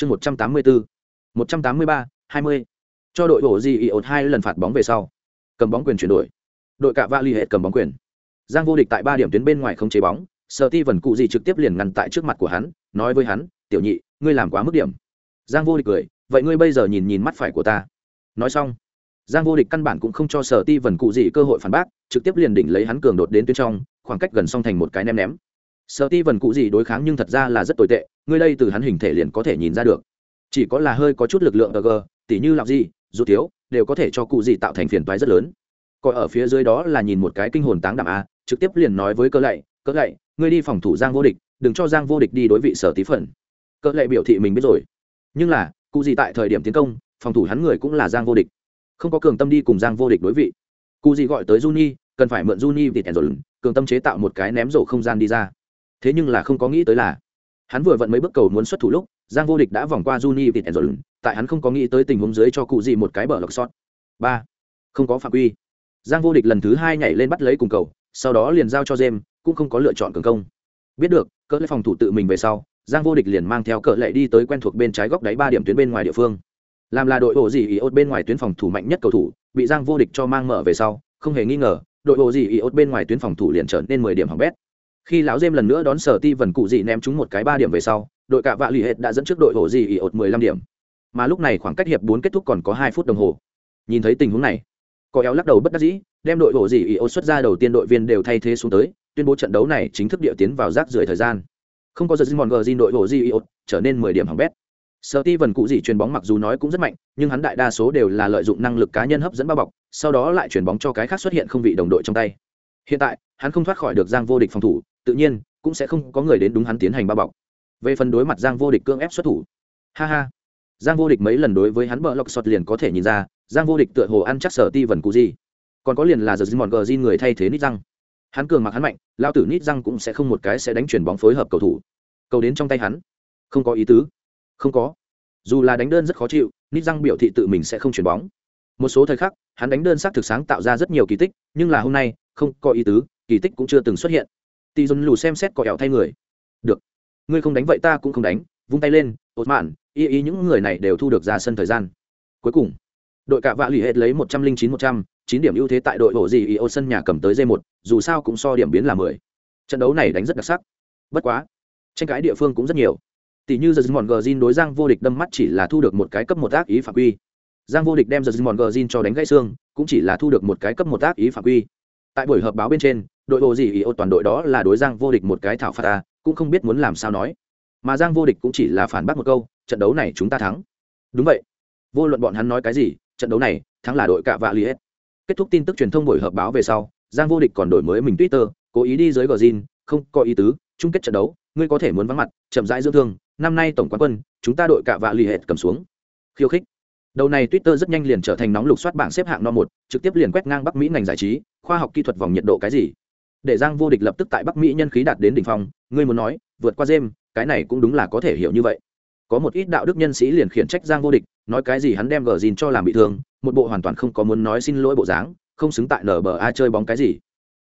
chương một trăm tám mươi bốn một trăm tám mươi ba, hai mươi. Cho đội bộ gì ột hai lần phạt bóng về sau. Cầm bóng quyền chuyển đổi. Đội cạ va l ì hệ cầm bóng quyền. Giang vô địch tại ba điểm tuyến bên ngoài không chế bóng. Sợ ti vần cụ gì trực tiếp liền ngăn tại trước mặt của hắn, nói với hắn, tiểu nhị, ngươi làm quá mức điểm. Giang vô địch cười, vậy ngươi bây giờ nhìn nhìn mắt phải của ta. Nói xong, giang vô địch căn bản cũng không cho sở ti vần cụ gì cơ hội phản bác, trực tiếp liền đỉnh lấy hắn cường đột đến tuyến trong, khoảng cách gần song thành một cái ném ném sở ti vần cụ gì đối kháng nhưng thật ra là rất tồi tệ, ngươi đây từ hắn hình thể liền có thể nhìn ra được. Chỉ có là hơi có chút lực lượng gg tỉ như làm gì, dù thiếu, đều có thể cho cụ gì tạo thành phiền toái rất lớn. Coi ở phía dưới đó là nhìn một cái kinh hồn táng đạm a, trực tiếp liền nói với Cỡ lạy Cỡ lạy ngươi đi phòng thủ giang vô địch, đừng cho giang vô địch đi đối vị sở tí phần. Cỡ lạy biểu thị mình biết rồi. Nhưng là, cụ gì tại thời điểm tiến công, phòng thủ hắn người cũng là giang vô địch. Không có cường tâm đi cùng giang vô địch đối vị. Cụ gì gọi tới juni, cần phải mượn juni vịt rồi, cường tâm chế tạo một cái ném rổ không gian đi ra thế nhưng là không có nghĩ tới là, hắn vừa vận mấy bước cầu muốn xuất thủ lúc, giang vô địch đã vòng qua juni vịt rồi tại hắn không có nghĩ tới tình huống dưới cho cụ gì một cái bờ lọc sót ba, không có phạm quy. Giang vô địch lần thứ hai nhảy lên bắt lấy cùng cầu, sau đó liền giao cho jem cũng không có lựa chọn cường công. Biết được, cỡ lệ phòng thủ tự mình về sau, giang vô địch liền mang theo cỡ lệ đi tới quen thuộc bên trái góc đáy ba điểm tuyến bên ngoài địa phương. Làm là đội bộ gì ý ốt bên ngoài tuyến phòng thủ mạnh nhất cầu thủ, bị giang vô địch cho mang mở về sau, không hề nghi ngờ, đội bộ gì ý ốt bên ngoài tuyến phòng thủ liền trở nên mười điểm hỏng bét khi lão dêm lần nữa đón sở ti vần cụ dị ném trúng một cái ba điểm về sau đội cạ vạ l ì hết đã dẫn trước đội hổ gì ỉ ột mười lăm điểm. Mà lúc này khoảng cách hiệp bốn kết thúc còn có hai phút đồng hồ. Nhìn thấy tình huống này có éo lắc đầu bất đắc dĩ đem đội hổ gì ỉ ột xuất ra đầu tiên đội viên đều thay thế xuống tới tuyên bố trận đấu này chính thức địa tiến vào rác rưởi thời gian. Không có giật mòn gờ đội hổ gì ỉ ột trở nên mười điểm hỏng bét. Sở Ti Vân cụ gì truyền bóng mặc dù nói cũng rất mạnh, nhưng hắn đại đa số đều là lợi dụng năng lực cá nhân hấp dẫn bao bọc, sau đó lại chuyền bóng cho cái khác xuất hiện không vị đồng đội trong tay. Hiện tại, hắn không thoát khỏi được Giang Vô Địch phòng thủ, tự nhiên cũng sẽ không có người đến đúng hắn tiến hành bao bọc. Về phần đối mặt Giang Vô Địch cương ép xuất thủ. Ha ha. Giang Vô Địch mấy lần đối với hắn bờ lọc sọt liền có thể nhìn ra, Giang Vô Địch tựa hồ ăn chắc Sở Ti vần cụ gì. Còn có liền là giờ Mòn Gờ người thay thế nít răng. Hắn cường mặc hắn mạnh, lao tử nít răng cũng sẽ không một cái sẽ đánh chuyển bóng phối hợp cầu thủ. Cầu đến trong tay hắn, không có ý tứ không có dù là đánh đơn rất khó chịu nít răng biểu thị tự mình sẽ không chuyển bóng một số thời khắc hắn đánh đơn xác thực sáng tạo ra rất nhiều kỳ tích nhưng là hôm nay không có ý tứ kỳ tích cũng chưa từng xuất hiện Tỷ dồn lù xem xét cọ ẻo thay người. Được, ngươi không đánh vậy ta cũng không đánh. Vung tay lên ột mạn y y những người này đều thu được ra sân thời gian. Cuối cùng, đội cả vạ lì hết lấy một trăm linh chín một trăm, chín điểm ưu thế tại đội bộ gì y ô sân nhà cầm tới d một, dù sao cũng so điểm biến là mười. Trận đấu này đánh rất đặc sắc. Bất quá, tranh cãi địa phương cũng rất nhiều. Tỷ như giờ mòn gờ zin đối giang vô địch đâm mắt chỉ là thu được một cái cấp một ác ý phạm quy. Giang vô địch đem giờ mòn gờ zin cho đánh gãy xương, cũng chỉ là thu được một cái cấp một ác ý phạm quy. Tại buổi họp báo bên trên đội bộ gì ý ô toàn đội đó là đối giang vô địch một cái thảo phạt ta, cũng không biết muốn làm sao nói. Mà giang vô địch cũng chỉ là phản bác một câu, trận đấu này chúng ta thắng. Đúng vậy. Vô luận bọn hắn nói cái gì, trận đấu này, thắng là đội cạ vạ li hết kết thúc tin tức truyền thông buổi họp báo về sau, giang vô địch còn đổi mới mình twitter, cố ý đi dưới gờ zin, không có ý tứ, chung kết trận đấu, ngươi có thể muốn vắng mặt, chậm rãi dưỡng thương, năm nay tổng quán quân, chúng ta đội cạ vạ liệt cầm xuống. Khiêu khích. Đầu này twitter rất nhanh liền trở thành nóng lục soát bảng xếp hạng no một, trực tiếp liền quét ngang bắc mỹ ngành giải trí, khoa học kỹ thuật vòng nhiệt độ cái gì? Để giang vô địch lập tức tại bắc mỹ nhân khí đạt đến đỉnh phong, ngươi muốn nói, vượt qua dêm cái này cũng đúng là có thể hiểu như vậy. Có một ít đạo đức nhân sĩ liền khiển trách giang vô địch, nói cái gì hắn đem gờ dìn cho làm bị thương, một bộ hoàn toàn không có muốn nói xin lỗi bộ dáng, không xứng tại nở bờ a chơi bóng cái gì.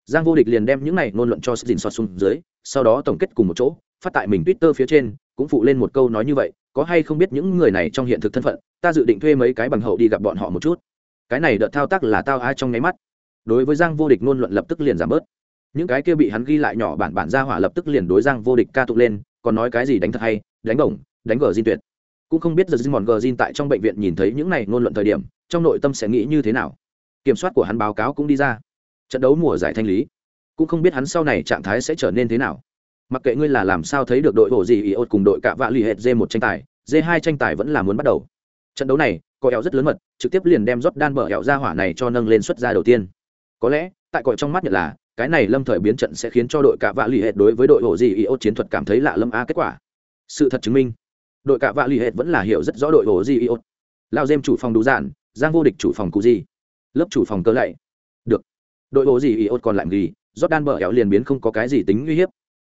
Giang vô địch liền đem những này ngôn luận cho dìn xoát xuống dưới, sau đó tổng kết cùng một chỗ, phát tại mình twitter phía trên, cũng phụ lên một câu nói như vậy, có hay không biết những người này trong hiện thực thân phận, ta dự định thuê mấy cái bằng hậu đi gặp bọn họ một chút. Cái này đợt thao tác là tao ai trong nháy mắt. Đối với giang vô địch ngôn luận lập tức liền giảm bớt những cái kia bị hắn ghi lại nhỏ bản bản ra hỏa lập tức liền đối giang vô địch ca tụng lên, còn nói cái gì đánh thật hay, đánh bổng, đánh gờ diên tuyệt. Cũng không biết giờ diên mòn gờ diên tại trong bệnh viện nhìn thấy những này ngôn luận thời điểm, trong nội tâm sẽ nghĩ như thế nào. Kiểm soát của hắn báo cáo cũng đi ra. Trận đấu mùa giải thanh lý. Cũng không biết hắn sau này trạng thái sẽ trở nên thế nào. Mặc kệ ngươi là làm sao thấy được đội bộ gì ý ốt cùng đội cạ vạ lì hệt d một tranh tài d hai tranh tài vẫn là muốn bắt đầu. Trận đấu này, có éo rất lớn mật, trực tiếp liền đem rót đan bờ hẹo ra hỏa này cho nâng lên xuất ra đầu tiên. Có lẽ, tại cõi trong mắt nhận là cái này lâm thời biến trận sẽ khiến cho đội cạ vạ l ì hệt đối với đội ổ gì ý ốt chiến thuật cảm thấy lạ lâm a kết quả. Sự thật chứng minh, đội cạ vạ l ì hệt vẫn là hiểu rất rõ đội ổ gì ý ốt. Lao dêm chủ phòng đủ giản giang vô địch chủ phòng cụ gì. Lớp chủ phòng cơ lạy. Được. Đội ổ gì ý ốt còn lại gì rót đan bờ hẹo liền biến không có cái gì tính uy hiếp.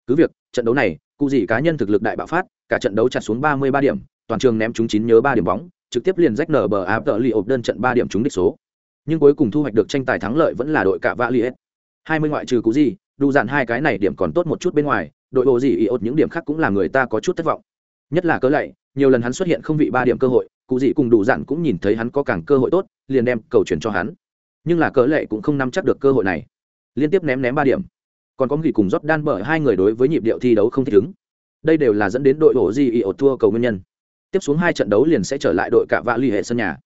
Cứ việc, trận đấu này, cụ gì cá nhân thực lực đại bạo phát, cả trận đấu chặt xuống ba mươi ba điểm, toàn trường ném chúng chín nhớ ba điểm bóng, trực tiếp liền rách nở bờ áp tờ li ộp đơn trận ba điểm trúng đích số. Nhưng cuối cùng thu hoạch được tranh tài thắng lợi vẫn là đội cả vạ li hết hai mươi ngoại trừ cú gì đủ dạn hai cái này điểm còn tốt một chút bên ngoài đội bộ gì ý ốt những điểm khác cũng làm người ta có chút thất vọng nhất là cớ lạy nhiều lần hắn xuất hiện không vị ba điểm cơ hội cụ dị cùng đủ dạn cũng nhìn thấy hắn có càng cơ hội tốt liền đem cầu chuyển cho hắn nhưng là cỡ lệ cũng không nắm chắc được cơ hội này liên tiếp ném ném ba điểm còn có nghỉ cùng Jordan bở hai người đối với nhịp điệu thi đấu không thích ứng. Đây đều là dẫn đến đội bộ gì ở thua cầu nguyên nhân. Tiếp xuống hai trận đấu liền sẽ trở lại đội cả vạ ly hệ sân nhà.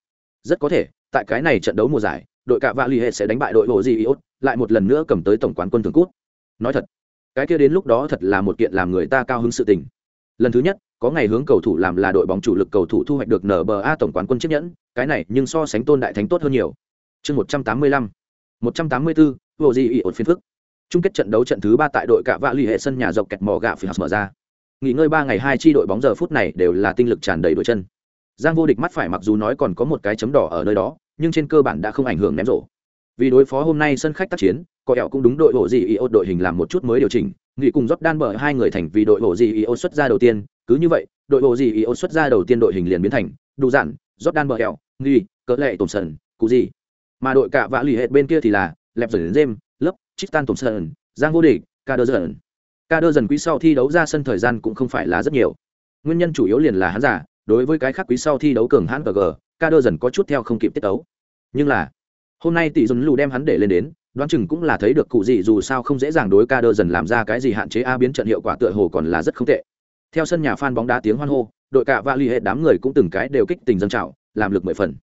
Rất có thể, tại cái này trận đấu mùa giải, đội cả vạ ly hệ sẽ đánh bại đội bộ gì lại một lần nữa cầm tới tổng quán quân thường cút. Nói thật, cái kia đến lúc đó thật là một kiện làm người ta cao hứng sự tình. Lần thứ nhất, có ngày hướng cầu thủ làm là đội bóng chủ lực cầu thủ thu hoạch được NBA tổng quán quân chiếc nhẫn, cái này nhưng so sánh tôn đại thánh tốt hơn nhiều. Chương 185, 184, vô gì ý ổn phiên phức chung kết trận đấu trận thứ ba tại đội cạ vạ l ì hệ sân nhà dọc kẹt mò gạo phi hạt mở ra nghỉ ngơi ba ngày hai chi đội bóng giờ phút này đều là tinh lực tràn đầy đội chân giang vô địch mắt phải mặc dù nói còn có một cái chấm đỏ ở nơi đó nhưng trên cơ bản đã không ảnh hưởng ném rổ vì đối phó hôm nay sân khách tác chiến có ẹo cũng đúng đội bộ gì ý ô đội hình làm một chút mới điều chỉnh nghỉ cùng rót đan bờ hai người thành vì đội bộ gì ý ô xuất ra đầu tiên cứ như vậy đội bộ gì ý ô xuất ra đầu tiên đội hình liền biến thành đủ dặn rót đan bờ ẹo nghi cỡ lệ tổn sần cụ gì mà đội cả vạ lì hệ bên kia thì là lẹp dần dêm lớp Tristan sần Giang vô địch, Kader dần. Kader dần quý sau thi đấu ra sân thời gian cũng không phải là rất nhiều. Nguyên nhân chủ yếu liền là hắn giả, đối với cái khác quý sau thi đấu cường hãn G, Kader dần có chút theo không kịp tiết tấu. Nhưng là, hôm nay tỷ dùn lù đem hắn để lên đến, đoán chừng cũng là thấy được cụ gì dù sao không dễ dàng đối Kader dần làm ra cái gì hạn chế a biến trận hiệu quả tựa hồ còn là rất không tệ. Theo sân nhà fan bóng đá tiếng hoan hô, đội cả ì hệ đám người cũng từng cái đều kích tình dân trào, làm lực mười phần.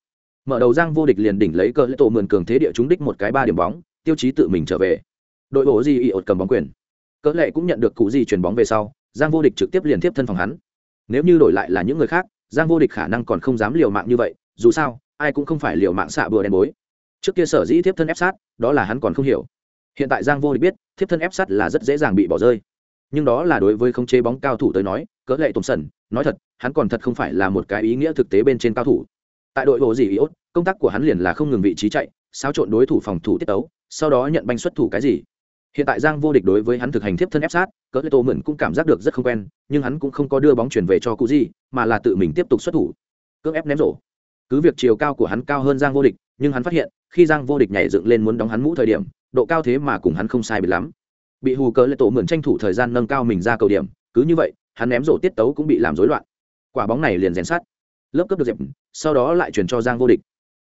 Mở đầu Giang vô địch liền đỉnh lấy cờ lễ tổ mượn cường thế địa chúng đích một cái ba điểm bóng, tiêu chí tự mình trở về đội bộ di ột cầm bóng quyền cỡ lệ cũng nhận được cụ di chuyền bóng về sau giang vô địch trực tiếp liền tiếp thân phòng hắn nếu như đổi lại là những người khác giang vô địch khả năng còn không dám liều mạng như vậy dù sao ai cũng không phải liều mạng xạ bừa đen bối trước kia sở dĩ thiếp thân ép sát, đó là hắn còn không hiểu. Hiện tại giang vô địch biết, thiếp thân ép sát là rất dễ dàng bị bỏ rơi. Nhưng đó là đối với không chế bóng cao thủ tới nói, cỡ lệ tổn sần, nói thật, hắn còn thật không phải là một cái ý nghĩa thực tế bên trên cao thủ. Tại đội bộ gì iốt công tác của hắn liền là không ngừng vị trí chạy, xáo trộn đối thủ phòng thủ tiết tấu, sau đó nhận banh xuất thủ cái gì. Hiện tại giang vô địch đối với hắn thực hành thiếp thân ép sát, cỡ lệ tô mượn cũng cảm giác được rất không quen, nhưng hắn cũng không có đưa bóng chuyển về cho cụ gì mà là tự mình tiếp tục xuất thủ. Cưỡng ép ném rổ cứ việc chiều cao của hắn cao hơn giang vô địch, nhưng hắn phát hiện, khi giang vô địch nhảy dựng lên muốn đóng hắn mũ thời điểm, độ cao thế mà cùng hắn không sai bị lắm. Bị hù cỡ lệ tổ mượn tranh thủ thời gian nâng cao mình ra cầu điểm, cứ như vậy, hắn ném rổ tiết tấu cũng bị làm rối loạn. Quả bóng này liền rèn sát lớp cấp được dẹp, sau đó lại chuyển cho giang vô địch.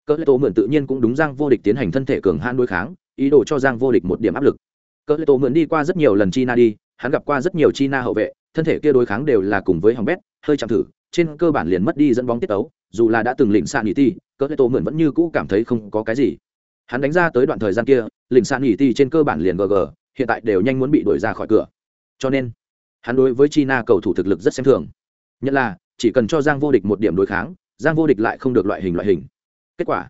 Cỡ lệ tổ mượn tự nhiên cũng đúng giang vô địch tiến hành thân thể cường hãn đối kháng, ý đồ cho giang vô địch một điểm áp lực. Cỡ lệ tổ mượn đi qua rất nhiều lần china đi, hắn gặp qua rất nhiều china hậu vệ, thân thể kia đối kháng đều là cùng với hỏng bét hơi chạm thử, trên cơ bản liền mất đi dẫn bóng tiết tấu, dù là đã từng lĩnh sạn nghỉ ti cỡ lệ tổ mượn vẫn như cũ cảm thấy không có cái gì. Hắn đánh ra tới đoạn thời gian kia, lĩnh sạn nghỉ ti trên cơ bản liền gg hiện tại đều nhanh muốn bị đuổi ra khỏi cửa. Cho nên, hắn đối với china cầu thủ thực lực rất xem thường. Nhất là, chỉ cần cho giang vô địch một điểm đối kháng, giang vô địch lại không được loại hình loại hình. Kết quả,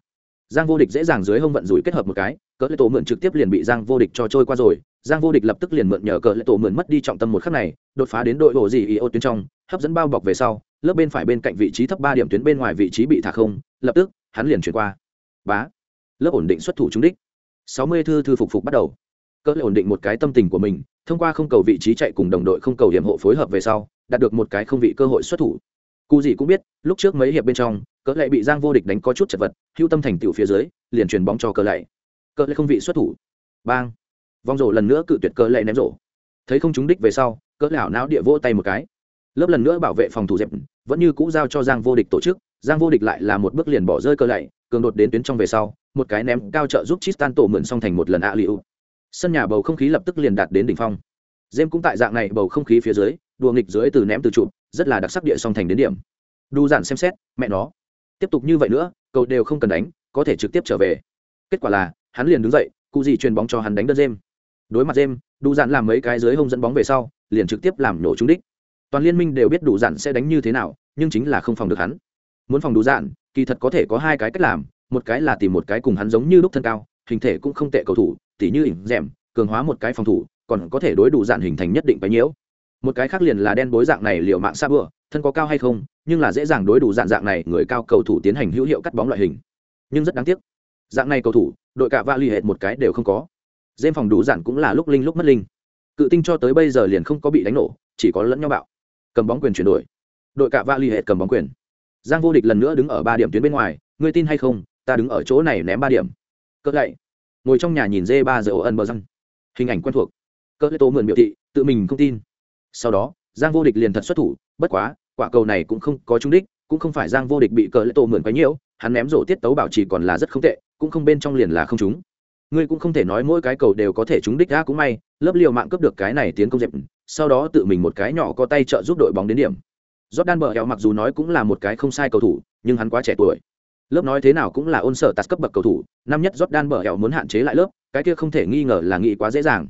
giang vô địch dễ dàng dưới hông vận rủi kết hợp một cái cỡ lệ tổ mượn trực tiếp liền bị giang vô địch cho trôi qua rồi giang vô địch lập tức liền mượn nhờ cờ lệ tổ mượn mất đi trọng tâm một khắc này, đột phá đến đội hồ gì ý ô tuyến trong, hấp dẫn bao bọc về sau, lớp bên phải bên cạnh vị trí thấp ba điểm tuyến bên ngoài vị trí bị thả không, lập tức, hắn liền chuyển qua. Bá. Lớp ổn định xuất thủ trúng đích. Sáu mươi thư thư phục phục bắt đầu. Cỡ lệ ổn định một cái tâm tình của mình, thông qua không cầu vị trí chạy cùng đồng đội không cầu điểm hộ phối hợp về sau, đạt được một cái không vị cơ hội xuất thủ. Cụ gì cũng biết, lúc trước mấy hiệp bên trong cỡ lệ bị giang vô địch đánh có chút chật vật, hưu tâm thành tựu phía dưới, liền chuyển bóng cho cỡ lệ. Cỡ lệ không vị xuất thủ. Bang vong rổ lần nữa cự tuyệt cỡ lệ ném rổ. Thấy không trúng đích về sau cỡ lảo não địa vỗ tay một cái. Lớp lần nữa bảo vệ phòng thủ dẹp vẫn như cũ giao cho giang vô địch tổ chức giang vô địch lại là một bước liền bỏ rơi cỡ lệ cường đột đến tuyến trong về sau một cái ném cao trợ giúp Tristan tổ mượn xong thành một lần ạ liu sân nhà bầu không khí lập tức liền đạt đến đỉnh phong. Jem cũng tại dạng này bầu không khí phía dưới, đùa nghịch dưới từ ném từ trụ, rất là đặc sắc địa song thành đến điểm. Đu giản xem xét, mẹ nó, tiếp tục như vậy nữa cầu đều không cần đánh có thể trực tiếp trở về. Kết quả là hắn liền đứng dậy cụ gì truyền bóng cho hắn đánh đơn dêm đối mặt jem đủ dạn làm mấy cái dưới hông dẫn bóng về sau, liền trực tiếp làm nổ trúng đích. Toàn liên minh đều biết đủ dạn sẽ đánh như thế nào, nhưng chính là không phòng được hắn. Muốn phòng đủ dạn kỳ thật có thể có hai cái cách làm, một cái là tìm một cái cùng hắn giống như lúc thân cao, hình thể cũng không tệ cầu thủ, tỉ như ỉnh rèm, cường hóa một cái phòng thủ, còn có thể đối đủ dạn hình thành nhất định bánh nhiễu. Một cái khác liền là đen bối dạng này liệu mạng xa bựa thân có cao hay không, nhưng là dễ dàng đối đủ dạng dạng này người cao cầu thủ tiến hành hữu hiệu cắt bóng loại hình. Nhưng rất đáng tiếc, dạng này cầu thủ, đội cả va l ì hệt một cái đều không có dêm phòng đủ dạn cũng là lúc linh lúc mất linh. Cự tinh cho tới bây giờ liền không có bị đánh nổ, chỉ có lẫn nhau bạo. Cầm bóng quyền chuyển đổi. Đội cả va l ì hệ cầm bóng quyền. Giang vô địch lần nữa đứng ở ba điểm tuyến bên ngoài, ngươi tin hay không, ta đứng ở chỗ này ném ba điểm. Cỡ lạy. Ngồi trong nhà nhìn dê ba giờ ổ ân bờ răng. Hình ảnh quen thuộc. Cỡ lệ tố mượn biểu thị, tự mình không tin. Sau đó, giang vô địch liền thật xuất thủ, bất quá, quả cầu này cũng không có trung đích, cũng không phải giang vô địch bị cỡ lệ tổ mượn quấy nhiễu hắn ném rổ tiết tấu bảo trì còn là rất không tệ, cũng không bên trong liền là không trúng ngươi cũng không thể nói mỗi cái cầu đều có thể trúng đích ra cũng may lớp liều mạng cướp được cái này tiến công dẹp sau đó tự mình một cái nhỏ có tay trợ giúp đội bóng đến điểm. Jordan bờ hẹo mặc dù nói cũng là một cái không sai cầu thủ nhưng hắn quá trẻ tuổi. Lớp nói thế nào cũng là ôn sở tạt cấp bậc cầu thủ năm nhất Jordan bờ hẹo muốn hạn chế lại lớp cái kia không thể nghi ngờ là nghĩ quá dễ dàng.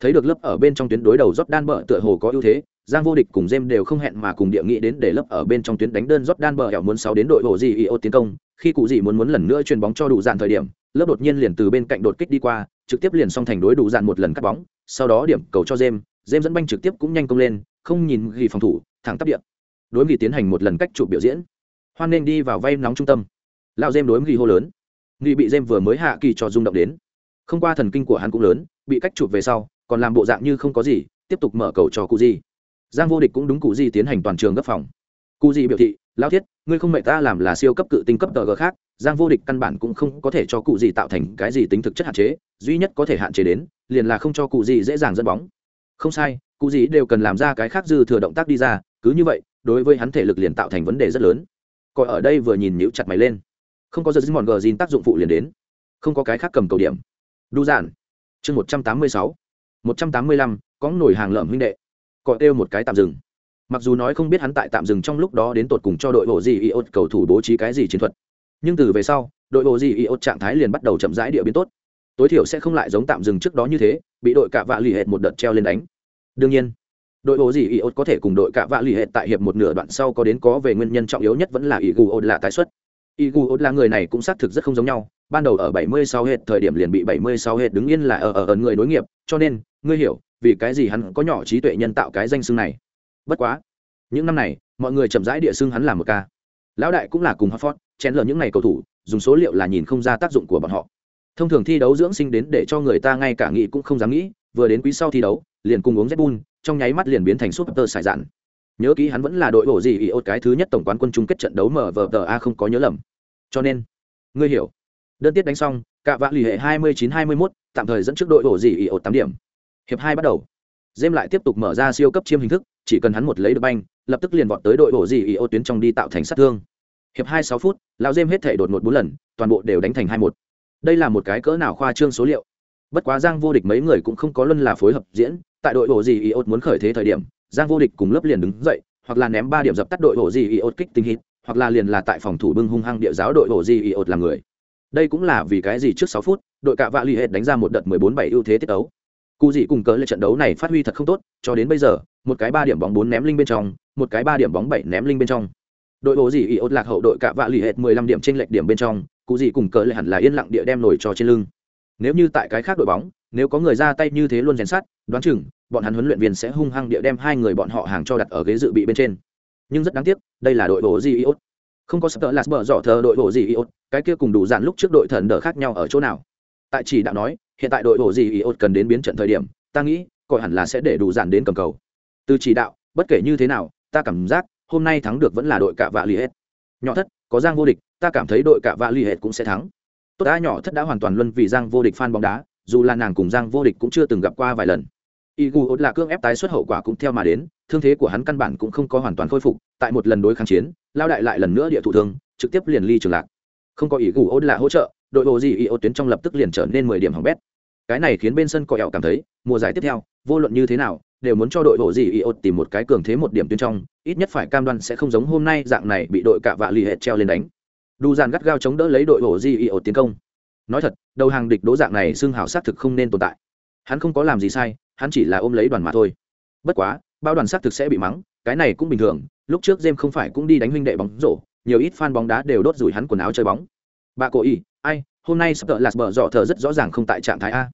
Thấy được lớp ở bên trong tuyến đối đầu Jordan bờ tựa hồ có ưu thế Giang vô địch cùng Jem đều không hẹn mà cùng địa nghị đến để lớp ở bên trong tuyến đánh đơn Jordan bờ hẻo muốn sáu đến đội hồ gì Iot tiến công, khi cụ gì muốn muốn lần nữa chuyền bóng cho đủ dạn thời điểm, lớp đột nhiên liền từ bên cạnh đột kích đi qua, trực tiếp liền xong thành đối đủ dạn một lần cắt bóng, sau đó điểm cầu cho Jem, Jem dẫn banh trực tiếp cũng nhanh công lên, không nhìn ghi phòng thủ, thẳng tắp điện. Đối ghi tiến hành một lần cách chụp biểu diễn. Hoan nên đi vào vay nóng trung tâm. Lão Jem đối ghi hô lớn. Nghị bị Jem vừa mới hạ kỳ cho rung động đến. Không qua thần kinh của hắn cũng lớn, bị cách chụp về sau, còn làm bộ dạng như không có gì, tiếp tục mở cầu cho cụ Di. giang vô địch cũng đúng cụ Di tiến hành toàn trường gấp phòng cụ Di biểu thị lao thiết ngươi không mẹ ta làm là siêu cấp cự tinh cấp tờ g khác giang vô địch căn bản cũng không có thể cho cụ gì tạo thành cái gì tính thực chất hạn chế, duy nhất có thể hạn chế đến, liền là không cho cụ gì dễ dàng dẫn bóng. Không sai, cụ gì đều cần làm ra cái khác dư thừa động tác đi ra, cứ như vậy, đối với hắn thể lực liền tạo thành vấn đề rất lớn. Còn ở đây vừa nhìn nhíu chặt mày lên. Không có giật mòn gờ dìn tác dụng phụ liền đến. Không có cái khác cầm cầu điểm. Đu giản. Chương một trăm tám mươi sáu. một trăm tám mươi lăm, có nổi hàng lợm huynh đệ. Cọ kêu một cái tạm dừng. Mặc dù nói không biết hắn tại tạm dừng trong lúc đó đến tột cùng cho đội bộ gì, iốt cầu thủ bố trí cái gì chiến thuật nhưng từ về sau đội bộ gì iốt trạng thái liền bắt đầu chậm rãi địa biến tốt. Tối thiểu sẽ không lại giống tạm dừng trước đó như thế bị đội cạ vạ lì hệt một đợt treo lên đánh. Đương nhiên đội bộ gì iốt có thể cùng đội cạ vạ lì hệt tại hiệp một nửa đoạn sau có đến có về nguyên nhân trọng yếu nhất vẫn là igu ốt là tái xuất. Igu ốt là người này cũng xác thực rất không giống nhau ban đầu ở 76 hệt thời điểm liền bị 76 hệt đứng yên là ở ở, ở người đối nghiệp cho nên ngươi hiểu vì cái gì hắn có nhỏ trí tuệ nhân tạo cái danh xưng này. Bất quá những năm này mọi người chậm rãi địa xưng hắn là một ca lão đại cũng là cùng Hartford, chén lờ những ngày cầu thủ dùng số liệu là nhìn không ra tác dụng của bọn họ. Thông thường thi đấu dưỡng sinh đến để cho người ta ngay cả nghĩ cũng không dám nghĩ vừa đến quý sau thi đấu liền cùng uống Red trong nháy mắt liền biến thành super sải dạn nhớ kỹ hắn vẫn là đội bổ gì ý ốt cái thứ nhất tổng quán quân chung kết trận đấu mở vờ tờ a không có nhớ lầm. Cho nên ngươi hiểu. Đơn tiết đánh xong cả vạ lì hệ 29-21, tạm thời dẫn trước đội bổ gì ý ốt tám điểm. Hiệp hai bắt đầu. Dêm lại tiếp tục mở ra siêu cấp chiêm hình thức chỉ cần hắn một lấy được banh, lập tức liền vọt tới đội bổ gì ý ô tuyến trong đi tạo thành sát thương. Hiệp hai sáu phút, lão dêm hết thể đột một bốn lần, toàn bộ đều đánh thành hai một. Đây là một cái cỡ nào khoa trương số liệu? Bất quá giang vô địch mấy người cũng không có luân là phối hợp diễn, tại đội bổ gì ý ô muốn khởi thế thời điểm, giang vô địch cùng lớp liền đứng dậy, hoặc là ném ba điểm dập tắt đội bổ gì ý ô kích tinh hít, hoặc là liền là tại phòng thủ bưng hung hăng địa giáo đội bổ gì ý ô làm người. Đây cũng là vì cái gì trước sáu phút, đội cạ vạ l ì hệt đánh ra một đợt mười bốn bảy ưu thế tiết ấu cụ dị cùng cớ lại trận đấu này phát huy thật không tốt, cho đến bây giờ một cái ba điểm bóng bốn ném linh bên trong một cái ba điểm bóng bảy ném linh bên trong. Đội bố gì ý ốt lạc hậu đội cả vạ lì hệt mười lăm điểm trên lệch điểm bên trong cụ gì cùng cỡ lại hẳn là yên lặng địa đem nổi cho trên lưng. Nếu như tại cái khác đội bóng nếu có người ra tay như thế luôn rèn sát đoán chừng bọn hắn huấn luyện viên sẽ hung hăng địa đem hai người bọn họ hàng cho đặt ở ghế dự bị bên trên. Nhưng rất đáng tiếc đây là đội bố gì ốt. không có sắp tợ là bờ rõ thờ đội bố gì ốt, cái kia cùng đủ dạn lúc trước đội thần đỡ khác nhau ở chỗ nào? Tại chỉ đạo nói hiện tại đội bộ gì ý ốt cần đến biến trận thời điểm ta nghĩ coi hẳn là sẽ để đủ dạn đến cầm cầu từ chỉ đạo bất kể như thế nào ta cảm giác hôm nay thắng được vẫn là đội cạ vạ li hết nhỏ thất có giang vô địch ta cảm thấy đội cạ vạ li hết cũng sẽ thắng tốt đã nhỏ thất đã hoàn toàn luân vì giang vô địch fan bóng đá dù là nàng cùng giang vô địch cũng chưa từng gặp qua vài lần Igu ốt là cương ép tái xuất hậu quả cũng theo mà đến, thương thế của hắn căn bản cũng không có hoàn toàn khôi phục, tại một lần đối kháng chiến, lao đại lại lần nữa địa thủ thương, trực tiếp liền ly trường lạc. Không có Igu ốt là hỗ trợ, đội bộ gì Iot tuyến trong lập tức liền trở nên mười điểm hỏng bét. Cái này khiến bên sân cọ ẹo cảm thấy, mùa giải tiếp theo, vô luận như thế nào, đều muốn cho đội bộ gì Iot tìm một cái cường thế một điểm tuyến trong, ít nhất phải cam đoan sẽ không giống hôm nay dạng này bị đội cạ vạ lì hệt treo lên đánh. Đu dàn gắt gao chống đỡ lấy đội bộ gì Iot tiến công. Nói thật, đầu hàng địch đố dạng này xương hào sát thực không nên tồn tại. Hắn không có làm gì sai, hắn chỉ là ôm lấy đoàn mà thôi. Bất quá, bao đoàn sát thực sẽ bị mắng, cái này cũng bình thường, lúc trước James không phải cũng đi đánh huynh đệ bóng rổ, nhiều ít fan bóng đá đều đốt rủi hắn quần áo chơi bóng. Bà cổ y ai hôm nay sắp tợ lạt bờ dọ thờ rất rõ ràng không tại trạng thái a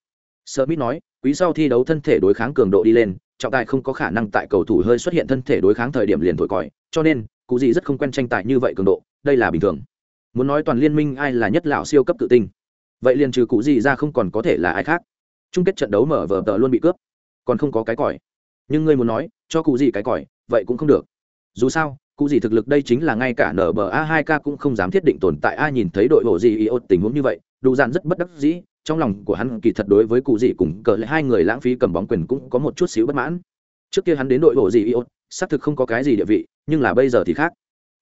smith nói quý sau thi đấu thân thể đối kháng cường độ đi lên trọng tài không có khả năng tại cầu thủ hơi xuất hiện thân thể đối kháng thời điểm liền thổi còi, cho nên, cụ gì rất không quen tranh tài như vậy cường độ, đây là bình thường. Muốn nói toàn liên minh ai là nhất lão siêu cấp tự tinh vậy liền trừ cụ gì ra không còn có thể là ai khác. Chung kết trận đấu mở vở tờ luôn bị cướp, còn không có cái còi. Nhưng ngươi muốn nói, cho cụ gì cái còi, vậy cũng không được. Dù sao, cụ gì thực lực đây chính là ngay cả nba 2 k cũng không dám thiết định tồn tại, ai nhìn thấy đội bộ gì iốt tình huống như vậy đủ dạn rất bất đắc dĩ trong lòng của hắn kỳ thật đối với cụ gì cùng cờ lại hai người lãng phí cầm bóng quyền cũng có một chút xíu bất mãn. Trước kia hắn đến đội bộ gì iốt, xác thực không có cái gì địa vị, nhưng là bây giờ thì khác.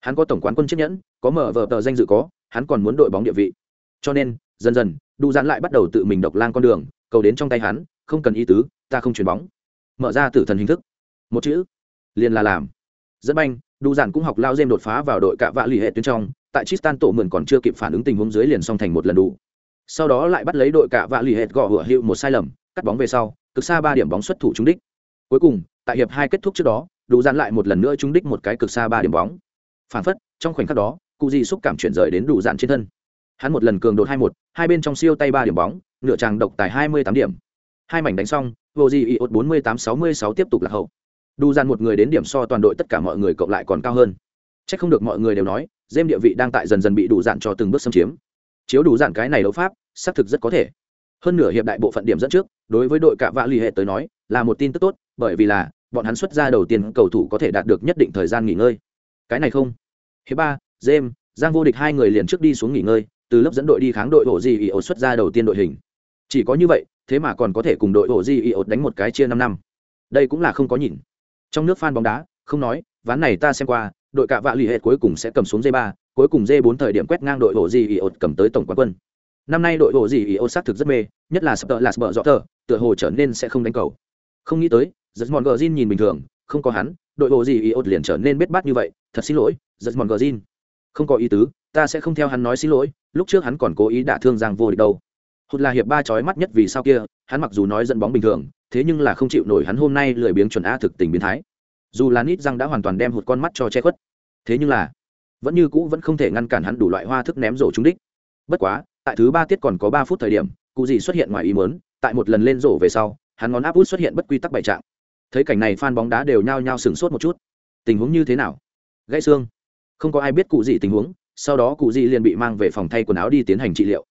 Hắn có tổng quán quân chiếc nhẫn, có mở vở tờ danh dự có, hắn còn muốn đội bóng địa vị. Cho nên, dần dần, Đu dán lại bắt đầu tự mình độc lang con đường, cầu đến trong tay hắn, không cần ý tứ, ta không chuyền bóng. Mở ra tử thần hình thức. Một chữ, liền là làm. Dẫn banh Đu dàn cũng học lao dêm đột phá vào đội cạ vạ lì hệ tuyến trong, tại Tristan tổ mượn còn chưa kịp phản ứng tình huống dưới liền xong thành một lần đủ sau đó lại bắt lấy đội cả vạ lì hệt gõ hựa hiệu một sai lầm, cắt bóng về sau, cực xa ba điểm bóng xuất thủ trúng đích. Cuối cùng, tại hiệp hai kết thúc trước đó, đủ dàn lại một lần nữa trúng đích một cái cực xa ba điểm bóng. Phản phất, trong khoảnh khắc đó, cụ gì xúc cảm chuyển rời đến đủ dàn trên thân. Hắn một lần cường đột hai một, hai bên trong siêu tay ba điểm bóng, nửa tràng độc tài hai mươi tám điểm. Hai mảnh đánh xong, vô gì ốt bốn mươi tám sáu mươi sáu tiếp tục là hậu. Đủ dàn một người đến điểm so toàn đội tất cả mọi người cộng lại còn cao hơn. C h ắ c không được mọi người đều nói dêm địa vị đang tại dần dần bị đủ dạn cho từng bước xâm chiếm chiếu đủ dạn cái này đấu pháp, xác thực rất có thể. Hơn nửa hiệp đại bộ phận điểm dẫn trước, đối với đội cạ vạ l ì hệ tới nói, là một tin tức tốt, bởi vì là, bọn hắn xuất ra đầu tiên cầu thủ có thể đạt được nhất định thời gian nghỉ ngơi. Cái này không. Hiệp ba jem giang vô địch hai người liền trước đi xuống nghỉ ngơi, từ lớp dẫn đội đi kháng đội ổ di ý ột xuất ra đầu tiên đội hình. Chỉ có như vậy, thế mà còn có thể cùng đội ổ di ý ột đánh một cái chia năm năm. Đây cũng là không có nhìn. Trong nước fan bóng đá, không nói, ván này ta xem qua, đội cạ vạ l ì hệ cuối cùng sẽ cầm xuống dây ba cuối cùng dê bốn thời điểm quét ngang đội ổ gì ỉ ột cầm tới tổng quán quân. Năm nay đội ổ gì ỉ ột xác thực rất mê, nhất là sập tợ là sập dọ tờ tựa hồ trở nên sẽ không đánh cầu. Không nghĩ tới giật mòn gờ zin nhìn bình thường, không có hắn, đội ổ gì ỉ ột liền trở nên bết bát như vậy, thật xin lỗi giật mòn gờ zin không có ý tứ, ta sẽ không theo hắn nói xin lỗi, lúc trước hắn còn cố ý đả thương giang vô địch đâu. Hụt là hiệp ba chói mắt nhất vì sao kia, hắn mặc dù nói dẫn bóng bình thường, thế nhưng là không chịu nổi hắn hôm nay lười biếng chuẩn a thực tình biến thái. Dù là nít răng đã hoàn toàn đem hụt con mắt cho che khuất, thế nhưng là vẫn như cũ vẫn không thể ngăn cản hắn đủ loại hoa thức ném rổ trúng đích. Bất quá, tại thứ ba tiết còn có ba phút thời điểm, cụ gì xuất hiện ngoài ý mớn tại một lần lên rổ về sau, hắn ngón áp út xuất hiện bất quy tắc bảy trạng. Thấy cảnh này fan bóng đá đều nhao nhao sửng sốt một chút. Tình huống như thế nào? Gãy xương. Không có ai biết cụ gì tình huống, sau đó cụ gì liền bị mang về phòng thay quần áo đi tiến hành trị liệu.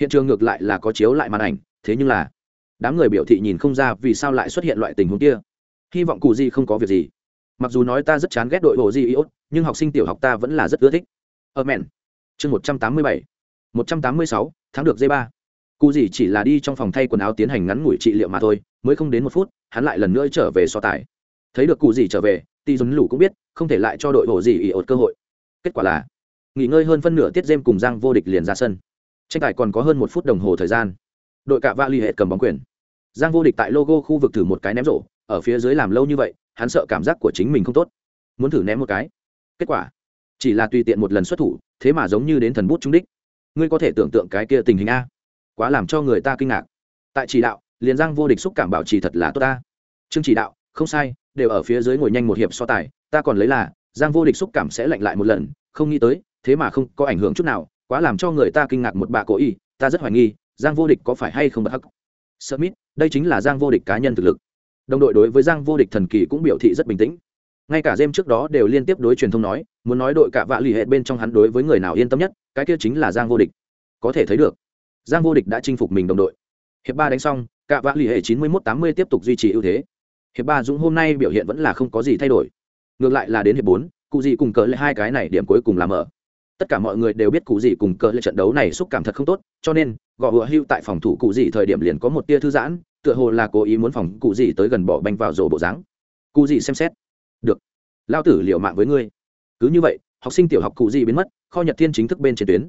Hiện trường ngược lại là có chiếu lại màn ảnh, thế nhưng là, đám người biểu thị nhìn không ra vì sao lại xuất hiện loại tình huống kia. Hy vọng cụ gì không có việc gì mặc dù nói ta rất chán ghét đội bộ di iốt nhưng học sinh tiểu học ta vẫn là rất ưa thích. Ở mẹn. Chương một trăm tám mươi bảy. một trăm tám mươi sáu tháng được dây ba. Cụ gì chỉ là đi trong phòng thay quần áo tiến hành ngắn ngủi trị liệu mà thôi, mới không đến một phút, hắn lại lần nữa trở về so tài. Thấy được cụ gì trở về, ti dùn lũ cũng biết, không thể lại cho đội bộ gì iốt cơ hội. Kết quả là, nghỉ ngơi hơn phân nửa tiết dêm cùng giang vô địch liền ra sân. Tranh tài còn có hơn một phút đồng hồ thời gian. Đội cạ va l ì hệ cầm bóng quyền. Giang vô địch tại logo khu vực thử một cái ném rổ, ở phía dưới làm lâu như vậy hắn sợ cảm giác của chính mình không tốt. Muốn thử ném một cái. Kết quả, chỉ là tùy tiện một lần xuất thủ, thế mà giống như đến thần bút trung đích. Ngươi có thể tưởng tượng cái kia tình hình a. Quá làm cho người ta kinh ngạc. Tại chỉ đạo, liền giang vô địch xúc cảm bảo trì thật là tốt ta. Chương chỉ đạo, không sai, đều ở phía dưới ngồi nhanh một hiệp so tài, ta còn lấy là, giang vô địch xúc cảm sẽ lạnh lại một lần, không nghĩ tới, thế mà không có ảnh hưởng chút nào, quá làm cho người ta kinh ngạc một bà cố ý, ta rất hoài nghi, giang vô địch có phải hay không bật hắc. Smith đây chính là giang vô địch cá nhân thực lực đồng đội đối với giang vô địch thần kỳ cũng biểu thị rất bình tĩnh. Ngay cả jem trước đó đều liên tiếp đối truyền thông nói, muốn nói đội cả vạ lì hệ bên trong hắn đối với người nào yên tâm nhất, cái kia chính là giang vô địch. Có thể thấy được, giang vô địch đã chinh phục mình đồng đội. Hiệp ba đánh xong, cả vạ lì hệ chín mươi mốt tám mươi tiếp tục duy trì ưu thế. Hiệp ba dũng hôm nay biểu hiện vẫn là không có gì thay đổi. Ngược lại là đến hiệp bốn, cụ gì cùng Cỡ lại hai cái này điểm cuối cùng làm mở. Tất cả mọi người đều biết cụ gì cùng Cỡ lại trận đấu này xúc cảm thật không tốt, cho nên gõ hựa hưu tại phòng thủ cụ gì thời điểm liền có một tia thư giãn tựa hồ là cố ý muốn phòng cụ gì tới gần bỏ banh vào rổ bộ dáng. Cụ gì xem xét. Được. Lao tử liệu mạng với ngươi. Cứ như vậy, học sinh tiểu học cụ gì biến mất, kho nhật thiên chính thức bên trên tuyến.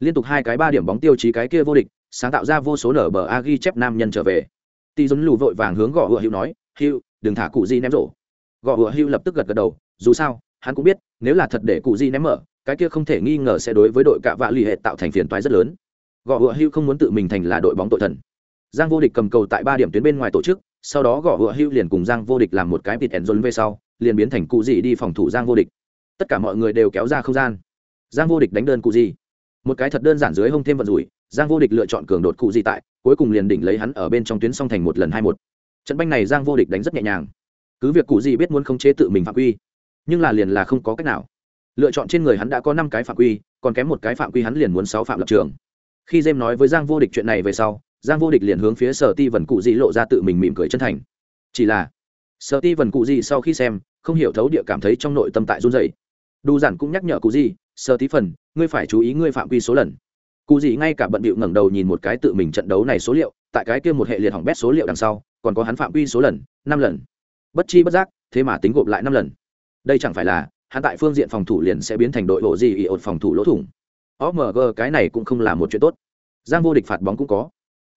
Liên tục hai cái ba điểm bóng tiêu chí cái kia vô địch, sáng tạo ra vô số nở bờ a ghi chép nam nhân trở về. Tỷ dấn lù vội vàng hướng gõ hựa hữu nói, hữu, đừng thả cụ gì ném rổ. Gõ hựa hữu lập tức gật gật đầu, dù sao, hắn cũng biết, nếu là thật để cụ gì ném mở, cái kia không thể nghi ngờ sẽ đối với đội cạ vạ l ì hệ tạo thành phiền toái rất lớn. Gõ hựa hữu không muốn tự mình thành là đội bóng tội thần giang vô địch cầm cầu tại ba điểm tuyến bên ngoài tổ chức, sau đó gõ hựa hưu liền cùng giang vô địch làm một cái bịt ẩn dồn về sau, liền biến thành cụ gì đi phòng thủ giang vô địch. Tất cả mọi người đều kéo ra không gian. Giang vô địch đánh đơn cụ gì. Một cái thật đơn giản dưới hông thêm vận rủi, giang vô địch lựa chọn cường đột cụ gì tại, cuối cùng liền đỉnh lấy hắn ở bên trong tuyến song thành một lần hai một. Trận banh này giang vô địch đánh rất nhẹ nhàng. Cứ việc cụ gì biết muốn khống chế tự mình phạm quy, nhưng là liền là không có cách nào. Lựa chọn trên người hắn đã có năm cái phạm quy, còn kém một cái phạm quy hắn liền muốn sáu phạm lập trường. Khi jem nói với giang vô địch chuyện này về sau giang vô địch liền hướng phía sở ti vần cụ dị lộ ra tự mình mỉm cười chân thành. Chỉ là, sở ti vần cụ dị sau khi xem, không hiểu thấu địa cảm thấy trong nội tâm tại run dày đu giản cũng nhắc nhở cụ dị, sở tí phần ngươi phải chú ý ngươi phạm quy số lần. Cụ dị ngay cả bận bịu ngẩng đầu nhìn một cái tự mình trận đấu này số liệu, tại cái kia một hệ liệt hỏng bét số liệu đằng sau, còn có hắn phạm quy số lần, năm lần. Bất chi bất giác, thế mà tính gộp lại năm lần. Đây chẳng phải là, hắn tại phương diện phòng thủ liền sẽ biến thành đội bộ gì ỉ ột phòng thủ lỗ thủng. Omg cái này cũng không là một chuyện tốt. Giang vô địch phạt bóng cũng có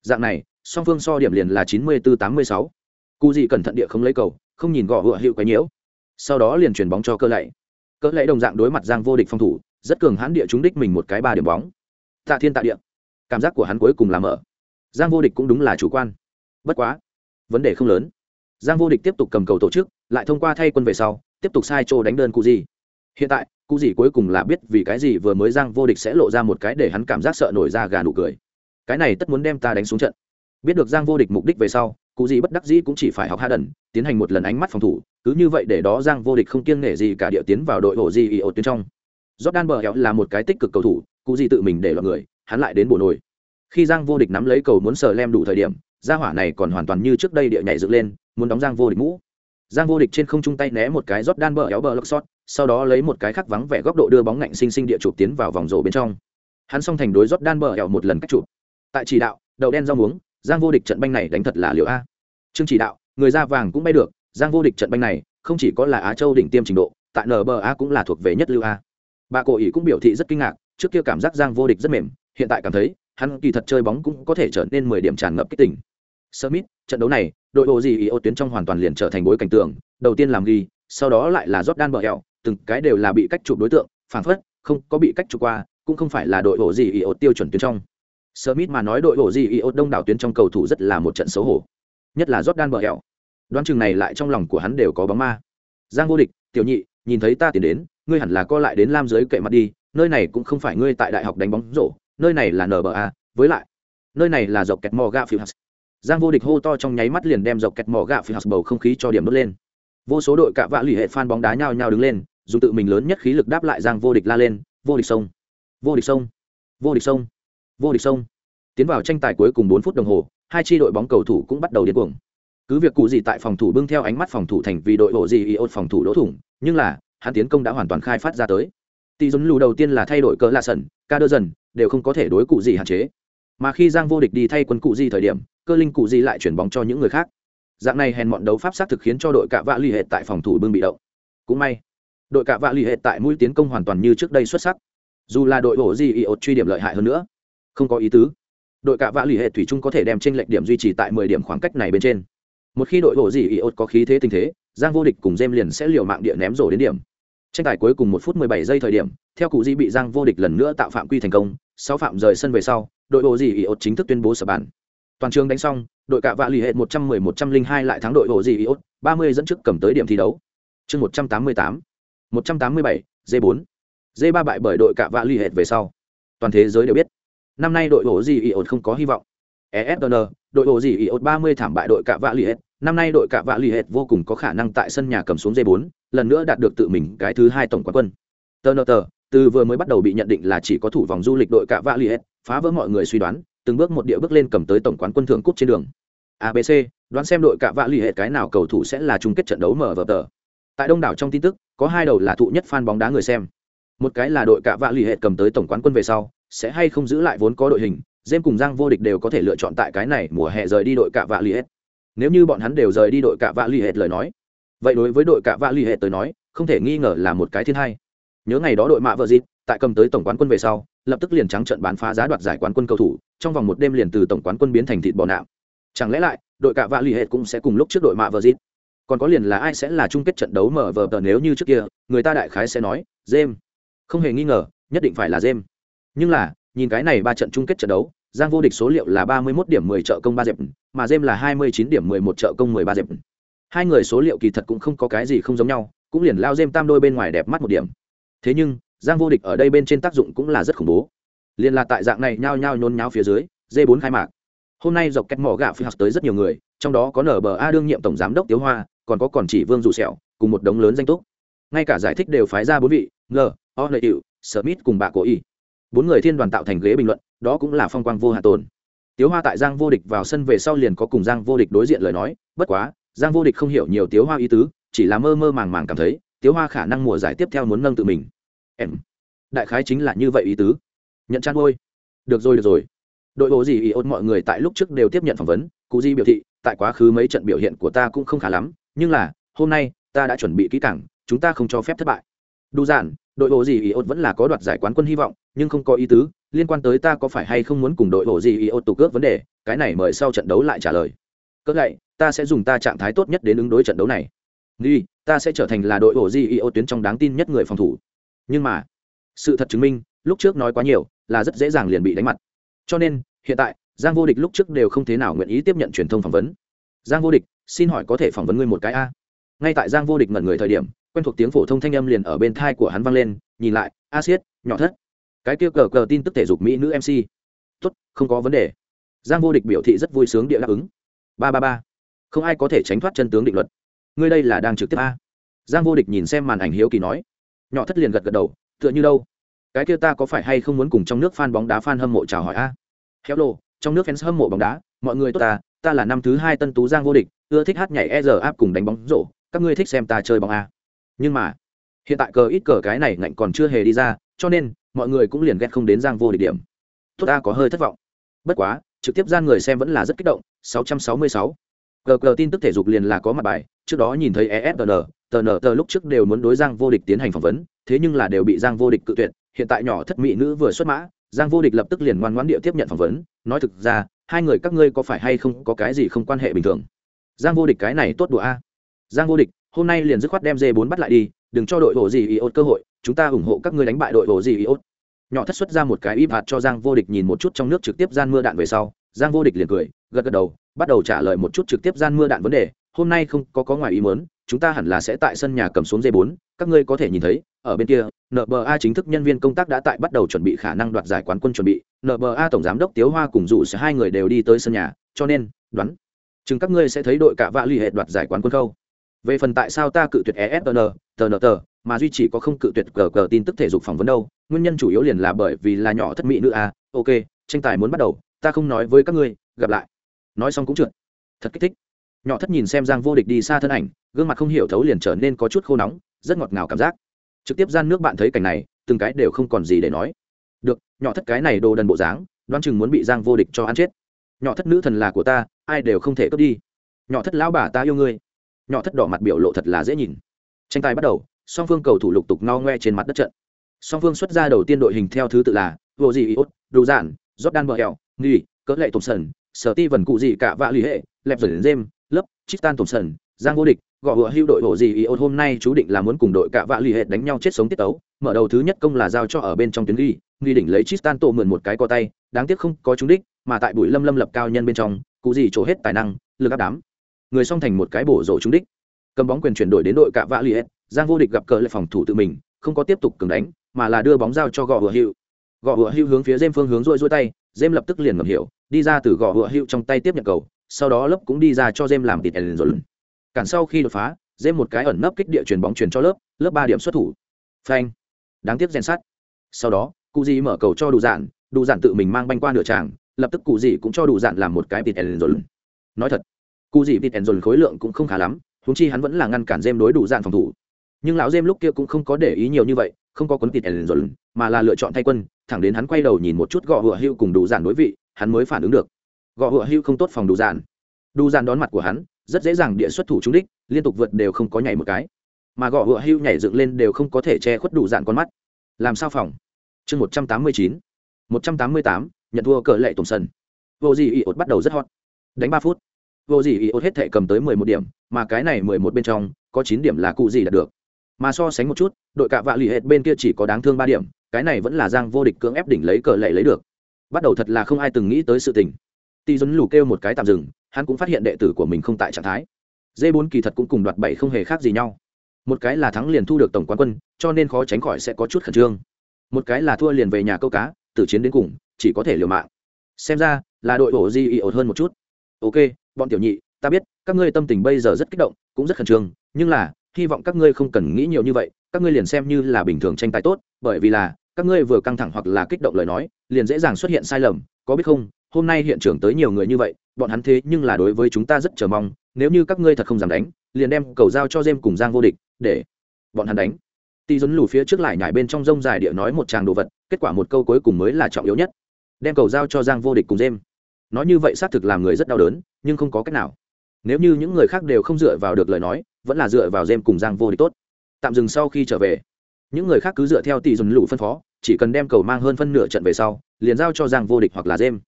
dạng này, song phương so điểm liền là chín mươi bốn tám mươi sáu. Cụ gì cẩn thận địa không lấy cầu, không nhìn gõ hựa hiệu cái nhiễu. Sau đó liền chuyển bóng cho cơ lạy cỡ lạy đồng dạng đối mặt giang vô địch phòng thủ, rất cường hãn địa trúng đích mình một cái ba điểm bóng. Tạ thiên tạ địa. Cảm giác của hắn cuối cùng là mở. Giang vô địch cũng đúng là chủ quan. Bất quá, vấn đề không lớn. Giang vô địch tiếp tục cầm cầu tổ chức, lại thông qua thay quân về sau, tiếp tục sai trô đánh đơn cụ gì. Hiện tại, cụ gì cuối cùng là biết vì cái gì vừa mới giang vô địch sẽ lộ ra một cái để hắn cảm giác sợ nổi ra gà nụ cười cái này tất muốn đem ta đánh xuống trận. Biết được giang vô địch mục đích về sau, cụ gì bất đắc dĩ cũng chỉ phải học hạ đần, tiến hành một lần ánh mắt phòng thủ, cứ như vậy để đó giang vô địch không kiêng nể gì cả địa tiến vào đội ổ gì ỉ ổ tuyến trong. Jordan bờ hẹo là một cái tích cực cầu thủ, cụ gì tự mình để loạn người, hắn lại đến bổ nổi. Khi giang vô địch nắm lấy cầu muốn sờ lem đủ thời điểm, gia hỏa này còn hoàn toàn như trước đây địa nhảy dựng lên, muốn đóng giang vô địch mũ. Giang vô địch trên không trung tay né một cái jordan đan bờ éo bờ lốc sót sau đó lấy một cái khắc vắng vẻ góc độ đưa bóng ngạnh sinh sinh địa chụp tiến vào vòng rổ bên trong. Hắn xong thành đối jordan đan bờ éo một lần cách chụp tại chỉ đạo đậu đen rau muống giang vô địch trận banh này đánh thật là liệu a. Chương chỉ đạo người da vàng cũng bay được giang vô địch trận banh này không chỉ có là á châu đỉnh tiêm trình độ tại nba cũng là thuộc về nhất lưu a. Bà cổ ỷ cũng biểu thị rất kinh ngạc trước kia cảm giác giang vô địch rất mềm hiện tại cảm thấy hắn kỳ thật chơi bóng cũng có thể trở nên mười điểm tràn ngập kích tỉnh Smith, trận đấu này, đội bộ gì ý ô tuyến trong hoàn toàn liền trở thành bối cảnh tường, đầu tiên làm ghi, sau đó lại là Jordan bờ hẹo, từng cái đều là bị cách chụp đối tượng, phản phất, không có bị cách chụp qua, cũng không phải là đội bộ gì ý ô tiêu chuẩn tuyến trong. Smith mà nói đội bộ gì ý đông đảo tuyến trong cầu thủ rất là một trận xấu hổ. Nhất là Jordan bờ hẹo. Đoán chừng này lại trong lòng của hắn đều có bóng ma. Giang vô địch, tiểu nhị, nhìn thấy ta tiến đến, ngươi hẳn là co lại đến lam dưới kệ mặt đi, nơi này cũng không phải ngươi tại đại học đánh bóng rổ, nơi này là NBA, với lại, nơi này là dọc kẹt mò gạ phiêu giang vô địch hô to trong nháy mắt liền đem dọc kẹt mỏ gạ phiêu bầu không khí cho điểm đốt lên vô số đội cạ vạ lì hệ fan bóng đá nhao nhao đứng lên dùng tự mình lớn nhất khí lực đáp lại giang vô địch la lên vô địch sông vô địch sông vô địch sông vô địch sông. Tiến vào tranh tài cuối cùng bốn phút đồng hồ, hai tri đội bóng cầu thủ cũng bắt đầu điên cuồng. Cứ việc cụ gì tại phòng thủ bưng theo ánh mắt phòng thủ thành vì đội bộ gì iốt phòng thủ lỗ thủng, nhưng là, hắn tiến công đã hoàn toàn khai phát ra tới. Tỷ giống lù đầu tiên là thay đổi cỡ lạ sần, ca đơ dần, đều không có thể đối cụ gì hạn chế. Mà khi giang vô địch đi thay quân cụ gì thời điểm, cơ linh cụ gì lại chuyển bóng cho những người khác. Dạng này hèn mọn đấu pháp sát thực khiến cho đội cạ vạ l ì hệ tại phòng thủ bưng bị động. Cũng may, đội cạ vạ l ì hệ tại mũi tiến công hoàn toàn như trước đây xuất sắc. Dù là đội bộ gì ý truy điểm lợi hại hơn nữa không có ý tứ. Đội cạ vạ l ì hệ thủy chung có thể đem tranh lệch điểm duy trì tại mười điểm khoảng cách này bên trên. Một khi đội bổ gì ý ốt có khí thế tình thế, giang vô địch cùng jem liền sẽ liều mạng địa ném rổ đến điểm. Tranh tài cuối cùng một phút mười bảy giây thời điểm, theo cụ di bị giang vô địch lần nữa tạo phạm quy thành công sau phạm rời sân về sau, đội bộ gì ý ốt chính thức tuyên bố sở bàn. Toàn trường đánh xong, đội cạ vạ l ì hệ một trăm mười, một trăm linh hai lại thắng đội hồ dị ốt ba mươi dẫn trước cầm tới điểm thi đấu. Chương một trăm tám mươi tám, một trăm tám mươi bảy d bốn. D ba bại bởi đội cạ vạ l ì hệ về sau. Toàn thế giới đều biết năm nay đội hồ gì ổn không có hy vọng. Esn đội hồ gì iốt ba mươi thảm bại đội cả vạ l năm nay đội cả vạ l vô cùng có khả năng tại sân nhà cầm xuống d bốn, lần nữa đạt được tự mình cái thứ hai tổng quán quân. Tờ từ vừa mới bắt đầu bị nhận định là chỉ có thủ vòng du lịch đội cả vạ l phá vỡ mọi người suy đoán, từng bước một địa bước lên cầm tới tổng quán quân thượng cúp trên đường. Abc đoán xem đội cả vạ l cái nào cầu thủ sẽ là chung kết trận đấu mở vở tờ. Tại đông đảo trong tin tức, có hai đầu là thụ nhất fan bóng đá người xem một cái là đội cạ vạ l ì hệ cầm tới tổng quán quân về sau, sẽ hay không giữ lại vốn có đội hình dêm cùng Giang vô địch đều có thể lựa chọn tại cái này mùa hè rời đi đội cạ vạ l ì hệ nếu như bọn hắn đều rời đi đội cạ vạ l ì hệ lời nói, vậy đối với đội cạ vạ l ì hệ tới nói, không thể nghi ngờ là một cái thiên hay. nhớ ngày đó đội mạ vợ dịp tại cầm tới tổng quán quân về sau, lập tức liền trắng trận bán phá giá đoạt giải quán quân cầu thủ, trong vòng một đêm liền từ tổng quán quân biến thành thịt bò nạo chẳng lẽ lại, đội cạ vạ l ì hệ cũng sẽ cùng lúc trước đội mạ vợ dịp còn có liền là ai sẽ là chung kết trận đấu mở vờ tờ nếu như trước kia, người ta đại khái sẽ nói, james không hề nghi ngờ, nhất định phải là dêm nhưng là, nhìn cái này ba trận chung kết trận đấu, giang vô địch số liệu là ba mươi 31 điểm 10 trợ công ba dẹp, mà dêm là hai mươi chín điểm 11 trợ công 13 dẹp. Hai người số liệu kỳ thật cũng không có cái gì không giống nhau, cũng liền lao dêm tam đôi bên ngoài đẹp mắt một điểm. Thế nhưng, giang vô địch ở đây bên trên tác dụng cũng là rất khủng bố. Liền là tại dạng này nhao nhao nhốn nháo phía dưới d 4 khai mạc. Hôm nay dọc cách mỏ gạo phi học tới rất nhiều người, trong đó có nở bờ a đương nhiệm tổng giám đốc tiếu hoa, còn có còn chỉ vương dù sẹo, cùng một đống lớn danh túc. Ngay cả giải thích đều phái ra bốn vị ngờ o lợi hiệu smith cùng bà cố y bốn người thiên đoàn tạo thành ghế bình luận, đó cũng là phong quang vô hạ tồn. Tiếu hoa tại giang vô địch vào sân về sau liền có cùng giang vô địch đối diện lời nói, bất quá, giang vô địch không hiểu nhiều tiếu hoa ý tứ, chỉ là mơ mơ màng màng cảm thấy, tiếu hoa khả năng mùa giải tiếp theo muốn nâng tự mình. Em, đại khái chính là như vậy ý tứ. Nhận chăn ngôi được rồi được rồi. Đội bộ gì ý ốt mọi người tại lúc trước đều tiếp nhận phỏng vấn, cụ di biểu thị, tại quá khứ mấy trận biểu hiện của ta cũng không khá lắm, nhưng là, hôm nay, ta đã chuẩn bị kỹ càng, chúng ta không cho phép thất bại. Đủ giản đội bộ gì ý ốt vẫn là có đoạt giải quán quân hy vọng, nhưng không có ý tứ, liên quan tới ta có phải hay không muốn cùng đội bộ gì ý ốt tụ cướp vấn đề, cái này mời sau trận đấu lại trả lời. Cỡ gậy ta sẽ dùng ta trạng thái tốt nhất đến ứng đối trận đấu này. Nghi ta sẽ trở thành là đội bộ gì ý ốt tuyến trong đáng tin nhất người phòng thủ. Nhưng mà, sự thật chứng minh, lúc trước nói quá nhiều, là rất dễ dàng liền bị đánh mặt. Cho nên, hiện tại, giang vô địch lúc trước đều không thế nào nguyện ý tiếp nhận truyền thông phỏng vấn. Giang vô địch, xin hỏi có thể phỏng vấn ngươi một cái a? Ngay tại giang vô địch ngẩn người thời điểm quen thuộc tiếng phổ thông thanh âm liền ở bên thai của hắn vang lên, nhìn lại a siết nhỏ thất. Cái kia cờ cờ tin tức thể dục mỹ nữ mc tốt, không có vấn đề. Giang vô địch biểu thị rất vui sướng địa đáp ứng. Ba ba ba. Không ai có thể tránh thoát chân tướng định luật. Ngươi đây là đang trực tiếp a. Giang vô địch nhìn xem màn ảnh hiếu kỳ nói. Nhỏ thất liền gật gật đầu, tựa như đâu? Cái kia ta có phải hay không muốn cùng trong nước fan bóng đá fan hâm mộ chào hỏi a? Hello, trong nước fans hâm mộ bóng đá, mọi người tốt ta ta là năm thứ hai tân tú giang vô địch, ưa thích hát nhảy e r áp cùng đánh bóng rổ, các ngươi thích xem ta chơi bóng a nhưng mà, hiện tại cờ ít cờ cái này ngạnh còn chưa hề đi ra, cho nên, mọi người cũng liền ghét không đến giang vô địch điểm. Tốt ta có hơi thất vọng. Bất quá, trực tiếp gian người xem vẫn là rất kích động 666. cờ cờ tin tức thể dục liền là có mặt bài, trước đó nhìn thấy esn tn tờ lúc trước đều muốn đối giang vô địch tiến hành phỏng vấn, thế nhưng là đều bị giang vô địch cự tuyệt, hiện tại nhỏ thất mỹ nữ vừa xuất mã, giang vô địch lập tức liền ngoan ngoãn địa tiếp nhận phỏng vấn, nói thực ra, hai người các ngươi có phải hay không có cái gì không quan hệ bình thường? Giang vô địch cái này tốt đùa a. Giang vô địch hôm nay liền dứt khoát đem dê bốn bắt lại đi, đừng cho đội bộ gì iốt cơ hội, chúng ta ủng hộ các ngươi đánh bại đội bộ gì iốt. Nhỏ thất xuất ra một cái y hạt cho giang vô địch nhìn một chút trong nước trực tiếp gian mưa đạn về sau, giang vô địch liền cười, gật gật đầu, bắt đầu trả lời một chút trực tiếp gian mưa đạn vấn đề. Hôm nay không có có ngoài ý muốn, chúng ta hẳn là sẽ tại sân nhà cầm xuống dây bốn, các ngươi có thể nhìn thấy, ở bên kia nba chính thức nhân viên công tác đã tại bắt đầu chuẩn bị khả năng đoạt giải quán quân chuẩn bị. Nba tổng giám đốc tiếu hoa cùng dụ sẽ hai người đều đi tới sân nhà, cho nên, đoán, chừng các ngươi sẽ thấy đội cả vạ l ì hệ đoạt giải quán quân khâu về phần tại sao ta cự tuyệt esn tn tờ mà duy chỉ có không cự tuyệt cờ cờ tin tức thể dục phỏng vấn đâu, nguyên nhân chủ yếu liền là bởi vì là nhỏ thất mỹ nữ a ok, tranh tài muốn bắt đầu, ta không nói với các ngươi, gặp lại. Nói xong cũng trượt. Thật kích thích. Nhỏ thất nhìn xem giang vô địch đi xa thân ảnh, gương mặt không hiểu thấu liền trở nên có chút khô nóng, rất ngọt ngào cảm giác. Trực tiếp gian nước bạn thấy cảnh này, từng cái đều không còn gì để nói. Được, nhỏ thất cái này đồ đần bộ dáng đoan chừng muốn bị giang vô địch cho ăn chết. Nhỏ thất nữ thần là của ta, ai đều không thể cướp đi. Nhỏ thất lão bà ta yêu ngươi nhỏ thất đỏ mặt biểu lộ thật là dễ nhìn. Tranh tài bắt đầu, song phương cầu thủ lục tục ngao ngoe trên mặt đất trận. Song phương xuất ra đầu tiên đội hình theo thứ tự là vô gì iốt đủ giản jordan bờ hẹo nghi cỡ lệ thompson sở ti vần cụ gì cả vạ lì hệ, lẹp dần jem lớp tristan thompson, giang vô địch, gõ vựa hưu đội bộ gì iốt hôm nay chú định là muốn cùng đội cả vạ lì hệ đánh nhau chết sống tiết tấu. Mở đầu thứ nhất công là giao cho ở bên trong tuyến ghi. Nghi đỉnh lấy tristan tổ mượn một cái co tay, đáng tiếc không có trúng đích, mà tại bụi lâm lâm lập cao nhân bên trong cụ gì trổ hết tài năng, lực áp đám người song thành một cái bổ rổ trúng đích. Cầm bóng quyền chuyển đổi đến đội cạ vã liệt giang vô địch gặp cờ lại phòng thủ tự mình, không có tiếp tục cường đánh, mà là đưa bóng giao cho gò hựa hữu. Gò hựa hữu hướng phía dêm phương hướng rôi rôi tay, dêm lập tức liền ngầm hiểu, đi ra từ gò hựa hữu trong tay tiếp nhận cầu, sau đó lớp cũng đi ra cho dêm làm tịt ellen rồi cản sau khi đột phá, dêm một cái ẩn nấp kích địa chuyền bóng chuyển cho lớp lớp ba điểm xuất thủ. Phanh. Đáng tiếc rèn sắt. Sau đó, cụ gì mở cầu cho đủ dạn đủ dạn tự mình mang banh qua nửa tràng, lập tức cụ gì cũng cho đủ dạn làm một cái tịt ellen rồi nói thật cụ gì vịt ẩn dồn khối lượng cũng không khá lắm húng chi hắn vẫn là ngăn cản dêm đối đủ dạng phòng thủ. Nhưng lão dêm lúc kia cũng không có để ý nhiều như vậy, không có cuốn vịt ẩn dồn mà là lựa chọn thay quân, thẳng đến hắn quay đầu nhìn một chút gõ hựa hưu cùng đủ dạng đối vị, hắn mới phản ứng được. Gõ hựa hưu không tốt phòng đủ dạng. Đủ dạng đón mặt của hắn, rất dễ dàng địa xuất thủ trúng đích, liên tục vượt đều không có nhảy một cái. Mà gõ hựa hưu nhảy dựng lên đều không có thể che khuất đủ dạng con mắt. Làm sao phòng? Chương một trăm tám mươi chín. Một trăm tám mươi tám, nhận thua cờ lệ tổng sân vô gì ị ột bắt đầu rất hot. Đánh ba phút vô gì ý ốt hết thể cầm tới mười một điểm, mà cái này mười một bên trong, có chín điểm là cụ gì đạt được. Mà so sánh một chút, đội cạ vạ lì hệt bên kia chỉ có đáng thương ba điểm, cái này vẫn là giang vô địch cưỡng ép đỉnh lấy cờ lệ lấy được. Bắt đầu thật là không ai từng nghĩ tới sự tình. Tỷ dấn lù kêu một cái tạm dừng, hắn cũng phát hiện đệ tử của mình không tại trạng thái. D bốn kỳ thật cũng cùng đoạt bảy không hề khác gì nhau. Một cái là thắng liền thu được tổng quán quân, cho nên khó tránh khỏi sẽ có chút khẩn trương. Một cái là thua liền về nhà câu cá từ chiến đến cùng, chỉ có thể liều mạng. Xem ra, là đội ổ di ổn hơn một chút. Ok bọn tiểu nhị, ta biết, các ngươi tâm tình bây giờ rất kích động, cũng rất khẩn trương, nhưng là, hy vọng các ngươi không cần nghĩ nhiều như vậy, các ngươi liền xem như là bình thường tranh tài tốt, bởi vì là, các ngươi vừa căng thẳng hoặc là kích động lời nói, liền dễ dàng xuất hiện sai lầm, có biết không? Hôm nay hiện trường tới nhiều người như vậy, bọn hắn thế nhưng là đối với chúng ta rất chờ mong, nếu như các ngươi thật không dám đánh, liền đem cầu giao cho dêm cùng giang vô địch, để bọn hắn đánh. Tỷ dấn lù phía trước lại nhảy bên trong rông dài địa nói một tràng đồ vật, kết quả một câu cuối cùng mới là trọng yếu nhất. Đem cầu giao cho giang vô địch cùng dêm nói như vậy xác thực làm người rất đau đớn, nhưng không có cách nào. Nếu như những người khác đều không dựa vào được lời nói, vẫn là dựa vào jem cùng giang vô địch tốt. Tạm dừng sau khi trở về. Những người khác cứ dựa theo tỷ dùn lũ phân phó, chỉ cần đem cầu mang hơn phân nửa trận về sau, liền giao cho giang vô địch hoặc là jem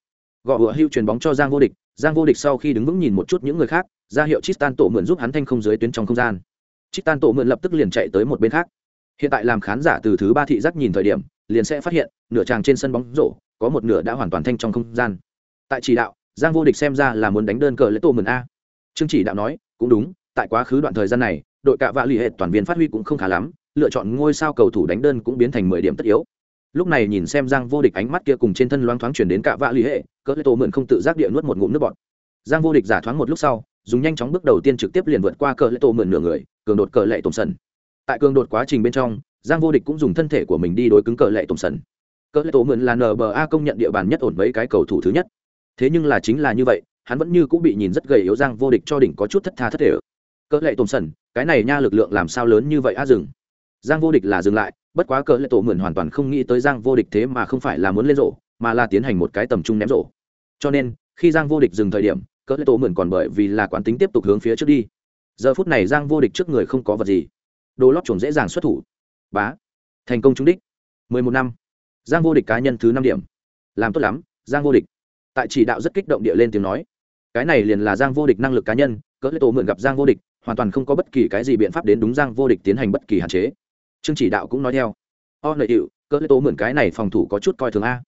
gõ hựa hưu truyền bóng cho giang vô địch, giang vô địch sau khi đứng vững nhìn một chút những người khác, ra hiệu Tristan tổ mượn giúp hắn thanh không dưới tuyến trong không gian. Tristan tổ mượn lập tức liền chạy tới một bên khác. Hiện tại làm khán giả từ thứ ba thị giác nhìn thời điểm, liền sẽ phát hiện, nửa tràng trên sân bóng rổ, có một nửa đã hoàn toàn thanh trong không gian tại chỉ đạo, giang vô địch xem ra là muốn đánh đơn cờ lễ tổ mượn a. Trương chỉ đạo nói, cũng đúng, tại quá khứ đoạn thời gian này, đội cạ vạ l ì hệ toàn viên phát huy cũng không khá lắm, lựa chọn ngôi sao cầu thủ đánh đơn cũng biến thành mười điểm tất yếu. Lúc này nhìn xem giang vô địch ánh mắt kia cùng trên thân loáng thoáng chuyển đến cạ vạ l ì hệ cỡ lễ tổ mượn không tự giác địa nuốt một ngụm nước bọt. Giang vô địch giả thoáng một lúc sau, dùng nhanh chóng bước đầu tiên trực tiếp liền vượt qua cờ lễ tổ mượn nửa người, cường đột cờ lệ tổng sần. Tại cường đột quá trình bên trong, giang vô địch cũng dùng thân thể của mình đi đối cứng cờ lệ tổng sần. Cờ lệ tổ mượn là nba công nhận địa bàn nhất ổn mấy cái cầu thủ thứ nhất thế nhưng là chính là như vậy, hắn vẫn như cũng bị nhìn rất gầy yếu giang vô địch cho đỉnh có chút thất tha thất thể. Cỡ lệ tổn sần, cái này nha lực lượng làm sao lớn như vậy a dừng. Giang vô địch là dừng lại, bất quá cỡ lệ tổ mượn hoàn toàn không nghĩ tới giang vô địch thế mà không phải là muốn lên rổ, mà là tiến hành một cái tầm trung ném rổ. Cho nên, khi giang vô địch dừng thời điểm, cỡ lệ tổ mượn còn bởi vì là quán tính tiếp tục hướng phía trước đi. Giờ phút này giang vô địch trước người không có vật gì. Đồ lót chuồn dễ dàng xuất thủ. Bá. Thành công trúng đích. Mười một năm. Giang vô địch cá nhân thứ năm điểm. Làm tốt lắm giang vô địch tại chỉ đạo rất kích động địa lên tiếng nói. Cái này liền là giang vô địch năng lực cá nhân, cỡ lệ tổ mượn gặp giang vô địch, hoàn toàn không có bất kỳ cái gì biện pháp đến đúng giang vô địch tiến hành bất kỳ hạn chế. Trương chỉ đạo cũng nói theo. O lợi hiệu cỡ lệ tổ mượn cái này phòng thủ có chút coi thường a.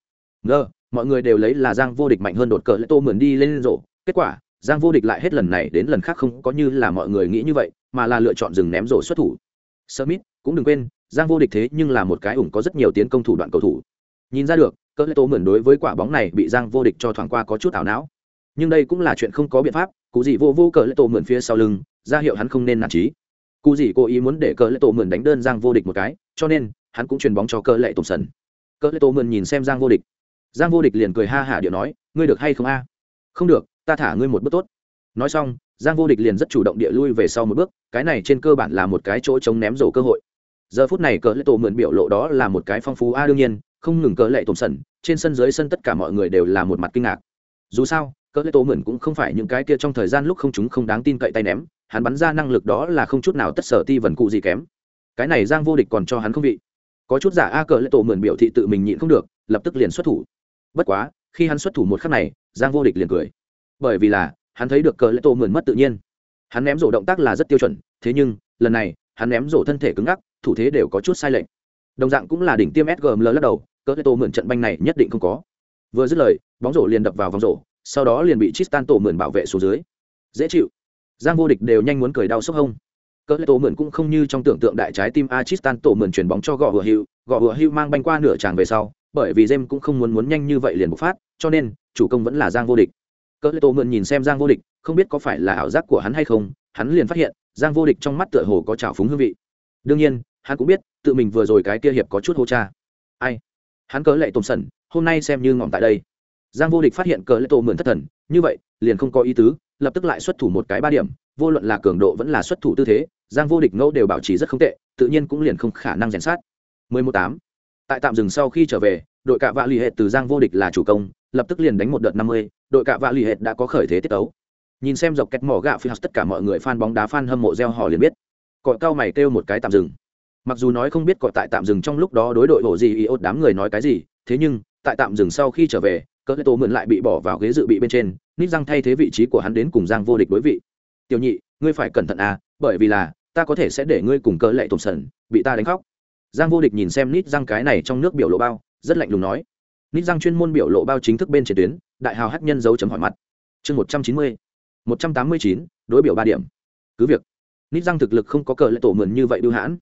Ngơ mọi người đều lấy là giang vô địch mạnh hơn đột cỡ lệ tổ mượn đi lên rổ kết quả, giang vô địch lại hết lần này đến lần khác không có như là mọi người nghĩ như vậy, mà là lựa chọn dừng ném rổ xuất thủ. Smith cũng đừng quên, giang vô địch thế nhưng là một cái ủng có rất nhiều tiến công thủ đoạn cầu thủ. Nhìn ra được cỡ lệ tổ mượn đối với quả bóng này bị giang vô địch cho thoảng qua có chút ảo não. Nhưng đây cũng là chuyện không có biện pháp, cụ gì vô vô cỡ lệ tổ mượn phía sau lưng, ra hiệu hắn không nên nản trí. Cụ gì cố ý muốn để cỡ lệ tổ mượn đánh đơn giang vô địch một cái, cho nên, hắn cũng chuyền bóng cho cỡ lệ tổng sần. Cỡ lệ tổ mượn nhìn xem giang vô địch. Giang vô địch liền cười ha hả điệu nói, ngươi được hay không a? Không được, ta thả ngươi một bước tốt. Nói xong, giang vô địch liền rất chủ động địa lui về sau một bước, cái này trên cơ bản là một cái chỗ chống ném rổ cơ hội. Giờ phút này cỡ lệ tổ mượn biểu lộ đó là một cái phong phú a, đương nhiên không ngừng cỡ lệ tổn sần, trên sân dưới sân tất cả mọi người đều là một mặt kinh ngạc. Dù sao, cỡ lệ tổ mượn cũng không phải những cái kia trong thời gian lúc không chúng không đáng tin cậy tay ném, hắn bắn ra năng lực đó là không chút nào tất sở ti vần cụ gì kém. Cái này giang vô địch còn cho hắn không vị. Có chút giả a cỡ lệ tổ mượn biểu thị tự mình nhịn không được, lập tức liền xuất thủ. Bất quá, khi hắn xuất thủ một khắc này, giang vô địch liền cười. Bởi vì là, hắn thấy được cỡ lệ tổ mượn mất tự nhiên. Hắn ném rổ động tác là rất tiêu chuẩn, thế nhưng, lần này, hắn ném rổ thân thể cứng ngắc, thủ thế đều có chút sai lệch. Đồng dạng cũng là đỉnh tiêm sgm lắc đầu cỡ lệ tổ mượn trận banh này nhất định không có vừa dứt lời bóng rổ liền đập vào vòng rổ sau đó liền bị Tristan tổ mượn bảo vệ xuống dưới. Dễ chịu. Giang vô địch đều nhanh muốn cười đau sốc hông. Cỡ tổ mượn cũng không như trong tưởng tượng đại trái tim A Tristan tổ mượn chuyển bóng cho gõ hựa hữu, gõ hựa hữu mang banh qua nửa tràng về sau, bởi vì Jem cũng không muốn muốn nhanh như vậy liền bộc phát, cho nên chủ công vẫn là Giang vô địch. Cỡ tổ mượn nhìn xem Giang vô địch, không biết có phải là ảo giác của hắn hay không, hắn liền phát hiện, Giang vô địch trong mắt tựa hồ có trào phúng hương vị. Đương nhiên, hắn cũng biết, tự mình vừa rồi cái kia hiệp có chút hô cha. Ai? Hắn cớ lệ tổn sần hôm nay xem như ngọn tại đây. Giang vô địch phát hiện cờ lệ tổ mượn thất thần như vậy liền không có ý tứ lập tức lại xuất thủ một cái ba điểm vô luận là cường độ vẫn là xuất thủ tư thế giang vô địch ngẫu đều bảo trì rất không tệ tự nhiên cũng liền không khả năng rèn sát. 11-8. tại tạm dừng sau khi trở về đội cạ vạ l ì hệt từ giang vô địch là chủ công lập tức liền đánh một đợt 50, đội cạ vạ l ì hệt đã có khởi thế tiết tấu. Nhìn xem dọc kẹt mỏ gạo phi tất cả mọi người fan bóng đá fan hâm mộ gieo họ liền biết. Cọi cao mày kêu một cái tạm dừng mặc dù nói không biết cọi tại tạm dừng trong lúc đó đối đội hộ gì y ốt đám người nói cái gì, thế nhưng, tại tạm dừng sau khi trở về cỡ lệ tổ mượn lại bị bỏ vào ghế dự bị bên trên, nít răng thay thế vị trí của hắn đến cùng giang vô địch đối vị. Tiểu nhị, ngươi phải cẩn thận à bởi vì là, ta có thể sẽ để ngươi cùng cỡ lệ tổn sần, bị ta đánh khóc. Giang vô địch nhìn xem nít răng cái này trong nước biểu lộ bao, rất lạnh lùng nói. Nít răng chuyên môn biểu lộ bao chính thức bên trên tuyến, đại hào hát nhân dấu chấm hỏi mặt. Chương một trăm chín mươi, một trăm tám mươi chín, đối biểu ba điểm. Cứ việc. Nít răng thực lực không có cờ lệ tổ mượn như vậy đưu hãn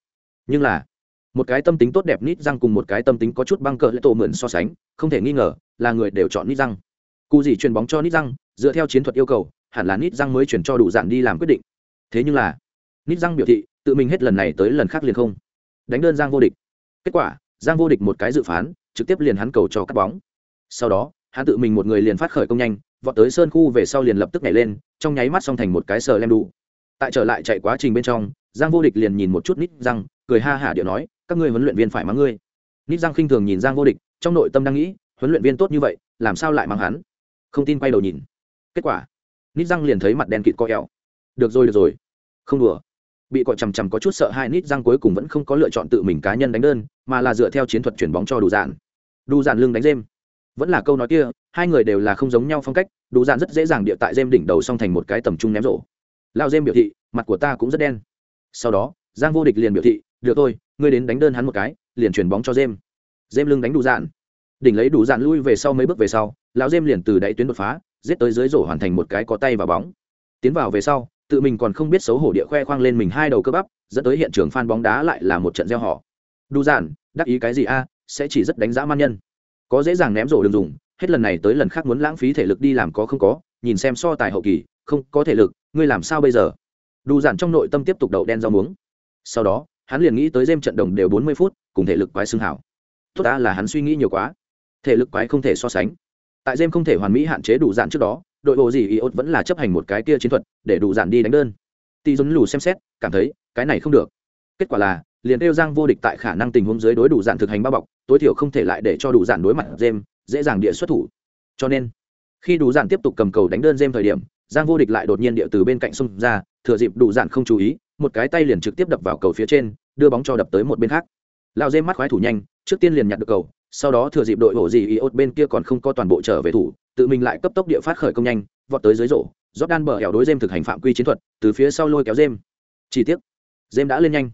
nhưng là, một cái tâm tính tốt đẹp nít răng cùng một cái tâm tính có chút băng cờ lệ tổ mượn so sánh, không thể nghi ngờ là người đều chọn nít răng. Cụ gì chuyền bóng cho nít răng, dựa theo chiến thuật yêu cầu, hẳn là nít răng mới chuyển cho đủ dạn đi làm quyết định. Thế nhưng là, nít răng biểu thị, tự mình hết lần này tới lần khác liền không. Đánh đơn giang vô địch. Kết quả, giang vô địch một cái dự phán, trực tiếp liền hắn cầu cho cắt bóng. Sau đó, hắn tự mình một người liền phát khởi công nhanh, vọt tới sơn khu về sau liền lập tức nhảy lên, trong nháy mắt xong thành một cái sờ lem đủ tại trở lại chạy quá trình bên trong, giang vô địch liền nhìn một chút nít răng cười ha hả điệu nói, các ngươi huấn luyện viên phải mắng ngươi. Nít giang khinh thường nhìn giang vô địch, trong nội tâm đang nghĩ, huấn luyện viên tốt như vậy, làm sao lại mắng hắn? Không tin quay đầu nhìn. Kết quả, nít giang liền thấy mặt đen kịt co eo. Được rồi được rồi. Không đùa. Bị cọ chằm chằm có chút sợ hai, nít giang cuối cùng vẫn không có lựa chọn tự mình cá nhân đánh đơn, mà là dựa theo chiến thuật chuyển bóng cho đủ dạn đủ dạn lưng đánh dêm. Vẫn là câu nói kia, hai người đều là không giống nhau phong cách đủ dạn rất dễ dàng địa tại dêm đỉnh đầu xong thành một cái tầm trung ném rổ. Lao dêm biểu thị, mặt của ta cũng rất đen. Sau đó giang vô địch liền biểu thị, được thôi, ngươi đến đánh đơn hắn một cái, liền chuyển bóng cho Diêm. Diêm lưng đánh đủ dạn. Đỉnh lấy đủ dạn lui về sau mấy bước về sau, lão Diêm liền từ đáy tuyến đột phá, giết tới dưới rổ hoàn thành một cái có tay vào bóng. Tiến vào về sau, tự mình còn không biết xấu hổ địa khoe khoang lên mình hai đầu cơ bắp, dẫn tới hiện trường phan bóng đá lại là một trận gieo họ. Đủ dạn, đắc ý cái gì a, sẽ chỉ rất đánh giá man nhân. Có dễ dàng ném rổ đường dùng, hết lần này tới lần khác muốn lãng phí thể lực đi làm có không có, nhìn xem so tài hậu kỳ, không có thể lực, ngươi làm sao bây giờ? Đủ dạn trong nội tâm tiếp tục đậu đen rau muống sau đó, hắn liền nghĩ tới dêm trận đồng đều bốn mươi phút, cùng thể lực quái xương hảo. Tốt ta là hắn suy nghĩ nhiều quá. Thể lực quái không thể so sánh. Tại dêm không thể hoàn mỹ hạn chế đủ dạn trước đó, đội bộ gì iốt vẫn là chấp hành một cái kia chiến thuật, để đủ dạn đi đánh đơn. Tỷ dồn lù xem xét, cảm thấy, cái này không được. Kết quả là, liền kêu giang vô địch tại khả năng tình huống dưới đối đủ dạn thực hành bao bọc, tối thiểu không thể lại để cho đủ dạn đối mặt dêm dễ dàng địa xuất thủ. Cho nên, khi đủ dạn tiếp tục cầm cầu đánh đơn dêm thời điểm, giang vô địch lại đột nhiên địa từ bên cạnh xông ra, thừa dịp đủ dạn không chú ý một cái tay liền trực tiếp đập vào cầu phía trên đưa bóng cho đập tới một bên khác. Lao dêm mắt khoái thủ nhanh trước tiên liền nhặt được cầu sau đó thừa dịp đội hổ gì iốt bên kia còn không có toàn bộ trở về thủ tự mình lại cấp tốc địa phát khởi công nhanh vọt tới dưới rổ. Đan bờ hẻo đối dêm thực hành phạm quy chiến thuật từ phía sau lôi kéo dêm Chỉ tiếc, dêm đã lên nhanh.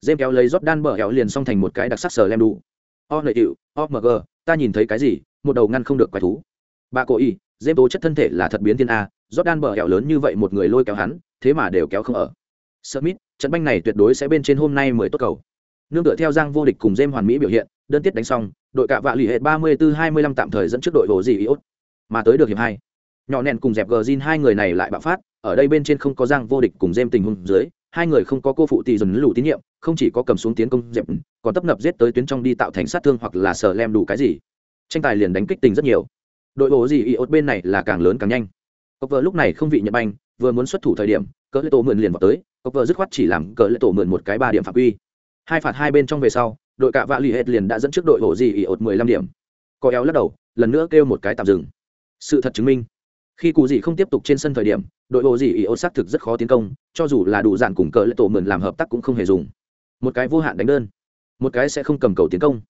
Dêm kéo lấy đan bờ hẻo liền xong thành một cái đặc sắc sờ lem đủ o lợi hiệu o mg ta nhìn thấy cái gì một đầu ngăn không được quái thú. Bà cố ý dêm tố chất thân thể là thật biến thiên a đan bờ hẻo lớn như vậy một người lôi kéo hắn thế mà đều kéo không ở. Smith, trận banh này tuyệt đối sẽ bên trên hôm nay mười tốt cầu. Nương tựa theo Giang vô địch cùng Gem hoàn mỹ biểu hiện, đơn tiết đánh xong, đội cạ vạ lì hệt 34-25 tạm thời dẫn trước đội hồ gì Iốt. Mà tới được hiệp hai, nhỏ nền cùng dẹp Gjin hai người này lại bạo phát, ở đây bên trên không có Giang vô địch cùng Gem tình huống dưới, hai người không có cô phụ tỷ dần lũ tín nhiệm, không chỉ có cầm xuống tiến công dẹp, còn tấp nập giết tới tuyến trong đi tạo thành sát thương hoặc là sờ lem đủ cái gì. Tranh tài liền đánh kích tình rất nhiều. Đội hồ gì Iốt bên này là càng lớn càng nhanh. Cốc lúc này không vị nhận banh, vừa muốn xuất thủ thời điểm, cỡ lệ tổ mượn liền vào tới, Cốc vợ dứt khoát chỉ làm cỡ lệ tổ mượn một cái ba điểm phạm quy. Hai phạt hai bên trong về sau, đội cạ vạ lì hết liền đã dẫn trước đội hồ gì ỉ ột mười lăm điểm. Có éo lắc đầu lần nữa kêu một cái tạm dừng. Sự thật chứng minh khi cụ gì không tiếp tục trên sân thời điểm đội hồ gì ỉ ột xác thực rất khó tiến công cho dù là đủ dạn cùng cỡ lệ tổ mượn làm hợp tác cũng không hề dùng. Một cái vô hạn đánh đơn một cái sẽ không cầm cầu tiến công.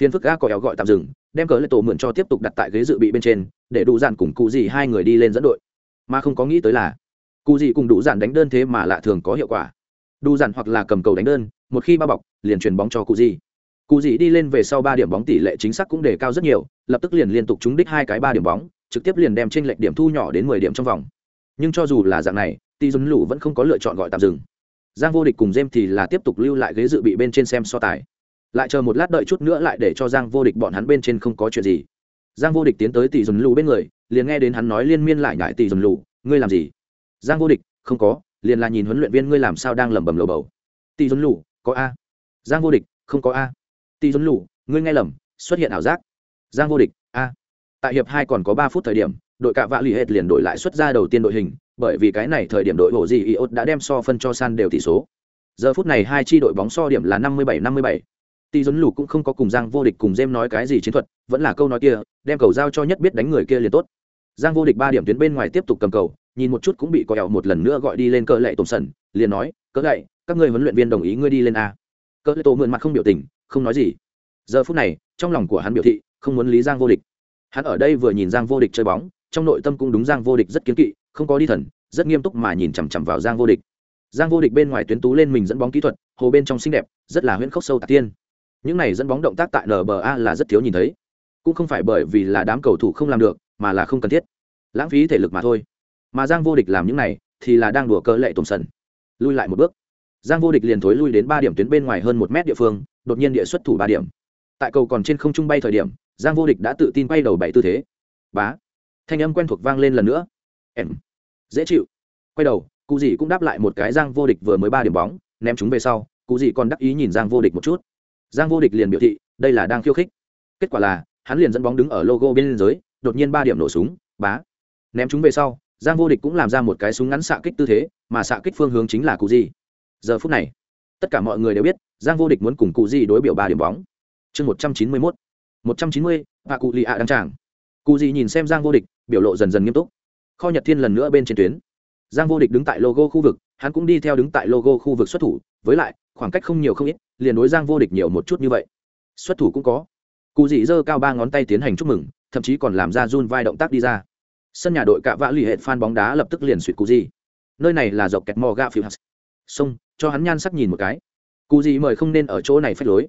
Phiên phức ga có éo gọi tạm dừng đem cỡ lệ tổ mượn cho tiếp tục đặt tại ghế dự bị bên trên để đủ dạn cùng cụ gì hai người đi lên dẫn đội. Mà không có nghĩ tới là cụ gì cùng đủ dạn đánh đơn thế mà lạ thường có hiệu quả. Đủ dạn hoặc là cầm cầu đánh đơn, một khi bao bọc, liền chuyền bóng cho cụ gì. Cụ gì đi lên về sau ba điểm bóng tỷ lệ chính xác cũng đề cao rất nhiều, lập tức liền liên tục trúng đích hai cái ba điểm bóng, trực tiếp liền đem trên lệch điểm thu nhỏ đến mười điểm trong vòng. Nhưng cho dù là dạng này tỷ dùn lũ vẫn không có lựa chọn gọi tạm dừng. Giang vô địch cùng jem thì là tiếp tục lưu lại ghế dự bị bên trên xem so tài. Lại chờ một lát đợi chút nữa lại để cho giang vô địch bọn hắn bên trên không có chuyện gì. Giang vô địch tiến tới tỷ dùn lũ bên người, liền nghe đến hắn nói liên miên lại nhại tỷ dùn lũ ngươi làm gì? Giang vô địch, không có, liền là nhìn huấn luyện viên ngươi làm sao đang lẩm bẩm lầu bầu. Tỷ dùn lũ có a. Giang vô địch, không có a. Tỷ dồn lù, ngươi nghe lầm, xuất hiện ảo giác. Giang vô địch, a. Tại hiệp hai còn có ba phút thời điểm, đội cạ vạ l ì hết liền đổi lại xuất ra đầu tiên đội hình, bởi vì cái này thời điểm đội hồ gì iốt đã đem so phân cho san đều tỷ số. Giờ phút này hai chi đội bóng so điểm là năm mươi bảy, năm mươi bảy. Tỷ dồn lù cũng không có cùng giang vô địch cùng dêm nói cái gì chiến thuật, vẫn là câu nói kia, đem cầu giao cho nhất biết đánh người kia liền tốt. Giang vô địch ba điểm tuyến bên ngoài tiếp tục cầm cầu nhìn một chút cũng bị coi ẻo một lần nữa gọi đi lên cỡ lệ tổn sần, liền nói, cỡ lệ, các người huấn luyện viên đồng ý ngươi đi lên a. Cỡ lệ tổ mượn mặt không biểu tình, không nói gì. Giờ phút này, trong lòng của hắn biểu thị, không muốn lý giang vô địch. Hắn ở đây vừa nhìn giang vô địch chơi bóng, trong nội tâm cũng đúng giang vô địch rất kiến kỵ, không có đi thần, rất nghiêm túc mà nhìn chằm chằm vào giang vô địch. Giang vô địch bên ngoài tuyến tú lên mình dẫn bóng kỹ thuật, hồ bên trong xinh đẹp, rất là huyễn khốc sâu tạc tiên. Những này dẫn bóng động tác tại nba là rất thiếu nhìn thấy. Cũng không phải bởi vì là đám cầu thủ không làm được, mà là không cần thiết. Lãng phí thể lực mà thôi mà giang vô địch làm những này thì là đang đùa cơ lệ tổn sần. Lui lại một bước. Giang vô địch liền thối lui đến ba điểm tuyến bên ngoài hơn một mét địa phương, đột nhiên địa xuất thủ ba điểm. Tại cầu còn trên không trung bay thời điểm, giang vô địch đã tự tin quay đầu bảy tư thế. Bá. Thanh âm quen thuộc vang lên lần nữa. Em. Dễ chịu. Quay đầu, cụ dì cũng đáp lại một cái giang vô địch vừa mới ba điểm bóng, ném chúng về sau, cụ dì còn đắc ý nhìn giang vô địch một chút. Giang vô địch liền biểu thị, đây là đang khiêu khích. Kết quả là, hắn liền dẫn bóng đứng ở logo bên dưới, đột nhiên ba điểm nổ súng, bá. Ném chúng về sau giang vô địch cũng làm ra một cái súng ngắn xạ kích tư thế, mà xạ kích phương hướng chính là cụ di giờ phút này, tất cả mọi người đều biết, giang vô địch muốn cùng cụ di đối biểu ba điểm bóng. Chương một trăm chín mươi mốt. một trăm chín mươi và cụ lì ạ đăng tràng. Cụ di nhìn xem giang vô địch, biểu lộ dần dần nghiêm túc. Kho nhật thiên lần nữa bên trên tuyến. Giang vô địch đứng tại logo khu vực, hắn cũng đi theo đứng tại logo khu vực xuất thủ, với lại, khoảng cách không nhiều không ít, liền đối giang vô địch nhiều một chút như vậy. Xuất thủ cũng có. Cụ dị giơ cao ba ngón tay tiến hành chúc mừng, thậm chí còn làm ra run vai động tác đi ra sân nhà đội cạ vã lì hệ phan bóng đá lập tức liền suýt cú dị nơi này là dọc kẹt mò gạ phiêu hạt. Sông cho hắn nhan sắc nhìn một cái. Cú dị mời không nên ở chỗ này phách lối.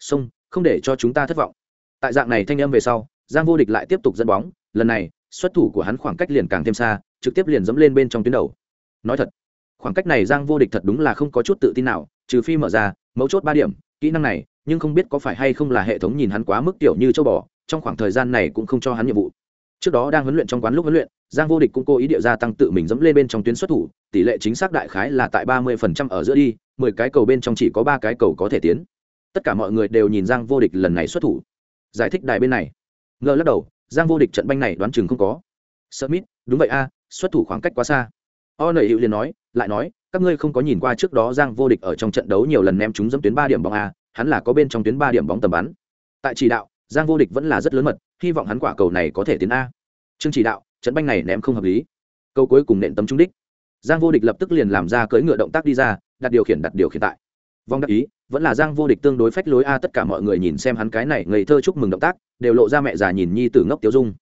Sông không để cho chúng ta thất vọng. Tại dạng này thanh âm về sau, giang vô địch lại tiếp tục dẫn bóng. Lần này, xuất thủ của hắn khoảng cách liền càng thêm xa, trực tiếp liền dẫm lên bên trong tuyến đầu. Nói thật, khoảng cách này giang vô địch thật đúng là không có chút tự tin nào, trừ phi mở ra, mấu chốt ba điểm, kỹ năng này, nhưng không biết có phải hay không là hệ thống nhìn hắn quá mức tiểu như châu bò, trong khoảng thời gian này cũng không cho hắn nhiệm vụ trước đó đang huấn luyện trong quán lúc huấn luyện, giang vô địch cũng cố ý địa gia tăng tự mình dẫm lên bên trong tuyến xuất thủ, tỷ lệ chính xác đại khái là tại ba mươi phần trăm ở giữa đi, mười cái cầu bên trong chỉ có ba cái cầu có thể tiến. Tất cả mọi người đều nhìn giang vô địch lần này xuất thủ. Giải thích đài bên này. Ngờ lắc đầu, giang vô địch trận banh này đoán chừng không có. Smith đúng vậy a, xuất thủ khoảng cách quá xa. O nợ hữu liền nói, lại nói, các ngươi không có nhìn qua trước đó giang vô địch ở trong trận đấu nhiều lần ném chúng dẫm tuyến ba điểm bóng a, hắn là có bên trong tuyến ba điểm bóng tầm bắn. Tại chỉ đạo giang vô địch vẫn là rất lớn mật, hy vọng hắn quả cầu này có thể tiến a. Chương chỉ đạo, trận banh này ném không hợp lý. Câu cuối cùng nện tấm trung đích. Giang vô địch lập tức liền làm ra cưỡi ngựa động tác đi ra, đặt điều khiển đặt điều khiển tại. Vong đắc ý, vẫn là giang vô địch tương đối phách lối a, tất cả mọi người nhìn xem hắn cái này ngây thơ chúc mừng động tác, đều lộ ra mẹ già nhìn nhi tử ngốc tiêu dung.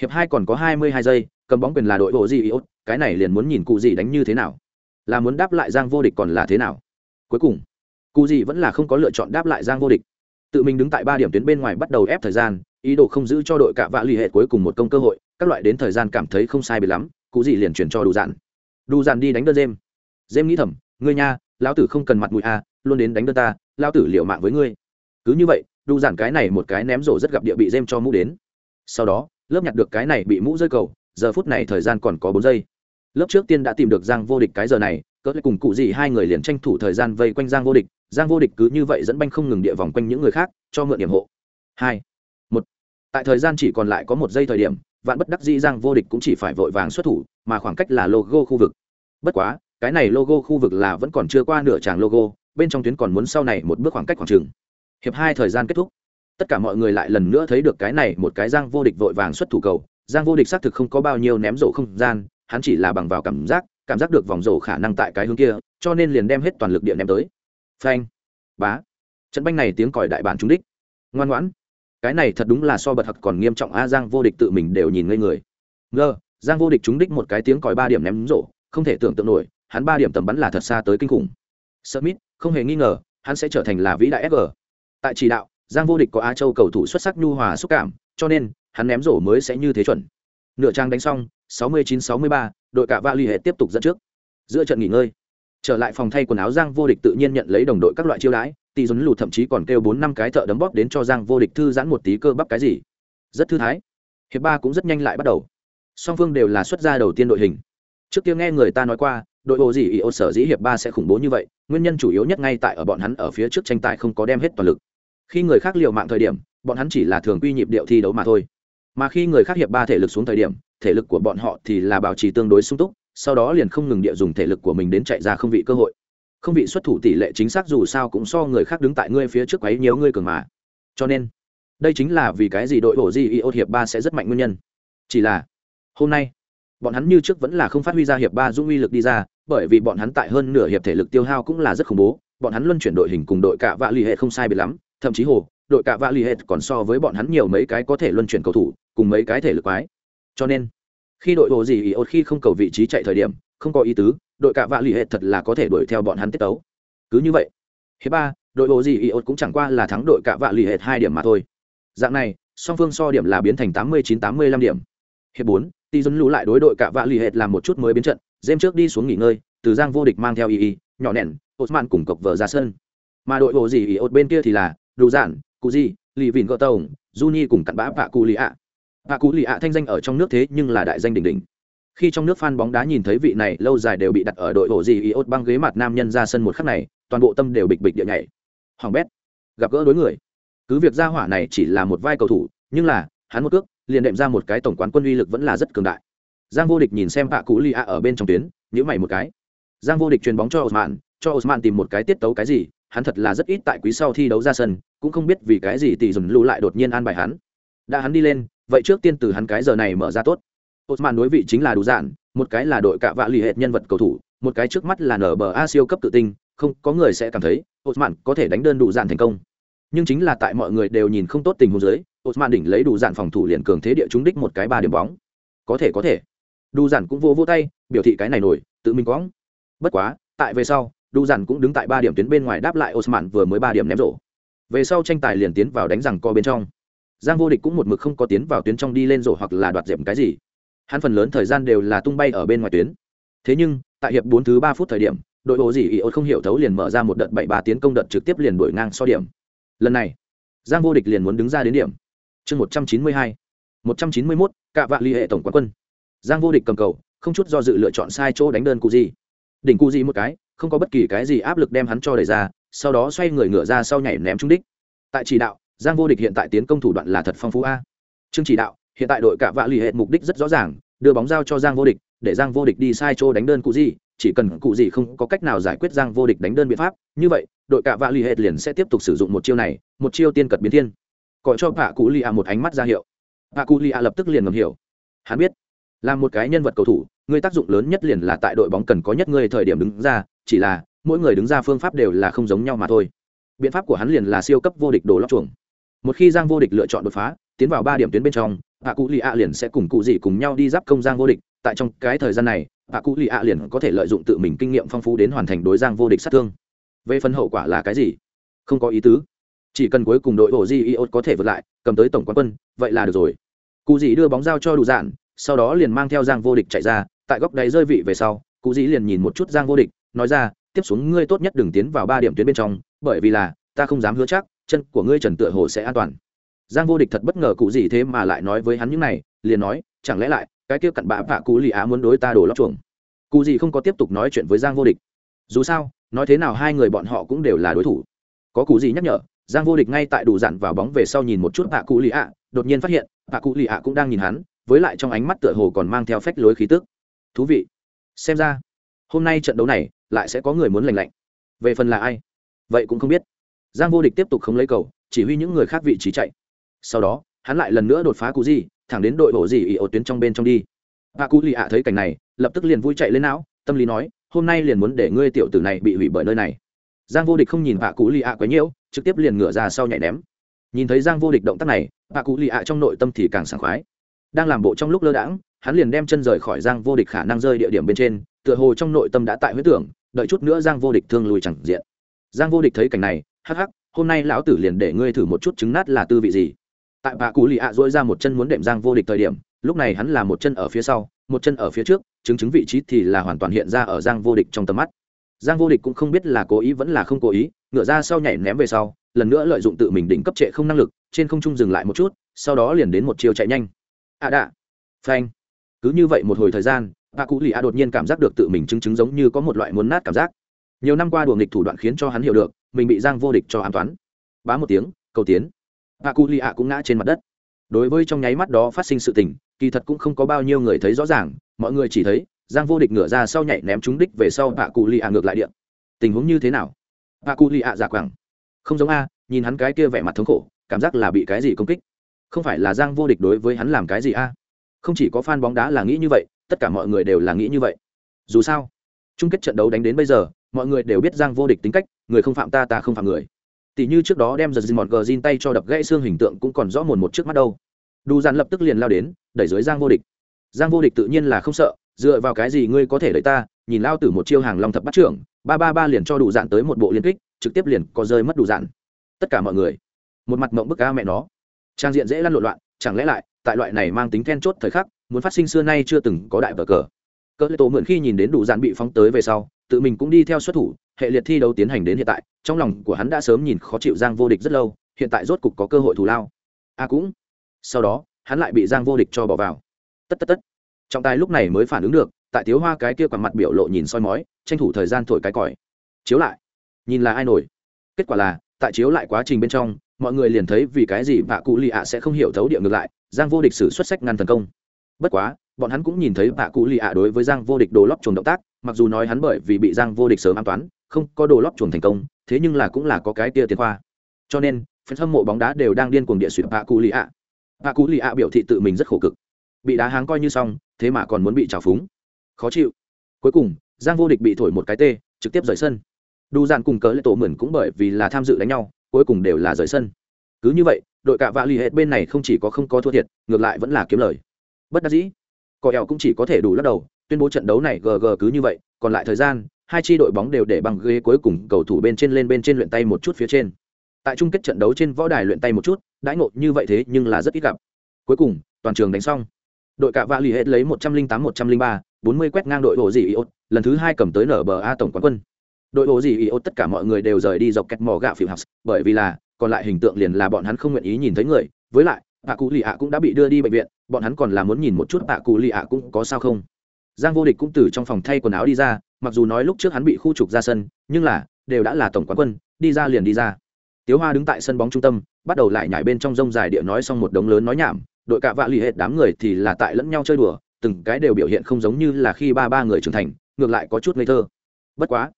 Hiệp hai còn có hai mươi hai giây, cầm bóng quyền là đội bộ gì iốt, cái này liền muốn nhìn cụ gì đánh như thế nào. Là muốn đáp lại giang vô địch còn là thế nào. Cuối cùng, cụ gì vẫn là không có lựa chọn đáp lại giang vô địch tự mình đứng tại ba điểm tuyến bên ngoài bắt đầu ép thời gian, ý đồ không giữ cho đội cạ vạ l ì hệ cuối cùng một công cơ hội, các loại đến thời gian cảm thấy không sai bị lắm, cụ gì liền chuyển cho đủ dạn đủ dạn đi đánh đơn dêm dêm nghĩ thầm, ngươi nha, lão tử không cần mặt mũi a luôn đến đánh đơn ta, lão tử liệu mạng với ngươi. Cứ như vậy đủ dạn cái này một cái ném rổ rất gặp địa bị dêm cho mũ đến. Sau đó, lớp nhặt được cái này bị mũ rơi cầu, giờ phút này thời gian còn có bốn giây. Lớp trước tiên đã tìm được giang vô địch cái giờ này, cỡ cùng cụ gì hai người liền tranh thủ thời gian vây quanh giang vô địch giang vô địch cứ như vậy dẫn banh không ngừng địa vòng quanh những người khác, cho mượn điểm hộ. Hai, một. Tại thời gian chỉ còn lại có một giây thời điểm, vạn bất đắc dĩ giang vô địch cũng chỉ phải vội vàng xuất thủ, mà khoảng cách là logo khu vực. Bất quá, cái này logo khu vực là vẫn còn chưa qua nửa tràng logo, bên trong tuyến còn muốn sau này một bước khoảng cách khoảng trường. hiệp hai thời gian kết thúc. Tất cả mọi người lại lần nữa thấy được cái này một cái giang vô địch vội vàng xuất thủ cầu. Giang vô địch xác thực không có bao nhiêu ném rổ không gian, hắn chỉ là bằng vào cảm giác cảm giác được vòng rổ khả năng tại cái hướng kia, cho nên liền đem hết toàn lực điện ném tới phanh. Bá. Trận banh này tiếng còi đại bản trúng đích. Ngoan ngoãn. Cái này thật đúng là so bật hặc còn nghiêm trọng a giang vô địch tự mình đều nhìn ngây người. Ngơ giang vô địch trúng đích một cái tiếng còi ba điểm ném rổ không thể tưởng tượng nổi hắn ba điểm tầm bắn là thật xa tới kinh khủng. Smith không hề nghi ngờ hắn sẽ trở thành là vĩ đại fg tại chỉ đạo giang vô địch có á châu cầu thủ xuất sắc nhu hòa xúc cảm cho nên hắn ném rổ mới sẽ như thế chuẩn. Nửa trang đánh xong 69-63, đội cả va l hệ tiếp tục dẫn trước. Giữa trận nghỉ ngơi trở lại phòng thay quần áo giang vô địch tự nhiên nhận lấy đồng đội các loại chiêu đãi tỷ dốn lụt thậm chí còn kêu bốn năm cái thợ đấm bóp đến cho giang vô địch thư giãn một tí cơ bắp cái gì. Rất thư thái. Hiệp ba cũng rất nhanh lại bắt đầu. Song phương đều là xuất gia đầu tiên đội hình. Trước kia nghe người ta nói qua, đội bộ gì ý ô sở dĩ hiệp ba sẽ khủng bố như vậy, nguyên nhân chủ yếu nhất ngay tại ở bọn hắn ở phía trước tranh tài không có đem hết toàn lực. Khi người khác liều mạng thời điểm, bọn hắn chỉ là thường quy nhịp điệu thi đấu mà thôi. Mà khi người khác hiệp ba thể lực xuống thời điểm, thể lực của bọn họ thì là bảo trì tương đối sung túc sau đó liền không ngừng địa dùng thể lực của mình đến chạy ra không vị cơ hội. Không vị xuất thủ tỷ lệ chính xác dù sao cũng so người khác đứng tại ngươi phía trước ấy nhiều ngươi cường mà. Cho nên, đây chính là vì cái gì đội bổ di iot hiệp ba sẽ rất mạnh nguyên nhân. Chỉ là, hôm nay, bọn hắn như trước vẫn là không phát huy ra hiệp ba dung uy lực đi ra, bởi vì bọn hắn tại hơn nửa hiệp thể lực tiêu hao cũng là rất khủng bố, bọn hắn luân chuyển đội hình cùng đội cả vạ l ì hệ không sai biệt lắm, thậm chí hồ, đội cả vạ l ì hệ còn so với bọn hắn nhiều mấy cái có thể luân chuyển cầu thủ, cùng mấy cái thể lực quái. Cho nên khi đội bộ gì ý ốt khi không cầu vị trí chạy thời điểm, không có ý tứ, đội cả vạ l ì hệ thật là có thể đuổi theo bọn hắn tiết tấu. Cứ như vậy. Hiệp ba, đội bộ gì ý ốt cũng chẳng qua là thắng đội cả vạ l ì hệ hai điểm mà thôi. Dạng này, song phương so điểm là biến thành tám mươi chín tám mươi lăm điểm. Hiệp bốn, ti dân lũ lại đối đội cả vạ l ì hệ làm một chút mới biến trận dêm trước đi xuống nghỉ ngơi, từ giang vô địch mang theo y y nhỏ nẻn, osman cùng cộc vợ ra sân. Mà đội bộ gì ý ốt bên kia thì là đủ giản cụ gì lì vìn gỡ tông juni cùng cặn bã vạ cụ lì ạ và Cú Lì ạ thanh danh ở trong nước thế nhưng là đại danh đỉnh đỉnh. Khi trong nước fan bóng đá nhìn thấy vị này lâu dài đều bị đặt ở đội bộ gì Iốt băng ghế mặt nam nhân ra sân một khắc này, toàn bộ tâm đều bịch bịch địa nhảy. Hoàng bét, gặp gỡ đối người. Cứ việc gia hỏa này chỉ là một vai cầu thủ, nhưng là, hắn một cước, liền đệm ra một cái tổng quán quân uy lực vẫn là rất cường đại. Giang vô địch nhìn xem vạ Cú Lì ạ ở bên trong tuyến, nhíu mày một cái. Giang vô địch truyền bóng cho Osman, cho Osman tìm một cái tiết tấu cái gì, hắn thật là rất ít tại quý sau thi đấu ra sân, cũng không biết vì cái gì tỷ dùn lưu lại đột nhiên an bài hắn. Đã hắn đi lên, vậy trước tiên từ hắn cái giờ này mở ra tốt. Osman đối vị chính là đủ dạn, một cái là đội cạ vạ lì hệt nhân vật cầu thủ, một cái trước mắt là nở bờ a siêu cấp tự tinh không có người sẽ cảm thấy osman có thể đánh đơn đủ dạn thành công. Nhưng chính là tại mọi người đều nhìn không tốt tình huống dưới osman đỉnh lấy đủ dạn phòng thủ liền cường thế địa trúng đích một cái ba điểm bóng. Có thể có thể. Đủ dạn cũng vô vô tay biểu thị cái này nổi tự mình quõng. Bất quá tại về sau đủ dạn cũng đứng tại ba điểm tuyến bên ngoài đáp lại osman vừa mới ba điểm ném rổ. Về sau tranh tài liền tiến vào đánh rằng co bên trong giang vô địch cũng một mực không có tiến vào tuyến trong đi lên rổ hoặc là đoạt dẹp cái gì. Hắn phần lớn thời gian đều là tung bay ở bên ngoài tuyến. Thế nhưng, tại hiệp bốn thứ ba phút thời điểm, đội bộ gì ý ốt không hiểu thấu liền mở ra một đợt bảy ba tiến công đợt trực tiếp liền đổi ngang so điểm. Lần này, giang vô địch liền muốn đứng ra đến điểm. Chương một trăm chín mươi hai, một trăm chín mươi mốt, cạ vạ ly hệ tổng quán quân. Giang vô địch cầm cầu, không chút do dự lựa chọn sai chỗ đánh đơn cụ gì đỉnh cụ gì một cái, không có bất kỳ cái gì áp lực đem hắn cho đẩy ra, sau đó xoay người ngửa ra sau nhảy ném trúng đích. Tại chỉ đạo giang vô địch hiện tại tiến công thủ đoạn là thật phong phú a. Chương chỉ đạo, hiện tại đội Cả vạ lì hệ mục đích rất rõ ràng, đưa bóng giao cho giang vô địch, để giang vô địch đi sai chỗ đánh đơn cụ gì, chỉ cần cụ gì không có cách nào giải quyết giang vô địch đánh đơn biện pháp, như vậy, đội Cả vạ lì hệ liền sẽ tiếp tục sử dụng một chiêu này, một chiêu tiên cật biến thiên. Gọi cho vạ cụ lì một ánh mắt ra hiệu. Vạ cụ lì lập tức liền ngầm hiểu. Hắn biết, là một cái nhân vật cầu thủ, người tác dụng lớn nhất liền là tại đội bóng cần có nhất người thời điểm đứng ra, chỉ là, mỗi người đứng ra phương pháp đều là không giống nhau mà thôi. Biện pháp của hắn liền là siêu cấp vô địch đồ lóc chuồng một khi giang vô địch lựa chọn đột phá, tiến vào ba điểm tuyến bên trong hạ cụ lì ạ liền sẽ cùng cụ gì cùng nhau đi giáp công giang vô địch. Tại trong cái thời gian này hạ cụ lì ạ liền có thể lợi dụng tự mình kinh nghiệm phong phú đến hoàn thành đối giang vô địch sát thương. Về phần hậu quả là cái gì? Không có ý tứ. Chỉ cần cuối cùng đội ổ di iot có thể vượt lại, cầm tới tổng quán quân, vậy là được rồi. Cụ dĩ đưa bóng giao cho đủ dạn sau đó liền mang theo giang vô địch chạy ra. Tại góc đáy rơi vị về sau, cụ dĩ liền nhìn một chút giang vô địch, nói ra, tiếp xuống ngươi tốt nhất đừng tiến vào ba điểm tuyến bên trong, bởi vì là ta không dám hứa chắc chân của ngươi trần tựa hồ sẽ an toàn. Giang vô địch thật bất ngờ cụ gì thế mà lại nói với hắn những này, liền nói, chẳng lẽ lại, cái kia cặn bã vạ cụ lì á muốn đối ta đổ lóc chuồng? Cụ gì không có tiếp tục nói chuyện với giang vô địch. Dù sao, nói thế nào hai người bọn họ cũng đều là đối thủ. Có cụ gì nhắc nhở, giang vô địch ngay tại đủ dặn vào bóng về sau nhìn một chút vạ cụ lì ạ đột nhiên phát hiện, vạ cụ lì ạ cũng đang nhìn hắn, với lại trong ánh mắt tựa hồ còn mang theo phách lối khí tức. Thú vị. Xem ra, hôm nay trận đấu này, lại sẽ có người muốn lành lạnh. Về phần là ai? Vậy cũng không biết giang vô địch tiếp tục không lấy cầu, chỉ huy những người khác vị trí chạy. Sau đó, hắn lại lần nữa đột phá cú gì thẳng đến đội bộ gì ỉ ổ tuyến trong bên trong đi. Và cú lì ạ thấy cảnh này, lập tức liền vui chạy lên não, tâm lý nói, hôm nay liền muốn để ngươi tiểu tử này bị hủy bởi nơi này. Giang vô địch không nhìn vạ cú lì ạ quấy nhiễu trực tiếp liền ngửa ra sau nhảy ném. Nhìn thấy giang vô địch động tác này vạ cú lì ạ trong nội tâm thì càng sảng khoái. Đang làm bộ trong lúc lơ đãng, hắn liền đem chân rời khỏi giang vô địch khả năng rơi địa điểm bên trên, tựa hồ trong nội tâm đã tại huyết tưởng, đợi chút nữa giang vô địch thương lùi chẳng diện. Giang vô địch thấy cảnh này hắc hắc, hôm nay lão tử liền để ngươi thử một chút trứng nát là tư vị gì. Tại bà cụ lì ạ dỗi ra một chân muốn đệm giang vô địch thời điểm, lúc này hắn là một chân ở phía sau, một chân ở phía trước chứng chứng vị trí thì là hoàn toàn hiện ra ở giang vô địch trong tầm mắt. Giang vô địch cũng không biết là cố ý vẫn là không cố ý, ngựa ra sau nhảy ném về sau, lần nữa lợi dụng tự mình đỉnh cấp trệ không năng lực, trên không trung dừng lại một chút, sau đó liền đến một chiều chạy nhanh. Ạ à đạ. Phanh. Cứ như vậy một hồi thời gian, bà cụ lì ạ đột nhiên cảm giác được tự mình chứng chứng giống như có một loại muốn nát cảm giác. Nhiều năm qua đùa nghịch thủ đoạn khiến cho hắn hiểu được mình bị giang vô địch cho an toán. Bá một tiếng, cầu tiến. A cu li ạ cũng ngã trên mặt đất. Đối với trong nháy mắt đó phát sinh sự tình, kỳ thật cũng không có bao nhiêu người thấy rõ ràng, mọi người chỉ thấy, giang vô địch ngửa ra sau nhảy ném trúng đích về sau a cu li ạ ngược lại điện. Tình huống như thế nào? A cu li ạ giả quẳng. Không giống a, nhìn hắn cái kia vẻ mặt thống khổ, cảm giác là bị cái gì công kích. Không phải là giang vô địch đối với hắn làm cái gì a? Không chỉ có fan bóng đá là nghĩ như vậy, tất cả mọi người đều là nghĩ như vậy. Dù sao, chung kết trận đấu đánh đến bây giờ mọi người đều biết giang vô địch tính cách, người không phạm ta ta không phạm người. Tỷ như trước đó đem giật dìn mọt gờ zin tay cho đập gãy xương hình tượng cũng còn rõ mồn một trước mắt đâu. Đủ dàn lập tức liền lao đến, đẩy dưới giang vô địch. Giang vô địch tự nhiên là không sợ, dựa vào cái gì ngươi có thể đẩy ta, nhìn lao từ một chiêu hàng long thập bắt trưởng, ba ba ba liền cho đủ dạn tới một bộ liên kích, trực tiếp liền có rơi mất đủ dạn tất cả mọi người, một mặt mộng bức ca mẹ nó. Trang diện dễ lăn lộn loạn, chẳng lẽ lại, tại loại này mang tính then chốt thời khắc, muốn phát sinh xưa nay chưa từng có đại vở cờ. Cỡ lê tổ mượn khi nhìn đến đủ dạn bị phóng tới về sau tự mình cũng đi theo xuất thủ, hệ liệt thi đấu tiến hành đến hiện tại, trong lòng của hắn đã sớm nhìn khó chịu giang vô địch rất lâu, hiện tại rốt cục có cơ hội thù lao. A à cũng, sau đó, hắn lại bị giang vô địch cho bỏ vào. Tất tất tất. Trọng tài lúc này mới phản ứng được, tại tiếu hoa cái kia quằn mặt biểu lộ nhìn soi mói, tranh thủ thời gian thổi cái còi. Chiếu lại. Nhìn là ai nổi. Kết quả là, tại chiếu lại quá trình bên trong, mọi người liền thấy vì cái gì bạ cụ lì ạ sẽ không hiểu thấu địa ngược lại, giang vô địch sử xuất sắc ngăn tấn công. Bất quá bọn hắn cũng nhìn thấy bạ cụ lì ạ đối với giang vô địch đồ lót chuồng động tác, mặc dù nói hắn bởi vì bị giang vô địch sớm an toán, không có đồ lót chuồng thành công, thế nhưng là cũng là có cái tia tiền khoa. Cho nên phần hâm mộ bóng đá đều đang điên cuồng địa suyệt bạ cụ lì ạ. Bạ cụ lì ạ biểu thị tự mình rất khổ cực. Bị đá háng coi như xong, thế mà còn muốn bị trào phúng. Khó chịu. Cuối cùng, giang vô địch bị thổi một cái tê, trực tiếp rời sân. Đủ dạn cùng cỡ lệ tổ mượn cũng bởi vì là tham dự đánh nhau, cuối cùng đều là rời sân. Cứ như vậy, đội cạ vạ lì hết bên này không chỉ có không có thua thiệt, ngược lại vẫn là kiếm lời. Bất đắc dĩ cỏ eo cũng chỉ có thể đủ lắc đầu, tuyên bố trận đấu này gg cứ như vậy, còn lại thời gian, hai chi đội bóng đều để bằng ghế cuối cùng cầu thủ bên trên lên bên trên luyện tay một chút phía trên. Tại chung kết trận đấu trên võ đài luyện tay một chút, đãi ngộ như vậy thế nhưng là rất ít gặp. Cuối cùng, toàn trường đánh xong. Đội cạ vạ l ì hết lấy một trăm linh tám, một trăm linh ba, bốn mươi quét ngang đội hồ dị iốt, lần thứ hai cầm tới nở bờ a tổng quán quân. Đội hồ dị iốt tất cả mọi người đều rời đi dọc kẹt mò gạo phiêu học bởi vì là, còn lại hình tượng liền là bọn hắn không nguyện ý nhìn thấy người, với lại bà cụ lì ạ cũng đã bị đưa đi bệnh viện, bọn hắn còn là muốn nhìn một chút bà cụ lì ạ cũng có sao không? Giang vô địch cũng từ trong phòng thay quần áo đi ra, mặc dù nói lúc trước hắn bị khu trục ra sân, nhưng là, đều đã là tổng quán quân, đi ra liền đi ra. Tiếu hoa đứng tại sân bóng trung tâm, bắt đầu lại nhảy bên trong rông dài địa nói xong một đống lớn nói nhảm, đội cạ vạ lì hết đám người thì là tại lẫn nhau chơi đùa, từng cái đều biểu hiện không giống như là khi ba ba người trưởng thành, ngược lại có chút ngây thơ. Bất quá,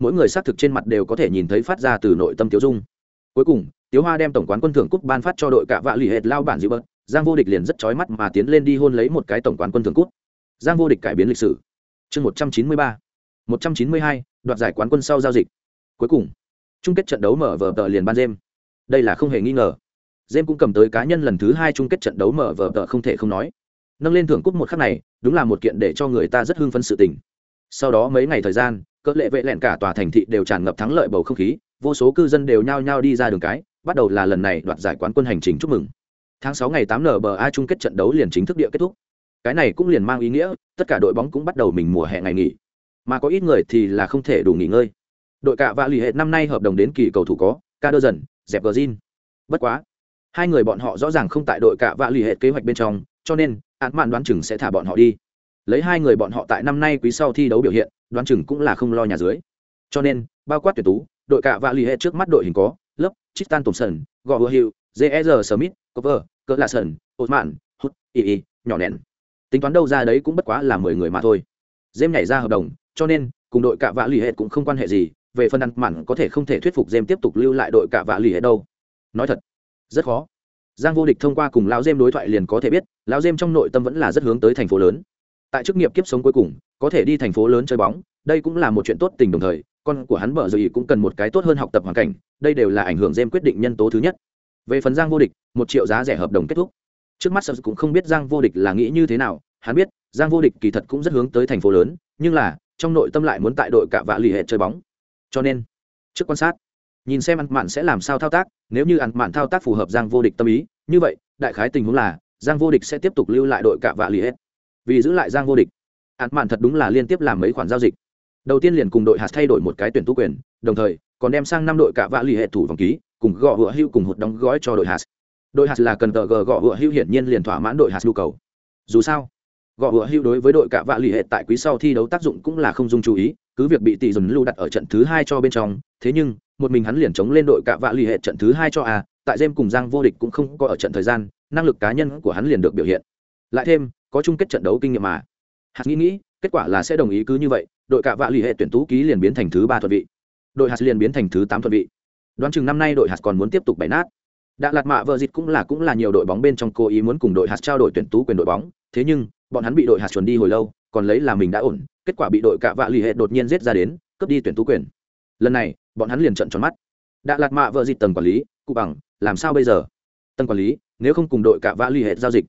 mỗi người xác thực trên mặt đều có thể nhìn thấy phát ra từ nội tâm tiếu dung. Cuối cùng tiếu hoa đem tổng quán quân thưởng cúp ban phát cho đội cả vạ lì hết lao bản dịu bớt giang vô địch liền rất chói mắt mà tiến lên đi hôn lấy một cái tổng quán quân thưởng cúp. Giang vô địch cải biến lịch sử. Chương một trăm chín mươi ba một trăm chín mươi hai đoạt giải quán quân sau giao dịch. Cuối cùng chung kết trận đấu mở vở tờ liền ban dêm, đây là không hề nghi ngờ. Dêm cũng cầm tới cá nhân lần thứ hai chung kết trận đấu mở vở tờ không thể không nói. Nâng lên thưởng cúp một khắc này đúng là một kiện để cho người ta rất hưng phấn sự tình. Sau đó mấy ngày thời gian cỡ lệ vệ lẹn cả tòa thành thị đều tràn ngập thắng lợi bầu không khí vô số cư dân đều nhao nhao đi ra đường cái bắt đầu là lần này đoạt giải quán quân hành trình chúc mừng. Tháng sáu ngày tám nba chung kết trận đấu liền chính thức địa kết thúc. Cái này cũng liền mang ý nghĩa, tất cả đội bóng cũng bắt đầu mình mùa hè ngày nghỉ. Mà có ít người thì là không thể đủ nghỉ ngơi. Đội cạ vạ lì hệ năm nay hợp đồng đến kỳ cầu thủ có, ca đơ dần, dẹp gờ zin. Bất quá, hai người bọn họ rõ ràng không tại đội cạ vạ lì hệ kế hoạch bên trong, cho nên án mạn đoán chừng sẽ thả bọn họ đi. Lấy hai người bọn họ tại năm nay quý sau thi đấu biểu hiện, đoán chừng cũng là không lo nhà dưới. Cho nên, bao quát tuyển tú, đội cạ vạ lì hệ trước mắt đội hình có Tristan Thompson, Gò Hill, J.R. Smith, Cover, Cỡ Lạ Sơn, Osman, Hút, Y Y, nhỏ nẹn. Tính toán đâu ra đấy cũng bất quá là mười người mà thôi. Jem nhảy ra hợp đồng, cho nên cùng đội cạ vạ lì hệ cũng không quan hệ gì, về phần ăn mặn có thể không thể thuyết phục Jem tiếp tục lưu lại đội cạ vạ lì hệ đâu. Nói thật, rất khó. Giang vô địch thông qua cùng lão Jem đối thoại liền có thể biết, lão Jem trong nội tâm vẫn là rất hướng tới thành phố lớn. Tại chức nghiệp kiếp sống cuối cùng, có thể đi thành phố lớn chơi bóng, đây cũng là một chuyện tốt tình đồng thời, con của hắn bở rồi cũng cần một cái tốt hơn học tập hoàn cảnh, đây đều là ảnh hưởng dêm quyết định nhân tố thứ nhất. Về phần Giang vô địch, một triệu giá rẻ hợp đồng kết thúc. Trước mắt Sở cũng không biết Giang vô địch là nghĩ như thế nào, hắn biết, Giang vô địch kỳ thật cũng rất hướng tới thành phố lớn, nhưng là, trong nội tâm lại muốn tại đội cạ vạ lì hệ chơi bóng. Cho nên, trước quan sát, nhìn xem ăn mạn sẽ làm sao thao tác, nếu như ăn mạn thao tác phù hợp Giang vô địch tâm ý, như vậy, đại khái tình huống là, Giang vô địch sẽ tiếp tục lưu lại đội cạ vạ lì hệ. Vì giữ lại Giang vô địch, ăn mạn thật đúng là liên tiếp làm mấy khoản giao dịch. Đầu tiên liền cùng đội hạt thay đổi một cái tuyển tú quyền đồng thời còn đem sang năm đội cả vạ lì hệ thủ vòng ký cùng gõ hựa hưu cùng hụt đóng gói cho đội hạt. Đội hạt là cần tờ gõ hựa hưu hiển nhiên liền thỏa mãn đội hạt nhu cầu. Dù sao gõ hựa hưu đối với đội cả vạ lì hệ tại quý sau thi đấu tác dụng cũng là không dung chú ý cứ việc bị tỷ dùn lưu đặt ở trận thứ hai cho bên trong thế nhưng một mình hắn liền chống lên đội cả vạ lì hệ trận thứ hai cho a tại jem cùng giang vô địch cũng không có ở trận thời gian năng lực cá nhân của hắn liền được biểu hiện. Lại thêm có chung kết trận đấu kinh nghiệm mà. Hạt nghĩ nghĩ, kết quả là sẽ đồng ý cứ như vậy, đội cạ vạ l ì hệ tuyển tú ký liền biến thành thứ ba thuận vị. Đội hạt liền biến thành thứ tám thuận vị. Đoán chừng năm nay đội hạt còn muốn tiếp tục bày nát. Đạ lạt mạ vợ dịt cũng là cũng là nhiều đội bóng bên trong cố ý muốn cùng đội hạt trao đổi tuyển tú quyền đội bóng, thế nhưng, bọn hắn bị đội hạt chuẩn đi hồi lâu, còn lấy là mình đã ổn, kết quả bị đội cạ vạ l ì hệ đột nhiên giết ra đến, cướp đi tuyển tú quyền. Lần này, bọn hắn liền trận tròn mắt. Đạ lạt mạ vợ dịt tầng quản lý, cụ bằng, làm sao bây giờ? Tầng quản lý, nếu không cùng đội cạ vạ l ì hệ giao dịch.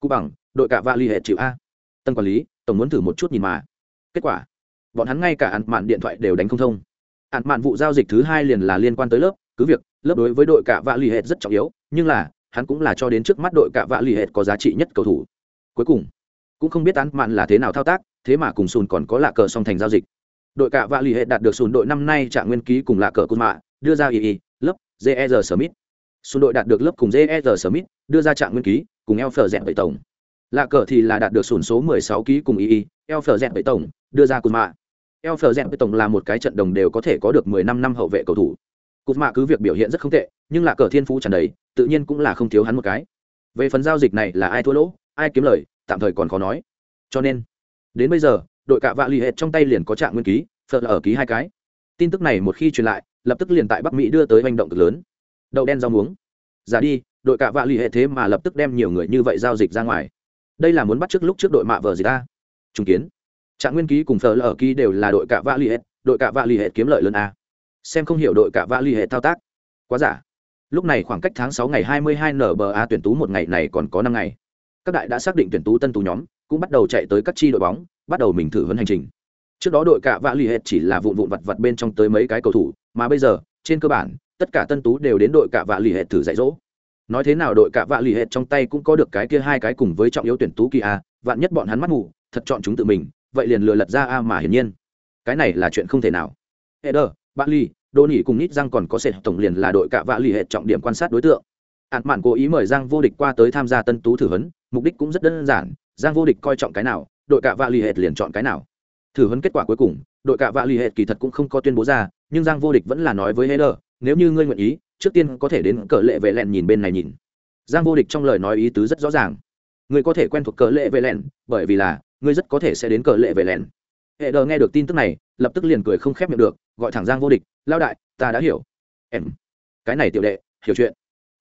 Cụ bằng đội cạ vạ l ì hệ chịu a. Tân quản lý, tổng muốn thử một chút nhìn mà. Kết quả, bọn hắn ngay cả ăn mạn điện thoại đều đánh không thông. Ăn mạn vụ giao dịch thứ hai liền là liên quan tới lớp, cứ việc, lớp đối với đội cạ vạ l ì hệ rất trọng yếu, nhưng là, hắn cũng là cho đến trước mắt đội cạ vạ l ì hệ có giá trị nhất cầu thủ. Cuối cùng, cũng không biết ăn mạn là thế nào thao tác, thế mà cùng sùn còn có lạ cờ song thành giao dịch. Đội cạ vạ l ì hệ đạt được sùn đội năm nay trạng nguyên ký cùng lạ cờ côn mạ đưa ra ii lớp jer smith sùn đội đạt được lớp cùng jer smith đưa ra trạng nguyên ký cùng eo phờ dẹn bảy tổng lạ cờ thì là đạt được sổn số 16 ký cùng y eo phở dẹn bảy tổng đưa ra cụt mạ Elphdren với tổng là một cái trận đồng đều có thể có được 15 năm hậu vệ cầu thủ. Cụt mạ cứ việc biểu hiện rất không tệ, nhưng lạ cờ thiên phú tràn đầy, tự nhiên cũng là không thiếu hắn một cái. Về phần giao dịch này là ai thua lỗ, ai kiếm lời, tạm thời còn khó nói. Cho nên, đến bây giờ, đội cạ vạ lì hệt trong tay liền có trạng nguyên ký, phật ở ký hai cái. Tin tức này một khi truyền lại, lập tức liền tại Bắc Mỹ đưa tới hành động cực lớn. Đậu đen rau muống. Giả đi, đội cạ vạ lì hệ thế mà lập tức đem nhiều người như vậy giao dịch ra ngoài. Đây là muốn bắt trước lúc trước đội mạ vợ gì ta? Trung kiến. Trạng nguyên ký cùng thờ lờ ký đều là đội cạ vạ l ì hết đội cạ vạ l ì hết kiếm lợi lớn a. Xem không hiểu đội cạ vạ l ì hết thao tác. Quá giả. Lúc này khoảng cách tháng sáu ngày hai mươi hai nba tuyển tú một ngày này còn có năm ngày. Các đại đã xác định tuyển tú tân tú nhóm, cũng bắt đầu chạy tới các chi đội bóng, bắt đầu mình thử huấn hành trình. Trước đó đội cạ vạ l ì hết chỉ là vụn vụn vặt vặt bên trong tới mấy cái cầu thủ, mà bây giờ, trên cơ bản, tất cả tân tú đều đến đội cạ vạ l ì hết thử dạy dỗ nói thế nào đội cạ vạ lì hệt hết trong tay cũng có được cái kia hai cái cùng với trọng yếu tuyển tú kỳ a vạn nhất bọn hắn mắt ngủ thật chọn chúng tự mình vậy liền lừa lật ra a mà hiển nhiên. Cái này là chuyện không thể nào. Eder, bạn ly đô nỉ cùng nít răng còn có sệt tổng liền là đội cạ vạ lì hệt trọng điểm quan sát đối tượng. Ạn mạn cố ý mời giang vô địch qua tới tham gia tân tú thử huấn mục đích cũng rất đơn giản giang vô địch coi trọng cái nào đội cạ vạ lì hệt liền chọn cái nào. Thử huấn kết quả cuối cùng đội cạ vạ lì hệt kỳ thật cũng không có tuyên bố ra nhưng giang vô địch vẫn là nói với Eder, nếu như ngươi nguyện ý trước tiên có thể đến cờ lệ vệ lẹn nhìn bên này nhìn. Giang vô địch trong lời nói ý tứ rất rõ ràng. Ngươi có thể quen thuộc cờ lệ vệ lẹn, bởi vì là ngươi rất có thể sẽ đến cờ lệ vệ lẹn. Hệ đờ nghe được tin tức này, lập tức liền cười không khép miệng được, gọi thẳng giang vô địch lao đại, ta đã hiểu. Em. Cái này tiểu đệ, hiểu chuyện.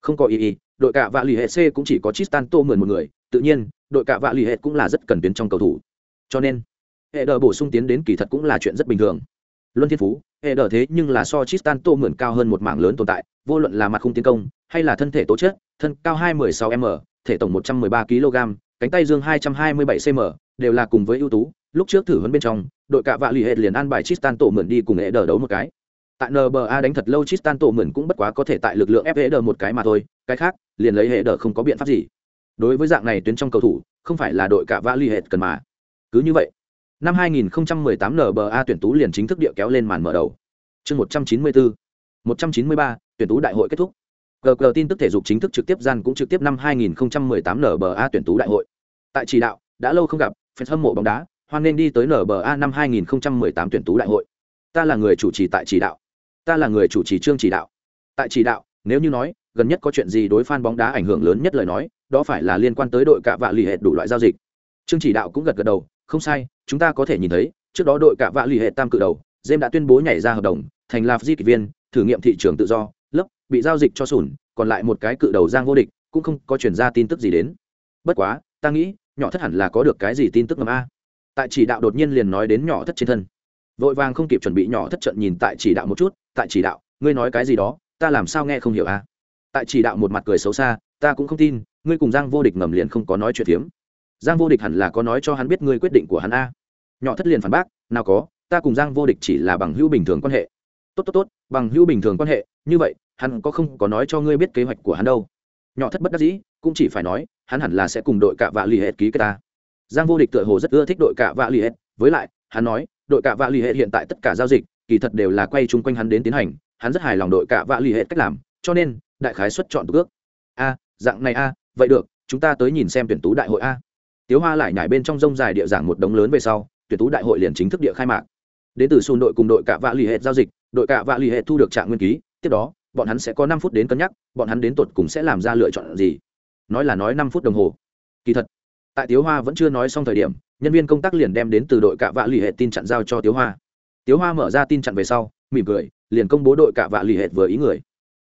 Không có ý ý, đội cạ vạ lì hệ c cũng chỉ có chistan tô mượn một người, tự nhiên, đội cạ vạ lì hệ cũng là rất cần tuyến trong cầu thủ. Cho nên, hệ đờ bổ sung tiến đến kỳ thật cũng là chuyện rất bình thường luân thiên phú, hệ đờ thế nhưng là so chistan tô mượn cao hơn một mảng lớn tồn tại, vô luận là mặt khung tiến công, hay là thân thể tố chất, thân cao hai mươi sáu m, thể tổng một trăm ba kg cánh tay dương hai trăm hai mươi bảy cm đều là cùng với ưu tú. Lúc trước thử huấn bên trong, đội cạ vạ l ì hệ liền an bài chistan tổ mượn đi cùng hệ đờ đấu một cái. Tại nba đánh thật lâu chistan tổ mượn cũng bất quá có thể tại lực lượng ép hệ đờ một cái mà thôi, cái khác, liền lấy hệ đờ không có biện pháp gì. Đối với dạng này tuyến trong cầu thủ, không phải là đội cạ vạ l ì hệ cần mà. Cứ như vậy năm 2018 nba tuyển tú liền chính thức địa kéo lên màn mở đầu. Chương 194 193 tuyển tú đại hội kết thúc. Cờ cờ tin tức thể dục chính thức trực tiếp gian cũng trực tiếp năm 2018 nba tuyển tú đại hội. Tại chỉ đạo, đã lâu không gặp fan hâm mộ bóng đá, hoan nên đi tới nba năm 2018 tuyển tú đại hội. Ta là người chủ trì tại chỉ đạo. Ta là người chủ trì chương chỉ đạo. Tại chỉ đạo, nếu như nói, gần nhất có chuyện gì đối fan bóng đá ảnh hưởng lớn nhất lời nói, đó phải là liên quan tới đội cạ vạ lì hệt đủ loại giao dịch. Chương chỉ đạo cũng gật gật đầu không sai, chúng ta có thể nhìn thấy, trước đó đội cả vạ lì hệ tam cự đầu, James đã tuyên bố nhảy ra hợp đồng, thành lạp di kịch viên, thử nghiệm thị trường tự do lấp bị giao dịch cho sùn còn lại một cái cự đầu giang vô địch, cũng không có chuyển ra tin tức gì đến. Bất quá, ta nghĩ, nhỏ thất hẳn là có được cái gì tin tức ngầm a. Tại chỉ đạo đột nhiên liền nói đến nhỏ thất trên thân. Vội vàng không kịp chuẩn bị nhỏ thất trận nhìn tại chỉ đạo một chút, tại chỉ đạo, ngươi nói cái gì đó, ta làm sao nghe không hiểu a. Tại chỉ đạo một mặt cười xấu xa, ta cũng không tin, ngươi cùng giang vô địch ngầm liền không có nói chuyện phiếm giang vô địch hẳn là có nói cho hắn biết ngươi quyết định của hắn a. Nhỏ thất liền phản bác, nào có, ta cùng giang vô địch chỉ là bằng hữu bình thường quan hệ. Tốt tốt tốt, bằng hữu bình thường quan hệ, như vậy, hắn có không có nói cho ngươi biết kế hoạch của hắn đâu? Nhỏ thất bất đắc dĩ, cũng chỉ phải nói, hắn hẳn là sẽ cùng đội cạ vạ l ì hệ ký kết ta. Giang vô địch tựa hồ rất ưa thích đội cạ vạ l ì hệ với lại, hắn nói, đội cạ vạ l ì hệ hiện tại tất cả giao dịch, kỳ thật đều là quay chung quanh hắn đến tiến hành, hắn rất hài lòng đội cạ vạ l ì hệ cách làm, cho nên, đại khái xuất chọn tước a, dạng này a, vậy được, chúng ta tới nhìn xem tuyển tú đại hội a tiếu hoa lại nhảy bên trong rông dài địa giảng một đống lớn về sau, tuyển tú đại hội liền chính thức địa khai mạc. Đến từ xung đội cùng đội cạ vạ l ì hệ giao dịch, đội cạ vạ l ì hệ thu được trạng nguyên ký, tiếp đó, bọn hắn sẽ có năm phút đến cân nhắc, bọn hắn đến tột cùng sẽ làm ra lựa chọn gì. Nói là nói năm phút đồng hồ. Kỳ thật, tại tiếu hoa vẫn chưa nói xong thời điểm, nhân viên công tác liền đem đến từ đội cạ vạ l ì hệ tin chặn giao cho tiếu hoa. Tiếu hoa mở ra tin chặn về sau, mỉm cười, liền công bố đội cạ vạ l ì hệ vừa ý người.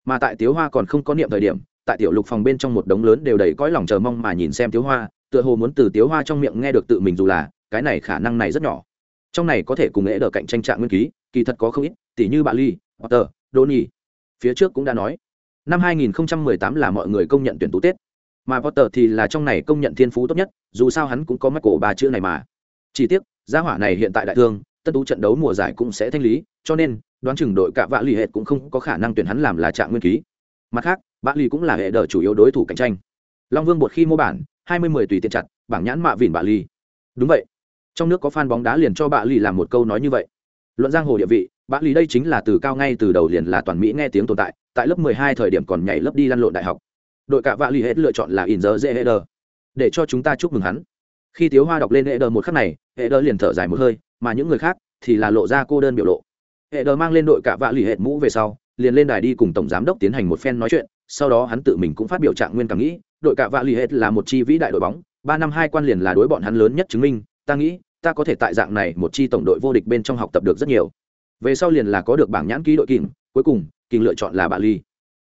Mà tại tiếu hoa còn không có niệm thời điểm, tại tiểu lục phòng bên trong một đống lớn đều đầy cõi lòng chờ mong mà nhìn xem tiếu hoa tựa hồ muốn từ tiếu hoa trong miệng nghe được tự mình dù là, cái này khả năng này rất nhỏ. Trong này có thể cùng nghệ đờ cạnh tranh trạng nguyên ký kỳ thật có không ít tỷ như bà ly, potter donny nhi phía trước cũng đã nói, năm 2018 là mọi người công nhận tuyển tú tết. Mà potter thì là trong này công nhận thiên phú tốt nhất, dù sao hắn cũng có mắt cổ ba chữ này mà. Chỉ tiếc, gia hỏa này hiện tại đại thương, tân tú trận đấu mùa giải cũng sẽ thanh lý, cho nên, đoán chừng đội cả vạ lì hệt cũng không có khả năng tuyển hắn làm là trạng nguyên ký mặt khác, vạ lì cũng là hệ đờ chủ yếu đối thủ cạnh tranh long vương bột khi mua bản, hai mươi mười tùy tiện chặt, bảng nhãn mạ vỉn bạ lì. Đúng vậy. Trong nước có fan bóng đá liền cho bạ lì làm một câu nói như vậy. Luận giang hồ địa vị, bạ lì đây chính là từ cao ngay từ đầu liền là toàn mỹ nghe tiếng tồn tại tại lớp mười hai thời điểm còn nhảy lớp đi lăn lộn đại học. Đội cả vạ l ì hết lựa chọn là in giờ dễ hệ đờ để cho chúng ta chúc mừng hắn. Khi tiếu hoa đọc lên hệ đờ một khắc này hệ đờ liền thở dài một hơi, mà những người khác thì là lộ ra cô đơn biểu lộ. Hệ đờ mang lên đội cả vạ l ì hết mũ về sau, liền lên đài đi cùng tổng giám đốc tiến hành một phen nói chuyện sau đó hắn tự mình cũng phát biểu trạng nguyên cảm nghĩ, đội cả vạ l ì hết là một chi vĩ đại đội bóng, ba năm hai quan liền là đối bọn hắn lớn nhất chứng minh, ta nghĩ, ta có thể tại dạng này một chi tổng đội vô địch bên trong học tập được rất nhiều. Về sau liền là có được bảng nhãn ký đội kình, cuối cùng, kình lựa chọn là bà ly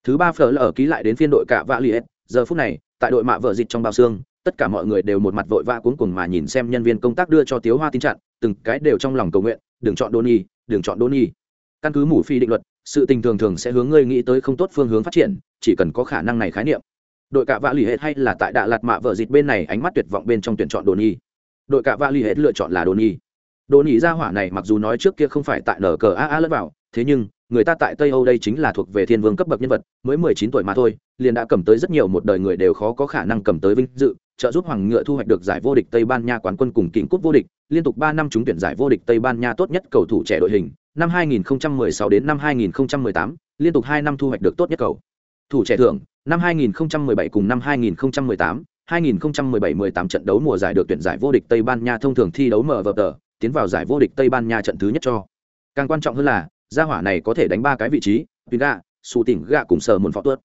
thứ ba phở là ở ký lại đến phiên đội cả vạ liệt giờ phút này, tại đội mạ vợ dịch trong bao xương, tất cả mọi người đều một mặt vội vã cuống cuồng mà nhìn xem nhân viên công tác đưa cho tiếu hoa tin chặn, từng cái đều trong lòng cầu nguyện, đừng chọn đôn nhi đừng chọn đôn nhi căn cứ mủ phi định luật sự tình thường thường sẽ hướng ngươi nghĩ tới không tốt phương hướng phát triển, chỉ cần có khả năng này khái niệm. Đội cạ vạ l ì hết hay là tại đạ lạt mạ vợ dịt bên này ánh mắt tuyệt vọng bên trong tuyển chọn đồn nhi đội cạ vạ l ì hết lựa chọn là đồn nhi đồn nhi ra hỏa này mặc dù nói trước kia không phải tại nở cờ a a lẫn vào, thế nhưng, người ta tại tây âu đây chính là thuộc về thiên vương cấp bậc nhân vật, mới mười chín tuổi mà thôi, liền đã cầm tới rất nhiều một đời người đều khó có khả năng cầm tới vinh dự, trợ giúp hoàng ngựa thu hoạch được giải vô địch tây ban nha quán quân cùng kính cúp vô địch, liên tục ba năm trúng tuyển giải vô địch tây ban nha tốt nhất cầu thủ trẻ đội hình năm 2016 đến năm 2018, liên tục hai năm thu hoạch được tốt nhất cầu thủ trẻ thưởng năm 2017 cùng năm 2018, 2017-18 trận đấu mùa giải được tuyển giải vô địch Tây Ban Nha thông thường thi đấu mở vở tờ, tiến vào giải vô địch Tây Ban Nha trận thứ nhất cho. Càng quan trọng hơn là, gia hỏa này có thể đánh ba cái vị trí, Pinga, Su tỉnh gạ cùng sờ một phó tuất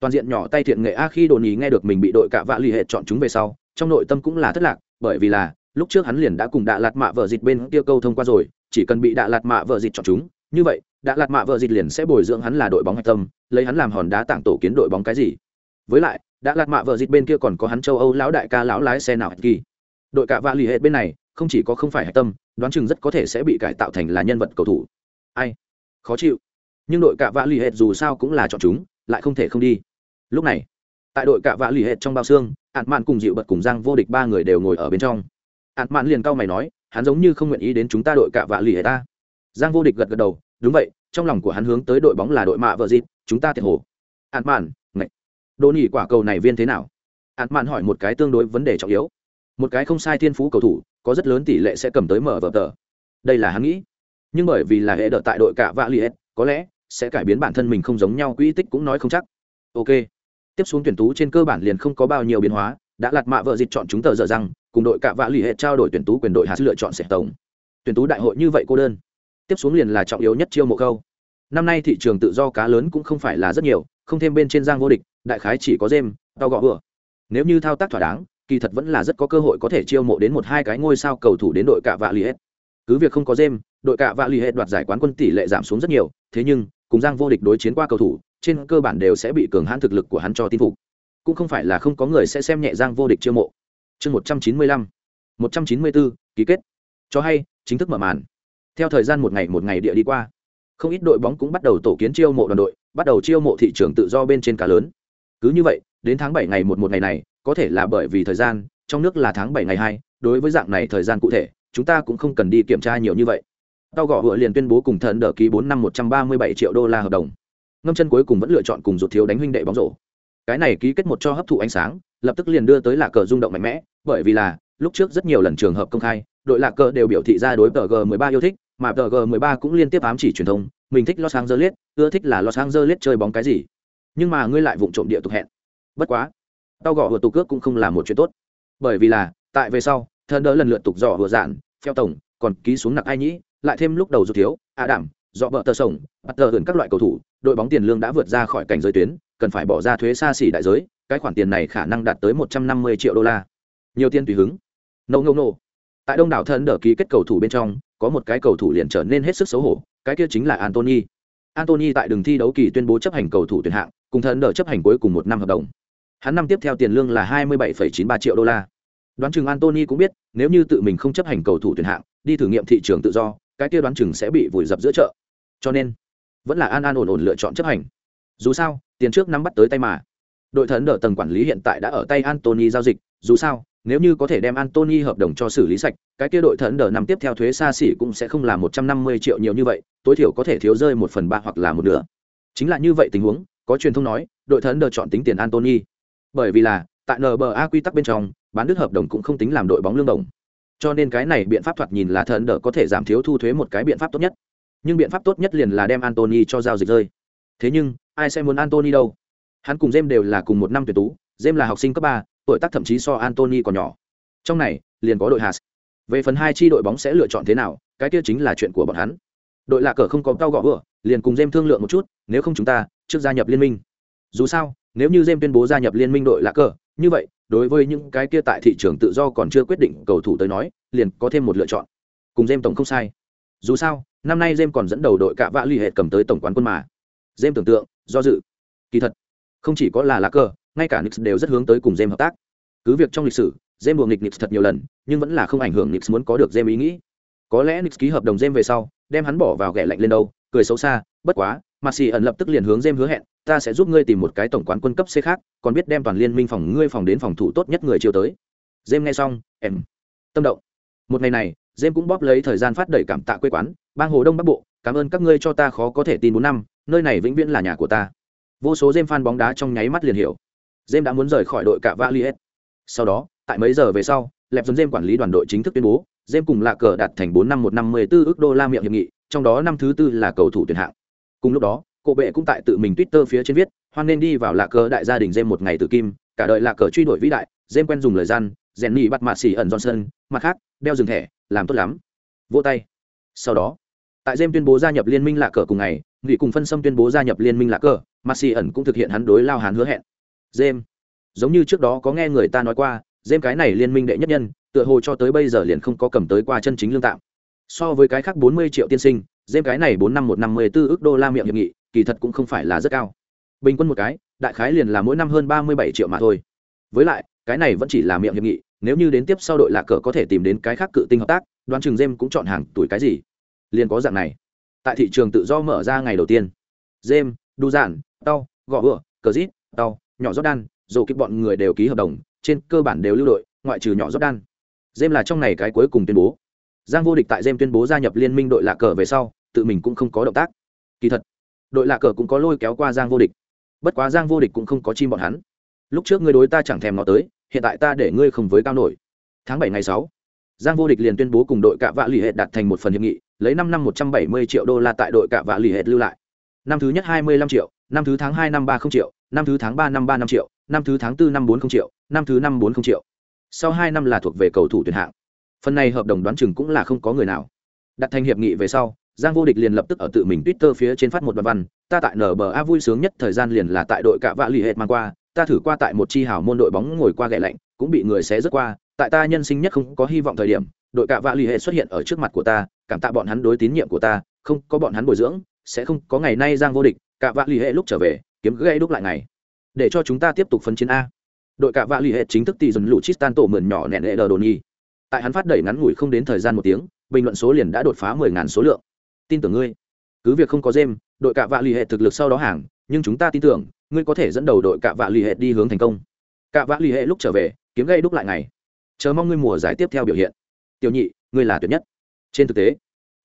Toàn diện nhỏ tay thiện nghệ A khi Đồn Ý nghe được mình bị đội cả vạ lì hệ chọn chúng về sau, trong nội tâm cũng là thất lạc, bởi vì là, lúc trước hắn liền đã cùng Đạ Lạt Mạ vợ dịch bên kia câu thông qua rồi, chỉ cần bị Đạ Lạt Mạ vợ dịch chọn chúng, như vậy, Đạ Lạt Mạ vợ dịch liền sẽ bồi dưỡng hắn là đội bóng hạch tâm, lấy hắn làm hòn đá tảng tổ kiến đội bóng cái gì. Với lại, đã lạt mạ vợ dịch bên kia còn có hắn châu âu lão đại ca lão lái xe nào hạch kỳ. Đội cả vạ lì hết bên này không chỉ có không phải hạch tâm đoán chừng rất có thể sẽ bị cải tạo thành là nhân vật cầu thủ. Ai? Khó chịu. Nhưng đội cả vạ lì hết dù sao cũng là chọn chúng lại không thể không đi. Lúc này tại đội cả vạ lì hết trong bao xương ạn mạn cùng dịu bật cùng giang vô địch ba người đều ngồi ở bên trong. Ạn mạn liền cau mày nói hắn giống như không nguyện ý đến chúng ta đội cả vạ lì hệ ta. Giang vô địch gật gật đầu, đúng vậy, trong lòng của hắn hướng tới đội bóng là đội mạ vợ dịp, chúng ta thiệt hồ. Ạn mạn đồ nhỉ quả cầu này viên thế nào? Ạn mạn hỏi một cái tương đối vấn đề trọng yếu. Một cái không sai thiên phú cầu thủ, có rất lớn tỷ lệ sẽ cầm tới mở vở tờ. Đây là hắn nghĩ. Nhưng bởi vì là hệ đợt tại đội cả vạ liệt có lẽ sẽ cải biến bản thân mình không giống nhau quỹ tích cũng nói không chắc. Ok. Tiếp xuống tuyển tú trên cơ bản liền không có bao nhiêu biến hóa đã lạt mạ vợ dịch chọn chúng tờ giờ rằng cùng đội cạ vạ lì hệ trao đổi tuyển tú quyền đội hạt lựa chọn sẽ tổng. Tuyển tú đại hội như vậy cô đơn. Tiếp xuống liền là trọng yếu nhất chiêu mộ câu năm nay thị trường tự do cá lớn cũng không phải là rất nhiều không thêm bên trên giang vô địch đại khái chỉ có dêm, tao gõ vừa. Nếu như thao tác thỏa đáng kỳ thật vẫn là rất có cơ hội có thể chiêu mộ đến một hai cái ngôi sao cầu thủ đến đội cạ vạ l ì hết cứ việc không có dêm, đội cạ vạ l ì hết đoạt giải quán quân tỷ lệ giảm xuống rất nhiều thế nhưng cùng giang vô địch đối chiến qua cầu thủ trên cơ bản đều sẽ bị cường hãn thực lực của hắn cho tin phục cũng không phải là không có người sẽ xem nhẹ giang vô địch chiêu mộ. Chương một trăm chín mươi lăm, một trăm chín mươi bốn ký kết. Cho hay, chính thức mở màn. Theo thời gian một ngày một ngày địa đi qua, không ít đội bóng cũng bắt đầu tổ kiến chiêu mộ đoàn đội, bắt đầu chiêu mộ thị trường tự do bên trên cá lớn. Cứ như vậy, đến tháng bảy ngày một một ngày này, có thể là bởi vì thời gian, trong nước là tháng bảy ngày hai, đối với dạng này thời gian cụ thể, chúng ta cũng không cần đi kiểm tra nhiều như vậy. Tao gõ hựa liền tuyên bố cùng thần đỡ ký bốn năm một trăm ba mươi bảy triệu đô la hợp đồng. Ngâm chân cuối cùng vẫn lựa chọn cùng ruột thiếu đánh huynh đệ bóng rổ cái này ký kết một cho hấp thụ ánh sáng, lập tức liền đưa tới lạc cờ rung động mạnh mẽ, bởi vì là, lúc trước rất nhiều lần trường hợp công khai, đội lạc cờ đều biểu thị ra đối tờ g 13 yêu thích, mà tờ g 13 cũng liên tiếp ám chỉ truyền thông, mình thích los angeles, ưa thích là los angeles chơi bóng cái gì. Nhưng mà ngươi lại vụng trộm địa tục hẹn. Bất quá, tao gõ vừa tục cước cũng không là một chuyện tốt. Bởi vì là, tại về sau, thân đỡ lần lượt tục dò vừa dạn, pheo tổng, còn ký xuống nặng ai nhĩ, lại thêm lúc đầu dù thiếu a đảm dọ vợ tờ sổng, bắt tờ hưởng các loại cầu thủ, đội bóng tiền lương đã vượt ra khỏi cảnh giới tuyến cần phải bỏ ra thuế xa xỉ đại giới cái khoản tiền này khả năng đạt tới một trăm năm mươi triệu đô la. Nhiều tiền tùy hứng. Nâu nâu nâu tại đông đảo thần đỡ ký kết cầu thủ bên trong có một cái cầu thủ liền trở nên hết sức xấu hổ cái kia chính là antony antony tại đường thi đấu kỳ tuyên bố chấp hành cầu thủ tuyển hạng cùng thần đỡ chấp hành cuối cùng một năm hợp đồng. Hắn năm tiếp theo tiền lương là hai mươi 27,93 triệu đô la. Đoán chừng antony cũng biết nếu như tự mình không chấp hành cầu thủ tuyển hạng đi thử nghiệm thị trường tự do cái kia đoán chừng sẽ bị vùi dập giữa chợ. Cho nên vẫn là an an ổn ổn lựa chọn chấp hành. Dù sao tiền trước nắm bắt tới tay mà đội thần đỡ tầng quản lý hiện tại đã ở tay antony giao dịch dù sao nếu như có thể đem Anthony hợp đồng cho xử lý sạch, cái kia đội thần đỡ năm tiếp theo thuế xa xỉ cũng sẽ không là 150 triệu nhiều như vậy, tối thiểu có thể thiếu rơi một phần ba hoặc là một nửa. Chính là như vậy tình huống, có truyền thông nói, đội thần đỡ chọn tính tiền Anthony. Bởi vì là, tại NBA quy tắc bên trong, bán đứt hợp đồng cũng không tính làm đội bóng lương đồng. Cho nên cái này biện pháp thoạt nhìn là thần đỡ có thể giảm thiếu thu thuế một cái biện pháp tốt nhất. Nhưng biện pháp tốt nhất liền là đem Anthony cho giao dịch rơi. Thế nhưng, ai sẽ muốn Anthony đâu? Hắn cùng jem đều là cùng một năm tuyển tú, jem là học sinh cấp ba, tuổi tác thậm chí so Anthony còn nhỏ. Trong này, liền có đội Haas. Về phần hai chi đội bóng sẽ lựa chọn thế nào, cái kia chính là chuyện của bọn hắn. Đội lạ cờ không có cao gõ vừa, liền cùng jem thương lượng một chút, nếu không chúng ta trước gia nhập liên minh. Dù sao, nếu như jem tuyên bố gia nhập liên minh đội lạ cờ, như vậy, đối với những cái kia tại thị trường tự do còn chưa quyết định cầu thủ tới nói, liền có thêm một lựa chọn. Cùng jem tổng không sai. Dù sao, năm nay jem còn dẫn đầu đội cả vạ lì hệ cầm tới tổng quán quân mà. Gem tưởng tượng, do dự. Kỳ thật, không chỉ có là lá cờ, ngay cả Nix đều rất hướng tới cùng James hợp tác. cứ việc trong lịch sử jem buộc nghịch Nix thật nhiều lần nhưng vẫn là không ảnh hưởng Nix muốn có được jem ý nghĩ có lẽ Nix ký hợp đồng jem về sau đem hắn bỏ vào ghẻ lạnh lên đâu cười xấu xa bất quá mà xì ẩn lập tức liền hướng jem hứa hẹn ta sẽ giúp ngươi tìm một cái tổng quán quân cấp c khác còn biết đem toàn liên minh phòng ngươi phòng đến phòng thủ tốt nhất người chiều tới jem nghe xong em tâm động một ngày này jem cũng bóp lấy thời gian phát đẩy cảm tạ quê quán bang hồ đông bắc bộ cảm ơn các ngươi cho ta khó có thể tin bốn năm nơi này vĩnh viễn là nhà của ta. Vô số jem fan bóng đá trong nháy mắt liền hiểu. Jem đã muốn rời khỏi đội cả valiet sau đó, tại mấy giờ về sau lẹp dồn jem quản lý đoàn đội chính thức tuyên bố jem cùng lạc cờ đạt thành bốn năm một năm mười bốn ước đô la miệng hiệp nghị, trong đó năm thứ tư là cầu thủ tuyển hạng. Cùng lúc đó cổ bệ cũng tại tự mình twitter phía trên viết, hoan nên đi vào lạc cờ đại gia đình jem một ngày từ kim, cả đời lạc cờ truy đuổi vĩ đại jem quen dùng lời gian rèn nhì bắt mạt xỉ ẩn johnson, mặt khác, đeo dừng thẻ, làm tốt lắm. Vỗ tay. Sau đó, tại jem tuyên bố gia nhập liên minh lạc cờ cùng ngày nghị cùng phân xâm tuyên bố gia nhập liên minh lạc cờ mà xì ẩn cũng thực hiện hắn đối lao hán hứa hẹn. Jem giống như trước đó có nghe người ta nói qua jem cái này liên minh đệ nhất nhân, tựa hồ cho tới bây giờ liền không có cầm tới qua chân chính lương tạm. So với cái khác bốn mươi triệu tiên sinh jem cái này bốn năm một năm mươi bốn ước đô la miệng hiệp nghị, kỳ thật cũng không phải là rất cao. Bình quân một cái, đại khái liền là mỗi năm hơn ba mươi bảy triệu mà thôi. Với lại, cái này vẫn chỉ là miệng hiệp nghị, nếu như đến tiếp sau đội lạc cờ có thể tìm đến cái khác cự tinh hợp tác, đoán chừng jem cũng chọn hàng tuổi cái gì? Liền có dạng này tại thị trường tự do mở ra ngày đầu tiên. Jem đu giản tao, gõ vựa cờ zit tao, nhỏ jordan dù kịp bọn người đều ký hợp đồng, trên cơ bản đều lưu đội, ngoại trừ nhỏ jordan jem là trong này cái cuối cùng tuyên bố. Giang vô địch tại jem tuyên bố gia nhập liên minh đội lạc cờ về sau, tự mình cũng không có động tác. Kỳ thật, đội lạc cờ cũng có lôi kéo qua giang vô địch. Bất quá giang vô địch cũng không có chim bọn hắn. Lúc trước ngươi đối ta chẳng thèm nó tới, hiện tại ta để ngươi không với cao nổi. Tháng bảy ngày sáu, giang vô địch liền tuyên bố cùng đội cạ vạ l ì hệ đạt thành một phần hiệp nghị lấy năm năm một trăm bảy mươi triệu đô la tại đội cạ vạ lì hệt lưu lại. Năm thứ nhất hai mươi lăm triệu, năm thứ tháng hai năm ba không triệu, năm thứ tháng ba năm ba năm triệu, năm thứ tháng tư năm bốn không triệu, năm thứ năm bốn không triệu. Sau hai năm là thuộc về cầu thủ tuyển hạng. Phần này hợp đồng đoán chừng cũng là không có người nào. Đặt thành hiệp nghị về sau, giang vô địch liền lập tức ở tự mình twitter phía trên phát một đoạn văn, ta tại nba vui sướng nhất thời gian liền là tại đội cạ vạ lì hệt mang qua, ta thử qua tại một chi hào môn đội bóng ngồi qua ghẻ lạnh, cũng bị người xé rớt qua, tại ta nhân sinh nhất không có hy vọng thời điểm đội cạ vạ l ì hệ xuất hiện ở trước mặt của ta, cảm tạ bọn hắn đối tín nhiệm của ta, không có bọn hắn bồi dưỡng, sẽ không có ngày nay giang vô địch, cạ vạ l ì hệ lúc trở về, kiếm gây đúc lại ngày. Để cho chúng ta tiếp tục phấn chiến a. Đội cạ vạ l ì hệ chính thức tỷ dần lụ chistan tổ mượn nhỏ nẹn hệ đờ đồn nhi. Tại hắn phát đẩy ngắn ngủi không đến thời gian một tiếng, bình luận số liền đã đột phá mười ngàn số lượng. Tin tưởng ngươi. Cứ việc không có dêm đội cạ vạ l ì hệ thực lực sau đó hàng, nhưng chúng ta tin tưởng, ngươi có thể dẫn đầu đội cạ vạ l ì hệ đi hướng thành công. Cạ vạ l ì hệ lúc trở về, kiếm gây đúc lại ngày. Chờ mong ngươi mùa giải tiếp theo biểu hiện tiểu nhị, ngươi là tuyệt nhất. Trên thực tế,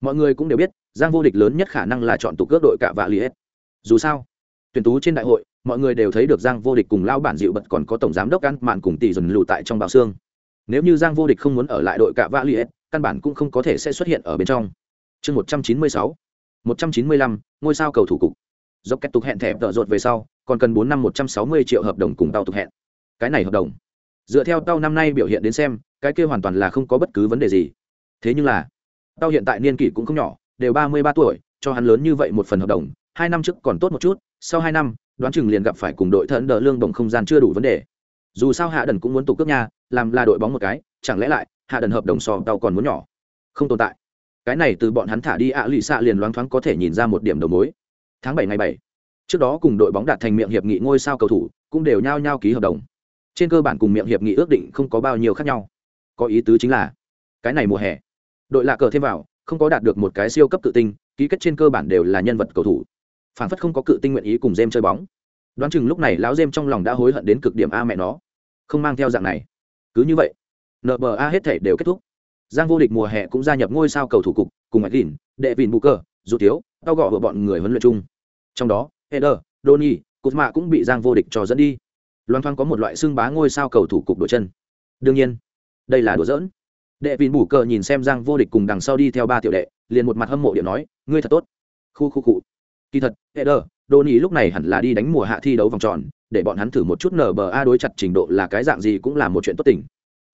mọi người cũng đều biết, giang vô địch lớn nhất khả năng là chọn tụ cước đội Cả vạ li hết dù sao, tuyển tú trên đại hội, mọi người đều thấy được giang vô địch cùng lao bản dịu bật còn có tổng giám đốc ăn mạn cùng tỷ dần lù tại trong bào xương. Nếu như giang vô địch không muốn ở lại đội Cả vạ li hết căn bản cũng không có thể sẽ xuất hiện ở bên trong. Chương một trăm chín mươi sáu, một trăm chín mươi lăm, ngôi sao cầu thủ cục. Dốc kết tục hẹn thẻ tợ rột về sau, còn cần bốn năm một trăm sáu mươi triệu hợp đồng cùng tàu tục hẹn. Cái này hợp đồng dựa theo tao năm nay biểu hiện đến xem cái kia hoàn toàn là không có bất cứ vấn đề gì. Thế nhưng là tao hiện tại niên kỷ cũng không nhỏ đều ba mươi ba tuổi cho hắn lớn như vậy một phần hợp đồng hai năm trước còn tốt một chút sau hai năm đoán chừng liền gặp phải cùng đội thẫn đỡ lương đồng không gian chưa đủ vấn đề. Dù sao hạ đần cũng muốn tụ cướp nhà, làm là đội bóng một cái chẳng lẽ lại hạ đần hợp đồng so tao còn muốn nhỏ? Không tồn tại. Cái này từ bọn hắn thả đi ạ lụy xạ liền loáng thoáng có thể nhìn ra một điểm đầu mối. Tháng bảy ngày bảy trước đó cùng đội bóng đạt thành miệng hiệp nghị ngôi sao cầu thủ cũng đều nhao nhao ký hợp đồng trên cơ bản cùng miệng hiệp nghị ước định không có bao nhiêu khác nhau. Có ý tứ chính là cái này mùa hè đội lạ cờ thêm vào không có đạt được một cái siêu cấp cự tinh ký kết trên cơ bản đều là nhân vật cầu thủ. Phản phất không có cự tinh nguyện ý cùng jem chơi bóng. Đoán chừng lúc này lão jem trong lòng đã hối hận đến cực điểm a mẹ nó. Không mang theo dạng này. Cứ như vậy nba hết thể đều kết thúc. Giang vô địch mùa hè cũng gia nhập ngôi sao cầu thủ cục cùng mạch lìn đệ vịn bù cờ dù tiếu tao gõ vợ bọn người huấn luyện chung. Trong đó Eder, Doni, mạ cũng bị Giang vô địch cho dẫn đi. Loan Thoang có một loại xương bá ngôi sao cầu thủ cục đội chân. Đương nhiên, đây là đùa giỡn. Đệ vịn bù cờ nhìn xem Giang vô địch cùng đằng sau đi theo ba tiểu đệ, liền một mặt hâm mộ điện nói, ngươi thật tốt. Khu khu cụ. Kỳ thật, hệ đờ đô Doni lúc này hẳn là đi đánh mùa hạ thi đấu vòng tròn, để bọn hắn thử một chút nở bờ a đối chặt trình độ là cái dạng gì cũng là một chuyện tốt tình.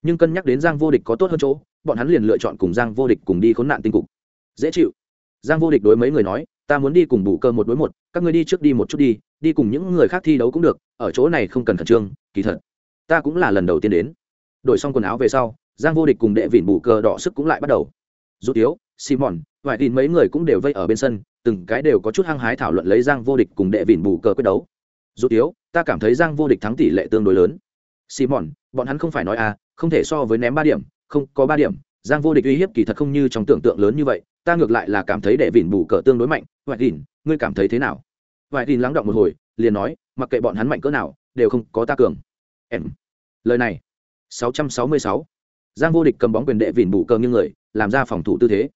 Nhưng cân nhắc đến Giang vô địch có tốt hơn chỗ, bọn hắn liền lựa chọn cùng Giang vô địch cùng đi khốn nạn tinh cục. Dễ chịu. Giang vô địch đối mấy người nói, ta muốn đi cùng bù cơ một đối một các ngươi đi trước đi một chút đi đi cùng những người khác thi đấu cũng được, ở chỗ này không cần khẩn trương, kỳ thật, ta cũng là lần đầu tiên đến. Đổi xong quần áo về sau, giang vô địch cùng đệ vịn bù cờ đỏ sức cũng lại bắt đầu. Dù tiếu, simon vài tin mấy người cũng đều vây ở bên sân, từng cái đều có chút hăng hái thảo luận lấy giang vô địch cùng đệ vịn bù cờ quyết đấu. Dù tiếu, ta cảm thấy giang vô địch thắng tỷ lệ tương đối lớn. Simon, bọn hắn không phải nói à không thể so với ném ba điểm, không có ba điểm, giang vô địch uy hiếp kỳ thật không như trong tưởng tượng lớn như vậy, ta ngược lại là cảm thấy đệ vỉn bù cờ tương đối mạnh. Vải tin ngươi cảm thấy thế nào? Vài tin lắng động một hồi, liền nói, mặc kệ bọn hắn mạnh cỡ nào, đều không có ta cường. Em. Lời này. 666. giang vô địch cầm bóng quyền đệ vỉn bù cờ như người, làm ra phòng thủ tư thế.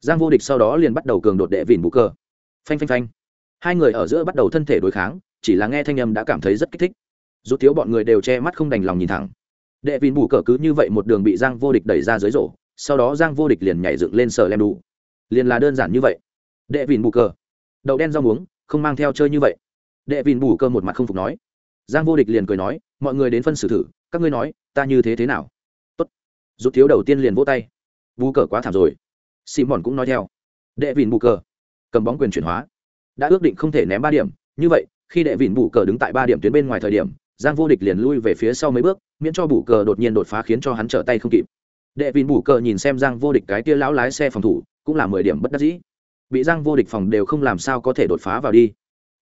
Giang vô địch sau đó liền bắt đầu cường đột đệ vỉn bù cờ. Phanh phanh phanh. Hai người ở giữa bắt đầu thân thể đối kháng, chỉ là nghe thanh âm đã cảm thấy rất kích thích. Rút thiếu bọn người đều che mắt không đành lòng nhìn thẳng. Đệ vỉn bù cờ cứ như vậy một đường bị giang vô địch đẩy ra dưới rổ, sau đó giang vô địch liền nhảy dựng lên sờ lem đủ liền là đơn giản như vậy. Đệ vỉn bù cờ. Đậu đen rau muống không mang theo chơi như vậy. Đệ vìn bù cờ một mặt không phục nói. Giang vô địch liền cười nói, mọi người đến phân xử thử, các ngươi nói, ta như thế thế nào? Tốt. Rút thiếu đầu tiên liền vỗ tay. Bù cờ quá thảm rồi. Xì mòn cũng nói theo. Đệ vìn bù cờ cầm bóng quyền chuyển hóa. Đã ước định không thể ném ba điểm, như vậy, khi đệ vìn bù cờ đứng tại ba điểm tuyến bên ngoài thời điểm, giang vô địch liền lui về phía sau mấy bước, miễn cho bù cờ đột nhiên đột phá khiến cho hắn trở tay không kịp. Đệ vìn bù cờ nhìn xem giang vô địch cái tia lão lái xe phòng thủ, cũng là mười điểm bất đắc dĩ bị giang vô địch phòng đều không làm sao có thể đột phá vào đi.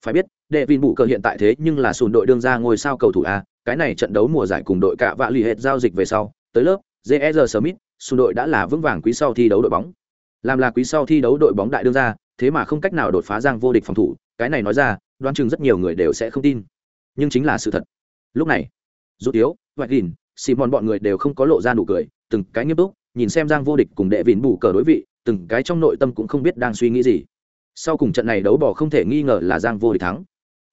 Phải biết, đệ vin bù cờ hiện tại thế nhưng là sùn đội đương ra ngôi sao cầu thủ a, cái này trận đấu mùa giải cùng đội cả vạ lì hệt giao dịch về sau, tới lớp jr smith sùn đội đã là vững vàng quý sau thi đấu đội bóng. Làm là quý sau thi đấu đội bóng đại đương ra, thế mà không cách nào đột phá giang vô địch phòng thủ, cái này nói ra, đoán chừng rất nhiều người đều sẽ không tin. Nhưng chính là sự thật. Lúc này dù yếu vạch gìn, simon bọn người đều không có lộ ra nụ cười, từng cái nghiêm túc, nhìn xem giang vô địch cùng đệ vịn bù cờ đối vị từng cái trong nội tâm cũng không biết đang suy nghĩ gì. Sau cùng trận này đấu bỏ không thể nghi ngờ là giang vô địch thắng.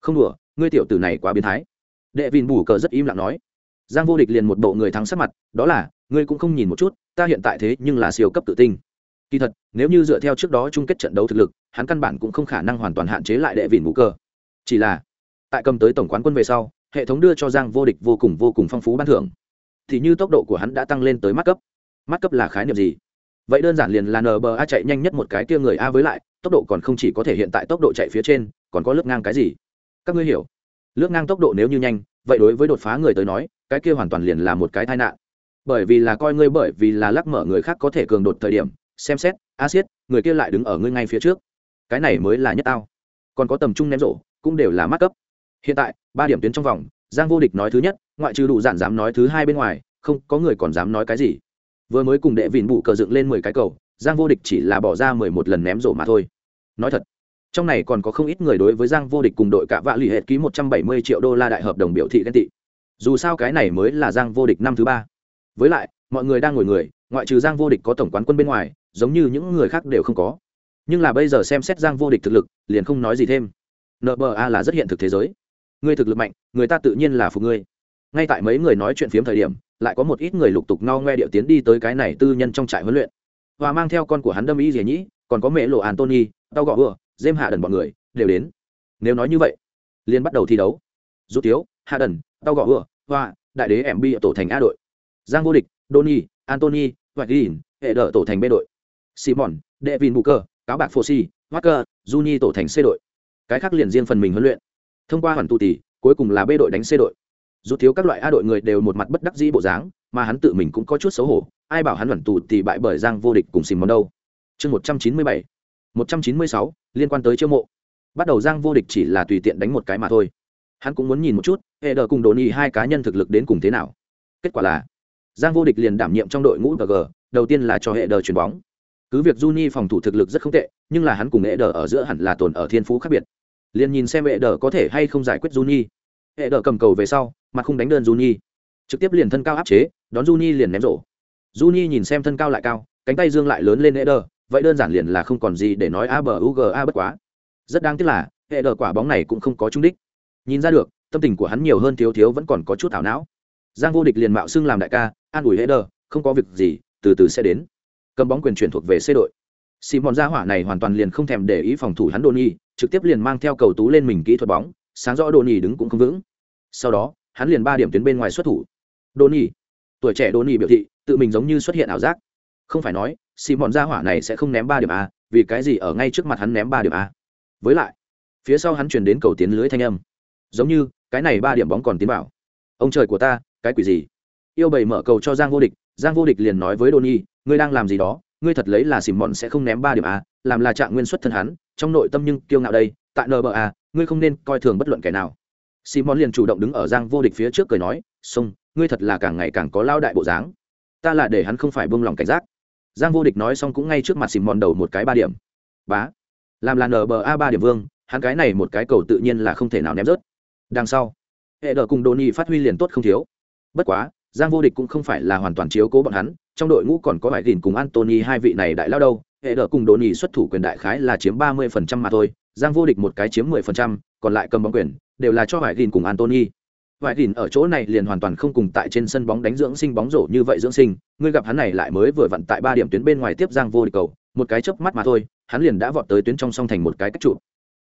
Không đùa, ngươi tiểu tử này quá biến thái. Đệ vịn bù cờ rất im lặng nói. Giang vô địch liền một bộ người thắng sắc mặt, đó là, ngươi cũng không nhìn một chút, ta hiện tại thế nhưng là siêu cấp tự tinh kỳ thật, nếu như dựa theo trước đó chung kết trận đấu thực lực, hắn căn bản cũng không khả năng hoàn toàn hạn chế lại đệ vịn bủ cờ. Chỉ là, tại cầm tới tổng quán quân về sau, hệ thống đưa cho giang vô địch vô cùng vô cùng phong phú ban thưởng. Thì như tốc độ của hắn đã tăng lên tới mắt cấp. Mắt cấp là khái niệm gì? Vậy đơn giản liền là nba chạy nhanh nhất một cái kia người a với lại, tốc độ còn không chỉ có thể hiện tại tốc độ chạy phía trên, còn có lướt ngang cái gì? Các ngươi hiểu. Lướt ngang tốc độ nếu như nhanh, vậy đối với đột phá người tới nói, cái kia hoàn toàn liền là một cái tai nạn. Bởi vì là coi ngươi bởi vì là lắc mở người khác có thể cường đột thời điểm, xem xét, a siết, người kia lại đứng ở ngươi ngay phía trước. Cái này mới là nhất tao. Còn có tầm trung ném rổ, cũng đều là mắc cấp. Hiện tại, ba điểm tuyến trong vòng, giang vô địch nói thứ nhất, ngoại trừ đủ giản dám nói thứ hai bên ngoài, không, có người còn dám nói cái gì vừa mới cùng đệ vịn bụ cờ dựng lên mười cái cầu, giang vô địch chỉ là bỏ ra mười một lần ném rổ mà thôi. Nói thật, trong này còn có không ít người đối với giang vô địch cùng đội cả vạ lì hệt ký một trăm bảy mươi triệu đô la đại hợp đồng biểu thị ghen tị. Dù sao cái này mới là giang vô địch năm thứ ba. Với lại, mọi người đang ngồi người, ngoại trừ giang vô địch có tổng quán quân bên ngoài, giống như những người khác đều không có. Nhưng là bây giờ xem xét giang vô địch thực lực, liền không nói gì thêm. Nba là rất hiện thực thế giới. Ngươi thực lực mạnh, người ta tự nhiên là phục ngươi ngay tại mấy người nói chuyện phiếm thời điểm, lại có một ít người lục tục no ngoe điệu tiến đi tới cái này tư nhân trong trại huấn luyện. Và mang theo con của hắn đâm ý gì nhĩ, còn có mẹ lộ antony, tao gọ vừa dêm hạ đần bọn người, đều đến. Nếu nói như vậy liên bắt đầu thi đấu. Rút tiếu, hạ đần, tao gọ vừa hoa, đại đế em bi tổ thành a đội. Giang vô địch doni antony và ghi hệ đỡ tổ thành b đội. Simon, devin booker, cáo bạc fosi walker, juni tổ thành c đội. Cái khác liền riêng phần mình huấn luyện. Thông qua hoàn tu tỷ, cuối cùng là b đội đánh c đội. Dù thiếu các loại a đội người đều một mặt bất đắc dĩ bộ dáng, mà hắn tự mình cũng có chút xấu hổ, ai bảo hắn luẩn tụ thì bại bởi giang vô địch cùng xìm món đâu. Chương một trăm chín mươi bảy, một trăm chín mươi sáu, liên quan tới chiêu mộ. Bắt đầu giang vô địch chỉ là tùy tiện đánh một cái mà thôi. Hắn cũng muốn nhìn một chút hệ đờ cùng đồ nhi hai cá nhân thực lực đến cùng thế nào. Kết quả là, giang vô địch liền đảm nhiệm trong đội ngũ g đầu tiên là cho hệ đờ chuyền bóng. Cứ việc Juni phòng thủ thực lực rất không tệ, nhưng là hắn cùng hệ đờ ở giữa hẳn là tồn ở thiên phú khác biệt. Liền nhìn xem hệ đờ có thể hay không giải quyết Juni. Hệ đờ cầm cầu về sau, mặt không đánh đơn Juni, trực tiếp liền thân cao áp chế, đón Juni liền ném rổ. Juni nhìn xem thân cao lại cao, cánh tay dương lại lớn lên hệ đờ, vậy đơn giản liền là không còn gì để nói a bờ u g a bất quá. Rất đáng tiếc là, hệ đờ quả bóng này cũng không có trúng đích. Nhìn ra được, tâm tình của hắn nhiều hơn thiếu thiếu vẫn còn có chút ảo não. Giang vô địch liền mạo xưng làm đại ca, an ủi hệ đờ, không có việc gì, từ từ sẽ đến. Cầm bóng quyền chuyển thuộc về C đội. Simon gia hỏa này hoàn toàn liền không thèm để ý phòng thủ hắn Doni, trực tiếp liền mang theo cầu tú lên mình kỹ thuật bóng, sáng rõ Doni đứng cũng không vững. Sau đó, hắn liền ba điểm tuyến bên ngoài xuất thủ. Doni, tuổi trẻ Doni biểu thị, tự mình giống như xuất hiện ảo giác. Không phải nói, xì bọn gia hỏa này sẽ không ném ba điểm a, vì cái gì ở ngay trước mặt hắn ném ba điểm a? Với lại, phía sau hắn truyền đến cầu tiến lưới thanh âm. Giống như, cái này ba điểm bóng còn tiến vào. Ông trời của ta, cái quỷ gì? Yêu bầy mở cầu cho Giang vô địch, Giang vô địch liền nói với Doni, ngươi đang làm gì đó, ngươi thật lấy là xìm bọn sẽ không ném ba điểm a làm là trạng nguyên xuất thân hắn trong nội tâm nhưng kiêu ngạo đây tại nba ngươi không nên coi thường bất luận kẻ nào. Simon liền chủ động đứng ở giang vô địch phía trước cười nói xông ngươi thật là càng ngày càng có lao đại bộ dáng. Ta là để hắn không phải buông lòng cảnh giác. Giang vô địch nói xong cũng ngay trước mặt simon đầu một cái ba điểm. Bá, làm là nba ba điểm vương, hắn cái này một cái cầu tự nhiên là không thể nào ném rớt. Đằng sau, hệ đờ cùng đồn phát huy liền tốt không thiếu. Bất quá, giang vô địch cũng không phải là hoàn toàn chiếu cố bọn hắn, trong đội ngũ còn có vài gìn cùng antony hai vị này đại lao đâu. Hệ đờ cùng đồn xuất thủ quyền đại khái là chiếm ba mươi phần trăm mà thôi giang vô địch một cái chiếm mười phần trăm còn lại cầm bóng quyền đều là cho Vải gìn cùng Anthony. Vải gìn ở chỗ này liền hoàn toàn không cùng tại trên sân bóng đánh dưỡng sinh bóng rổ như vậy dưỡng sinh Người gặp hắn này lại mới vừa vặn tại ba điểm tuyến bên ngoài tiếp giang vô địch cầu một cái chớp mắt mà thôi hắn liền đã vọt tới tuyến trong song thành một cái cách trụ.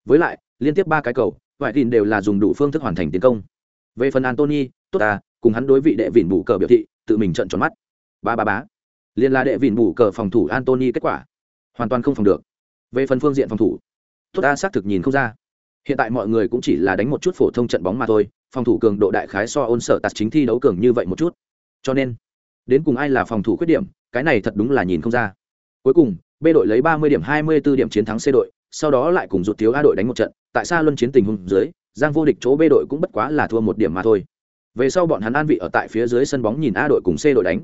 Với lại liên tiếp ba cái cầu Vải gìn đều là dùng đủ phương thức hoàn thành tiến công. Về phần Anthony, tốt à cùng hắn đối vị đệ vịn bù cờ biểu thị tự mình trận tròn mắt. Ba ba bá liên là đệ vịn bù cờ phòng thủ Anthony kết quả. Hoàn toàn không phòng được. Về phần phương diện phòng thủ tốt ta xác thực nhìn không ra. Hiện tại mọi người cũng chỉ là đánh một chút phổ thông trận bóng mà thôi, phòng thủ cường độ đại khái so ôn sở tạt chính thi đấu cường như vậy một chút. Cho nên, đến cùng ai là phòng thủ khuyết điểm, cái này thật đúng là nhìn không ra. Cuối cùng, b đội lấy ba mươi điểm, hai mươi 24 điểm chiến thắng c đội, sau đó lại cùng rụt thiếu a đội đánh một trận, tại sao luân chiến tình huống dưới, giang vô địch chỗ b đội cũng bất quá là thua một điểm mà thôi. Về sau bọn hắn an vị ở tại phía dưới sân bóng nhìn a đội cùng c đội đánh.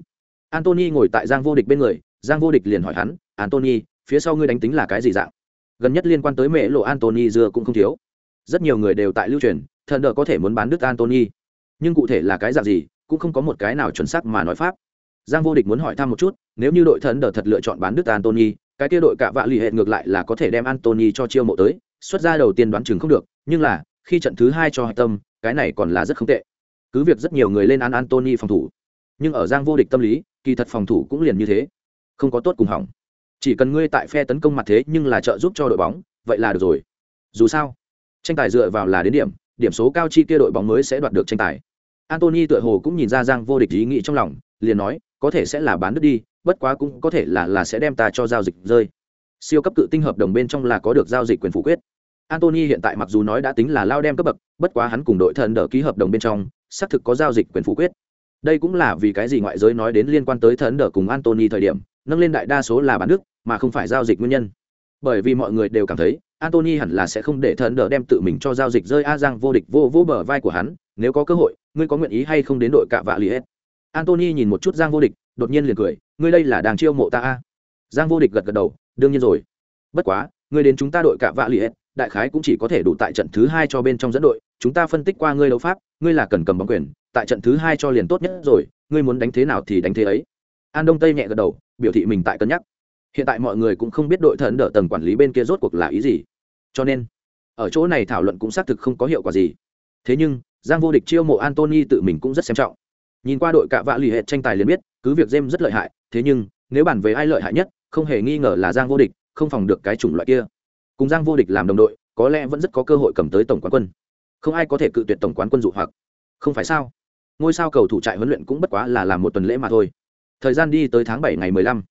Antony ngồi tại giang vô địch bên người, giang vô địch liền hỏi hắn antony phía sau ngươi đánh tính là cái gì dạng? Gần nhất liên quan tới mẹ lộ antony dưa cũng không thiếu. Rất nhiều người đều tại lưu truyền, thần đờ có thể muốn bán đức antony nhưng cụ thể là cái dạng gì, cũng không có một cái nào chuẩn xác mà nói pháp. Giang vô địch muốn hỏi thăm một chút, nếu như đội thần đờ thật lựa chọn bán đức antony cái kia đội cạ vạ lì hệ ngược lại là có thể đem antony cho chiêu mộ tới, xuất ra đầu tiên đoán chừng không được, nhưng là, khi trận thứ hai cho hạch tâm, cái này còn là rất không tệ. Cứ việc rất nhiều người lên án antony phòng thủ, nhưng ở giang vô địch tâm lý, kỳ thật phòng thủ cũng liền như thế, không có tốt cùng hỏng chỉ cần ngươi tại phe tấn công mặt thế nhưng là trợ giúp cho đội bóng, vậy là được rồi. Dù sao, tranh tài dựa vào là đến điểm điểm số cao chi kia đội bóng mới sẽ đoạt được tranh tài. Antony tựa hồ cũng nhìn ra giang vô địch ý nghĩ trong lòng, liền nói, có thể sẽ là bán đứt đi, bất quá cũng có thể là là sẽ đem ta cho giao dịch rơi. Siêu cấp cự tinh hợp đồng bên trong là có được giao dịch quyền phủ quyết. Antony hiện tại mặc dù nói đã tính là lao đem cấp bậc, bất quá hắn cùng đội thần đỡ ký hợp đồng bên trong, xác thực có giao dịch quyền phủ quyết. Đây cũng là vì cái gì ngoại giới nói đến liên quan tới thần đỡ cùng antony thời điểm nâng lên đại đa số là bán nước, mà không phải giao dịch nguyên nhân. Bởi vì mọi người đều cảm thấy antony hẳn là sẽ không để thần đỡ đem tự mình cho giao dịch rơi a giang vô địch vô vô bờ vai của hắn nếu có cơ hội ngươi có nguyện ý hay không đến đội cạ vạ li hết? Antony nhìn một chút giang vô địch đột nhiên liền cười ngươi đây là đang chiêu mộ ta a? Giang vô địch gật gật đầu đương nhiên rồi. Bất quá ngươi đến chúng ta đội cạ vạ li hết đại khái cũng chỉ có thể đủ tại trận thứ hai cho bên trong dẫn đội chúng ta phân tích qua ngươi đấu pháp ngươi là cần cầm bóng quyền tại trận thứ hai cho liền tốt nhất rồi ngươi muốn đánh thế nào thì đánh thế ấy an đông tây nhẹ gật đầu, biểu thị mình tại cân nhắc. Hiện tại mọi người cũng không biết đội thần đỡ tầng quản lý bên kia rốt cuộc là ý gì. Cho nên, ở chỗ này thảo luận cũng xác thực không có hiệu quả gì. Thế nhưng, giang vô địch chiêu mộ antony tự mình cũng rất xem trọng. Nhìn qua đội cạ vạ lì hệ tranh tài liền biết, cứ việc jem rất lợi hại, thế nhưng, nếu bàn về ai lợi hại nhất, không hề nghi ngờ là giang vô địch, không phòng được cái chủng loại kia. Cùng giang vô địch làm đồng đội, có lẽ vẫn rất có cơ hội cầm tới tổng quán quân. Không ai có thể cự tuyệt tổng quán quân dụ hoặc. Không phải sao? Ngôi sao cầu thủ trại huấn luyện cũng bất quá là làm một tuần lễ mà thôi thời gian đi tới tháng bảy ngày mười lăm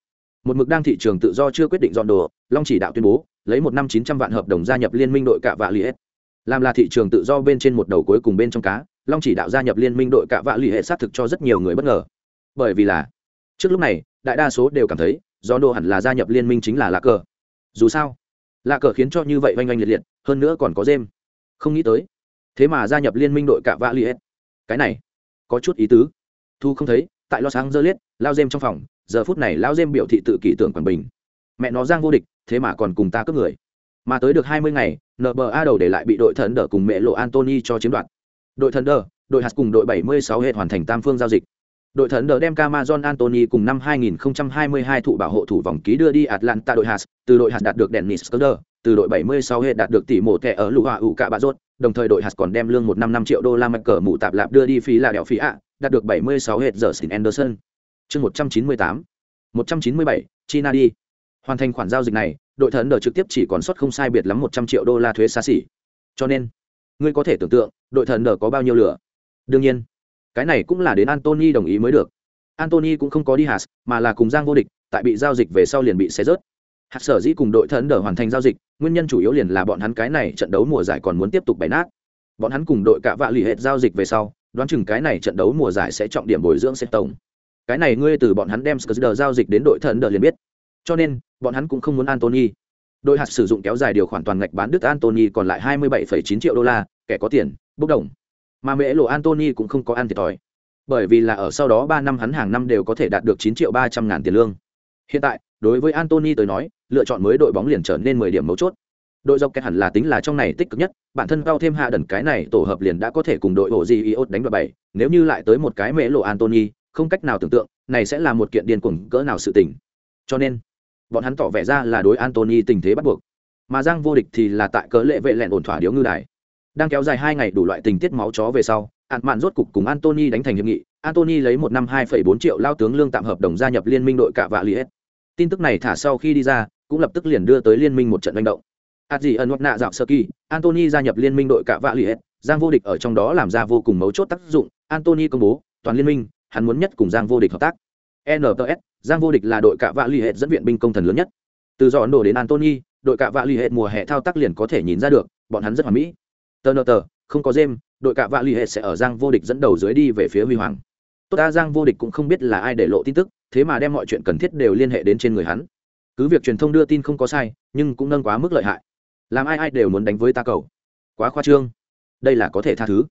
một mực đang thị trường tự do chưa quyết định dọn đồ long chỉ đạo tuyên bố lấy một năm chín trăm vạn hợp đồng gia nhập liên minh đội cạ vạ liệt, làm là thị trường tự do bên trên một đầu cuối cùng bên trong cá long chỉ đạo gia nhập liên minh đội cạ vạ liệt hệ xác thực cho rất nhiều người bất ngờ. Bởi vì là trước lúc này đại đa số đều cảm thấy do đồ hẳn là gia nhập liên minh chính là lá cờ. Dù sao lá cờ khiến cho như vậy oanh oanh liệt liệt hơn nữa còn có dêm. Không nghĩ tới thế mà gia nhập liên minh đội cạ vạ liệt, cái này có chút ý tứ. Thu không thấy tại los angeles, lao dêm trong phòng, giờ phút này lao dêm biểu thị tự kỷ tưởng quảng bình. Mẹ nó giang vô địch, thế mà còn cùng ta cướp người. Mà tới được hai mươi ngày nba đầu để lại bị đội thần đỡ cùng mẹ lộ antony cho chiếm đoạt. Đội thần đỡ đội hạt cùng đội 76 hệ hoàn thành tam phương giao dịch. Đội thần đỡ đem Camazon Anthony cùng năm 2022 thụ bảo hộ thủ vòng ký đưa đi Atlanta đội hạt, từ đội hạt đạt được Dennis Scudder, từ đội 76 hệ đạt được tỷ mộ thẻ ở lũ hạ ủ Cạ bà rốt đồng thời đội hạt còn đem lương một năm năm triệu đô la mạch cờ mụ tạp lạp đưa đi phí là đèo phí ạ đạt được 76 hệt giờ Sin Anderson. Chương 198 197 China đi. Hoàn thành khoản giao dịch này, đội thần đờ trực tiếp chỉ còn suất không sai biệt lắm 100 triệu đô la thuế xa xỉ. Cho nên, ngươi có thể tưởng tượng, đội thần đờ có bao nhiêu lửa. Đương nhiên, cái này cũng là đến Anthony đồng ý mới được. Anthony cũng không có đi hạt mà là cùng Giang vô địch, tại bị giao dịch về sau liền bị xé rớt. Hạt sở dĩ cùng đội thần đờ hoàn thành giao dịch, nguyên nhân chủ yếu liền là bọn hắn cái này trận đấu mùa giải còn muốn tiếp tục bày nát. Bọn hắn cùng đội cả vạ lì hệt giao dịch về sau đoán chừng cái này trận đấu mùa giải sẽ trọng điểm bồi dưỡng sẽ tổng. Cái này ngươi từ bọn hắn đem Skrder giao dịch đến đội thần đờ liền biết. Cho nên bọn hắn cũng không muốn Anthony. Đội hạt sử dụng kéo dài điều khoản toàn ngạch bán Đức Anthony còn lại 27,9 triệu đô la kẻ có tiền bốc đồng. Mà mẹ lộ Anthony cũng không có ăn thiệt thòi. Bởi vì là ở sau đó ba năm hắn hàng năm đều có thể đạt được chín triệu ba trăm ngàn tiền lương. Hiện tại đối với Anthony tới nói lựa chọn mới đội bóng liền trở nên mười điểm mấu chốt đội dọc kẹt hẳn là tính là trong này tích cực nhất, bản thân cao thêm hạ đần cái này tổ hợp liền đã có thể cùng đội ổ gì iốt đánh vào bảy, nếu như lại tới một cái mễ lộ antony không cách nào tưởng tượng, này sẽ là một kiện điên cuồng cỡ nào sự tình. Cho nên, bọn hắn tỏ vẻ ra là đối antony tình thế bắt buộc. Mà giang vô địch thì là tại cớ lệ vệ lẹn ổn thỏa điếu ngư đài. Đang kéo dài hai ngày đủ loại tình tiết máu chó về sau ạn mạn rốt cục cùng antony đánh thành hiệp nghị. Antony lấy một năm hai bốn triệu lao tướng lương tạm hợp đồng gia nhập liên minh đội cả vạ liệt tin tức này thả sau khi đi ra, cũng lập tức liền đưa tới liên minh một trận manh động ạt gì ẩn hoặc nạ dạo sơ kỳ antony gia nhập liên minh đội cả vạ liệt giang vô địch ở trong đó làm ra vô cùng mấu chốt tác dụng. Antony công bố, toàn liên minh, hắn muốn nhất cùng giang vô địch hợp tác. Nts giang vô địch là đội cả vạ liệt dẫn viện binh công thần lớn nhất. Từ dọn đồ đến antony đội cả vạ liệt mùa hè thao tác liền có thể nhìn ra được, bọn hắn rất hoàn mỹ. Tờ nờ tờ không có dêm đội cả vạ l sẽ ở giang vô địch dẫn đầu dưới đi về phía huy hoàng. Tốt ta, giang vô địch cũng không biết là ai để lộ tin tức, thế mà đem mọi chuyện cần thiết đều liên hệ đến trên người hắn. Cứ việc truyền thông đưa tin không có sai, nhưng cũng nâng quá mức lợi hại làm ai ai đều muốn đánh với ta cầu quá khoa trương. Đây là có thể tha thứ.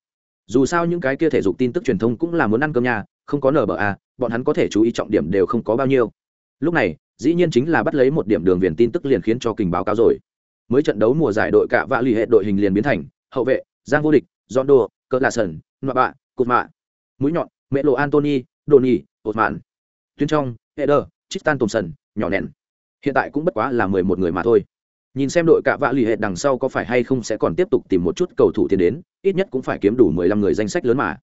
Dù sao những cái kia thể dục tin tức truyền thông cũng là muốn ăn cơm nhà, không có nở bờ à bọn hắn có thể chú ý trọng điểm đều không có bao nhiêu. Lúc này, dĩ nhiên chính là bắt lấy một điểm đường viền tin tức liền khiến cho kình báo cáo rồi. Mới trận đấu mùa giải đội cạ vạ l ì hệ đội hình liền biến thành, hậu vệ, giang vô địch john đồ cỡ lạ sần nọa bạ, cụt mạ. Mũi nhọn, mẹ lộ antony, đồ nhi ột mạn. Tuyến trong, eder tồn sần, nhỏ nẹn. Hiện tại cũng bất quá là mười một người mà thôi nhìn xem đội cạ vạ l ì hệ đằng sau có phải hay không sẽ còn tiếp tục tìm một chút cầu thủ tiến đến, ít nhất cũng phải kiếm đủ mười lăm người danh sách lớn mà.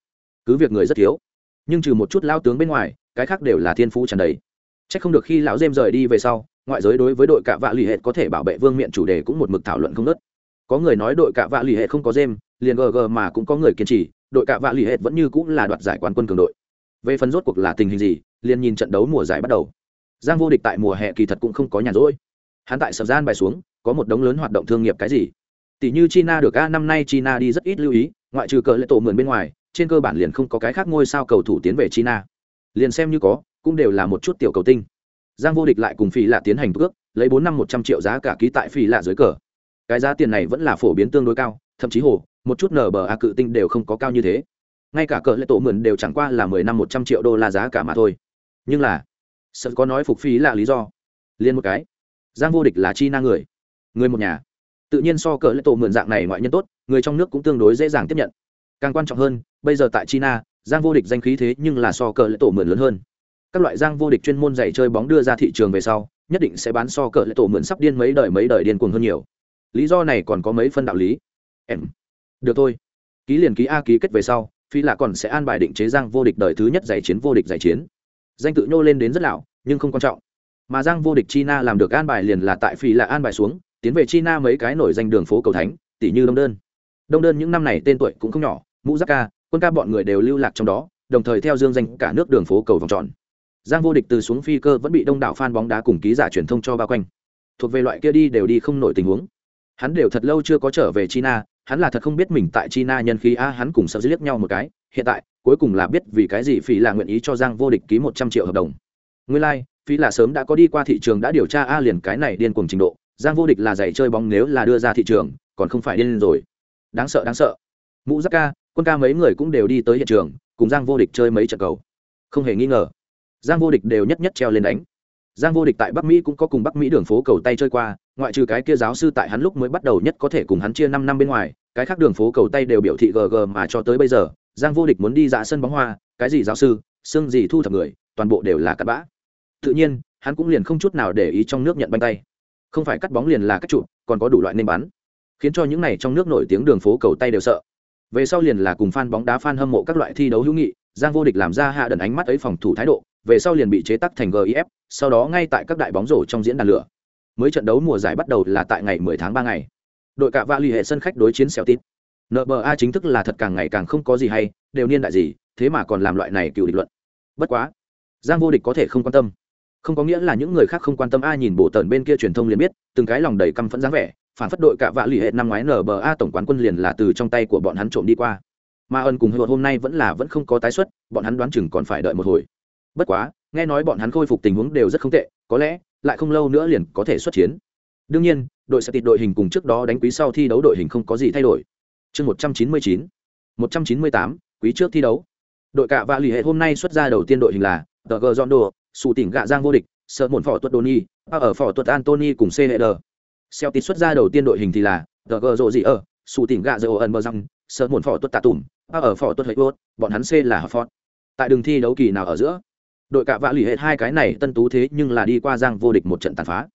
Cứ việc người rất thiếu, nhưng trừ một chút lao tướng bên ngoài, cái khác đều là thiên phú tràn đầy. C h ắ c không được khi lão dêm rời đi về sau, ngoại giới đối với đội cạ vạ l ì hệ có thể bảo vệ vương miện chủ đề cũng một mực thảo luận không nớt có người nói đội cạ vạ l ì hệ không có dêm liền gg mà cũng có người kiên trì, đội cạ vạ l ì hệ vẫn như cũng là đoạt giải quán quân cường đội. Về phần rốt cuộc là tình hình gì, liền nhìn trận đấu mùa giải bắt đầu. Giang vô địch tại mùa hè kỳ thật cũng không có nhàn rỗi hắn tại sập gian bài xuống, có một đống lớn hoạt động thương nghiệp cái gì? Tỷ như china được a, năm nay china đi rất ít lưu ý, ngoại trừ cờ lệ tổ mượn bên ngoài, trên cơ bản liền không có cái khác ngôi sao cầu thủ tiến về china. Liền xem như có, cũng đều là một chút tiểu cầu tinh. Giang vô địch lại cùng phi lạ tiến hành bước lấy bốn năm một trăm triệu giá cả ký tại phi lạ dưới cờ. Cái giá tiền này vẫn là phổ biến tương đối cao, thậm chí hồ, một chút nở bờ a cự tinh đều không có cao như thế. Ngay cả cờ lệ tổ mượn đều chẳng qua là mười năm một trăm triệu đô la giá cả mà thôi. Nhưng là, sợ có nói phục phí là lý do. Liên một cái giang vô địch là chi na người. Người một nhà. Tự nhiên so cờ lễ tổ mượn dạng này ngoại nhân tốt, người trong nước cũng tương đối dễ dàng tiếp nhận. Càng quan trọng hơn, bây giờ tại china, giang vô địch danh khí thế nhưng là so cờ lễ tổ mượn lớn hơn. Các loại giang vô địch chuyên môn dạy chơi bóng đưa ra thị trường về sau, nhất định sẽ bán so cờ lễ tổ mượn sắp điên mấy đời mấy đời điên cuồng hơn nhiều. Lý do này còn có mấy phân đạo lý. Em. Được thôi. Ký liền ký a ký kết về sau, phi là còn sẽ an bài định chế giang vô địch đời thứ nhất giải chiến vô địch giải chiến. Danh tự nhô lên đến rất lão, nhưng không quan trọng mà giang vô địch china làm được an bài liền là tại phi là an bài xuống tiến về china mấy cái nổi danh đường phố cầu thánh tỷ như đông đơn. Đông đơn những năm này tên tuổi cũng không nhỏ mũ giác ca quân ca bọn người đều lưu lạc trong đó đồng thời theo dương danh cả nước đường phố cầu vòng tròn. Giang vô địch từ xuống phi cơ vẫn bị đông đảo fan bóng đá cùng ký giả truyền thông cho bao quanh. Thuộc về loại kia đi đều đi không nổi tình huống. Hắn đều thật lâu chưa có trở về china hắn là thật không biết mình tại china nhân khí a hắn cùng sợ liếc nhau một cái hiện tại cuối cùng là biết vì cái gì phí là nguyện ý cho giang vô địch ký một trăm triệu hợp đồng. Nguyên lai、like, phí là sớm đã có đi qua thị trường đã điều tra a liền cái này điên cuồng trình độ, giang vô địch là giày chơi bóng nếu là đưa ra thị trường, còn không phải điên rồi. Đáng sợ đáng sợ. Mũ giác ca, quân ca mấy người cũng đều đi tới hiện trường, cùng giang vô địch chơi mấy trận cầu. Không hề nghi ngờ, giang vô địch đều nhất nhất treo lên đánh. Giang vô địch tại bắc mỹ cũng có cùng bắc mỹ đường phố cầu tay chơi qua, ngoại trừ cái kia giáo sư tại hắn lúc mới bắt đầu nhất có thể cùng hắn chia năm năm bên ngoài, cái khác đường phố cầu tay đều biểu thị gg mà cho tới bây giờ, giang vô địch muốn đi dạ sân bóng hoa, cái gì giáo sư, xương gì thu thập người, toàn bộ đều là cặp bã tự nhiên, hắn cũng liền không chút nào để ý trong nước nhận banh tay. Không phải cắt bóng liền là các trụ, còn có đủ loại nên bắn. Khiến cho những này trong nước nổi tiếng đường phố cầu tay đều sợ. Về sau liền là cùng fan bóng đá fan hâm mộ các loại thi đấu hữu nghị, giang vô địch làm ra hạ đần ánh mắt ấy phòng thủ thái độ, về sau liền bị chế tắc thành gif sau đó ngay tại các đại bóng rổ trong diễn đàn lửa. Mới trận đấu mùa giải bắt đầu là tại ngày 10 tháng 3 ngày. Đội cả vạ l ì hệ sân khách đối chiến xẻo tít nba chính thức là thật càng ngày càng không có gì hay, đều niên đại gì, thế mà còn làm loại này cựu định luận. Bất quá, giang vô địch có thể không quan tâm không có nghĩa là những người khác không quan tâm ai nhìn bộ tần bên kia truyền thông liền biết, từng cái lòng đầy căm phẫn dáng vẻ, phản phất đội cạ vạ l ì hệ năm ngoái nba tổng quán quân liền là từ trong tay của bọn hắn trộm đi qua. Mà ân cùng hội hôm nay vẫn là vẫn không có tái xuất, bọn hắn đoán chừng còn phải đợi một hồi. Bất quá, nghe nói bọn hắn khôi phục tình huống đều rất không tệ, có lẽ lại không lâu nữa liền có thể xuất chiến. Đương nhiên, đội sẽ tịt đội hình cùng trước đó đánh quý sau thi đấu đội hình không có gì thay đổi. Chương một trăm chín mươi chín, một trăm chín mươi tám, quý trước thi đấu. Đội cạ vạ lì hệ hôm nay xuất ra đầu tiên đội hình là tờ gờ dọn đồ sù tỉnh gạ giang vô địch, sợ muộn phỏ tuật ba à, ở phỏ tuất antony cùng c Xeo tít xuất ra đầu tiên đội hình thì là tờ gờ rộ gì ở sù tỉnh gạ dầu ẩn bờ răng, sợ muộn phỏ tuất tạ ba à, ở phỏ tuất hệ vốt bọn hắn c là hợp tại đường thi đấu kỳ nào ở giữa, đội cạ vạ lì hệ hai cái này tân tú thế nhưng là đi qua giang vô địch một trận tàn phá.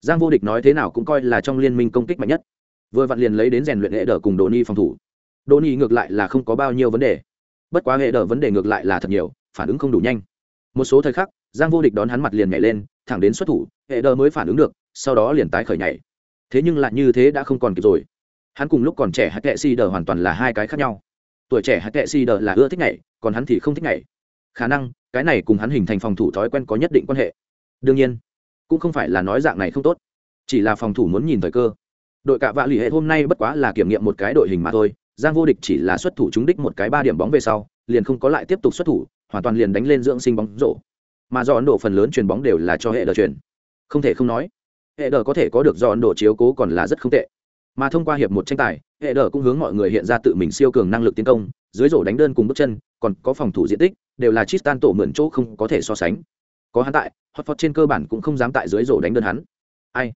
Giang vô địch nói thế nào cũng coi là trong liên minh công kích mạnh nhất. Vừa vặn liền lấy đến rèn luyện hệ đờ cùng đồ phòng thủ. Đồ ngược lại là không có bao nhiêu vấn đề. Bất quá hệ đờ vấn đề ngược lại là thật nhiều, phản ứng không đủ nhanh. Một số thời khắc giang vô địch đón hắn mặt liền nhảy lên, thẳng đến xuất thủ, hệ đờ mới phản ứng được, sau đó liền tái khởi nhảy. Thế nhưng lại như thế đã không còn kịp rồi. Hắn cùng lúc còn trẻ hạt kệ si đờ hoàn toàn là hai cái khác nhau. Tuổi trẻ hạt kệ si đờ là ưa thích nhảy, còn hắn thì không thích nhảy. Khả năng, cái này cùng hắn hình thành phòng thủ thói quen có nhất định quan hệ. Đương nhiên, cũng không phải là nói dạng này không tốt. Chỉ là phòng thủ muốn nhìn thời cơ. Đội cạ vạ l ì hệ hôm nay bất quá là kiểm nghiệm một cái đội hình mà thôi, giang vô địch chỉ là xuất thủ trúng đích một cái ba điểm bóng về sau, liền không có lại tiếp tục xuất thủ, hoàn toàn liền đánh lên dưỡng sinh bóng rổ mà do ấn độ phần lớn chuyền bóng đều là cho hệ đờ chuyền không thể không nói hệ đờ có thể có được do ấn độ chiếu cố còn là rất không tệ mà thông qua hiệp một tranh tài hệ đờ cũng hướng mọi người hiện ra tự mình siêu cường năng lực tiến công dưới rổ đánh đơn cùng bước chân còn có phòng thủ diện tích đều là Tristan tổ mượn chỗ không có thể so sánh. Có hắn tại, Hotford trên cơ bản cũng không dám tại dưới rổ đánh đơn hắn. Ai?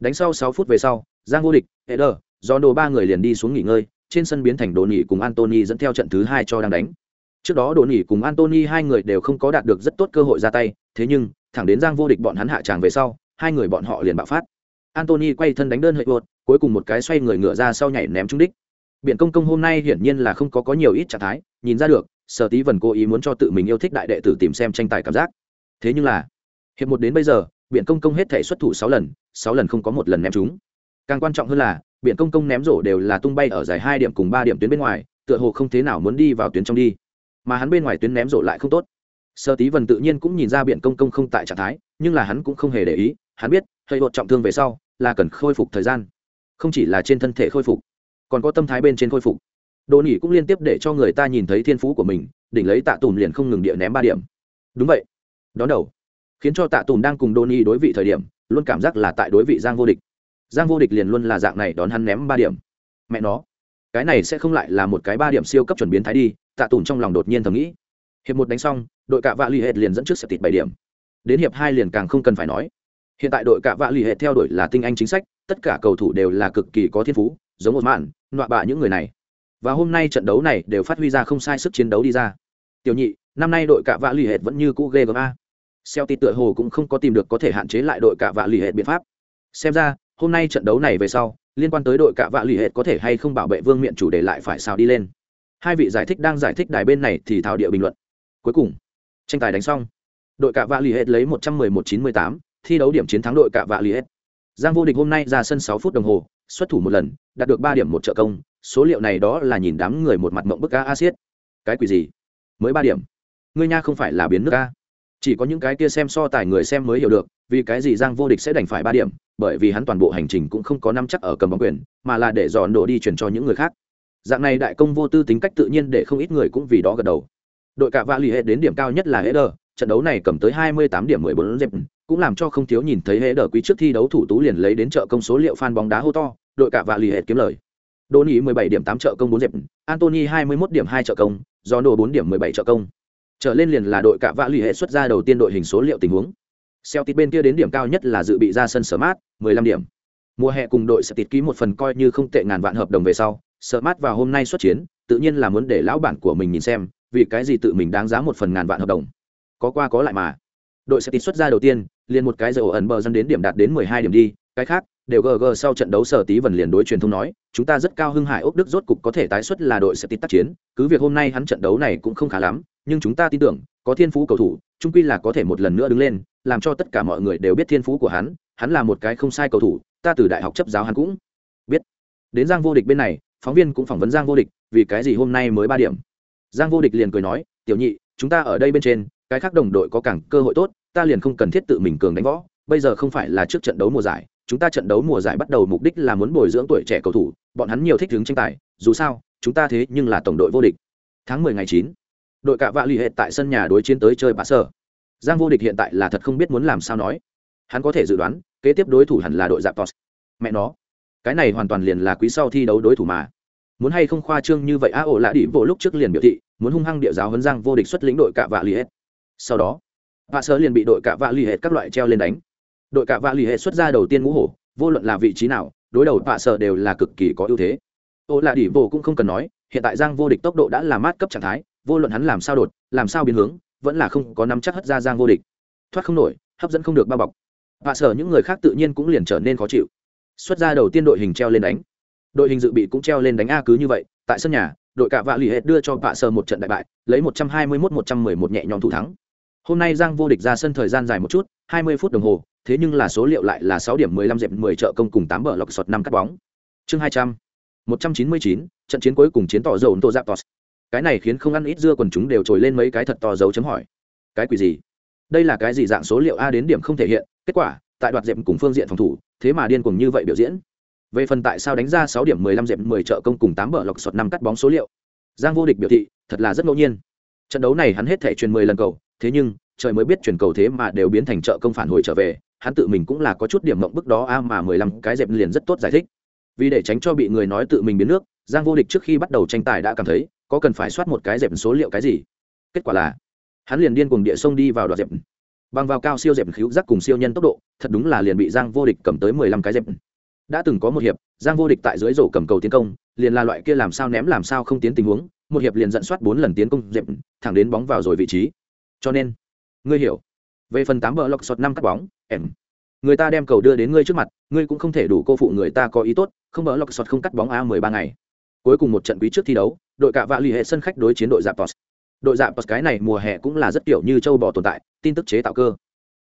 Đánh sau sáu phút về sau, Giang vô địch, hệ đờ do đồ ba người liền đi xuống nghỉ ngơi, trên sân biến thành Đồ Nhị cùng Anthony dẫn theo trận thứ hai cho đang đánh. Trước đó Đồ nỉ cùng Antony hai người đều không có đạt được rất tốt cơ hội ra tay, thế nhưng, thẳng đến Giang vô địch bọn hắn hạ tràng về sau, hai người bọn họ liền bạo phát. Antony quay thân đánh đơn hệ vượt, cuối cùng một cái xoay người ngựa ra sau nhảy ném trúng đích. Biện công công hôm nay hiển nhiên là không có có nhiều ít trạng thái, nhìn ra được, sở tí vần cố ý muốn cho tự mình yêu thích đại đệ tử tìm xem tranh tài cảm giác thế nhưng là hiệp một đến bây giờ biện công công hết thể xuất thủ sáu lần sáu lần không có một lần ném trúng càng quan trọng hơn là biện công công ném rổ đều là tung bay ở dài hai điểm cùng ba điểm tuyến bên ngoài tựa hồ không thế nào muốn đi vào tuyến trong đi mà hắn bên ngoài tuyến ném rổ lại không tốt. Sơ tí vần tự nhiên cũng nhìn ra biện công công không tại trạng thái, nhưng là hắn cũng không hề để ý, hắn biết hơi hột trọng thương về sau, là cần khôi phục thời gian. Không chỉ là trên thân thể khôi phục, còn có tâm thái bên trên khôi phục. Đồ nỉ cũng liên tiếp để cho người ta nhìn thấy thiên phú của mình, đỉnh lấy tạ tùm liền không ngừng địa ném ba điểm. Đúng vậy. Đón đầu, khiến cho tạ tùm đang cùng đồ nỉ đối vị thời điểm, luôn cảm giác là tại đối vị giang vô địch. Giang vô địch liền luôn là dạng này đón hắn ném ba điểm. Mẹ nó cái này sẽ không lại là một cái ba điểm siêu cấp chuẩn biến thái đi, tạ tùng trong lòng đột nhiên thầm nghĩ. Hiệp một đánh xong, đội cạ vạ l ì hệt liền dẫn trước sập tịt bảy điểm. Đến hiệp hai liền càng không cần phải nói. Hiện tại đội cạ vạ l ì hệt theo đuổi là tinh anh chính sách, tất cả cầu thủ đều là cực kỳ có thiên phú, giống một mạn nọa bạ những người này. Và hôm nay trận đấu này đều phát huy ra không sai sức chiến đấu đi ra. Tiểu nhị, năm nay đội cạ vạ l ì hệt vẫn như cũ ghê gớm a. Tịt tựa hồ cũng không có tìm được có thể hạn chế lại đội cạ vạ l ì hệt biện pháp. Xem ra hôm nay trận đấu này về sau, liên quan tới đội cạ vạ Lì hệt có thể hay không bảo vệ vương miện chủ đề lại phải xào đi lên. Hai vị giải thích đang giải thích đài bên này thì thảo địa bình luận. Cuối cùng, tranh tài đánh xong. Đội cạ vạ Lì hệt lấy một trăm mười một chín mươi tám, thi đấu điểm chiến thắng đội cạ vạ Lì hệt. Giang vô địch hôm nay ra sân sáu phút đồng hồ, xuất thủ một lần, đạt được ba điểm một trợ công. Số liệu này đó là nhìn đám người một mặt mộng bức ca acid cái quỷ gì? Mới ba điểm. Ngươi nha không phải là biến nước ca chỉ có những cái kia xem so tài người xem mới hiểu được, vì cái gì giang vô địch sẽ đành phải ba điểm? Bởi vì hắn toàn bộ hành trình cũng không có năm chắc ở cầm bóng quyền mà là để dọn đồ đi chuyển cho những người khác dạng này đại công vô tư tính cách tự nhiên để không ít người cũng vì đó gật đầu đội cả vạ lì hệ đến điểm cao nhất là hệ đờ trận đấu này cầm tới 28 điểm 14 dẹp cũng làm cho không thiếu nhìn thấy hệ đờ quý trước thi đấu thủ tú liền lấy đến trợ công số liệu fan bóng đá hô to đội cả vạ lì hệ kiếm lời đô Nỉ 17 điểm 8 trợ công 4 dẹp, Anthony 21 điểm 2 trợ công, Giorno 4 điểm 17 trợ công. Trở lên liền là đội cả vạ lì hệ xuất ra đầu tiên đội hình số liệu tình huống. Celtic bên kia đến điểm cao nhất là dự bị ra sân Smart, 15 điểm. Mùa hè cùng đội Celtic ký một phần coi như không tệ ngàn vạn hợp đồng về sau, Smart vào hôm nay xuất chiến, tự nhiên là muốn để lão bản của mình nhìn xem, vì cái gì tự mình đáng giá một phần ngàn vạn hợp đồng. Có qua có lại mà. Đội Celtic xuất ra đầu tiên, liền một cái giờ ẩn bờ dân đến điểm đạt đến 12 điểm đi, cái khác đều gg sau trận đấu sở tí vần liền đối truyền thông nói chúng ta rất cao hưng hải ốc đức rốt cục có thể tái xuất là đội sẽ tít tác chiến cứ việc hôm nay hắn trận đấu này cũng không khá lắm nhưng chúng ta tin tưởng có thiên phú cầu thủ trung quy là có thể một lần nữa đứng lên làm cho tất cả mọi người đều biết thiên phú của hắn hắn là một cái không sai cầu thủ ta từ đại học chấp giáo hắn cũng biết. Đến giang vô địch bên này phóng viên cũng phỏng vấn giang vô địch vì cái gì hôm nay mới ba điểm. Giang vô địch liền cười nói tiểu nhị chúng ta ở đây bên trên cái khác đồng đội có càng cơ hội tốt ta liền không cần thiết tự mình cường đánh võ bây giờ không phải là trước trận đấu mùa giải chúng ta trận đấu mùa giải bắt đầu mục đích là muốn bồi dưỡng tuổi trẻ cầu thủ bọn hắn nhiều thích hứng tranh tài dù sao chúng ta thế nhưng là tổng đội vô địch. Tháng 10 ngày 9, đội cạ vạ l ì hệ tại sân nhà đối chiến tới chơi bạ sở giang vô địch hiện tại là thật không biết muốn làm sao nói. Hắn có thể dự đoán, kế tiếp đối thủ hẳn là đội dạp tos mẹ nó, cái này hoàn toàn liền là quý sau thi đấu đối thủ mà. Muốn hay không khoa trương như vậy, a ổ lạ đĩ vô lúc trước liền biểu thị, muốn hung hăng địa giáo huấn giang vô địch xuất lĩnh đội cạ vạ li hết sau đó, bạ sở liền bị đội cạ vạ li hết các loại treo lên đánh. Đội cạ vạ li hết xuất ra đầu tiên ngũ hổ, vô luận là vị trí nào, đối đầu bạ sở đều là cực kỳ có ưu thế. Ổ lạ đĩ vô cũng không cần nói, hiện tại giang vô địch tốc độ đã là mát cấp trạng thái vô luận hắn làm sao đột, làm sao biến hướng, vẫn là không có nắm chắc hất ra giang vô địch. Thoát không nổi, hấp dẫn không được bao bọc. Vạ sở những người khác tự nhiên cũng liền trở nên khó chịu. Xuất ra đầu tiên đội hình treo lên đánh. Đội hình dự bị cũng treo lên đánh a cứ như vậy, tại sân nhà, đội cả vạ lì hết đưa cho vạ sở một trận đại bại, lấy một trăm hai mươi mốt một trăm mười một nhẹ nhõm thủ thắng. Hôm nay giang vô địch ra sân thời gian dài một chút, hai mươi phút đồng hồ, thế nhưng là số liệu lại là sáu điểm mười lăm dẹp mười trợ công cùng tám bờ lọc sọt năm cắt bóng. Chương hai trăm, một trăm chín mươi chín, trận chiến cuối cùng chiến tỏ dầu tô giáp tos cái này khiến không ăn ít dưa quần chúng đều trồi lên mấy cái thật to dấu chấm hỏi. Cái quỷ gì? Đây là cái gì dạng số liệu a đến điểm không thể hiện, kết quả, tại đoạt dẹp cùng phương diện phòng thủ, thế mà điên cuồng như vậy biểu diễn. Về phần tại sao đánh ra sáu điểm mười lăm dẹp mười trợ công cùng tám bờ lọc sọt năm cắt bóng số liệu. Giang vô địch biểu thị, thật là rất ngẫu nhiên. Trận đấu này hắn hết thể truyền mười lần cầu, thế nhưng, trời mới biết truyền cầu thế mà đều biến thành trợ công phản hồi trở về, hắn tự mình cũng là có chút điểm mộng bức đó a mà mười lăm cái dẹp liền rất tốt giải thích. Vì để tránh cho bị người nói tự mình biến nước, giang vô địch trước khi bắt đầu tranh tài đã cảm thấy có cần phải soát một cái dẹp số liệu cái gì? Kết quả là, hắn liền điên cuồng địa sông đi vào đoạt dẹp. Bằng vào cao siêu dẹp khíu giác cùng siêu nhân tốc độ, thật đúng là liền bị giang vô địch cầm tới mười lăm cái dẹp. Đã từng có một hiệp, giang vô địch tại dưới rổ cầm cầu tiến công, liền là loại kia làm sao ném làm sao không tiến tình huống, một hiệp liền dẫn soát bốn lần tiến công dẹp, thẳng đến bóng vào rồi vị trí. Cho nên, ngươi hiểu, về phần tám bờ lọc sọt năm cắt bóng, em, người ta đem cầu đưa đến ngươi trước mặt, ngươi cũng không thể đủ cô phụ người ta có ý tốt, không bờ lọc sọt không cắt bóng a mười ba ngày. Cuối cùng một trận quý trước thi đấu đội cạ vạ l ì hệ sân khách đối chiến đội dạ post đội dạ post cái này mùa hè cũng là rất kiểu như châu bò tồn tại tin tức chế tạo cơ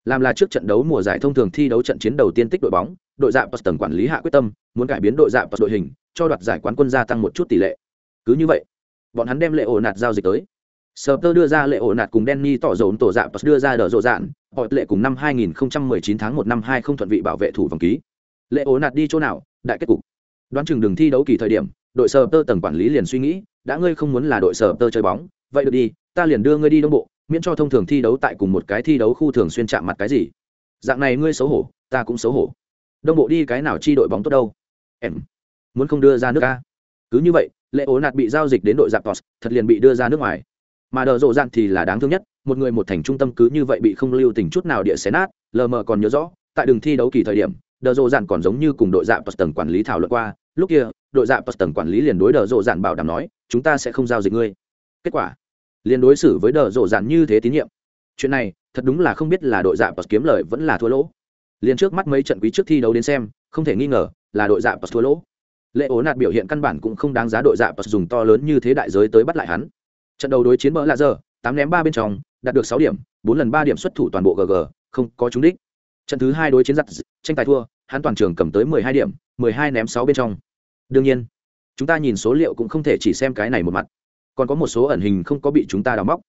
làm là trước trận đấu mùa giải thông thường thi đấu trận chiến đầu tiên tích đội bóng đội dạ post tầng quản lý hạ quyết tâm muốn cải biến đội dạ post đội hình cho đoạt giải quán quân gia tăng một chút tỷ lệ cứ như vậy bọn hắn đem lệ ổ nạt giao dịch tới sờ Tơ đưa ra lệ ổ nạt cùng Denny tỏ dồn tổ dạ đưa ra đờ rộ dạn, họ lệ cùng năm 2019 tháng 1 năm 20 thuận vị bảo vệ thủ vòng ký. Lệ ổ nạt đi chỗ nào, đại kết cục. Đoán chừng đường thi đấu kỳ thời điểm, đội Sở Tơ tầng quản lý liền suy nghĩ, đã ngươi không muốn là đội Sở Tơ chơi bóng, vậy được đi, ta liền đưa ngươi đi đông bộ, miễn cho thông thường thi đấu tại cùng một cái thi đấu khu thường xuyên chạm mặt cái gì. Dạng này ngươi xấu hổ, ta cũng xấu hổ. Đông bộ đi cái nào chi đội bóng tốt đâu? Em muốn không đưa ra nước ta, Cứ như vậy, lệ ố nạt bị giao dịch đến đội Giáp Tos, thật liền bị đưa ra nước ngoài mà đờ rộ dạn thì là đáng thương nhất một người một thành trung tâm cứ như vậy bị không lưu tình chút nào địa xé nát lờ mờ còn nhớ rõ tại đường thi đấu kỳ thời điểm đờ rộ dạn còn giống như cùng đội dạng tos tầng quản lý thảo luận qua lúc kia, đội dạ post tầng quản lý liền đối đờ rộ dạn bảo đảm nói, chúng ta sẽ không giao dịch ngươi. Kết quả, liền đối xử với đờ rộ dạn như thế tín nhiệm. Chuyện này, thật đúng là không biết là đội dạ post kiếm lời vẫn là thua lỗ. Liền trước mắt mấy trận quý trước thi đấu đến xem, không thể nghi ngờ là đội dạ post thua lỗ. Lệ ố nạt biểu hiện căn bản cũng không đáng giá đội dạ post dùng to lớn như thế đại giới tới bắt lại hắn. Trận đầu đối chiến bỡ lạ giờ, tám ném ba bên trong, đạt được sáu điểm, bốn lần ba điểm xuất thủ toàn bộ gg không có trúng đích. Trận thứ hai đối chiến giặt tranh tài thua, hắn toàn trường cầm tới mười hai điểm mười hai ném sáu bên trong. Đương nhiên, chúng ta nhìn số liệu cũng không thể chỉ xem cái này một mặt. Còn có một số ẩn hình không có bị chúng ta đào móc.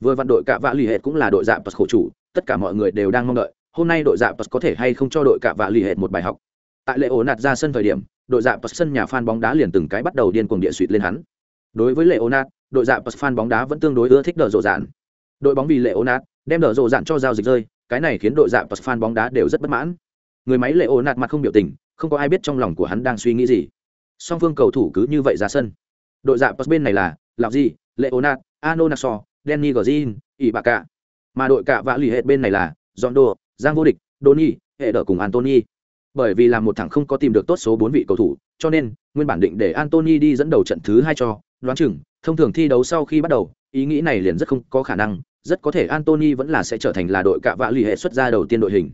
Vừa vặn đội cạ vạ l ì hệt cũng là đội dạng pus khổ chủ, tất cả mọi người đều đang mong đợi, hôm nay đội dạng có thể hay không cho đội cạ vạ l ì hệt một bài học. Tại lễ ổ nạt ra sân thời điểm, đội dạng sân nhà phan bóng đá liền từng cái bắt đầu điên cuồng địa suỵt lên hắn. Đối với lễ ổ nạt, đội dạng fan bóng đá vẫn tương đối ưa thích đờ rộ dạn. Đội bóng vì lễ ô nạt, đem đờ rộ dạn cho giao dịch rơi, cái này khiến đội dạng fan bóng đá đều rất bất mãn. Người máy lệ ô nạt mặt không biểu tình không có ai biết trong lòng của hắn đang suy nghĩ gì. Song phương cầu thủ cứ như vậy ra sân. Đội dạ post bên này là lào di leonard ô ano naso denny gozin ỷ bạc cả mà đội cả vã lì hệ bên này là john đô giang vô địch Donny, hệ đỡ cùng Anthony. bởi vì là một thằng không có tìm được tốt số bốn vị cầu thủ cho nên nguyên bản định để Anthony đi dẫn đầu trận thứ hai cho đoán chừng thông thường thi đấu sau khi bắt đầu ý nghĩ này liền rất không có khả năng rất có thể Anthony vẫn là sẽ trở thành là đội cạ vạ lì hệ xuất ra đầu tiên đội hình.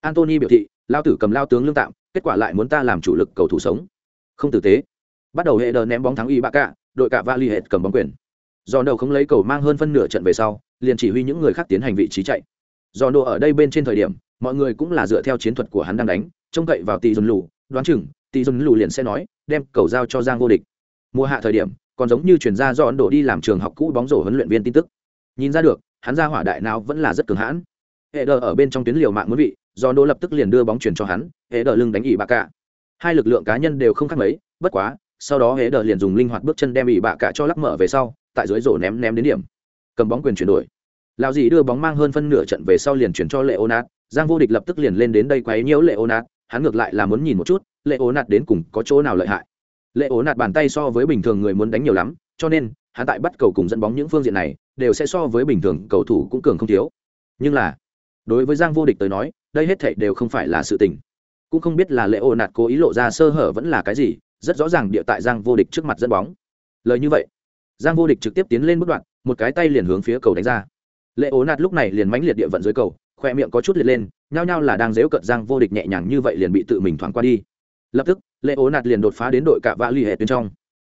Anthony biểu thị lao tử cầm lao tướng lương tạm kết quả lại muốn ta làm chủ lực cầu thủ sống. Không tử tế. Bắt đầu hệ đờ ném bóng thắng y bạ Cả, đội cả vali hệt cầm bóng quyền. Do đầu không lấy cầu mang hơn phân nửa trận về sau liền chỉ huy những người khác tiến hành vị trí chạy. Do đồ ở đây bên trên thời điểm mọi người cũng là dựa theo chiến thuật của hắn đang đánh trông cậy vào tỷ dồn lù đoán chừng tỷ dồn lù liền sẽ nói đem cầu giao cho giang vô địch. Mùa hạ thời điểm còn giống như chuyển ra do ấn độ đi làm trường học cũ bóng rổ huấn luyện viên tin tức. Nhìn ra được hắn ra hỏa đại nào vẫn là rất cường hãn. Hệ đờ ở bên trong tuyến liều mạng muốn vị do đô lập tức liền đưa bóng chuyển cho hắn hệ đờ lưng đánh ỉ bạ cả. Hai lực lượng cá nhân đều không khác mấy, bất quá, sau đó hệ đờ liền dùng linh hoạt bước chân đem ỉ bạ cả cho lắc mở về sau, tại dưới rổ ném ném đến điểm. Cầm bóng quyền chuyển đổi. Lao dì đưa bóng mang hơn phân nửa trận về sau liền chuyển cho lệ ô nát giang vô địch lập tức liền lên đến đây quấy nhiễu lệ ô nát hắn ngược lại là muốn nhìn một chút lệ ô nát đến cùng có chỗ nào lợi hại. Lệ ố bàn tay so với bình thường người muốn đánh nhiều lắm, cho nên, hắn tại bắt cầu cùng dẫn bóng những phương diện này, đều sẽ so với bình thường cầu thủ cũng cường không thiếu. Nhưng là, đối với giang vô địch tới nói đây hết thảy đều không phải là sự tình. Cũng không biết là lệ ô nạt cố ý lộ ra sơ hở vẫn là cái gì, rất rõ ràng địa tại giang vô địch trước mặt dẫn bóng. Lời như vậy, giang vô địch trực tiếp tiến lên bước đoạn, một cái tay liền hướng phía cầu đánh ra. Lệ ô nạt lúc này liền mãnh liệt địa vận dưới cầu, khoe miệng có chút liệt lên, nhao nhao là đang dếu cận giang vô địch nhẹ nhàng như vậy liền bị tự mình thoáng qua đi. Lập tức, lệ ô nạt liền đột phá đến đội cạ vạ l hệ tuyến trong.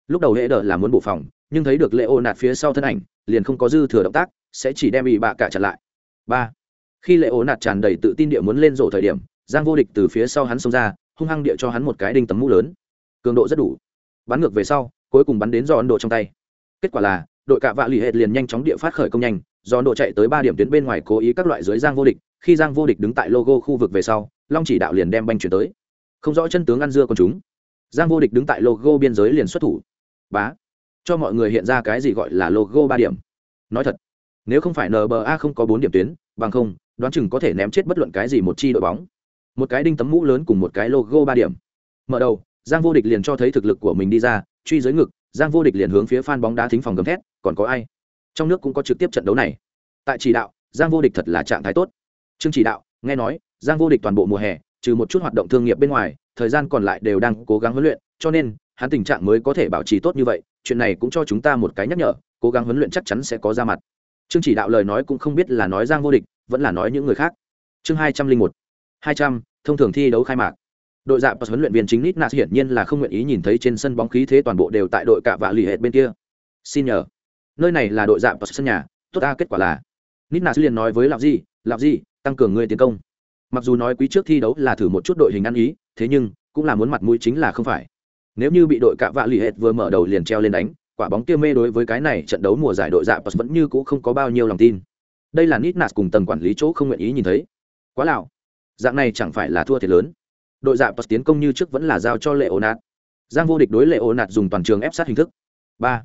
Lúc đầu hệ đờ là muốn bộ phòng, nhưng thấy được lệ ô nạt phía sau thân ảnh, liền không có dư thừa động tác, sẽ chỉ đem bị bạ cả chặn lại. Ba khi lệ ổ nạt tràn đầy tự tin địa muốn lên rổ thời điểm, giang vô địch từ phía sau hắn xông ra, hung hăng địa cho hắn một cái đinh tấm mũ lớn. Cường độ rất đủ. Bắn ngược về sau, cuối cùng bắn đến do ấn độ trong tay. Kết quả là, đội cạ vạ l ì liền nhanh chóng địa phát khởi công nhanh do ấn độ chạy tới ba điểm tuyến bên ngoài cố ý các loại dưới giang vô địch, khi giang vô địch đứng tại logo khu vực về sau, long chỉ đạo liền đem banh chuyển tới. Không rõ chân tướng ăn dưa con chúng. Giang vô địch đứng tại logo biên giới liền xuất thủ. Bá. Cho mọi người hiện ra cái gì gọi là logo ba điểm. Nói thật, nếu không phải nba không có bốn điểm tuyến, bằng không đoán chừng có thể ném chết bất luận cái gì một chi đội bóng. Một cái đinh tấm mũ lớn cùng một cái logo ba điểm. Mở đầu, giang vô địch liền cho thấy thực lực của mình đi ra, truy dưới ngực, giang vô địch liền hướng phía phan bóng đá thính phòng gầm thét, còn có ai? Trong nước cũng có trực tiếp trận đấu này. Tại chỉ đạo, giang vô địch thật là trạng thái tốt. Chương chỉ đạo, nghe nói, giang vô địch toàn bộ mùa hè, trừ một chút hoạt động thương nghiệp bên ngoài, thời gian còn lại đều đang cố gắng huấn luyện, cho nên, hắn tình trạng mới có thể bảo trì tốt như vậy, chuyện này cũng cho chúng ta một cái nhắc nhở, cố gắng huấn luyện chắc chắn sẽ có ra mặt. Chương chỉ đạo lời nói cũng không biết là nói giang vô địch vẫn là nói những người khác. Chương hai trăm linh một. Hai trăm, thông thường thi đấu khai mạc. Đội dạ và huấn luyện viên chính nít nạt hiển nhiên là không nguyện ý nhìn thấy trên sân bóng khí thế toàn bộ đều tại đội cạ vạ lì hệt bên kia. Xin nhờ. Nơi này là đội dạ và sân nhà, tốt ta, kết quả là. Nít nạt liền nói với lạp di lạp di, tăng cường người tiến công. Mặc dù nói quý trước thi đấu là thử một chút đội hình ăn ý, thế nhưng, cũng là muốn mặt mũi chính là không phải. Nếu như bị đội cạ vạ lì hệt vừa mở đầu liền treo lên đánh, quả bóng kia mê đối với cái này trận đấu mùa giải đội dạ vẫn như cũ không có bao nhiêu lòng tin đây là nít nạt cùng tầng quản lý chỗ không nguyện ý nhìn thấy. Quá lạo dạng này chẳng phải là thua thiệt lớn. Đội dạ tiến công như trước vẫn là giao cho lệ ổ nạt. Giang vô địch đối lệ ổ nạt dùng toàn trường ép sát hình thức. Ba.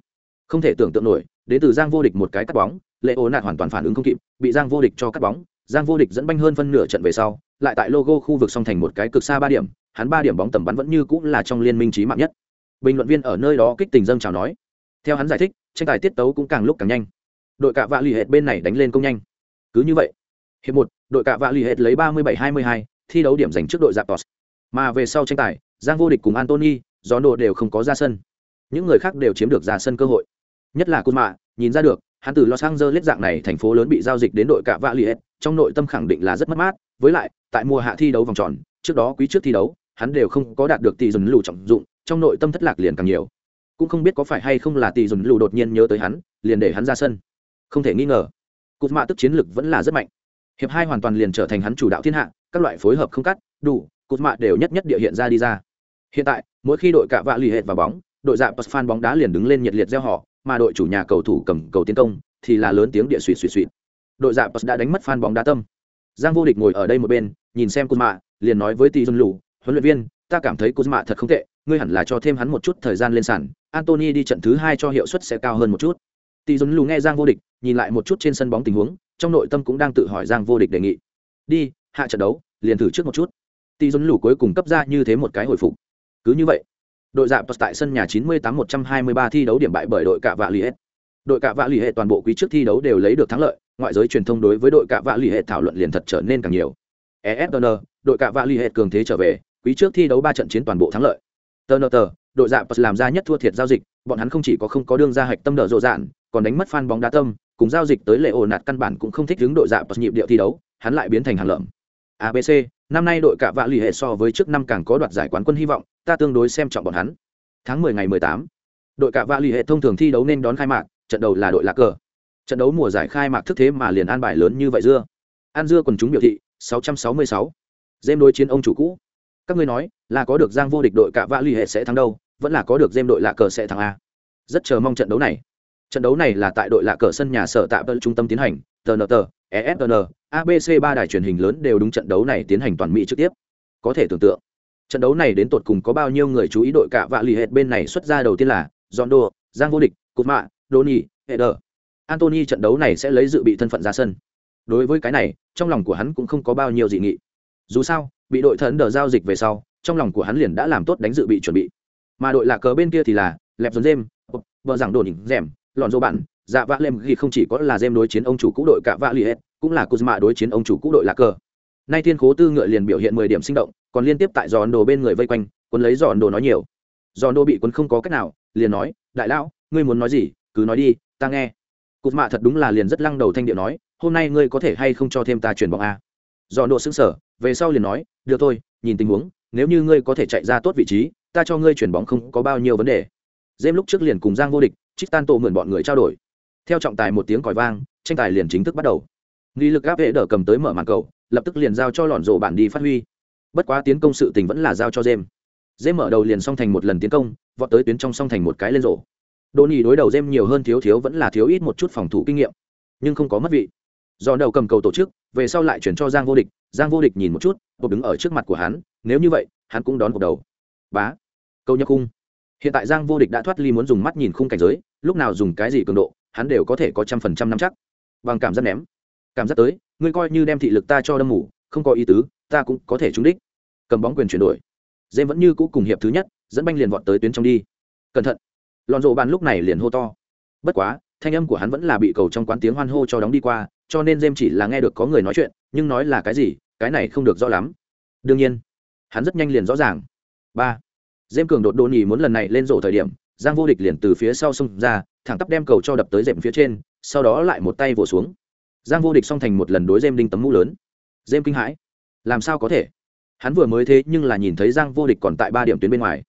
Không thể tưởng tượng nổi, đến từ giang vô địch một cái cắt bóng, lệ ổ nạt hoàn toàn phản ứng không kịp, bị giang vô địch cho cắt bóng. Giang vô địch dẫn banh hơn phân nửa trận về sau, lại tại logo khu vực song thành một cái cực xa ba điểm, hắn ba điểm bóng tầm bắn vẫn như cũng là trong liên minh trí mạng nhất. Bình luận viên ở nơi đó kích tình dâng chào nói. Theo hắn giải thích, tranh tài tiết tấu cũng càng lúc càng nhanh đội cạ vạ l ì hệt bên này đánh lên công nhanh. Cứ như vậy, hiệp một, đội cạ vạ l ì hệt lấy ba mươi bảy hai mươi hai, thi đấu điểm dành trước đội giặc tos mà về sau tranh tài, giang vô địch cùng antony gió nổ đều không có ra sân. Những người khác đều chiếm được ra sân cơ hội. Nhất là côn mạ nhìn ra được, hắn từ los angeles dạng này thành phố lớn bị giao dịch đến đội cả vạ liệt trong nội tâm khẳng định là rất mất mát. Với lại, tại mùa hạ thi đấu vòng tròn, trước đó quý trước thi đấu, hắn đều không có đạt được tỷ dùn lù trọng dụng, trong nội tâm thất lạc liền càng nhiều. Cũng không biết có phải hay không là tỷ dùn lù đột nhiên nhớ tới hắn, liền để hắn ra sân không thể nghi ngờ cụt mạ tức chiến lực vẫn là rất mạnh. Hiệp hai hoàn toàn liền trở thành hắn chủ đạo thiên hạ, các loại phối hợp không cắt, đủ cụt mạ đều nhất nhất địa hiện ra đi ra. Hiện tại, mỗi khi đội cạ vạ lì hệt vào bóng, đội dạ pas fan bóng đá liền đứng lên nhiệt liệt gieo họ, mà đội chủ nhà cầu thủ cầm cầu tiến công thì là lớn tiếng địa suỵ suỵ suỵ đội dạ pas đã đánh mất fan bóng đá tâm. Giang vô địch ngồi ở đây một bên, nhìn xem cụt mạ, liền nói với tỷ dân lù, huấn luyện viên, ta cảm thấy cụt mạ thật không tệ, ngươi hẳn là cho thêm hắn một chút thời gian lên sàn. Antony đi trận thứ hai cho hiệu suất sẽ cao hơn một chút. Tỷ dân lù nghe giang vô địch nhìn lại một chút trên sân bóng tình huống, trong nội tâm cũng đang tự hỏi giang vô địch đề nghị. Đi, hạ trận đấu, liền thử trước một chút. Tỷ dồn lũ cuối cùng cấp ra như thế một cái hồi phục. Cứ như vậy, đội dạng tại sân nhà 98-123 thi đấu điểm bại bởi đội cạ vạ lì hết đội cạ vạ lì hệ toàn bộ quý trước thi đấu đều lấy được thắng lợi, ngoại giới truyền thông đối với đội cạ vạ lì hệ thảo luận liền thật trở nên càng nhiều. Esn đội cạ vạ lì hệ cường thế trở về, quý trước thi đấu ba trận chiến toàn bộ thắng lợi. Tờ đội dạng làm ra nhất thua thiệt giao dịch, bọn hắn không chỉ có không có đương ra hạch tâm đỡ rộ dạn, còn đánh mất fan bóng đá tâm cùng giao dịch tới lệ ổ nạt căn bản cũng không thích hướng đội dạ nhịp điệu thi đấu hắn lại biến thành hàng lợm. Abc năm nay đội cả vạ lì hệ so với trước năm càng có đoạt giải quán quân hy vọng ta tương đối xem trọng bọn hắn. Tháng 10 ngày 18, đội cả vạ lì hệ thông thường thi đấu nên đón khai mạc trận đầu là đội lạc cờ. Trận đấu mùa giải khai mạc thức thế mà liền an bài lớn như vậy dưa. An dưa còn chúng biểu thị 666. dêm đối chiến ông chủ cũ. Các ngươi nói là có được giang vô địch đội cả vạ lì hệ sẽ thắng đâu vẫn là có được dêm đội lạc cờ sẽ thắng a. Rất chờ mong trận đấu này trận đấu này là tại đội lạc cờ sân nhà sở tạ bờ trung tâm tiến hành tnt esn abc ba đài truyền hình lớn đều đúng trận đấu này tiến hành toàn mỹ trực tiếp. Có thể tưởng tượng, trận đấu này đến tột cùng có bao nhiêu người chú ý đội cả vạ lì hệt bên này xuất ra đầu tiên là john đô giang vô địch, cụt mạ đoni heder antony trận đấu này sẽ lấy dự bị thân phận ra sân. Đối với cái này, trong lòng của hắn cũng không có bao nhiêu dị nghị. Dù sao, bị đội thần đờ giao dịch về sau, trong lòng của hắn liền đã làm tốt đánh dự bị chuẩn bị. Mà đội lạc cờ bên kia thì là lẹp dồn dêm vợ giảng đồn đỉnh rèm lọn dô bạn dạ vã lem ghi không chỉ có là dêm đối chiến ông chủ cũ đội cả vã li hết, cũng là kuzma đối chiến ông chủ cũ đội lạc cờ. Nay thiên khố tư ngựa liền biểu hiện mười điểm sinh động, còn liên tiếp tại giòn đồ bên người vây quanh quân lấy giòn đồ nói nhiều. Giòn đồ bị quân không có cách nào, liền nói, đại lão, ngươi muốn nói gì, cứ nói đi, ta nghe. Cụt mạ thật đúng là liền rất lăng đầu thanh điệu nói, hôm nay ngươi có thể hay không cho thêm ta chuyển bóng a? Giòn đồ xứng sở về sau liền nói, được thôi, nhìn tình huống, nếu như ngươi có thể chạy ra tốt vị trí, ta cho ngươi chuyển bóng không có bao nhiêu vấn đề. Dêm lúc trước liền cùng giang vô địch trích tan tổ mượn bọn người trao đổi. Theo trọng tài một tiếng còi vang, tranh tài liền chính thức bắt đầu. Nghi lực gáp hệ đỡ cầm tới mở màn cầu, lập tức liền giao cho lọn rổ bản đi phát huy. Bất quá tiến công sự tình vẫn là giao cho jem. Jem mở đầu liền song thành một lần tiến công, vọt tới tuyến trong song thành một cái lên rổ đồ nhì đối đầu jem nhiều hơn thiếu thiếu vẫn là thiếu ít một chút phòng thủ kinh nghiệm, nhưng không có mất vị. Do đầu cầm cầu tổ chức, về sau lại chuyển cho giang vô địch, giang vô địch nhìn một chút cột đứng ở trước mặt của hắn, nếu như vậy, hắn cũng đón cuộc đầu. Bá câu nhập cung. hiện tại giang vô địch đã thoát ly muốn dùng mắt nhìn khung cảnh giới lúc nào dùng cái gì cường độ, hắn đều có thể có trăm phần trăm nắm chắc. Bằng cảm giác ném. Cảm giác tới, ngươi coi như đem thị lực ta cho đâm mù, không có ý tứ, ta cũng có thể trúng đích. Cầm bóng quyền chuyển đổi. Dê vẫn như cũ cùng hiệp thứ nhất, dẫn banh liền vọt tới tuyến trong đi. Cẩn thận. Lọn rộ bàn lúc này liền hô to. Bất quá, thanh âm của hắn vẫn là bị cầu trong quán tiếng hoan hô cho đóng đi qua, cho nên dêm chỉ là nghe được có người nói chuyện, nhưng nói là cái gì, cái này không được rõ lắm. Đương nhiên, hắn rất nhanh liền rõ ràng. Ba. Dêm cường đột đô nhì muốn lần này lên rổ thời điểm giang vô địch liền từ phía sau xông ra, thẳng tắp đem cầu cho đập tới dệm phía trên, sau đó lại một tay vỗ xuống. Giang vô địch xong thành một lần đối dêm đinh tấm mũ lớn. Dêm kinh hãi. Làm sao có thể? Hắn vừa mới thế nhưng là nhìn thấy giang vô địch còn tại ba điểm tuyến bên ngoài.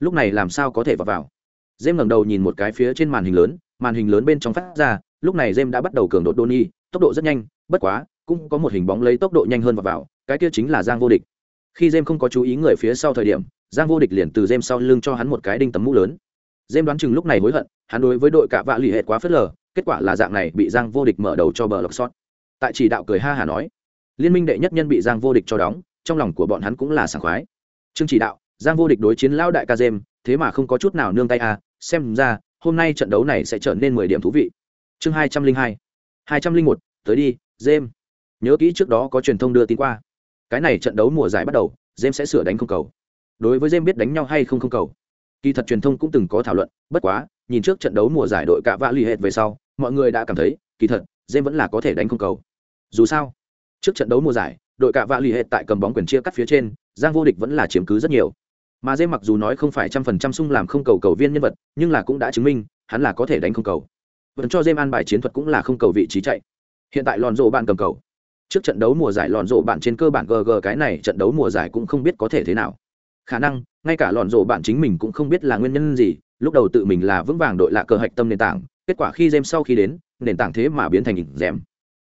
Lúc này làm sao có thể vào vào? Dêm ngẩng đầu nhìn một cái phía trên màn hình lớn, màn hình lớn bên trong phát ra, lúc này dêm đã bắt đầu cường độ đôn y tốc độ rất nhanh, bất quá, cũng có một hình bóng lấy tốc độ nhanh hơn vào vào, cái kia chính là giang vô địch. Khi dêm không có chú ý người phía sau thời điểm, giang vô địch liền từ dêm sau lưng cho hắn một cái đinh tấm mũ lớn dêm đoán chừng lúc này hối hận, hắn đối với đội cạ vạ lì hệ quá phớt lờ, kết quả là dạng này bị giang vô địch mở đầu cho bờ lọc sót tại chỉ đạo cười ha hà nói, liên minh đệ nhất nhân bị giang vô địch cho đóng, trong lòng của bọn hắn cũng là sảng khoái. Chương chỉ đạo, giang vô địch đối chiến lão đại ca dêm thế mà không có chút nào nương tay à xem ra, hôm nay trận đấu này sẽ trở nên mười điểm thú vị. Chương hai trăm linh hai hai trăm linh một, tới đi dêm nhớ kỹ trước đó có truyền thông đưa tin qua. Cái này trận đấu mùa giải bắt đầu dêm sẽ sửa đánh không cầu. Đối với dêm biết đánh nhau hay không không cầu kỳ thật truyền thông cũng từng có thảo luận, bất quá, nhìn trước trận đấu mùa giải đội cạ vạ l ì hệt về sau, mọi người đã cảm thấy, kỳ thật jem vẫn là có thể đánh không cầu. Dù sao, trước trận đấu mùa giải, đội cạ vạ l ì hệt tại cầm bóng quyền chia cắt phía trên, giang vô địch vẫn là chiếm cứ rất nhiều. Mà jem mặc dù nói không phải trăm phần trăm sung làm không cầu cầu viên nhân vật, nhưng là cũng đã chứng minh, hắn là có thể đánh không cầu. Vẫn cho jem an bài chiến thuật cũng là không cầu vị trí chạy. Hiện tại lòn rộ bạn cầm cầu. Trước trận đấu mùa giải lòn rộ bạn trên cơ bản gg cái này trận đấu mùa giải cũng không biết có thể thế nào. Khả năng ngay cả lòn rộ bạn chính mình cũng không biết là nguyên nhân gì, lúc đầu tự mình là vững vàng đội lạ cờ hạch tâm nền tảng, kết quả khi jem sau khi đến, nền tảng thế mà biến thành ỉng rèm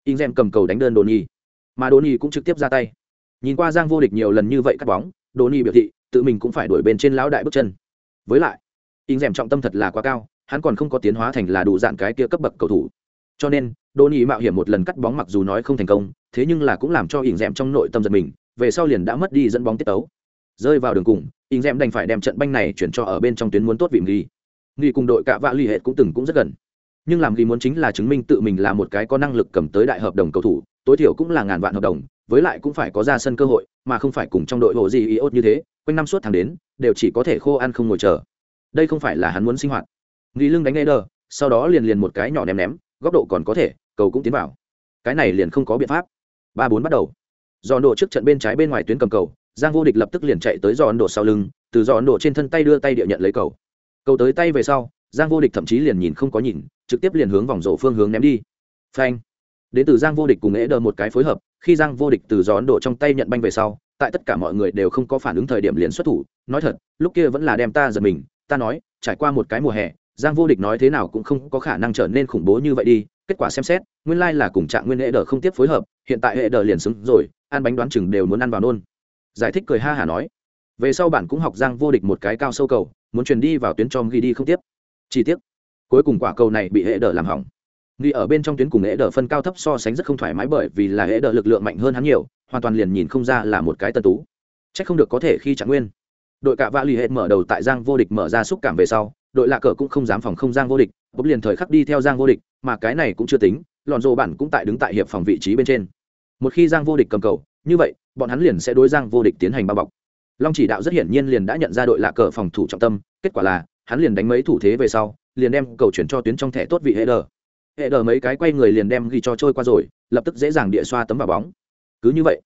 ỉng rèm cầm cầu đánh đơn đồ nhi mà đồ nhi cũng trực tiếp ra tay. Nhìn qua giang vô địch nhiều lần như vậy cắt bóng đồ nhi biểu thị, tự mình cũng phải đuổi bên trên lão đại bước chân. Với lại ỉng rèm trọng tâm thật là quá cao, hắn còn không có tiến hóa thành là đủ dạng cái kia cấp bậc cầu thủ. Cho nên đồ nhi mạo hiểm một lần cắt bóng mặc dù nói không thành công, thế nhưng là cũng làm cho ỉng rèm trong nội tâm giật mình, về sau liền đã mất đi dẫn bóng tiết tấu. Rơi vào đường cùng in rèm đành phải đem trận banh này chuyển cho ở bên trong tuyến muốn tốt vịm ghi nghi cùng đội cạ vạ l ì hệ cũng từng cũng rất gần. Nhưng làm ghi muốn chính là chứng minh tự mình là một cái có năng lực cầm tới đại hợp đồng cầu thủ, tối thiểu cũng là ngàn vạn hợp đồng, với lại cũng phải có ra sân cơ hội, mà không phải cùng trong đội hộ gì iốt như thế, quanh năm suốt tháng đến, đều chỉ có thể khô ăn không ngồi chờ. Đây không phải là hắn muốn sinh hoạt. Nghi lưng đánh ngay đờ sau đó liền liền một cái nhỏ ném ném, góc độ còn có thể, cầu cũng tiến vào. Cái này liền không có biện pháp. Ba bốn bắt đầu. Do độ trước trận bên trái bên ngoài tuyến cầm cầu giang vô địch lập tức liền chạy tới do ấn độ sau lưng, từ do ấn độ trên thân tay đưa tay địa nhận lấy cầu. Cầu tới tay về sau, giang vô địch thậm chí liền nhìn không có nhìn, trực tiếp liền hướng vòng rổ phương hướng ném đi. Phanh. Đến từ giang vô địch cùng ế đờ một cái phối hợp, khi giang vô địch từ gió ấn độ trong tay nhận banh về sau, tại tất cả mọi người đều không có phản ứng thời điểm liền xuất thủ, nói thật, lúc kia vẫn là đem ta giật mình, ta nói, trải qua một cái mùa hè, giang vô địch nói thế nào cũng không có khả năng trở nên khủng bố như vậy đi, kết quả xem xét, nguyên lai là cùng trạng nguyên hệ đờ không tiếp phối hợp, hiện tại hệ đờ liền xứng rồi, ăn bánh đoán chừng đều muốn ăn vào nôn giải thích cười ha hả nói, về sau bạn cũng học giang vô địch một cái cao sâu cầu, muốn truyền đi vào tuyến trong ghi đi không tiếp. Chi tiết cuối cùng quả cầu này bị hệ đờ làm hỏng. Ghi ở bên trong tuyến cùng hệ đờ phân cao thấp so sánh rất không thoải mái bởi vì là hệ đờ lực lượng mạnh hơn hắn nhiều, hoàn toàn liền nhìn không ra là một cái tân tú. C h ắ c không được có thể khi trạng nguyên. Đội cạ vạ l ì hệ mở đầu tại giang vô địch mở ra xúc cảm về sau, đội lạ cờ cũng không dám phòng không giang vô địch bốc liền thời khắc đi theo giang vô địch, mà cái này cũng chưa tính lọn rộ bản cũng tại đứng tại hiệp phòng vị trí bên trên. Một khi giang vô địch cầm cầu, như vậy bọn hắn liền sẽ đối giang vô địch tiến hành bao bọc. Long chỉ đạo rất hiển nhiên liền đã nhận ra đội lạ cờ phòng thủ trọng tâm, kết quả là, hắn liền đánh mấy thủ thế về sau, liền đem cầu chuyển cho tuyến trong thẻ tốt vị hệ đờ hệ đờ mấy cái quay người liền đem ghi cho trôi qua rồi, lập tức dễ dàng địa xoa tấm vào bóng. Cứ như vậy,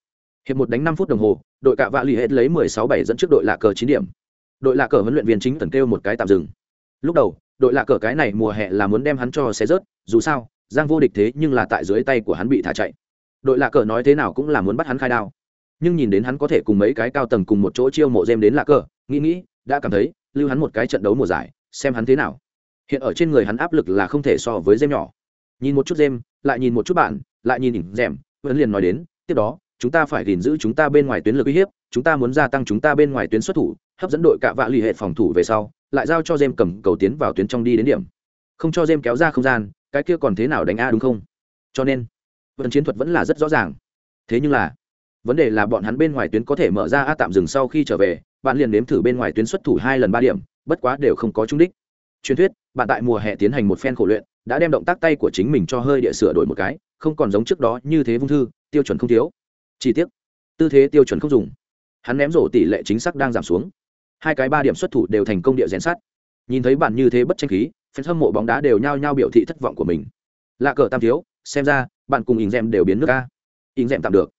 hiệp một đánh năm phút đồng hồ, đội cạ vạ l ì hết lấy mười sáu bảy dẫn trước đội lạ cờ chín điểm. Đội lạ cờ huấn luyện viên chính tần kêu một cái tạm dừng. Lúc đầu, đội lạ cờ cái này mùa hè là muốn đem hắn cho xe rớt, dù sao, giang vô địch thế nhưng là tại dưới tay của hắn bị thả chạy. Đội lạ cờ nói thế nào cũng là muốn bắt hắn khai đao nhưng nhìn đến hắn có thể cùng mấy cái cao tầng cùng một chỗ chiêu mộ dêm đến lạ cờ, nghĩ nghĩ, đã cảm thấy, lưu hắn một cái trận đấu mùa giải, xem hắn thế nào. Hiện ở trên người hắn áp lực là không thể so với dêm nhỏ. Nhìn một chút dêm lại nhìn một chút bạn, lại nhìn ỉnh rèm vẫn liền nói đến, tiếp đó, chúng ta phải gìn giữ chúng ta bên ngoài tuyến lực uy hiếp, chúng ta muốn gia tăng chúng ta bên ngoài tuyến xuất thủ, hấp dẫn đội cạ vạ lì hệ phòng thủ về sau, lại giao cho dêm cầm cầu tiến vào tuyến trong đi đến điểm. Không cho dêm kéo ra không gian, cái kia còn thế nào đánh a đúng không? Cho nên, vận chiến thuật vẫn là rất rõ ràng. Thế nhưng là vấn đề là bọn hắn bên ngoài tuyến có thể mở ra a tạm dừng sau khi trở về, bạn liền nếm thử bên ngoài tuyến xuất thủ hai lần ba điểm, bất quá đều không có trung đích. Truyền thuyết, bạn tại mùa hè tiến hành một phen khổ luyện, đã đem động tác tay của chính mình cho hơi địa sửa đổi một cái, không còn giống trước đó như thế vung thư, tiêu chuẩn không thiếu. Chi tiết tư thế tiêu chuẩn không dùng. Hắn ném rổ tỷ lệ chính xác đang giảm xuống. Hai cái ba điểm xuất thủ đều thành công địa rèn sát nhìn thấy bạn như thế bất tranh khí phen hâm mộ bóng đá đều nhao nhao biểu thị thất vọng của mình. Lạ cờ tam thiếu, xem ra, bạn cùng ỉng rèm đều biến nước ca ỉng rèm tạm được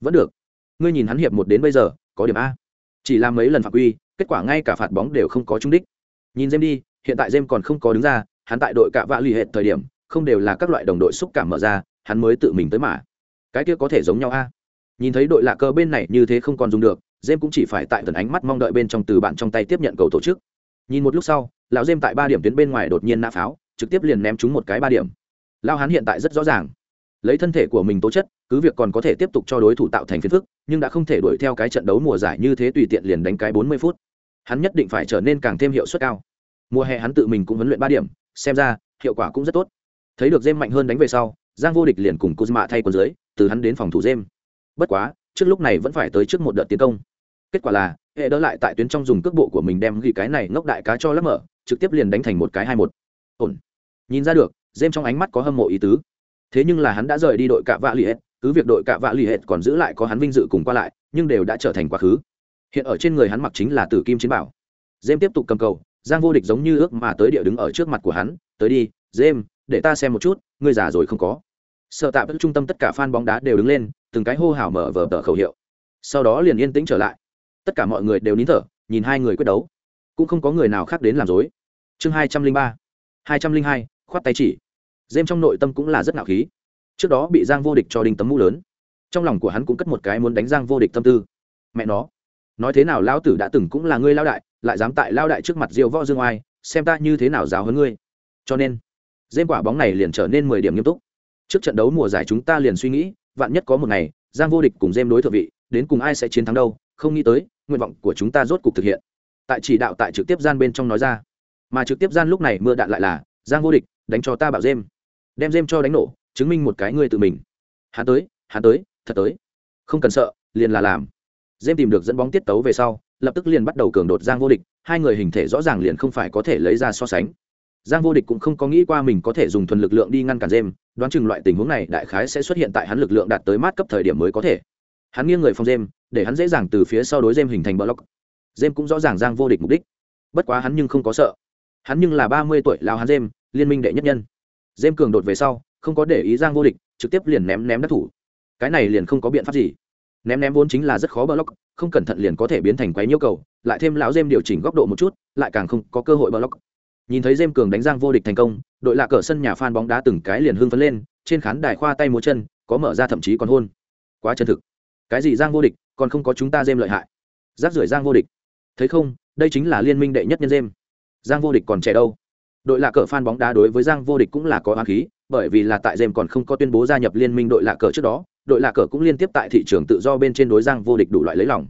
vẫn được. Ngươi nhìn hắn hiệp một đến bây giờ, có điểm a. Chỉ làm mấy lần phạm quy, kết quả ngay cả phạt bóng đều không có trúng đích. Nhìn jem đi, hiện tại jem còn không có đứng ra, hắn tại đội cạ vạ lì hệt thời điểm, không đều là các loại đồng đội xúc cảm mở ra, hắn mới tự mình tới mà. Cái kia có thể giống nhau a. Nhìn thấy đội lạ cơ bên này như thế không còn dùng được jem cũng chỉ phải tại tần ánh mắt mong đợi bên trong từ bạn trong tay tiếp nhận cầu tổ chức. Nhìn một lúc sau, lão jem tại ba điểm tuyến bên ngoài đột nhiên nã pháo, trực tiếp liền ném trúng một cái ba điểm. Lao hắn hiện tại rất rõ ràng lấy thân thể của mình tố chất, cứ việc còn có thể tiếp tục cho đối thủ tạo thành phiền phức, nhưng đã không thể đuổi theo cái trận đấu mùa giải như thế tùy tiện liền đánh cái bốn mươi phút. Hắn nhất định phải trở nên càng thêm hiệu suất cao. Mùa hè hắn tự mình cũng huấn luyện ba điểm, xem ra, hiệu quả cũng rất tốt. Thấy được dêm mạnh hơn đánh về sau, giang vô địch liền cùng kuzma thay quân dưới, từ hắn đến phòng thủ dêm bất quá, trước lúc này vẫn phải tới trước một đợt tiến công. Kết quả là, hệ đỡ lại tại tuyến trong dùng cước bộ của mình đem ghi cái này ngốc đại cá cho lấp mở, trực tiếp liền đánh thành một cái hai một. Ổn. Nhìn ra được dêm trong ánh mắt có hâm mộ ý tứ thế nhưng là hắn đã rời đi đội cạ vạ l ì hết cứ việc đội cạ vạ l ì hết còn giữ lại có hắn vinh dự cùng qua lại, nhưng đều đã trở thành quá khứ. Hiện ở trên người hắn mặc chính là tử kim chiến bảo. Dêm tiếp tục cầm cầu, giang vô địch giống như ước mà tới địa đứng ở trước mặt của hắn, tới đi dêm để ta xem một chút, ngươi già rồi không có. Sợ tạm trung tâm tất cả f a n bóng đá đều đứng lên, từng cái hô hào mở vờ tờ khẩu hiệu. Sau đó liền yên tĩnh trở lại. Tất cả mọi người đều nín thở, nhìn hai người quyết đấu. Cũng không có người nào khác đến làm dối. Chương hai trăm linh ba. Hai trăm linh hai, khoát tay chỉ dêm trong nội tâm cũng là rất ngạo khí. Trước đó bị giang vô địch cho đinh tấm mũ lớn. Trong lòng của hắn cũng cất một cái muốn đánh giang vô địch tâm tư. Mẹ nó. Nói thế nào lão tử đã từng cũng là ngươi lao đại, lại dám tại lao đại trước mặt diêu võ dương oai, xem ta như thế nào giáo hơn ngươi. Cho nên dêm quả bóng này liền trở nên mười điểm nghiêm túc. Trước trận đấu mùa giải chúng ta liền suy nghĩ, vạn nhất có một ngày, giang vô địch cùng dêm đối thượng vị, đến cùng ai sẽ chiến thắng đâu, không nghĩ tới, nguyện vọng của chúng ta rốt cục thực hiện. Tại chỉ đạo tại trực tiếp gian bên trong nói ra. Mà trực tiếp gian lúc này mưa đạn lại là, giang vô địch, đánh cho ta bảo dêm đem dêm cho đánh nổ, chứng minh một cái ngươi tự mình. Hắn tới hắn tới, thật tới. Không cần sợ, liền là làm. Dêm tìm được dẫn bóng tiết tấu về sau, lập tức liền bắt đầu cường đột giang vô địch, hai người hình thể rõ ràng liền không phải có thể lấy ra so sánh. Giang vô địch cũng không có nghĩ qua mình có thể dùng thuần lực lượng đi ngăn cản dêm đoán chừng loại tình huống này đại khái sẽ xuất hiện tại hắn lực lượng đạt tới mát cấp thời điểm mới có thể. Hắn nghiêng người phòng dêm để hắn dễ dàng từ phía sau đối dêm hình thành block. Dêm cũng rõ ràng giang vô địch mục đích. Bất quá hắn nhưng không có sợ. Hắn nhưng là ba mươi tuổi lao hắn dêm liên minh đệ nhất nhân dêm cường đột về sau, không có để ý giang vô địch, trực tiếp liền ném ném đất thủ. Cái này liền không có biện pháp gì. Ném ném vốn chính là rất khó block, không cẩn thận liền có thể biến thành quấy nhiêu cầu, lại thêm lão dêm điều chỉnh góc độ một chút, lại càng không có cơ hội block. Nhìn thấy dêm cường đánh giang vô địch thành công, đội lạc cờ sân nhà phan bóng đá từng cái liền hưng phấn lên, trên khán đài khoa tay múa chân, có mở ra thậm chí còn hôn. Quá chân thực. Cái gì giang vô địch, còn không có chúng ta dêm lợi hại. Giáp rưởi giang vô địch. Thấy không, đây chính là liên minh đệ nhất nhân dêm giang vô địch còn trẻ đâu? Đội lạ cờ phan bóng đá đối với giang vô địch cũng là có oán khí, bởi vì là tại dêm còn không có tuyên bố gia nhập liên minh đội lạ cờ trước đó, đội lạ cờ cũng liên tiếp tại thị trường tự do bên trên đối giang vô địch đủ loại lấy lòng.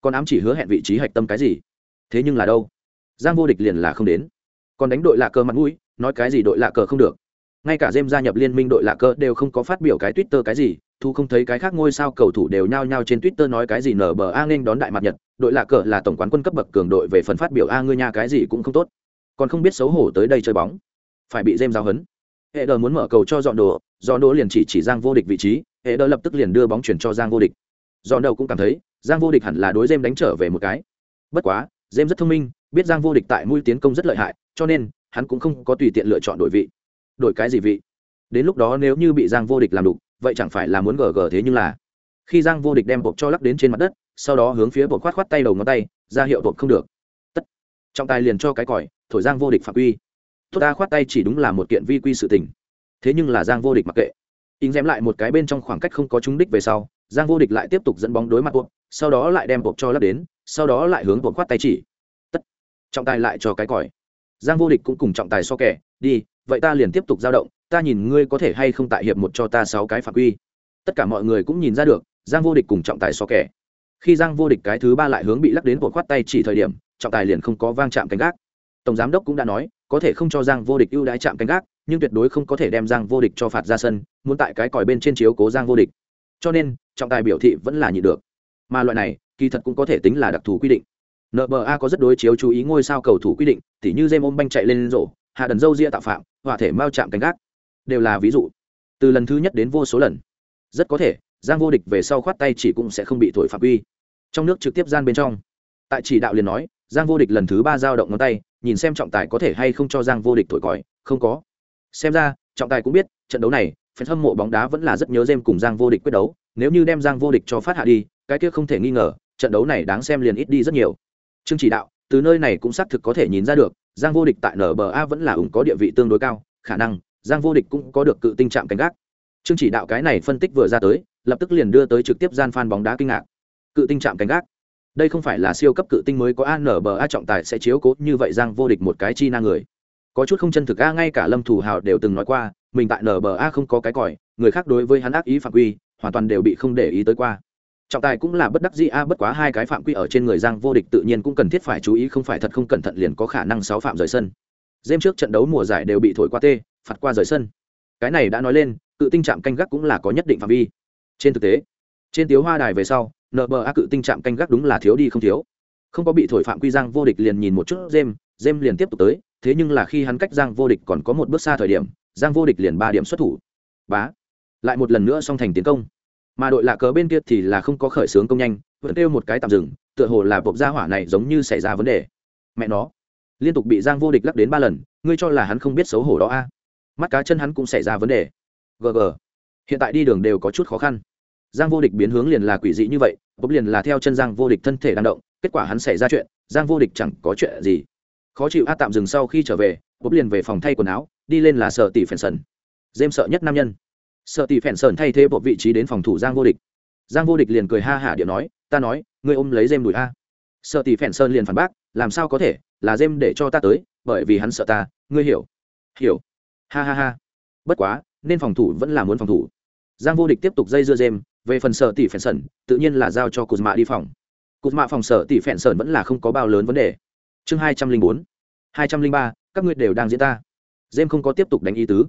Còn ám chỉ hứa hẹn vị trí hạch tâm cái gì? Thế nhưng là đâu? Giang vô địch liền là không đến. Còn đánh đội lạ cờ mặt mũi, nói cái gì đội lạ cờ không được. Ngay cả dêm gia nhập liên minh đội lạ cờ đều không có phát biểu cái twitter cái gì, thu không thấy cái khác ngôi sao cầu thủ đều nhao nhao trên twitter nói cái gì nở bờ a nghênh đón đại mặt nhật, đội lạ cờ là tổng quán quân cấp bậc cường đội về phần phát biểu a ngươi nha cái gì cũng không tốt còn không biết xấu hổ tới đây chơi bóng. Phải bị dêm giao hấn hệ đờ muốn mở cầu cho dọn đồ dọn đồ liền chỉ chỉ giang vô địch vị trí, hệ đờ lập tức liền đưa bóng chuyển cho giang vô địch. Dọn đầu cũng cảm thấy, giang vô địch hẳn là đối dêm đánh trở về một cái. Bất quá dêm rất thông minh, biết giang vô địch tại mũi tiến công rất lợi hại, cho nên, hắn cũng không có tùy tiện lựa chọn đội vị. Đổi cái gì vị? Đến lúc đó nếu như bị giang vô địch làm đục, vậy chẳng phải là muốn gờ gờ thế nhưng là. Khi giang vô địch đem bột cho lắc đến trên mặt đất, sau đó hướng phía bột khoát khoát tay đầu ngón tay, ra hiệu bột không được. Tất. Trọng tài liền cho cái còi thổi giang vô địch phạm quy. Tốt ta khoát tay chỉ đúng là một kiện vi quy sự tình. Thế nhưng là giang vô địch mặc kệ. In dém lại một cái bên trong khoảng cách không có trúng đích về sau, giang vô địch lại tiếp tục dẫn bóng đối mặt buộc, sau đó lại đem buộc cho lắp đến, sau đó lại hướng buộc khoát tay chỉ. Tất. Trọng tài lại cho cái còi. Giang vô địch cũng cùng trọng tài so kẻ, đi, vậy ta liền tiếp tục giao động, ta nhìn ngươi có thể hay không tại hiệp một cho ta sáu cái phạm quy. Tất cả mọi người cũng nhìn ra được, giang vô địch cùng trọng tài so kẻ. Khi giang vô địch cái thứ ba lại hướng bị lắc đến buộc khoát tay chỉ thời điểm, trọng tài liền không có vang chạm cánh gác tổng giám đốc cũng đã nói, có thể không cho giang vô địch ưu đãi chạm cánh gác, nhưng tuyệt đối không có thể đem giang vô địch cho phạt ra sân, muốn tại cái còi bên trên chiếu cố giang vô địch. Cho nên, trọng tài biểu thị vẫn là nhịn được. Mà loại này, kỳ thật cũng có thể tính là đặc thù quy định. Nba có rất đối chiếu chú ý ngôi sao cầu thủ quy định, tỉ như dêm ôm banh chạy lên rổ, hạ đần dâu ria tạo phạm hỏa thể mao chạm cánh gác. Đều là ví dụ. Từ lần thứ nhất đến vô số lần. Rất có thể, giang vô địch về sau khoát tay chỉ cũng sẽ không bị thổi phạm uy trong nước trực tiếp gian bên trong. Tại chỉ đạo liền nói giang vô địch lần thứ ba giao động ngón tay, nhìn xem trọng tài có thể hay không cho giang vô địch thổi còi, không có. Xem ra, trọng tài cũng biết, trận đấu này phần hâm mộ bóng đá vẫn là rất nhớ dêm cùng giang vô địch quyết đấu, nếu như đem giang vô địch cho phát hạ đi, cái kia không thể nghi ngờ, trận đấu này đáng xem liền ít đi rất nhiều. Chương chỉ đạo, từ nơi này cũng xác thực có thể nhìn ra được, giang vô địch tại nba vẫn là ủng có địa vị tương đối cao, khả năng, giang vô địch cũng có được cự tinh trạng cánh gác. Chương chỉ đạo cái này phân tích vừa ra tới, lập tức liền đưa tới trực tiếp gian phan bóng đá kinh ngạc. Cự tinh trạng cánh gác đây không phải là siêu cấp cự tinh mới có anba trọng tài sẽ chiếu cố như vậy giang vô địch một cái chi na người. Có chút không chân thực a, ngay cả lâm thủ hào đều từng nói qua, mình tại nba không có cái còi, người khác đối với hắn ác ý phạm quy, hoàn toàn đều bị không để ý tới qua. Trọng tài cũng là bất đắc dĩ a, bất quá hai cái phạm quy ở trên người giang vô địch tự nhiên cũng cần thiết phải chú ý, không phải thật không cẩn thận liền có khả năng sáu phạm rời sân. Dêm trước trận đấu mùa giải đều bị thổi qua tê, phạt qua rời sân. Cái này đã nói lên, cự tinh trạm canh gác cũng là có nhất định phạm vi. Trên thực tế, trên tiếu hoa đài về sau nba cự tinh trạm canh gác đúng là thiếu đi không thiếu. Không có bị thổi phạm quy giang vô địch liền nhìn một chút jem jem liền tiếp tục tới, thế nhưng là khi hắn cách giang vô địch còn có một bước xa thời điểm, giang vô địch liền ba điểm xuất thủ. Bá. Lại một lần nữa xong thành tiến công. Mà đội lạ cờ bên kia thì là không có khởi xướng công nhanh, vẫn kêu một cái tạm dừng, tựa hồ là bộc gia hỏa này giống như xảy ra vấn đề. Mẹ nó. Liên tục bị giang vô địch lắc đến ba lần, ngươi cho là hắn không biết xấu hổ đó a? Mắt cá chân hắn cũng xảy ra vấn đề. Gg hiện tại đi đường đều có chút khó khăn giang vô địch biến hướng liền là quỷ dị như vậy bốc liền là theo chân giang vô địch thân thể đang động, kết quả hắn xảy ra chuyện, giang vô địch chẳng có chuyện gì. Khó chịu a, tạm dừng sau khi trở về bốc liền về phòng thay quần áo, đi lên là sợ tỷ phèn sần. Dêm sợ nhất nam nhân. Sợ tỷ phèn sần thay thế bộ vị trí đến phòng thủ giang vô địch. Giang vô địch liền cười ha hả điệu nói, ta nói, ngươi ôm lấy dêm đùi a. Sợ tỷ phèn sơn liền phản bác, làm sao có thể, là dêm để cho ta tới, bởi vì hắn sợ ta, ngươi hiểu. Hiểu. Ha ha ha. Bất quá, nên phòng thủ vẫn là muốn phòng thủ. Giang vô địch tiếp tục dây dưa dêm về phần sở tỷ phèn sẩn, tự nhiên là giao cho cụt mạ đi phòng. Cụt mạ phòng sở tỷ phèn sẩn vẫn là không có bao lớn vấn đề. Chương hai trăm linh bốn, hai trăm linh ba, các ngươi đều đang diễn ta. Jem không có tiếp tục đánh ý tứ.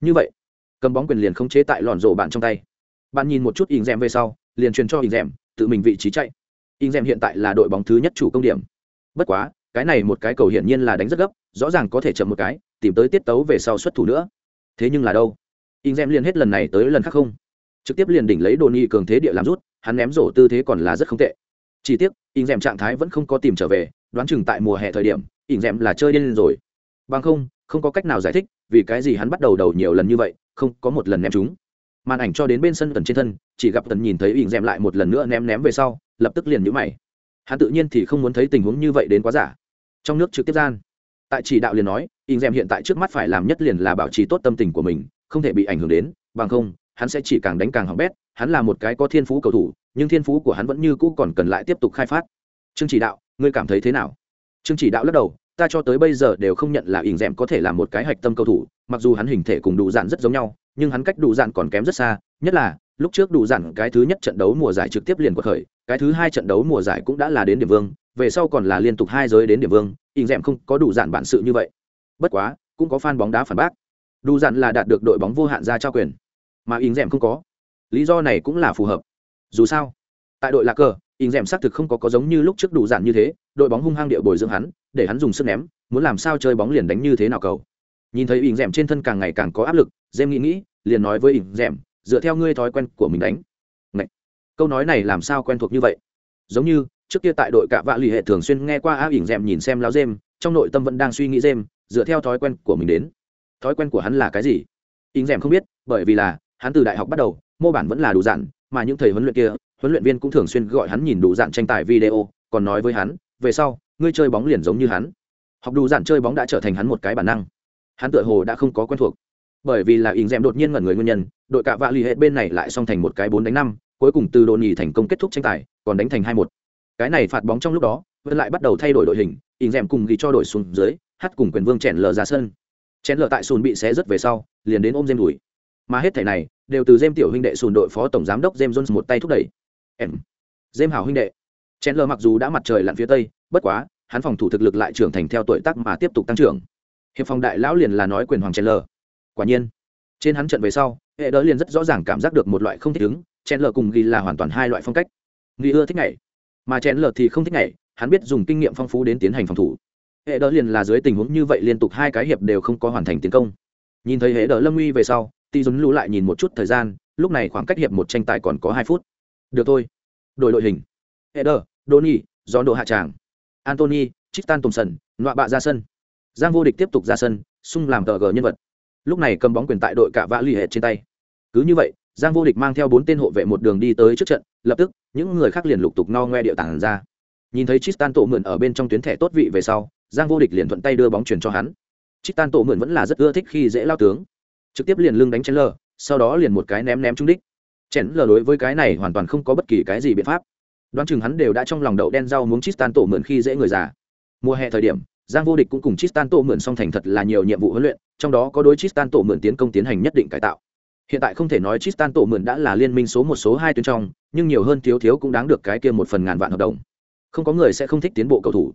Như vậy, cầm bóng quyền liền không chế tại lòn rổ bạn trong tay. Bạn nhìn một chút ỉng rèm về sau, liền truyền cho ỉng rèm tự mình vị trí chạy. Ỉng rèm hiện tại là đội bóng thứ nhất chủ công điểm. Bất quá, cái này một cái cầu hiển nhiên là đánh rất gấp, rõ ràng có thể chậm một cái, tìm tới tiết tấu về sau xuất thủ nữa. Thế nhưng là đâu? Ỉng rèm liền hết lần này tới lần khác không trực tiếp liền đỉnh lấy đồ nhi cường thế địa làm rút, hắn ném rổ tư thế còn là rất không tệ. Chỉ tiếc ỉng rèm trạng thái vẫn không có tìm trở về, đoán chừng tại mùa hè thời điểm ỉng rèm là chơi điên rồi. Bằng không không có cách nào giải thích vì cái gì hắn bắt đầu đầu nhiều lần như vậy, không có một lần ném chúng. Màn ảnh cho đến bên sân tần trên thân, chỉ gặp tần nhìn thấy ỉng rèm lại một lần nữa ném ném về sau, lập tức liền nhũ mày. Hắn tự nhiên thì không muốn thấy tình huống như vậy đến quá giả. Trong nước trực tiếp gian, tại chỉ đạo liền nói ỉng rèm hiện tại trước mắt phải làm nhất liền là bảo trì tốt tâm tình của mình, không thể bị ảnh hưởng đến, bằng không hắn sẽ chỉ càng đánh càng hỏng bét, hắn là một cái có thiên phú cầu thủ, nhưng thiên phú của hắn vẫn như cũ còn cần lại tiếp tục khai phát. Chương chỉ đạo, ngươi cảm thấy thế nào? Chương chỉ đạo lắc đầu, ta cho tới bây giờ đều không nhận là ỉng rèm có thể là một cái hạch tâm cầu thủ, mặc dù hắn hình thể cùng đủ dạn rất giống nhau, nhưng hắn cách đủ dạn còn kém rất xa, nhất là, lúc trước đủ dạn cái thứ nhất trận đấu mùa giải trực tiếp liền cuộc khởi, cái thứ hai trận đấu mùa giải cũng đã là đến điểm vương, về sau còn là liên tục hai giới đến điểm vương, ỉng rèm không có đủ dạn bản sự như vậy. Bất quá, cũng có fan bóng đá phản bác. Đủ dạn là đạt được đội bóng vô hạn ra trao quyền mà in rèm không có. Lý do này cũng là phù hợp. Dù sao, tại đội lạc cờ, in rèm xác thực không có có giống như lúc trước đủ dạn như thế, đội bóng hung hăng địa bồi dưỡng hắn, để hắn dùng sức ném, muốn làm sao chơi bóng liền đánh như thế nào cầu. Nhìn thấy in rèm trên thân càng ngày càng có áp lực jem nghĩ nghĩ, liền nói với in rèm, dựa theo ngươi thói quen của mình đánh. Ngậy! câu nói này làm sao quen thuộc như vậy? Giống như, trước kia tại đội cạ vạ lì hệ thường xuyên nghe qua a ỉn rèm nhìn xem láo dêm trong nội tâm vẫn đang suy nghĩ dêm dựa theo thói quen của mình đến. Thói quen của hắn là cái gì? Ỉn rèm không biết, bởi vì là hắn từ đại học bắt đầu mô bản vẫn là đủ dạn, mà những thầy huấn luyện kia huấn luyện viên cũng thường xuyên gọi hắn nhìn đủ dạn tranh tài video còn nói với hắn về sau ngươi chơi bóng liền giống như hắn. Học đủ dạn chơi bóng đã trở thành hắn một cái bản năng. Hắn tựa hồ đã không có quen thuộc. Bởi vì là ỉn rèm đột nhiên ngẩn người nguyên nhân đội cạ vạ lì hệ bên này lại xong thành một cái bốn đánh năm cuối cùng từ đồn nhì thành công kết thúc tranh tài còn đánh thành hai một. Cái này phạt bóng trong lúc đó vẫn lại bắt đầu thay đổi đội hình ỉn rèm cùng ghi cho đội xuống dưới hát cùng quyền vương chèn lờ ra sân. Chèn lờ tại sùn bị xé rớt về sau liền đến ôm dêm đùi mà hết thẻ này đều từ dêm tiểu huynh đệ sùn đội phó tổng giám đốc dêm jones một tay thúc đẩy. Em dêm hảo huynh đệ. Chen lờ mặc dù đã mặt trời lặn phía tây, bất quá, hắn phòng thủ thực lực lại trưởng thành theo tuổi tác mà tiếp tục tăng trưởng. Hiệp phòng đại lão liền là nói quyền hoàng Chen lờ quả nhiên, trên hắn trận về sau hệ đỡ liền rất rõ ràng cảm giác được một loại không thích ứng Chen lờ cùng ghi là hoàn toàn hai loại phong cách. Ghi ưa thích nhảy, mà Chen lờ thì không thích nhảy, hắn biết dùng kinh nghiệm phong phú đến tiến hành phòng thủ. Hệ đỡ liền là dưới tình huống như vậy liên tục hai cái hiệp đều không có hoàn thành tiến công. Nhìn thấy hệ đỡ lâm uy về sau ti Dũng lũ lại nhìn một chút thời gian lúc này khoảng cách hiệp một tranh tài còn có hai phút. Được thôi. Đổi đội hình. Hệ Donny, gión do độ hạ tràng. Anthony, tristan thompson nọa bạ ra sân. Giang vô địch tiếp tục ra sân sung làm tờ gờ nhân vật. Lúc này cầm bóng quyền tại đội cả vã lì hệt trên tay. Cứ như vậy giang vô địch mang theo bốn tên hộ vệ một đường đi tới trước trận lập tức những người khác liền lục tục no ngoe điệu tản ra. Nhìn thấy tristan tổ mượn ở bên trong tuyến thẻ tốt vị về sau giang vô địch liền thuận tay đưa bóng chuyển cho hắn. Tristan tổ mượn vẫn là rất ưa thích khi dễ lao tướng trực tiếp liền lưng đánh chén lờ sau đó liền một cái ném ném trúng đích. Chén lờ đối với cái này hoàn toàn không có bất kỳ cái gì biện pháp. Đoán chừng hắn đều đã trong lòng đậu đen rau muốn tristan tổ mượn khi dễ người già. Mùa hè thời điểm, giang vô địch cũng cùng tristan tổ mượn song thành thật là nhiều nhiệm vụ huấn luyện, trong đó có đối tristan tổ mượn tiến công tiến hành nhất định cải tạo. Hiện tại không thể nói tristan tổ mượn đã là liên minh số một, số hai tuyến trong, nhưng nhiều hơn thiếu thiếu cũng đáng được cái kia một phần ngàn vạn hợp đồng. Không có người sẽ không thích tiến bộ cầu thủ.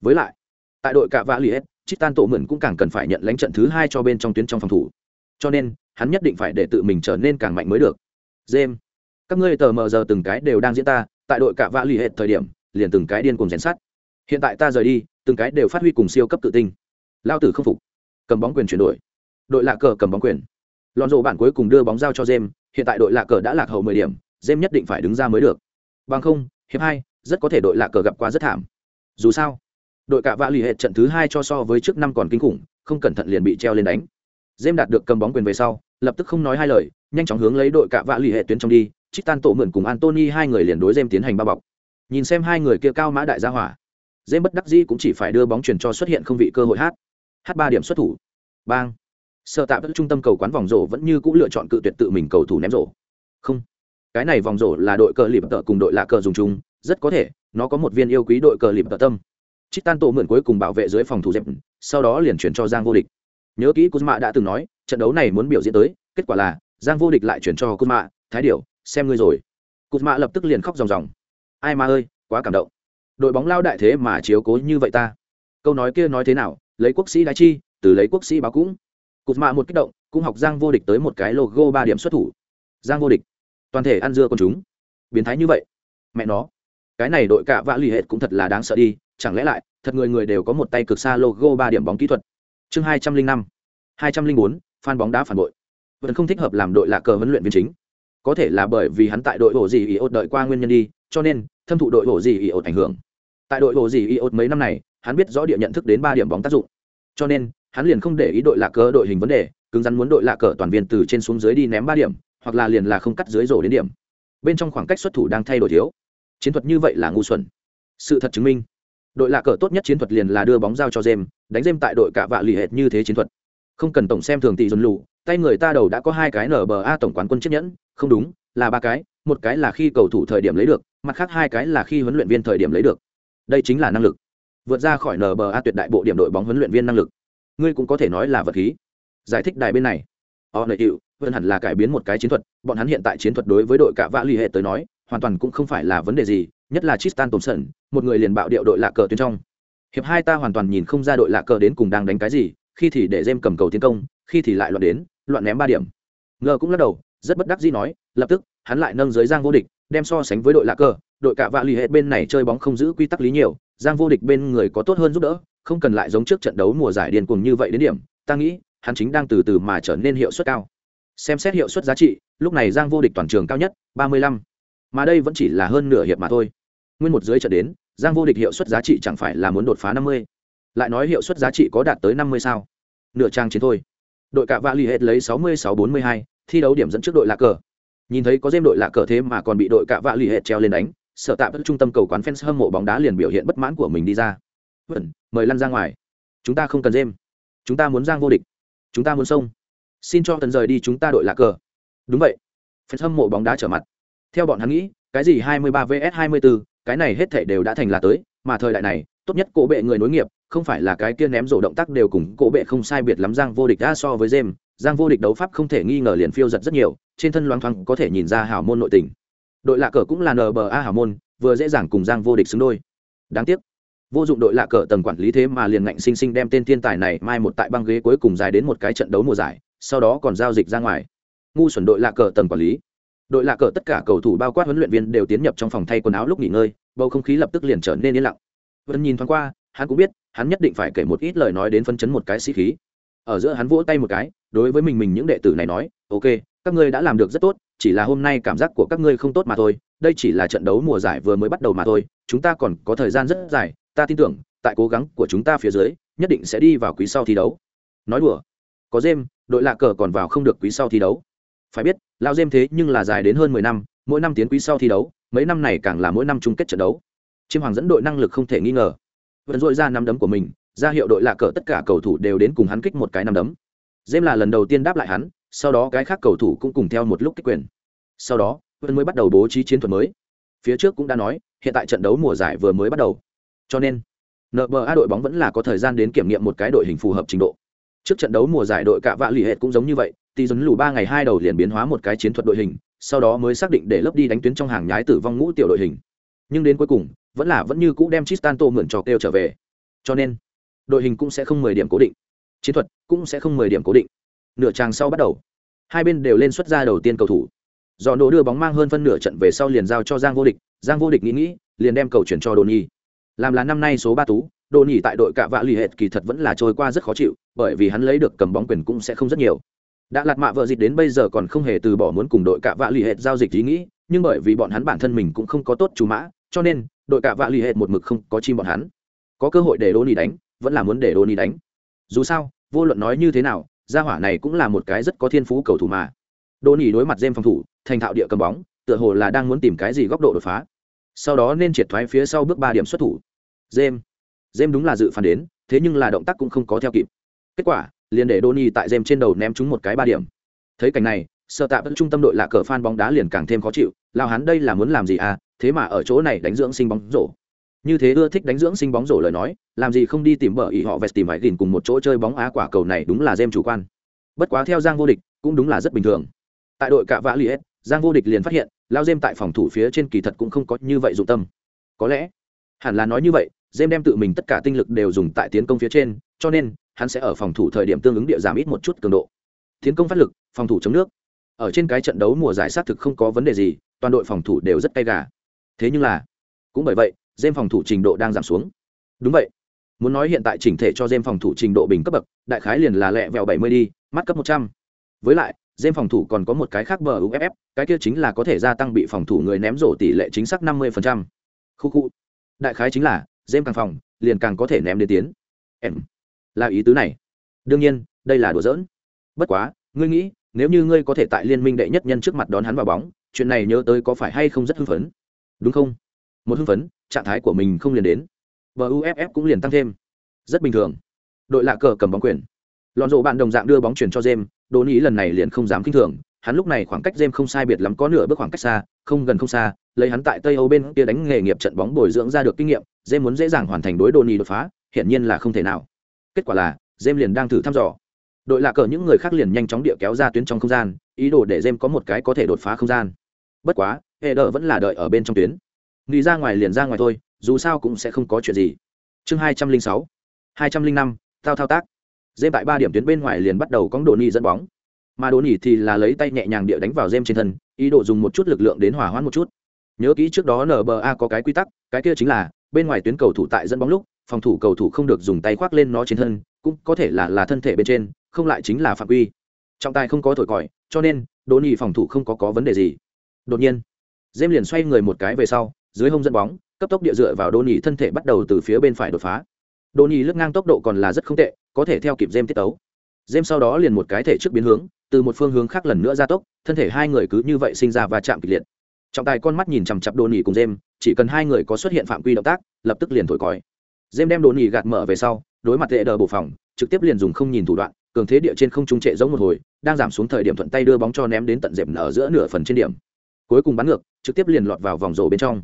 Với lại, tại đội cạ vã liệt tristan tổ mượn cũng càng cần phải nhận lãnh trận thứ hai cho bên trong tuyến trong phòng thủ cho nên hắn nhất định phải để tự mình trở nên càng mạnh mới được. James các ngươi tờ mờ giờ từng cái đều đang diễn ta tại đội cạ vã hệt thời điểm liền từng cái điên cùng rèn sát hiện tại ta rời đi từng cái đều phát huy cùng siêu cấp tự tin, lao tử không phục. Cầm bóng quyền chuyển đổi. Đội lạ cờ cầm bóng quyền. Lọn rộ bản cuối cùng đưa bóng giao cho jem hiện tại đội lạ cờ đã lạc hậu mười điểm jem nhất định phải đứng ra mới được. Bằng không hiệp hai rất có thể đội lạ cờ gặp qua rất thảm. Dù sao đội cả vạ lì hệ trận thứ hai cho so với trước năm còn kinh khủng không cẩn thận liền bị treo lên đánh jem đạt được cầm bóng quyền về sau, lập tức không nói hai lời, nhanh chóng hướng lấy đội cả vạ lì hệ tuyến trong đi, chít tan tổ mượn cùng Anthony hai người liền đối jem tiến hành bao bọc. Nhìn xem hai người kia cao mã đại gia hỏa Dêm bất đắc dĩ cũng chỉ phải đưa bóng chuyển cho xuất hiện không vị cơ hội hát. Hát ba điểm xuất thủ. Bang. Sợ tạm trung tâm cầu quán vòng rổ vẫn như cũ lựa chọn cự tuyệt tự mình cầu thủ ném rổ. Không. Cái này vòng rổ là đội cờ lịp tợ cùng đội lạ cờ dùng chung, rất có thể, nó có một viên yêu quý đội cờ lịp tợ tâm. Chít tan tổ mượn cuối cùng bảo vệ dưới phòng thủ dẹp sau đó liền chuyển cho giang vô địch nhớ kỹ kuzma đã từng nói, trận đấu này muốn biểu diễn tới, kết quả là, giang vô địch lại chuyển cho kuzma, thái điểu xem ngươi rồi. Kuzma lập tức liền khóc ròng ròng. Ai mà ơi, quá cảm động. Đội bóng lao đại thế mà chiếu cố như vậy ta. Câu nói kia nói thế nào, lấy quốc sĩ đái chi, từ lấy quốc sĩ báo cũng. Cụt mạ một kích động, cũng học giang vô địch tới một cái logo ba điểm xuất thủ. Giang vô địch. Toàn thể ăn dưa con chúng. Biến thái như vậy. Mẹ nó. Cái này đội cạ vã lì hệt cũng thật là đáng sợ đi, chẳng lẽ lại, thật người người đều có một tay cực xa logo ba điểm bóng kỹ thuật chương hai trăm linh năm. hai trăm linh bốn phan bóng đá phản bội. Vẫn không thích hợp làm đội lạc cờ huấn luyện viên chính. Có thể là bởi vì hắn tại đội ổ gì ý ốt đợi qua nguyên nhân đi, cho nên thâm thụ đội ổ gì ý ốt ảnh hưởng. Tại đội ổ gì ý ốt mấy năm này, hắn biết rõ địa nhận thức đến ba điểm bóng tác dụng. Cho nên, hắn liền không để ý đội lạc cờ đội hình vấn đề, cứng rắn muốn đội lạc cờ toàn viên từ trên xuống dưới đi ném ba điểm, hoặc là liền là không cắt dưới rổ đến điểm. Bên trong khoảng cách xuất thủ đang thay đổi thiếu. Chiến thuật như vậy là ngu xuẩn. Sự thật chứng minh, đội lạc cờ tốt nhất chiến thuật liền là đưa bóng giao cho jem đánh dêm tại đội cả vạ lì hệt như thế chiến thuật. Không cần tổng xem thường tỷ dồn lù tay người ta đầu đã có hai cái nở bờ a tổng quán quân chiếc nhẫn, không đúng, là ba cái, một cái là khi cầu thủ thời điểm lấy được, mặt khác hai cái là khi huấn luyện viên thời điểm lấy được. Đây chính là năng lực. Vượt ra khỏi nba tuyệt đại bộ điểm đội bóng huấn luyện viên năng lực. Ngươi cũng có thể nói là vật khí. Giải thích đài bên này. Họ nợ hiệu vẫn hẳn là cải biến một cái chiến thuật, bọn hắn hiện tại chiến thuật đối với đội cả vạ l ì hệ tới nói, hoàn toàn cũng không phải là vấn đề gì, nhất là tristan thompson, một người liền bạo điệu đội lạc cờ tuyến trong hiệp hai ta hoàn toàn nhìn không ra đội lạ cờ đến cùng đang đánh cái gì, khi thì để jem cầm cầu tiến công, khi thì lại loạn đến, loạn ném ba điểm. Ngờ cũng lắc đầu, rất bất đắc dĩ nói, lập tức, hắn lại nâng giới giang vô địch, đem so sánh với đội lạ cờ, đội cả vạ l ì bên này chơi bóng không giữ quy tắc lý nhiều, giang vô địch bên người có tốt hơn giúp đỡ, không cần lại giống trước trận đấu mùa giải điên cuồng như vậy đến điểm, ta nghĩ, hắn chính đang từ từ mà trở nên hiệu suất cao. Xem xét hiệu suất giá trị, lúc này giang vô địch toàn trường cao nhất, ba mươi lăm. Mà đây vẫn chỉ là hơn nửa hiệp mà thôi. Nguyên một dưới trận đến giang vô địch hiệu suất giá trị chẳng phải là muốn đột phá năm mươi? Lại nói hiệu suất giá trị có đạt tới năm mươi sao? Nửa trang chiến thôi. Đội cạ vạ l ì hết lấy sáu mươi sáu bốn mươi hai thi đấu điểm dẫn trước đội lạ cờ. Nhìn thấy có dêm đội lạ cờ thế mà còn bị đội cạ vạ l ì hết treo lên đánh sở tạm trung tâm cầu quán fans hâm mộ bóng đá liền biểu hiện bất mãn của mình đi ra. Vẩn mời lăn ra ngoài. Chúng ta không cần dêm chúng ta muốn giang vô địch. Chúng ta muốn sông. Xin cho tần rời đi chúng ta đội lạ cờ. Đúng vậy. Fans hâm mộ bóng đá trở mặt. Theo bọn hắn nghĩ cái gì 23 vs 24, cái này hết thảy đều đã thành là tới, mà thời đại này, tốt nhất cổ bệ người nối nghiệp, không phải là cái kia ném rổ động tác đều cùng cổ bệ không sai biệt lắm giang vô địch đã so với jem giang vô địch đấu pháp không thể nghi ngờ liền phiêu giật rất nhiều, trên thân loáng thoáng có thể nhìn ra hào môn nội tình. Đội lạ cờ cũng là nba hào môn, vừa dễ dàng cùng giang vô địch xứng đôi. Đáng tiếc, vô dụng đội lạ cờ tầng quản lý thế mà liền ngạnh sinh sinh đem tên thiên tài này mai một tại băng ghế cuối cùng dài đến một cái trận đấu mùa giải, sau đó còn giao dịch ra ngoài. Ngu xuẩn đội lạ cờ tầng quản lý đội lạ cờ tất cả cầu thủ bao quát huấn luyện viên đều tiến nhập trong phòng thay quần áo lúc nghỉ ngơi, bầu không khí lập tức liền trở nên yên lặng. Vẫn nhìn thoáng qua, hắn cũng biết, hắn nhất định phải kể một ít lời nói đến phân chấn một cái sĩ khí. Ở giữa hắn vỗ tay một cái, đối với mình mình những đệ tử này nói, ok, các ngươi đã làm được rất tốt, chỉ là hôm nay cảm giác của các ngươi không tốt mà thôi, đây chỉ là trận đấu mùa giải vừa mới bắt đầu mà thôi, chúng ta còn có thời gian rất dài, ta tin tưởng, tại cố gắng của chúng ta phía dưới, nhất định sẽ đi vào quý sau thi đấu. Nói đùa, có dêm đội lạ cờ còn vào không được quý sau thi đấu phải biết, lao dêm thế nhưng là dài đến hơn mười năm, mỗi năm tiến quý sau thi đấu, mấy năm này càng là mỗi năm chung kết trận đấu. Chiêm hoàng dẫn đội năng lực không thể nghi ngờ. Vẫn dội ra năm đấm của mình, ra hiệu đội lạ cờ tất cả cầu thủ đều đến cùng hắn kích một cái năm đấm. Dêm là lần đầu tiên đáp lại hắn, sau đó cái khác cầu thủ cũng cùng theo một lúc kích quyền. Sau đó, vẫn mới bắt đầu bố trí chiến thuật mới. Phía trước cũng đã nói, hiện tại trận đấu mùa giải vừa mới bắt đầu. Cho nên nba đội bóng vẫn là có thời gian đến kiểm nghiệm một cái đội hình phù hợp trình độ trước trận đấu mùa giải đội cạ vạ lì hệt cũng giống như vậy tỷ dấn lù ba ngày hai đầu liền biến hóa một cái chiến thuật đội hình, sau đó mới xác định để lớp đi đánh tuyến trong hàng nhái tử vong ngũ tiểu đội hình. Nhưng đến cuối cùng, vẫn là vẫn như cũ đem Chistanto mượn trò kêu trở về. Cho nên, đội hình cũng sẽ không mười điểm cố định. Chiến thuật cũng sẽ không mười điểm cố định. Nửa tràng sau bắt đầu, hai bên đều lên xuất ra đầu tiên cầu thủ. Do nổ đưa bóng mang hơn phân nửa trận về sau liền giao cho giang vô địch. Giang vô địch nghĩ nghĩ, liền đem cầu chuyển cho đồ nhi. Làm là năm nay số ba tú đồ nhỉ tại đội cạ vạ lì hệt kỳ thật vẫn là trôi qua rất khó chịu, bởi vì hắn lấy được cầm bóng quyền cũng sẽ không rất nhiều. Đã lạt mạ vợ dịch đến bây giờ còn không hề từ bỏ muốn cùng đội cạ vạ lì hệt giao dịch ý nghĩ, nhưng bởi vì bọn hắn bản thân mình cũng không có tốt chủ mã, cho nên đội cạ vạ lì hệt một mực không có chim bọn hắn. Có cơ hội để đô nhỉ đánh, vẫn là muốn để đô nhỉ đánh. Dù sao, vô luận nói như thế nào, gia hỏa này cũng là một cái rất có thiên phú cầu thủ mà. Đô nhỉ đối mặt dêm phòng thủ, thành thạo địa cầm bóng, tựa hồ là đang muốn tìm cái gì góc độ đột phá. Sau đó nên triệt thoái phía sau bước ba điểm xuất thủ. Jem jem đúng là dự phán đến thế nhưng là động tác cũng không có theo kịp kết quả liền để Doni tại Gem trên đầu ném trúng một cái ba điểm. Thấy cảnh này, Sở Tạ vẫn trung tâm đội lạ cờ fan bóng đá liền càng thêm khó chịu, lao hắn đây là muốn làm gì à, thế mà ở chỗ này đánh dưỡng sinh bóng rổ. Như thế ưa thích đánh dưỡng sinh bóng rổ lời nói, làm gì không đi tìm bờ ý họ vest tìm hải gìn cùng một chỗ chơi bóng á quả cầu này đúng là Gem chủ quan. Bất quá theo Giang vô địch, cũng đúng là rất bình thường. Tại đội cả vã liệt, Giang vô địch liền phát hiện, lao Gem tại phòng thủ phía trên kỳ thật cũng không có như vậy dụng tâm. Có lẽ, hẳn là nói như vậy, Gem đem tự mình tất cả tinh lực đều dùng tại tiến công phía trên, cho nên hắn sẽ ở phòng thủ thời điểm tương ứng địa giảm ít một chút cường độ. Tiến công phát lực phòng thủ chống nước. Ở trên cái trận đấu mùa giải sát thực không có vấn đề gì toàn đội phòng thủ đều rất tay gà. Thế nhưng là cũng bởi vậy dêm phòng thủ trình độ đang giảm xuống. Đúng vậy. Muốn nói hiện tại chỉnh thể cho dêm phòng thủ trình độ bình cấp bậc đại khái liền là lẹ vẹo bảy mươi đi mắt cấp một trăm. Với lại dêm phòng thủ còn có một cái khác bờ uff cái kia chính là có thể gia tăng bị phòng thủ người ném rổ tỷ lệ chính xác năm mươi khu khu. Đại khái chính là dêm càng phòng, liền càng có thể ném đến tiến. Em, là ý tứ này. Đương nhiên, đây là đùa giỡn. Bất quá, ngươi nghĩ, nếu như ngươi có thể tại liên minh đệ nhất nhân trước mặt đón hắn vào bóng, chuyện này nhớ tới có phải hay không rất hưng phấn? Đúng không? Một hưng phấn, trạng thái của mình không liền đến. Và uff cũng liền tăng thêm. Rất bình thường. Đội lạ cờ cầm bóng quyền. Lọn rộ bạn đồng dạng đưa bóng chuyển cho jem đồ ý lần này liền không dám kinh thường. Hắn lúc này khoảng cách jem không sai biệt lắm có nửa bước khoảng cách xa, không gần không xa, lấy hắn tại tây âu bên kia đánh nghề nghiệp trận bóng bồi dưỡng ra được kinh nghiệm dê muốn dễ dàng hoàn thành đối đồ ý đột phá, hiển nhiên là không thể nào. Kết quả là, dê liền đang thử thăm dò. Đội lạ cờ những người khác liền nhanh chóng địa kéo ra tuyến trong không gian, ý đồ để dê có một cái có thể đột phá không gian. Bất quá hệ đờ vẫn là đợi ở bên trong tuyến. Nghĩ ra ngoài liền ra ngoài thôi, dù sao cũng sẽ không có chuyện gì. Chương hai trăm linh sáu. hai trăm linh năm thao thao tác. Dê tại ba điểm tuyến bên ngoài liền bắt đầu cóng đồ ni dẫn bóng. Mà đồ nỉ thì là lấy tay nhẹ nhàng địa đánh vào dê trên thân, ý đồ dùng một chút lực lượng đến hỏa hoãn một chút. Nhớ kỹ trước đó nba có cái quy tắc, cái kia chính là bên ngoài tuyến cầu thủ tại dẫn bóng lúc, phòng thủ cầu thủ không được dùng tay khoác lên nó trên thân, cũng có thể là là thân thể bên trên, không lại chính là phạm quy. Trọng tài không có thổi còi, cho nên, đỗ nhì phòng thủ không có có vấn đề gì. Đột nhiên dêm liền xoay người một cái về sau, dưới hông dẫn bóng, cấp tốc địa dựa vào đô nhì thân thể bắt đầu từ phía bên phải đột phá. Đô nhì lướt ngang tốc độ còn là rất không tệ, có thể theo kịp jem tiết tấu. Jem sau đó liền một cái thể trước biến hướng, từ một phương hướng khác lần nữa gia tốc, thân thể hai người cứ như vậy sinh ra và chạm kịch liệt. Trọng tài con mắt nhìn chằm chặp đô nhì cùng jem chỉ cần hai người có xuất hiện phạm quy động tác, lập tức liền thổi còi. Dêm đem đồ nhì gạt mở về sau, đối mặt tệ đờ bộ phòng, trực tiếp liền dùng không nhìn thủ đoạn, cường thế địa trên không trung trệ giống một hồi, đang giảm xuống thời điểm thuận tay đưa bóng cho ném đến tận dẹp nở giữa nửa phần trên điểm. Cuối cùng bắn ngược, trực tiếp liền lọt vào vòng rổ bên trong.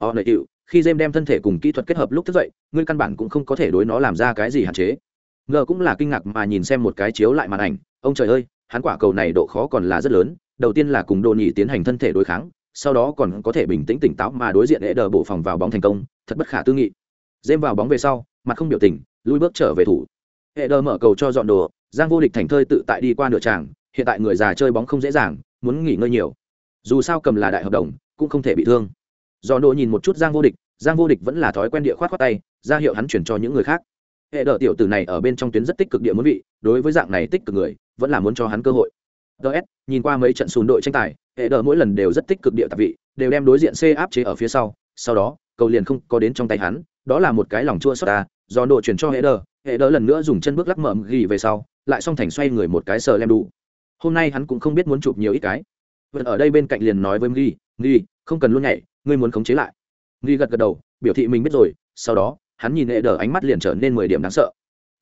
Họ nợ hiệu khi dêm đem thân thể cùng kỹ thuật kết hợp lúc thức dậy, ngươi căn bản cũng không có thể đối nó làm ra cái gì hạn chế. Ngờ cũng là kinh ngạc mà nhìn xem một cái chiếu lại màn ảnh, ông trời ơi, hắn quả cầu này độ khó còn là rất lớn, đầu tiên là cùng đồ nhì tiến hành thân thể đối kháng sau đó còn có thể bình tĩnh tỉnh táo mà đối diện hệ đờ bộ phòng vào bóng thành công, thật bất khả tư nghị. Dêm vào bóng về sau, mặt không biểu tình, lui bước trở về thủ. Hệ đờ mở cầu cho dọn đồ, giang vô địch thành thơi tự tại đi qua nửa tràng, hiện tại người già chơi bóng không dễ dàng, muốn nghỉ ngơi nhiều. Dù sao cầm là đại hợp đồng, cũng không thể bị thương. Dọn đồ nhìn một chút giang vô địch, giang vô địch vẫn là thói quen địa khoát khoát tay, ra hiệu hắn chuyển cho những người khác. Hệ đờ tiểu tử này ở bên trong tuyến rất tích cực địa muốn vị, đối với dạng này tích cực người, vẫn là muốn cho hắn cơ hội ts nhìn qua mấy trận xùn đội tranh tài, hệ đờ mỗi lần đều rất tích cực địa tạp vị, đều đem đối diện c áp chế ở phía sau. Sau đó, cầu liền không có đến trong tay hắn, đó là một cái lòng chua xót ta, do độ chuyển cho hệ đờ hệ đờ lần nữa dùng chân bước lắc mậm ghi về sau, lại song thành xoay người một cái sờ lem đủ hôm nay hắn cũng không biết muốn chụp nhiều ít cái. Vẫn ở đây bên cạnh liền nói với ghi ghi không cần luôn nhảy, ngươi muốn khống chế lại. Ghi gật gật đầu, biểu thị mình biết rồi, sau đó, hắn nhìn hệ đờ ánh mắt liền trở nên mười điểm đáng sợ.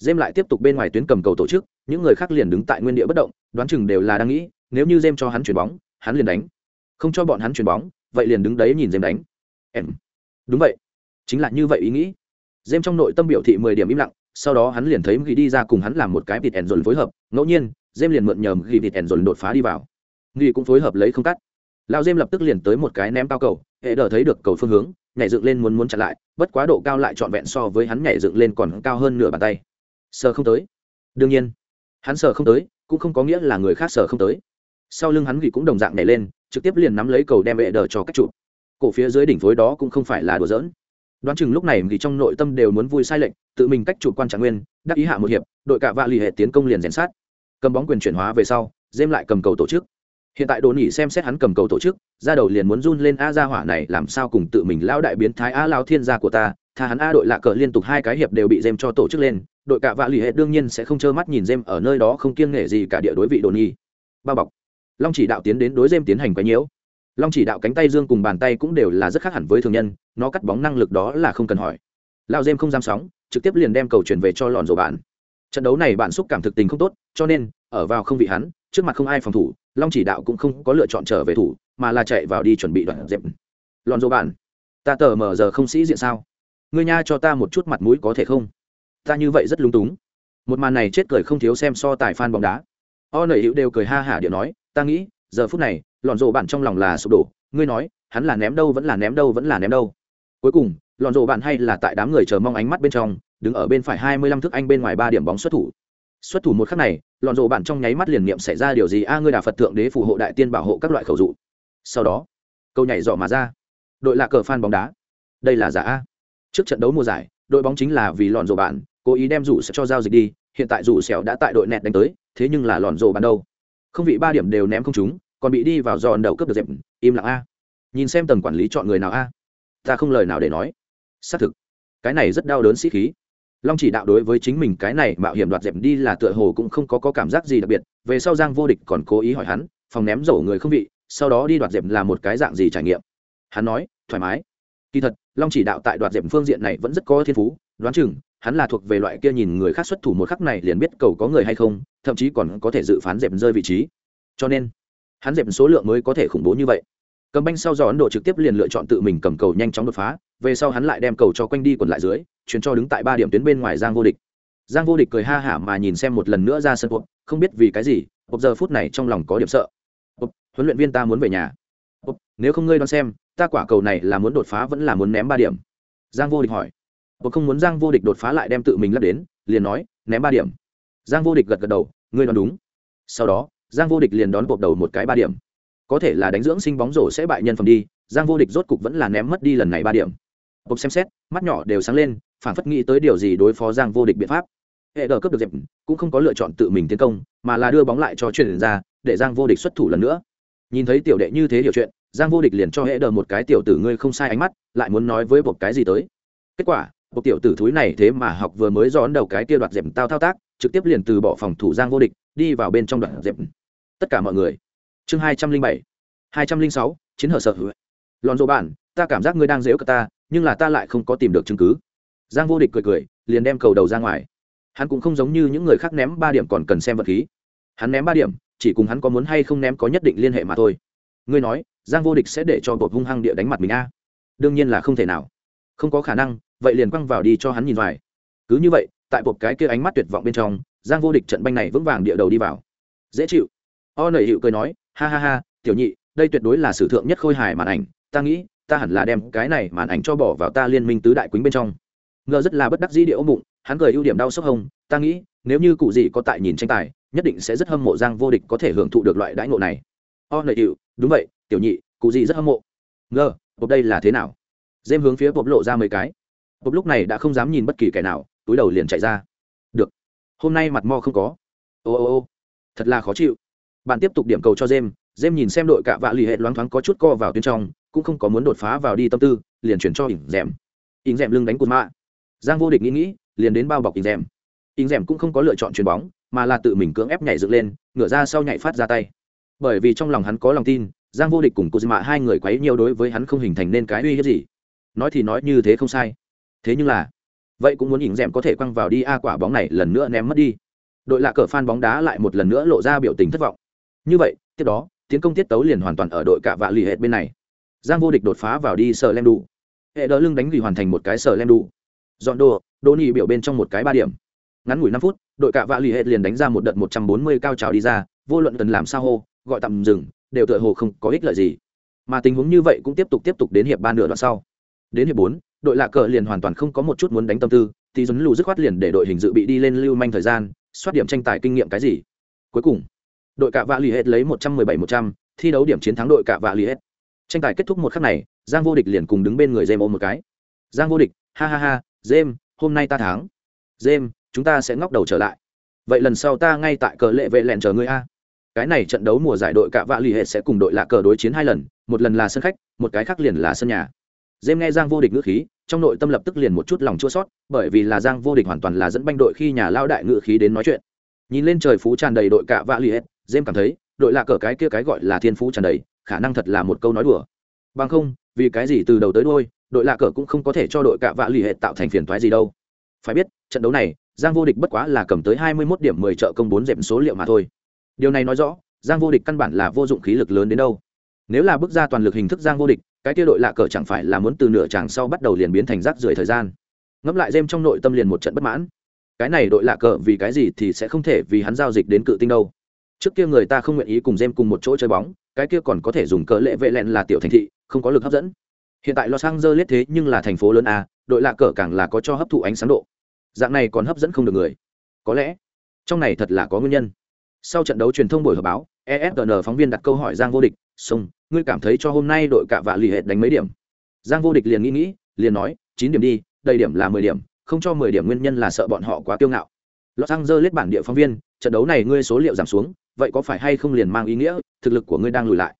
Dêm lại tiếp tục bên ngoài tuyến cầm cầu tổ chức, những người khác liền đứng tại nguyên địa bất động, đoán chừng đều là đang nghĩ, nếu như Dêm cho hắn chuyển bóng, hắn liền đánh. Không cho bọn hắn chuyển bóng, vậy liền đứng đấy nhìn Dêm đánh. Em. Đúng vậy, chính là như vậy ý nghĩ. Dêm trong nội tâm biểu thị mười điểm im lặng, sau đó hắn liền thấy Ghi đi ra cùng hắn làm một cái vịt ẻn rồi phối hợp, ngẫu nhiên, Dêm liền mượn nhầm Ghi vịt ẻn rồi đột phá đi vào. Ghi cũng phối hợp lấy không cắt. Lão Dêm lập tức liền tới một cái ném cao cầu, hệ đỡ thấy được cầu phương hướng, nhảy dựng lên muốn muốn chặn lại, bất quá độ cao lại trọn vẹn so với hắn nhảy dựng lên còn cao hơn nửa bàn tay sờ không tới. Đương nhiên, hắn sờ không tới cũng không có nghĩa là người khác sờ không tới. Sau lưng hắn gỉ cũng đồng dạng nhảy lên, trực tiếp liền nắm lấy cầu đem vệ đờ cho cách chụp. Cổ phía dưới đỉnh phối đó cũng không phải là đùa giỡn. Đoán chừng lúc này gỉ trong nội tâm đều muốn vui sai lệnh tự mình cách chụp quan trạng nguyên, đắc ý hạ một hiệp, đội cả vạ lì hệ tiến công liền rèn sát. Cầm bóng quyền chuyển hóa về sau dêm lại cầm cầu tổ chức. Hiện tại đồ nỉ xem xét hắn cầm cầu tổ chức, ra đầu liền muốn run lên a ra hỏa này, làm sao cùng tự mình lao đại biến thái a lao thiên gia của ta, tha hắn a đội lạ cờ liên tục hai cái hiệp đều bị dêm cho tổ chức lên đội cả vạ lì hệ đương nhiên sẽ không trơ mắt nhìn dêm ở nơi đó không kiêng nghệ gì cả địa đối vị đồ nhi. Bao bọc. Long chỉ đạo tiến đến đối dêm tiến hành quấy nhiễu. Long chỉ đạo cánh tay dương cùng bàn tay cũng đều là rất khác hẳn với thường nhân, nó cắt bóng năng lực đó là không cần hỏi. Lao dêm không dám sóng, trực tiếp liền đem cầu chuyển về cho lòn rổ bạn. Trận đấu này bạn xúc cảm thực tình không tốt, cho nên, ở vào không vị hắn, trước mặt không ai phòng thủ, long chỉ đạo cũng không có lựa chọn trở về thủ, mà là chạy vào đi chuẩn bị đoạn dẹp lòn rổ bạn, ta tờ mờ giờ không sĩ diện sao? Ngươi nha cho ta một chút mặt mũi có thể không? Ta như vậy rất lung túng. Một màn này chết cười không thiếu xem so tài fan bóng đá. O nầy hữu đều cười ha hả điệu nói, ta nghĩ, giờ phút này, lọn rộ bạn trong lòng là sụp đổ. Ngươi nói, hắn là ném đâu vẫn là ném đâu vẫn là ném đâu. Cuối cùng, lọn rộ bạn hay là tại đám người chờ mong ánh mắt bên trong, đứng ở bên phải hai mươi lăm thước anh bên ngoài ba điểm bóng xuất thủ. Xuất thủ một khắc này, lọn rộ bạn trong nháy mắt liền niệm xảy ra điều gì? A, ngươi đà phật thượng đế phù hộ đại tiên bảo hộ các loại khẩu dụ. Sau đó, câu nhảy dọ mà ra. Đội là cờ fan bóng đá. Đây là giả a. Trước trận đấu mùa giải, đội bóng chính là vì lọn rộ bạn cố ý đem rủ sẽ cho giao dịch đi hiện tại rủ sẹo đã tại đội nẹt đánh tới thế nhưng là lòn rồ bàn đâu. Không vị ba điểm đều ném không chúng còn bị đi vào giòn đầu cướp được dẹp im lặng a. Nhìn xem tầng quản lý chọn người nào a. Ta không lời nào để nói. Xác thực cái này rất đau đớn sĩ khí. Long chỉ đạo đối với chính mình cái này mạo hiểm đoạt dẹp đi là tựa hồ cũng không có, có cảm giác gì đặc biệt về sau giang vô địch còn cố ý hỏi hắn phòng ném rổ người không vị sau đó đi đoạt dẹp là một cái dạng gì trải nghiệm. Hắn nói thoải mái. Kỳ thật long chỉ đạo tại đoạt dẹp phương diện này vẫn rất có thiên phú đoán chừng hắn là thuộc về loại kia nhìn người khác xuất thủ một khắc này liền biết cầu có người hay không, thậm chí còn có thể dự phán dẹp rơi vị trí. Cho nên, hắn dẹp số lượng mới có thể khủng bố như vậy. Cầm banh sau do ấn độ trực tiếp liền lựa chọn tự mình cầm cầu nhanh chóng đột phá, về sau hắn lại đem cầu cho quanh đi quần lại dưới, chuyển cho đứng tại ba điểm tuyến bên ngoài giang vô địch. Giang vô địch cười ha hả mà nhìn xem một lần nữa ra sân cuộc không biết vì cái gì một giờ phút này trong lòng có điểm sợ. Huấn luyện viên ta muốn về nhà. Nếu không ngươi đoán xem, ta quả cầu này là muốn đột phá vẫn là muốn ném ba điểm. Giang vô địch hỏi tôi không muốn Giang Vô Địch đột phá lại đem tự mình lắp đến, liền nói, ném ba điểm. Giang Vô Địch gật gật đầu, ngươi đoán đúng. Sau đó, Giang Vô Địch liền đón bộ đầu một cái ba điểm. Có thể là đánh dưỡng sinh bóng rổ sẽ bại nhân phẩm đi, Giang Vô Địch rốt cục vẫn là ném mất đi lần này ba điểm. Bộ xem xét, mắt nhỏ đều sáng lên, phản phất nghĩ tới điều gì đối phó Giang Vô Địch biện pháp. Hệ đờ cấp được dẹp, cũng không có lựa chọn tự mình tiến công, mà là đưa bóng lại cho truyền ra, để Giang Vô Địch xuất thủ lần nữa. Nhìn thấy tiểu đệ như thế hiểu chuyện, giang vô địch liền cho hệ đờ một cái tiểu tử ngươi không sai ánh mắt lại muốn nói với một cái gì tới kết quả một tiểu tử thúi này thế mà học vừa mới dón đầu cái kia đoạt dẹp tao thao tác, trực tiếp liền từ bỏ phòng thủ giang vô địch, đi vào bên trong đoạt dẹp. Tất cả mọi người. Chương hai trăm linh bảy, hai trăm linh sáu, chiến hở sợ hữu lòn dỗ bản ta cảm giác ngươi đang dễu cả ta, nhưng là ta lại không có tìm được chứng cứ. Giang vô địch cười cười, liền đem cầu đầu ra ngoài. Hắn cũng không giống như những người khác ném ba điểm còn cần xem vật khí. Hắn ném ba điểm, chỉ cùng hắn có muốn hay không ném có nhất định liên hệ mà thôi. Ngươi nói, giang vô địch sẽ để cho bột hung hăng địa đánh mặt mình a? Đương nhiên là không thể nào không có khả năng, vậy liền quăng vào đi cho hắn nhìn vài. Cứ như vậy, tại bột cái kia ánh mắt tuyệt vọng bên trong, giang vô địch trận banh này vững vàng địa đầu đi vào. Dễ chịu. O nẩy hiệu cười nói, ha ha ha, tiểu nhị, đây tuyệt đối là sử thượng nhất khôi hài màn ảnh, ta nghĩ, ta hẳn là đem cái này màn ảnh cho bỏ vào ta liên minh tứ đại quýnh bên trong. Ngờ rất là bất đắc dĩ địa ôm bụng, hắn cười ưu điểm đau sốc hông ta nghĩ, nếu như cụ gì có tại nhìn tranh tài, nhất định sẽ rất hâm mộ giang vô địch có thể hưởng thụ được loại đãi ngộ này. O nợ hiệu đúng vậy, tiểu nhị, cụ gì rất hâm mộ. Ngờ bộp đây là thế nào? Dêm hướng phía bộp lộ ra mấy cái. Bộp lúc này đã không dám nhìn bất kỳ kẻ nào, túi đầu liền chạy ra. Được. Hôm nay mặt mo không có. Ô ô ô. Thật là khó chịu. Bạn tiếp tục điểm cầu cho dêm dêm nhìn xem đội cạ vạ lì hệ loáng thoáng có chút co vào tuyến trong, cũng không có muốn đột phá vào đi tâm tư, liền chuyển cho ỉng rèm ỉng rèm lưng đánh cụt mạ. Giang vô địch nghĩ nghĩ, liền đến bao bọc ỉng rèm ỉng rèm cũng không có lựa chọn chuyền bóng, mà là tự mình cưỡng ép nhảy dựng lên, ngửa ra sau nhảy phát ra tay. Bởi vì trong lòng hắn có lòng tin, giang vô địch cùng cụt mạ hai người quấy nhiều đối với hắn không hình thành nên cái uy hiếp gì nói thì nói như thế không sai. Thế nhưng là, vậy cũng muốn nhìn rèm có thể quăng vào đi, a, quả bóng này lần nữa ném mất đi. Đội lạ cờ phan bóng đá lại một lần nữa lộ ra biểu tình thất vọng. Như vậy, tiếp đó, tiến công tiết tấu liền hoàn toàn ở đội cạ vạ lì hệt bên này. Giang vô địch đột phá vào đi sờ lem đủ hệ đỡ lưng đánh ghi hoàn thành một cái sờ lem đủ dọn đồ đô nỉ biểu bên trong một cái ba điểm. Ngắn ngủi năm phút, đội cạ vạ lì hệt liền đánh ra một đợt một trăm bốn mươi cao trào đi ra, vô luận cần làm sao hô, gọi tạm dừng, đều tựa hồ không có ích lợi gì. Mà tình huống như vậy cũng tiếp tục tiếp tục đến hiệp ba nửa đoạn sau đến hiệp bốn, đội lạ cờ liền hoàn toàn không có một chút muốn đánh tâm tư, thì dấn lù dứt khoát liền để đội hình dự bị đi lên lưu manh thời gian, soát điểm tranh tài kinh nghiệm cái gì. Cuối cùng, đội cạ vạ l ì hết lấy một trăm mười bảy một trăm, thi đấu điểm chiến thắng đội cạ vạ l ì hết tranh tài kết thúc một khắc này, giang vô địch liền cùng đứng bên người jem ôm một cái. Giang vô địch, ha ha ha jem hôm nay ta thắng. Jem chúng ta sẽ ngóc đầu trở lại. Vậy lần sau ta ngay tại cờ lệ vệ lẹn chờ ngươi a. Cái này trận đấu mùa giải đội cạ vạ l ì sẽ cùng đội lạ cờ đối chiến hai lần, một lần là sân khách, một cái khác liền là sân nhà. Dêm nghe giang vô địch ngữ khí trong nội tâm lập tức liền một chút lòng chua sót bởi vì là giang vô địch hoàn toàn là dẫn banh đội khi nhà lao đại ngữ khí đến nói chuyện nhìn lên trời phú tràn đầy đội cạ vạ l ì hệ cảm thấy, đội lạ cờ cái kia cái gọi là thiên phú tràn đầy, khả năng thật là một câu nói đùa. Bằng không, vì cái gì từ đầu tới đuôi, đội lạ cờ cũng không có thể cho đội cạ vạ lì hệ tạo thành phiền toái gì đâu. Phải biết, trận đấu này, Giang vô địch bất quá là cầm tới 21 điểm 10 trợ công bốn dẹp số liệu mà thôi. Điều này nói rõ, Giang vô địch căn bản là vô dụng khí lực lớn đến đâu. Nếu là bước ra toàn lực hình thức Giang vô địch, cái kia đội lạ cờ chẳng phải là muốn từ nửa chàng sau bắt đầu liền biến thành rác rưởi thời gian. Ngẫm lại dêm trong nội tâm liền một trận bất mãn. Cái này đội lạ cờ vì cái gì thì sẽ không thể vì hắn giao dịch đến cự tinh đâu. Trước kia người ta không nguyện ý cùng dêm cùng một chỗ chơi bóng cái kia còn có thể dùng cờ lệ vệ lẹn là tiểu thành thị không có lực hấp dẫn. Hiện tại los angeles thế nhưng là thành phố lớn a đội lạ cờ càng là có cho hấp thụ ánh sáng độ. Dạng này còn hấp dẫn không được người. Có lẽ trong này thật là có nguyên nhân. Sau trận đấu truyền thông buổi họp báo esn phóng viên đặt câu hỏi giang vô địch sông ngươi cảm thấy cho hôm nay đội cạ vạ lì hệt đánh mấy điểm? Giang vô địch liền nghĩ nghĩ, liền nói, chín điểm đi, đầy điểm là mười điểm, không cho mười điểm nguyên nhân là sợ bọn họ quá kiêu ngạo. Los angeles bản địa phóng viên, trận đấu này ngươi số liệu giảm xuống, vậy có phải hay không liền mang ý nghĩa, thực lực của ngươi đang lùi lại?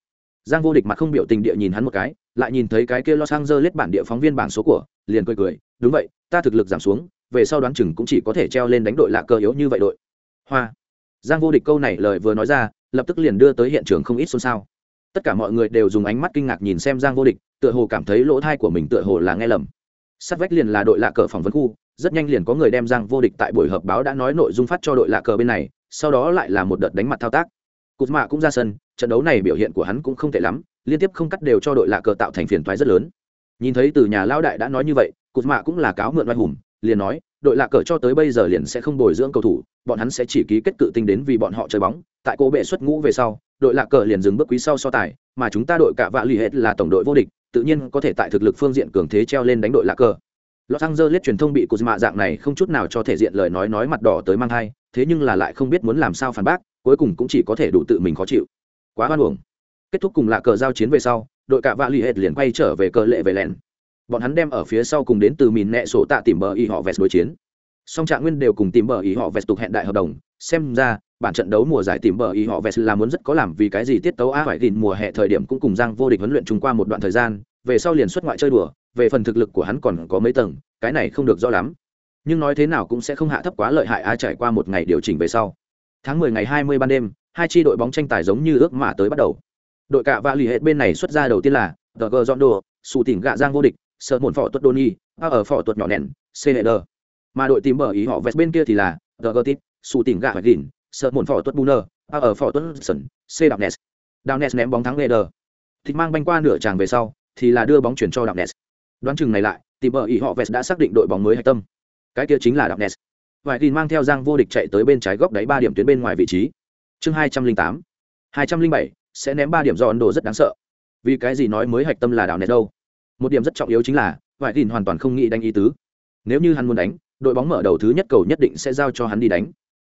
Giang vô địch mặt không biểu tình địa nhìn hắn một cái, lại nhìn thấy cái kia lo sang dơ lết bản địa phóng viên bảng số của, liền cười cười, đúng vậy, ta thực lực giảm xuống, về sau đoán chừng cũng chỉ có thể treo lên đánh đội lạ cơ yếu như vậy đội. Hoa. Giang vô địch câu này lời vừa nói ra, lập tức liền đưa tới hiện trường không ít xôn xao tất cả mọi người đều dùng ánh mắt kinh ngạc nhìn xem giang vô địch, tựa hồ cảm thấy lỗ thai của mình tựa hồ là nghe lầm. Sát vách liền là đội lạ cờ phỏng vấn khu, rất nhanh liền có người đem giang vô địch tại buổi họp báo đã nói nội dung phát cho đội lạ cờ bên này, sau đó lại là một đợt đánh mặt thao tác. Cụt mạ cũng ra sân, trận đấu này biểu hiện của hắn cũng không tệ lắm, liên tiếp không cắt đều cho đội lạ cờ tạo thành phiền toái rất lớn. Nhìn thấy từ nhà lao đại đã nói như vậy, cụt mạ cũng là cáo mượn oai hùng, liền nói đội lạ cờ cho tới bây giờ liền sẽ không bồi dưỡng cầu thủ bọn hắn sẽ chỉ ký kết cự tinh đến vì bọn họ chơi bóng tại cô bệ xuất ngũ về sau đội lạ cờ liền dừng bước quý sau so tài mà chúng ta đội cả vạ lì hết là tổng đội vô địch tự nhiên có thể tại thực lực phương diện cường thế treo lên đánh đội lạ cờ Los Angeles truyền thông bị Kuzma dạng này không chút nào cho thể diện lời nói nói mặt đỏ tới mang thai thế nhưng là lại không biết muốn làm sao phản bác, cuối cùng cũng chỉ có thể đủ tự mình khó chịu. Quá hoan uổng. Kết thúc cùng lạ cờ giao chiến về sau, đội cả vạ lì hết liền quay trở về cờ lệ về lẹn. Bọn hắn đem ở phía sau cùng đến từ mìn nẹ sổ tạ tìm bờ y họ vest đối chiến. Song trạng nguyên đều cùng tìm bờ ý họ vest tục hẹn đại hợp đồng, xem ra bản trận đấu mùa giải tìm bờ ý họ vest là muốn rất có làm vì cái gì tiết tấu a phải tìm mùa hè thời điểm cũng cùng giang vô địch huấn luyện chung qua một đoạn thời gian về sau liền xuất ngoại chơi đùa về phần thực lực của hắn còn có mấy tầng cái này không được rõ lắm. Nhưng nói thế nào cũng sẽ không hạ thấp quá lợi hại a trải qua một ngày điều chỉnh về sau. Tháng 10 ngày 20 ban đêm hai chi đội bóng tranh tài giống như ước mà tới bắt đầu. Đội cạ và lì hết bên này xuất ra đầu tiên là tờ gờ dọn đồ sụ tỉnh gạ giang vô địch sợ muộn phỏ tuất đô a ở phỏ tuất nhỏ nẹn, c mà đội tìm bờ ý họ vest bên kia thì là gertit gờ tít tỉnh gạ hoạch đỉnh sợ muộn phỏ tuất bu nơ a ở phỏ tuất sơn c đạo nes Đào nes ném bóng thắng lê đờ thịt mang banh qua nửa tràng về sau thì là đưa bóng chuyển cho đạo nes đoán chừng này lại, tìm bờ ý họ vest đã xác định đội bóng mới hạch tâm. Cái kia chính là đạo nes vài tin mang theo giang vô địch chạy tới bên trái góc đáy ba điểm tuyến bên ngoài vị trí. Chương hai trăm linh tám. hai trăm linh bảy, sẽ ném ba điểm do ấn độ rất đáng sợ. Vì cái gì nói mới hạch tâm là Đào nét đâu? Một điểm rất trọng yếu chính là, vải tin hoàn toàn không nghĩ đánh ý tứ. Nếu như hắn muốn đánh, đội bóng mở đầu thứ nhất cầu nhất định sẽ giao cho hắn đi đánh.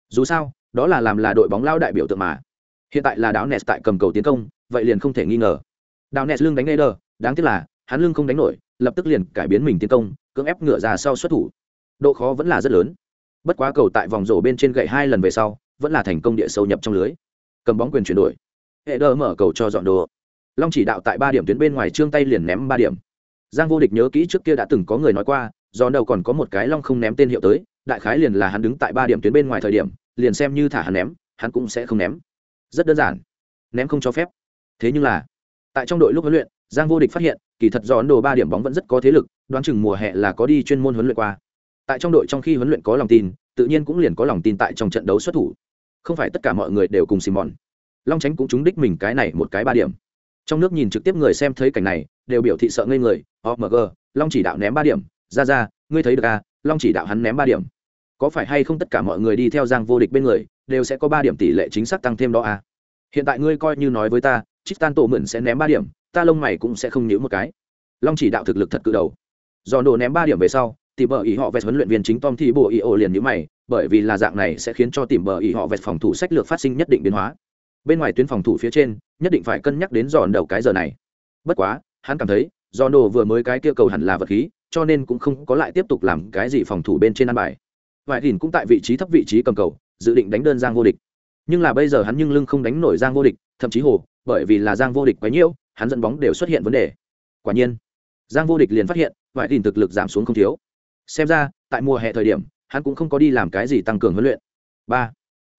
Dù sao, đó là làm là đội bóng lao đại biểu tượng mà. Hiện tại là đảo nes tại cầm cầu tiến công, vậy liền không thể nghi ngờ. Đảo nes lưng đánh ngay đờ đáng tiếc là, hắn lưng không đánh nổi, lập tức liền cải biến mình tiến công, cưỡng ép ngựa ra sau xuất thủ. Độ khó vẫn là rất lớn. Bất quá cầu tại vòng rổ bên trên gậy hai lần về sau, vẫn là thành công địa sâu nhập trong lưới. Cầm bóng quyền chuyển đổi. Hệ đờ mở cầu cho dọn đồ. Long chỉ đạo tại ba điểm tuyến bên ngoài, trương tay liền ném ba điểm giang vô địch nhớ kỹ trước kia đã từng có người nói qua, do đầu còn có một cái long không ném tên hiệu tới, đại khái liền là hắn đứng tại ba điểm tuyến bên ngoài thời điểm, liền xem như thả hắn ném, hắn cũng sẽ không ném. Rất đơn giản. Ném không cho phép. Thế nhưng là, tại trong đội lúc huấn luyện, giang vô địch phát hiện, kỳ thật do ấn độ ba điểm bóng vẫn rất có thế lực, đoán chừng mùa hè là có đi chuyên môn huấn luyện qua. Tại trong đội trong khi huấn luyện có lòng tin, tự nhiên cũng liền có lòng tin tại trong trận đấu xuất thủ. Không phải tất cả mọi người đều cùng simon long tránh cũng trúng đích mình cái này một cái ba điểm. Trong nước nhìn trực tiếp người xem thấy cảnh này, đều biểu thị sợ ngây người omg long chỉ đạo ném ba điểm. Ra ra, ngươi thấy được à long chỉ đạo hắn ném ba điểm. Có phải hay không tất cả mọi người đi theo giang vô địch bên người, đều sẽ có ba điểm tỷ lệ chính xác tăng thêm đó à? Hiện tại ngươi coi như nói với ta trích tan tổ mượn sẽ ném ba điểm, ta lông mày cũng sẽ không nhíu một cái. Long chỉ đạo thực lực thật cự đầu. Do đồ ném ba điểm về sau tìm bờ ý họ vẹt huấn luyện viên chính tom thì bộ ý ổ liền nhíu mày, bởi vì là dạng này sẽ khiến cho tìm bờ ý họ vẹt phòng thủ sách lược phát sinh nhất định biến hóa. Bên ngoài tuyến phòng thủ phía trên, nhất định phải cân nhắc đến giòn đầu cái giờ này. Bất quá, hắn cảm thấy do đồ vừa mới cái kia cầu hẳn là vật khí, cho nên cũng không có lại tiếp tục làm cái gì phòng thủ bên trên ăn bài. Vải thìn cũng tại vị trí thấp vị trí cầm cầu, dự định đánh đơn giang vô địch. Nhưng là bây giờ hắn nhưng lưng không đánh nổi giang vô địch, thậm chí hồ, bởi vì là giang vô địch quá nhiễu hắn dẫn bóng đều xuất hiện vấn đề. Quả nhiên, giang vô địch liền phát hiện, vải thìn thực lực giảm xuống không thiếu. Xem ra, tại mùa hè thời điểm, hắn cũng không có đi làm cái gì tăng cường huấn luyện. Ba,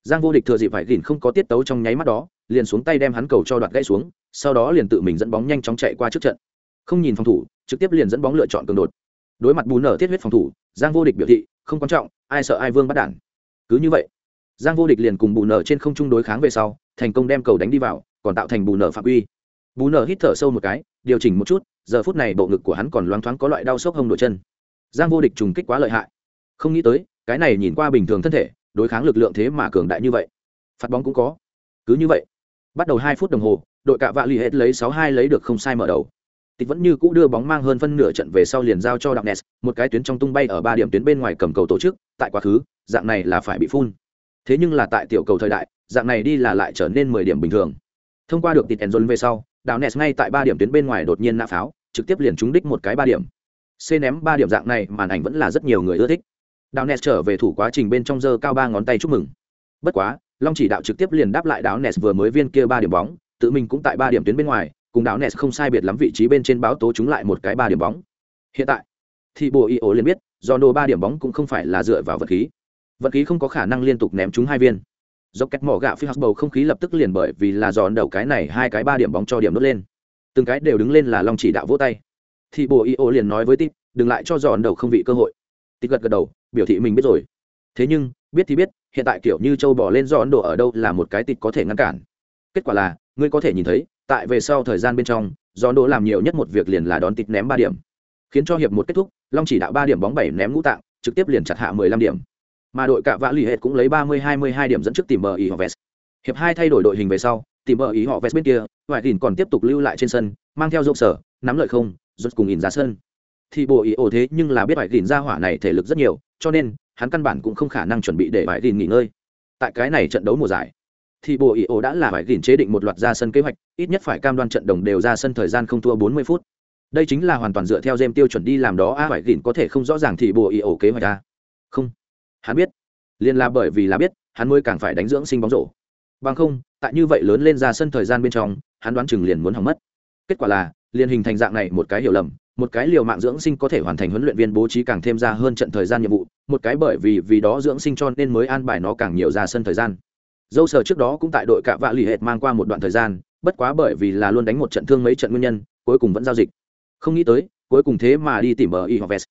giang vô địch thừa dịp vải thìn không có tiết tấu trong nháy mắt đó, liền xuống tay đem hắn cầu cho đoạt gãy xuống, sau đó liền tự mình dẫn bóng nhanh chóng chạy qua trước trận không nhìn phòng thủ, trực tiếp liền dẫn bóng lựa chọn cường đột. Đối mặt bù nở thiết huyết phòng thủ, giang vô địch biểu thị, không quan trọng, ai sợ ai vương bắt đản cứ như vậy, giang vô địch liền cùng bù nở trên không trung đối kháng về sau, thành công đem cầu đánh đi vào, còn tạo thành bù nở phạm uy. Bù nở hít thở sâu một cái, điều chỉnh một chút, giờ phút này bộ ngực của hắn còn loáng thoáng có loại đau sốc hông đội chân. Giang vô địch trùng kích quá lợi hại. Không nghĩ tới, cái này nhìn qua bình thường thân thể, đối kháng lực lượng thế mà cường đại như vậy. Phạt bóng cũng có. Cứ như vậy, bắt đầu hai phút đồng hồ, đội cạ vạ l ì hết lấy sáu hai lấy được không sai mở đầu tịch vẫn như cũ đưa bóng mang hơn phân nửa trận về sau liền giao cho đặng nes một cái tuyến trong tung bay ở ba điểm tuyến bên ngoài cầm cầu tổ chức, tại quá khứ, dạng này là phải bị phun. Thế nhưng là tại tiểu cầu thời đại, dạng này đi là lại trở nên mười điểm bình thường. Thông qua được tịt enzon về sau đào nes ngay tại ba điểm tuyến bên ngoài đột nhiên nã pháo, trực tiếp liền trúng đích một cái ba điểm. C ném ba điểm dạng này, màn ảnh vẫn là rất nhiều người ưa thích. Đào nes trở về thủ quá trình bên trong giơ cao ba ngón tay chúc mừng. Bất quá, long chỉ đạo trực tiếp liền đáp lại Đào nes vừa mới viên kia ba điểm bóng, tự mình cũng tại ba điểm tuyến bên ngoài cùng đạo nes không sai biệt lắm vị trí bên trên báo tố chúng lại một cái ba điểm bóng. Hiện tại, thì bộ y ổ liền biết do nô ba điểm bóng cũng không phải là dựa vào vật khí. Vật khí không có khả năng liên tục ném chúng hai viên. Do cách mỏ gạo phi hắc bầu không khí lập tức liền bởi vì là giòn đầu cái này hai cái ba điểm bóng cho điểm đốt lên. Từng cái đều đứng lên là long chỉ đạo vỗ tay. Thì bộ y ổ liền nói với tít, đừng lại cho giòn đầu không vị cơ hội. Tít gật gật đầu, biểu thị mình biết rồi. Thế nhưng, biết thì biết, hiện tại kiểu như châu bò lên do ấn độ ở đâu là một cái tít có thể ngăn cản. Kết quả là, ngươi có thể nhìn thấy tại về sau thời gian bên trong do đỗ làm nhiều nhất một việc liền là đón tịt ném ba điểm. Khiến cho hiệp một kết thúc, long chỉ đạo ba điểm bóng bảy ném ngũ tạng, trực tiếp liền chặt hạ mười lăm điểm. Mà đội cạ vã lì hệt cũng lấy ba mươi hai mươi hai điểm dẫn trước tìm bờ ý họ vest. Hiệp hai thay đổi đội hình về sau, tìm bờ ý họ vest bên kia ngoại đình còn tiếp tục lưu lại trên sân, mang theo dốc sở, nắm lợi không rút cùng nhìn ra sân. Thì bộ ý ổ thế nhưng là biết ngoại đình ra hỏa này thể lực rất nhiều, cho nên hắn căn bản cũng không khả năng chuẩn bị để vải gìn nghỉ ngơi. Tại cái này trận đấu mùa giải thì bộ ý ổ đã là vải gìn chế định một loạt ra sân kế hoạch, ít nhất phải cam đoan trận đồng đều ra sân thời gian không thua 40 phút. Đây chính là hoàn toàn dựa theo game tiêu chuẩn đi làm đó, a vải gìn có thể không rõ ràng thì bộ ý ổ kế hoạch ra. không. Hắn biết. Liên là bởi vì là biết, hắn mới càng phải đánh dưỡng sinh bóng rổ. Bằng không, tại như vậy lớn lên ra sân thời gian bên trong, hắn đoán chừng liền muốn hỏng mất. Kết quả là, liền hình thành dạng này một cái hiểu lầm, một cái liều mạng dưỡng sinh có thể hoàn thành huấn luyện viên bố trí càng thêm ra hơn trận thời gian nhiệm vụ, một cái bởi vì vì đó dưỡng sinh cho nên mới an bài nó càng nhiều ra sân thời gian dâu sờ trước đó cũng tại đội cạ vạ lì hệt mang qua một đoạn thời gian, bất quá bởi vì là luôn đánh một trận thương mấy trận nguyên nhân, cuối cùng vẫn giao dịch. Không nghĩ tới, cuối cùng thế mà đi tìm bờ y họ vest.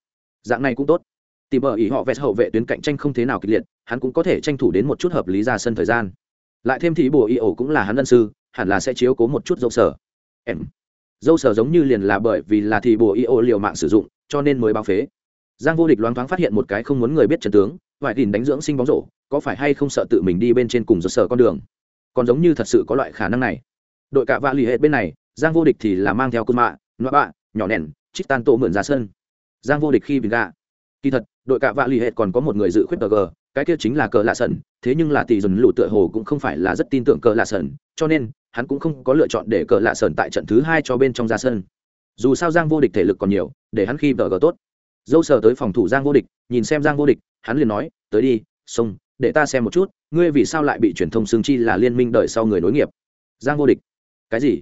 Dạng này cũng tốt. Tìm bờ y họ vest hậu vệ tuyến cạnh tranh không thế nào kịch liệt, hắn cũng có thể tranh thủ đến một chút hợp lý ra sân thời gian. Lại thêm thì bồ y ổ cũng là hắn ân sư, hẳn là sẽ chiếu cố một chút dâu sở em. Dâu sở giống như liền là bởi vì là thì bồ y ổ liều mạng sử dụng, cho nên mới báo phế. Giang vô địch loáng thoáng phát hiện một cái không muốn người biết trần tướng vải tìm đánh dưỡng sinh bóng rổ có phải hay không sợ tự mình đi bên trên cùng giật sở con đường? Còn giống như thật sự có loại khả năng này. Đội cả vạ lì hết bên này giang vô địch thì là mang theo cơn mạ nọ bạ nhỏ nẻn trích tan tổ mượn ra sân. Giang vô địch khi bình gạ, kỳ thật đội cạ vạ l ì còn có một người dự khuyết tờ g cái kia chính là cờ lạ sần thế nhưng là tỷ dần lụ tựa hồ cũng không phải là rất tin tưởng cờ lạ sần cho nên hắn cũng không có lựa chọn để cờ lạ sần tại trận thứ hai cho bên trong ra sân. Dù sao giang vô địch thể lực còn nhiều để hắn khi tờ g tốt. Dâu sờ tới phòng thủ giang vô địch nhìn xem giang vô địch hắn liền nói tới đi sông để ta xem một chút, ngươi vì sao lại bị truyền thông xương chi là liên minh đời sau người nối nghiệp? Giang vô địch. Cái gì?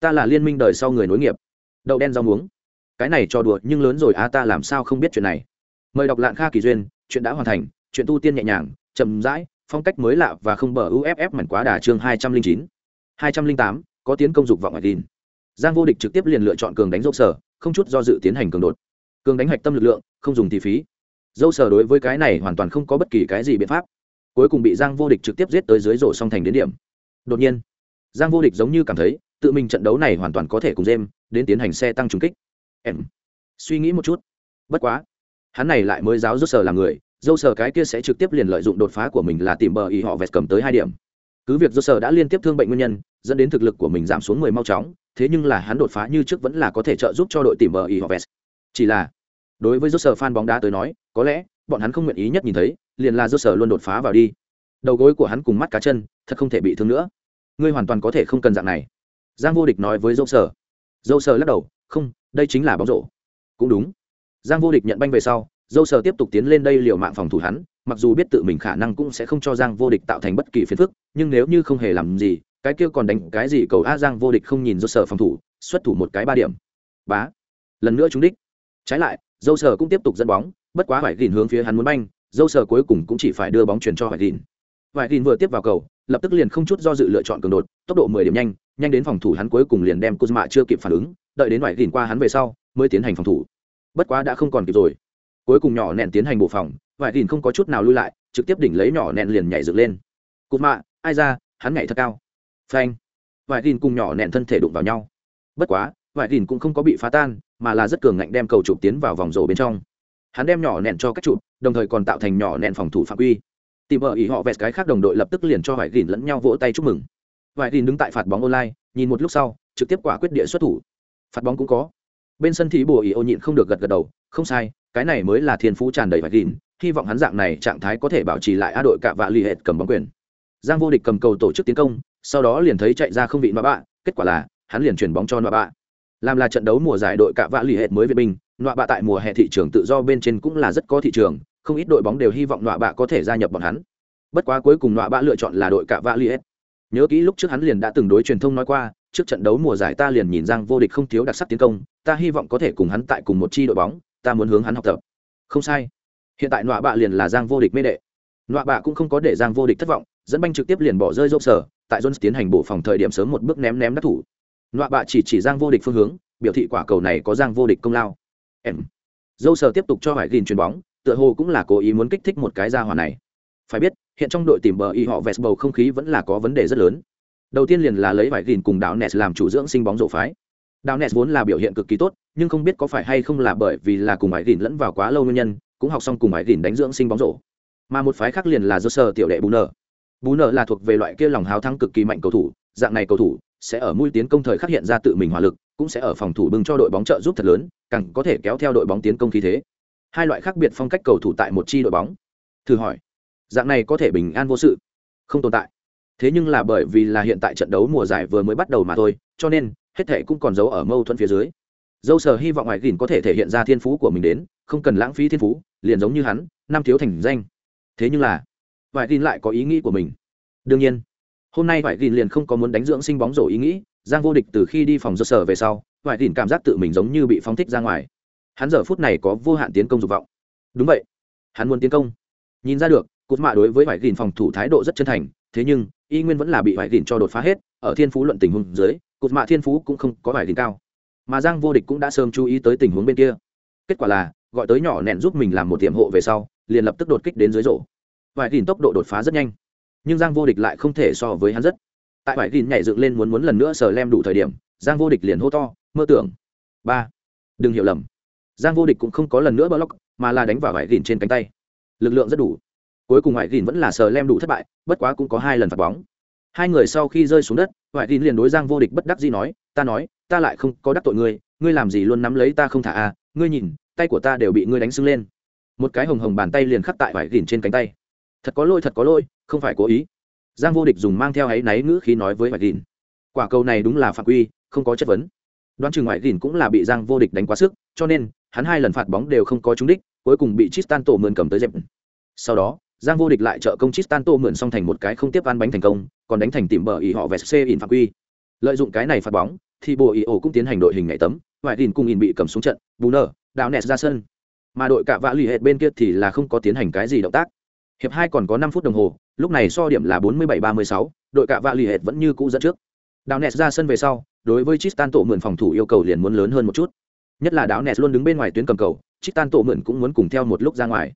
Ta là liên minh đời sau người nối nghiệp. Đậu đen rau muống. Cái này cho đùa nhưng lớn rồi a ta làm sao không biết chuyện này? Mời đọc lạng kha kỳ duyên, chuyện đã hoàn thành, chuyện tu tiên nhẹ nhàng, chậm rãi, phong cách mới lạ và không bờ uff mảnh quá đà chương hai trăm linh chín. hai trăm linh tám, có tiến công dục vọng ngoại tin giang vô địch trực tiếp liền lựa chọn cường đánh dâu sở, không chút do dự tiến hành cường đột. Cường đánh hạch tâm lực lượng, không dùng thì phí. Dâu sở đối với cái này hoàn toàn không có bất kỳ cái gì biện pháp cuối cùng bị giang vô địch trực tiếp giết tới dưới rổ song thành đến điểm. Đột nhiên, giang vô địch giống như cảm thấy, tự mình trận đấu này hoàn toàn có thể cùng jem đến tiến hành xe tăng trùng kích. Em, suy nghĩ một chút. Bất quá, hắn này lại mới giáo dâu sờ là người dâu sờ cái kia sẽ trực tiếp liền lợi dụng đột phá của mình là tìm bờ ý họ vẹt cầm tới hai điểm. Cứ việc dâu sờ đã liên tiếp thương bệnh nguyên nhân, dẫn đến thực lực của mình giảm xuống mười mau chóng, thế nhưng là hắn đột phá như trước vẫn là có thể trợ giúp cho đội tìm bờ ý họ vẹt. Chỉ là, đối với dâu sờ fan bóng đá tới nói, có lẽ bọn hắn không nguyện ý nhất nhìn thấy, liền là dâu sờ luôn đột phá vào đi. Đầu gối của hắn cùng mắt cá chân, thật không thể bị thương nữa. Ngươi hoàn toàn có thể không cần dạng này. Giang vô địch nói với dâu sở. Dâu sở lắc đầu, không, đây chính là bóng rổ. Cũng đúng. Giang vô địch nhận banh về sau dâu sở tiếp tục tiến lên đây liều mạng phòng thủ hắn, mặc dù biết tự mình khả năng cũng sẽ không cho giang vô địch tạo thành bất kỳ phiền phức, nhưng nếu như không hề làm gì, cái kia còn đánh cái gì cầu a giang vô địch không nhìn dâu sở phòng thủ, xuất thủ một cái ba điểm. Bá. Lần nữa trúng đích. Trái lại dâu sở cũng tiếp tục dẫn bóng bất quá phải gìn hướng phía hắn muốn banh, dâu sờ cuối cùng cũng chỉ phải đưa bóng chuyển cho phải gìn vải gìn vừa tiếp vào cầu, lập tức liền không chút do dự lựa chọn cường đột, tốc độ mười điểm nhanh nhanh đến phòng thủ hắn cuối cùng liền đem Kuzma chưa kịp phản ứng, đợi đến vải gìn qua hắn về sau, mới tiến hành phòng thủ. Bất quá đã không còn kịp rồi. Cuối cùng nhỏ nẹn tiến hành bộ phòng vải gìn không có chút nào lui lại, trực tiếp đỉnh lấy nhỏ nẹn liền nhảy dựng lên. Kuzma, ai ra, hắn nhảy thật cao. Phanh. Vải gìn cùng nhỏ nẹn thân thể đụng vào nhau. Bất quá vải gìn cũng không có bị phá tan, mà là rất cường ngạnh đem cầu chụp tiến vào vòng rổ bên trong hắn đem nhỏ nẹn cho cách chụp đồng thời còn tạo thành nhỏ nẹn phòng thủ phạm quy. Tìm vợ ý họ vẹt cái khác đồng đội lập tức liền cho vải gìn lẫn nhau vỗ tay chúc mừng. Vải gìn đứng tại phạt bóng online, nhìn một lúc sau, trực tiếp quả quyết địa xuất thủ. Phạt bóng cũng có. Bên sân thì bùa ý ô nhịn không được gật gật đầu, không sai, cái này mới là thiên phú tràn đầy vải gìn, hy vọng hắn dạng này trạng thái có thể bảo trì lại a đội cạ vạ l ì hệt cầm bóng quyền. Giang vô địch cầm cầu tổ chức tiến công, sau đó liền thấy chạy ra không vị nọ bạ, kết quả là, hắn liền chuyển bóng cho nọ bạ. Làm là trận đấu mùa giải đội cạ vạ l ì hệt mới vệ binh Nọa bạ tại mùa hè thị trường tự do bên trên cũng là rất có thị trường, không ít đội bóng đều hy vọng nọa bạ có thể gia nhập bọn hắn. Bất quá cuối cùng nọa bạ lựa chọn là đội cả vạ liệt nhớ kỹ lúc trước hắn liền đã từng đối truyền thông nói qua, trước trận đấu mùa giải ta liền nhìn giang vô địch không thiếu đặc sắc tiến công, ta hy vọng có thể cùng hắn tại cùng một chi đội bóng, ta muốn hướng hắn học tập. Không sai. Hiện tại nọa bạ liền là giang vô địch mê đệ. Nọa bạ cũng không có để giang vô địch thất vọng, dẫn banh trực tiếp liền bỏ rơi rộng sở, tại jones tiến hành bộ phòng thời điểm sớm một bước ném ném đắc thủ. Nọa bạ chỉ chỉ giang vô địch phương hướng, biểu thị quả cầu này có giang vô địch công lao em dâu sờ tiếp tục cho hải gìn chuyền bóng, tựa hồ cũng là cố ý muốn kích thích một cái ra hỏa này. Phải biết, hiện trong đội tìm bờ y họ vest bầu không khí vẫn là có vấn đề rất lớn. Đầu tiên liền là lấy vải gìn cùng đạo nes làm chủ dưỡng sinh bóng rổ phái. Đạo nes vốn là biểu hiện cực kỳ tốt, nhưng không biết có phải hay không là bởi vì là cùng vải gìn lẫn vào quá lâu nguyên nhân, cũng học xong cùng vải gìn đánh dưỡng sinh bóng rổ. Mà một phái khác liền là do sơ tiểu đệ bù nở bù nở là thuộc về loại kia lòng háo thắng cực kỳ mạnh cầu thủ, dạng này cầu thủ sẽ ở mũi tiến công thời khắc hiện ra tự mình hỏa lực, cũng sẽ ở phòng thủ bưng cho đội bóng trợ giúp thật lớn càng có thể kéo theo đội bóng tiến công khí thế. Hai loại khác biệt phong cách cầu thủ tại một chi đội bóng. Thử hỏi, dạng này có thể bình an vô sự? Không tồn tại. Thế nhưng là bởi vì là hiện tại trận đấu mùa giải vừa mới bắt đầu mà thôi, cho nên, hết thể cũng còn giấu ở mâu thuẫn phía dưới. Dâu sờ hy vọng ngoại gìn có thể thể hiện ra thiên phú của mình đến, không cần lãng phí thiên phú, liền giống như hắn, năm thiếu thành danh. Thế nhưng là ngoại tin lại có ý nghĩ của mình. Đương nhiên, hôm nay ngoại gìn liền không có muốn đánh dưỡng sinh bóng rổ ý nghĩ, giang vô địch từ khi đi phòng dâu sở về sau vải tin cảm giác tự mình giống như bị phóng thích ra ngoài. Hắn giờ phút này có vô hạn tiến công dục vọng. Đúng vậy. Hắn muốn tiến công. Nhìn ra được cụt mạ đối với vải tin phòng thủ thái độ rất chân thành, thế nhưng, y nguyên vẫn là bị vải tin cho đột phá hết, ở thiên phú luận tình huống dưới cụt mạ thiên phú cũng không có vải tin cao. Mà giang vô địch cũng đã sớm chú ý tới tình huống bên kia. Kết quả là, gọi tới nhỏ nẹn giúp mình làm một tiệm hộ về sau, liền lập tức đột kích đến dưới rổ. Vải tin tốc độ đột phá rất nhanh, nhưng giang vô địch lại không thể so với hắn rất. Tại vải tin nhảy dựng lên muốn muốn lần nữa sờ lem đủ thời điểm, giang vô địch liền hô to mơ tưởng. Ba, đừng hiểu lầm. Giang vô địch cũng không có lần nữa block, mà là đánh vào vải gìn trên cánh tay. Lực lượng rất đủ. Cuối cùng vải gìn vẫn là sờ lem đủ thất bại, bất quá cũng có hai lần phạt bóng. Hai người sau khi rơi xuống đất vải gìn liền đối giang vô địch bất đắc dĩ nói, ta nói, ta lại không có đắc tội ngươi ngươi làm gì luôn nắm lấy ta không thả à ngươi nhìn, tay của ta đều bị ngươi đánh sưng lên. Một cái hồng hồng bàn tay liền khắc tại vải gìn trên cánh tay. Thật có lỗi, thật có lỗi, không phải cố ý. Giang vô địch dùng mang theo áy náy ngữ khí nói với vải gìn. Quả cầu này đúng là phạm quy, không có chất vấn đoán chừng ngoại gìn cũng là bị giang vô địch đánh quá sức, cho nên, hắn hai lần phạt bóng đều không có trúng đích, cuối cùng bị Tristan tổ mượn cầm tới dẹp. Sau đó, giang vô địch lại trợ công Tristan tổ mượn xong thành một cái không tiếp ăn bánh thành công, còn đánh thành tìm bờ ý họ vẹt xê in phạm quy. Lợi dụng cái này phạt bóng, thì bộ ý ổ cũng tiến hành đội hình ngày tấm, ngoại gìn cùng in bị cầm xuống trận, bù nở đạo nẹt ra sân. Mà đội cả vạ lì hệt bên kia thì là không có tiến hành cái gì động tác. Hiệp hai còn có năm phút đồng hồ, lúc này so điểm là bốn mươi bảy ba mươi sáu, đội cả vạ lì hệt vẫn như cũ dẫn trước. Đạo nẹt ra sân về sau đối với Tristan tổ mượn phòng thủ yêu cầu liền muốn lớn hơn một chút. Nhất là đáo Nets luôn đứng bên ngoài tuyến cầm cầu, Tristan tổ mượn cũng muốn cùng theo một lúc ra ngoài.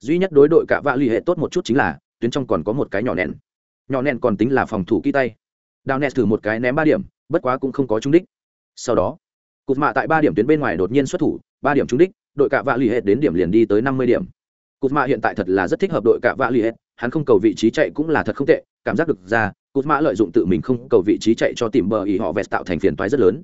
Duy nhất đối đội cả vạ lì hệ tốt một chút chính là, tuyến trong còn có một cái nhỏ nện. nhỏ nện còn tính là phòng thủ kỹ tay. Đào Nets thử một cái ném ba điểm, bất quá cũng không có trúng đích. Sau đó cục mạ tại ba điểm tuyến bên ngoài đột nhiên xuất thủ, ba điểm trúng đích, đội cạ vạ lì hệ đến điểm liền đi tới năm mươi điểm. Cục mạ hiện tại thật là rất thích hợp đội cạ vạ lì hệ, hắn không cầu vị trí chạy cũng là thật không tệ, cảm giác được ra cụt mã lợi dụng tự mình không cầu vị trí chạy cho tìm bờ ý họ vẹt tạo thành phiền toái rất lớn.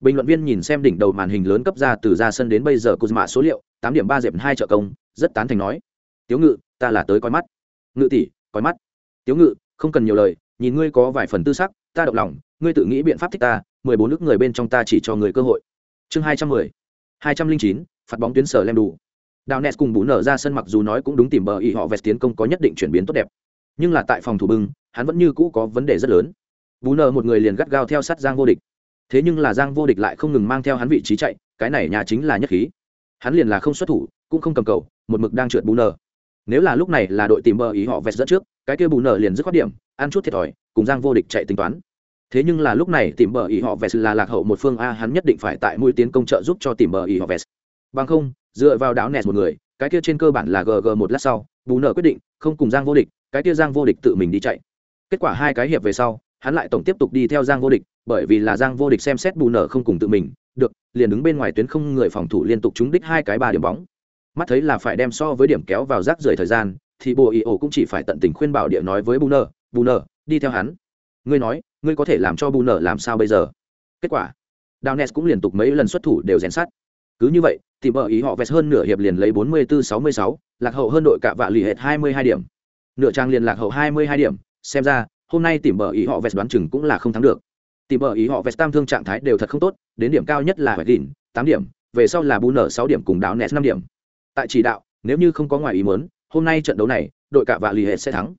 Bình luận viên nhìn xem đỉnh đầu màn hình lớn cấp ra từ ra sân đến bây giờ cụt mã số liệu, tám điểm ba dẹp hai trợ công, rất tán thành nói. Tiếu ngự, ta là tới coi mắt. Ngự tỷ, coi mắt. Tiếu ngự, không cần nhiều lời, nhìn ngươi có vài phần tư sắc, ta động lòng, ngươi tự nghĩ biện pháp thích ta, mười bốn nước người bên trong ta chỉ cho người cơ hội. Chương hai trăm mười, hai trăm linh chín, phạt bóng tuyến sở lem đủ. Đào nes cùng bú nở ra sân mặc dù nói cũng đúng tìm bờ ý họ vẹt tiến công có nhất định chuyển biến tốt đẹp. Nhưng là tại phòng thủ bưng hắn vẫn như cũ có vấn đề rất lớn. Bù nợ một người liền gắt gao theo sát giang vô địch. Thế nhưng là giang vô địch lại không ngừng mang theo hắn vị trí chạy, cái này nhà chính là nhất khí. Hắn liền là không xuất thủ, cũng không cầm cầu, một mực đang trượt bù nợ. Nếu là lúc này là đội tìm bờ ý họ vẹt dẫn trước, cái kia bù nợ liền dứt khoát điểm, ăn chút thiệt thòi, cùng giang vô địch chạy tính toán. Thế nhưng là lúc này tìm bờ ý họ vẹt là lạc hậu một phương a, hắn nhất định phải tại mũi tiến công trợ giúp cho tìm bờ ý họ vẹt. bằng không, dựa vào đảo nẹt một người, cái kia trên cơ bản là gg một lát sau bù nợ quyết định, không cùng giang vô địch, cái kia giang vô địch tự mình đi chạy kết quả hai cái hiệp về sau hắn lại tổng tiếp tục đi theo giang vô địch bởi vì là giang vô địch xem xét bù nở không cùng tự mình được liền đứng bên ngoài tuyến không người phòng thủ liên tục trúng đích hai cái ba điểm bóng. Mắt thấy là phải đem so với điểm kéo vào rác rưởi thời gian thì bộ ý ổ cũng chỉ phải tận tình khuyên bảo địa nói với bù nở, bù nở đi theo hắn. Ngươi nói ngươi có thể làm cho bù nở làm sao bây giờ? Kết quả đào nes cũng liên tục mấy lần xuất thủ đều rèn sát cứ như vậy thì bờ ý họ vẹt hơn nửa hiệp liền lấy 44-66, lạc hậu hơn đội cả vạ lì hệt 22 điểm. Nửa trang liền lạc hậu 22 điểm xem ra, hôm nay tìm bờ ý họ vest đoán chừng cũng là không thắng được. Tìm bờ ý họ vest tam thương trạng thái đều thật không tốt, đến điểm cao nhất là phải đỉnh tám điểm, về sau là bù nở sáu điểm cùng đáo nes năm điểm. Tại chỉ đạo, nếu như không có ngoài ý muốn, hôm nay trận đấu này, đội cả vạ lì hệ sẽ thắng.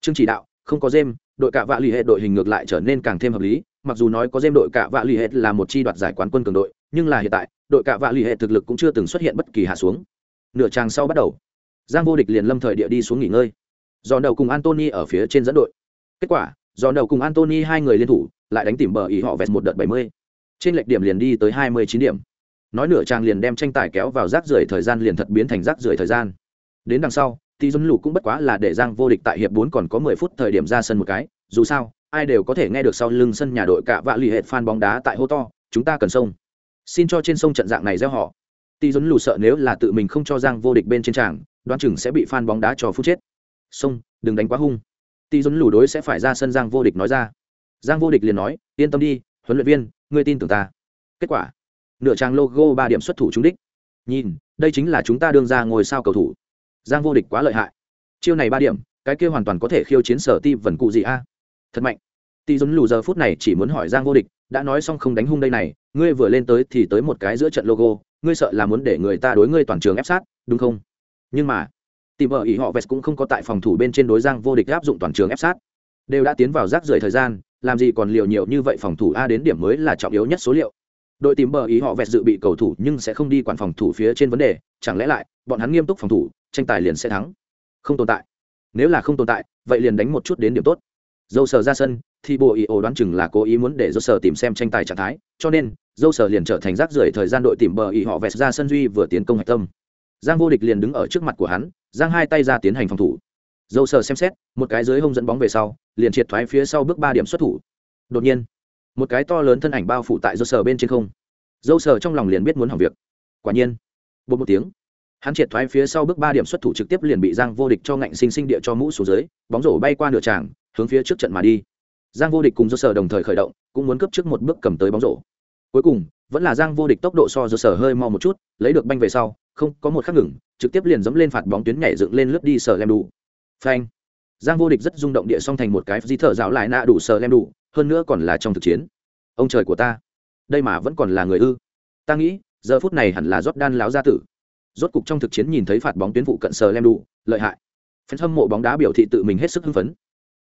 Chương chỉ đạo, không có jem đội cả vạ lì hệ đội hình ngược lại trở nên càng thêm hợp lý, mặc dù nói có jem đội cả vạ lì hệ là một chi đoạt giải quán quân cường đội, nhưng là hiện tại, đội cả vạ lì hệ thực lực cũng chưa từng xuất hiện bất kỳ hạ xuống. Nửa trang sau bắt đầu, giang vô địch liền lâm thời địa đi xuống nghỉ ngơi dọn đầu cùng antony ở phía trên dẫn đội. Kết quả dọn đầu cùng antony hai người liên thủ, lại đánh tìm bờ ý họ vẹt một đợt bảy mươi. Trên lệch điểm liền đi tới hai mươi chín điểm. Nói nửa trang liền đem tranh tài kéo vào rác rưởi thời gian liền thật biến thành rác rưởi thời gian. Đến đằng sau thì dân Lụ cũng bất quá là để giang vô địch tại hiệp bốn còn có mười phút thời điểm ra sân một cái, dù sao, ai đều có thể nghe được sau lưng sân nhà đội cả vạ lì hệt fan bóng đá tại hô to, chúng ta cần sông. Xin cho trên sông trận dạng này gieo họ. Tỷ dấn lù sợ nếu là tự mình không cho giang vô địch bên trên tràng, đoán chừng sẽ bị phan bóng đá cho phút chết sông đừng đánh quá hung. Tỷ dấn lù đối sẽ phải ra sân giang vô địch nói ra. Giang vô địch liền nói, yên tâm đi, huấn luyện viên, ngươi tin tưởng ta. Kết quả, nửa trang logo ba điểm xuất thủ trúng đích. Nhìn, đây chính là chúng ta đương ra ngồi sao cầu thủ. Giang vô địch quá lợi hại. Chiêu này ba điểm, cái kia hoàn toàn có thể khiêu chiến sở ti vần cụ gì a? Thật mạnh. Tỷ dấn lù giờ phút này chỉ muốn hỏi giang vô địch, đã nói xong không đánh hung đây này, ngươi vừa lên tới thì tới một cái giữa trận logo, ngươi sợ là muốn để người ta đối ngươi toàn trường ép sát, đúng không? Nhưng mà tìm ở ý họ vest cũng không có tại phòng thủ bên trên đối giang vô địch áp dụng toàn trường ép sát. Đều đã tiến vào rác rưởi thời gian, làm gì còn liều nhiều như vậy phòng thủ a đến điểm mới là trọng yếu nhất số liệu. Đội tìm bờ ý họ vẹt dự bị cầu thủ nhưng sẽ không đi quản phòng thủ phía trên vấn đề, chẳng lẽ lại, bọn hắn nghiêm túc phòng thủ, tranh tài liền sẽ thắng. Không tồn tại. Nếu là không tồn tại, vậy liền đánh một chút đến điểm tốt. Dâu sờ ra sân, thì bộ ý ổ đoán chừng là cố ý muốn để dâu sờ tìm xem tranh tài trạng thái, cho nên, dâu sờ liền trở thành rác rưởi thời gian đội tìm bờ ý họ vẹt ra sân duy vừa tiến công hạch tâm giang vô địch liền đứng ở trước mặt của hắn, giang hai tay ra tiến hành phòng thủ. Dâu sờ xem xét, một cái dưới hông dẫn bóng về sau, liền triệt thoái phía sau bước ba điểm xuất thủ. Đột nhiên, một cái to lớn thân ảnh bao phủ tại dâu sờ bên trên không. Dâu sờ trong lòng liền biết muốn hỏng việc. Quả nhiên bột một tiếng, hắn triệt thoái phía sau bước ba điểm xuất thủ trực tiếp liền bị giang vô địch cho ngạnh sinh sinh địa cho mũ xuống dưới, bóng rổ bay qua nửa tràng, hướng phía trước trận mà đi. Giang vô địch cùng dâu sờ đồng thời khởi động, cũng muốn cấp trước một bước cầm tới bóng rổ. Cuối cùng, vẫn là giang vô địch tốc độ so dâu sờ hơi mau một chút, lấy được banh về sau không có một khắc ngừng, trực tiếp liền dẫm lên phạt bóng tuyến nhảy dựng lên lướt đi sờ lem đủ. Phanh. Giang vô địch rất rung động địa song thành một cái, di thở rào lại nạ đủ sờ lem đủ, hơn nữa còn là trong thực chiến. Ông trời của ta. Đây mà vẫn còn là người ư. Ta nghĩ, giờ phút này hẳn là rót đan láo gia tử. Rốt cục trong thực chiến nhìn thấy phạt bóng tuyến vụ cận sờ lem đủ, lợi hại. Phen hâm mộ bóng đá biểu thị tự mình hết sức hưng phấn.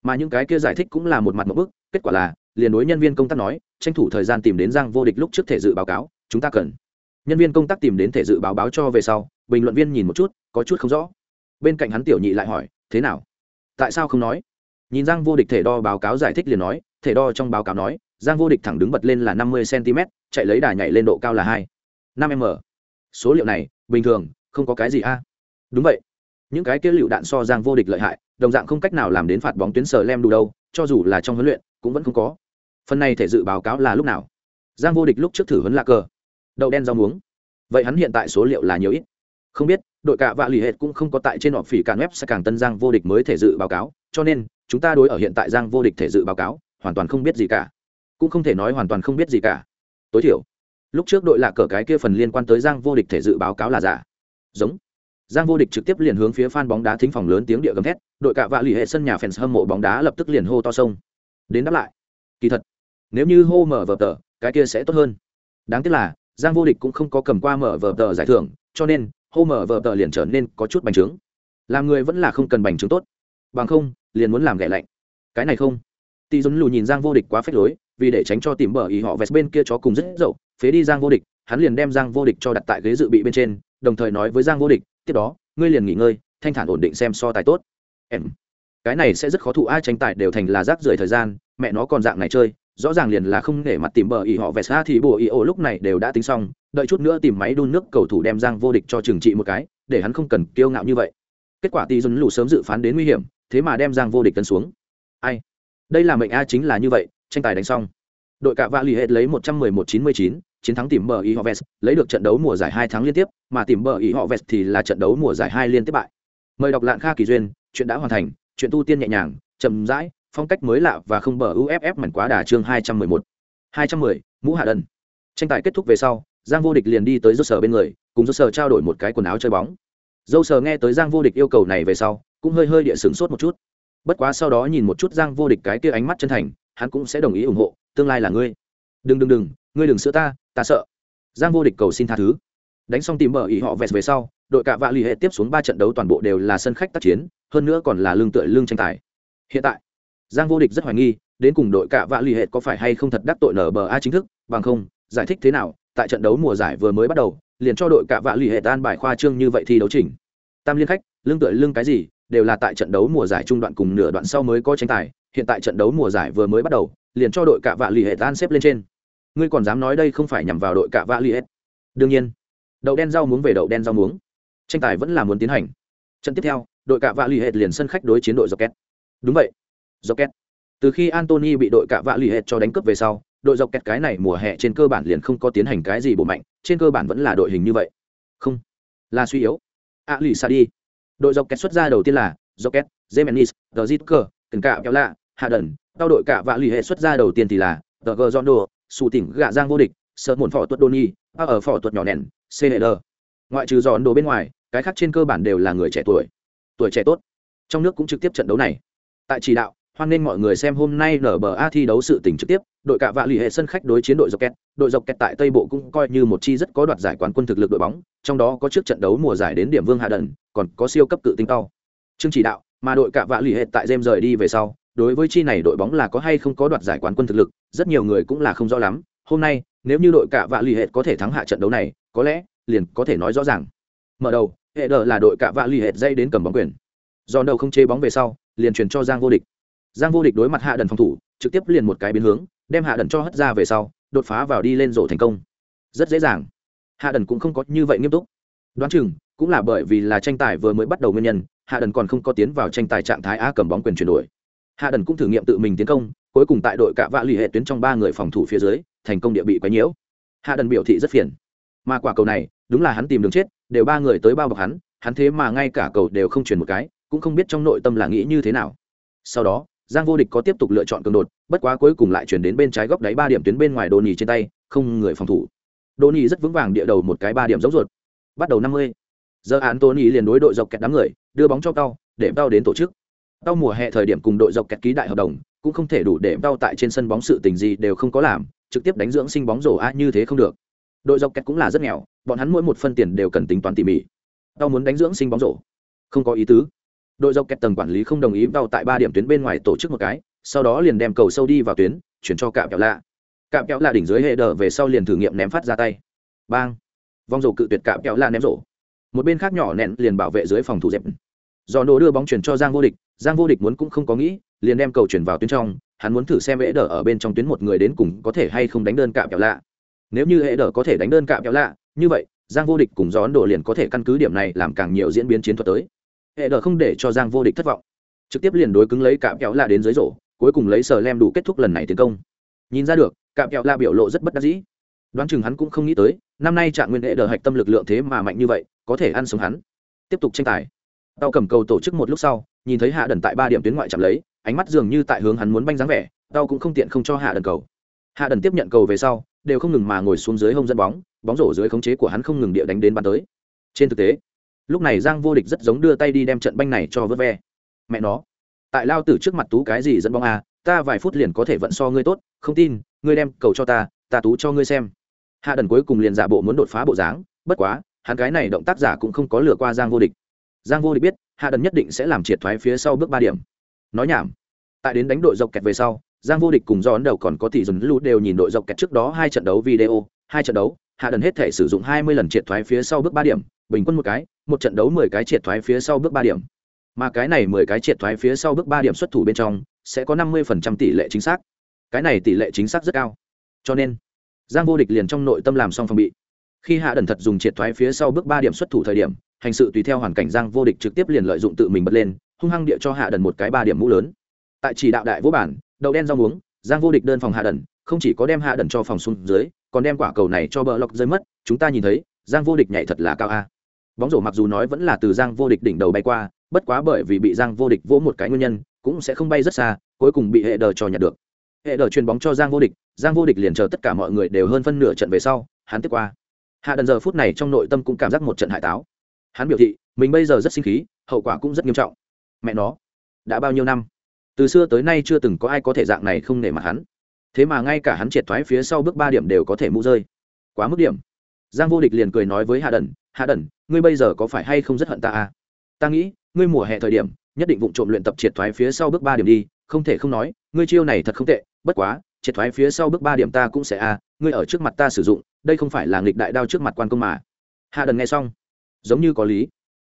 Mà những cái kia giải thích cũng là một mặt một bức, kết quả là, liền đối nhân viên công tác nói, tranh thủ thời gian tìm đến giang vô địch lúc trước thể dự báo cáo, chúng ta cần nhân viên công tác tìm đến thể dự báo báo cho về sau, bình luận viên nhìn một chút, có chút không rõ. Bên cạnh hắn tiểu nhị lại hỏi, thế nào? Tại sao không nói? Nhìn giang vô địch thể đo báo cáo giải thích liền nói, thể đo trong báo cáo nói, giang vô địch thẳng đứng bật lên là năm mươi cm chạy lấy đà nhảy lên độ cao là hai, năm m. Số liệu này, bình thường, không có cái gì a. Đúng vậy. Những cái kia lựu đạn so giang vô địch lợi hại, đồng dạng không cách nào làm đến phạt bóng tuyến sờ lem đủ đâu, cho dù là trong huấn luyện, cũng vẫn không có. Phần này thể dự báo cáo là lúc nào? Giang vô địch lúc trước thử huấn lạ cờ đậu đen rau muống. Vậy hắn hiện tại số liệu là nhiều ít? Không biết, đội cạ vạ lì hệt cũng không có tại trên họ phỉ cạn web sẽ càng tân giang vô địch mới thể dự báo cáo, cho nên, chúng ta đối ở hiện tại giang vô địch thể dự báo cáo, hoàn toàn không biết gì cả. Cũng không thể nói hoàn toàn không biết gì cả. Tối thiểu, lúc trước đội lạ cờ cái kia phần liên quan tới giang vô địch thể dự báo cáo là giả. Giống. Giang vô địch trực tiếp liền hướng phía fan bóng đá thính phòng lớn tiếng địa gầm thét, đội cạ vạ lì hệ sân nhà fans hâm mộ bóng đá lập tức liền hô to sông. Đến đáp lại. Kỳ thật, nếu như hô mở vở tờ, cái kia sẽ tốt hơn. Đáng tiếc là giang vô địch cũng không có cầm qua mở vở tờ giải thưởng, cho nên, hô mở vở tờ liền trở nên có chút bành trướng. Làm người vẫn là không cần bành trướng tốt. Bằng không, liền muốn làm ghẻ lạnh. Cái này không. Tỷ dồn lù nhìn giang vô địch quá phết lối, vì để tránh cho tìm bờ ý họ vest bên kia chó cùng rất dậu, phế đi giang vô địch, hắn liền đem giang vô địch cho đặt tại ghế dự bị bên trên, đồng thời nói với giang vô địch, tiếp đó, ngươi liền nghỉ ngơi, thanh thản ổn định xem so tài tốt. Em. Cái này sẽ rất khó thụ, ai tranh tài đều thành là rác rưởi thời gian, mẹ nó còn dạng này chơi rõ ràng liền là không để mặt tìm bờ ý họ vẹt xa thì bùa ý ổ lúc này đều đã tính xong, đợi chút nữa tìm máy đun nước cầu thủ đem giang vô địch cho trừng trị một cái, để hắn không cần kiêu ngạo như vậy. Kết quả tỷ dồn lù sớm dự phán đến nguy hiểm, thế mà đem giang vô địch tấn xuống. Ai? Đây là mệnh a chính là như vậy, tranh tài đánh xong. Đội cả vạ lì hết lấy một trăm mười một chín mươi chín, chiến thắng tìm bờ ý họ vest lấy được trận đấu mùa giải hai tháng liên tiếp, mà tìm bờ ý họ vest thì là trận đấu mùa giải hai liên tiếp bại. Mời đọc lạng kha kỳ duyên, chuyện đã hoàn thành, chuyện tu tiên nhẹ nhàng, chậm rãi phong cách mới lạ và không bờ uff mảnh quá đà chương hai trăm mười một. hai trăm mười, mũ hạ đần. Tranh tài kết thúc về sau, giang vô địch liền đi tới dâu sở bên người, cùng dâu sở trao đổi một cái quần áo chơi bóng. Dâu sở nghe tới giang vô địch yêu cầu này về sau, cũng hơi hơi địa sửng sốt một chút. Bất quá sau đó nhìn một chút giang vô địch cái kia ánh mắt chân thành, hắn cũng sẽ đồng ý ủng hộ, tương lai là ngươi. Đừng đừng đừng, ngươi đừng sữa ta ta sợ. Giang vô địch cầu xin tha thứ. Đánh xong tìm bờ ý họ vẹt về sau, đội cạ vạ l ì hệ tiếp xuống ba trận đấu toàn bộ đều là sân khách tác chiến, hơn nữa còn là lương tựa lương tranh tài. Hiện tại giang vô địch rất hoài nghi, đến cùng đội cạ vạ l ì hệ có phải hay không thật đắc tội nở bờ a chính thức, bằng không, giải thích thế nào, tại trận đấu mùa giải vừa mới bắt đầu, liền cho đội cạ vạ l ì hệ tan bài khoa trương như vậy thi đấu trình tam liên khách lương tựa lương cái gì, đều là tại trận đấu mùa giải trung đoạn cùng nửa đoạn sau mới có tranh tài, hiện tại trận đấu mùa giải vừa mới bắt đầu, liền cho đội cạ vạ l ì hệ tan xếp lên trên. Ngươi còn dám nói đây không phải nhằm vào đội cạ vạ l ì hệ đương nhiên. Đậu đen rau muống về đậu đen rau muống. Tranh tài vẫn là muốn tiến hành. Trận tiếp theo, đội cạ vạ l ì liền sân khách đối chiến đội rocket. Đúng vậy rocket. Từ khi antony bị đội cạ vạ l ì hệt cho đánh cướp về sau, đội rocket cái này mùa hè trên cơ bản liền không có tiến hành cái gì bổ mạnh, trên cơ bản vẫn là đội hình như vậy. Không, là suy yếu. A lì sa đi. Đội rocket xuất ra đầu tiên là rocket jemenis the zitker, cần cạ kéo lạ, hạ đần tao đội cạ vạ l ì hệt xuất ra đầu tiên thì là the gờ john đồ sù tỉnh, gạ giang vô địch, sợ muộn phỏ tuất đô a ở phỏ tuất nhỏ nẻn cnl ngoại trừ dọn đồ bên ngoài, cái khác trên cơ bản đều là người trẻ tuổi. Tuổi trẻ tốt. Trong nước cũng trực tiếp trận đấu này. Tại chỉ đạo hoan nên mọi người xem hôm nay nở bờ a thi đấu sự tình trực tiếp. Đội cạ vạ lì hệ sân khách đối chiến đội dọc kẹt đội dọc kẹt tại tây bộ cũng coi như một chi rất có đoạt giải quán quân thực lực đội bóng, trong đó có trước trận đấu mùa giải đến điểm vương hạ đần còn có siêu cấp cự tinh cao. Chương chỉ đạo, mà đội cạ vạ lì hệ tại jem rời đi về sau, đối với chi này đội bóng là có hay không có đoạt giải quán quân thực lực, rất nhiều người cũng là không rõ lắm. Hôm nay, nếu như đội cạ vạ lì hệ có thể thắng hạ trận đấu này, có lẽ liền có thể nói rõ ràng. Mở đầu, hệ đờ là đội cạ vạ lì hệ dây đến cầm bóng quyền. Do đầu không chế bóng về sau, liền truyền cho giang vô địch giang vô địch đối mặt hạ đần phòng thủ, trực tiếp liền một cái biến hướng, đem hạ đần cho hất ra về sau, đột phá vào đi lên rổ thành công. Rất dễ dàng. Hạ đần cũng không có như vậy nghiêm túc. Đoán chừng, cũng là bởi vì là tranh tài vừa mới bắt đầu nguyên nhân, hạ đần còn không có tiến vào tranh tài trạng thái a cầm bóng quyền chuyển đổi. Hạ đần cũng thử nghiệm tự mình tiến công, cuối cùng tại đội cạ vạ l ì hệ tuyến trong ba người phòng thủ phía dưới, thành công địa bị quấy nhiễu. Hạ đần biểu thị rất phiền. Mà quả cầu này, đúng là hắn tìm đường chết, đều ba người tới bao bọc hắn hắn thế mà ngay cả cầu đều không chuyển một cái, cũng không biết trong nội tâm là nghĩ như thế nào. Sau đó giang vô địch có tiếp tục lựa chọn cường đột, bất quá cuối cùng lại chuyển đến bên trái góc đáy ba điểm tuyến bên ngoài đồ nhì trên tay, không người phòng thủ. Đồ nhì rất vững vàng địa đầu một cái ba điểm giống ruột. Bắt đầu năm mươi. Giờ án tô nhì liền đối đội dọc kẹt đám người, đưa bóng cho tao để tao đến tổ chức. Tao mùa hè thời điểm cùng đội dọc kẹt ký đại hợp đồng, cũng không thể đủ để tao tại trên sân bóng sự tình gì đều không có làm, trực tiếp đánh dưỡng sinh bóng rổ a, như thế không được. Đội dọc kẹt cũng là rất nghèo, bọn hắn mỗi một phân tiền đều cần tính toán tỉ mỉ. Tao muốn đánh dưỡng sinh bóng rổ. Không có ý tứ đội dọc kẹt tầng quản lý không đồng ý vào tại ba điểm tuyến bên ngoài tổ chức một cái, sau đó liền đem cầu sâu đi vào tuyến, chuyển cho cạm kẹo lạ. Cạm kẹo lạ đỉnh dưới hệ đờ về sau liền thử nghiệm ném phát ra tay. Bang! Vong rổ cự tuyệt cạm kẹo lạ ném rổ. Một bên khác nhỏ nẹn liền bảo vệ dưới phòng thủ dẹp. Do nổ đưa bóng chuyển cho giang vô địch, giang vô địch muốn cũng không có nghĩ, liền đem cầu chuyển vào tuyến trong, hắn muốn thử xem hệ đờ ở bên trong tuyến một người đến cùng có thể hay không đánh đơn cạm kẹo lạ. Nếu như hệ đờ có thể đánh đơn cạm kẹo lạ, như vậy, giang vô địch cùng gió đổ liền có thể căn cứ điểm này làm càng nhiều diễn biến chiến thuật tới hệ đờ không để cho giang vô địch thất vọng. Trực tiếp liền đối cứng lấy cạm kéo lạ đến dưới rổ, cuối cùng lấy sờ lem đủ kết thúc lần này tiến công. Nhìn ra được, cạm kéo lạ biểu lộ rất bất đắc dĩ. Đoán chừng hắn cũng không nghĩ tới, năm nay trạng nguyên hệ đờ hạch tâm lực lượng thế mà mạnh như vậy, có thể ăn sống hắn. Tiếp tục tranh tài. Tao cầm cầu tổ chức một lúc sau, nhìn thấy hạ đần tại ba điểm tuyến ngoại chạm lấy, ánh mắt dường như tại hướng hắn muốn banh dáng vẻ, tao cũng không tiện không cho hạ đần cầu. Hạ đần tiếp nhận cầu về sau, đều không ngừng mà ngồi xuống dưới hông dẫn bóng bóng rổ dưới khống chế của hắn không ngừng địa đánh đến bàn tới. Trên thực tế lúc này giang vô địch rất giống đưa tay đi đem trận banh này cho vớt ve. Mẹ nó, tại lao tử trước mặt tú cái gì dẫn bóng à ta vài phút liền có thể vận so ngươi tốt, không tin, ngươi đem cầu cho ta ta tú cho ngươi xem. Hạ đần cuối cùng liền giả bộ muốn đột phá bộ dáng, bất quá, hắn cái này động tác giả cũng không có lừa qua giang vô địch. Giang vô địch biết, hạ đần nhất định sẽ làm triệt thoái phía sau bước ba điểm. Nói nhảm, tại đến đánh đội dọc kẹt về sau, giang vô địch cùng do ấn đầu còn có tỷ dùn lũ đều nhìn đội dọc kẹt trước đó hai trận đấu video, hai trận đấu, hạ đần hết thể sử dụng hai mươi lần triệt thoái phía sau bước ba điểm bình quân một cái, một trận đấu mười cái triệt thoái phía sau bước ba điểm. Mà cái này mười cái triệt thoái phía sau bước ba điểm xuất thủ bên trong, sẽ có năm mươi phần trăm tỷ lệ chính xác. Cái này tỷ lệ chính xác rất cao. Cho nên, giang vô địch liền trong nội tâm làm xong phòng bị. Khi hạ đần thật dùng triệt thoái phía sau bước ba điểm xuất thủ thời điểm, hành sự tùy theo hoàn cảnh giang vô địch trực tiếp liền lợi dụng tự mình bật lên, hung hăng địa cho hạ đần một cái ba điểm mũ lớn. Tại chỉ đạo đại vũ bản, đậu đen rau muống, giang vô địch đơn phòng hạ đần, không chỉ có đem hạ đần cho phòng xuống dưới, còn đem quả cầu này cho bờ lọc rơi mất. Chúng ta nhìn thấy, giang vô địch nhảy thật là cao a bóng rổ mặc dù nói vẫn là từ giang vô địch đỉnh đầu bay qua, bất quá bởi vì bị giang vô địch vỗ một cái nguyên nhân, cũng sẽ không bay rất xa, cuối cùng bị hệ đờ cho nhặt được. Hệ đờ chuyền bóng cho giang vô địch, giang vô địch liền chờ tất cả mọi người đều hơn phân nửa trận về sau, hắn tiếp qua. Hạ đần giờ phút này trong nội tâm cũng cảm giác một trận hại táo. Hắn biểu thị, mình bây giờ rất sinh khí, hậu quả cũng rất nghiêm trọng. Mẹ nó, đã bao nhiêu năm? Từ xưa tới nay chưa từng có ai có thể dạng này không nể mặt hắn. Thế mà ngay cả hắn triệt thoái phía sau bước ba điểm đều có thể mũ rơi. Quá mức điểm. Giang vô địch liền cười nói với hạ đần hạ đần ngươi bây giờ có phải hay không rất hận ta à? Ta nghĩ ngươi mùa hè thời điểm nhất định vụ trộm luyện tập triệt thoái phía sau bước ba điểm đi không thể không nói ngươi chiêu này thật không tệ bất quá triệt thoái phía sau bước ba điểm ta cũng sẽ à, ngươi ở trước mặt ta sử dụng đây không phải là nghịch đại đao trước mặt quan công mà. Hạ đần nghe xong giống như có lý.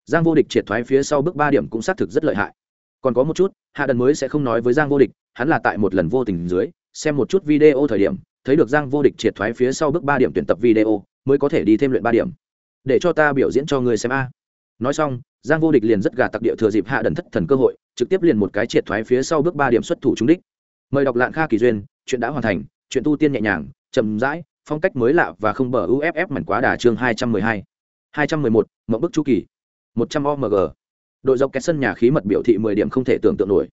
Giang vô địch triệt thoái phía sau bước ba điểm cũng xác thực rất lợi hại. Còn có một chút hạ đần mới sẽ không nói với giang vô địch hắn là tại một lần vô tình dưới xem một chút video thời điểm thấy được giang vô địch triệt thoái phía sau bước ba điểm tuyển tập video mới có thể đi thêm luyện ba điểm để cho ta biểu diễn cho người xem a. Nói xong, giang vô địch liền rất gà tặc địa thừa dịp hạ đần thất thần cơ hội, trực tiếp liền một cái triệt thoái phía sau bước ba điểm xuất thủ trúng đích. Mời đọc lạng kha kỳ duyên, chuyện đã hoàn thành, chuyện tu tiên nhẹ nhàng, chậm rãi, phong cách mới lạ và không bờ uff mảnh quá đà chương hai trăm mười hai. hai trăm mười một mậu bức chu kỳ. một trăm omg đội dọc kẹt sân nhà khí mật biểu thị mười điểm không thể tưởng tượng nổi.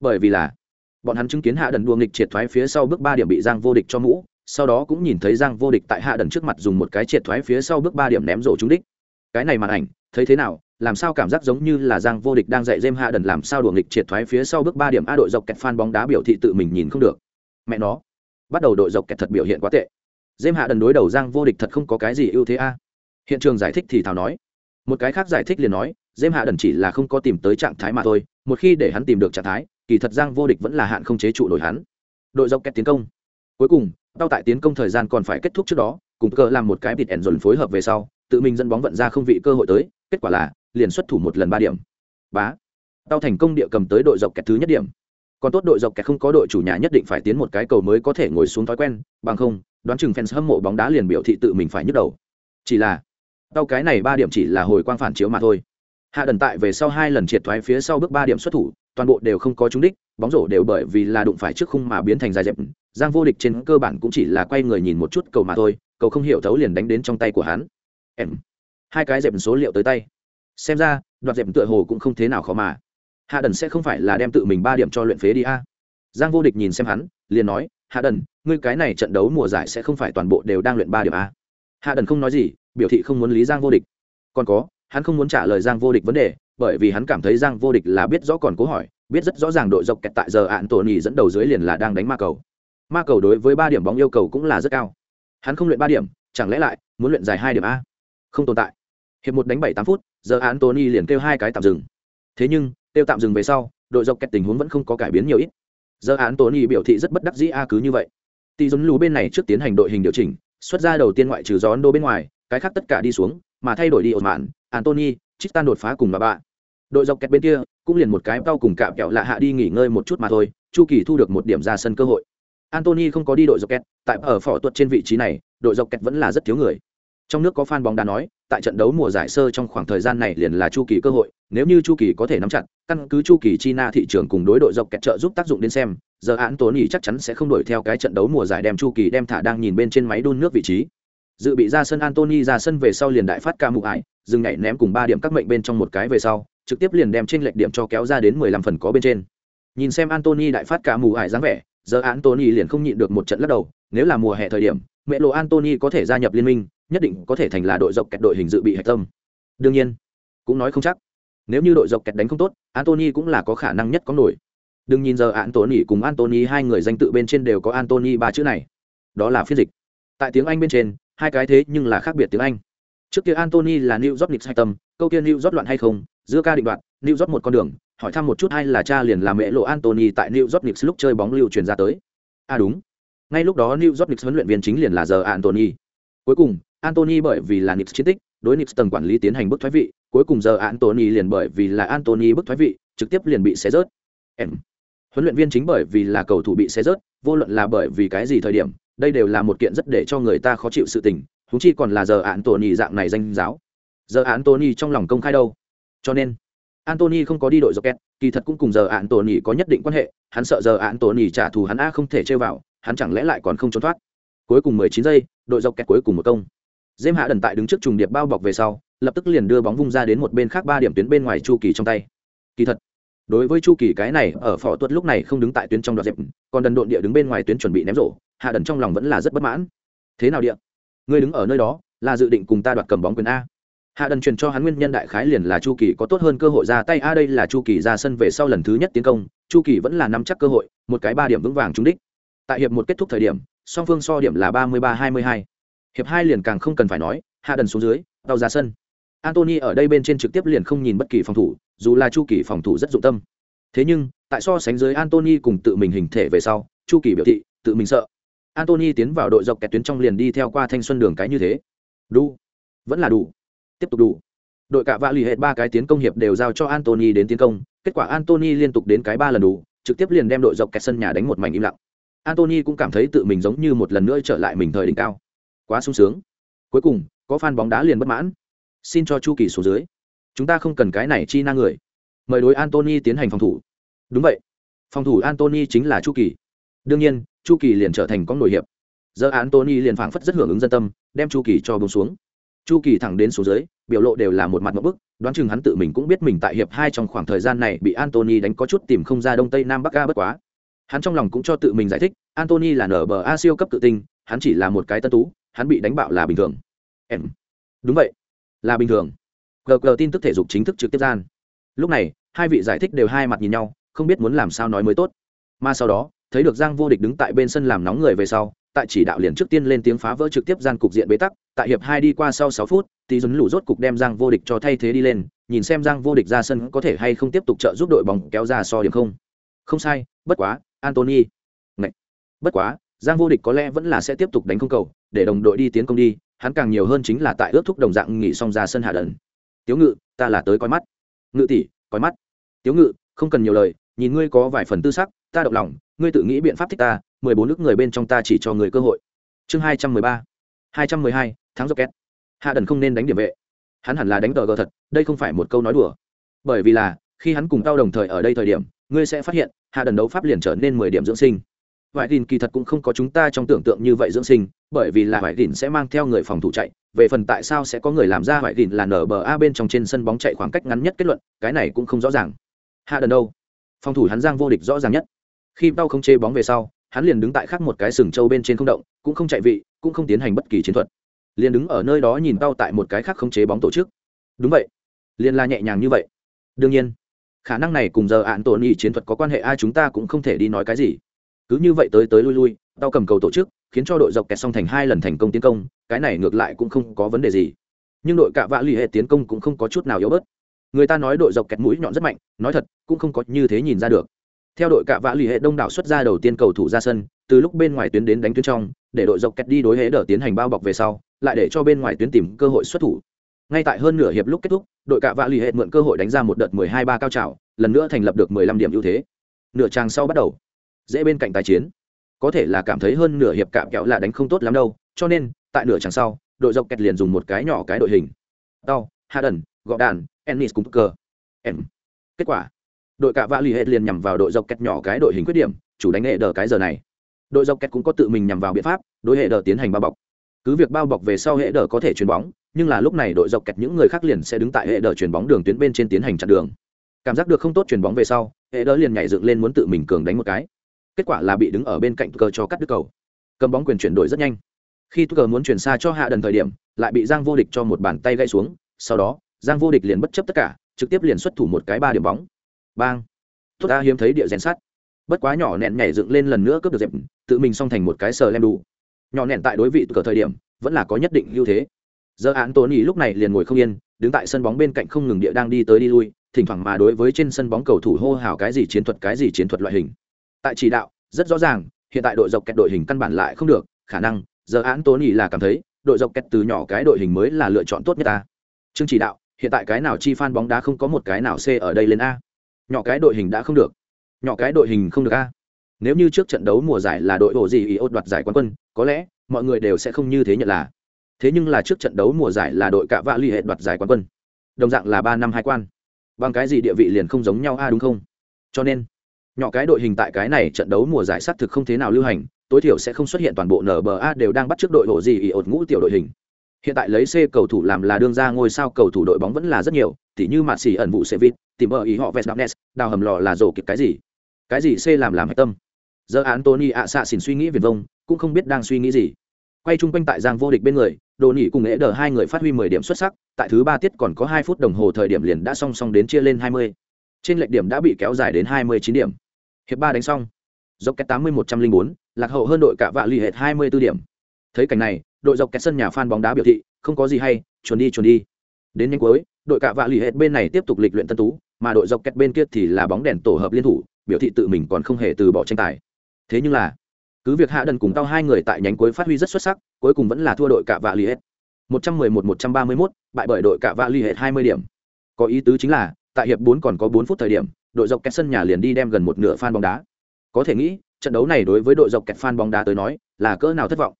Bởi vì là, bọn hắn chứng kiến hạ đần đua nghịch triệt thoái phía sau bước ba điểm bị giang vô địch cho mũ sau đó cũng nhìn thấy giang vô địch tại hạ đần trước mặt dùng một cái triệt thoái phía sau bước ba điểm ném rổ trúng đích. Cái này màn ảnh, thấy thế nào, làm sao cảm giác giống như là giang vô địch đang dạy dêm hạ đần làm sao đùa nghịch triệt thoái phía sau bước ba điểm a đội dọc kẹt phan bóng đá biểu thị tự mình nhìn không được. Mẹ nó, bắt đầu đội dọc kẹt thật biểu hiện quá tệ. Dêm hạ đần đối đầu giang vô địch thật không có cái gì ưu thế a. Hiện trường giải thích thì thảo nói. Một cái khác giải thích liền nói dêm hạ đần chỉ là không có tìm tới trạng thái mà thôi, một khi để hắn tìm được trạng thái, kỳ thật giang vô địch vẫn là hạn không chế trụ nổi hắn. Đội dọc kẹt tiến công. Cuối cùng tao tại tiến công thời gian còn phải kết thúc trước đó, cùng cơ làm một cái bịt ẻn dồn phối hợp về sau, tự mình dẫn bóng vận ra không vị cơ hội tới, kết quả là, liền xuất thủ một lần ba điểm. Bá. Tao thành công địa cầm tới đội dọc kẹt thứ nhất điểm. Còn tốt đội dọc kẹt không có đội chủ nhà nhất định phải tiến một cái cầu mới có thể ngồi xuống thói quen, bằng không, đoán chừng fans hâm mộ bóng đá liền biểu thị tự mình phải nhức đầu. Chỉ là, tao cái này ba điểm chỉ là hồi quang phản chiếu mà thôi. Hạ đần tại về sau hai lần triệt thoái phía sau bước ba điểm xuất thủ, toàn bộ đều không có trúng đích bóng rổ đều bởi vì là đụng phải trước khung mà biến thành dài dẹp. Giang vô địch trên cơ bản cũng chỉ là quay người nhìn một chút cầu mà thôi, cầu không hiểu thấu liền đánh đến trong tay của hắn. Em. Hai cái dẹp số liệu tới tay. Xem ra, đoạt dẹp tựa hồ cũng không thế nào khó mà. Hạ đần sẽ không phải là đem tự mình ba điểm cho luyện phế đi a. Giang vô địch nhìn xem hắn, liền nói, hạ đần, ngươi cái này trận đấu mùa giải sẽ không phải toàn bộ đều đang luyện ba điểm a. Hạ đần không nói gì, biểu thị không muốn lý giang vô địch. Còn có, hắn không muốn trả lời giang vô địch vấn đề, bởi vì hắn cảm thấy giang vô địch là biết rõ còn cố hỏi biết rất rõ ràng đội dọc kẹt tại giờ ạn tổ nhì dẫn đầu dưới liền là đang đánh ma cầu. Ma cầu đối với ba điểm bóng yêu cầu cũng là rất cao. Hắn không luyện ba điểm, chẳng lẽ lại muốn luyện dài hai điểm a? Không tồn tại. Hiệp một đánh bảy tám phút, giờ ạn tổ liền kêu hai cái tạm dừng. Thế nhưng, kêu tạm dừng về sau, đội dọc kẹt tình huống vẫn không có cải biến nhiều ít. Giờ ạn tổ biểu thị rất bất đắc dĩ a cứ như vậy. Tỷ giống lù bên này trước tiến hành đội hình điều chỉnh, xuất ra đầu tiên ngoại trừ gió đô bên ngoài, cái khác tất cả đi xuống, mà thay đổi đi ổn mạn antony Tristan đột phá cùng bà bạ đội dọc kẹt bên kia cũng liền một cái tao cùng cạm kẹo lạ hạ đi nghỉ ngơi một chút mà thôi, chu kỳ thu được một điểm ra sân cơ hội. Antony không có đi đội dọc kẹt, tại ở phỏ tuật trên vị trí này, đội dọc kẹt vẫn là rất thiếu người. Trong nước có fan bóng đá nói, tại trận đấu mùa giải sơ trong khoảng thời gian này liền là chu kỳ cơ hội, nếu như chu kỳ có thể nắm chặt, căn cứ chu kỳ china thị trường cùng đối đội dọc kẹt trợ giúp tác dụng đến xem, giờ án tốn nhỉ chắc chắn sẽ không đuổi theo cái trận đấu mùa giải đem chu kỳ đem thả đang nhìn bên trên máy đun nước vị trí. Dự bị ra sân antony ra sân về sau liền đại phát ca mụ ải, dừng nhảy ném cùng ba điểm các mệnh bên trong một cái về sau trực tiếp liền đem trên lệch điểm cho kéo ra đến mười lăm phần có bên trên. Nhìn xem antony đại phát cả mù ải dáng vẻ, giờ antony liền không nhịn được một trận lắc đầu, nếu là mùa hè thời điểm, mẹ lộ antony có thể gia nhập liên minh, nhất định có thể thành là đội dọc kẹt đội hình dự bị hạch tâm. Đương nhiên, cũng nói không chắc. Nếu như đội dọc kẹt đánh không tốt antony cũng là có khả năng nhất có nổi. Đừng nhìn giờ antony cùng antony hai người danh tự bên trên đều có antony ba chữ này. Đó là phiên dịch. Tại tiếng anh bên trên, hai cái thế nhưng là khác biệt tiếng anh. Trước kia antony là new york knicks hai tâm, câu kia new york loạn hay không giữa ca định đoạn new york một con đường, hỏi thăm một chút hay là cha liền làm mẹ lộ antony tại new york knicks lúc chơi bóng lưu truyền ra tới. À đúng, ngay lúc đó new york knicks huấn luyện viên chính liền là giờ antony cuối cùng antony bởi vì là knicks chiến tích, đối knicks tầng quản lý tiến hành bức thoái vị, cuối cùng giờ antony liền bởi vì là antony bức thoái vị, trực tiếp liền bị xé rớt. Em. Huấn luyện viên chính bởi vì là cầu thủ bị xé rớt, vô luận là bởi vì cái gì thời điểm, đây đều là một kiện rất để cho người ta khó chịu sự tình húng chi còn là giờ antony dạng này danh giáo. Giờ antony trong lòng công khai đâu? Cho nên antony không có đi đội rocket, kỳ thật cũng cùng giờ ạn tổ nỉ có nhất định quan hệ, hắn sợ giờ ạn tổ nỉ trả thù hắn a không thể chơi vào, hắn chẳng lẽ lại còn không trốn thoát. Cuối cùng 19 giây, đội rocket cuối cùng một công. Dêm hạ đần tại đứng trước trùng điệp bao bọc về sau, lập tức liền đưa bóng vung ra đến một bên khác ba điểm tuyến bên ngoài chu kỳ trong tay. Kỳ thật, đối với chu kỳ cái này, ở phỏ tuất lúc này không đứng tại tuyến trong đoạn dẹp, còn đần độn địa đứng bên ngoài tuyến chuẩn bị ném rổ hạ đần trong lòng vẫn là rất bất mãn. Thế nào địa? Ngươi đứng ở nơi đó, là dự định cùng ta đoạt cầm bóng quyền a hạ đần truyền cho hắn nguyên nhân đại khái liền là chu kỳ có tốt hơn cơ hội ra tay. A, đây là chu kỳ ra sân về sau lần thứ nhất tiến công. Chu kỳ vẫn là nắm chắc cơ hội, một cái ba điểm vững vàng trúng đích. Tại hiệp một kết thúc thời điểm, song phương so điểm là ba mươi ba hai mươi hai. Hiệp hai liền càng không cần phải nói, hạ đần xuống dưới đau ra sân. Antony ở đây bên trên trực tiếp liền không nhìn bất kỳ phòng thủ, dù là chu kỳ phòng thủ rất dụng tâm. Thế nhưng, tại so sánh dưới antony cùng tự mình hình thể về sau, chu kỳ biểu thị, tự mình sợ. Antony tiến vào đội dọc kẹt tuyến trong liền đi theo qua thanh xuân đường cái như thế. Đủ. Vẫn là đủ tiếp tục đủ. Đội cả vạ lì hệ ba cái tiến công hiệp đều giao cho antony đến tiến công, kết quả antony liên tục đến cái ba lần đủ, trực tiếp liền đem đội dọc kẹt sân nhà đánh một mảnh im lặng. Antony cũng cảm thấy tự mình giống như một lần nữa trở lại mình thời đỉnh cao. Quá sung sướng. Cuối cùng, có fan bóng đá liền bất mãn. Xin cho chu kỳ số dưới. Chúng ta không cần cái này chi na người. Mời đối antony tiến hành phòng thủ. Đúng vậy. Phòng thủ antony chính là chu kỳ. Đương nhiên, chu kỳ liền trở thành con nổi hiệp. Giờ antony liền phảng phất rất hưởng ứng dân tâm, đem chu kỳ cho bông xuống chu kỳ thẳng đến số dưới, biểu lộ đều là một mặt một bức, đoán chừng hắn tự mình cũng biết mình tại hiệp hai trong khoảng thời gian này bị antony đánh có chút tìm không ra đông tây nam bắc ga bất quá. Hắn trong lòng cũng cho tự mình giải thích antony là nở bờ a siêu cấp tự tinh, hắn chỉ là một cái tân tú, hắn bị đánh bạo là bình thường. Em. Đúng vậy. Là bình thường. Gg tin tức thể dục chính thức trực tiếp gian. Lúc này, hai vị giải thích đều hai mặt nhìn nhau, không biết muốn làm sao nói mới tốt. Mà sau đó, thấy được giang vô địch đứng tại bên sân làm nóng người về sau tại chỉ đạo liền trước tiên lên tiếng phá vỡ trực tiếp gian cục diện bế tắc, tại hiệp hai đi qua sau sáu phút thì dùn lũ rốt cục đem giang vô địch cho thay thế đi lên, nhìn xem giang vô địch ra sân có thể hay không tiếp tục trợ giúp đội bóng kéo ra so điểm không. Không sai, bất quá antony Ngậy. bất quá, giang vô địch có lẽ vẫn là sẽ tiếp tục đánh không cầu, để đồng đội đi tiến công đi, hắn càng nhiều hơn chính là tại ước thúc đồng dạng nghỉ xong ra sân hạ đần tiếu ngự, ta là tới coi mắt. Ngự tỷ, coi mắt. Tiếu ngự, không cần nhiều lời, nhìn ngươi có vài phần tư sắc, ta động lòng, ngươi tự nghĩ biện pháp thích ta mười bốn nước người bên trong ta chỉ cho người cơ hội. Chương hai trăm mười ba. hai trăm mười hai tháng rocket hạ đần không nên đánh điểm vệ. Hắn hẳn là đánh tờ gờ thật, đây không phải một câu nói đùa. Bởi vì là, khi hắn cùng tao đồng thời ở đây thời điểm, ngươi sẽ phát hiện, hạ đần đấu pháp liền trở nên mười điểm dưỡng sinh. Vải đình kỳ thật cũng không có chúng ta trong tưởng tượng như vậy dưỡng sinh, bởi vì là vải đình sẽ mang theo người phòng thủ chạy. Về phần tại sao sẽ có người làm ra vải đình là nở bờ a bên trong trên sân bóng chạy khoảng cách ngắn nhất kết luận, cái này cũng không rõ ràng. Hạ đần đâu? Phòng thủ hắn giang vô địch rõ ràng nhất. Khi tao không chê bóng về sau hắn liền đứng tại khác một cái sừng trâu bên trên không động, cũng không chạy vị, cũng không tiến hành bất kỳ chiến thuật. Liền đứng ở nơi đó nhìn tao tại một cái khác không chế bóng tổ chức. Đúng vậy. Liền là nhẹ nhàng như vậy. Đương nhiên, khả năng này cùng giờ ạn tổ nhị chiến thuật có quan hệ, ai chúng ta cũng không thể đi nói cái gì. Cứ như vậy tới tới lui lui, tao cầm cầu tổ chức, khiến cho đội dọc kẹt xong thành hai lần thành công tiến công, cái này ngược lại cũng không có vấn đề gì. Nhưng đội cạ vạ l ì hệ tiến công cũng không có chút nào yếu bớt. Người ta nói đội dọc kẹt mũi nhọn rất mạnh, nói thật, cũng không có như thế nhìn ra được theo đội cạ Vã l ì hệ đông đảo xuất ra đầu tiên cầu thủ ra sân, từ lúc bên ngoài tuyến đến đánh tuyến trong, để đội dọc kẹt đi đối hễ đỡ tiến hành bao bọc về sau, lại để cho bên ngoài tuyến tìm cơ hội xuất thủ. Ngay tại hơn nửa hiệp lúc kết thúc, đội cạ Vã l ì hệ mượn cơ hội đánh ra một đợt mười hai ba cao trào, lần nữa thành lập được mười lăm điểm ưu thế. Nửa trang sau bắt đầu, dễ bên cạnh tài chiến. Có thể là cảm thấy hơn nửa hiệp cạm kẹo là đánh không tốt lắm đâu, cho nên, tại nửa trang sau, đội dọc kẹt liền dùng một cái nhỏ cái đội hình. Đau hạ đần gọ đàn ennis cùng cơ em. Kết quả đội cạ vạ l ì hệ liền nhằm vào đội dọc kẹt nhỏ cái đội hình khuyết điểm, chủ đánh hệ đờ cái giờ này. Đội dọc kẹt cũng có tự mình nhằm vào biện pháp, đối hệ đờ tiến hành bao bọc. Cứ việc bao bọc về sau hệ đờ có thể chuyền bóng, nhưng là lúc này đội dọc kẹt những người khác liền sẽ đứng tại hệ đờ chuyền bóng đường tuyến bên trên tiến hành chặn đường. Cảm giác được không tốt chuyền bóng về sau, hệ đờ liền nhảy dựng lên muốn tự mình cường đánh một cái. Kết quả là bị đứng ở bên cạnh cờ cho cắt đứt cầu. Cầm bóng quyền chuyển đổi rất nhanh. Khi cờ muốn chuyển xa cho hạ đần thời điểm, lại bị giang vô địch cho một bàn tay gãy xuống, sau đó, giang vô địch liền bất chấp tất cả, trực tiếp liền xuất thủ một cái ba điểm bóng bang. Tốt, ta hiếm thấy địa rèn sắt. Bất quá nhỏ nẹn nhảy dựng lên lần nữa cướp được dẹp, tự mình xong thành một cái sờ lem đủ nhỏ nẹn tại đối vị cờ thời điểm, vẫn là có nhất định ưu thế. Giờ án tốn ý lúc này liền ngồi không yên, đứng tại sân bóng bên cạnh không ngừng địa đang đi tới đi lui, thỉnh thoảng mà đối với trên sân bóng cầu thủ hô hào cái gì chiến thuật, cái gì chiến thuật loại hình. Tại chỉ đạo, rất rõ ràng, hiện tại đội dọc kẹt đội hình căn bản lại không được, khả năng, giờ án tốn ý là cảm thấy, đội dọc kẹt từ nhỏ cái đội hình mới là lựa chọn tốt nhất ta. Chương chỉ đạo, hiện tại cái nào chi phan bóng đá không có một cái nào c ở đây lên a? Nhỏ cái đội hình đã không được. Nhỏ cái đội hình không được a. Nếu như trước trận đấu mùa giải là đội ổ gì ý ốt đoạt giải quán quân, có lẽ mọi người đều sẽ không như thế nhận là. Thế nhưng là trước trận đấu mùa giải là đội cạ vạ l ì hệ đoạt giải quán quân. Đồng dạng là ba năm hai quan. Bằng cái gì địa vị liền không giống nhau a, đúng không? Cho nên, nhỏ cái đội hình tại cái này trận đấu mùa giải xác thực không thế nào lưu hành, tối thiểu sẽ không xuất hiện toàn bộ nba đều đang bắt trước đội ổ gì ý ột ngũ tiểu đội hình. Hiện tại lấy c cầu thủ làm là đương ra ngôi sao cầu thủ đội bóng vẫn là rất nhiều, tỉ như mạ xỉ ẩn vụ xe vít tìm ở ý họ vest đào hầm lò là rổ kịp cái gì? Cái gì c làm làm hạch tâm? Giờ antony ạ xạ xỉn suy nghĩ viền vông, cũng không biết đang suy nghĩ gì. Quay chung quanh tại giang vô địch bên người, đồ nỉ cùng lễ đờ hai người phát huy mười điểm xuất sắc, tại thứ ba tiết còn có hai phút đồng hồ thời điểm liền đã song song đến chia lên hai mươi. Trên lệch điểm đã bị kéo dài đến hai mươi chín điểm. Hiệp ba đánh xong. Dọc kẹt tám mươi một trăm linh bốn, lạc hậu hơn đội cả vạ lì hệt hai mươi b ố điểm. Thấy cảnh này, đội dọc kẹt sân nhà phan bóng đá biểu thị, không có gì hay chuồn đi chuồn đi. Đến nhanh cuối, đội cả vạ lì hệt bên này tiếp tục lịch luyện tân tú mà đội dọc kẹt bên kia thì là bóng đèn tổ hợp liên thủ, biểu thị tự mình còn không hề từ bỏ tranh tài. Thế nhưng là, cứ việc hạ đần cùng tao hai người tại nhánh cuối phát huy rất xuất sắc, cuối cùng vẫn là thua đội cả vạ li hết. Một trăm mười một một trăm ba mươi mốt, bại bởi đội cả vạ li hết hai mươi điểm. Có ý tứ chính là, tại hiệp bốn còn có bốn phút thời điểm, đội dọc kẹt sân nhà liền đi đem gần một nửa fan bóng đá. Có thể nghĩ, trận đấu này đối với đội dọc kẹt fan bóng đá tới nói, là cỡ nào thất vọng.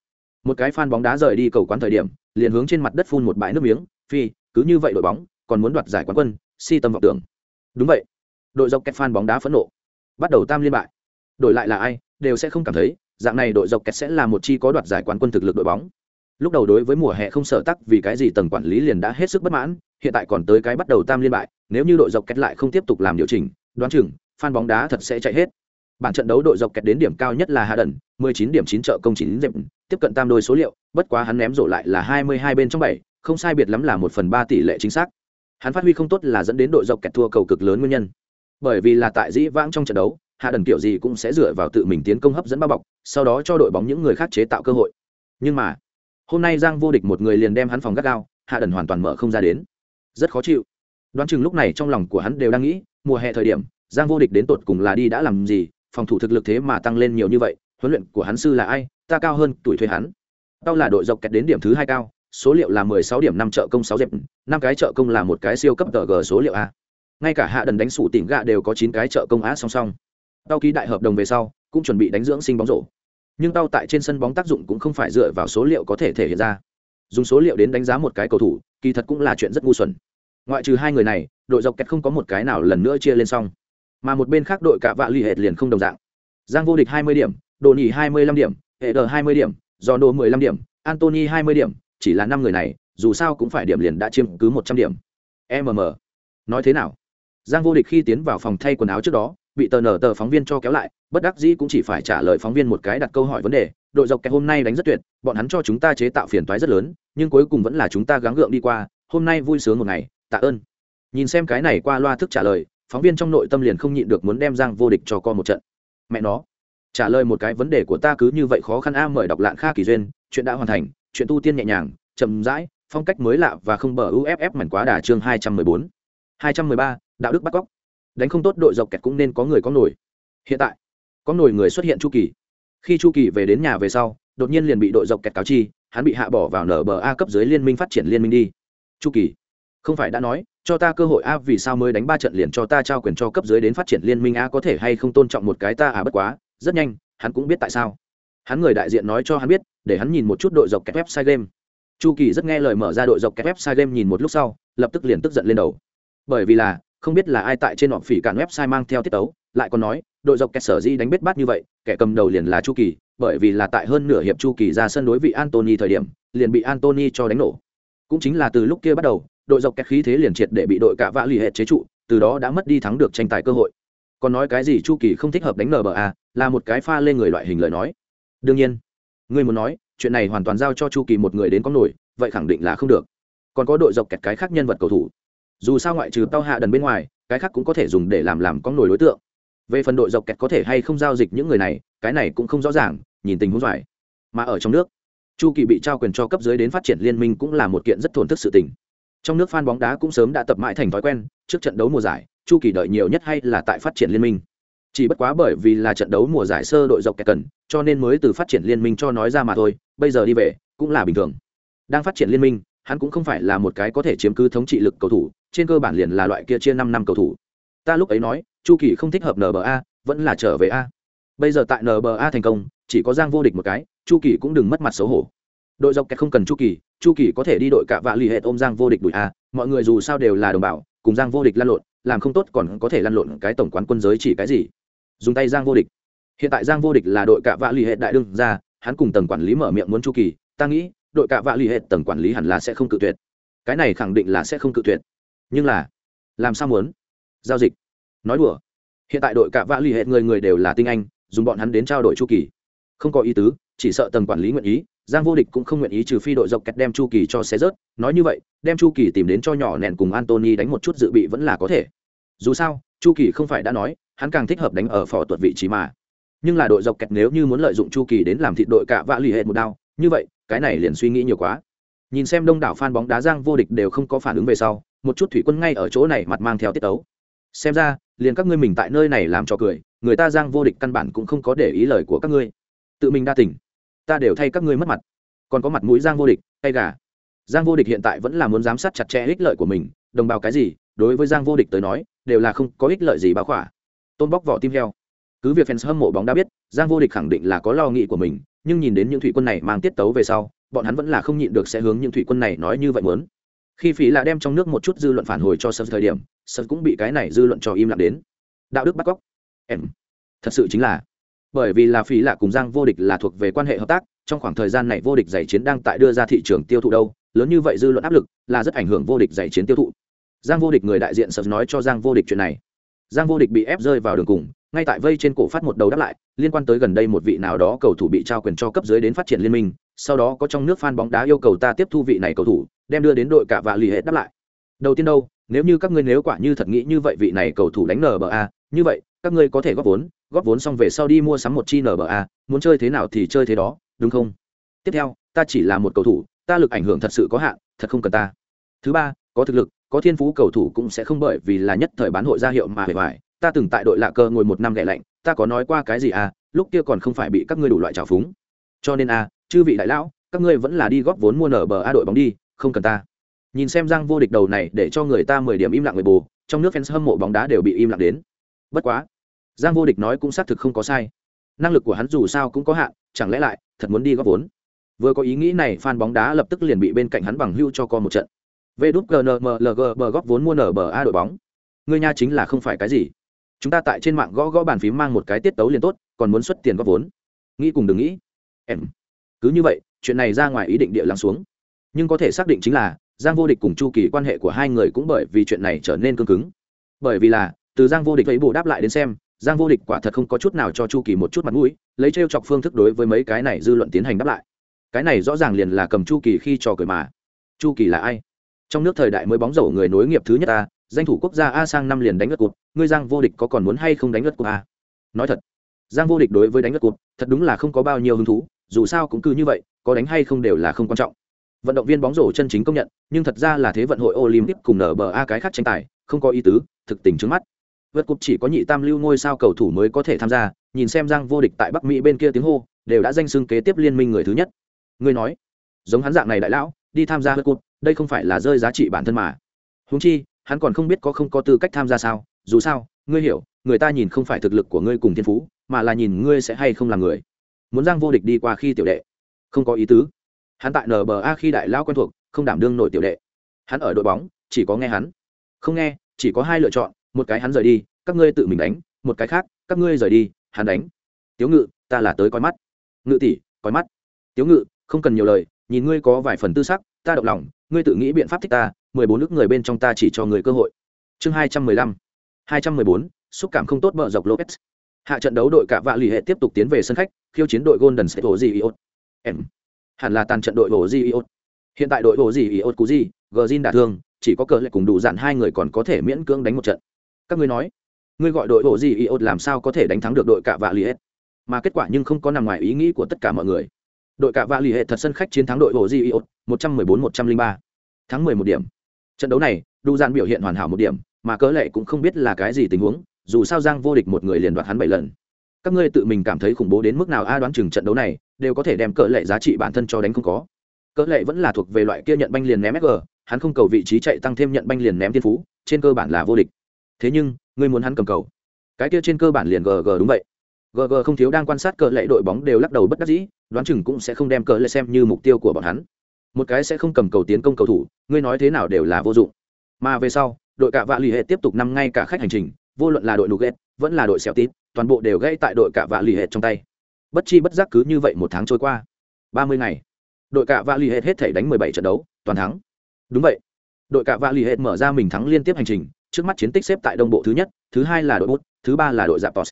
Một cái fan bóng đá rời đi cầu quán thời điểm, liền hướng trên mặt đất phun một bãi nước miếng, phi, cứ như vậy đội bóng, còn muốn đoạt giải quán quân, si tâm vọng tưởng đúng vậy. Đội dọc kẹt fan bóng đá phẫn nộ. Bắt đầu tam liên bại. Đổi lại là ai đều sẽ không cảm thấy dạng này đội dọc kẹt sẽ là một chi có đoạt giải quán quân thực lực đội bóng. Lúc đầu đối với mùa hè không sở tắc vì cái gì tầng quản lý liền đã hết sức bất mãn hiện tại còn tới cái bắt đầu tam liên bại nếu như đội dọc kẹt lại không tiếp tục làm điều chỉnh đoán chừng fan bóng đá thật sẽ chạy hết. Bản trận đấu đội dọc kẹt đến điểm cao nhất là hạ đần 19 điểm 9 trợ công 9 dẹp. Tiếp cận tam đôi số liệu bất quá hắn ném rổ lại là 22 bên trong 7, không sai biệt lắm là một phần ba tỷ lệ chính xác hắn phát huy không tốt là dẫn đến đội dọc kẹt thua cầu cực lớn nguyên nhân. Bởi vì là tại dĩ vãng trong trận đấu, hạ đần kiểu gì cũng sẽ dựa vào tự mình tiến công hấp dẫn bao bọc, sau đó cho đội bóng những người khác chế tạo cơ hội. Nhưng mà, hôm nay giang vô địch một người liền đem hắn phòng gắt gao, hạ đần hoàn toàn mở không ra đến. Rất khó chịu. Đoán chừng lúc này trong lòng của hắn đều đang nghĩ, mùa hè thời điểm, giang vô địch đến tột cùng là đi đã làm gì, phòng thủ thực lực thế mà tăng lên nhiều như vậy, huấn luyện của hắn sư là ai, ta cao hơn tuổi thuê hắn. Tao là đội dọc kẹt đến điểm thứ hai cao số liệu là mười sáu điểm năm trợ công sáu dẹp, năm cái trợ công là một cái siêu cấp tờ g số liệu a. Ngay cả hạ đần đánh sủ tỉnh gạ đều có chín cái trợ công á song song. Tao ký đại hợp đồng về sau, cũng chuẩn bị đánh dưỡng sinh bóng rổ. Nhưng tao tại trên sân bóng tác dụng cũng không phải dựa vào số liệu có thể thể hiện ra. Dùng số liệu đến đánh giá một cái cầu thủ, kỳ thật cũng là chuyện rất ngu xuẩn. Ngoại trừ hai người này, đội dọc kẹt không có một cái nào lần nữa chia lên xong. Mà một bên khác đội cả vạ l hệt liền không đồng dạng. Giang vô địch hai mươi điểm đồ nhì hai mươi điểm, hệ đờ hai mươi điểm, giòn đồ mười lăm điểm Anthony hai mươi điểm chỉ là năm người này, dù sao cũng phải điểm liền đã chiếm cứ một trăm điểm. Mm nói thế nào? Giang vô địch khi tiến vào phòng thay quần áo trước đó, bị tờ nở tờ phóng viên cho kéo lại, bất đắc dĩ cũng chỉ phải trả lời phóng viên một cái đặt câu hỏi vấn đề, đội dọc kẹt hôm nay đánh rất tuyệt, bọn hắn cho chúng ta chế tạo phiền toái rất lớn, nhưng cuối cùng vẫn là chúng ta gắng gượng đi qua, hôm nay vui sướng một ngày, tạ ơn. Nhìn xem cái này qua loa thức trả lời, phóng viên trong nội tâm liền không nhịn được muốn đem giang vô địch cho co một trận. Mẹ nó, trả lời một cái vấn đề của ta cứ như vậy khó khăn a, mời đọc lạn kha kỳ duyên, chuyện đã hoàn thành chuyện tu tiên nhẹ nhàng, chậm rãi, phong cách mới lạ và không bờ uff mảnh quá đà chương hai trăm mười bốn. hai trăm mười ba, đạo đức bắt cóc. Đánh không tốt đội dọc kẹt cũng nên có người có nổi. Hiện tại, có nổi người xuất hiện chu kỳ. Khi chu kỳ về đến nhà về sau, đột nhiên liền bị đội dọc kẹt cáo chi, hắn bị hạ bỏ vào nở bờ a cấp dưới liên minh phát triển liên minh đi. Chu kỳ, không phải đã nói, cho ta cơ hội a vì sao mới đánh ba trận liền cho ta trao quyền cho cấp dưới đến phát triển liên minh a có thể hay không tôn trọng một cái ta à bất quá, rất nhanh, hắn cũng biết tại sao hắn người đại diện nói cho hắn biết, để hắn nhìn một chút đội dọc kẹp website game. Chu kỳ rất nghe lời mở ra đội dọc kẹp website game nhìn một lúc sau, lập tức liền tức giận lên đầu. Bởi vì là, không biết là ai tại trên họ phỉ cản website mang theo tiết tấu, lại còn nói, đội dọc kẹt sở di đánh bết bát như vậy, kẻ cầm đầu liền là chu kỳ, bởi vì là tại hơn nửa hiệp chu kỳ ra sân đối vị antony thời điểm, liền bị antony cho đánh nổ. Cũng chính là từ lúc kia bắt đầu, đội dọc kẹt khí thế liền triệt để bị đội cả vã lì hệ chế trụ, từ đó đã mất đi thắng được tranh tài cơ hội. Còn nói cái gì chu kỳ không thích hợp đánh nba là một cái pha lên người loại hình lời nói đương nhiên, ngươi muốn nói, chuyện này hoàn toàn giao cho chu kỳ một người đến có nổi, vậy khẳng định là không được. Còn có đội dọc kẹt cái khác nhân vật cầu thủ. Dù sao ngoại trừ tao hạ đần bên ngoài, cái khác cũng có thể dùng để làm làm có nổi đối tượng. Về phần đội dọc kẹt có thể hay không giao dịch những người này, cái này cũng không rõ ràng, nhìn tình huống giỏi mà ở trong nước, chu kỳ bị trao quyền cho cấp dưới đến phát triển liên minh cũng là một kiện rất thổn thức sự tình. Trong nước f a n bóng đá cũng sớm đã tập mãi thành thói quen, trước trận đấu mùa giải, chu kỳ đợi nhiều nhất hay là tại phát triển liên minh chỉ bất quá bởi vì là trận đấu mùa giải sơ đội dọc kẹt cần, cho nên mới từ phát triển liên minh cho nói ra mà thôi, bây giờ đi về, cũng là bình thường. Đang phát triển liên minh, hắn cũng không phải là một cái có thể chiếm cứ thống trị lực cầu thủ, trên cơ bản liền là loại kia chia năm năm cầu thủ. Ta lúc ấy nói, chu kỳ không thích hợp nba vẫn là trở về a. Bây giờ tại nba thành công, chỉ có giang vô địch một cái, chu kỳ cũng đừng mất mặt xấu hổ. Đội dọc kẹt không cần chu kỳ chu kỳ có thể đi đội cả vạ l ì hệ ôm giang vô địch đuổi a, mọi người dù sao đều là đồng bào, cùng giang vô địch lăn lộn, làm không tốt còn có thể lăn lộn cái tổng quán quân giới chỉ cái gì dùng tay giang vô địch. Hiện tại giang vô địch là đội cả vạ l ì hệ đại đương ra hắn cùng tầng quản lý mở miệng muốn chu kỳ, ta nghĩ, đội cả vạ l ì hệ tầng quản lý hẳn là sẽ không cự tuyệt. Cái này khẳng định là sẽ không cự tuyệt. Nhưng là, làm sao muốn? Giao dịch. Nói đùa. Hiện tại đội cả vạ l ì hệ người người đều là tinh anh, dùng bọn hắn đến trao đổi chu kỳ. Không có ý tứ, chỉ sợ tầng quản lý nguyện ý, giang vô địch cũng không nguyện ý trừ phi đội dọc kẹt đem chu kỳ cho xé rớt. Nói như vậy, đem chu kỳ tìm đến cho nhỏ nẹn cùng antony đánh một chút dự bị vẫn là có thể. Dù sao, chu kỳ không phải đã nói hắn càng thích hợp đánh ở phò tuột vị trí mà. Nhưng là đội dọc kẹt nếu như muốn lợi dụng chu kỳ đến làm thịt đội cả vạ lì hệ một đao, như vậy, cái này liền suy nghĩ nhiều quá. Nhìn xem đông đảo fan bóng đá giang vô địch đều không có phản ứng về sau, một chút thủy quân ngay ở chỗ này mặt mang theo tiết tấu. Xem ra, liền các ngươi mình tại nơi này làm cho cười, người ta giang vô địch căn bản cũng không có để ý lời của các ngươi. Tự mình đa tỉnh ta đều thay các ngươi mất mặt. Còn có mặt mũi giang vô địch, hay gà. Giang vô địch hiện tại vẫn là muốn giám sát chặt chẽ ích lợi của mình, đồng bào cái gì, đối với giang vô địch tới nói, đều là không có ích lợi gì báo khỏa tôn bóc vỏ tim heo. Cứ việc fans hâm mộ bóng đã biết, giang vô địch khẳng định là có lo nghĩ của mình, nhưng nhìn đến những thủy quân này mang tiết tấu về sau, bọn hắn vẫn là không nhịn được sẽ hướng những thủy quân này nói như vậy muốn. Khi phí là đem trong nước một chút dư luận phản hồi cho sân thời điểm sân cũng bị cái này dư luận cho im lặng đến. Đạo đức bắt cóc. Em. Thật sự chính là. Bởi vì là phí là cùng giang vô địch là thuộc về quan hệ hợp tác, trong khoảng thời gian này vô địch giải chiến đang tại đưa ra thị trường tiêu thụ đâu, lớn như vậy dư luận áp lực là rất ảnh hưởng vô địch giải chiến tiêu thụ. Giang vô địch người đại diện sợ nói cho giang vô địch chuyện này giang vô địch bị ép rơi vào đường cùng, ngay tại vây trên cổ phát một đầu đáp lại, liên quan tới gần đây một vị nào đó cầu thủ bị trao quyền cho cấp dưới đến phát triển liên minh, sau đó có trong nước fan bóng đá yêu cầu ta tiếp thu vị này cầu thủ, đem đưa đến đội cả và lì hệ đáp lại. Đầu tiên đâu, nếu như các ngươi nếu quả như thật nghĩ như vậy vị này cầu thủ đánh nba như vậy, các ngươi có thể góp vốn góp vốn xong về sau đi mua sắm một chi nba muốn chơi thế nào thì chơi thế đó, đúng không? Tiếp theo, ta chỉ là một cầu thủ, ta lực ảnh hưởng thật sự có hạn, thật không cần ta. Thứ ba, có thực lực có thiên phú cầu thủ cũng sẽ không bởi vì là nhất thời bán hội ra hiệu mà hề hoài. Ta từng tại đội lạ cơ ngồi một năm ghẻ lạnh, ta có nói qua cái gì à? Lúc kia còn không phải bị các ngươi đủ loại trào phúng. Cho nên à chư vị đại lão, các ngươi vẫn là đi góp vốn mua nở bờ a đội bóng đi, không cần ta. Nhìn xem giang vô địch đầu này để cho người ta mười điểm im lặng người bù, trong nước fans hâm mộ bóng đá đều bị im lặng đến. Bất quá, giang vô địch nói cũng xác thực không có sai. Năng lực của hắn dù sao cũng có hạn, chẳng lẽ lại thật muốn đi góp vốn? Vừa có ý nghĩ này, fan bóng đá lập tức liền bị bên cạnh hắn bằng hưu cho co một trận vê đút gnmlg bờ góp vốn mua nở bờ a đội bóng. Người nhà chính là không phải cái gì. Chúng ta tại trên mạng gõ gõ bàn phím mang một cái tiết tấu liền tốt, còn muốn xuất tiền góp vốn. Nghĩ cùng đừng nghĩ. Em. Cứ như vậy, chuyện này ra ngoài ý định địa lắng xuống. Nhưng có thể xác định chính là, giang vô địch cùng chu kỳ quan hệ của hai người cũng bởi vì chuyện này trở nên cứng cứng. Bởi vì là, từ giang vô địch thấy bù đáp lại đến xem, giang vô địch quả thật không có chút nào cho chu kỳ một chút mặt mũi, lấy trêu chọc phương thức đối với mấy cái này dư luận tiến hành đáp lại. Cái này rõ ràng liền là cầm chu kỳ khi trò cười mà. Chu kỳ là ai? Trong nước thời đại mới bóng rổ người nối nghiệp thứ nhất ta danh thủ quốc gia a sang năm liền đánh lượt cuộc ngươi giang vô địch có còn muốn hay không đánh lượt cuộc a? Nói thật, giang vô địch đối với đánh lượt cuộc thật đúng là không có bao nhiêu hứng thú, dù sao cũng cứ như vậy, có đánh hay không đều là không quan trọng. Vận động viên bóng rổ chân chính công nhận, nhưng thật ra là thế vận hội olympic cùng nở bờ a cái khác tranh tài, không có ý tứ, thực tình trước mắt. Vượt cục chỉ có nhị tam lưu ngôi sao cầu thủ mới có thể tham gia, nhìn xem giang vô địch tại bắc mỹ bên kia tiếng hô, đều đã danh xưng kế tiếp liên minh người thứ nhất. Người nói, giống hắn dạng này đại lão đi tham gia vượt cụt đây không phải là rơi giá trị bản thân mà. Húng chi, hắn còn không biết có không có tư cách tham gia sao? Dù sao, ngươi hiểu, người ta nhìn không phải thực lực của ngươi cùng thiên phú, mà là nhìn ngươi sẽ hay không là người. Muốn giang vô địch đi qua khi tiểu đệ. Không có ý tứ. Hắn tại nba khi đại lao quen thuộc, không đảm đương nội tiểu đệ. Hắn ở đội bóng, chỉ có nghe hắn. Không nghe, chỉ có hai lựa chọn, một cái hắn rời đi, các ngươi tự mình đánh, một cái khác, các ngươi rời đi, hắn đánh. Tiếu ngự, ta là tới coi mắt. Ngự tỷ, coi mắt. Tiếu ngự, không cần nhiều lời, nhìn ngươi có vài phần tư sắc ta động lòng, ngươi tự nghĩ biện pháp thích ta, mười bốn nước người bên trong ta chỉ cho người cơ hội. Chương hai trăm mười lăm, hai trăm mười bốn, xúc cảm không tốt bờ dọc lopez. Hạ trận đấu đội cả vạ lì hệ tiếp tục tiến về sân khách, khiêu chiến đội golden state hồ iot em. Hẳn là tàn trận đội hồ iot hiện tại đội hồ gì iot cú gì gờ zin đả thương, chỉ có cờ lệ cùng đủ dạn hai người còn có thể miễn cưỡng đánh một trận. Các ngươi nói, ngươi gọi đội hồ iot làm sao có thể đánh thắng được đội cả vạ lì hệ? Mà kết quả nhưng không có nằm ngoài ý nghĩ của tất cả mọi người đội cả vạ lì hệ thật sân khách chiến thắng đội hồ di iot một trăm mười bốn, một trăm linh ba. Tháng mười một điểm. Trận đấu này đủ dạn biểu hiện hoàn hảo một điểm, mà cớ lệ cũng không biết là cái gì tình huống, dù sao giang vô địch một người liền đoạt hắn bảy lần. Các ngươi tự mình cảm thấy khủng bố đến mức nào a đoán chừng trận đấu này, đều có thể đem cỡ lệ giá trị bản thân cho đánh không có. Cỡ lệ vẫn là thuộc về loại kia nhận banh liền ném fg hắn không cầu vị trí chạy tăng thêm nhận banh liền ném thiên phú, trên cơ bản là vô địch. Thế nhưng, ngươi muốn hắn cầm cầu. Cái kia trên cơ bản liền gg đúng vậy gg không thiếu đang quan sát cờ lệ đội bóng đều lắc đầu bất đắc dĩ, đoán chừng cũng sẽ không đem cờ lệ xem như mục tiêu của bọn hắn. Một cái sẽ không cầm cầu tiến công cầu thủ, ngươi nói thế nào đều là vô dụng. Mà về sau, đội cả vạ lì hệ tiếp tục năm ngay cả khách hành trình, vô luận là đội nugget, vẫn là đội xẻo tít toàn bộ đều gây tại đội cả vạ lì hệ trong tay. Bất chi bất giác cứ như vậy một tháng trôi qua. Ba mươi ngày, đội cả vạ lì hệ hết thể đánh mười bảy trận đấu, toàn thắng. Đúng vậy. Đội cả vạ lì hệ mở ra mình thắng liên tiếp hành trình, trước mắt chiến tích xếp tại đông bộ thứ nhất, thứ hai là đội bút, thứ ba là đội dạp tos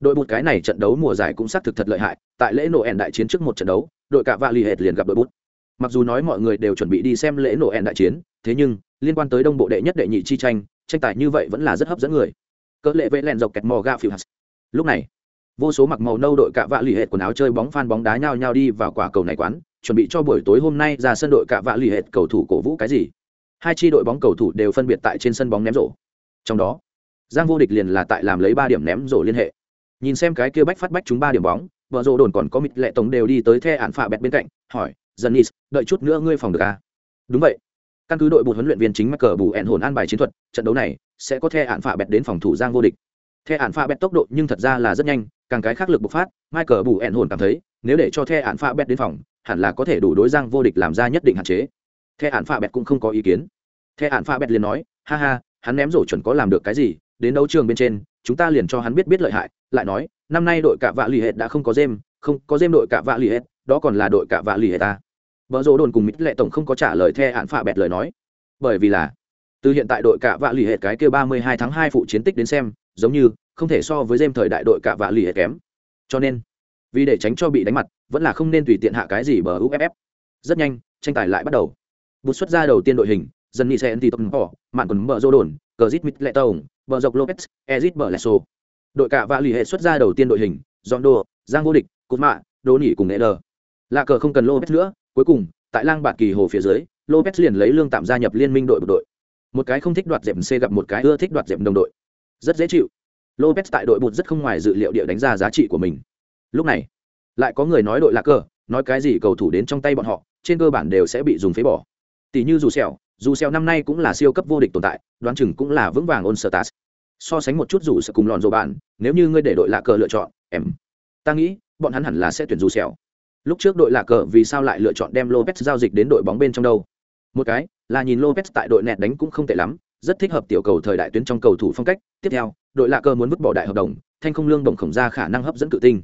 đội bút cái này trận đấu mùa giải cũng xác thực thật lợi hại, tại lễ nổ ẻn đại chiến trước một trận đấu, đội cả vạ lì hệt liền gặp đội bút mặc dù nói mọi người đều chuẩn bị đi xem lễ nổ ẻn đại chiến, thế nhưng, liên quan tới đông bộ đệ nhất đệ nhị chi tranh tranh tài như vậy vẫn là rất hấp dẫn người. Cỡ lệ vệ lẹn dọc kẹt mò ga phiêu hạt. Lúc này, vô số mặc màu nâu đội cạ vạ lì hệt quần áo chơi bóng phan bóng đá nhao nhao đi vào quả cầu này quán, chuẩn bị cho buổi tối hôm nay ra sân đội cạ vạ lì hệt cầu thủ cổ vũ cái gì. Hai chi đội bóng cầu thủ đều phân biệt tại trên sân bóng ném rổ. Trong đó, giang vô địch liền là tại làm lấy ba điểm ném rổ liên hệ nhìn xem cái kia bách phát bách chúng ba điểm bóng, vợ rổ đồn còn có mịt lệ tống đều đi tới the ạn phạ bẹt bên cạnh, hỏi, dân nis đợi chút nữa ngươi phòng được à? đúng vậy. Căn cứ đội một huấn luyện viên chính mắc cờ bù ẹn hồn an bài chiến thuật, trận đấu này sẽ có the ạn phạ bẹt đến phòng thủ giang vô địch. The ạn phạ bẹt tốc độ nhưng thật ra là rất nhanh, càng cái khác lực bộc phát, michael bù ẹn hồn cảm thấy, nếu để cho the ạn phạ bẹt đến phòng, hẳn là có thể đủ đối giang vô địch làm ra nhất định hạn chế. The ạn phạ bẹt cũng không có ý kiến. The ạn phạ bẹt liền nói, ha ha, hắn ném rổ chuẩn có làm được cái gì, đến đấu trường bên trên chúng ta liền cho hắn biết biết lợi hại, lại nói, năm nay đội cả vạ lì hệt đã không có dêm, không có dêm đội cả vạ lì hệt, đó còn là đội cả vạ lì hệt ta vợ rỗ đồn cùng mỹ lệ tổng không có trả lời the hạn phạ bẹt lời nói. Bởi vì là, từ hiện tại đội cả vạ lì hệt cái kia ba mươi hai tháng hai phụ chiến tích đến xem, giống như, không thể so với dêm thời đại đội cả vạ lì hệt kém. Cho nên, vì để tránh cho bị đánh mặt, vẫn là không nên tùy tiện hạ cái gì bờ uff rất nhanh, tranh tài lại bắt đầu. Bút xuất ra đầu tiên đội hình dần nhị xe thì tông bỏ mạn còn mở rô đồn, cờ zit mít lệ tổng bờ dọc lopez, ezit bờ leso đội cả và lì hệ xuất ra đầu tiên đội hình giòn đồ giang vô địch, cút mạ đô nỉ cùng nghệ đờ lạ cờ không cần lopez nữa, cuối cùng, tại lang bạt kỳ hồ phía dưới, lopez liền lấy lương tạm gia nhập liên minh đội bộ đội. Một cái không thích đoạt dẹp c gặp một cái ưa thích đoạt dẹp đồng đội. Rất dễ chịu. Lopez tại đội bụt rất không ngoài dự liệu địa đánh giá giá trị của mình. Lúc này, lại có người nói đội lạ cờ, nói cái gì cầu thủ đến trong tay bọn họ, trên cơ bản đều sẽ bị dùng phế bỏ. Tỷ như dù sẹo dù xeo năm nay cũng là siêu cấp vô địch tồn tại, đoán chừng cũng là vững vàng ôn sở tạt so sánh một chút dù sẽ cùng lòn dầu bạn, nếu như ngươi để đội lạ cờ lựa chọn, em, ta nghĩ, bọn hắn hẳn là sẽ tuyển dù xeo lúc trước đội lạ cờ vì sao lại lựa chọn đem lopez giao dịch đến đội bóng bên trong đâu? Một cái, là nhìn lopez tại đội nẹt đánh cũng không tệ lắm, rất thích hợp tiểu cầu thời đại tuyến trong cầu thủ phong cách. Tiếp theo, đội lạ cờ muốn vứt bỏ đại hợp đồng, thanh không lương đồng khổng ra khả năng hấp dẫn cự tinh.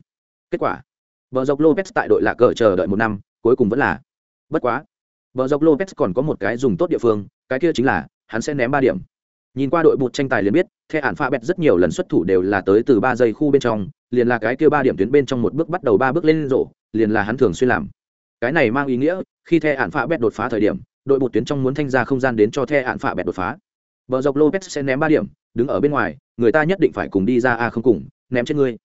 Kết quả vợ dọc lopez tại đội lạ cờ chờ đợi một năm, cuối cùng vẫn là, bất quá Bờ dọc lopez còn có một cái dùng tốt địa phương, cái kia chính là, hắn sẽ ném ba điểm. Nhìn qua đội bụt tranh tài liền biết, the ản pha bẹt rất nhiều lần xuất thủ đều là tới từ ba giây khu bên trong, liền là cái kia ba điểm tuyến bên trong một bước bắt đầu ba bước lên rổ, liền là hắn thường xuyên làm. Cái này mang ý nghĩa, khi the ản pha bẹt đột phá thời điểm, đội bụt tuyến trong muốn thanh ra không gian đến cho the ản pha bẹt đột phá. Bờ dọc lopez sẽ ném ba điểm, đứng ở bên ngoài, người ta nhất định phải cùng đi ra a không cùng, ném trên ngươi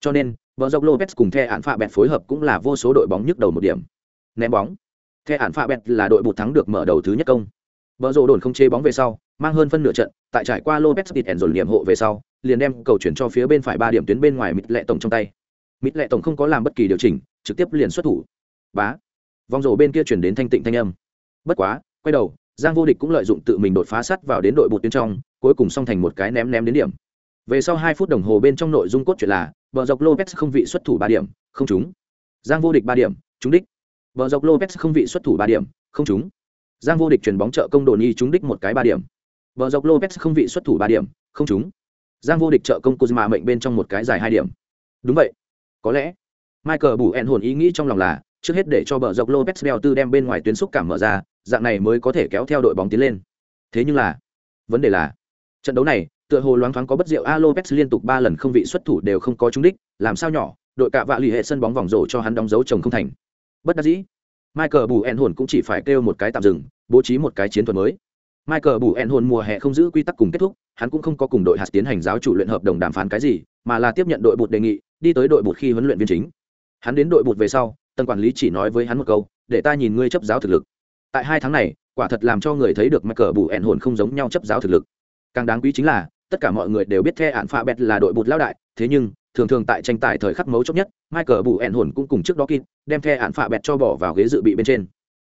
cho nên, bờ dọc lopez cùng the ản pha bẹt phối hợp cũng là vô số đội bóng nhức đầu một điểm. Ném bóng the ản Phạ bẹt là đội bụt thắng được mở đầu thứ nhất công. Bờ rộ đồn không chế bóng về sau, mang hơn phân nửa trận, tại trải qua lopez tịt ẻn dồn điểm hộ về sau, liền đem cầu chuyển cho phía bên phải ba điểm tuyến bên ngoài mịt lệ tổng trong tay. Mịt lệ tổng không có làm bất kỳ điều chỉnh, trực tiếp liền xuất thủ. Bá. Vòng rổ bên kia chuyển đến thanh tịnh thanh âm. Bất quá, quay đầu, giang vô địch cũng lợi dụng tự mình đột phá sắt vào đến đội bụt tuyến trong, cuối cùng xong thành một cái ném ném đến điểm. Về sau hai phút đồng hồ bên trong nội dung cốt truyện là vợ dọc lopez không vị xuất thủ ba điểm, không trúng. Giang vô địch ba điểm, trúng đích. Bờ dọc lopez không vị xuất thủ ba điểm, không trúng. Giang vô địch chuyển bóng trợ công đồ nhi trúng đích một cái ba điểm. Bờ dọc lopez không vị xuất thủ ba điểm, không trúng. Giang vô địch trợ công kuzma mệnh bên trong một cái dài hai điểm. Đúng vậy. Có lẽ, michael bù ẹn hồn ý nghĩ trong lòng là, trước hết để cho bờ dọc lopez đeo tư đem bên ngoài tuyến xúc cảm mở ra, dạng này mới có thể kéo theo đội bóng tiến lên. Thế nhưng là, vấn đề là, trận đấu này, tựa hồ loáng thoáng có bất diệu. A lopez liên tục ba lần không vị xuất thủ đều không có trúng đích, làm sao nhỏ, đội cạ vạ lì hệ sân bóng vòng rổ cho hắn đóng dấu chồng không thành bất đắc dĩ. Michael bù ẹn hồn cũng chỉ phải kêu một cái tạm dừng, bố trí một cái chiến thuật mới. Michael bù ẹn hồn mùa hè không giữ quy tắc cùng kết thúc, hắn cũng không có cùng đội hạt tiến hành giáo chủ luyện hợp đồng đàm phán cái gì, mà là tiếp nhận đội bụt đề nghị, đi tới đội bụt khi huấn luyện viên chính. Hắn đến đội bụt về sau, tân quản lý chỉ nói với hắn một câu, để ta nhìn ngươi chấp giáo thực lực. Tại hai tháng này, quả thật làm cho người thấy được michael bù ẹn hồn không giống nhau chấp giáo thực lực. Càng đáng quý chính là, tất cả mọi người đều biết the ạn pha bẹt là đội bụt lao đại, thế nhưng thường thường tại tranh tài thời khắc mấu chốt nhất, michael bù ẹn hồn cũng cùng trước đó kịp, đem the hạn phạ bẹt cho bỏ vào ghế dự bị bên trên.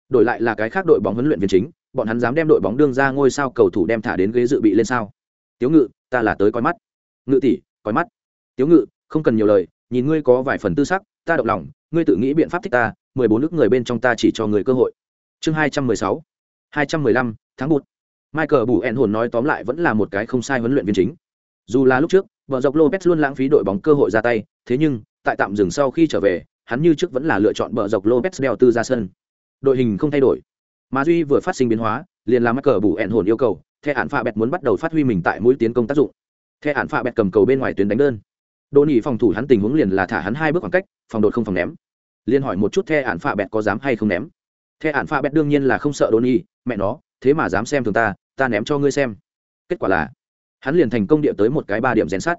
Đổi lại là cái khác đội bóng huấn luyện viên chính, bọn hắn dám đem đội bóng đương ra ngôi sao cầu thủ đem thả đến ghế dự bị lên sao? Tiếu ngự, ta là tới coi mắt. Ngự tỷ, coi mắt. Tiếu ngự, không cần nhiều lời, nhìn ngươi có vài phần tư sắc, ta động lòng, ngươi tự nghĩ biện pháp thích ta, mười bốn nước người bên trong ta chỉ cho người cơ hội. Chương hai trăm mười sáu. hai trăm mười lăm, tháng một. Michael bù ẹn hồn nói tóm lại vẫn là một cái không sai huấn luyện viên chính. Dù là lúc trước bờ dọc lopez luôn lãng phí đội bóng cơ hội ra tay thế nhưng tại tạm dừng sau khi trở về hắn như trước vẫn là lựa chọn bờ dọc lopez đeo tư ra sân. Đội hình không thay đổi. Mà duy vừa phát sinh biến hóa liền làm mắc cờ bù ẹn hồn yêu cầu Thẻ hạn phạ bẹt muốn bắt đầu phát huy mình tại mũi tiến công tác dụng. Thẻ hạn phạ bẹt cầm cầu bên ngoài tuyến đánh đơn. Đỗ Nghị phòng thủ hắn tình huống liền là thả hắn hai bước khoảng cách phòng đột không phòng ném. Liên hỏi một chút Thẻ hạn phạ bẹt có dám hay không ném. Thẻ hạn phạ bẹt đương nhiên là không sợ Đỗ Nghị, mẹ nó thế mà dám xem thường ta ta ném cho ngươi xem. Kết quả là hắn liền thành công địa tới một cái ba điểm rèn sát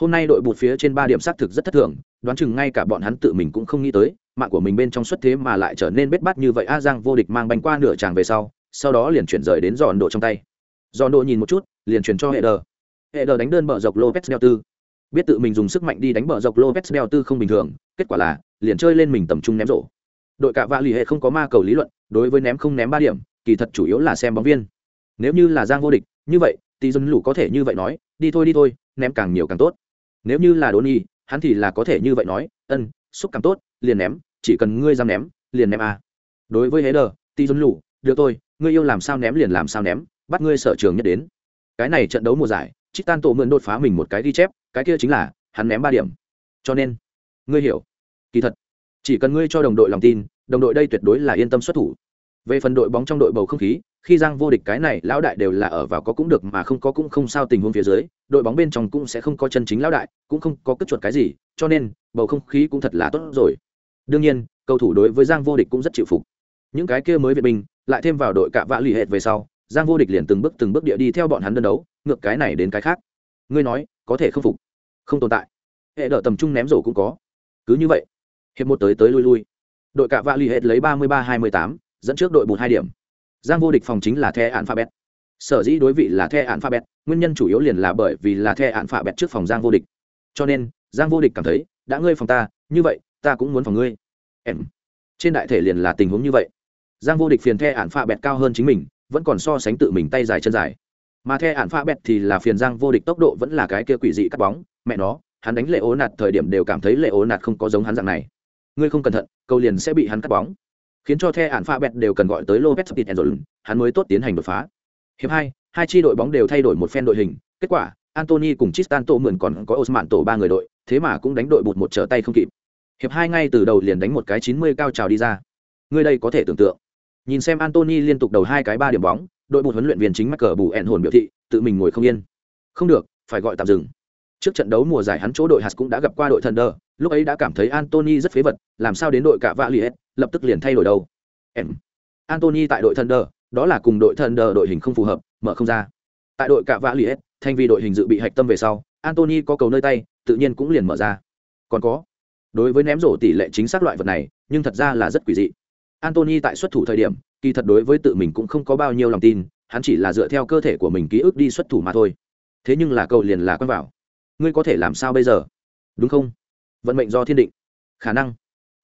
hôm nay đội bụt phía trên ba điểm xác thực rất thất thường, đoán chừng ngay cả bọn hắn tự mình cũng không nghĩ tới, mạng của mình bên trong xuất thế mà lại trở nên bết bát như vậy. A giang vô địch mang bánh qua nửa tràng về sau sau đó liền chuyển rời đến giòn độ trong tay. Giòn độ nhìn một chút, liền chuyển cho hệ đờ hệ đờ đánh đơn bờ dọc lopez đeo tư biết tự mình dùng sức mạnh đi đánh bờ dọc lopez đeo tư không bình thường, kết quả là, liền chơi lên mình tầm trung ném rổ. Đội cả vạ lì hệ không có ma cầu lý luận, đối với ném không ném ba điểm, kỳ thật chủ yếu là xem bóng viên. Nếu như là giang vô địch, như vậy Tỷ dân lũ có thể như vậy nói, đi thôi đi thôi, ném càng nhiều càng tốt. Nếu như là Đỗ nhi hắn thì là có thể như vậy nói, ân, xúc càng tốt, liền ném, chỉ cần ngươi dám ném, liền ném a. Đối với hế đờ Tỷ dân lũ được tôi ngươi yêu làm sao ném liền làm sao ném, bắt ngươi sở trường nhất đến. Cái này trận đấu mùa giải, chích tan tổ mượn đột phá mình một cái ghi chép, cái kia chính là, hắn ném ba điểm. Cho nên, ngươi hiểu. Kỳ thật, chỉ cần ngươi cho đồng đội lòng tin, đồng đội đây tuyệt đối là yên tâm xuất thủ về phần đội bóng trong đội bầu không khí, khi giang vô địch cái này, lão đại đều là ở vào có cũng được mà không có cũng không sao tình huống phía dưới, đội bóng bên trong cũng sẽ không có chân chính lão đại, cũng không có cất chuột cái gì, cho nên, bầu không khí cũng thật là tốt rồi. Đương nhiên, cầu thủ đối với giang vô địch cũng rất chịu phục. Những cái kia mới việt binh, lại thêm vào đội cạ vạ lì hệt về sau, giang vô địch liền từng bước từng bước địa đi theo bọn hắn đơn đấu, ngược cái này đến cái khác. Ngươi nói, có thể không phục? Không tồn tại. Hệ đỡ tầm trung ném rổ cũng có. Cứ như vậy, hiệp một tới tới lui lui. Đội cạ vạ lì hệt hết lấy ba mươi ba hai mươi tám dẫn trước đội bụt hai điểm. Giang vô địch phòng chính là the án pha bét sở dĩ đối vị là the án pha bét nguyên nhân chủ yếu liền là bởi vì là the án pha bét trước phòng giang vô địch. Cho nên, giang vô địch cảm thấy, đã ngươi phòng ta, như vậy, ta cũng muốn phòng ngươi. Em. Trên đại thể liền là tình huống như vậy. Giang vô địch phiền the án pha bét cao hơn chính mình, vẫn còn so sánh tự mình tay dài chân dài. Mà the án pha bét thì là phiền giang vô địch tốc độ vẫn là cái kia quỷ dị cắt bóng. Mẹ nó, hắn đánh lệ ố nạt thời điểm đều cảm thấy lệ ố nạt không có giống hắn dạng này. Ngươi không cẩn thận, câu liền sẽ bị hắn cắt bóng khiến cho the ạn pha bẹt đều cần gọi tới lopez tít rồi hắn mới tốt tiến hành đột phá. Hiệp hai hai chi đội bóng đều thay đổi một phen đội hình, kết quả antony cùng tristan tổ mượn còn có osman tổ ba người đội, thế mà cũng đánh đội bụt một trở tay không kịp. Hiệp hai ngay từ đầu liền đánh một cái chín mươi cao trào đi ra. Người đây có thể tưởng tượng. Nhìn xem antony liên tục đầu hai cái ba điểm bóng, đội bụt huấn luyện viên chính mắc cờ bù ẹn hồn biểu thị, tự mình ngồi không yên. Không được, phải gọi tạm dừng. Trước trận đấu mùa giải hắn chỗ đội Hạt cũng đã gặp qua đội Thunder, lúc ấy đã cảm thấy Anthony rất phế vật, làm sao đến đội cả vạ liệt, lập tức liền thay đổi đầu. Em. Anthony tại đội Thunder, đó là cùng đội Thunder đội hình không phù hợp, mở không ra. Tại đội cả vạ liệt, thành vì đội hình dự bị hạch tâm về sau, Anthony có cầu nơi tay, tự nhiên cũng liền mở ra. Còn có, đối với ném rổ tỷ lệ chính xác loại vật này, nhưng thật ra là rất quỷ dị. Anthony tại xuất thủ thời điểm, kỳ thật đối với tự mình cũng không có bao nhiêu lòng tin, hắn chỉ là dựa theo cơ thể của mình ký ức đi xuất thủ mà thôi. Thế nhưng là cầu liền là quen vào ngươi có thể làm sao bây giờ? Đúng không? Vận mệnh do thiên định. Khả năng.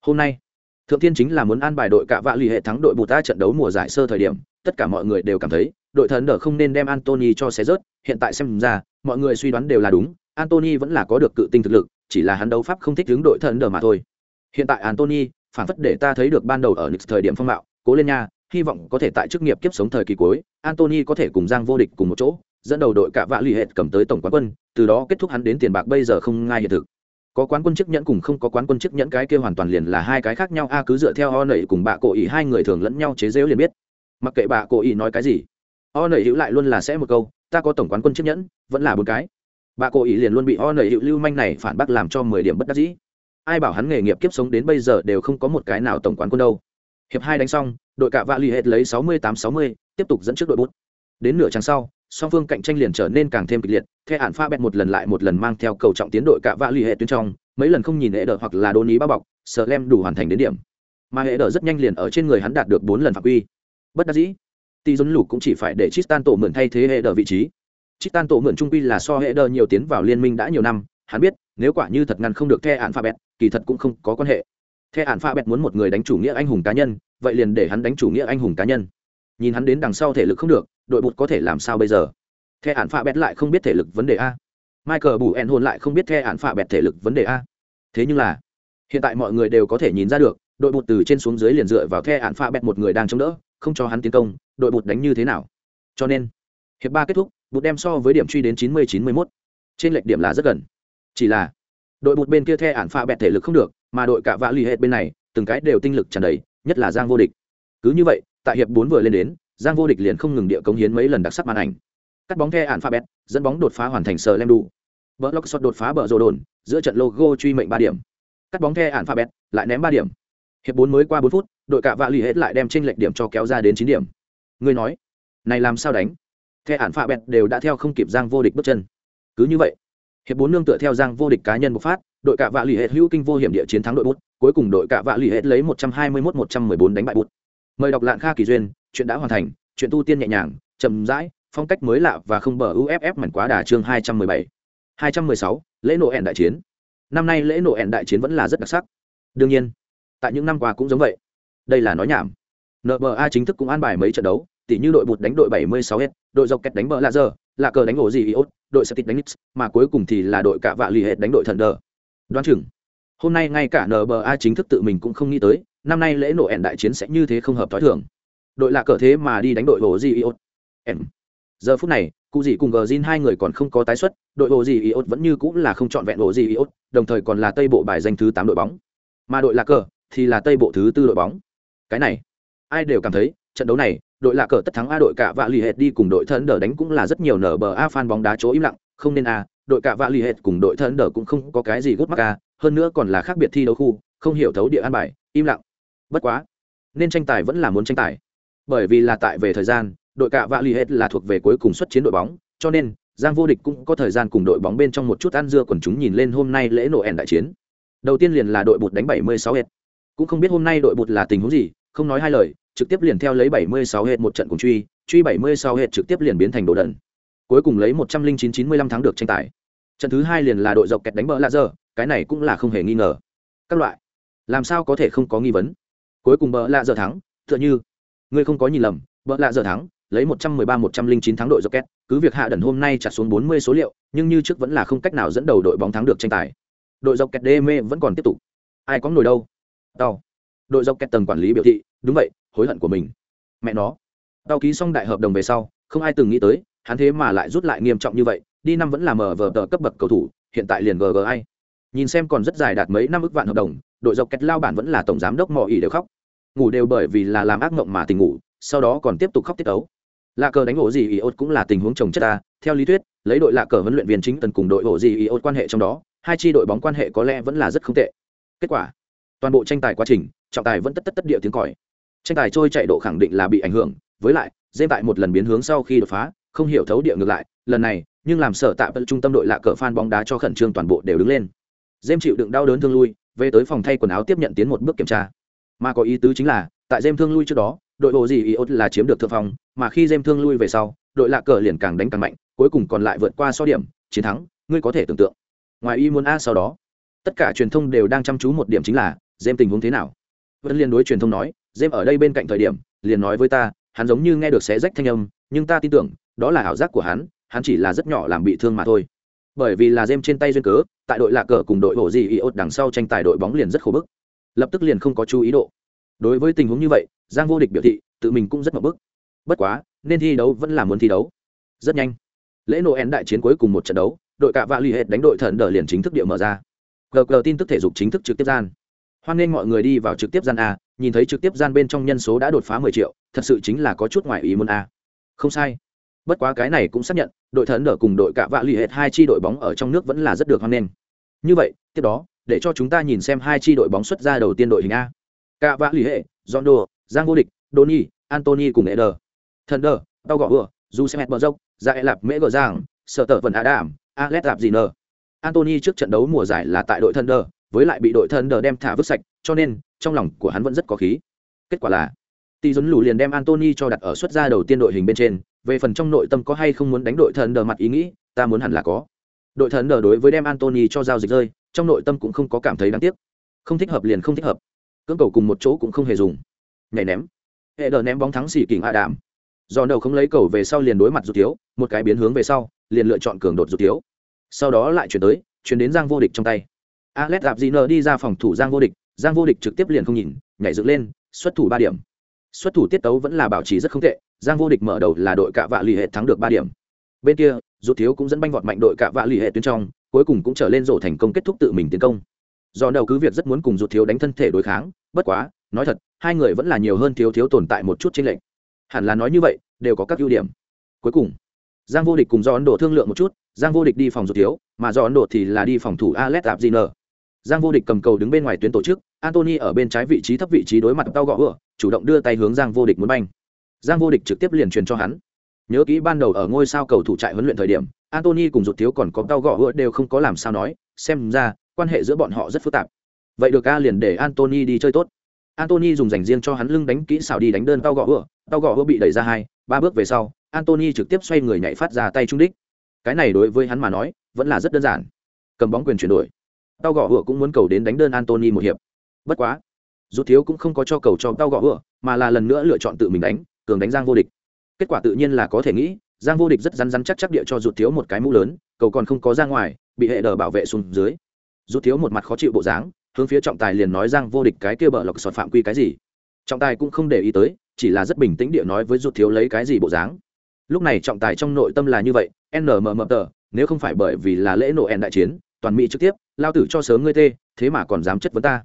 Hôm nay, thượng thiên chính là muốn an bài đội cạ vạ l ì hệ thắng đội bù ta trận đấu mùa giải sơ thời điểm. Tất cả mọi người đều cảm thấy, đội thần đờ không nên đem antony cho xé rớt. Hiện tại xem ra, mọi người suy đoán đều là đúng. Antony vẫn là có được cự tinh thực lực, chỉ là hắn đấu pháp không thích hướng đội thần đờ mà thôi. Hiện tại antony phản phất để ta thấy được ban đầu ở nix thời điểm phong mạo. Cố lên nha, hy vọng có thể tại chức nghiệp kiếp sống thời kỳ cuối antony có thể cùng giang vô địch cùng một chỗ, dẫn đầu đội cạ vạ l ì hệ cầm tới tổng quán quân từ đó kết thúc hắn đến tiền bạc bây giờ không ngay hiện thực. Có quán quân chức nhẫn cùng không có quán quân chức nhẫn cái kia hoàn toàn liền là hai cái khác nhau, a cứ dựa theo o nẩy cùng bạ cổ ý hai người thường lẫn nhau chế dễu liền biết. Mặc kệ bạ cổ ý nói cái gì o nẩy hữu lại luôn là sẽ một câu, ta có tổng quán quân chức nhẫn, vẫn là bốn cái. Bạ cổ ý liền luôn bị o nẩy hữu lưu manh này phản bác làm cho mười điểm bất đắc dĩ. Ai bảo hắn nghề nghiệp kiếp sống đến bây giờ đều không có một cái nào tổng quán quân đâu. Hiệp hai đánh xong, đội cạ vạ l ì hết lấy sáu mươi tám sáu mươi, tiếp tục dẫn trước đội bút. Đến nửa trang sau song phương cạnh tranh liền trở nên càng thêm kịch liệt. The hạn pha bẹt một lần lại một lần mang theo cầu trọng tiến đội cả vạ l ì hệ tuyến trong, mấy lần không nhìn hệ đờ hoặc là đô ý bao bọc sợ lem đủ hoàn thành đến điểm. Mà hệ đờ rất nhanh liền ở trên người hắn đạt được bốn lần phạm quy. Bất đắc dĩ tỷ dồn lục cũng chỉ phải để chistan tổ mượn thay thế hệ đờ vị trí. Chistan tổ mượn trung quy là so hệ đờ nhiều tiến vào liên minh đã nhiều năm, hắn biết, nếu quả như thật ngăn không được the hạn pha bẹt kỳ thật cũng không có quan hệ. The hạn pha bẹt muốn một người đánh chủ nghĩa anh hùng cá nhân, vậy liền để hắn đánh chủ nghĩa anh hùng cá nhân. Nhìn hắn đến đằng sau thể lực không được đội bụt có thể làm sao bây giờ? The hạn phạ bẹt lại không biết thể lực vấn đề a. Michael bù en hôn lại không biết the hạn phạ bẹt thể lực vấn đề a. Thế nhưng là, hiện tại mọi người đều có thể nhìn ra được, đội bụt từ trên xuống dưới liền dựa vào the hạn phạ bẹt một người đang chống đỡ, không cho hắn tiến công, đội bụt đánh như thế nào? Cho nên, hiệp ba kết thúc, bụt đem so với điểm truy đến chín mươi chín mươi mốt. Trên lệch điểm là rất gần. Chỉ là, đội bụt bên kia the hạn phạ bẹt thể lực không được, mà đội cả vạ lì hệ bên này, từng cái đều tinh lực tràn đầy, nhất là giang vô địch. Cứ như vậy, tại hiệp bốn vừa lên đến giang vô địch liền không ngừng địa cống hiến mấy lần đặc sắc màn ảnh. Cắt bóng the bét, dẫn bóng đột phá hoàn thành sờ lem đủ bờ lóc shot đột phá bờ rồ đồn giữa trận logo truy mệnh ba điểm. Cắt bóng the bét lại ném ba điểm. Hiệp bốn mới qua bốn phút đội cả vạ lì hết lại đem tranh lệch điểm cho kéo ra đến chín điểm. Người nói này làm sao đánh? The bét đều đã theo không kịp giang vô địch bước chân. Cứ như vậy hiệp bốn nương tựa theo giang vô địch cá nhân bộc phát đội cả vạ lì hết hữu kinh vô hiểm địa chiến thắng đội bút cuối cùng đội cả vạ lì hết lấy một trăm hai mươi 121 114 đánh bại bút. Mời đọc lạng kha kỳ duyên chuyện đã hoàn thành chuyện tu tiên nhẹ nhàng chậm rãi phong cách mới lạ và không bờ uff mảnh quá đà chương hai trăm mười bảy. hai trăm mười sáu lễ nộ ẻn đại chiến. Năm nay lễ nộ ẻn đại chiến vẫn là rất đặc sắc. Đương nhiên tại những năm qua cũng giống vậy. Đây là nói nhảm. Nba chính thức cũng an bài mấy trận đấu tỷ như đội bụt đánh đội 76 hết đội dọc kẹt đánh bờ lạ giờ là cờ đánh ổ gì iốt đội sẽ tịt đánh Knicks, mà cuối cùng thì là đội cả vạ lì hệt đánh đội thần đờ đoán chừng hôm nay ngay cả nba chính thức tự mình cũng không nghĩ tới năm nay lễ nổ ẻn đại chiến sẽ như thế không hợp thói thường đội lạ cờ thế mà đi đánh đội hồ gì iốt. Em. Giờ phút này, cụ gì cùng gờ zin hai người còn không có tái xuất, đội hồ gì iốt vẫn như cũng là không chọn vẹn hồ gì iốt, đồng thời còn là tây bộ bài danh thứ tám đội bóng. Mà đội lạc cờ thì là tây bộ thứ tư đội bóng. Cái này, ai đều cảm thấy, trận đấu này, đội lạc cờ tất thắng a đội cả vạ l ì hệt đi cùng đội thân đờ đánh cũng là rất nhiều nở bờ a fan bóng đá chỗ im lặng, không nên a, đội cả vạ l ì hệt cùng đội thân đờ cũng không có cái gì gút mắc a, hơn nữa còn là khác biệt thi đấu khu, không hiểu thấu địa an bài, im lặng. Bất quá, nên tranh tài vẫn là muốn tranh tài bởi vì là tại về thời gian, đội cạ vạ l ì hết là thuộc về cuối cùng xuất chiến đội bóng, cho nên, giang vô địch cũng có thời gian cùng đội bóng bên trong một chút ăn dưa quần chúng nhìn lên hôm nay lễ nổ ẻn đại chiến. Đầu tiên liền là đội bụt đánh 76 hết. Cũng không biết hôm nay đội bụt là tình huống gì, không nói hai lời, trực tiếp liền theo lấy 76 hết một trận cùng truy truy 76 hết trực tiếp liền biến thành đồ đần. Cuối cùng lấy 109-95 thắng được tranh tài. Trận thứ hai liền là đội dọc kẹt đánh bỡ lạ giờ, cái này cũng là không hề nghi ngờ. Các loại, làm sao có thể không có nghi vấn? Cuối cùng bỡ lạ giờ thắng, tựa như ngươi không có nhìn lầm vợ lạ giờ thắng, lấy 113-109 thắng đội Rocket. cứ việc hạ đần hôm nay chặt xuống 40 số liệu, nhưng như trước vẫn là không cách nào dẫn đầu đội bóng thắng được tranh tài. Đội Rocket DM đê mê vẫn còn tiếp tục. Ai có nổi đâu? Đau. đội Rocket tầng quản lý biểu thị, đúng vậy, hối hận của mình. Mẹ nó. Đau ký xong đại hợp đồng về sau, không ai từng nghĩ tới, hắn thế mà lại rút lại nghiêm trọng như vậy, đi năm vẫn là mở vờ tờ cấp bậc cầu thủ, hiện tại liền gg ai nhìn xem còn rất dài đạt mấy năm ức vạn hợp đồng, đội dọc kẹt lao bản vẫn là tổng giám đốc mò ỉ đều khóc ngủ đều bởi vì là làm ác mộng mà tình ngủ, sau đó còn tiếp tục khóc tiết ấu lạ cờ đánh ổ gì ý ốt cũng là tình huống chồng chất ta, theo lý thuyết, lấy đội lạ cờ huấn luyện viên chính tần cùng đội ổ gì ý ốt quan hệ trong đó, hai chi đội bóng quan hệ có lẽ vẫn là rất không tệ. Kết quả, toàn bộ tranh tài quá trình, trọng tài vẫn tất tất tất địa tiếng còi. Tranh tài trôi chạy độ khẳng định là bị ảnh hưởng, với lại dêm tại một lần biến hướng sau khi đột phá, không hiểu thấu địa ngược lại, lần này, nhưng làm sở tạ trung tâm đội lạ cờ phan bóng đá cho khẩn trương toàn bộ đều đứng lên. Dêm chịu đựng đau đớn thương lui, về tới phòng thay quần áo tiếp nhận tiến một bước kiểm tra mà có ý tứ chính là, tại dêm thương lui trước đó, đội bộ gì iốt là chiếm được thượng phong, mà khi dêm thương lui về sau, đội lạ cờ liền càng đánh càng mạnh, cuối cùng còn lại vượt qua so điểm, chiến thắng, ngươi có thể tưởng tượng. Ngoài y muốn a sau đó, tất cả truyền thông đều đang chăm chú một điểm chính là dêm tình huống thế nào. Vẫn liên đối truyền thông nói dêm ở đây bên cạnh thời điểm, liền nói với ta, hắn giống như nghe được xé rách thanh âm, nhưng ta tin tưởng, đó là ảo giác của hắn hắn chỉ là rất nhỏ làm bị thương mà thôi. Bởi vì là dêm trên tay duyên cớ, tại đội lạ cờ cùng đội bộ gì iốt đằng sau tranh tài đội bóng liền rất khổ bức lập tức liền không có chú ý độ. Đối với tình huống như vậy, giang vô địch biểu thị, tự mình cũng rất mập bức bất quá, nên thi đấu vẫn là muốn thi đấu. Rất nhanh. Lễ noel đại chiến cuối cùng một trận đấu, đội cạ vạ l ì hệt đánh đội thần đờ liền chính thức địa mở ra. Gg tin tức thể dục chính thức trực tiếp gian. Hoan nghênh mọi người đi vào trực tiếp gian a, nhìn thấy trực tiếp gian bên trong nhân số đã đột phá mười triệu, thật sự chính là có chút ngoài ý muốn a. Không sai. Bất quá cái này cũng xác nhận, đội thần đờ cùng đội cạ vạ l ì hệt hai chi đội bóng ở trong nước vẫn là rất được hoan nghênh. Như vậy, tiếp đó để cho chúng ta nhìn xem hai chi đội bóng xuất ra đầu tiên đội hình a. Cạ vã l ì hệ, john đồ giang vô địch đoni antony cùng eder. Thần đờ, tao gõ vừa dù xem bờ dốc dạ ra e lạp mễ gờ giang sợ tờ vần adam, alex lạp gì nờ. Antony trước trận đấu mùa giải là tại đội thần đờ, với lại bị đội thần đờ đem thả vứt sạch, cho nên trong lòng của hắn vẫn rất có khí. Kết quả là, tỷ dấn lù liền đem antony cho đặt ở xuất ra đầu tiên đội hình bên trên. Về phần trong nội tâm có hay không muốn đánh đội thần đờ mặt ý nghĩ, ta muốn hẳn là có. Đội thần đờ đối với đem antony cho giao dịch rơi trong nội tâm cũng không có cảm thấy đáng tiếc. Không thích hợp liền không thích hợp. Cưỡng cầu cùng một chỗ cũng không hề dùng. Nhảy ném. Hệ đờ ném bóng thắng xỉ kỉnh hạ đàm do đầu không lấy cầu về sau liền đối mặt rụt thiếu, một cái biến hướng về sau, liền lựa chọn cường đột rụt thiếu. Sau đó lại chuyển tới, chuyển đến giang vô địch trong tay. Alex gặp gì đi ra phòng thủ giang vô địch, giang vô địch trực tiếp liền không nhìn, nhảy dựng lên, xuất thủ ba điểm. Xuất thủ tiết tấu vẫn là bảo trì rất không tệ, giang vô địch mở đầu là đội cạ vạ l ì hệ thắng được ba điểm. Bên kia, rụt thiếu cũng dẫn banh vọt mạnh đội cạ vạ l ì hệ tuyến trong cuối cùng cũng trở lên rổ thành công kết thúc tự mình tiến công. Do đầu cứ việc rất muốn cùng rụt thiếu đánh thân thể đối kháng, bất quá, nói thật, hai người vẫn là nhiều hơn thiếu thiếu tồn tại một chút trên lệnh hẳn là nói như vậy, đều có các ưu điểm. Cuối cùng, giang vô địch cùng do ấn độ thương lượng một chút, giang vô địch đi phòng rụt thiếu, mà do ấn độ thì là đi phòng thủ alex áp giang vô địch cầm cầu đứng bên ngoài tuyến tổ chức antony ở bên trái vị trí thấp vị trí đối mặt tao gõ vừa chủ động đưa tay hướng giang vô địch muốn banh. Giang vô địch trực tiếp liền truyền cho hắn. Nhớ kỹ ban đầu ở ngôi sao cầu thủ trại huấn luyện thời điểm antony cùng rụt thiếu còn có tao gõ vừa đều không có làm sao nói, xem ra, quan hệ giữa bọn họ rất phức tạp. Vậy được A liền để antony đi chơi tốt. Antony dùng dành riêng cho hắn lưng đánh kỹ xảo đi đánh đơn tao gõ vừa tao gõ vừa bị đẩy ra hai, ba bước về sau antony trực tiếp xoay người nhảy phát ra tay trung đích. Cái này đối với hắn mà nói, vẫn là rất đơn giản. Cầm bóng quyền chuyển đổi. Tao gõ vừa cũng muốn cầu đến đánh đơn antony một hiệp. Bất quá Dù thiếu cũng không có cho cầu cho tao gõ vừa mà là lần nữa lựa chọn tự mình đánh, cường đánh giang vô địch. Kết quả tự nhiên là có thể nghĩ giang vô địch rất rắn rắn chắc chắc địa cho rụt thiếu một cái mũ lớn, cầu còn không có ra ngoài, bị hệ đờ bảo vệ xuống dưới. Rụt thiếu một mặt khó chịu bộ dáng, hướng phía trọng tài liền nói giang vô địch cái kia bờ lọc sọt phạm quy cái gì. Trọng tài cũng không để ý tới, chỉ là rất bình tĩnh địa nói với rụt thiếu lấy cái gì bộ dáng. Lúc này trọng tài trong nội tâm là như vậy nmm tờ nếu không phải bởi vì là lễ nộ ẹn đại chiến, toàn mỹ trực tiếp, lao tử cho sớm ngươi tê, thế mà còn dám chất vấn ta.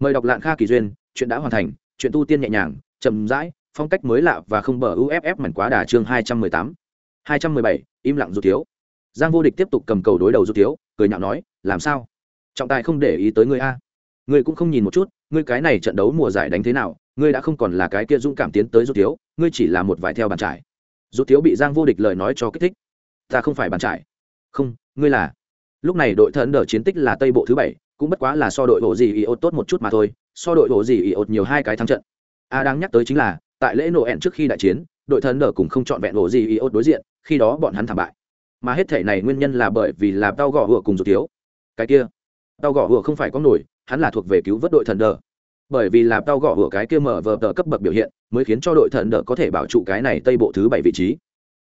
Mời đọc lạng kha kỳ duyên, chuyện đã hoàn thành, chuyện tu tiên nhẹ nhàng, chậm rãi, phong cách mới lạ và không bờ uff mảnh quá đà chương hai trăm mười tám hai trăm mười bảy, im lặng rút thiếu. Giang vô địch tiếp tục cầm cầu đối đầu rút thiếu, cười nhạo nói, làm sao? Trọng tài không để ý tới ngươi a. Ngươi cũng không nhìn một chút, ngươi cái này trận đấu mùa giải đánh thế nào, ngươi đã không còn là cái kia dũng cảm tiến tới rút thiếu, ngươi chỉ là một vài theo bàn trải. Rút thiếu bị giang vô địch lời nói cho kích thích. Ta không phải bàn trải. Không, ngươi là. Lúc này đội thần đờ chiến tích là tây bộ thứ bảy, cũng bất quá là so đội bộ gì y ốt tốt một chút mà thôi, so đội bộ gì y ốt nhiều hai cái thắng trận. A đáng nhắc tới chính là, tại lễ nổ ẹn trước khi đại chiến đội thần đỡ cũng không chọn vẹn bộ gì iốt đối diện, khi đó bọn hắn thảm bại. Mà hết thể này nguyên nhân là bởi vì là tao gõ vừa cùng rụt thiếu. Cái kia, tao gõ vừa không phải có nổi, hắn là thuộc về cứu vớt đội thần đỡ. bởi vì là tao gõ vừa cái kia mở vở tờ cấp bậc biểu hiện, mới khiến cho đội thần đỡ có thể bảo trụ cái này tây bộ thứ bảy vị trí.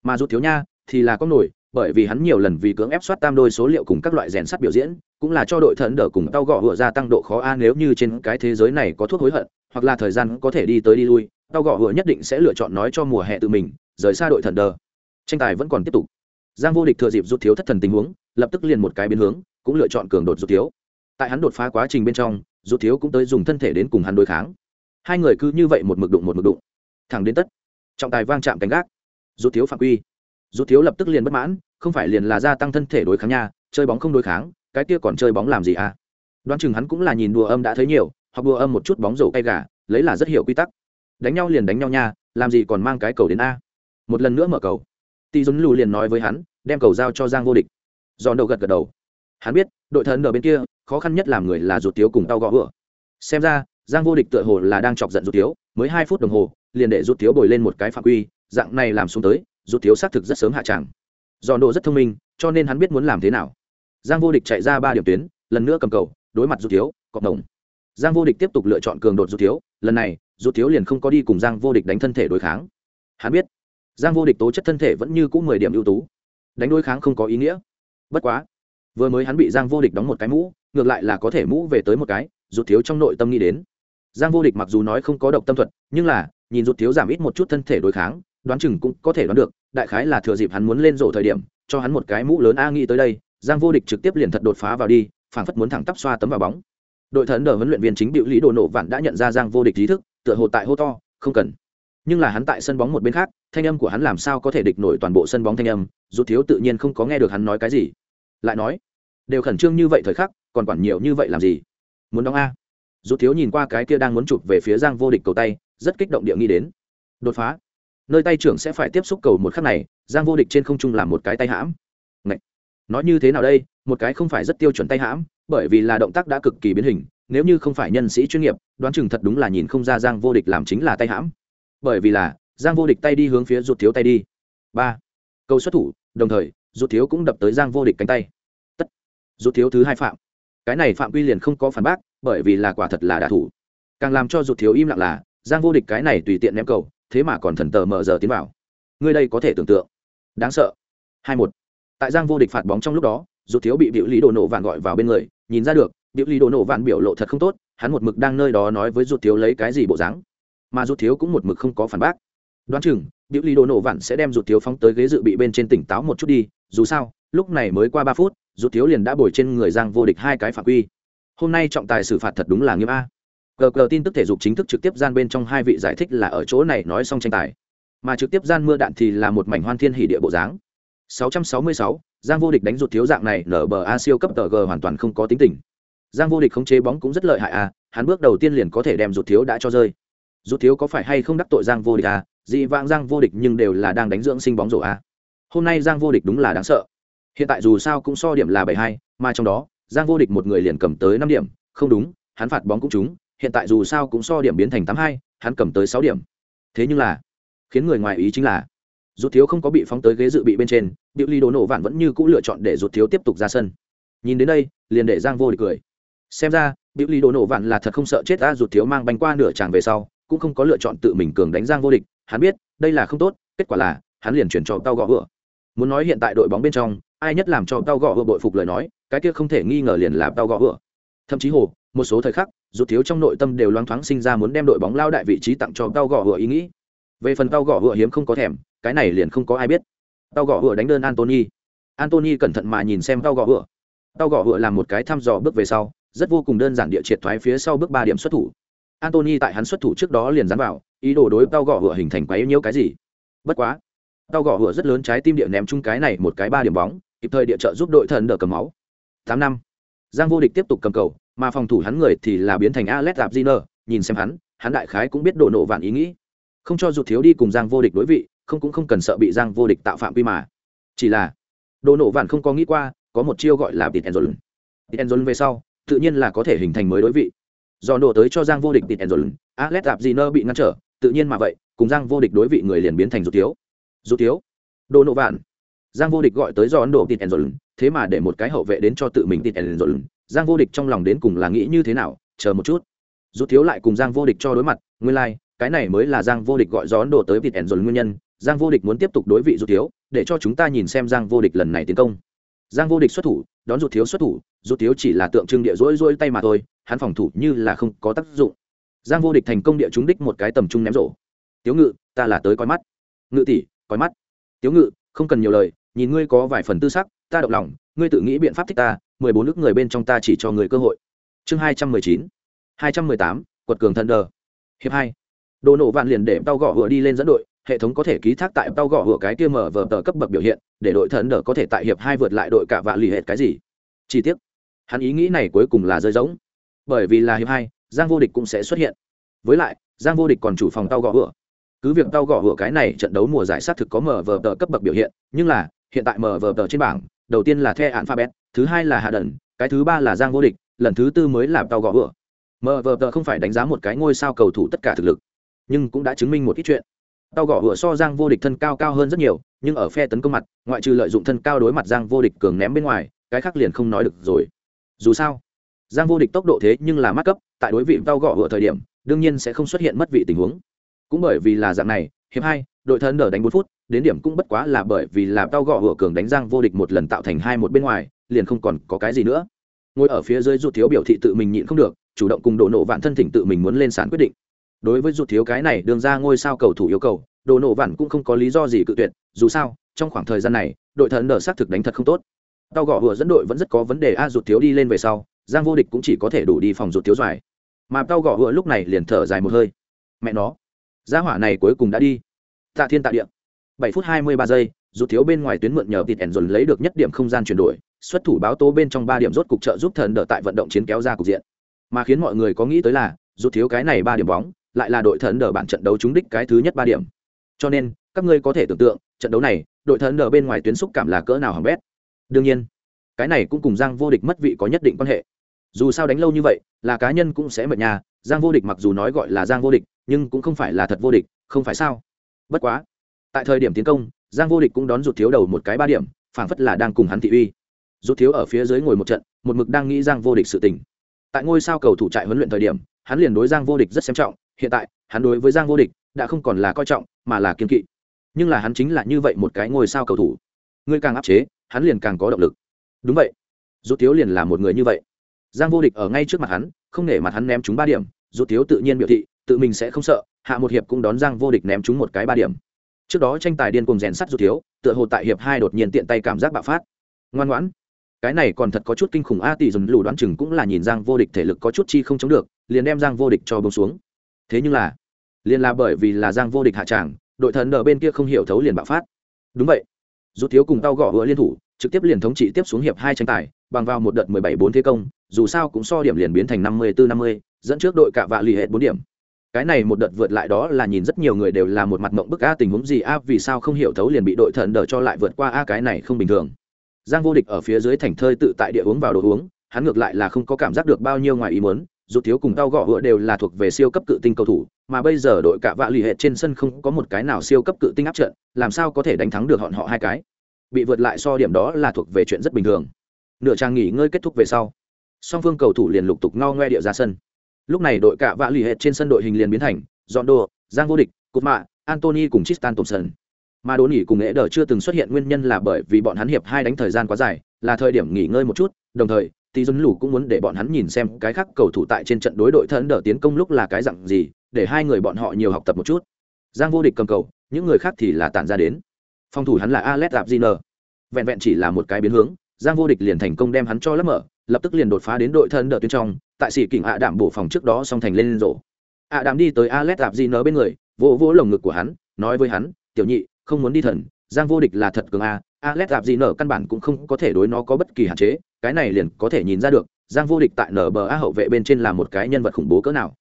Mà rụt thiếu nha, thì là có nổi, bởi vì hắn nhiều lần vì cưỡng ép soát tam đôi số liệu cùng các loại rèn sắt biểu diễn, cũng là cho đội thần đỡ cùng tao gõ vừa gia tăng độ khó a nếu như trên cái thế giới này có thuốc hối hận, hoặc là thời gian có thể đi tới đi lui tao gõ hựa nhất định sẽ lựa chọn nói cho mùa hè tự mình, rời xa đội thần đờ. Tranh tài vẫn còn tiếp tục. Giang vô địch thừa dịp rút thiếu thất thần tình huống, lập tức liền một cái biến hướng, cũng lựa chọn cường đột rút thiếu. Tại hắn đột phá quá trình bên trong, rút thiếu cũng tới dùng thân thể đến cùng hắn đối kháng. Hai người cứ như vậy một mực đụng một mực đụng. Thẳng đến tất. Trọng tài vang chạm cánh gác. Rút thiếu phạm quy. Rút thiếu lập tức liền bất mãn, không phải liền là gia tăng thân thể đối kháng nha, chơi bóng không đối kháng, cái kia còn chơi bóng làm gì à? Đoán chừng hắn cũng là nhìn đùa âm đã thấy nhiều hoặc đùa âm một chút bóng rổ cay gà, lấy là rất hiểu quy tắc đánh nhau liền đánh nhau nha, làm gì còn mang cái cầu đến a. Một lần nữa mở cầu. Tỷ dồn lù liền nói với hắn, đem cầu giao cho giang vô địch. Giòn đầu gật gật đầu. Hắn biết, đội thần ở bên kia, khó khăn nhất làm người là rụt tiếu cùng tao gõ vựa xem ra, giang vô địch tựa hồ là đang chọc giận rụt tiếu mới hai phút đồng hồ, liền để rụt tiếu bồi lên một cái phạm quy, dạng này làm xuống tới rụt tiếu xác thực rất sớm hạ tràng. Giòn độ rất thông minh, cho nên hắn biết muốn làm thế nào. Giang vô địch chạy ra ba điểm tuyến, lần nữa cầm cầu, đối mặt rụt tiếu cộng đồng. Giang vô địch tiếp tục lựa chọn cường đột rụt tiếu lần này rụt thiếu liền không có đi cùng giang vô địch đánh thân thể đối kháng. Hắn biết, giang vô địch tố chất thân thể vẫn như c ũ mười điểm ưu tú. Đánh đối kháng không có ý nghĩa. Bất quá, vừa mới hắn bị giang vô địch đóng một cái mũ, ngược lại là có thể mũ về tới một cái rụt thiếu trong nội tâm nghĩ đến. Giang vô địch mặc dù nói không có độc tâm thuật, nhưng là, nhìn rụt thiếu giảm ít một chút thân thể đối kháng, đoán chừng cũng có thể đoán được, đại khái là thừa dịp hắn muốn lên rổ thời điểm, cho hắn một cái mũ lớn a nghĩ tới đây, giang vô địch trực tiếp liền thật đột phá vào đi, phảng phất muốn thẳng tắp xoa tấm vào bóng. Đội thần đờ huấn luyện viên chính biểu lý đồ nổ vạn đã nhận ra giang vô địch trí thức tựa hồ tại hô to, không cần. Nhưng là hắn tại sân bóng một bên khác, thanh âm của hắn làm sao có thể địch nổi toàn bộ sân bóng thanh âm, dù thiếu tự nhiên không có nghe được hắn nói cái gì. Lại nói, đều khẩn trương như vậy thời khắc, còn quản nhiều như vậy làm gì? Muốn đóng a? Dù thiếu nhìn qua cái kia đang muốn chụp về phía giang vô địch cầu tay, rất kích động địa nghĩ đến, đột phá. Nơi tay trưởng sẽ phải tiếp xúc cầu một khắc này, giang vô địch trên không trung làm một cái tay hãm. Ngậy! nói như thế nào đây? Một cái không phải rất tiêu chuẩn tay hãm, bởi vì là động tác đã cực kỳ biến hình nếu như không phải nhân sĩ chuyên nghiệp, đoán chừng thật đúng là nhìn không ra giang vô địch làm chính là tay hãm. Bởi vì là, giang vô địch tay đi hướng phía rụt thiếu tay đi. Ba câu xuất thủ, đồng thời rụt thiếu cũng đập tới giang vô địch cánh tay. Tất rụt thiếu thứ hai phạm. Cái này phạm quy liền không có phản bác, bởi vì là quả thật là đả thủ. Càng làm cho rụt thiếu im lặng là, giang vô địch cái này tùy tiện ném cầu, thế mà còn thần tờ mở giờ tiến vào. Người đây có thể tưởng tượng. Đáng sợ. Hai một. Tại giang vô địch phạt bóng trong lúc đó rụt thiếu bị biểu lý đồ nổ vàng gọi vào bên người, nhìn ra được biểu lý đồ nổ vạn biểu lộ thật không tốt hắn một mực đang nơi đó nói với rụt thiếu lấy cái gì bộ dáng. Mà rụt thiếu cũng một mực không có phản bác. Đoán chừng biểu lý đồ nổ vạn sẽ đem rụt thiếu phóng tới ghế dự bị bên trên tỉnh táo một chút đi dù sao lúc này mới qua ba phút rụt thiếu liền đã bồi trên người giang vô địch hai cái phạm quy. Hôm nay trọng tài xử phạt thật đúng là nghiêm a. Cờ cờ tin tức thể dục chính thức trực tiếp gian bên trong hai vị giải thích là ở chỗ này nói xong tranh tài. Mà trực tiếp gian mưa đạn thì là một mảnh hoan thiên hỷ địa bộ dáng. 666, Giang vô địch đánh rụt thiếu dạng này nở bờ A siêu cấp tờ G hoàn toàn không có tính tình. Giang vô địch khống chế bóng cũng rất lợi hại à? hắn bước đầu tiên liền có thể đem rụt thiếu đã cho rơi. Rụt thiếu có phải hay không đắc tội Giang vô địch à? dị vãng Giang vô địch nhưng đều là đang đánh dưỡng sinh bóng rổ à? Hôm nay Giang vô địch đúng là đáng sợ. Hiện tại dù sao cũng so điểm là 72, mà trong đó, Giang vô địch một người liền cầm tới năm điểm, không đúng, hắn phạt bóng cũng trúng, hiện tại dù sao cũng so điểm biến thành 82, hắn cầm tới sáu điểm. Thế nhưng là, khiến người ngoài ý chính là rụt thiếu không có bị phóng tới ghế dự bị bên trên biểu ly đồ nổ vạn vẫn như c ũ lựa chọn để rụt thiếu tiếp tục ra sân nhìn đến đây liền để giang vô địch cười xem ra biểu lý đồ nổ vạn là thật không sợ chết ta rụt thiếu mang bánh qua nửa tràng về sau, cũng không có lựa chọn tự mình cường đánh giang vô địch. Hắn biết, đây là không tốt, kết quả là, hắn liền chuyển cho tao gõ vừa muốn nói hiện tại đội bóng bên trong, ai nhất làm cho tao gõ vừa bội phục lời nói, cái kia không thể nghi ngờ liền là tao gõ vừa thậm chí hồ, một số thời khắc rụt thiếu trong nội tâm đều loáng thoáng sinh ra muốn đem đội bóng lao đại vị trí tặng cho tao gõ vừa ý nghĩ. Về phần tao gõ vừa hiếm không có thèm, cái này liền không có ai biết. Tao gõ vừa đánh đơn antony. Antony cẩn thận mà nhìn xem tao gõ vừa tao gõ vừa làm một cái thăm dò bước về sau rất vô cùng đơn giản địa triệt thoái phía sau bước ba điểm xuất thủ. Antony tại hắn xuất thủ trước đó liền dán vào, ý đồ đối tao gõ hựa hình thành quấy nhiễu cái gì? Bất quá tao gõ hựa rất lớn trái tim địa ném chung cái này một cái ba điểm bóng, kịp thời địa trợ giúp đội thần đỡ cầm máu. Tám năm, giang vô địch tiếp tục cầm cầu, mà phòng thủ hắn người thì là biến thành alex dạp nhìn xem hắn hắn đại khái cũng biết độ nộ vạn ý nghĩ. Không cho rụt thiếu đi cùng giang vô địch đối vị, không cũng không cần sợ bị giang vô địch tạo phạm quy mà. Chỉ là đồ nổ vạn không có nghĩ qua, có một chiêu gọi là tịt enzol tịt enzol về sau tự nhiên là có thể hình thành mới đối vị. Do nổ tới cho giang vô địch tịt enzol alex tạp gì nơ bị ngăn trở tự nhiên mà vậy cùng giang vô địch đối vị người liền biến thành rụt thiếu. Rụt thiếu. Đồ nổ vạn. Giang vô địch gọi tới do ấn độ tịt enzol thế mà để một cái hậu vệ đến cho tự mình tịt enzol giang vô địch trong lòng đến cùng là nghĩ như thế nào? Chờ một chút. Rụt thiếu lại cùng giang vô địch cho đối mặt. Nguyên lai、like, cái này mới là giang vô địch gọi gió ấn độ tới vịt ẻn dồn nguyên nhân. Giang vô địch muốn tiếp tục đối vị rụt thiếu để cho chúng ta nhìn xem giang vô địch lần này tiến công. Giang vô địch xuất thủ đón rụt thiếu xuất thủ rụt thiếu chỉ là tượng trưng địa rỗi rỗi tay mà thôi, hắn phòng thủ như là không có tác dụng. Giang vô địch thành công địa trúng đích một cái tầm trung ném rổ. Tiếu ngự, ta là tới coi mắt. Ngự tỷ, coi mắt. Tiếu ngự, không cần nhiều lời, nhìn ngươi có vài phần tư sắc, ta động lòng, ngươi tự nghĩ biện pháp thích ta, mười bốn nước người bên trong ta chỉ cho người cơ hội. Chương hai trăm mười chín. hai trăm mười tám, quật cường thần đờ hiệp hai. Đồ nổ vạn liền để tao gõ vừa đi lên dẫn đội hệ thống có thể ký thác tại tao gõ vừa cái kia mở vờ tờ cấp bậc biểu hiện, để đội thần đờ có thể tại hiệp hai vượt lại đội cả vạ lì hệt cái gì. Chi tiết hắn ý nghĩ này cuối cùng là rơi giống bởi vì là hiệp hai, giang vô địch cũng sẽ xuất hiện. Với lại, giang vô địch còn chủ phòng tao gõ vừa cứ việc tao gõ vừa cái này trận đấu mùa giải sát thực có mở vờ tờ cấp bậc biểu hiện, nhưng là, hiện tại mở vờ tờ trên bảng, đầu tiên là the bét thứ hai là hạ đần cái thứ ba là giang vô địch, lần thứ tư mới là tao gõ vừa mở vờ tờ không phải đánh giá một cái ngôi sao cầu thủ tất cả thực lực, nhưng cũng đã chứng minh một ít chuyện tao gõ vừa so giang vô địch thân cao cao hơn rất nhiều, nhưng ở phe tấn công mặt, ngoại trừ lợi dụng thân cao đối mặt giang vô địch cường ném bên ngoài, cái khác liền không nói được rồi. Dù sao, giang vô địch tốc độ thế nhưng là mát cấp, tại đối vị tao gõ vừa thời điểm, đương nhiên sẽ không xuất hiện mất vị tình huống. Cũng bởi vì là dạng này, hiệp hai, đội thân nở đánh bốn phút, đến điểm cũng bất quá là bởi vì là tao gõ vừa cường đánh giang vô địch một lần tạo thành hai một bên ngoài, liền không còn có cái gì nữa. Ngồi ở phía dưới rụt thiếu biểu thị tự mình nhịn không được, chủ động cùng đổ nộ vạn thân thỉnh tự mình muốn lên sàn quyết định đối với rụt thiếu cái này đường ra ngôi sao cầu thủ yêu cầu, đồ nổ vản cũng không có lý do gì cự tuyệt, dù sao, trong khoảng thời gian này, đội thần đờ xác thực đánh thật không tốt. Tao gõ vừa dẫn đội vẫn rất có vấn đề, a rụt thiếu đi lên về sau, giang vô địch cũng chỉ có thể đủ đi phòng rụt thiếu dài. Mà tao gõ vừa lúc này liền thở dài một hơi. Mẹ nó, gia hỏa này cuối cùng đã đi. Tạ thiên tạ địa. Bảy phút hai mươi ba giây rụt thiếu bên ngoài tuyến mượn nhờ tịt ẻn dồn lấy được nhất điểm không gian chuyển đổi, xuất thủ báo tố bên trong ba điểm rốt cục trợ giúp thần đỡ tại vận động chiến kéo ra cục diện. Mà khiến mọi người có nghĩ tới là rụt thiếu cái này ba điểm bóng lại là đội thần đờ bản trận đấu trúng đích cái thứ nhất ba điểm. Cho nên, các ngươi có thể tưởng tượng, trận đấu này, đội thần đờ bên ngoài tuyến xúc cảm là cỡ nào hỏng bét. Đương nhiên, cái này cũng cùng giang vô địch mất vị có nhất định quan hệ. Dù sao đánh lâu như vậy, là cá nhân cũng sẽ mệt nhà, giang vô địch mặc dù nói gọi là giang vô địch, nhưng cũng không phải là thật vô địch, không phải sao? Bất quá, tại thời điểm tiến công, giang vô địch cũng đón rụt thiếu đầu một cái ba điểm, phảng phất là đang cùng hắn thị uy. Rụt thiếu ở phía dưới ngồi một trận, một mực đang nghĩ giang vô địch sự tình. Tại ngôi sao cầu thủ trại huấn luyện thời điểm hắn liền đối giang vô địch rất xem trọng, hiện tại, hắn đối với giang vô địch đã không còn là coi trọng, mà là kiên kỵ. Nhưng là hắn chính là như vậy một cái ngôi sao cầu thủ. Người càng áp chế, hắn liền càng có động lực. Đúng vậy. Rút thiếu liền là một người như vậy. Giang vô địch ở ngay trước mặt hắn, không nể mặt hắn ném chúng ba điểm, rút thiếu tự nhiên biểu thị, tự mình sẽ không sợ, hạ một hiệp cũng đón giang vô địch ném chúng một cái ba điểm. Trước đó tranh tài điên cùng rèn sắt rút thiếu, tựa hồ tại hiệp hai đột nhiên tiện tay cảm giác bạo phát. Ngoan ngoãn. Cái này còn thật có chút kinh khủng, a tỷ dồn lù đoán chừng cũng là nhìn giang vô địch thể lực có chút chi không chống được liền đem giang vô địch cho bông xuống. Thế nhưng là, liền là bởi vì là giang vô địch hạ tràng, đội thần ở bên kia không hiểu thấu liền bạo phát. Đúng vậy. Rút thiếu cùng tao gõ vỡ liên thủ, trực tiếp liền thống trị tiếp xuống hiệp hai tranh tài, bằng vào một đợt mười bảy bốn thế công, dù sao cũng so điểm liền biến thành năm mươi bốn năm mươi, dẫn trước đội cả vạ lì hệ bốn điểm. Cái này một đợt vượt lại đó là nhìn rất nhiều người đều là một mặt mộng bức, a, tình huống gì? A, vì sao không hiểu thấu liền bị đội thần đờ cho lại vượt qua? A, cái này không bình thường. Giang vô địch ở phía dưới thành thơi tự tại địa uống vào đồ uống, hắn ngược lại là không có cảm giác được bao nhiêu ngoài ý muốn rút thiếu cùng tao gõ hựa đều là thuộc về siêu cấp cự tinh cầu thủ, mà bây giờ đội cả vạ lì hệ trên sân không có một cái nào siêu cấp cự tinh áp trận, làm sao có thể đánh thắng được họn họ hai cái? Bị vượt lại so điểm đó là thuộc về chuyện rất bình thường. Nửa trang nghỉ ngơi kết thúc về sau, song phương cầu thủ liền lục tục ngao ngoe địa ra sân. Lúc này đội cả vạ lì hệ trên sân đội hình liền biến thành dọn đồ giang vô địch cụt mạ antony cùng tristan thompson. Mà đỗ nghỉ cùng nghệ đờ chưa từng xuất hiện nguyên nhân là bởi vì bọn hắn hiệp hai đánh thời gian quá dài, là thời điểm nghỉ ngơi một chút, đồng thời thì dân lù cũng muốn để bọn hắn nhìn xem cái khác cầu thủ tại trên trận đối đội thân đỡ tiến công lúc là cái dặn gì, để hai người bọn họ nhiều học tập một chút. Giang vô địch cầm cầu, những người khác thì là tản ra đến. Phòng thủ hắn là alex abziner. Vẹn vẹn chỉ là một cái biến hướng, giang vô địch liền thành công đem hắn cho lấp mở, lập tức liền đột phá đến đội thân đỡ tuyến trong, tại sĩ kỉnh ạ đảm bổ phòng trước đó xong thành lên rổ. Ạ đảm đi tới alex abziner bên người, vỗ vỗ lồng ngực của hắn, nói với hắn, tiểu nhị, không muốn đi thần giang vô địch là thật cường a, alex gặp gì nở căn bản cũng không có thể đối nó có bất kỳ hạn chế, cái này liền có thể nhìn ra được, giang vô địch tại nở bờ a hậu vệ bên trên là một cái nhân vật khủng bố cỡ nào.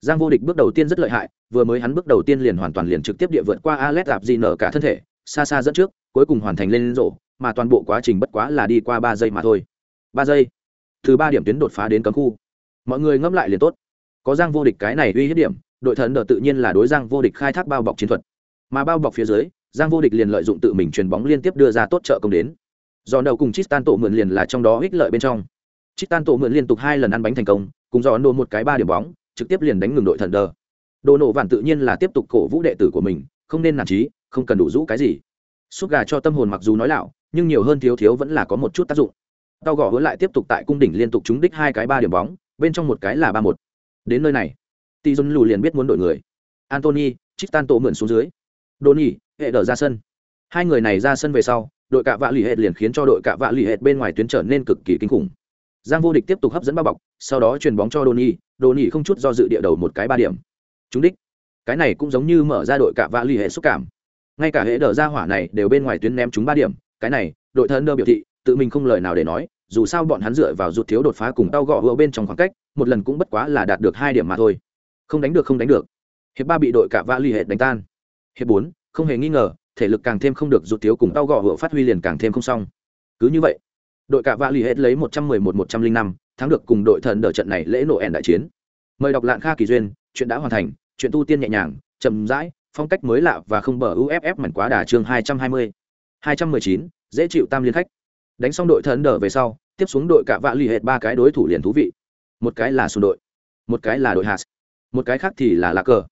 Giang vô địch bước đầu tiên rất lợi hại, vừa mới hắn bước đầu tiên liền hoàn toàn liền trực tiếp địa vượt qua alex gặp gì nở cả thân thể, xa xa dẫn trước, cuối cùng hoàn thành lên rổ, mà toàn bộ quá trình bất quá là đi qua ba giây mà thôi. Ba giây. Từ ba điểm tuyến đột phá đến cấm khu. Mọi người ngẫm lại liền tốt. Có giang vô địch cái này uy hiếp điểm, đội thần đờ tự nhiên là đối giang vô địch khai thác bao bọc chiến thuật. Mà bao bọc phía dưới giang vô địch liền lợi dụng tự mình truyền bóng liên tiếp đưa ra tốt trợ công đến. Giòn đầu cùng Tristan tổ mượn liền là trong đó ích lợi bên trong. Tristan tổ mượn liên tục hai lần ăn bánh thành công cùng Giòn nổ một cái ba điểm bóng trực tiếp liền đánh ngừng đội thần đờ. Đồ nổ vạn tự nhiên là tiếp tục cổ vũ đệ tử của mình không nên nản chí, không cần đủ rũ cái gì. Suốt gà cho tâm hồn mặc dù nói lão nhưng nhiều hơn thiếu thiếu vẫn là có một chút tác dụng. Tao gõ hứa lại tiếp tục tại cung đỉnh liên tục trúng đích hai cái ba điểm bóng bên trong một cái là ba một. Đến nơi này tỷ lù liền biết muốn đổi người. Anthony, tristan tổ mượn xuống dưới đồn nhỉ hệ đờ ra sân. Hai người này ra sân về sau, đội cạ vạ lì hệt liền khiến cho đội cạ vạ lì hệt bên ngoài tuyến trở nên cực kỳ kinh khủng. Giang vô địch tiếp tục hấp dẫn bao bọc, sau đó chuyền bóng cho đồn nhỉ đồn nhỉ không chút do dự địa đầu một cái ba điểm. Trúng đích. Cái này cũng giống như mở ra đội cạ vạ lì hệt xúc cảm. Ngay cả hệ đờ ra hỏa này đều bên ngoài tuyến ném chúng ba điểm, cái này, đội thân đơ biểu thị, tự mình không lời nào để nói, dù sao bọn hắn dựa vào rụt thiếu đột phá cùng tao gõ hựa bên trong khoảng cách, một lần cũng bất quá là đạt được hai điểm mà thôi. Không đánh được, không đánh được. Hiệp ba bị đội cả vã l ì hệ đánh tan hiệp bốn, không hề nghi ngờ, thể lực càng thêm không được rụt thiếu cùng tao gọ hựa phát huy liền càng thêm không xong. Cứ như vậy, đội cả vạ lì hết lấy một trăm mười một một trăm linh năm, thắng được cùng đội thần đỡ trận này lễ nổ ẻn đại chiến. Mời đọc lạng kha kỳ duyên, chuyện đã hoàn thành, chuyện tu tiên nhẹ nhàng, chậm rãi, phong cách mới lạ và không bờ uff mảnh quá đà chương hai trăm hai mươi, hai trăm mười chín, dễ chịu tam liên khách. Đánh xong đội thần đỡ về sau, tiếp xuống đội cả vạ lì hết ba cái đối thủ liền thú vị. Một cái là sùn đội, một cái là đội hạt một cái khác thì là lá cờ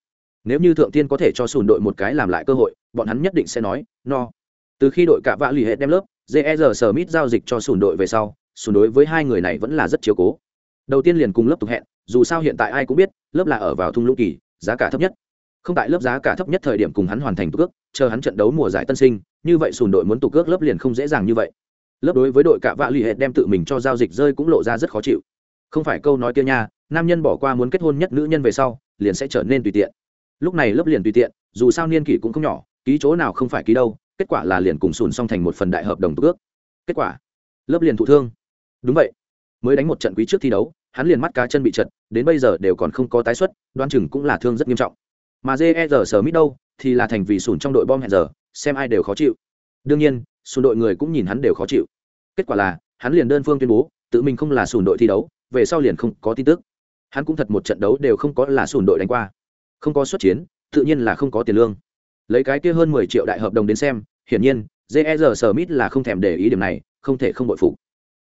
nếu như thượng tiên có thể cho sùn đội một cái làm lại cơ hội, bọn hắn nhất định sẽ nói, no. Từ khi đội cả vạ l ì đem lớp jer smith giao dịch cho sùn đội về sau, sùn đối với hai người này vẫn là rất chiếu cố. Đầu tiên liền cùng lớp tục hẹn, dù sao hiện tại ai cũng biết, lớp là ở vào thung lũng kỳ, giá cả thấp nhất. Không tại lớp giá cả thấp nhất thời điểm cùng hắn hoàn thành tục ước chờ hắn trận đấu mùa giải tân sinh, như vậy sùn đội muốn tục ước lớp liền không dễ dàng như vậy. Lớp đối với đội cạ vạ l ì hệ đem tự mình cho giao dịch rơi cũng lộ ra rất khó chịu. Không phải câu nói kia nha, nam nhân bỏ qua muốn kết hôn nhất nữ nhân về sau, liền sẽ trở nên tùy tiện lúc này lớp liền tùy tiện, dù sao niên kỷ cũng không nhỏ, ký chỗ nào không phải ký đâu, kết quả là liền cùng sùn xong thành một phần đại hợp đồng tước. kết quả, lớp liền thụ thương. Đúng vậy, mới đánh một trận quý trước thi đấu, hắn liền mắt cá chân bị chật đến bây giờ đều còn không có tái xuất đoan chừng cũng là thương rất nghiêm trọng. Mà jer sờ mít đâu, thì là thành vì sùn trong đội bom hẹn giờ, xem ai đều khó chịu. Đương nhiên, sùn đội người cũng nhìn hắn đều khó chịu. Kết quả là, hắn liền đơn phương tuyên bố, tự mình không là sùn đội thi đấu, về sau liền không có tin tức. Hắn cũng thật một trận đấu đều không có là sùn đội đánh qua không có xuất chiến, tự nhiên là không có tiền lương. Lấy cái kia hơn mười triệu đại hợp đồng đến xem, hiển nhiên jer smith là không thèm để ý điểm này, không thể không bội phục.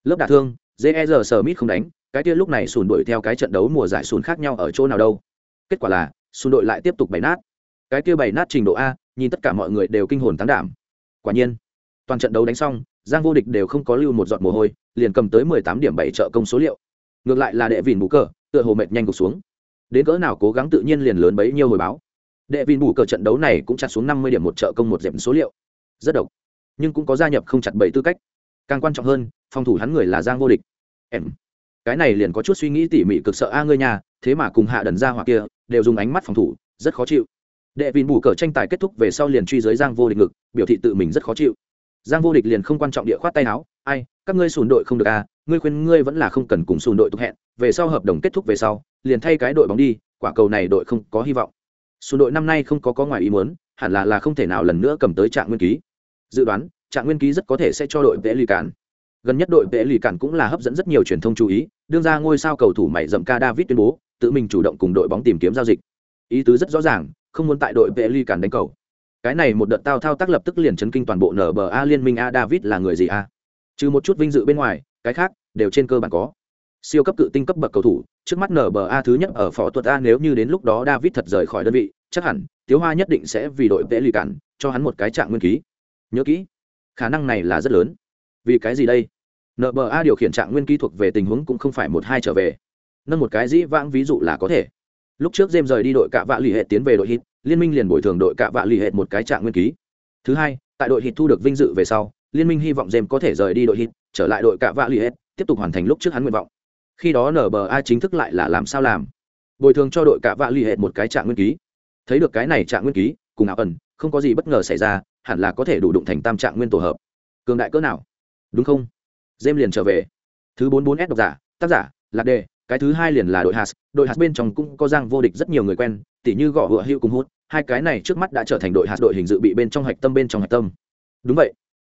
Lớp đả thương jer smith không đánh, cái kia lúc này sùn đội theo cái trận đấu mùa giải sùn khác nhau ở chỗ nào đâu. Kết quả là, sùn đội lại tiếp tục bày nát. Cái kia bày nát trình độ a, nhìn tất cả mọi người đều kinh hồn tán đảm. Quả nhiên, toàn trận đấu đánh xong, giang vô địch đều không có lưu một giọt mồ hôi, liền cầm tới mười tám điểm bảy trợ công số liệu. Ngược lại là đệ vìn bù cờ, tựa hồ mệt nhanh gục xuống đến cỡ nào cố gắng tự nhiên liền lớn bấy nhiêu hồi báo. Đệ vin bù cờ trận đấu này cũng chặt xuống năm mươi điểm một trợ công một dẹp số liệu. Rất độc, nhưng cũng có gia nhập không chặt bảy tư cách. Càng quan trọng hơn, phòng thủ hắn người là giang vô địch. Em, cái này liền có chút suy nghĩ tỉ mỉ cực sợ a ngươi nhà thế mà cùng hạ đần ra hoặc kia, đều dùng ánh mắt phòng thủ, rất khó chịu. Đệ vin bù cờ tranh tài kết thúc về sau liền truy giới giang vô địch ngực, biểu thị tự mình rất khó chịu. Giang vô địch liền không quan trọng địa khoát tay áo, ai, các ngươi sùn đội không được à ngươi khuyên ngươi vẫn là không cần cùng sùn đội tục hẹn, về sau hợp đồng kết thúc về sau liền thay cái đội bóng đi, quả cầu này đội không có hy vọng. Sùn đội năm nay không có có ngoài ý muốn, hẳn là là không thể nào lần nữa cầm tới trạng nguyên ký. Dự đoán, trạng nguyên ký rất có thể sẽ cho đội vẽ lì cản. Gần nhất đội vẽ lì cản cũng là hấp dẫn rất nhiều truyền thông chú ý, đương ra ngôi sao cầu thủ mày dậm ca david tuyên bố, tự mình chủ động cùng đội bóng tìm kiếm giao dịch. Ý tứ rất rõ ràng, không muốn tại đội vẽ lì cản đánh cầu. Cái này một đợt tao thao tác lập tức liền chấn kinh toàn bộ nba liên minh a, david là người gì a? Trừ một chút vinh dự bên ngoài, cái khác, đều trên cơ bản có siêu cấp cự tinh cấp bậc cầu thủ, trước mắt nba thứ nhất ở phó tuật a nếu như đến lúc đó david thật rời khỏi đơn vị, chắc hẳn, tiếu hoa nhất định sẽ vì đội vẽ lì cản, cho hắn một cái trạng nguyên ký. Nhớ kỹ, khả năng này là rất lớn. Vì cái gì đây? Nba điều khiển trạng nguyên ký thuộc về tình huống cũng không phải một hai trở về. Nâng một cái dĩ vãng ví dụ là có thể. Lúc trước jem rời đi đội cạ vạ lì hệ tiến về đội hit liên minh liền bồi thường đội cạ vạ lì hệ một cái trạng nguyên ký. Thứ hai, tại đội hit thu được vinh dự về sau, liên minh hy vọng jem có thể rời đi đội hit trở lại đội cạ vạ lì hệ, tiếp tục hoàn thành lúc trước hắn nguyện vọng khi đó nba chính thức lại là làm sao làm. Bồi thường cho đội cả vạ lì hệ một cái trạng nguyên ký. Thấy được cái này trạng nguyên ký, cùng ảo ẩn, không có gì bất ngờ xảy ra, hẳn là có thể đủ đụng thành tam trạng nguyên tổ hợp. Cường đại cỡ nào? Đúng không? Dêm liền trở về. Thứ bốn bốn s độc giả, tác giả, lạc đề, cái thứ hai liền là đội hạt đội hạt bên trong cũng có giang vô địch rất nhiều người quen, tỉ như gõ hựa hữu cùng hút. Hai cái này trước mắt đã trở thành đội hạt đội hình dự bị bên trong hạch tâm bên trong hạch tâm. Đúng vậy.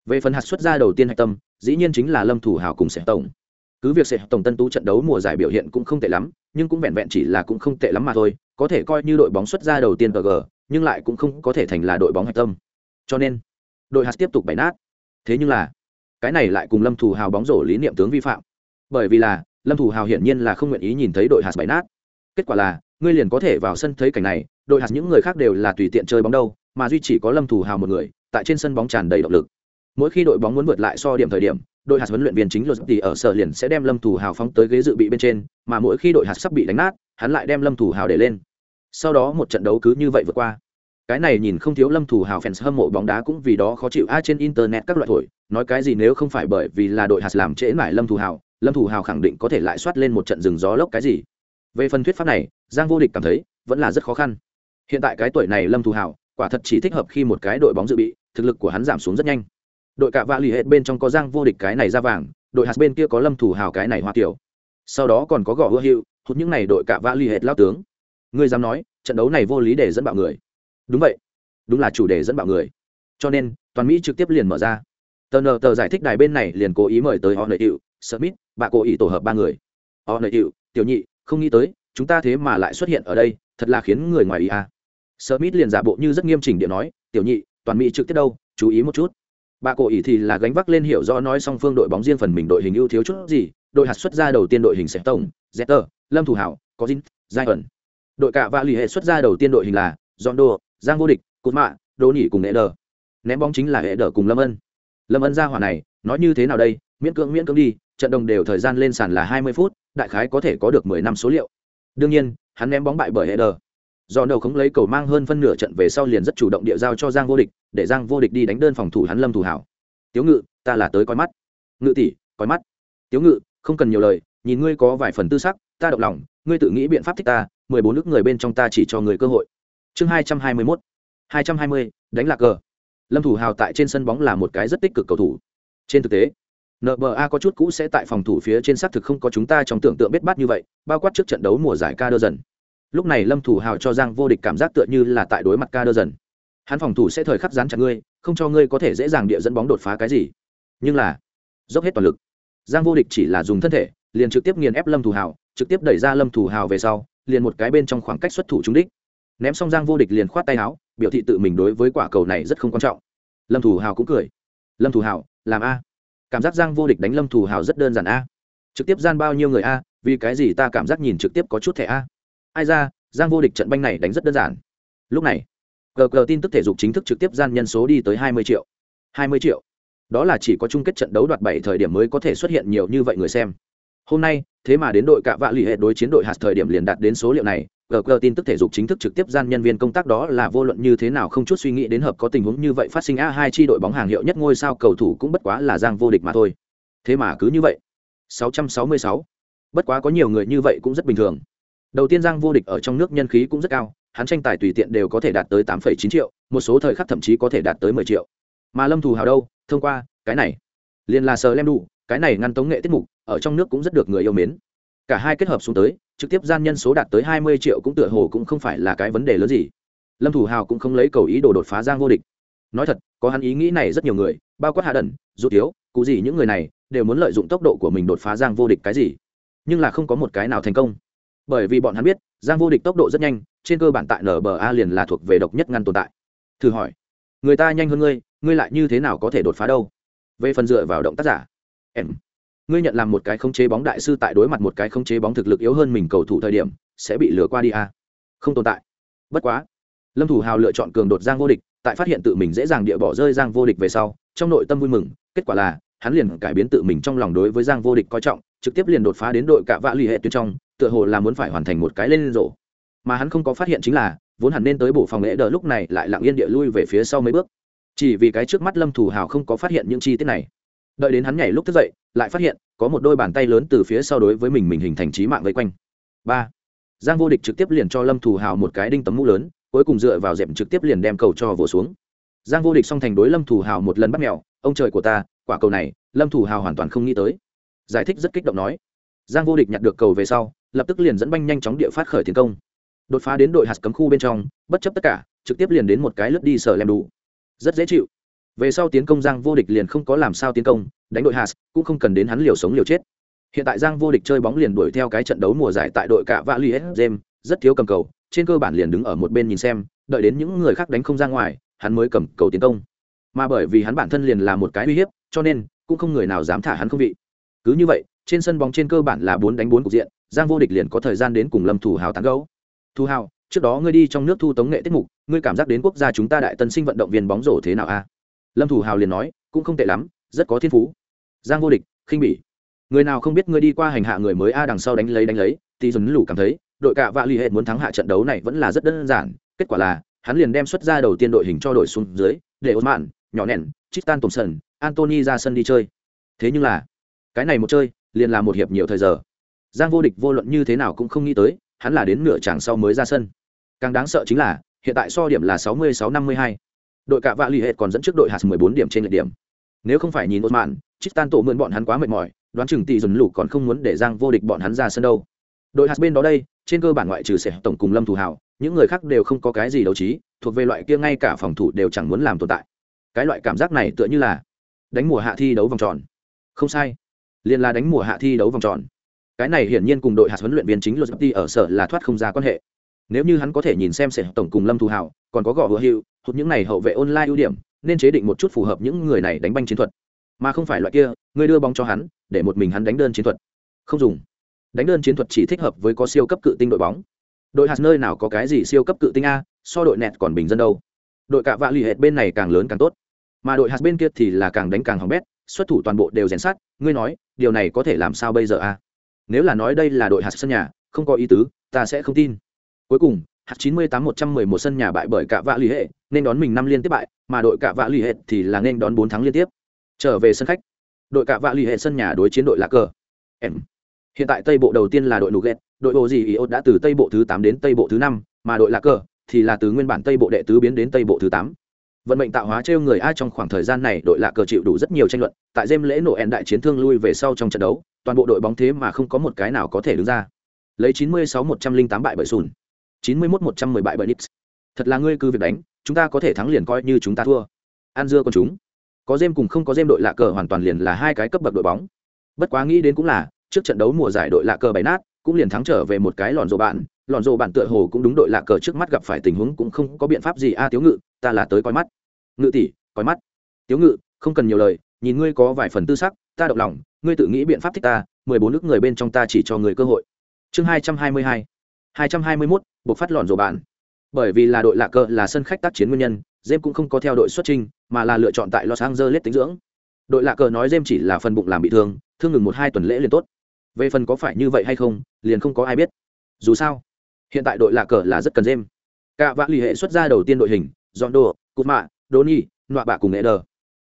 Về phần hạt xuất ra đầu tiên hạch tâm, dĩ nhiên chính là lâm thủ hào cùng sẽ tổng cứ việc sẽ tổng tân tú trận đấu mùa giải biểu hiện cũng không tệ lắm, nhưng cũng vẹn vẹn chỉ là cũng không tệ lắm mà thôi, có thể coi như đội bóng xuất ra đầu tiên pg nhưng lại cũng không có thể thành là đội bóng hạch tâm. Cho nên, đội hạt tiếp tục bày nát. Thế nhưng là, cái này lại cùng lâm thủ hào bóng rổ lý niệm tướng vi phạm. Bởi vì là, lâm thủ hào hiển nhiên là không nguyện ý nhìn thấy đội hạt bày nát. Kết quả là, ngươi liền có thể vào sân thấy cảnh này, đội hạt những người khác đều là tùy tiện chơi bóng đâu, mà duy chỉ có lâm thủ hào một người, tại trên sân bóng tràn đầy động lực. Mỗi khi đội bóng muốn vượt lại so điểm thời điểm đội hạt huấn luyện viên chính luật thì ở sở liền sẽ đem lâm thủ hào phóng tới ghế dự bị bên trên, mà mỗi khi đội hạt sắp bị đánh nát, hắn lại đem lâm thủ hào để lên. Sau đó một trận đấu cứ như vậy vượt qua. Cái này nhìn không thiếu lâm thủ hào fans hâm mộ bóng đá cũng vì đó khó chịu. A, trên internet các loại thổi, nói cái gì nếu không phải bởi vì là đội hạt làm trễ mải lâm thủ hào, lâm thủ hào khẳng định có thể lại soát lên một trận rừng gió lốc cái gì. Về phần thuyết pháp này, giang vô địch cảm thấy vẫn là rất khó khăn. Hiện tại cái tuổi này lâm thủ hào, quả thật chỉ thích hợp khi một cái đội bóng dự bị, thực lực của hắn giảm xuống rất nhanh đội cạ vạ lì hết bên trong có giang vô địch cái này ra vàng, đội hạt bên kia có lâm thủ hào cái này hoa kiểu sau đó còn có gõ hữu hiệu hút những này đội cạ vạ lì hết lao tướng. Ngươi dám nói, trận đấu này vô lý để dẫn bạo người. Đúng vậy. Đúng là chủ đề dẫn bạo người. Cho nên, toàn mỹ trực tiếp liền mở ra. Tờ nờ tờ giải thích đài bên này liền cố ý mời tới họ nợ hiệu smith, bà cố ý tổ hợp ba người. Họ nợ hiệu tiểu nhị, không nghĩ tới, chúng ta thế mà lại xuất hiện ở đây, thật là khiến người ngoài ý à. smith liền giả bộ như rất nghiêm chỉnh điện nói, tiểu nhị, toàn mỹ trực tiếp đâu, chú ý một chút bà cổ ý thì là gánh vác lên hiểu rõ nói song phương đội bóng riêng phần mình đội hình ưu thiếu chút gì, đội hạt xuất ra đầu tiên đội hình sẽ tổng zetter lâm thủ hảo, có dinh giai ẩn đội cả và lì hệ xuất ra đầu tiên đội hình là john đô giang vô địch cột mạ đô nỉ cùng hệ đờ ném bóng chính là hệ đờ cùng lâm ân. Lâm ân ra hỏa này, nói như thế nào đây? Miễn cưỡng miễn cưỡng đi. Trận đồng đều thời gian lên sàn là hai mươi phút, đại khái có thể có được mười năm số liệu. Đương nhiên, hắn ném bóng bại bởi hệ đờ do đầu không lấy cầu mang hơn phân nửa trận về sau liền rất chủ động địa giao cho giang vô địch, để giang vô địch đi đánh đơn phòng thủ hắn lâm thủ hảo. Tiếu ngự, ta là tới coi mắt. Ngự tỷ, coi mắt. Tiếu ngự, không cần nhiều lời, nhìn ngươi có vài phần tư sắc, ta động lòng, ngươi tự nghĩ biện pháp thích ta, mười bốn nước người bên trong ta chỉ cho người cơ hội. Chương hai trăm hai mươi mốt. hai trăm hai mươi, đánh lạc cờ. Lâm thủ hào tại trên sân bóng là một cái rất tích cực cầu thủ. Trên thực tế nba có chút cũ sẽ tại phòng thủ phía trên xác thực không có chúng ta trong tưởng tượng biết bát như vậy, bao quát trước trận đấu mùa giải ca đơ dần lúc này lâm thủ hào cho giang vô địch cảm giác tựa như là tại đối mặt ca đơ dần. Hắn phòng thủ sẽ thời khắc dán chặt ngươi, không cho ngươi có thể dễ dàng địa dẫn bóng đột phá cái gì. Nhưng là, dốc hết toàn lực. Giang vô địch chỉ là dùng thân thể, liền trực tiếp nghiền ép lâm thủ hào, trực tiếp đẩy ra lâm thủ hào về sau, liền một cái bên trong khoảng cách xuất thủ trúng đích. Ném xong giang vô địch liền khoát tay áo, biểu thị tự mình đối với quả cầu này rất không quan trọng. Lâm thủ hào cũng cười. Lâm thủ hào, làm a. Cảm giác giang vô địch đánh lâm thủ hào rất đơn giản a. Trực tiếp gian bao nhiêu người a, vì cái gì ta cảm giác nhìn trực tiếp có chút thẻ a? Ai ra, giang vô địch trận banh này đánh rất đơn giản. Lúc này, cờ cờ tin tức thể dục chính thức trực tiếp gian nhân số đi tới hai mươi triệu. Hai mươi triệu. Đó là chỉ có chung kết trận đấu đoạt bảy thời điểm mới có thể xuất hiện nhiều như vậy người xem. Hôm nay, thế mà đến đội cạ vạ lì hệ đối chiến đội hạt thời điểm liền đạt đến số liệu này gg tin tức thể dục chính thức trực tiếp gian nhân viên công tác đó là vô luận như thế nào không chút suy nghĩ đến hợp có tình huống như vậy phát sinh a hai chi đội bóng hàng hiệu nhất ngôi sao cầu thủ cũng bất quá là giang vô địch mà thôi. Thế mà cứ như vậy. 666. bất quá có nhiều người như vậy cũng rất bình thường đầu tiên giang vô địch ở trong nước nhân khí cũng rất cao hắn tranh tài tùy tiện đều có thể đạt tới 8,9 triệu một số thời khắc thậm chí có thể đạt tới 10 triệu. Mà lâm thù hào đâu? Thông qua cái này. Liền là sờ lem đủ cái này ngăn tống nghệ tiết mục ở trong nước cũng rất được người yêu mến. Cả hai kết hợp xuống tới trực tiếp gian nhân số đạt tới hai mươi triệu cũng tựa hồ cũng không phải là cái vấn đề lớn gì. Lâm thủ hào cũng không lấy cầu ý đồ đột phá giang vô địch. Nói thật có hắn ý nghĩ này rất nhiều người bao quát hạ đần dù thiếu cụ gì những người này đều muốn lợi dụng tốc độ của mình đột phá giang vô địch cái gì. Nhưng là không có một cái nào thành công bởi vì bọn hắn biết, giang vô địch tốc độ rất nhanh, trên cơ bản tại nba liền là thuộc về độc nhất ngăn tồn tại. Thử hỏi, người ta nhanh hơn ngươi ngươi lại như thế nào có thể đột phá đâu? Về phần dựa vào động tác giả, em, ngươi nhận làm một cái khống chế bóng đại sư tại đối mặt một cái khống chế bóng thực lực yếu hơn mình cầu thủ thời điểm, sẽ bị lừa qua đi à? không tồn tại. Bất quá, lâm thủ hào lựa chọn cường đột giang vô địch, tại phát hiện tự mình dễ dàng địa bỏ rơi giang vô địch về sau, trong nội tâm vui mừng, kết quả là, hắn liền cải biến tự mình trong lòng đối với giang vô địch coi trọng, trực tiếp liền đột phá đến đội cạ vạ l ì hệ tuyến trong tựa hồ là muốn phải hoàn thành một cái lên rổ. Mà hắn không có phát hiện chính là, vốn hẳn nên tới bổ phòng lễ đờ lúc này lại lặng yên địa lui về phía sau mấy bước. Chỉ vì cái trước mắt lâm thủ hào không có phát hiện những chi tiết này. Đợi đến hắn nhảy lúc thức dậy, lại phát hiện, có một đôi bàn tay lớn từ phía sau đối với mình mình hình thành trí mạng vây quanh. Ba. Giang vô địch trực tiếp liền cho lâm thủ hào một cái đinh tấm mũ lớn, cuối cùng dựa vào dẹp trực tiếp liền đem cầu cho vỗ xuống. Giang vô địch xong thành đối lâm thủ hào một lần bắt mèo ông trời của ta, quả cầu này, lâm thủ hào hoàn toàn không nghĩ tới. Giải thích rất kích động nói giang vô địch nhặt được cầu về sau, lập tức liền dẫn banh nhanh chóng địa phát khởi tiến công. Đột phá đến đội hạt cấm khu bên trong, bất chấp tất cả, trực tiếp liền đến một cái lướt đi sở lem đủ. Rất dễ chịu. Về sau tiến công giang vô địch liền không có làm sao tiến công, đánh đội hạt, cũng không cần đến hắn liều sống liều chết. Hiện tại giang vô địch chơi bóng liền đuổi theo cái trận đấu mùa giải tại đội cả vạ li james rất thiếu cầm cầu, trên cơ bản liền đứng ở một bên nhìn xem, đợi đến những người khác đánh không ra ngoài, hắn mới cầm cầu tiến công. Mà bởi vì hắn bản thân liền là một cái uy hiếp, cho nên cũng không người nào dám thả hắn không vị. Cứ như vậy trên sân bóng trên cơ bản là bốn đánh bốn cục diện, giang vô địch liền có thời gian đến cùng lâm thủ hào tán gấu thu hào, trước đó ngươi đi trong nước thu tống nghệ tiết mục, ngươi cảm giác đến quốc gia chúng ta đại tân sinh vận động viên bóng rổ thế nào a? Lâm thủ hào liền nói, cũng không tệ lắm, rất có thiên phú. Giang vô địch, khinh bỉ. Người nào không biết ngươi đi qua hành hạ người mới a đằng sau đánh lấy đánh lấy thì dùn lủ cảm thấy, đội cạ vạ l ì hệ muốn thắng hạ trận đấu này vẫn là rất đơn giản, kết quả là, hắn liền đem xuất ra đầu tiên đội hình cho đội xuống dưới, để ôn mạn nhỏ nẻn tristan sần. antony ra sân đi chơi. Thế nhưng là, cái này một chơi liền là một hiệp nhiều thời giờ. Giang vô địch vô luận như thế nào cũng không nghĩ tới, hắn là đến nửa chàng sau mới ra sân. Càng đáng sợ chính là, hiện tại so điểm là sáu mươi sáu năm mươi hai. Đội cạ vạ l ì hệ còn dẫn trước đội hạt mười bốn điểm trên lệch điểm. Nếu không phải nhìn ôn mạn tan tổ mượn bọn hắn quá mệt mỏi, đoán chừng tỷ dùn lục còn không muốn để giang vô địch bọn hắn ra sân đâu. Đội hạt bên đó đây, trên cơ bản ngoại trừ sẻ tổng cùng lâm thủ hào, những người khác đều không có cái gì đấu trí, thuộc về loại kia ngay cả phòng thủ đều chẳng muốn làm tồn tại. Cái loại cảm giác này tựa như là đánh mùa hạ thi đấu vòng tròn. Không sai liền là đánh mùa hạ thi đấu vòng tròn. Cái này hiển nhiên cùng đội hạt huấn luyện viên chính luật ti ở sở là thoát không ra quan hệ. Nếu như hắn có thể nhìn xem sẻ tổng cùng lâm thu hào, còn có gõ hữu hiệu hụt những này hậu vệ online ưu điểm, nên chế định một chút phù hợp những người này đánh banh chiến thuật. Mà không phải loại kia, người đưa bóng cho hắn, để một mình hắn đánh đơn chiến thuật. Không dùng. Đánh đơn chiến thuật chỉ thích hợp với có siêu cấp cự tinh đội bóng. Đội hạt nơi nào có cái gì siêu cấp cự tinh a, so đội nẹt còn bình dân đâu. Đội cạ vạ l ì hệt bên này càng lớn càng tốt. Mà đội hạt bên kia thì là càng đánh càng hỏng bét, xuất thủ toàn bộ đều rèn sát ngươi nói điều này có thể làm sao bây giờ a nếu là nói đây là đội hạt sân nhà, không có ý tứ, ta sẽ không tin. Cuối cùng, hạt 98 111 sân nhà bại bởi cả vạ l ì hệ, nên đón mình năm liên tiếp bại, mà đội cả vạ l ì hệ thì là nên đón bốn thắng liên tiếp. Trở về sân khách. Đội cả vạ l ì hệ sân nhà đối chiến đội lạc cờ. Em. Hiện tại tây bộ đầu tiên là đội nuget đội bộ gì iốt đã từ tây bộ thứ tám đến tây bộ thứ năm, mà đội lạc cờ thì là từ nguyên bản tây bộ đệ tứ biến đến tây bộ thứ tám vận mệnh tạo hóa trêu người ai trong khoảng thời gian này, đội lạ cờ chịu đủ rất nhiều tranh luận, tại đêm lễ nổ ẹn đại chiến thương lui về sau trong trận đấu, toàn bộ đội bóng thế mà không có một cái nào có thể đứng ra. Lấy 96 108 bại bởi sùn 91 110 bại bởi nix thật là ngươi cứ việc đánh, chúng ta có thể thắng liền coi như chúng ta thua. An dưa con chúng, có dêm cùng không có dêm đội lạ cờ hoàn toàn liền là hai cái cấp bậc đội bóng. Bất quá nghĩ đến cũng là, trước trận đấu mùa giải đội lạ cờ bày nát, cũng liền thắng trở về một cái lòn rộ bạn lọn rộ bạn tựa hồ cũng đúng đội lạ cờ trước mắt gặp phải tình huống cũng không có biện pháp gì. A à, tiếu ngự ta là tới coi mắt. Ngự tỷ coi mắt. Tiếu ngự không cần nhiều lời nhìn ngươi có vài phần tư sắc ta động lòng ngươi tự nghĩ biện pháp thích ta mười bốn nước người bên trong ta chỉ cho người cơ hội. Chương hai trăm hai mươi hai. Hai trăm hai mươi mốt buộc phát lọn rộ bạn bởi vì là đội lạ cờ là sân khách tác chiến nguyên nhân Jem cũng không có theo đội xuất trình mà là lựa chọn tại Los Angeles tính dưỡng. Đội lạ cờ nói Jem chỉ là phần bụng làm bị thương, thương ngừng một hai tuần lễ liền tốt. Về phần có phải như vậy hay không liền không có ai biết. Dù sao hiện tại đội lạ cờ là rất cần dêm cả vã lì hệ xuất ra đầu tiên đội hình dọn đồ cụt mạ đô ni nọa bạ cùng nghệ đờ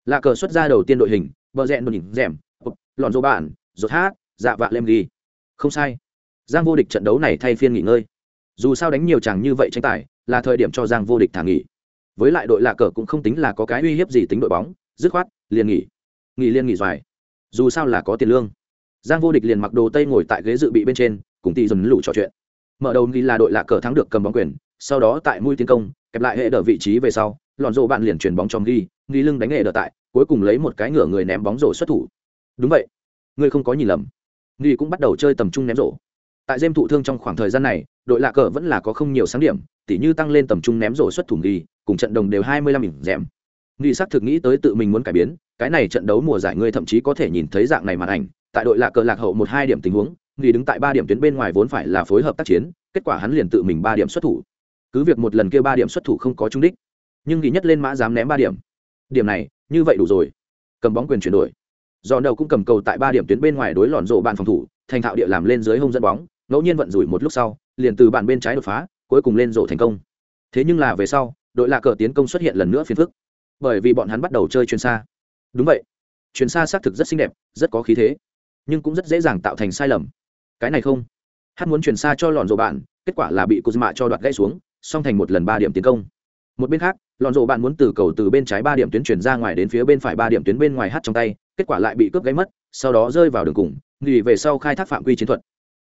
lạ cờ xuất ra đầu tiên đội hình bờ rẽn đồ nhìn rèm lòn dô bản rột hát dạ vạ lem ghi. Không sai. Giang vô địch trận đấu này thay phiên nghỉ ngơi. Dù sao đánh nhiều chàng như vậy tranh tài, là thời điểm cho giang vô địch thả nghỉ. Với lại đội lạ cờ cũng không tính là có cái uy hiếp gì tính đội bóng, dứt khoát, liền nghỉ. Nghỉ liên nghỉ dài dù sao là có tiền lương. Giang vô địch liền mặc đồ tây ngồi tại ghế dự bị bên trên, cùng tỷ dần lũ trò chuyện mở đầu ghi là đội lạ cờ thắng được cầm bóng quyền, sau đó tại mũi tiến công, kẹp lại hệ đỡ vị trí về sau, lọn rộ bạn liền chuyển bóng trong ghi ghi lưng đánh hệ đỡ tại, cuối cùng lấy một cái ngửa người ném bóng rổ xuất thủ. Đúng vậy. Ngươi không có nhìn lầm. Ghi cũng bắt đầu chơi tầm trung ném rổ. Tại dêm thụ thương trong khoảng thời gian này, đội lạ cờ vẫn là có không nhiều sáng điểm, tỉ như tăng lên tầm trung ném rổ xuất thủ ghi cùng trận đồng đều hai mươi lăm ỉm rèm. Ghi xác thực nghĩ tới tự mình muốn cải biến, cái này trận đấu mùa giải ngươi thậm chí có thể nhìn thấy dạng này màn ảnh, tại đội lạc cờ lạc hậu một hai điểm tình huống nghỉ đứng tại ba điểm tuyến bên ngoài vốn phải là phối hợp tác chiến, kết quả hắn liền tự mình ba điểm xuất thủ. Cứ việc một lần kia ba điểm xuất thủ không có trung đích, nhưng nghỉ nhất lên mã dám ném ba điểm. Điểm này, như vậy đủ rồi. Cầm bóng quyền chuyển đổi. Dọn đầu cũng cầm cầu tại ba điểm tuyến bên ngoài đối lòn rộ bàn phòng thủ, thành thạo địa làm lên dưới hông dẫn bóng, ngẫu nhiên vận rủi một lúc sau, liền từ bàn bên trái đột phá, cuối cùng lên rổ thành công. Thế nhưng là về sau, đội lạc cờ tiến công xuất hiện lần nữa phiền phức. Bởi vì bọn hắn bắt đầu chơi chuyên xa. Đúng vậy. Chuyên xa xác thực rất xinh đẹp, rất có khí thế, nhưng cũng rất dễ dàng tạo thành sai lầm cái này không? Hát muốn chuyển xa cho lòn rổ bạn, kết quả là bị Kuzma cho đoạt gãy xuống, song thành một lần ba điểm tiến công. Một bên khác lòn rổ bạn muốn từ cầu từ bên trái ba điểm tuyến chuyển ra ngoài đến phía bên phải ba điểm tuyến bên ngoài hát trong tay, kết quả lại bị cướp gãy mất, sau đó rơi vào đường cùng, nghỉ về sau khai thác phạm quy chiến thuật.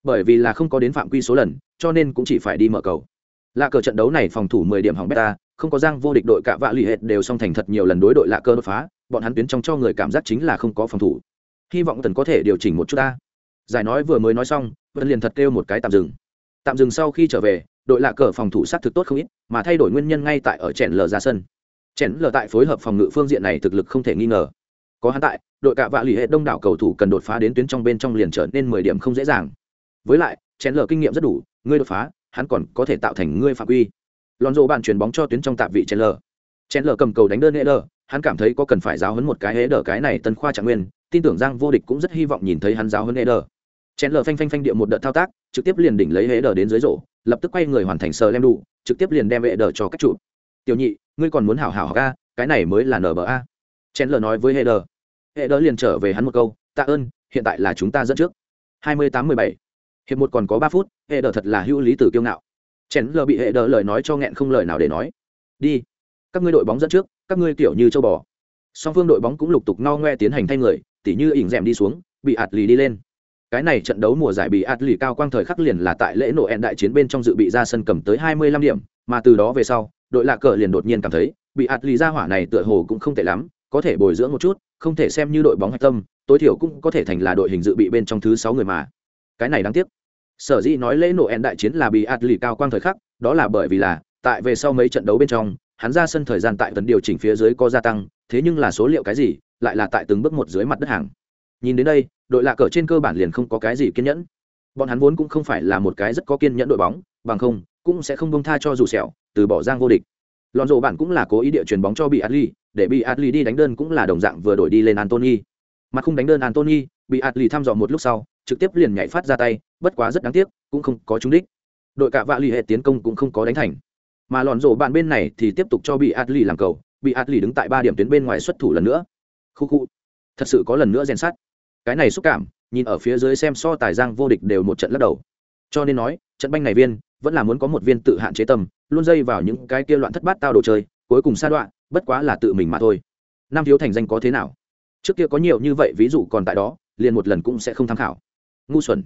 Bởi vì là không có đến phạm quy số lần, cho nên cũng chỉ phải đi mở cầu. Lạ cờ trận đấu này phòng thủ mười điểm hỏng beta không có giang vô địch đội cả vạ lì hệt đều song thành thật nhiều lần đối đội lạ cơ đột phá, bọn hắn tuyến trong cho người cảm giác chính là không có phòng thủ. Hy vọng tần có thể điều chỉnh một chút ta giải nói vừa mới nói xong vẫn liền thật kêu một cái tạm dừng. Tạm dừng sau khi trở về, đội lạ cờ phòng thủ sát thực tốt không ít, mà thay đổi nguyên nhân ngay tại ở chèn lờ ra sân. Chèn lờ tại phối hợp phòng ngự phương diện này thực lực không thể nghi ngờ. Có hắn tại, đội cạ vạ lì hệ đông đảo cầu thủ cần đột phá đến tuyến trong bên trong liền trở nên mười điểm không dễ dàng. Với lại, chèn lờ kinh nghiệm rất đủ, ngươi đột phá, hắn còn có thể tạo thành ngươi phạm quy. Lòn rộ bạn chuyền bóng cho tuyến trong tạp vị chèn lờ. Chèn lờ cầm cầu đánh đơn hệ lờ hắn cảm thấy có cần phải giáo hấn một cái hễ đờ cái này tân khoa trạng nguyên, tin tưởng giang vô địch cũng rất hy vọng nhìn thấy hắn giáo hấn hệ đờ chèn lờ phanh phanh phanh địa một đợt thao tác, trực tiếp liền đỉnh lấy hễ đờ đến dưới rổ, lập tức quay người hoàn thành sờ lem đủ, trực tiếp liền đem vệ đờ cho cách trụ tiểu nhị, ngươi còn muốn hảo hảo học a, cái này mới là nba chèn lờ nói với hễ đờ. Hệ đỡ liền trở về hắn một câu, tạ ơn, hiện tại là chúng ta dẫn trước. Hai mươi tám mười bảy. Hiệp một còn có ba phút, hệ đỡ thật là hữu lý tử kiêu ngạo. Chèn lờ bị hệ đỡ lời nói cho nghẹn không lời nào để nói. Đi, các ngươi đội bóng dẫn trước, các ngươi kiểu như châu bò. Song phương đội bóng cũng lục tục no ngoe tiến hành thay người, tỉ như ỉn rèm đi xuống, bị ạt lì đi lên cái này trận đấu mùa giải bị ạt lì cao quang thời khắc liền là tại lễ nổ ẹn đại chiến bên trong dự bị ra sân cầm tới hai mươi lăm điểm, mà từ đó về sau, đội lạ cờ liền đột nhiên cảm thấy, bị ạt lì ra hỏa này tựa hồ cũng không tệ lắm, có thể bồi dưỡng một chút, không thể xem như đội bóng hạch tâm, tối thiểu cũng có thể thành là đội hình dự bị bên trong thứ sáu người mà. Cái này đáng tiếc. Sở dĩ nói lễ nổ ẹn đại chiến là bị ạt lì cao quang thời khắc, đó là bởi vì là, tại về sau mấy trận đấu bên trong, hắn ra sân thời gian tại tấn điều chỉnh phía dưới có gia tăng, thế nhưng là số liệu cái gì, lại là tại từng bước một dưới mặt đất hàng nhìn đến đây, đội lạ cờ trên cơ bản liền không có cái gì kiên nhẫn. Bọn hắn vốn cũng không phải là một cái rất có kiên nhẫn đội bóng, bằng không, cũng sẽ không bông tha cho dù sẹo, từ bỏ giang vô địch. Lòn rộ bạn cũng là cố ý địa chuyền bóng cho bị adli để bị adli đi đánh đơn cũng là đồng dạng vừa đổi đi lên antony mặt không đánh đơn antony bị adli thăm dò một lúc sau, trực tiếp liền nhảy phát ra tay, bất quá rất đáng tiếc, cũng không có trúng đích. Đội cả vạ l ì hệ tiến công cũng không có đánh thành. Mà lòn rộ bạn bên này thì tiếp tục cho bị adli làm cầu bị adli đứng tại ba điểm tuyến bên ngoài xuất thủ lần nữa. Khu khu. Thật sự có lần nữa rèn sát cái này xúc cảm, nhìn ở phía dưới xem so tài giang vô địch đều một trận lắc đầu. Cho nên nói, trận banh này viên, vẫn là muốn có một viên tự hạn chế tâm, luôn dây vào những cái kia loạn thất bát tao đồ chơi, cuối cùng sa đoạn bất quá là tự mình mà thôi. Nam thiếu thành danh có thế nào? Trước kia có nhiều như vậy ví dụ còn tại đó, liền một lần cũng sẽ không tham khảo. Ngu xuẩn.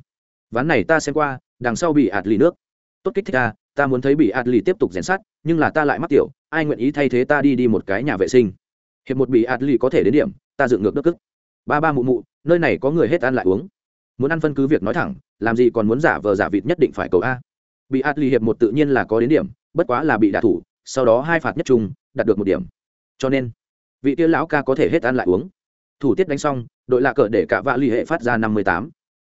Ván này ta xem qua, đằng sau bị ạt lì nước. Tốt kích thích ta ta muốn thấy bị ạt lì tiếp tục rèn sát nhưng là ta lại mắc tiểu, ai nguyện ý thay thế ta đi đi một cái nhà vệ sinh? Hiệp một bị ạt lì có thể đến điểm, ta dựng ngược nước cức ba ba mụ mụ nơi này có người hết ăn lại uống. Muốn ăn phân cứ việc nói thẳng, làm gì còn muốn giả vờ giả vịt nhất định phải cầu a. Bị a ly hiệp một tự nhiên là có đến điểm, bất quá là bị đả thủ, sau đó hai phạt nhất trung, đạt được một điểm. Cho nên, vị tia lão ca có thể hết ăn lại uống. Thủ tiết đánh xong, đội lạ cờ để cả vạ l ì hệ phát ra năm mươi tám.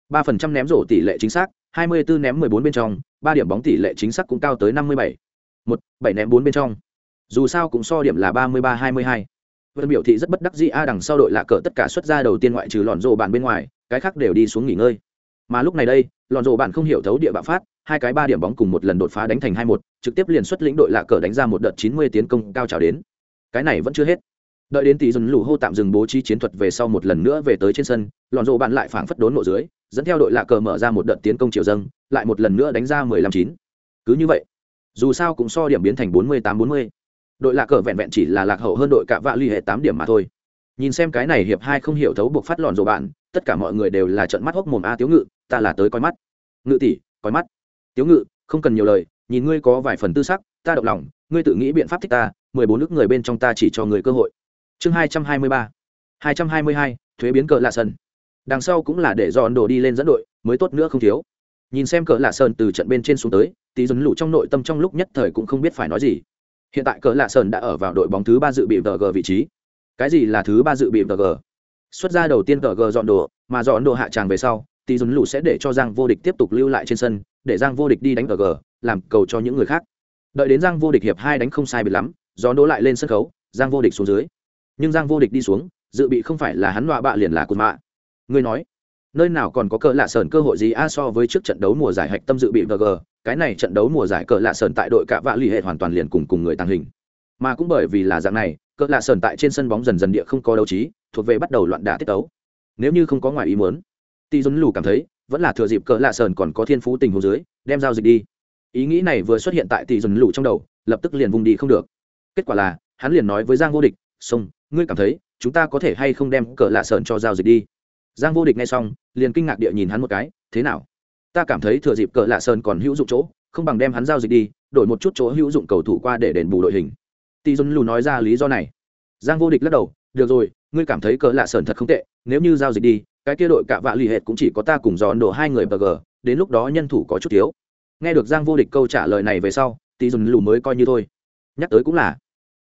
ba phần trăm ném rổ tỷ lệ chính xác, hai mươi bốn ném mười bốn bên trong, ba điểm bóng tỷ lệ chính xác cũng cao tới năm mươi bảy. Một, bảy ném bốn bên trong. Dù sao cũng so điểm là ba mươi ba hai mươi hai vân biểu thị rất bất đắc dĩ, a đằng sau đội lạ cờ tất cả xuất ra đầu tiên ngoại trừ lòn rổ bàn bên ngoài, cái khác đều đi xuống nghỉ ngơi. Mà lúc này đây lòn rổ bàn không hiểu thấu địa bạo phát, hai cái ba điểm bóng cùng một lần đột phá đánh thành hai một, trực tiếp liền xuất lĩnh đội lạ cờ đánh ra một đợt chín mươi tiến công cao trào đến. Cái này vẫn chưa hết. Đợi đến tỷ dần lù hô tạm dừng bố trí chiến thuật về sau một lần nữa về tới trên sân lòn rổ bạn lại phảng phất đốn nộ dưới, dẫn theo đội lạ cờ mở ra một đợt tiến công chiều dâng, lại một lần nữa đánh ra mười lăm chín. Cứ như vậy, dù sao cũng so điểm biến thành bốn mươi tám bốn mươi đội lạc cờ vẹn vẹn chỉ là lạc hậu hơn đội cạ vạ l ì hệ tám điểm mà thôi. Nhìn xem cái này hiệp hai không hiểu thấu buộc phát lòn rồ bạn, tất cả mọi người đều là trận mắt hốc mồm, a tiếu ngự, ta là tới coi mắt. Ngự tỷ, coi mắt. Tiếu ngự, không cần nhiều lời, nhìn ngươi có vài phần tư sắc, ta động lòng, ngươi tự nghĩ biện pháp thích ta, mười bốn nước người bên trong ta chỉ cho người cơ hội. Chương hai trăm hai mươi ba. hai trăm hai mươi hai, thuế biến cờ lạ sân đằng sau cũng là để dọn đồ đi lên dẫn đội, mới tốt nữa không thiếu. Nhìn xem cờ lạ sơn từ trận bên trên xuống tới, tí dấn lụ trong nội tâm trong lúc nhất thời cũng không biết phải nói gì hiện tại cờ lạ sơn đã ở vào đội bóng thứ ba dự bị vg vị trí. Cái gì là thứ ba dự bị vg xuất ra đầu tiên vg dọn đồ, mà dọn đồ hạ tràng về sau thì dùn lụ sẽ để cho giang vô địch tiếp tục lưu lại trên sân, để giang vô địch đi đánh vg làm cầu cho những người khác. Đợi đến giang vô địch hiệp hai đánh không sai biệt lắm, dọn đồ lại lên sân khấu, giang vô địch xuống dưới. Nhưng giang vô địch đi xuống, dự bị không phải là hắn đọa bạ liền là cụt mạ. Ngươi nói nơi nào còn có cờ lạ sờn cơ hội gì a so với trước trận đấu mùa giải hạch tâm dự bị vg cái này trận đấu mùa giải cờ lạ sờn tại đội cạ vạ l ì hệ hoàn toàn liền cùng cùng người tàng hình. Mà cũng bởi vì là dạng này cờ lạ sờn tại trên sân bóng dần dần địa không có đấu trí, thuộc về bắt đầu loạn đả tiết tấu. Nếu như không có ngoài ý muốn, ti dun lù cảm thấy, vẫn là thừa dịp cờ lạ sờn còn có thiên phú tình hồ dưới, đem giao dịch đi. Ý nghĩ này vừa xuất hiện tại tỷ dun lù trong đầu, lập tức liền vùng đi không được. Kết quả là, hắn liền nói với giang vô địch, sông, ngươi cảm thấy, chúng ta có thể hay không đem cờ lạ sờn cho giao dịch đi? Giang vô địch nghe xong, liền kinh ngạc địa nhìn hắn một cái, thế nào? Ta cảm thấy thừa dịp cỡ lạ sơn còn hữu dụng chỗ, không bằng đem hắn giao dịch đi, đổi một chút chỗ hữu dụng cầu thủ qua để đền bù đội hình. Tỷ dồn lù nói ra lý do này. Giang vô địch lắc đầu, được rồi, ngươi cảm thấy cỡ lạ sơn thật không tệ, nếu như giao dịch đi, cái kia đội cạ vạ l ì hệt cũng chỉ có ta cùng dọn đổ hai người bờ gờ, đến lúc đó nhân thủ có chút thiếu. Nghe được giang vô địch câu trả lời này về sau tỷ dồn lù mới coi như thôi. Nhắc tới cũng là,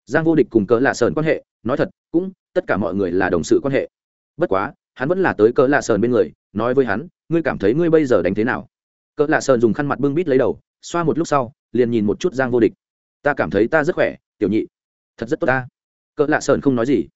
giang vô địch cùng cỡ lạ sơn quan hệ, nói thật, cũng, tất cả mọi người là đồng sự quan hệ. Bất quá hắn vẫn là tới cỡ lạ sờn bên người, nói với hắn, ngươi cảm thấy ngươi bây giờ đánh thế nào? Cỡ lạ sờn dùng khăn mặt bưng bít lấy đầu, xoa một lúc sau, liền nhìn một chút giang vô địch. Ta cảm thấy ta rất khỏe, tiểu nhị. Thật rất tốt ta. Cỡ lạ sờn không nói gì.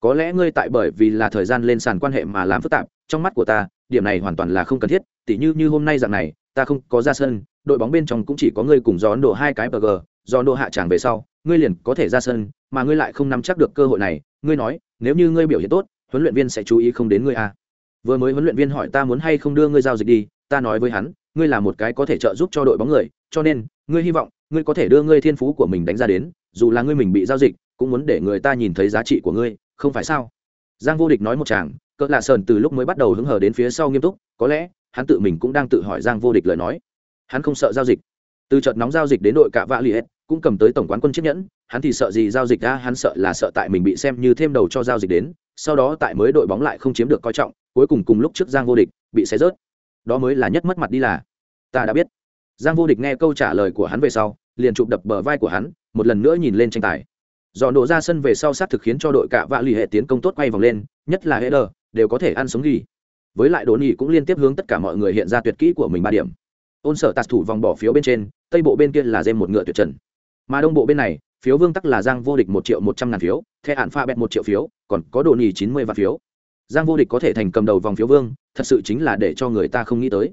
Có lẽ ngươi tại bởi vì là thời gian lên sàn quan hệ mà làm phức tạp, trong mắt của ta, điểm này hoàn toàn là không cần thiết, tỉ như như hôm nay dạng này, ta không có ra sân, đội bóng bên trong cũng chỉ có ngươi cùng gió ấn độ hai cái bg do ấn độ hạ tràng về sau, ngươi liền có thể ra sân, mà ngươi lại không nắm chắc được cơ hội này, ngươi nói, nếu như ngươi biểu hiện tốt huấn luyện viên sẽ chú ý không đến ngươi à. vừa mới huấn luyện viên hỏi ta muốn hay không đưa ngươi giao dịch đi, ta nói với hắn, ngươi là một cái có thể trợ giúp cho đội bóng người, cho nên, ngươi hy vọng, ngươi có thể đưa ngươi thiên phú của mình đánh ra đến, dù là ngươi mình bị giao dịch, cũng muốn để người ta nhìn thấy giá trị của ngươi, không phải sao giang vô địch nói một chàng cỡ lạ sờn từ lúc mới bắt đầu hứng hờ đến phía sau nghiêm túc, có lẽ, hắn tự mình cũng đang tự hỏi giang vô địch lời nói hắn không sợ giao dịch từ trận nóng giao dịch đến đội cạ vạ liệt cũng cầm tới tổng quán quân chiếc nhẫn, hắn thì sợ gì giao dịch ra hắn sợ là sợ tại mình bị xem như thêm đầu cho giao dịch đến, sau đó tại mới đội bóng lại không chiếm được coi trọng, cuối cùng cùng lúc trước giang vô địch bị xé rớt. Đó mới là nhất mất mặt đi là. Ta đã biết. Giang vô địch nghe câu trả lời của hắn về sau, liền chụp đập bờ vai của hắn, một lần nữa nhìn lên tranh tài. Dọn đổ ra sân về sau sát thực khiến cho đội cả vạ lì hệ tiến công tốt quay vòng lên, nhất là hệ đờ đều có thể ăn sống ghi. Với lại đồ nhị cũng liên tiếp hướng tất cả mọi người hiện ra tuyệt kỹ của mình ba điểm. Ôn sở tạt thủ vòng bỏ phiếu bên trên, tây bộ bên kia là dêm một ngựa tuyệt trần mà đông bộ bên này, phiếu vương tắc là giang vô địch một triệu một trăm ngàn phiếu thẻ hạn pha bẹt một triệu phiếu, còn có đồ nhì chín mươi vạn phiếu. Giang vô địch có thể thành cầm đầu vòng phiếu vương, thật sự chính là để cho người ta không nghĩ tới.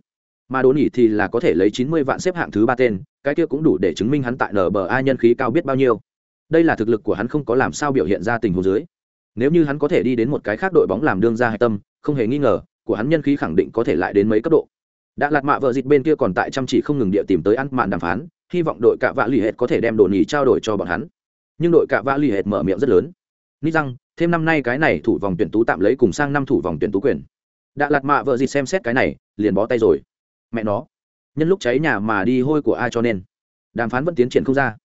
Mà đồ nhì thì là có thể lấy chín mươi vạn xếp hạng thứ ba tên, cái kia cũng đủ để chứng minh hắn tại nở bờ a nhân khí cao biết bao nhiêu. Đây là thực lực của hắn không có làm sao biểu hiện ra tình huống dưới. Nếu như hắn có thể đi đến một cái khác đội bóng làm đương ra hạch tâm, không hề nghi ngờ, của hắn nhân khí khẳng định có thể lại đến mấy cấp độ. Đã lạt mạ vợ dịch bên kia còn tại chăm chỉ không ngừng địa tìm tới ăn mạn đàm phán hy vọng đội cạ vạ l ì hệt có thể đem đồ nhì trao đổi cho bọn hắn. Nhưng đội cạ vạ l ì hệt mở miệng rất lớn. Nghĩ rằng, thêm năm nay cái này thủ vòng tuyển tú tạm lấy cùng sang năm thủ vòng tuyển tú quyền. Đã lạt mạ vợ gì xem xét cái này, liền bó tay rồi. Mẹ nó. Nhân lúc cháy nhà mà đi hôi của ai cho nên? Đàm phán vẫn tiến triển không ra.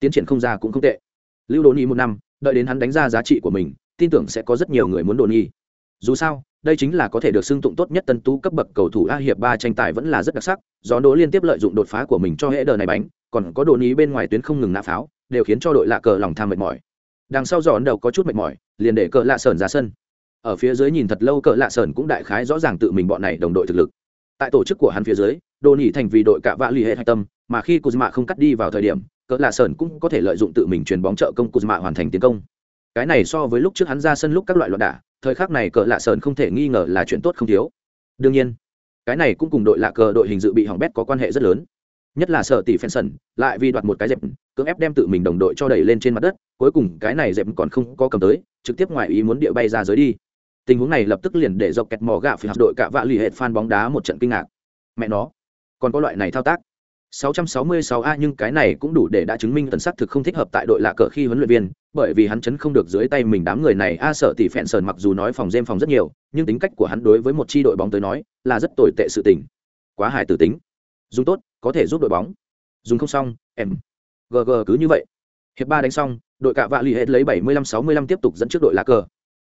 Tiến triển không ra cũng không tệ. Lưu đồ nhi một năm, đợi đến hắn đánh ra giá trị của mình, tin tưởng sẽ có rất nhiều người muốn đồ nhi dù sao, đây chính là có thể được xưng tụng tốt nhất tân tú cấp bậc cầu thủ a hiệp ba tranh tài vẫn là rất đặc sắc do đỗ liên tiếp lợi dụng đột phá của mình cho hệ đờ này bánh, còn có đồ nhi bên ngoài tuyến không ngừng nã pháo, đều khiến cho đội lạ cờ lòng tham mệt mỏi. Đằng sau giòn đầu có chút mệt mỏi, liền để cờ lạ sờn ra sân. Ở phía dưới nhìn thật lâu cờ lạ sờn cũng đại khái rõ ràng tự mình bọn này đồng đội thực lực. Tại tổ chức của hắn phía dưới, đồ nhỉ thành vì đội cả vạ l ì hệ hạch tâm, mà khi kuzma không cắt đi vào thời điểm cỡ lạ sờn cũng có thể lợi dụng tự mình truyền bóng trợ công kuzma hoàn thành tiến công. Cái này so với lúc trước hắn ra sân lúc các loại loạn đả thời khắc này cờ lạ sờn không thể nghi ngờ là chuyện tốt không thiếu. Đương nhiên, cái này cũng cùng đội lạ cờ đội hình dự bị hỏng bét có quan hệ rất lớn. Nhất là sợ tỷ phen sần lại vì đoạt một cái dẹp, cưỡng ép đem tự mình đồng đội cho đẩy lên trên mặt đất, cuối cùng cái này dẹp còn không có cầm tới, trực tiếp ngoài ý muốn địa bay ra dưới đi. Tình huống này lập tức liền để dọc kẹt mò gạo phi học đội cả vạ lì hệt phan bóng đá một trận kinh ngạc. Mẹ nó, còn có loại này thao tác. 666A nhưng cái này cũng đủ để đã chứng minh tần sắc thực không thích hợp tại đội lạ cờ khi huấn luyện viên, bởi vì hắn chấn không được dưới tay mình đám người này a sợ tỷ phèn sờn mặc dù nói phòng game phòng rất nhiều, nhưng tính cách của hắn đối với một chi đội bóng tới nói là rất tồi tệ sự tình. Quá hài tử tính. Dùng tốt, có thể giúp đội bóng. Dùng không xong, em. GG cứ như vậy. Hiệp ba đánh xong, đội cả vạ lì hết lấy 75-65 tiếp tục dẫn trước đội lạ cờ.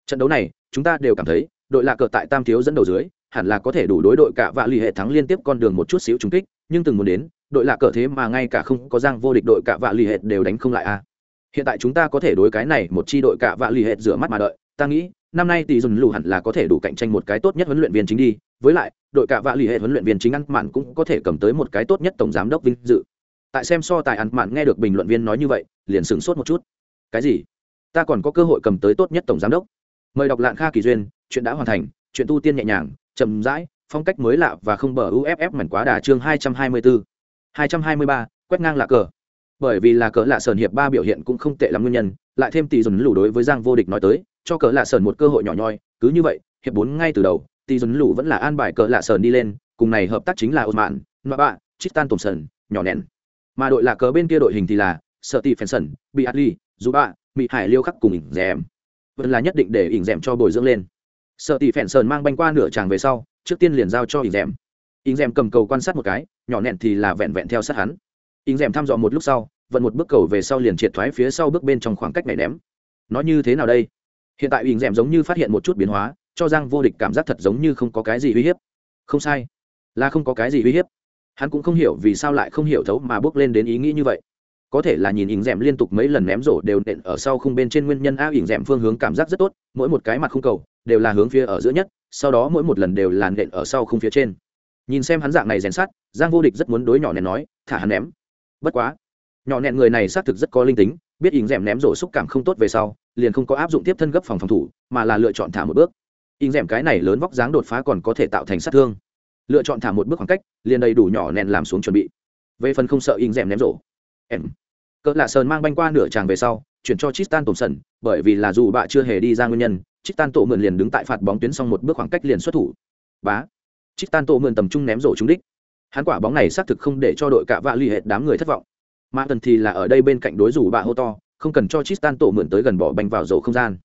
Trận đấu này, chúng ta đều cảm thấy, đội lạ cờ tại tam thiếu dẫn đầu dưới, hẳn là có thể đủ đối đội cả vạ lì hệ thắng liên tiếp con đường một chút xíu trùng kích, nhưng từng muốn đến, đội lạ cờ thế mà ngay cả không có giang vô địch đội cả vạ lì hệt đều đánh không lại a à. hiện tại chúng ta có thể đối cái này một chi đội cả vạ lì hệt rửa mắt mà đợi. Ta nghĩ, năm nay tỷ dùn lù hẳn là có thể đủ cạnh tranh một cái tốt nhất huấn luyện viên chính đi. Với lại, đội cả vạ lì hệ huấn luyện viên chính ăn mạn cũng có thể cầm tới một cái tốt nhất tổng giám đốc vinh dự. Tại xem so tài ăn mạn nghe được bình luận viên nói như vậy, liền sửng sốt một chút. Cái gì? Ta còn có cơ hội cầm tới tốt nhất tổng giám đốc. Mời đọc lạng kha kỳ duyên, chuyện đã hoàn thành, chuyện tu tiên nhẹ nhàng, chậm rãi, phong cách mới lạ và không bờ uff mảnh quá đà chương hai trăm hai mươi bốn 223, quét ngang là cờ. Bởi vì là cờ lạ sờn hiệp ba biểu hiện cũng không tệ lắm nguyên nhân lại thêm tỷ dùn lù đối với giang vô địch nói tới cho cờ lạ sờn một cơ hội nhỏ nhoi cứ như vậy hiệp bốn ngay từ đầu tỷ dùn lù vẫn là an bài cờ lạ sờn đi lên cùng này hợp tác chính là ột mạn nọa bạ tổn sơn, nhỏ nén. Mà đội lạ cờ bên kia đội hình thì là sợ tỷ phèn bị adli dù bạ bị hải liêu khắc cùng ỉnh dẻm, vẫn là nhất định để ỉnh dẻm cho bồi dưỡng lên. Sợ tỷ phèn mang banh qua nửa tràng về sau trước tiên liền giao cho ỉnh dẻm ỉnh rèm cầm cầu quan sát một cái, nhỏ nẹn thì là vẹn vẹn theo sát hắn. Ỉnh rèm thăm dò một lúc sau, vận một bước cầu về sau liền triệt thoái phía sau bước bên trong khoảng cách này ném. Nó như thế nào đây? Hiện tại ỉng rèm giống như phát hiện một chút biến hóa, cho giang vô địch cảm giác thật giống như không có cái gì uy hiếp. Không sai. Là không có cái gì uy hiếp. Hắn cũng không hiểu vì sao lại không hiểu thấu mà bước lên đến ý nghĩ như vậy. Có thể là nhìn ỉng rèm liên tục mấy lần ném rổ đều nện ở sau khung bên trên nguyên nhân a ỉng rèm phương hướng cảm giác rất tốt, mỗi một cái mặt khung cầu đều là hướng phía ở giữa nhất, sau đó mỗi một lần đều là nện ở sau khung phía trên nhìn xem hắn dạng này rèn sát giang vô địch rất muốn đối nhỏ nẹn nói thả hắn ném. Bất quá nhỏ nẹn người này xác thực rất có linh tính biết ỉng rèm ném rổ xúc cảm không tốt về sau liền không có áp dụng tiếp thân gấp phòng phòng thủ mà là lựa chọn thả một bước. Ỉng rèm cái này lớn vóc dáng đột phá còn có thể tạo thành sát thương. Lựa chọn thả một bước khoảng cách liền đầy đủ nhỏ nẹn làm xuống chuẩn bị. Về phần không sợ ỉng rèm ném rổ em. Cỡ lạ sơn mang banh qua nửa tràng về sau chuyển cho Tristan Thompson, bởi vì là dù bạ chưa hề đi ra nguyên nhân, Tristan tổ mượn liền đứng tại phạt bóng tuyến xong một bước khoảng cách liền xuất thủ. Bá. Tristan tổ mượn tầm trung ném rổ trúng đích. Hắn quả bóng này xác thực không để cho đội cả vạ ly hệt đám người thất vọng. Mà tần thì là ở đây bên cạnh đối rủ bạ hô to, không cần cho Tristan tổ mượn tới gần bỏ banh vào rổ không gian.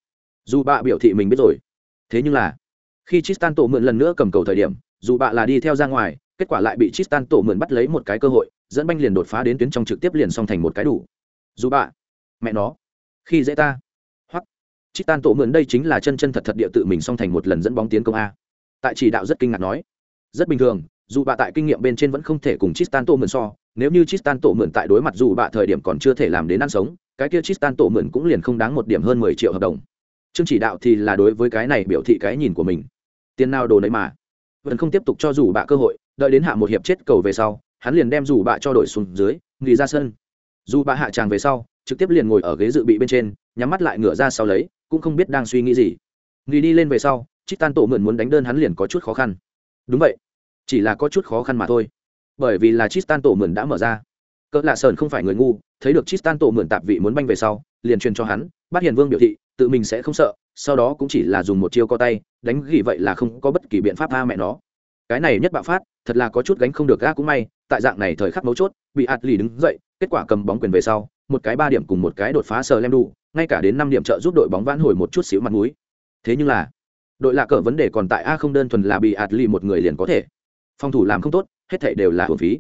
Dù bạ biểu thị mình biết rồi. Thế nhưng là, khi Tristan tổ mượn lần nữa cầm cầu thời điểm, dù bạ là đi theo ra ngoài, kết quả lại bị Tristan tổ mượn bắt lấy một cái cơ hội, dẫn banh liền đột phá đến tuyến trong trực tiếp liền xong thành một cái đủ. Dù bạ, mẹ nó, khi dễ ta hoặc chít tan tổ mượn đây chính là chân chân thật thật địa tự mình song thành một lần dẫn bóng tiến công a tại chỉ đạo rất kinh ngạc nói rất bình thường dù bạ tại kinh nghiệm bên trên vẫn không thể cùng Tristan tổ mượn so, nếu như Tristan tổ mượn tại đối mặt dù bạ thời điểm còn chưa thể làm đến ăn sống, cái kia Tristan tổ mượn cũng liền không đáng một điểm hơn mười triệu hợp đồng. Chương chỉ đạo thì là đối với cái này biểu thị cái nhìn của mình. Tiền nào đồ nấy mà. Vẫn không tiếp tục cho dù bạ cơ hội, đợi đến hạ một hiệp chết cầu về sau, hắn liền đem dù bạ cho đổi xuống dưới, nghỉ ra sân. Dù bạ hạ tràng về sau, trực tiếp liền ngồi ở ghế dự bị bên trên nhắm mắt lại ngửa ra sau lấy cũng không biết đang suy nghĩ gì nghỉ đi lên về sau Tristan tổ mượn muốn đánh đơn hắn liền có chút khó khăn đúng vậy chỉ là có chút khó khăn mà thôi. Bởi vì là chistan tổ mượn đã mở ra. Cỡ lạ sờn không phải người ngu, thấy được chistan tổ mượn tạp vị muốn banh về sau, liền truyền cho hắn bắt hiền vương biểu thị, tự mình sẽ không sợ, sau đó cũng chỉ là dùng một chiêu co tay, đánh gỉ vậy là không có bất kỳ biện pháp tha mẹ nó. Cái này nhất bạo phát, thật là có chút gánh không được ga cũng may, tại dạng này thời khắc mấu chốt, bị ạt lì đứng dậy, kết quả cầm bóng quyền về sau, một cái ba điểm cùng một cái đột phá sờ lem đủ ngay cả đến năm điểm trợ giúp đội bóng vãn hồi một chút xíu mặt mũi. Thế nhưng là, đội lạ cờ vấn đề còn tại a không đơn thuần là bị ạt lì một người liền có thể phòng thủ làm không tốt hết thảy đều là hưởng phí.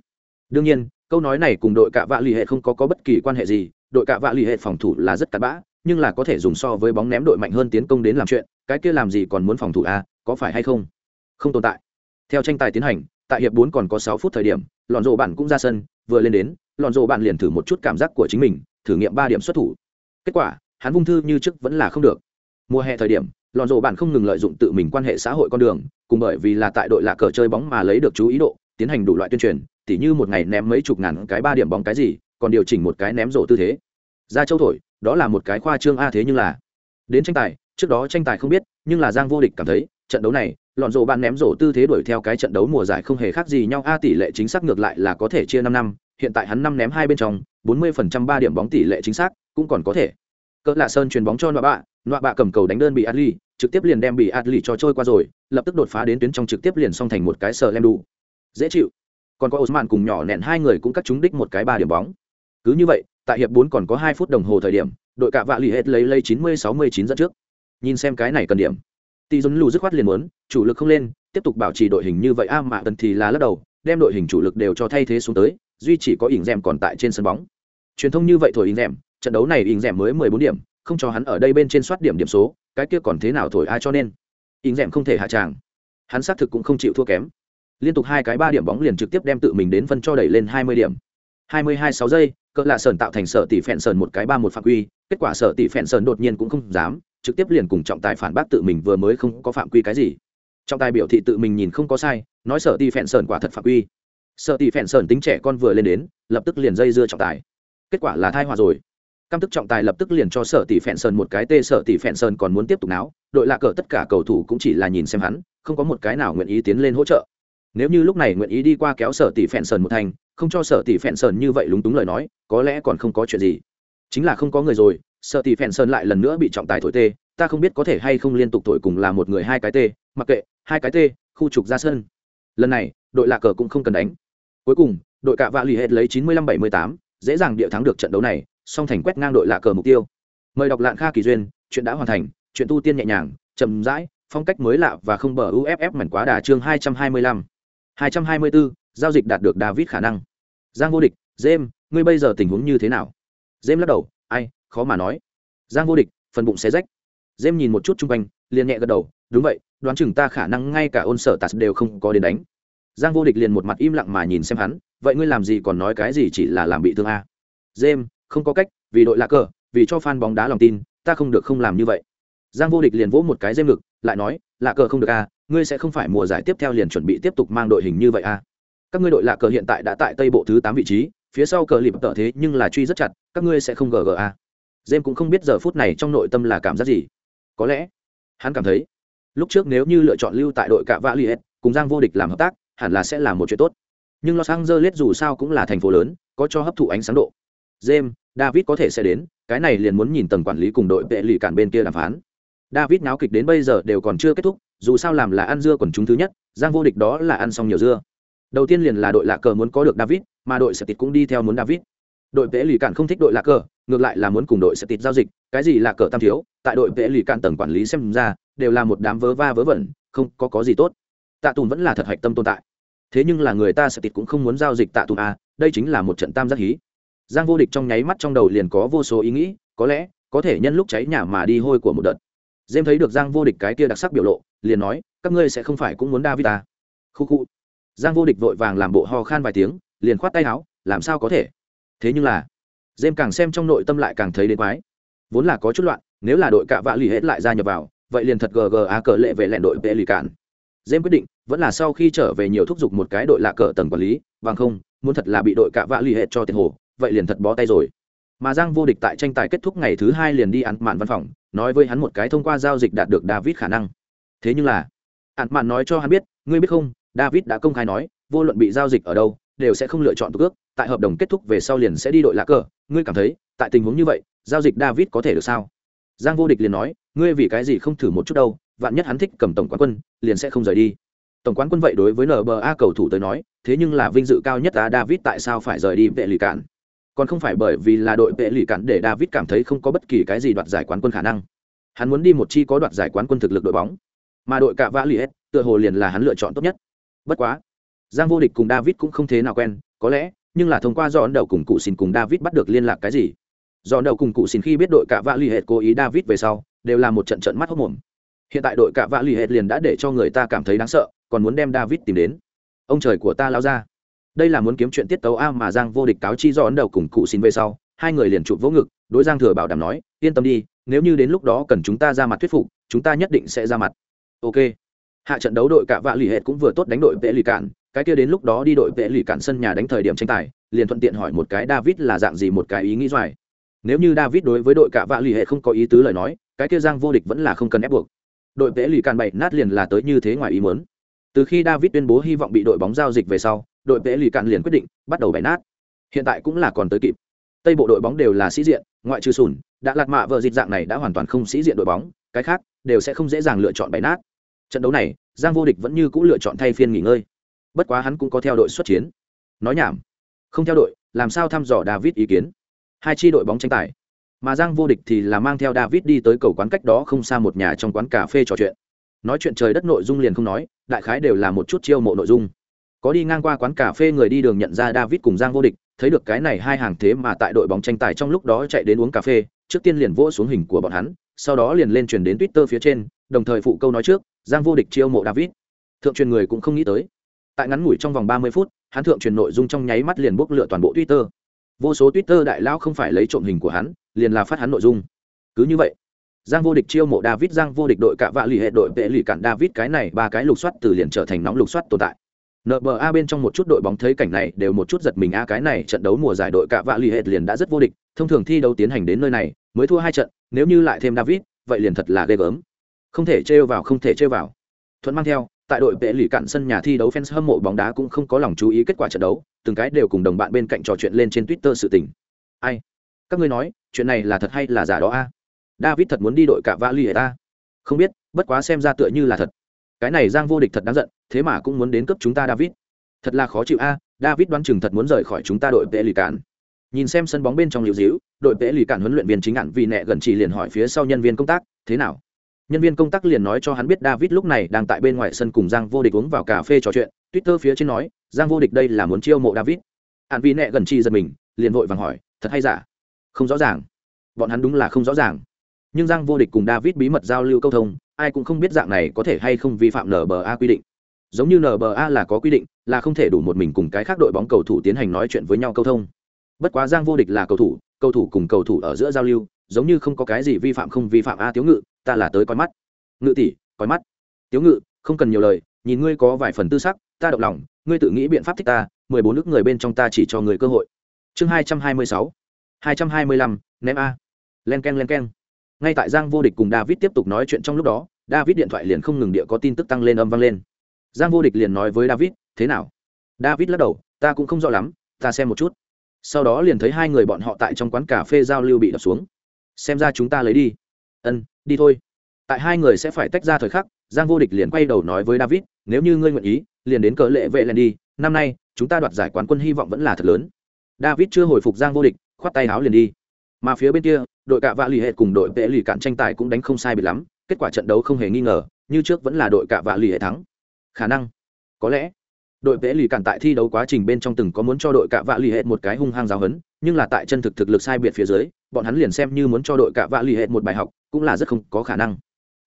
Đương nhiên câu nói này cùng đội cạ vạ lì hệ không có, có bất kỳ quan hệ gì đội cạ vạ lì hệ phòng thủ là rất cặn bã nhưng là có thể dùng so với bóng ném đội mạnh hơn tiến công đến làm chuyện cái kia làm gì còn muốn phòng thủ a có phải hay không? Không tồn tại. Theo tranh tài tiến hành tại hiệp bốn còn có sáu phút thời điểm lọn rộ bạn cũng ra sân vừa lên đến lọn rộ bạn liền thử một chút cảm giác của chính mình thử nghiệm ba điểm xuất thủ. Kết quả hắn vung thư như trước vẫn là không được. Mùa hè thời điểm Lòn rổ bạn không ngừng lợi dụng tự mình quan hệ xã hội con đường, cùng bởi vì là tại đội lạ cờ chơi bóng mà lấy được chú ý độ, tiến hành đủ loại tuyên truyền, tỉ như một ngày ném mấy chục ngàn cái ba điểm bóng cái gì, còn điều chỉnh một cái ném rổ tư thế. Ra châu thổi, đó là một cái khoa trương a thế nhưng là, đến tranh tài, trước đó tranh tài không biết, nhưng là giang vô địch cảm thấy, trận đấu này lọn rổ bạn ném rổ tư thế đuổi theo cái trận đấu mùa giải không hề khác gì nhau a, tỷ lệ chính xác ngược lại là có thể chia năm năm, hiện tại hắn năm ném hai bên trong, bốn mươi phần trăm ba điểm bóng tỷ lệ chính xác cũng còn có thể. Cỡ lạ sơn chuyền bóng cho nọ bạ nọa bạ cầm cầu đánh đơn bị adli, trực tiếp liền đem bị adli cho trôi qua rồi, lập tức đột phá đến tuyến trong trực tiếp liền xong thành một cái sờ lem đủ dễ chịu. Còn có Osman cùng nhỏ nẹn hai người cũng cắt trúng đích một cái ba điểm bóng. Cứ như vậy, tại hiệp bốn còn có hai phút đồng hồ thời điểm, đội cạ vạ lì hết lấy lấy chín mươi sáu mươi chín dẫn trước. Nhìn xem cái này cần điểm. Tỷ dồn lù dứt khoát liền muốn, chủ lực không lên, tiếp tục bảo trì đội hình như vậy, a à mà tần thì là lắc đầu, đem đội hình chủ lực đều cho thay thế xuống tới, duy chỉ có ỉng rèm còn tại trên sân bóng. Truyền thông như vậy thổi ỉng rèm, trận đấu này ỉng rèm mới mười bốn điểm không cho hắn ở đây bên trên soát điểm điểm số, cái kia còn thế nào thổi ai cho nên? In rèm không thể hạ tràng. Hắn xác thực cũng không chịu thua kém. Liên tục hai cái ba điểm bóng liền trực tiếp đem tự mình đến phân cho đẩy lên hai mươi điểm. Hai mươi hai sáu giây, cỡ lạ sờn tạo thành sở tỷ phèn sờn một cái ba một phạm quy, kết quả sở tỷ phèn sờn đột nhiên cũng không dám, trực tiếp liền cùng trọng tài phản bác tự mình vừa mới không có phạm quy cái gì. Trọng tài biểu thị tự mình nhìn không có sai, nói sở tỷ phèn sờn quả thật phạm quy. Sợ tỷ phèn sơn tính trẻ con vừa lên đến, lập tức liền dây dưa trọng tài. Kết quả là thai hòa rồi cam tức trọng tài lập tức liền cho sở tỷ phèn sơn một cái tê sở tỷ phèn sơn còn muốn tiếp tục náo đội lạ cờ tất cả cầu thủ cũng chỉ là nhìn xem hắn không có một cái nào nguyện ý tiến lên hỗ trợ. Nếu như lúc này nguyện ý đi qua kéo sở tỷ phèn sơn một thành không cho sở tỷ phèn sơn như vậy lúng túng lời nói có lẽ còn không có chuyện gì. Chính là không có người rồi sở tỷ phèn sơn lại lần nữa bị trọng tài thổi tê ta không biết có thể hay không liên tục thổi cùng là một người hai cái tê mặc kệ hai cái tê khu trục ra sân. Lần này đội lạ cờ cũng không cần đánh. Cuối cùng, đội cạ vạ lì hết lấy 95-78, dễ dàng địa thắng được trận đấu này, song thành quét ngang đội lạ cờ mục tiêu. Mời đọc lạng Kha Kỳ duyên, chuyện đã hoàn thành, chuyện tu tiên nhẹ nhàng, chậm rãi, phong cách mới lạ và không bờ UFF mảnh quá đà chương 225. 224, giao dịch đạt được David khả năng. Giang vô địch, Jem, ngươi bây giờ tình huống như thế nào? Jem lắc đầu, ai, khó mà nói. Giang vô địch, phần bụng xé rách. Jem nhìn một chút chung quanh, liền nhẹ gật đầu, đúng vậy, đoán chừng ta khả năng ngay cả ôn sở tạt đều không có đến đánh. Giang vô địch liền một mặt im lặng mà nhìn xem hắn, vậy ngươi làm gì còn nói cái gì chỉ là làm bị thương a? Jem không có cách, vì đội lạ cờ, vì cho fan bóng đá lòng tin, ta không được không làm như vậy. Giang vô địch liền vỗ một cái dêm ngực, lại nói, lạ cờ không được a, ngươi sẽ không phải mùa giải tiếp theo liền chuẩn bị tiếp tục mang đội hình như vậy a? Các ngươi đội lạ cờ hiện tại đã tại Tây bộ thứ tám vị trí, phía sau cờ lịp tợ thế nhưng là truy rất chặt các ngươi sẽ không gg a dêm cũng không biết giờ phút này trong nội tâm là cảm giác gì có lẽ hắn cảm thấy lúc trước nếu như lựa chọn lưu tại đội cạ vã liệt cùng giang vô địch làm hợp tác hẳn là sẽ là một chuyện tốt nhưng los angeles dù sao cũng là thành phố lớn có cho hấp thụ ánh sáng độ James, david có thể sẽ đến cái này liền muốn nhìn tầng quản lý cùng đội vệ lì cản bên kia đàm phán. David náo kịch đến bây giờ đều còn chưa kết thúc dù sao làm là ăn dưa quần chúng thứ nhất giang vô địch đó là ăn xong nhiều dưa. Đầu tiên liền là đội lạ cờ muốn có được david mà đội sẽ tịt cũng đi theo muốn david. Đội vẽ lì cản không thích đội lạ cờ ngược lại là muốn cùng đội sẽ tịt giao dịch cái gì là cờ tam thiếu tại đội vẽ lì cản tầng quản lý xem ra đều là một đám vớ va vớ vẩn không có có gì tốt. Tạ tùn vẫn là thật hạch tâm tồn tại. Thế nhưng là người ta sẽ tịt cũng không muốn giao dịch tạ tùn à? đây chính là một trận tam giác hí giang vô địch trong nháy mắt trong đầu liền có vô số ý nghĩ, có lẽ, có thể nhân lúc cháy nhà mà đi hôi của một đợt. Dêm thấy được giang vô địch cái kia đặc sắc biểu lộ, liền nói, các ngươi sẽ không phải cũng muốn david ta khu khu. Giang vô địch vội vàng làm bộ ho khan vài tiếng, liền khoát tay áo, làm sao có thể? Thế nhưng là dêm càng xem trong nội tâm lại càng thấy đến quái. Vốn là có chút loạn, nếu là đội cạ vạ lì hết lại ra nhập vào, vậy liền thật gga cờ lệ về lẹn đội vệ lì cản dêm quyết định, vẫn là sau khi trở về nhiều thúc giục một cái đội lạ cờ tầng quản lý, bằng không, muốn thật là bị đội cạ vạ lì hết cho tiền hồ vậy liền thật bó tay rồi. Mà giang vô địch tại tranh tài kết thúc ngày thứ hai liền đi ăn mạn văn phòng, nói với hắn một cái thông qua giao dịch đạt được david khả năng. Thế nhưng là ăn mạn nói cho hắn biết, ngươi biết không, david đã công khai nói, vô luận bị giao dịch ở đâu, đều sẽ không lựa chọn tục ước tại hợp đồng kết thúc về sau liền sẽ đi đội lá cờ. Ngươi cảm thấy, tại tình huống như vậy, giao dịch david có thể được sao? Giang vô địch liền nói, ngươi vì cái gì không thử một chút đâu, vạn nhất hắn thích cầm tổng quán quân, liền sẽ không rời đi. Tổng quán quân vậy đối với nba cầu thủ tới nói, thế nhưng là vinh dự cao nhất là david tại sao phải rời đi vệ lì cản còn không phải bởi vì là đội vệ lì cản để david cảm thấy không có bất kỳ cái gì đoạt giải quán quân khả năng. Hắn muốn đi một chi có đoạt giải quán quân thực lực đội bóng. Mà đội cả vã li hết tựa hồ liền là hắn lựa chọn tốt nhất. Bất quá, giang vô địch cùng david cũng không thế nào quen, có lẽ, nhưng là thông qua do ấn đầu cùng cụ xin cùng david bắt được liên lạc cái gì. Do ấn đầu cùng cụ xin khi biết đội cả vạ l ì hệt cố ý david về sau, đều là một trận trận mắt hốc mồm. Hiện tại đội cả vạ l ì hệt liền đã để cho người ta cảm thấy đáng sợ, còn muốn đem david tìm đến. Ông trời của ta lao ra đây là muốn kiếm chuyện tiết tấu a mà giang vô địch cáo chi do ấn đầu cùng cụ xin về sau, hai người liền chụp vỗ ngực, đối giang thừa bảo đảm nói, yên tâm đi, nếu như đến lúc đó cần chúng ta ra mặt thuyết phục, chúng ta nhất định sẽ ra mặt. Ok. Hạ trận đấu đội cả vạ lì hệt cũng vừa tốt đánh đội vệ lì cạn, cái kia đến lúc đó đi đội vệ lì cản sân nhà đánh thời điểm tranh tài, liền thuận tiện hỏi một cái david là dạng gì một cái ý nghĩ doài. Nếu như david đối với đội cả vạ lì hệ không có ý tứ lời nói, cái kia giang vô địch vẫn là không cần ép buộc. Đội vệ lì cản bậy nát liền là tới như thế ngoài ý muốn. Từ khi david tuyên bố hy vọng bị đội bóng giao dịch về sau đội vệ lì cạn liền quyết định bắt đầu bẻ nát. Hiện tại cũng là còn tới kịp. Tây bộ đội bóng đều là sĩ diện, ngoại trừ sùn đã lạt mạ vợ dịch dạng này đã hoàn toàn không sĩ diện đội bóng, cái khác đều sẽ không dễ dàng lựa chọn bẻ nát. Trận đấu này, giang vô địch vẫn như c ũ lựa chọn thay phiên nghỉ ngơi. Bất quá hắn cũng có theo đội xuất chiến. Nói nhảm, không theo đội, làm sao thăm dò david ý kiến? Hai chi đội bóng tranh tài, mà giang vô địch thì là mang theo david đi tới cầu quán cách đó không xa một nhà trong quán cà phê trò chuyện. Nói chuyện trời đất nội dung liền không nói, đại khái đều là một chút chiêu mộ nội dung có đi ngang qua quán cà phê người đi đường nhận ra david cùng giang vô địch, thấy được cái này hai hàng thế mà tại đội bóng tranh tài trong lúc đó chạy đến uống cà phê, trước tiên liền vỗ xuống hình của bọn hắn, sau đó liền lên truyền đến twitter phía trên, đồng thời phụ câu nói trước, giang vô địch chiêu mộ david. Thượng truyền người cũng không nghĩ tới. Tại ngắn ngủi trong vòng ba mươi phút, hắn thượng truyền nội dung trong nháy mắt liền bốc lựa toàn bộ twitter. Vô số twitter đại lao không phải lấy trộm hình của hắn, liền là phát hắn nội dung. Cứ như vậy, giang vô địch chiêu mộ david, giang vô địch đội cả vạ lì hệ đội vệ lì cản david, cái này ba cái lục soát từ liền trở thành nóng lục soát tồn tại nba bên trong một chút đội bóng thấy cảnh này đều một chút giật mình a cái này trận đấu mùa giải đội cả vạ lì Hệt liền đã rất vô địch thông thường thi đấu tiến hành đến nơi này mới thua hai trận nếu như lại thêm david vậy liền thật là ghê gớm không thể trêu vào không thể trêu vào thuận mang theo tại đội vệ lì cạn sân nhà thi đấu fans hâm mộ bóng đá cũng không có lòng chú ý kết quả trận đấu, từng cái đều cùng đồng bạn bên cạnh trò chuyện lên trên Twitter sự tình. Ai? Các ngươi nói, chuyện này là thật hay là giả đó a? David thật muốn đi đội cả Vạn Lì Hệt A? Không biết, bất quá xem ra tựa như là thật. Cái này Giang vô địch thật đáng giận, thế mà cũng muốn đến cấp chúng ta David. Thật là khó chịu a, David đoán chừng thật muốn rời khỏi chúng ta đội vệ lì cản. Nhìn xem sân bóng bên trong liều dĩu đội vệ lì cản huấn luyện viên chính ản vì nẹ gần chỉ liền hỏi phía sau nhân viên công tác, thế nào? nhân viên công tác liền nói cho hắn biết david lúc này đang tại bên ngoài sân cùng giang vô địch uống vào cà phê trò chuyện twitter phía trên nói giang vô địch đây là muốn chiêu mộ david. Hạn vì nẹ gần chỉ giật mình liền vội vàng hỏi thật hay giả? Không rõ ràng. Bọn hắn đúng là không rõ ràng. Nhưng giang vô địch cùng david bí mật giao lưu câu thông ai cũng không biết dạng này có thể hay không vi phạm nba quy định giống như nba là có quy định, là không thể đủ một mình cùng cái khác đội bóng cầu thủ tiến hành nói chuyện với nhau câu thông. Bất quá giang vô địch là cầu thủ cầu thủ cùng cầu thủ ở giữa giao lưu, giống như không có cái gì vi phạm không vi phạm a tiếu ngự, ta là tới coi mắt. Ngự tỷ, coi mắt. Tiếu ngự, không cần nhiều lời, nhìn ngươi có vài phần tư sắc, ta động lòng, ngươi tự nghĩ biện pháp thích ta, mười bốn nước người bên trong ta chỉ cho người cơ hội. Chương hai trăm hai mươi sáu, hai trăm hai mươi lăm, ném a. Len k e n len k e n ngay tại giang vô địch cùng david tiếp tục nói chuyện trong lúc đó, david điện thoại liền không ngừng địa có tin tức tăng lên âm vang lên giang vô địch liền nói với david, thế nào? David lắc đầu, ta cũng không rõ lắm, ta xem một chút. Sau đó liền thấy hai người bọn họ tại trong quán cà phê giao lưu bị đập xuống. Xem ra chúng ta lấy đi. Ân, đi thôi. Tại hai người sẽ phải tách ra thời khắc, giang vô địch liền quay đầu nói với david, nếu như ngươi nguyện ý, liền đến cờ lệ vệ lên đi, năm nay, chúng ta đoạt giải quán quân hy vọng vẫn là thật lớn. David chưa hồi phục giang vô địch, khoát tay áo liền đi. Mà phía bên kia, đội cạ vạ lì hệ cùng đội vệ lì cạn tranh tài cũng đánh không sai bị lắm, kết quả trận đấu không hề nghi ngờ, như trước vẫn là đội cạ vạ lì hệ thắng khả năng. Có lẽ, đội vẽ lì cạn tại thi đấu quá trình bên trong từng có muốn cho đội cạ vạ lì hệ một cái hung hăng giáo hấn nhưng là tại chân thực thực lực sai biệt phía dưới, bọn hắn liền xem như muốn cho đội cạ vạ lì hệ một bài học, cũng là rất không có khả năng.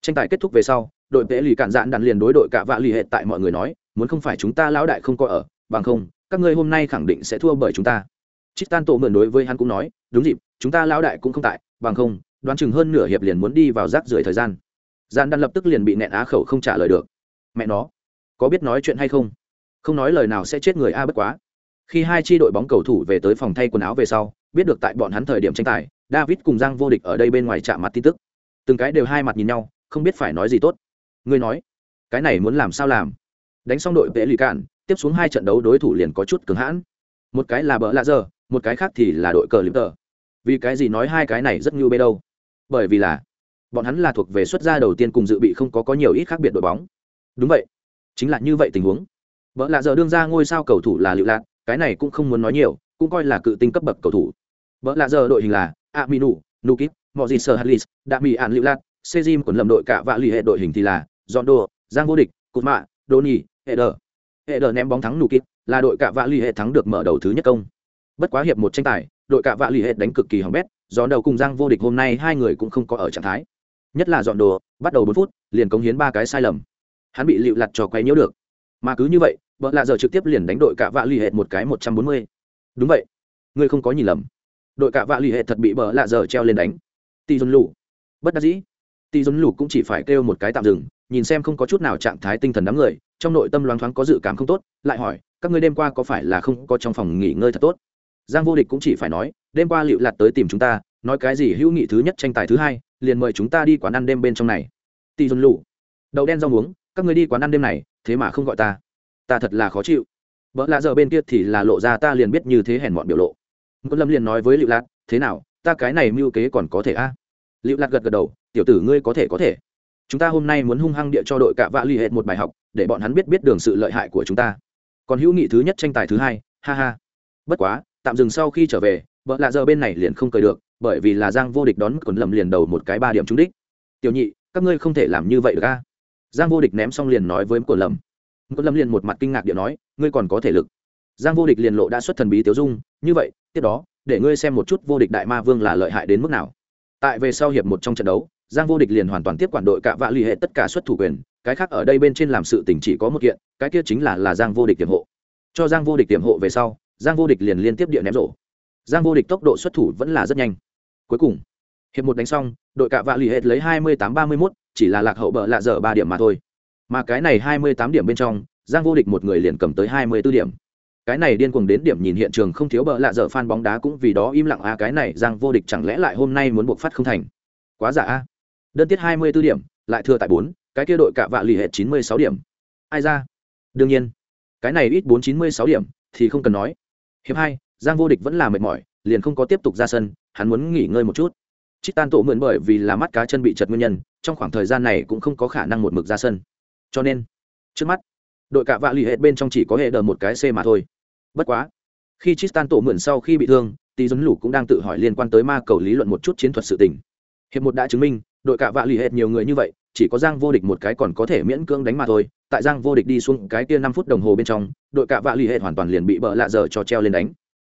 Tranh tài kết thúc về sau, đội vẽ lì cạn dạn đàn liền đối đội cạ vạ lì hệ tại mọi người nói, muốn không phải chúng ta lão đại không có ở, bằng không, các ngươi hôm nay khẳng định sẽ thua bởi chúng ta. Chít tan tổ mượn đối với hắn cũng nói, đúng dịp, chúng ta lão đại cũng không tại, bằng không, đoán chừng hơn nửa hiệp liền muốn đi vào rác rưởi thời gian. Gian đan lập tức liền bị nẹn á khẩu không trả lời được. Mẹ nó có biết nói chuyện hay không? Không nói lời nào sẽ chết người a bất quá. Khi hai tri đội bóng cầu thủ về tới phòng thay quần áo về sau, biết được tại bọn hắn thời điểm tranh tài, david cùng giang vô địch ở đây bên ngoài chạm mặt tin tức. Từng cái đều hai mặt nhìn nhau, không biết phải nói gì tốt. Ngươi nói, cái này muốn làm sao làm? Đánh xong đội vệ lì cạn, tiếp xuống hai trận đấu đối thủ liền có chút cứng hãn. Một cái là bờ lạ giờ, một cái khác thì là đội cờ liếm tờ. Vì cái gì nói hai cái này rất như bê đâu? Bởi vì là, bọn hắn là thuộc về xuất gia đầu tiên cùng dự bị không có có nhiều ít khác biệt đội bóng. Đúng vậy chính là như vậy tình huống. Vợ lạ giờ đương ra ngôi sao cầu thủ là lựu lạc cái này cũng không muốn nói nhiều, cũng coi là cự tinh cấp bậc cầu thủ. Vợ lạ giờ đội hình là aminu nukip mọi gì sơ hadlis đã bị ạn lựu lạc sejim quần lầm đội cả vạ lì hệ đội hình thì là john đô giang vô địch cụt mạ đoni hệ đờ hệ đờ ném bóng thắng nukip là đội cả vạ lì hệ thắng được mở đầu thứ nhất công. Bất quá hiệp một tranh tài, đội cạ vạ l ì hệ đánh cực kỳ hỏng bét dọn đầu cùng giang vô địch hôm nay hai người cũng không có ở trạng thái. Nhất là dọn đồ bắt đầu bốn phút, liền cống hiến ba cái sai lầm hắn bị lựu lặt cho quay nhiễu được. Mà cứ như vậy, vợ lạ giờ trực tiếp liền đánh đội cạ vạ l ì hệ một cái một trăm bốn mươi. Đúng vậy. Ngươi không có nhìn lầm. Đội cạ vạ l ì hệ thật bị vợ lạ giờ treo lên đánh. Tì dồn lù. Bất đắc dĩ. Tì dồn lù cũng chỉ phải kêu một cái tạm dừng, nhìn xem không có chút nào trạng thái tinh thần đám người, trong nội tâm loáng thoáng có dự cảm không tốt, lại hỏi, các ngươi đêm qua có phải là không có trong phòng nghỉ ngơi thật tốt? Giang vô địch cũng chỉ phải nói, đêm qua liệu lạt tới tìm chúng ta, nói cái gì hữu nghị thứ nhất tranh tài thứ hai, liền mời chúng ta đi quán ăn đêm bên trong này. Tì dồn lù. Đậu đen rau muống các người đi quán ăn đêm này thế mà không gọi ta. Ta thật là khó chịu. Vợ lạ giờ bên kia thì là lộ ra ta liền biết như thế hèn mọn biểu lộ. Quân lâm liền nói với liệu lạc, thế nào ta cái này mưu kế còn có thể a? À? liệu lạc gật gật đầu tiểu tử ngươi có thể có thể. Chúng ta hôm nay muốn hung hăng địa cho đội cạ vạ l ì hệt một bài học để bọn hắn biết biết đường sự lợi hại của chúng ta. Còn hữu nghị thứ nhất tranh tài thứ hai ha ha. Bất quá tạm dừng sau khi trở về vợ lạ giờ bên này liền không cười được bởi vì là giang vô địch đón quần lầm liền đầu một cái ba điểm trúng đích. Tiểu nhị các ngươi không thể làm như vậy được a? Giang vô địch ném xong liền nói với của lâm. Quần lâm liền một mặt kinh ngạc điện nói, ngươi còn có thể lực. Giang vô địch liền lộ đã xuất thần bí tiêu dung, như vậy, tiếp đó, để ngươi xem một chút vô địch đại ma vương là lợi hại đến mức nào. Tại về sau hiệp một trong trận đấu, giang vô địch liền hoàn toàn tiếp quản đội cạ vạ l ì hệ tất cả xuất thủ quyền, cái khác ở đây bên trên làm sự tình chỉ có một kiện, cái kia chính là là giang vô địch tiềm hộ. Cho giang vô địch tiềm hộ về sau, giang vô địch liền liên tiếp địa ném rổ. Giang vô địch tốc độ xuất thủ vẫn là rất nhanh. Cuối cùng, hiệp một đánh xong, đội cạ vạ l ì hết lấy hai mươi tám ba mươi mốt chỉ là lạc hậu bợ lạ dở ba điểm mà thôi. Mà cái này hai mươi tám điểm bên trong, giang vô địch một người liền cầm tới hai mươi b ố điểm. Cái này điên cuồng đến điểm nhìn hiện trường không thiếu bợ lạ dở fan bóng đá cũng vì đó im lặng a cái này giang vô địch chẳng lẽ lại hôm nay muốn buộc phát không thành? Quá giả a đơn tiết hai mươi b ố điểm, lại thừa tại bốn, cái kia đội cả vạ lì hệt hết chín mươi sáu điểm. Ai ra? Đương nhiên. Cái này ít bốn chín mươi sáu điểm, thì không cần nói. Hiệp hai, giang vô địch vẫn là mệt mỏi, liền không có tiếp tục ra sân, hắn muốn nghỉ ngơi một chút chít tan tổ mượn bởi vì là mắt cá chân bị chật nguyên nhân, trong khoảng thời gian này cũng không có khả năng một mực ra sân. Cho nên, trước mắt, đội cạ vạ l ì hệ bên trong chỉ có hệ đờ một cái c mà thôi. Bất quá, khi chít tan tổ mượn sau khi bị thương Tý dấn lũ cũng đang tự hỏi liên quan tới ma cầu lý luận một chút chiến thuật sự tình. Hiệp một đã chứng minh, đội cạ vạ l ì hệ nhiều người như vậy, chỉ có giang vô địch một cái còn có thể miễn cưỡng đánh mà thôi. Tại giang vô địch đi xuống cái kia năm phút đồng hồ bên trong, đội cạ vạ l ì hệ hoàn toàn liền bị bỡ lạ giờ cho treo lên đánh.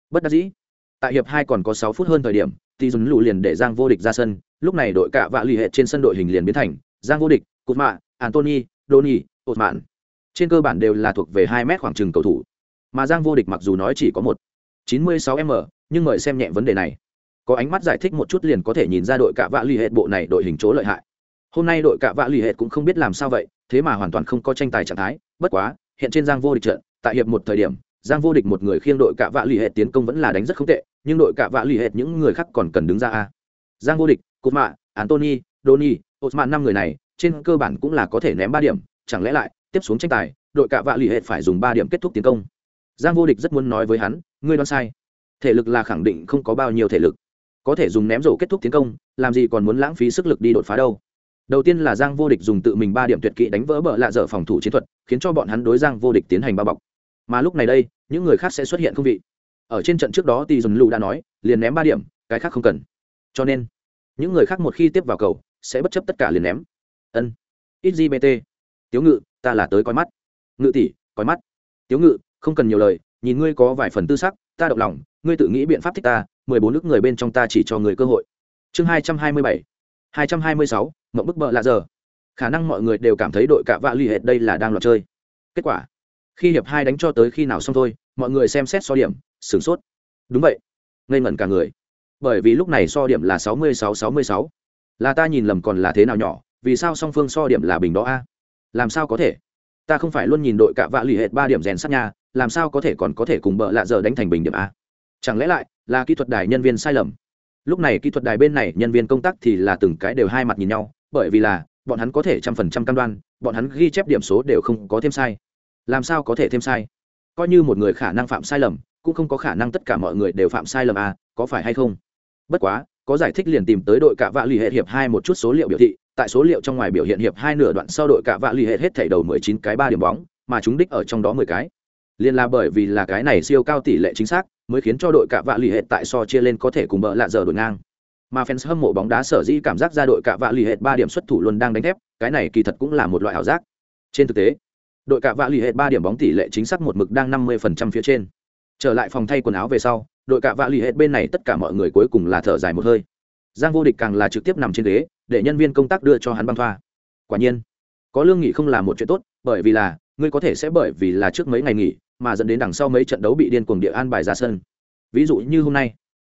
Bất đắc dĩ, tại hiệp hai còn có sáu phút hơn thời điểm thì dùn lù liền để giang vô địch ra sân, lúc này đội cạ vạ l ì hệ trên sân đội hình liền biến thành giang vô địch, cụt mạ, antony doni ột mạn. Trên cơ bản đều là thuộc về hai mét khoảng trừng cầu thủ. Mà giang vô địch mặc dù nói chỉ có một chín mươi sáu m nhưng mời xem nhẹ vấn đề này. Có ánh mắt giải thích một chút liền có thể nhìn ra đội cạ vạ l ì hệ bộ này đội hình chỗ lợi hại. Hôm nay đội cạ vạ l ì hệ cũng không biết làm sao vậy, thế mà hoàn toàn không có tranh tài trạng thái, bất quá, hiện trên giang vô địch trận, tại hiệp một thời điểm, giang vô địch một người khiêng đội cạ vạ l ì hệ tiến công vẫn là đánh rất không tệ nhưng đội cạ vạ l ì những người khác còn cần đứng ra a. Giang vô địch cụt mạ antony doni osman năm người này, trên cơ bản cũng là có thể ném ba điểm, chẳng lẽ lại, tiếp xuống tranh tài, đội cạ vạ l ì phải dùng ba điểm kết thúc tiến công. Giang vô địch rất muốn nói với hắn, ngươi đoán sai. Thể lực là khẳng định không có bao nhiêu thể lực. Có thể dùng ném rổ kết thúc tiến công, làm gì còn muốn lãng phí sức lực đi đột phá đâu. Đầu tiên là giang vô địch dùng tự mình ba điểm tuyệt kỹ đánh vỡ bờ lạ dở phòng thủ chiến thuật, khiến cho bọn hắn đối giang vô địch tiến hành bao bọc. Mà lúc này đây, những người khác sẽ xuất hiện không vị ở trên trận trước đó thì dùn lù đã nói, liền ném ba điểm, cái khác không cần. Cho nên, những người khác một khi tiếp vào cầu, sẽ bất chấp tất cả liền ném. Ân. Ít gbt tiếu ngự, ta là tới coi mắt. Ngự tỷ, coi mắt. Tiếu ngự, không cần nhiều lời, nhìn ngươi có vài phần tư sắc, ta động lòng, ngươi tự nghĩ biện pháp thích ta, mười bốn nước người bên trong ta chỉ cho người cơ hội. Chương hai trăm hai mươi bảy. hai trăm hai mươi sáu, mộng bức bợ lạ giờ. Khả năng mọi người đều cảm thấy đội cạ vạ l ì hệ đây là đang loạt chơi. Kết quả, khi hiệp hai đánh cho tới khi nào xong thôi, mọi người xem xét so điểm sửng sốt. Đúng vậy. Ngây ngẩn cả người. Bởi vì lúc này so điểm là sáu mươi sáu sáu mươi sáu. Là ta nhìn lầm còn là thế nào nhỏ? Vì sao song phương so điểm là bình đó a? Làm sao có thể? Ta không phải luôn nhìn đội cạ vạ lì hệt ba điểm rèn sát nha, làm sao có thể còn có thể cùng bợ lạ giờ đánh thành bình điểm a? Chẳng lẽ lại là kỹ thuật đài nhân viên sai lầm? Lúc này kỹ thuật đài bên này nhân viên công tác thì là từng cái đều hai mặt nhìn nhau, bởi vì là bọn hắn có thể trăm phần trăm cam đoan, bọn hắn ghi chép điểm số đều không có thêm sai. Làm sao có thể thêm sai? Coi như một người khả năng phạm sai lầm cũng không có khả năng tất cả mọi người đều phạm sai lầm à có phải hay không? Bất quá, có giải thích liền tìm tới đội cả vạ l ì hệ hiệp hai một chút số liệu biểu thị, tại số liệu trong ngoài biểu hiện hiệp hai nửa đoạn sau đội cả vạ l ì hệ hết thảy đầu mười chín cái ba điểm bóng, mà chúng đích ở trong đó mười cái. Liền là bởi vì là cái này siêu cao tỷ lệ chính xác, mới khiến cho đội cả vạ l ì hệ tại so chia lên có thể cùng bỡ lạ giờ đổi ngang. Mà fans hâm mộ bóng đá sở dĩ cảm giác ra đội cả vạ l ì hệ ba điểm xuất thủ luôn đang đánh thép, cái này kỳ thật cũng là một loại ảo giác. Trên thực tế, đội cả vạ l ì hệ ba điểm bóng tỷ lệ chính xác một mực đang năm mươi phần trăm phía trên trở lại phòng thay quần áo về sau, đội cả vạ l ì hết bên này tất cả mọi người cuối cùng là thở dài một hơi. Giang vô địch càng là trực tiếp nằm trên ghế, để nhân viên công tác đưa cho hắn băng thoa. Quả nhiên, có lương nghỉ không là một chuyện tốt, bởi vì là, ngươi có thể sẽ bởi vì là trước mấy ngày nghỉ, mà dẫn đến đằng sau mấy trận đấu bị điên cuồng địa an bài ra sân. Ví dụ như hôm nay,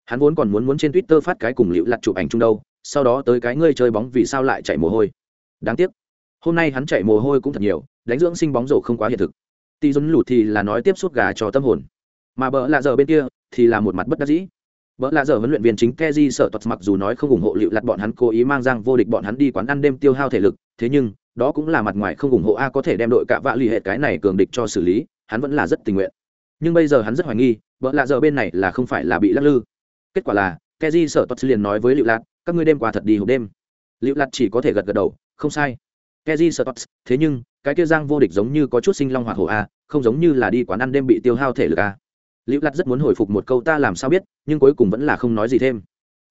hắn vốn còn muốn muốn trên twitter phát cái cùng liệu lặt chụp ảnh chung đâu, sau đó tới cái ngươi chơi bóng vì sao lại chạy mồ hôi. Đáng tiếc, hôm nay hắn chạy mồ hôi cũng thật nhiều, đánh dưỡng sinh bóng rổ không quá hiện thực. Tỷ dồn lụt thì là nói tiếp suốt gà cho tâm hồn mà bỡ lạ giờ bên kia thì là một mặt bất đắc dĩ. Bỡ lạ giờ huấn luyện viên chính keji sợ tật mặc dù nói không ủng hộ liệu lặt bọn hắn cố ý mang giang vô địch bọn hắn đi quán ăn đêm tiêu hao thể lực, thế nhưng, đó cũng là mặt ngoài không ủng hộ a có thể đem đội cạ vạ lì hệ cái này cường địch cho xử lý, hắn vẫn là rất tình nguyện. Nhưng bây giờ hắn rất hoài nghi, bỡ lạ giờ bên này là không phải là bị lắc lư. Kết quả là keji sợ tật liền nói với liệu lặt các ngươi đêm qua thật đi hộp đêm. Liệu lặt chỉ có thể gật gật đầu, không sai. Keji sợ tật thế nhưng, cái kia giang vô địch giống như có chút sinh long hoạt hổ a, không giống như là đi quán ăn đêm bị tiêu hao thể lực a liễu lặt rất muốn hồi phục một câu ta làm sao biết, nhưng cuối cùng vẫn là không nói gì thêm.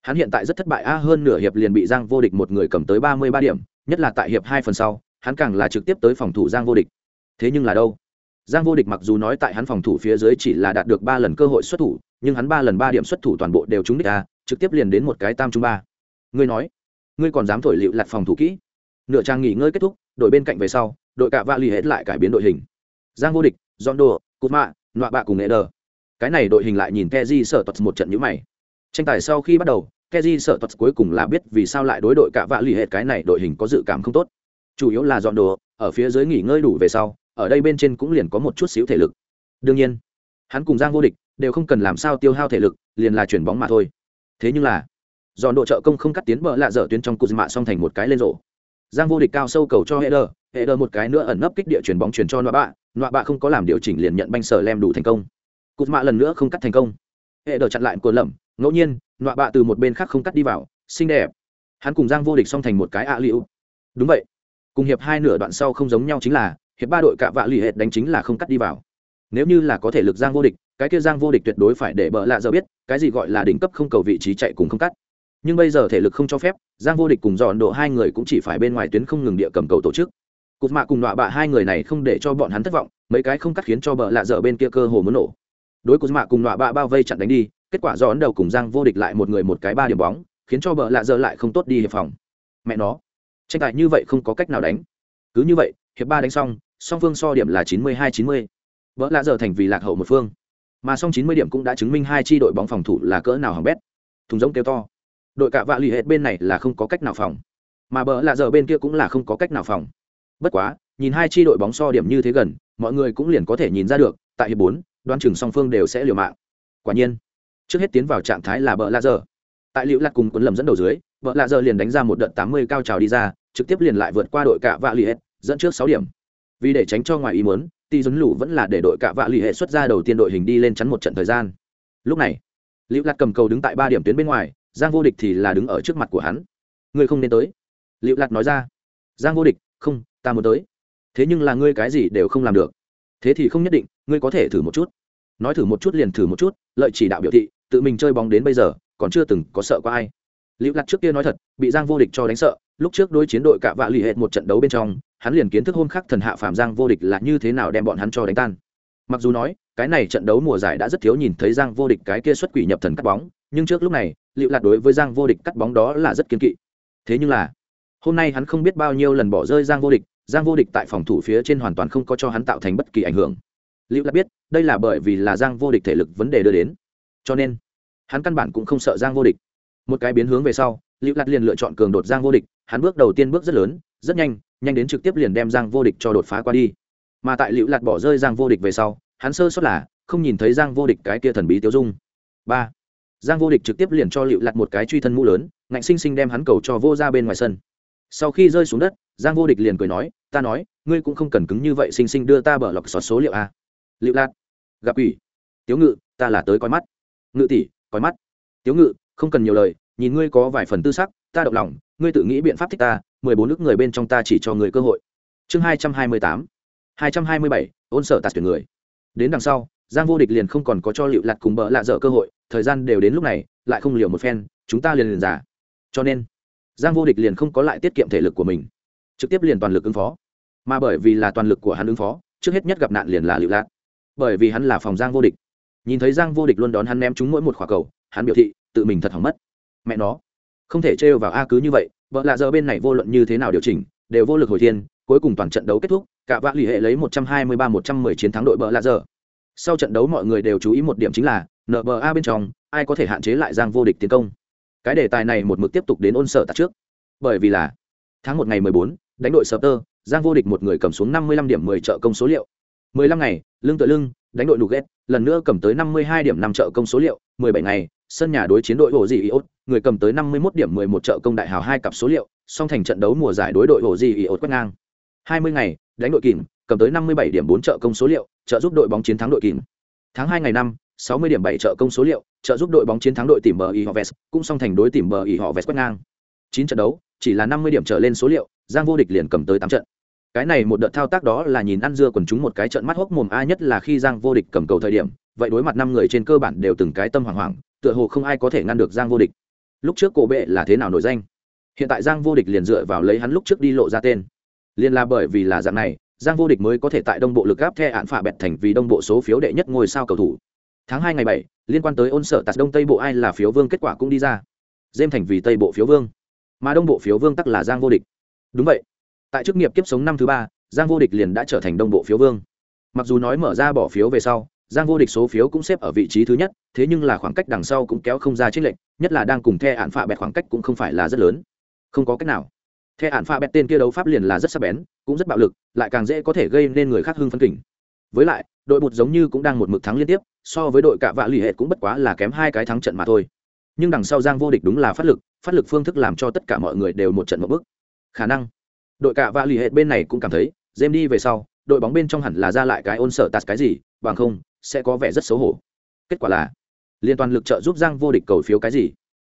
Hắn hiện tại rất thất bại, a, hơn nửa hiệp liền bị giang vô địch một người cầm tới ba mươi ba điểm, nhất là tại hiệp hai phần sau, hắn càng là trực tiếp tới phòng thủ giang vô địch. Thế nhưng là đâu? Giang vô địch mặc dù nói tại hắn phòng thủ phía dưới chỉ là đạt được ba lần cơ hội xuất thủ, nhưng hắn ba lần ba điểm xuất thủ toàn bộ đều trúng đích, a, trực tiếp liền đến một cái tam trung ba. Ngươi nói, ngươi còn dám thổi liệu lặt phòng thủ kỹ? Nửa trang nghỉ ngơi kết thúc, đội bên cạnh về sau, đội cạ vạ lì hết lại cải biến đội hình. Giang vô địch, john đồ cụt mạ nọa bạ cùng nghệ đờ cái này đội hình lại nhìn keji sợ tật một trận nhữ mày. Tranh tài sau khi bắt đầu, keji sợ tật cuối cùng là biết vì sao lại đối đội cả vạ lì hệt hết cái này đội hình có dự cảm không tốt. Chủ yếu là dọn đồ, ở phía dưới nghỉ ngơi đủ về sau, ở đây bên trên cũng liền có một chút xíu thể lực. Đương nhiên, hắn cùng giang vô địch đều không cần làm sao tiêu hao thể lực, liền là chuyển bóng mà thôi. Thế nhưng là, dọn độ trợ công không cắt tiến bờ lạ dở tuyến trong cụt mạ xong thành một cái lên rổ. Giang vô địch cao sâu cầu cho hệ đờ hệ đờ một cái nữa ẩn nấp kích địa chuyển bóng chuyển cho nọa bạ. Nọa bạ không có làm điều chỉnh liền nhận banh sở lem đủ thành công cụt mạ lần nữa không cắt thành công. Hệ đờ chặn lại cột lầm ngẫu nhiên, nọa bạ từ một bên khác không cắt đi vào, xinh đẹp. Hắn cùng giang vô địch xong thành một cái ạ à liễu đúng vậy. Cùng hiệp hai nửa đoạn sau không giống nhau chính là, hiệp ba đội cạ vạ lì hệt đánh chính là không cắt đi vào. Nếu như là có thể lực giang vô địch, cái kia giang vô địch tuyệt đối phải để bợ lạ giờ biết, cái gì gọi là đỉnh cấp không cầu vị trí chạy cùng không cắt. Nhưng bây giờ thể lực không cho phép, giang vô địch cùng dọn độ hai người cũng chỉ phải bên ngoài tuyến không ngừng địa cầm cầu tổ chức. Cụt mạ cùng đọa bạ hai người này không để cho bọn hắn thất vọng, mấy cái không cắt khiến cho bợ lạ dở bên kia cơ hồ muốn nổ đối cụt mạ cùng nọa bạ bao vây chặn đánh đi, kết quả do ấn đầu cùng giang vô địch lại một người một cái ba điểm bóng, khiến cho bờ lạ giờ lại không tốt đi hiệp phòng. Mẹ nó, tranh tài như vậy không có cách nào đánh. Cứ như vậy, hiệp ba đánh xong, song phương so điểm là chín mươi hai chín mươi. Vỡ lạ giờ thành vì lạc hậu một phương. Mà song chín mươi điểm cũng đã chứng minh hai chi đội bóng phòng thủ là cỡ nào hỏng bét. Thùng giống kêu to. Đội cạ vạ lì hết bên này là không có cách nào phòng. Mà bỡ lạ giờ bên kia cũng là không có cách nào phòng. Bất quá, nhìn hai chi đội bóng so điểm như thế gần, mọi người cũng liền có thể nhìn ra được, tại hiệp bốn đoán chừng song phương đều sẽ liều mạng. Quả nhiên, trước hết tiến vào trạng thái là bợ lạ giờ. Tại liễu lạc cùng quấn lầm dẫn đầu dưới bợ lạ giờ liền đánh ra một đợt tám mươi cao trào đi ra, trực tiếp liền lại vượt qua đội cạ vạ liệt hết, dẫn trước sáu điểm. Vì để tránh cho ngoài ý muốn, ti dấn lũ vẫn là để đội cạ vạ liệt hệ xuất ra đầu tiên đội hình đi lên chắn một trận thời gian. Lúc này, liễu lạt cầm cầu đứng tại ba điểm tuyến bên ngoài, giang vô địch thì là đứng ở trước mặt của hắn. Ngươi không nên tới. Liễu lạt nói ra. Giang vô địch, không, ta muốn tới. Thế nhưng là ngươi cái gì đều không làm được thế thì không nhất định, ngươi có thể thử một chút. Nói thử một chút liền thử một chút, lợi chỉ đạo biểu thị, tự mình chơi bóng đến bây giờ, còn chưa từng có sợ có ai. Liễu lạt trước kia nói thật, bị giang vô địch cho đánh sợ, lúc trước đối chiến đội cạ vạ lì hệt một trận đấu bên trong, hắn liền kiến thức hôn khắc thần hạ phạm giang vô địch là như thế nào đem bọn hắn cho đánh tan. Mặc dù nói, cái này trận đấu mùa giải đã rất thiếu nhìn thấy giang vô địch cái kia xuất quỷ nhập thần cắt bóng, nhưng trước lúc này liệu lạc đối với giang vô địch cắt bóng đó là rất kiên kỵ. Thế nhưng là, hôm nay hắn không biết bao nhiêu lần bỏ rơi giang vô địch giang vô địch tại phòng thủ phía trên hoàn toàn không có cho hắn tạo thành bất kỳ ảnh hưởng. Liễu lạc biết, đây là bởi vì là giang vô địch thể lực vấn đề đưa đến. Cho nên, hắn căn bản cũng không sợ giang vô địch. Một cái biến hướng về sau Liễu lạc liền lựa chọn cường đột giang vô địch. Hắn bước đầu tiên bước rất lớn, rất nhanh nhanh đến trực tiếp liền đem giang vô địch cho đột phá qua đi. Mà tại Liễu lạt bỏ rơi giang vô địch về sau, hắn sơ sót là không nhìn thấy giang vô địch cái kia thần bí tiêu dung. Ba, giang vô địch trực tiếp liền cho Liễu lạt một cái truy thân mũ lớn, ngạnh sinh sinh đem hắn cầu cho vô ra bên ngoài sân. Sau khi rơi xuống đất giang vô địch liền cười nói, ta nói, ngươi cũng không cần cứng như vậy sinh sinh đưa ta bờ lọc xóa số liệu a. Liệu lạt, gặp ủy tiếu ngự, ta là tới coi mắt. Ngự tỷ, coi mắt. Tiếu ngự, không cần nhiều lời, nhìn ngươi có vài phần tư sắc, ta động lòng, ngươi tự nghĩ biện pháp thích ta, mười bốn nước người bên trong ta chỉ cho người cơ hội. Chương hai trăm hai mươi tám. hai trăm hai mươi bảy, ôn sở tạt tuyển người. Đến đằng sau, giang vô địch liền không còn có cho liệu Lạt cùng bỡ lạ dở cơ hội, thời gian đều đến lúc này, lại không liều một phen, chúng ta liền liền giả cho nên, giang vô địch liền không có lại tiết kiệm thể lực của mình trực tiếp liền toàn lực ứng phó. Mà bởi vì là toàn lực của hắn ứng phó trước hết nhất gặp nạn liền là lựu lạc. Bởi vì hắn là phòng giang vô địch. Nhìn thấy giang vô địch luôn đón hắn ném trúng mỗi một khỏa cầu hắn biểu thị tự mình thật hỏng mất. Mẹ nó không thể trêu vào a cứ như vậy vợ lạ giờ bên này vô luận như thế nào điều chỉnh đều vô lực hồi thiên cuối cùng toàn trận đấu kết thúc cả vã lì hệ lấy 123 110 chiến thắng đội bờ lạ giờ. Sau trận đấu mọi người đều chú ý một điểm chính là nba bên trong ai có thể hạn chế lại giang vô địch tiến công. Cái đề tài này một mực tiếp tục đến ôn sở tạt trước. Bởi vì là tháng một ngày 14, đánh đội sập tơ, giang vô địch một người cầm xuống 55 điểm 10 trợ công số liệu. 15 ngày lưng tựa lưng đánh đội nugget lần nữa cầm tới 52 điểm 5 trợ công số liệu. 17 ngày, sân nhà đối chiến đội hồ dị iốt, người cầm tới 51 điểm 11 trợ công đại hào hai cặp số liệu, song thành trận đấu mùa giải đối đội hồ dị iốt quét ngang. 20 ngày, đánh đội kìm, cầm tới 57 điểm 4 trợ công số liệu, trợ giúp đội bóng chiến thắng đội kìm. tháng 2 ngày năm 60 điểm 7 trợ công số liệu, trợ giúp đội bóng chiến thắng đội tìm bờ y họ vest, cũng song thành đối tìm bờ y họ vest quét ngang. 9 trận đấu chỉ là 50 điểm trở lên số liệu, giang vô địch liền cầm tới 8 trận. Cái này một đợt thao tác đó là nhìn ăn dưa quần chúng một cái trận mắt hốc mồm a nhất là khi giang vô địch cầm cầu thời điểm, vậy đối mặt năm người trên cơ bản đều từng cái tâm hoảng hoảng, tựa hồ không ai có thể ngăn được giang vô địch. Lúc trước cổ bệ là thế nào nổi danh? Hiện tại giang vô địch liền dựa vào lấy hắn lúc trước đi lộ ra tên. Liền là bởi vì là dạng này, giang vô địch mới có thể tại đông bộ lực gáp the án phạt bẹt thành vì đông bộ số phiếu đệ nhất ngôi sao cầu thủ. Tháng hai ngày bảy, liên quan tới ôn sở tạt đông tây bộ ai là phiếu vương kết quả cũng đi ra. Dêm thành vì tây bộ phiếu vương mà đông bộ phiếu vương tắc là giang vô địch. Đúng vậy. Tại chức nghiệp kiếp sống năm thứ ba, giang vô địch liền đã trở thành đông bộ phiếu vương. Mặc dù nói mở ra bỏ phiếu về sau, giang vô địch số phiếu cũng xếp ở vị trí thứ nhất, thế nhưng là khoảng cách đằng sau cũng kéo không ra trích lệnh nhất là đang cùng the ạn phạ bẹt khoảng cách cũng không phải là rất lớn. Không có cách nào. The ạn phạ bẹt tên kia đấu pháp liền là rất sắc bén, cũng rất bạo lực, lại càng dễ có thể gây nên người khác hưng phấn kỉnh với lại, đội bụt giống như cũng đang một mực thắng liên tiếp, so với đội cạ vạ lì hệ cũng bất quá là kém hai cái thắng trận mà thôi. Nhưng đằng sau giang vô địch đúng là phát lực phát lực phương thức làm cho tất cả mọi người đều một trận một bức khả năng, đội cả và lì hệ bên này cũng cảm thấy dêm đi về sau, đội bóng bên trong hẳn là ra lại cái ôn sở tạt cái gì, bằng không, sẽ có vẻ rất xấu hổ. Kết quả là, liên toàn lực trợ giúp giang vô địch cầu phiếu cái gì?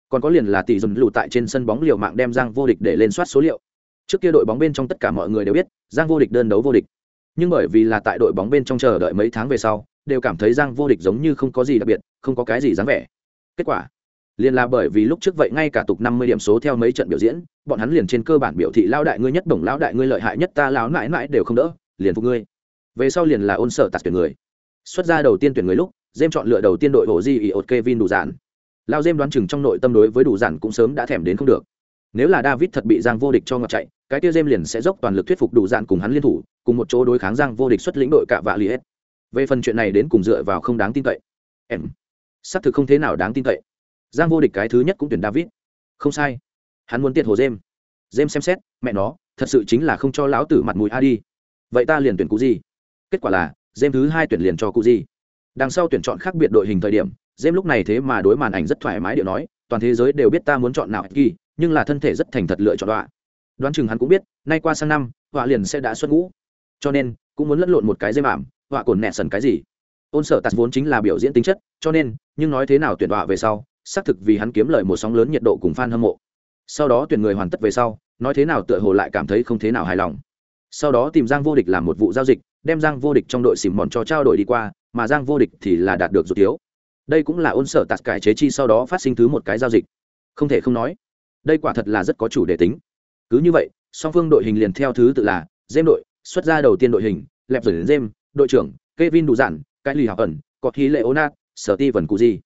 Còn có liền là tỷ dùn lù tại trên sân bóng liều mạng đem giang vô địch để lên soát số liệu. Trước kia đội bóng bên trong tất cả mọi người đều biết, giang vô địch đơn đấu vô địch. Nhưng bởi vì là tại đội bóng bên trong chờ đợi mấy tháng về sau, đều cảm thấy giang vô địch giống như không có gì đặc biệt, không có cái gì dáng vẻ. Kết quả liền là bởi vì lúc trước vậy ngay cả tục năm mươi điểm số theo mấy trận biểu diễn bọn hắn liền trên cơ bản biểu thị lao đại ngươi nhất bổng lão đại ngươi lợi hại nhất ta lão mãi mãi đều không đỡ liền phục ngươi về sau liền là ôn sở tạt tuyển người xuất ra đầu tiên tuyển người lúc Jem chọn lựa đầu tiên đội ổ gì ý ột Kevin đủ dạn. Lao Jem đoán chừng trong nội tâm đối với đủ dạn cũng sớm đã thèm đến không được. Nếu là David thật bị Giang vô địch cho ngọt chạy, cái kia Jem liền sẽ dốc toàn lực thuyết phục đủ dạn cùng hắn liên thủ, cùng một chỗ đối kháng Giang vô địch xuất lĩnh đội cả vạ liệt. Về phần chuyện này đến cùng dựa vào không đáng tin cậy. Em, xác thực không thế nào đáng tin cậy. Giang vô địch cái thứ nhất cũng tuyển David. Không sai. Hắn muốn tiệt hồ Dêm, Dêm xem xét, mẹ nó, thật sự chính là không cho lão tử mặt mũi a đi. Vậy ta liền tuyển cụ gì? Kết quả là, Dêm thứ hai tuyển liền cho cụ gì đằng sau tuyển chọn khác biệt đội hình thời điểm Dêm lúc này thế mà đối màn ảnh rất thoải mái điệu nói toàn thế giới đều biết ta muốn chọn nào kỳ nhưng là thân thể rất thành thật lựa chọn đoạn đoán chừng hắn cũng biết nay qua sang năm họa liền sẽ đã xuất ngũ cho nên cũng muốn lẫn lộn một cái dây mảm họa cồn nẹ sần cái gì ôn sở tạt vốn chính là biểu diễn tính chất cho nên nhưng nói thế nào tuyển họa về sau xác thực vì hắn kiếm lời một sóng lớn nhiệt độ cùng fan hâm mộ. Sau đó tuyển người hoàn tất về sau, nói thế nào tựa hồ lại cảm thấy không thế nào hài lòng. Sau đó tìm giang vô địch làm một vụ giao dịch, đem giang vô địch trong đội xỉm mòn cho trao đổi đi qua, mà giang vô địch thì là đạt được rụt thiếu. Đây cũng là ôn sở tạt cải chế chi sau đó phát sinh thứ một cái giao dịch. Không thể không nói, đây quả thật là rất có chủ đề tính. Cứ như vậy, song phương đội hình liền theo thứ tự là dêm đội, xuất ra đầu tiên đội hình, lẹp rồi đến dêm đội trưởng kevin đủ giản cái lì học ẩn có khí lệ onat sở ti vần cụ gì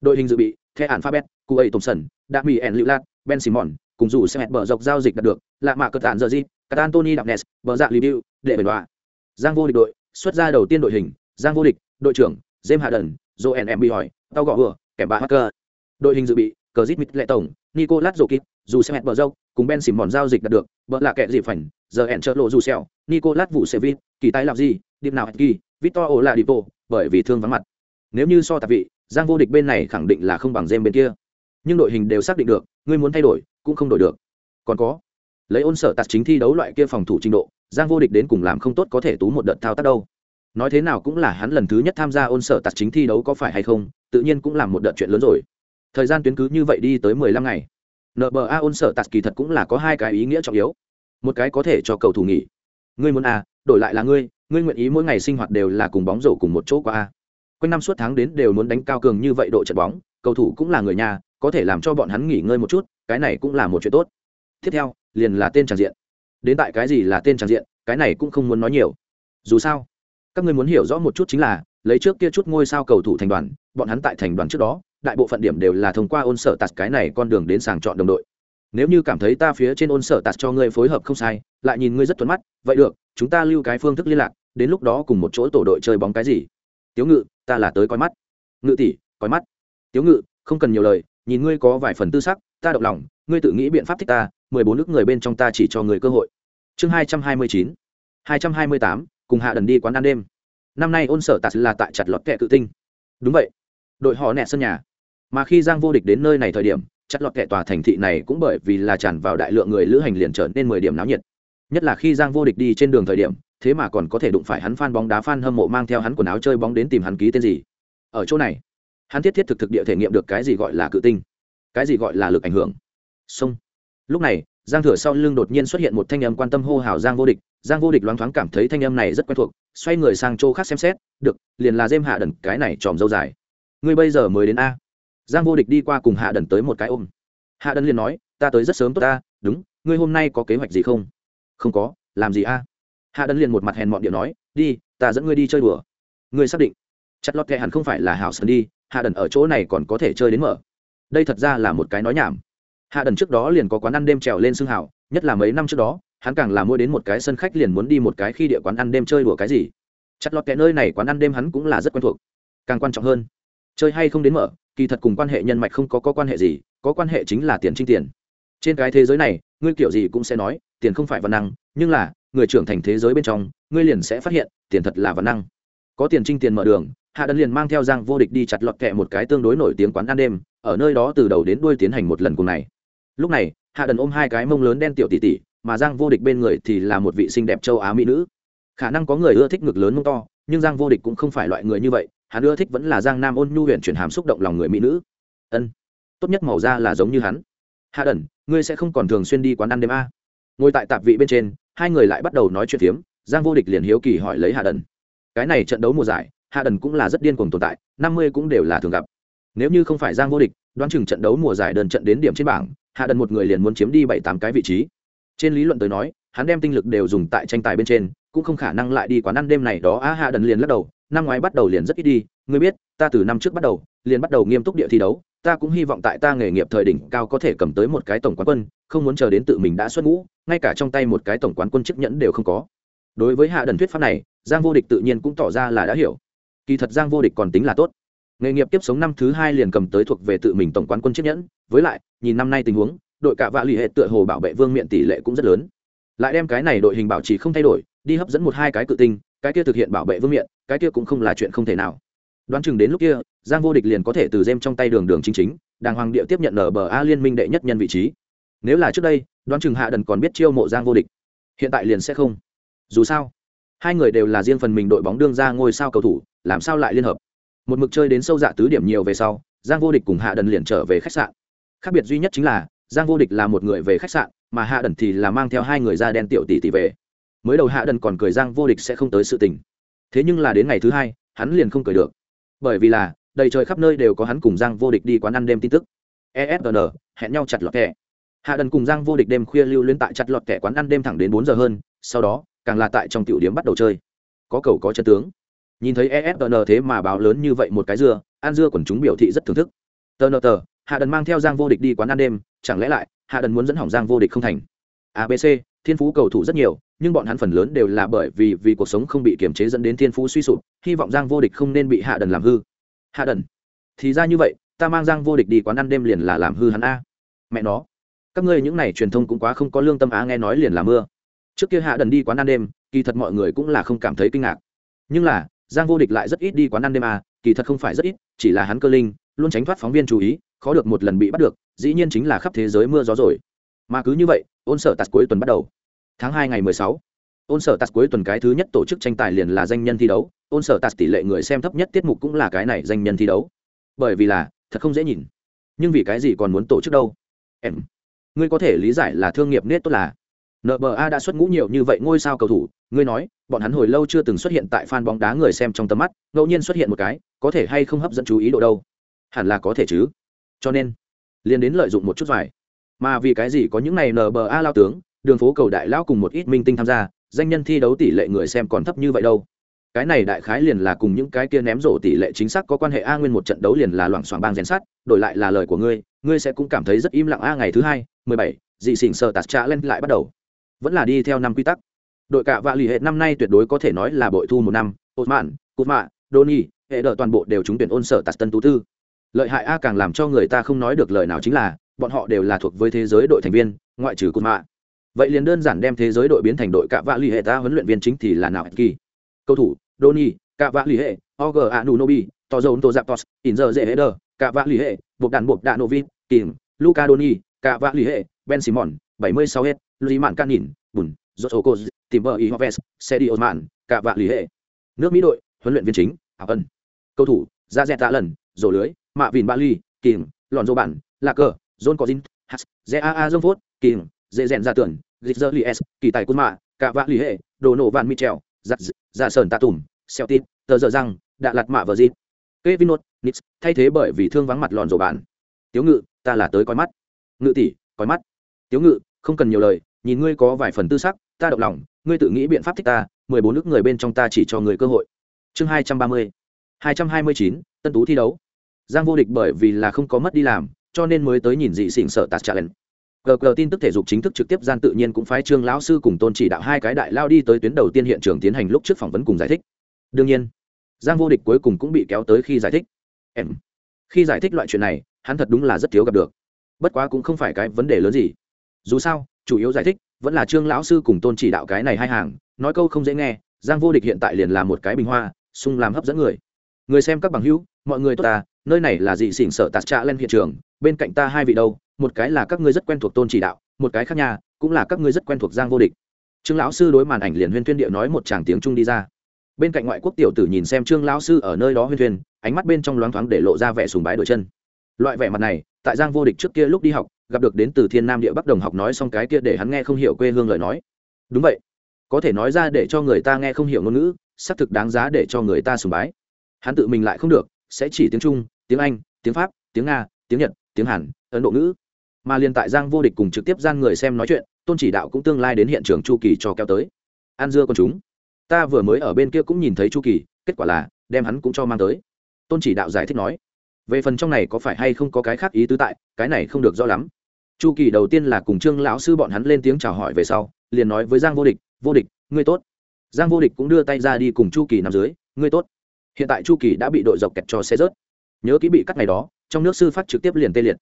đội hình dự bị The alphabet Cuey thompson đã bị ẩn ben simon cùng dù sẽ bờ dọc giao dịch đạt được lạ mạ cơ tản giờ gì cắt Anthony đạp nes bờ dạ review để bền đoạ. Giang vô địch đội xuất ra đầu tiên đội hình giang vô địch đội trưởng james Harden, Joe joel Embiid bị hỏi tao gõ vừa kẻ bà hacker. Đội hình dự bị cờ zit mít lệ tổng nicolas Jokic, dù xem bờ dâu cùng ben Simon giao dịch đạt được vợ là kẻ gì phảnh giờ hẹn chợ lộ dù xèo nicolas vụ Sevit, kỳ tái làm gì điệp nào kỳ victor Oladipo, bởi vì thương vắng mặt. Nếu như so tạp vị giang vô địch bên này khẳng định là không bằng jem bên kia. Nhưng đội hình đều xác định được, ngươi muốn thay đổi, cũng không đổi được. Còn có, lấy ôn sở tạt chính thi đấu loại kia phòng thủ trình độ, giang vô địch đến cùng làm không tốt có thể tú một đợt thao tác đâu. Nói thế nào cũng là hắn lần thứ nhất tham gia ôn sở tạt chính thi đấu có phải hay không, tự nhiên cũng làm một đợt chuyện lớn rồi. Thời gian tuyến cứ như vậy đi tới mười lăm ngày. Nba ôn sở tạt kỳ thật cũng là có hai cái ý nghĩa trọng yếu. Một cái có thể cho cầu thủ nghỉ. Ngươi muốn à đổi lại là ngươi ngươi nguyện ý mỗi ngày sinh hoạt đều là cùng bóng rổ cùng một chỗ qua a quanh năm suốt tháng đến đều muốn đánh cao cường như vậy độ trận bóng, cầu thủ cũng là người nhà, có thể làm cho bọn hắn nghỉ ngơi một chút, cái này cũng là một chuyện tốt. Tiếp theo, liền là tên tràn diện. Đến tại cái gì là tên tràn diện, cái này cũng không muốn nói nhiều. Dù sao, các ngươi muốn hiểu rõ một chút chính là, lấy trước kia chút ngôi sao cầu thủ thành đoàn, bọn hắn tại thành đoàn trước đó, đại bộ phận điểm đều là thông qua ôn sở tạt cái này con đường đến sàng chọn đồng đội. Nếu như cảm thấy ta phía trên ôn sở tạt cho ngươi phối hợp không sai, lại nhìn ngươi rất thuận mắt, vậy được, chúng ta lưu cái phương thức liên lạc, đến lúc đó cùng một chỗ tổ đội chơi bóng cái gì tiếu ngự, ta là tới coi mắt. Ngự tỷ, coi mắt. Tiếu ngự, không cần nhiều lời, nhìn ngươi có vài phần tư sắc, ta động lòng, ngươi tự nghĩ biện pháp thích ta, mười bốn nước người bên trong ta chỉ cho người cơ hội. Chương hai trăm hai mươi chín, hai trăm hai mươi tám, cùng hạ đần đi quán ăn đêm. Năm nay ôn sở tạt là tại chặt lọt kẹ cự tinh. Đúng vậy. Đội họ nẹ sân nhà. Mà khi giang vô địch đến nơi này thời điểm, chặt lọt kẹ tòa thành thị này cũng bởi vì là tràn vào đại lượng người lữ hành liền trở nên mười điểm náo nhiệt. Nhất là khi giang vô địch đi trên đường thời điểm thế mà còn có thể đụng phải hắn fan bóng đá fan hâm mộ mang theo hắn quần áo chơi bóng đến tìm hắn ký tên gì. Ở chỗ này, hắn thiết thiết thực thực địa thể nghiệm được cái gì gọi là cự tinh, cái gì gọi là lực ảnh hưởng. Xong. Lúc này, giang thừa sau lưng đột nhiên xuất hiện một thanh âm quan tâm hô hào giang vô địch. Giang vô địch loáng thoáng cảm thấy thanh âm này rất quen thuộc, xoay người sang chỗ khác xem xét, được, liền là dêm hạ đần, cái này tròm dâu dài. Ngươi bây giờ mới đến a. Giang vô địch đi qua cùng hạ đần tới một cái ôm. Hạ đần liền nói, ta tới rất sớm tốt ta, đúng, ngươi hôm nay có kế hoạch gì không? Không có, làm gì a? Hạ đần liền một mặt hèn mọn điệu nói đi ta dẫn ngươi đi chơi đùa. Ngươi xác định. Chặt lọt kệ hẳn không phải là hảo sơn đi hạ đần ở chỗ này còn có thể chơi đến mở. Đây thật ra là một cái nói nhảm. Hạ đần trước đó liền có quán ăn đêm trèo lên xương hảo nhất là mấy năm trước đó hắn càng là mua đến một cái sân khách liền muốn đi một cái khi địa quán ăn đêm chơi đùa cái gì. Chặt lọt kệ nơi này quán ăn đêm hắn cũng là rất quen thuộc. Càng quan trọng hơn chơi hay không đến mở kỳ thật cùng quan hệ nhân mạch không có, có quan hệ gì có quan hệ chính là tiền trinh tiền. Trên cái thế giới này ngươi kiểu gì cũng sẽ nói tiền không phải văn năng nhưng là người trưởng thành thế giới bên trong, ngươi liền sẽ phát hiện, tiền thật là văn năng. Có tiền trinh tiền mở đường, hạ đần liền mang theo giang vô địch đi chặt lọt kẹ một cái tương đối nổi tiếng quán ăn đêm, ở nơi đó từ đầu đến đuôi tiến hành một lần cùng này. Lúc này, hạ đần ôm hai cái mông lớn đen tiểu tỷ tỷ, mà giang vô địch bên người thì là một vị xinh đẹp châu á mỹ nữ. Khả năng có người ưa thích ngực lớn mông to, nhưng giang vô địch cũng không phải loại người như vậy, hắn ưa thích vẫn là giang nam ôn nhu huyện chuyển hàm xúc động lòng người mỹ nữ. Ân, tốt nhất màu da là giống như hắn. Hạ đần ngươi sẽ không còn thường xuyên đi quán ăn đêm a. Ngồi tại tạp vị bên trên hai người lại bắt đầu nói chuyện phiếm, giang vô địch liền hiếu kỳ hỏi lấy hạ đần. Cái này trận đấu mùa giải, hạ đần cũng là rất điên cuồng tồn tại, năm mươi cũng đều là thường gặp. Nếu như không phải giang vô địch, đoán chừng trận đấu mùa giải đơn trận đến điểm trên bảng, hạ đần một người liền muốn chiếm đi bảy tám cái vị trí. Trên lý luận tới nói, hắn đem tinh lực đều dùng tại tranh tài bên trên, cũng không khả năng lại đi quán ăn đêm này đó. Á hạ đần liền lắc đầu, năm ngoái bắt đầu liền rất ít đi, ngươi biết, ta từ năm trước bắt đầu, liền bắt đầu nghiêm túc địa thi đấu, ta cũng hy vọng tại ta nghề nghiệp thời đỉnh cao có thể cầm tới một cái tổng quán quân không muốn chờ đến tự mình đã xuất ngũ, ngay cả trong tay một cái tổng quán quân chức nhẫn đều không có. Đối với hạ đần thuyết pháp này, giang vô địch tự nhiên cũng tỏ ra là đã hiểu. Kỳ thật giang vô địch còn tính là tốt. Nghề nghiệp tiếp sống năm thứ hai liền cầm tới thuộc về tự mình tổng quán quân chiếc nhẫn, với lại, nhìn năm nay tình huống, đội cả vạ l ì hệ tựa hồ bảo vệ vương miện tỷ lệ cũng rất lớn. Lại đem cái này đội hình bảo trì không thay đổi, đi hấp dẫn một hai cái cự tinh, cái kia thực hiện bảo vệ vương miện, cái kia cũng không là chuyện không thể nào. Đoán chừng đến lúc kia, giang vô địch liền có thể từ dêm trong tay đường đường chính chính, đàng hoàng địa tiếp nhận nở bờ a liên minh đệ nhất nhân vị trí nếu là trước đây, đoán chừng hạ đần còn biết chiêu mộ giang vô địch. Hiện tại liền sẽ không. Dù sao, hai người đều là riêng phần mình đội bóng đương ra ngôi sao cầu thủ, làm sao lại liên hợp? Một mực chơi đến sâu dạ tứ điểm nhiều về sau, giang vô địch cùng hạ đần liền trở về khách sạn. Khác biệt duy nhất chính là, giang vô địch là một người về khách sạn, mà hạ đần thì là mang theo hai người da đen tiểu tỷ tỷ về. Mới đầu hạ đần còn cười giang vô địch sẽ không tới sự tình. Thế nhưng là đến ngày thứ hai, hắn liền không cười được. Bởi vì là, đầy trời khắp nơi đều có hắn cùng giang vô địch đi quán ăn đêm tin tức. Esn hẹn nhau chặt lọt thẻ hạ đần cùng giang vô địch đêm khuya lưu liên tại chặt lọt kẻ quán ăn đêm thẳng đến bốn giờ hơn, sau đó, càng là tại trong tiểu điểm bắt đầu chơi. Có cầu có chân tướng. Nhìn thấy esn thế mà báo lớn như vậy một cái dưa, ăn dưa quần chúng biểu thị rất thưởng thức. Tờ nờ tờ hạ đần mang theo giang vô địch đi quán ăn đêm, chẳng lẽ lại, hạ đần muốn dẫn hỏng giang vô địch không thành? Abc thiên phú cầu thủ rất nhiều, nhưng bọn hắn phần lớn đều là bởi vì vì cuộc sống không bị kiềm chế dẫn đến thiên phú suy sụp, hy vọng giang vô địch không nên bị hạ đần làm hư. Hạ đần, thì ra như vậy, ta mang giang vô địch đi quán ăn đêm liền là làm hư hắn a. Mẹ nó các ngươi những này truyền thông cũng quá không có lương tâm á, nghe nói liền là mưa. Trước kia hạ đần đi quán ăn đêm, kỳ thật mọi người cũng là không cảm thấy kinh ngạc. Nhưng là, giang vô địch lại rất ít đi quán ăn đêm à kỳ thật không phải rất ít, chỉ là hắn cơ linh, luôn tránh thoát phóng viên chú ý, khó được một lần bị bắt được, dĩ nhiên chính là khắp thế giới mưa gió rồi. Mà cứ như vậy, ôn sở tạt cuối tuần bắt đầu. Tháng hai ngày mười sáu, ôn sở tạt cuối tuần cái thứ nhất tổ chức tranh tài liền là danh nhân thi đấu, ôn sở tạt tỷ lệ người xem thấp nhất tiết mục cũng là cái này danh nhân thi đấu. Bởi vì là, thật không dễ nhìn. Nhưng vì cái gì còn muốn tổ chức đâu? Em ngươi có thể lý giải là thương nghiệp nết tốt là. Nba đã xuất ngũ nhiều như vậy ngôi sao cầu thủ, ngươi nói, bọn hắn hồi lâu chưa từng xuất hiện tại fan bóng đá người xem trong tầm mắt, ngẫu nhiên xuất hiện một cái, có thể hay không hấp dẫn chú ý độ đâu? Hẳn là có thể chứ. Cho nên, liền đến lợi dụng một chút vải mà vì cái gì có những này nba lao tướng, đường phố cầu đại lao cùng một ít minh tinh tham gia, danh nhân thi đấu tỷ lệ người xem còn thấp như vậy đâu? Cái này đại khái liền là cùng những cái kia ném rổ tỷ lệ chính xác có quan hệ a nguyên một trận đấu liền là loảng xoảng bang rèn sắt, đổi lại là lời của ngươi ngươi sẽ cũng cảm thấy rất im lặng a ngày thứ hai, mười bảy, dị xỉn sợ tạt trạ lên lại bắt đầu. Vẫn là đi theo năm quy tắc. Đội cả vạ lì hệ năm nay tuyệt đối có thể nói là bội thu một năm. Ột mạn cụt mạ đô hệ đỡ toàn bộ đều trúng tuyển ôn sở tạt tân tú tư. Lợi hại a càng làm cho người ta không nói được lời nào chính là, bọn họ đều là thuộc với thế giới đội thành viên, ngoại trừ cụt mạ vậy liền đơn giản đem thế giới đội biến thành đội cạ vạ l ì hệ ta huấn luyện viên chính thì là nào kỳ cầu thủ, doni cạ vạ l ì hệ og a nu nobi to dồn to zapos in giờ dễ hệ đờ cạ vạ l ì hệ buộc đàn buộc đạn novi tìm luca doni cạ vạ hệ ben simon bảy mươi sáu hết lì mạn can nhìn bùn dốt ô cô tìm vợ y hoves xe đi osman cạ vạ hệ nước mỹ đội huấn luyện viên chính hảo ân cầu thủ ra dẹt tạ lần rổ lưới mạ vìn ba ly kìm lòn dô bản lạc cờ john có dinh hắt dê a a dông phốt kìm dễ rèn ra tưởng Gitzer s kỳ tài quân mạ, cả vạ hệ, đồ nổ van Mitchell, giặt dạ sơn tạ tùm, Celtic, tờ giờ răng, Đạ lạt mạ vợ dịp. Kevin Nốt, Nix, thay thế bởi vì thương vắng mặt lòn rổ Bản. Tiếu ngự, ta là tới coi mắt. Ngự tỷ, coi mắt. Tiếu ngự, không cần nhiều lời, nhìn ngươi có vài phần tư sắc, ta động lòng, ngươi tự nghĩ biện pháp thích ta, mười bốn nước người bên trong ta chỉ cho người cơ hội. Chương hai trăm ba mươi, hai trăm hai mươi chín, tân tú thi đấu. Giang vô địch bởi vì là không có mất đi làm, cho nên mới tới nhìn dị xỉn sợ tạt challenge Cờ cờ tin tức thể dục chính thức trực tiếp gian tự nhiên cũng phái trương lão sư cùng tôn chỉ đạo hai cái đại lao đi tới tuyến đầu tiên hiện trường tiến hành lúc trước phỏng vấn cùng giải thích đương nhiên giang vô địch cuối cùng cũng bị kéo tới khi giải thích em khi giải thích loại chuyện này, hắn thật đúng là rất thiếu gặp được. Bất quá cũng không phải cái vấn đề lớn gì. Dù sao, chủ yếu giải thích vẫn là trương lão sư cùng tôn chỉ đạo cái này hai hàng, nói câu không dễ nghe, giang vô địch hiện tại liền là một cái bình hoa sung làm hấp dẫn người. Người xem các bằng hữu, mọi người tốt ta, nơi này là dị xỉn sợ tạt trạ lên hiện trường, bên cạnh ta hai vị đâu, một cái là các ngươi rất quen thuộc tôn chỉ đạo, một cái khác nhà, cũng là các ngươi rất quen thuộc giang vô địch. Trương lão sư đối màn ảnh liền huyên tuyên địa nói một tràng tiếng trung đi ra bên cạnh ngoại quốc tiểu tử nhìn xem trương lão sư ở nơi đó huyên thuyền ánh mắt bên trong loáng thoáng để lộ ra vẻ sùng bái đội chân. Loại vẻ mặt này, tại giang vô địch trước kia lúc đi học, gặp được đến từ thiên nam địa bắc đồng học nói xong cái kia để hắn nghe không hiểu quê hương lời nói. Đúng vậy. Có thể nói ra để cho người ta nghe không hiểu ngôn ngữ, xác thực đáng giá để cho người ta sùng bái. Hắn tự mình lại không được, sẽ chỉ tiếng trung, tiếng anh, tiếng pháp, tiếng nga, tiếng nhật, tiếng hàn, ấn độ ngữ. Mà liền tại giang vô địch cùng trực tiếp gian người xem nói chuyện, tôn chỉ đạo cũng tương lai đến hiện trường chu kỳ cho kéo tới. An dưa con chúng ta vừa mới ở bên kia cũng nhìn thấy chu kỳ, kết quả là, đem hắn cũng cho mang tới. Tôn chỉ đạo giải thích nói, về phần trong này có phải hay không có cái khác ý tứ tại, cái này không được rõ lắm. Chu kỳ đầu tiên là cùng trương lão sư bọn hắn lên tiếng chào hỏi về sau, liền nói với giang vô địch vô địch, ngươi tốt. Giang vô địch cũng đưa tay ra đi cùng chu kỳ nằm dưới, ngươi tốt. Hiện tại chu kỳ đã bị đội dọc kẹt cho xe rớt. Nhớ kỹ bị cắt ngày đó, trong nước sư phát trực tiếp liền tê liệt.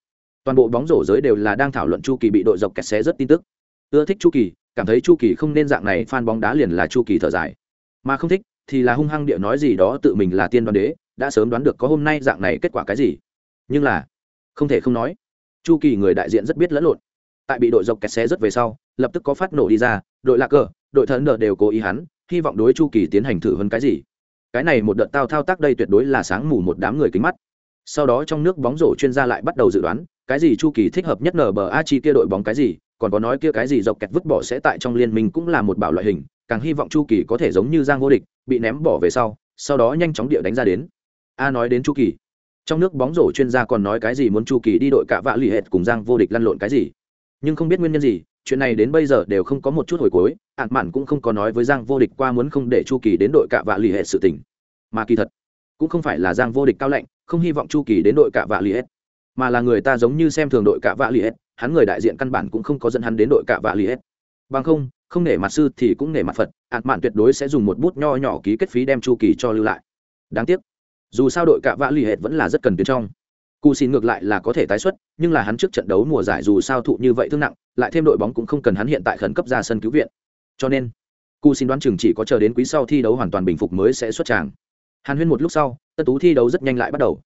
Toàn bộ bóng rổ giới đều là đang thảo luận chu kỳ bị đội dọc kẹt xé rất tin tức. Ưa thích chu kỳ cảm thấy chu kỳ không nên dạng này phan bóng đá liền là chu kỳ thở dài. Mà không thích, thì là hung hăng địa nói gì đó tự mình là tiên đoán đế, đã sớm đoán được có hôm nay dạng này kết quả cái gì. Nhưng là, không thể không nói, chu kỳ người đại diện rất biết lẫn lộn. Tại bị đội dọc kẹt xe rất về sau, lập tức có phát nổ đi ra, đội lạc cờ, đội thần nợ đều cố ý hắn, hy vọng đối chu kỳ tiến hành thử hơn cái gì. Cái này một đợt tao thao tác đây tuyệt đối là sáng mù một đám người kính mắt. Sau đó trong nước bóng rổ chuyên gia lại bắt đầu dự đoán, cái gì chu kỳ thích hợp nhất nở bờ a chi kia đội bóng cái gì còn có nói kia cái gì dọc kẹt vứt bỏ sẽ tại trong liên minh cũng là một bảo loại hình, càng hy vọng chu kỳ có thể giống như giang vô địch, bị ném bỏ về sau sau đó nhanh chóng địa đánh ra đến. A nói đến chu kỳ. Trong nước bóng rổ chuyên gia còn nói cái gì muốn chu kỳ đi đội cạ vạ lì hệt cùng giang vô địch lăn lộn cái gì. Nhưng không biết nguyên nhân gì, chuyện này đến bây giờ đều không có một chút hồi cuối, ạn mạn cũng không có nói với giang vô địch qua muốn không để chu kỳ đến đội cạ vạ lì hệt sự tình. Mà kỳ thật, cũng không phải là giang vô địch cao lạnh, không hy vọng chu kỳ đến đội cạ vạ lì hệt mà là người ta giống như xem thường đội Cả vạ Liệt, hắn người đại diện căn bản cũng không có dẫn hắn đến đội Cả vạ Liệt. hệt bằng không không nể mặt sư thì cũng nể mặt phật ạt mạn tuyệt đối sẽ dùng một bút nho nhỏ ký kết phí đem chu kỳ cho lưu lại. Đáng tiếc dù sao đội Cả vạ Liệt vẫn là rất cần tuyến trong. Cụ xin ngược lại là có thể tái xuất nhưng là hắn trước trận đấu mùa giải dù sao thụ như vậy thương nặng lại thêm đội bóng cũng không cần hắn hiện tại khẩn cấp ra sân cứu viện. Cho nên cụ xin đoán chừng chỉ có chờ đến quý sau thi đấu hoàn toàn bình phục mới sẽ xuất tràng. Hàn huyên một lúc sau tân tú thi đấu rất nhanh lại bắt đầu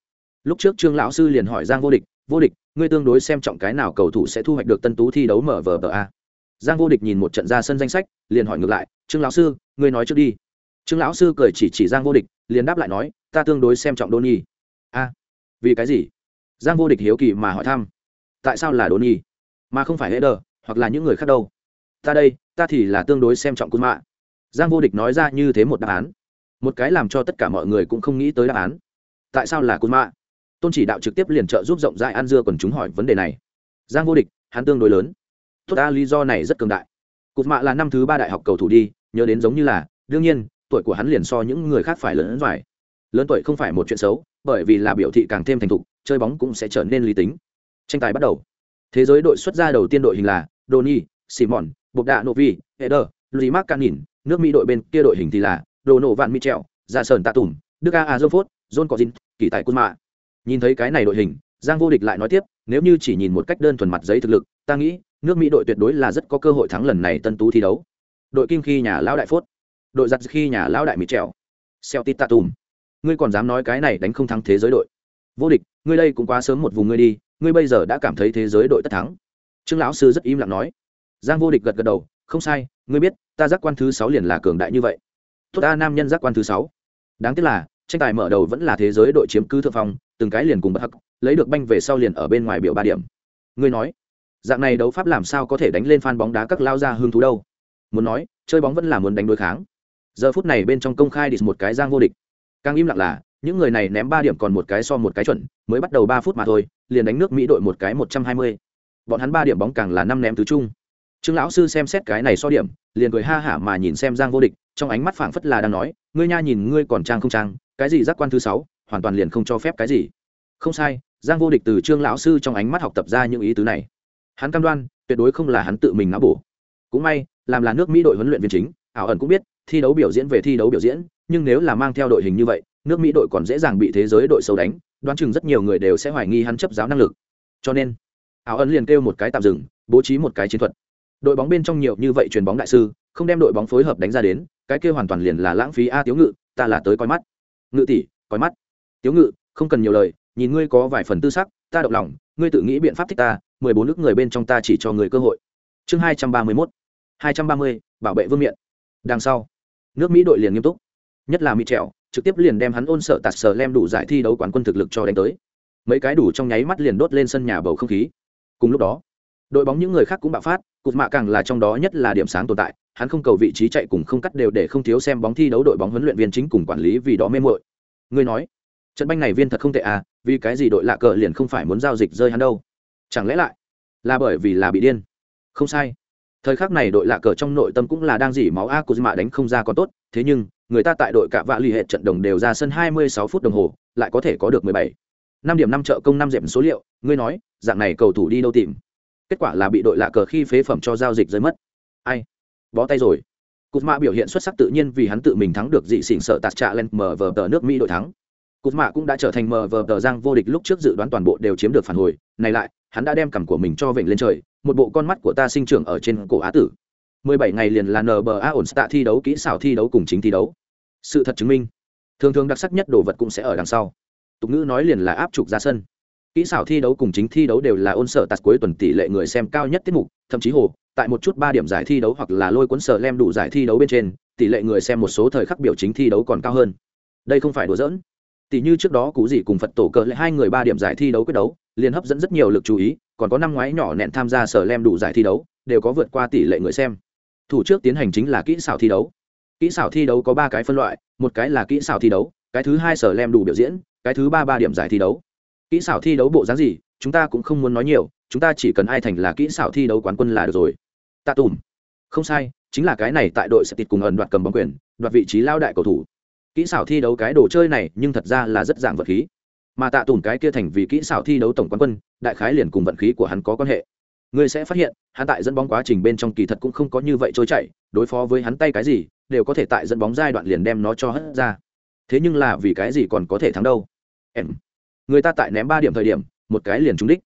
lúc trước trương lão sư liền hỏi giang vô địch vô địch, ngươi tương đối xem trọng cái nào cầu thủ sẽ thu hoạch được tân tú thi đấu mở vờ a? Giang vô địch nhìn một trận ra sân danh sách, liền hỏi ngược lại, trương lão sư, ngươi nói trước đi. Trương lão sư cười chỉ chỉ giang vô địch, liền đáp lại nói, ta tương đối xem trọng đô nhi a, vì cái gì? Giang vô địch hiếu kỳ mà hỏi thăm, tại sao là đô nhi mà không phải hệ đờ hoặc là những người khác đâu? Ta đây, ta thì là tương đối xem trọng cun mạ giang vô địch nói ra như thế một đáp án. Một cái làm cho tất cả mọi người cũng không nghĩ tới đáp án. Tại sao là cun mạ tôn chỉ đạo trực tiếp liền trợ giúp rộng rãi an dưa còn chúng hỏi vấn đề này. Giang vô địch hắn tương đối lớn. Tốt ta lý do này rất cường đại. Cụt mạ là năm thứ ba đại học cầu thủ đi nhớ đến giống như là đương nhiên tuổi của hắn liền so những người khác phải lớn hơn lớn tuổi không phải một chuyện xấu bởi vì là biểu thị càng thêm thành thục chơi bóng cũng sẽ trở nên lý tính. Tranh tài bắt đầu. Thế giới đội xuất ra đầu tiên đội hình là Doni, Simon, Bộc Đạ Novi, Eder, Luis Marcanin, nước Mỹ đội bên kia đội hình thì là Dono Van Michel, Gia Sơn Tạ Tùng, Đức A A John Cozin, Kỳ Tài Quân Mạ. Nhìn thấy cái này đội hình, Giang Vô Địch lại nói tiếp, nếu như chỉ nhìn một cách đơn thuần mặt giấy thực lực, ta nghĩ, nước Mỹ đội tuyệt đối là rất có cơ hội thắng lần này tân tú thi đấu. Đội Kim khi nhà lão đại phốt, đội giặt khi nhà lão đại Michel. Celtic Tạ Tùng. Ngươi còn dám nói cái này đánh không thắng thế giới đội? Vô địch, ngươi đây cũng quá sớm một vùng ngươi đi, ngươi bây giờ đã cảm thấy thế giới đội tất thắng trương lão sư rất im lặng nói giang vô địch gật gật đầu không sai ngươi biết ta giác quan thứ sáu liền là cường đại như vậy tốt ta nam nhân giác quan thứ sáu đáng tiếc là tranh tài mở đầu vẫn là thế giới đội chiếm cứ thượng phong, từng cái liền cùng bất hắc, lấy được banh về sau liền ở bên ngoài biểu ba điểm. Ngươi nói, dạng này đấu pháp làm sao có thể đánh lên phan bóng đá các lao ra hương thú đâu? Muốn nói, chơi bóng vẫn là muốn đánh đối kháng. Giờ phút này bên trong công khai địch một cái giang vô địch. Càng im lặng là, những người này ném ba điểm còn một cái so một cái chuẩn, mới bắt đầu ba phút mà thôi, liền đánh nước mỹ đội một cái một trăm hai mươi. Bọn hắn ba điểm bóng càng là năm ném tứ trung. Trương lão sư xem xét cái này so điểm, liền cười ha hả mà nhìn xem giang vô địch, trong ánh mắt phảng phất là đang nói, ngươi nha nhìn ngươi còn trang không trang cái gì giác quan thứ sáu, hoàn toàn liền không cho phép cái gì. Không sai, giang vô địch từ trương lão sư trong ánh mắt học tập ra những ý tứ này. Hắn cam đoan, tuyệt đối không là hắn tự mình não bổ. Cũng may, làm là nước mỹ đội huấn luyện viên chính, ảo ẩn cũng biết, thi đấu biểu diễn về thi đấu biểu diễn, nhưng nếu là mang theo đội hình như vậy, nước mỹ đội còn dễ dàng bị thế giới đội sâu đánh, đoán chừng rất nhiều người đều sẽ hoài nghi hắn chấp giáo năng lực. Cho nên, ảo ẩn liền kêu một cái tạm dừng, bố trí một cái chiến thuật. Đội bóng bên trong nhiều như vậy truyền bóng đại sư, không đem đội bóng phối hợp đánh ra đến, cái kêu hoàn toàn liền là lãng phí a tiếu ngự, ta là tới coi mắt ngự tỷ coi mắt. Tiếu ngự, không cần nhiều lời, nhìn ngươi có vài phần tư sắc, ta động lòng, ngươi tự nghĩ biện pháp thích ta, mười bốn nước người bên trong ta chỉ cho người cơ hội. Chương hai trăm ba mươi mốt. hai trăm ba mươi, bảo vệ vương miện. Đằng sau, nước mỹ đội liền nghiêm túc. Nhất là mỹ trèo trực tiếp liền đem hắn ôn sợ tạt sờ lem đủ giải thi đấu quán quân thực lực cho đánh tới. Mấy cái đủ trong nháy mắt liền đốt lên sân nhà bầu không khí. Cùng lúc đó, đội bóng những người khác cũng bạo phát, cụt mạ càng là trong đó nhất là điểm sáng tồn tại hắn không cầu vị trí chạy cùng không cắt đều để không thiếu xem bóng thi đấu đội bóng huấn luyện viên chính cùng quản lý vì đó mê mội ngươi nói, trận banh này viên thật không tệ à vì cái gì đội lạ cờ liền không phải muốn giao dịch rơi hắn đâu? Chẳng lẽ lại là bởi vì là bị điên? Không sai. Thời khắc này đội lạ cờ trong nội tâm cũng là đang dỉ máu a của mạ đánh không ra còn tốt, thế nhưng, người ta tại đội cả vạ lì hệ trận đồng đều ra sân 26 phút đồng hồ, lại có thể có được 17. năm điểm năm trợ công năm dẹp số liệu, ngươi nói, dạng này cầu thủ đi đâu tìm? Kết quả là bị đội lạ cờ khi phế phẩm cho giao dịch rơi mất. Ai? Bó tay rồi. Cụt mạ biểu hiện xuất sắc tự nhiên vì hắn tự mình thắng được dị xỉn sợ tạt trạ lên mờ vờ tờ nước mỹ đội thắng. Cụt mạ cũng đã trở thành mờ vờ tờ giang vô địch lúc trước dự đoán toàn bộ đều chiếm được phản hồi. Này lại, hắn đã đem cằm của mình cho vịnh lên trời, một bộ con mắt của ta sinh trưởng ở trên cổ á tử. 17 ngày liền là nba ổn tạ thi đấu, kỹ xảo thi đấu cùng chính thi đấu. Sự thật chứng minh, thường thường đặc sắc nhất đồ vật cũng sẽ ở đằng sau. Tục ngữ nói liền là áp trục ra sân. Kỹ xảo thi đấu cùng chính thi đấu đều là ôn sở tạt cuối tuần tỷ lệ người xem cao nhất tiết mục thậm chí hồ, tại một chút ba điểm giải thi đấu hoặc là lôi cuốn sở lem đủ giải thi đấu bên trên, tỷ lệ người xem một số thời khắc biểu chính thi đấu còn cao hơn. Đây không phải đùa giỡn. Tỷ như trước đó cú gì cùng phật tổ cờ lại hai người ba điểm giải thi đấu quyết đấu, liền hấp dẫn rất nhiều lực chú ý, còn có năm ngoái nhỏ nẹn tham gia sở lem đủ giải thi đấu, đều có vượt qua tỷ lệ người xem. Thủ trước tiến hành chính là kỹ xảo thi đấu. Kỹ xảo thi đấu có ba cái phân loại, một cái là kỹ xảo thi đấu, cái thứ hai sở lem đủ biểu diễn, cái thứ ba ba điểm giải thi đấu. Kỹ xảo thi đấu bộ dáng gì, chúng ta cũng không muốn nói nhiều chúng ta chỉ cần ai thành là kỹ xảo thi đấu quán quân là được rồi. Tạ tùm. Không sai, chính là cái này tại đội sẽ tịt cùng ẩn đoạt cầm bóng quyền, đoạt vị trí lao đại cầu thủ. Kỹ xảo thi đấu cái đồ chơi này, nhưng thật ra là rất dạng vật khí. Mà tạ tùm cái kia thành vì kỹ xảo thi đấu tổng quán quân, đại khái liền cùng vận khí của hắn có quan hệ. Ngươi sẽ phát hiện, hắn tại dẫn bóng quá trình bên trong kỳ thật cũng không có như vậy trôi chảy, đối phó với hắn tay cái gì, đều có thể tại dẫn bóng giai đoạn liền đem nó cho hất ra. Thế nhưng là vì cái gì còn có thể thắng đâu? Em. Người ta tại ném ba điểm thời điểm, một cái liền trúng đích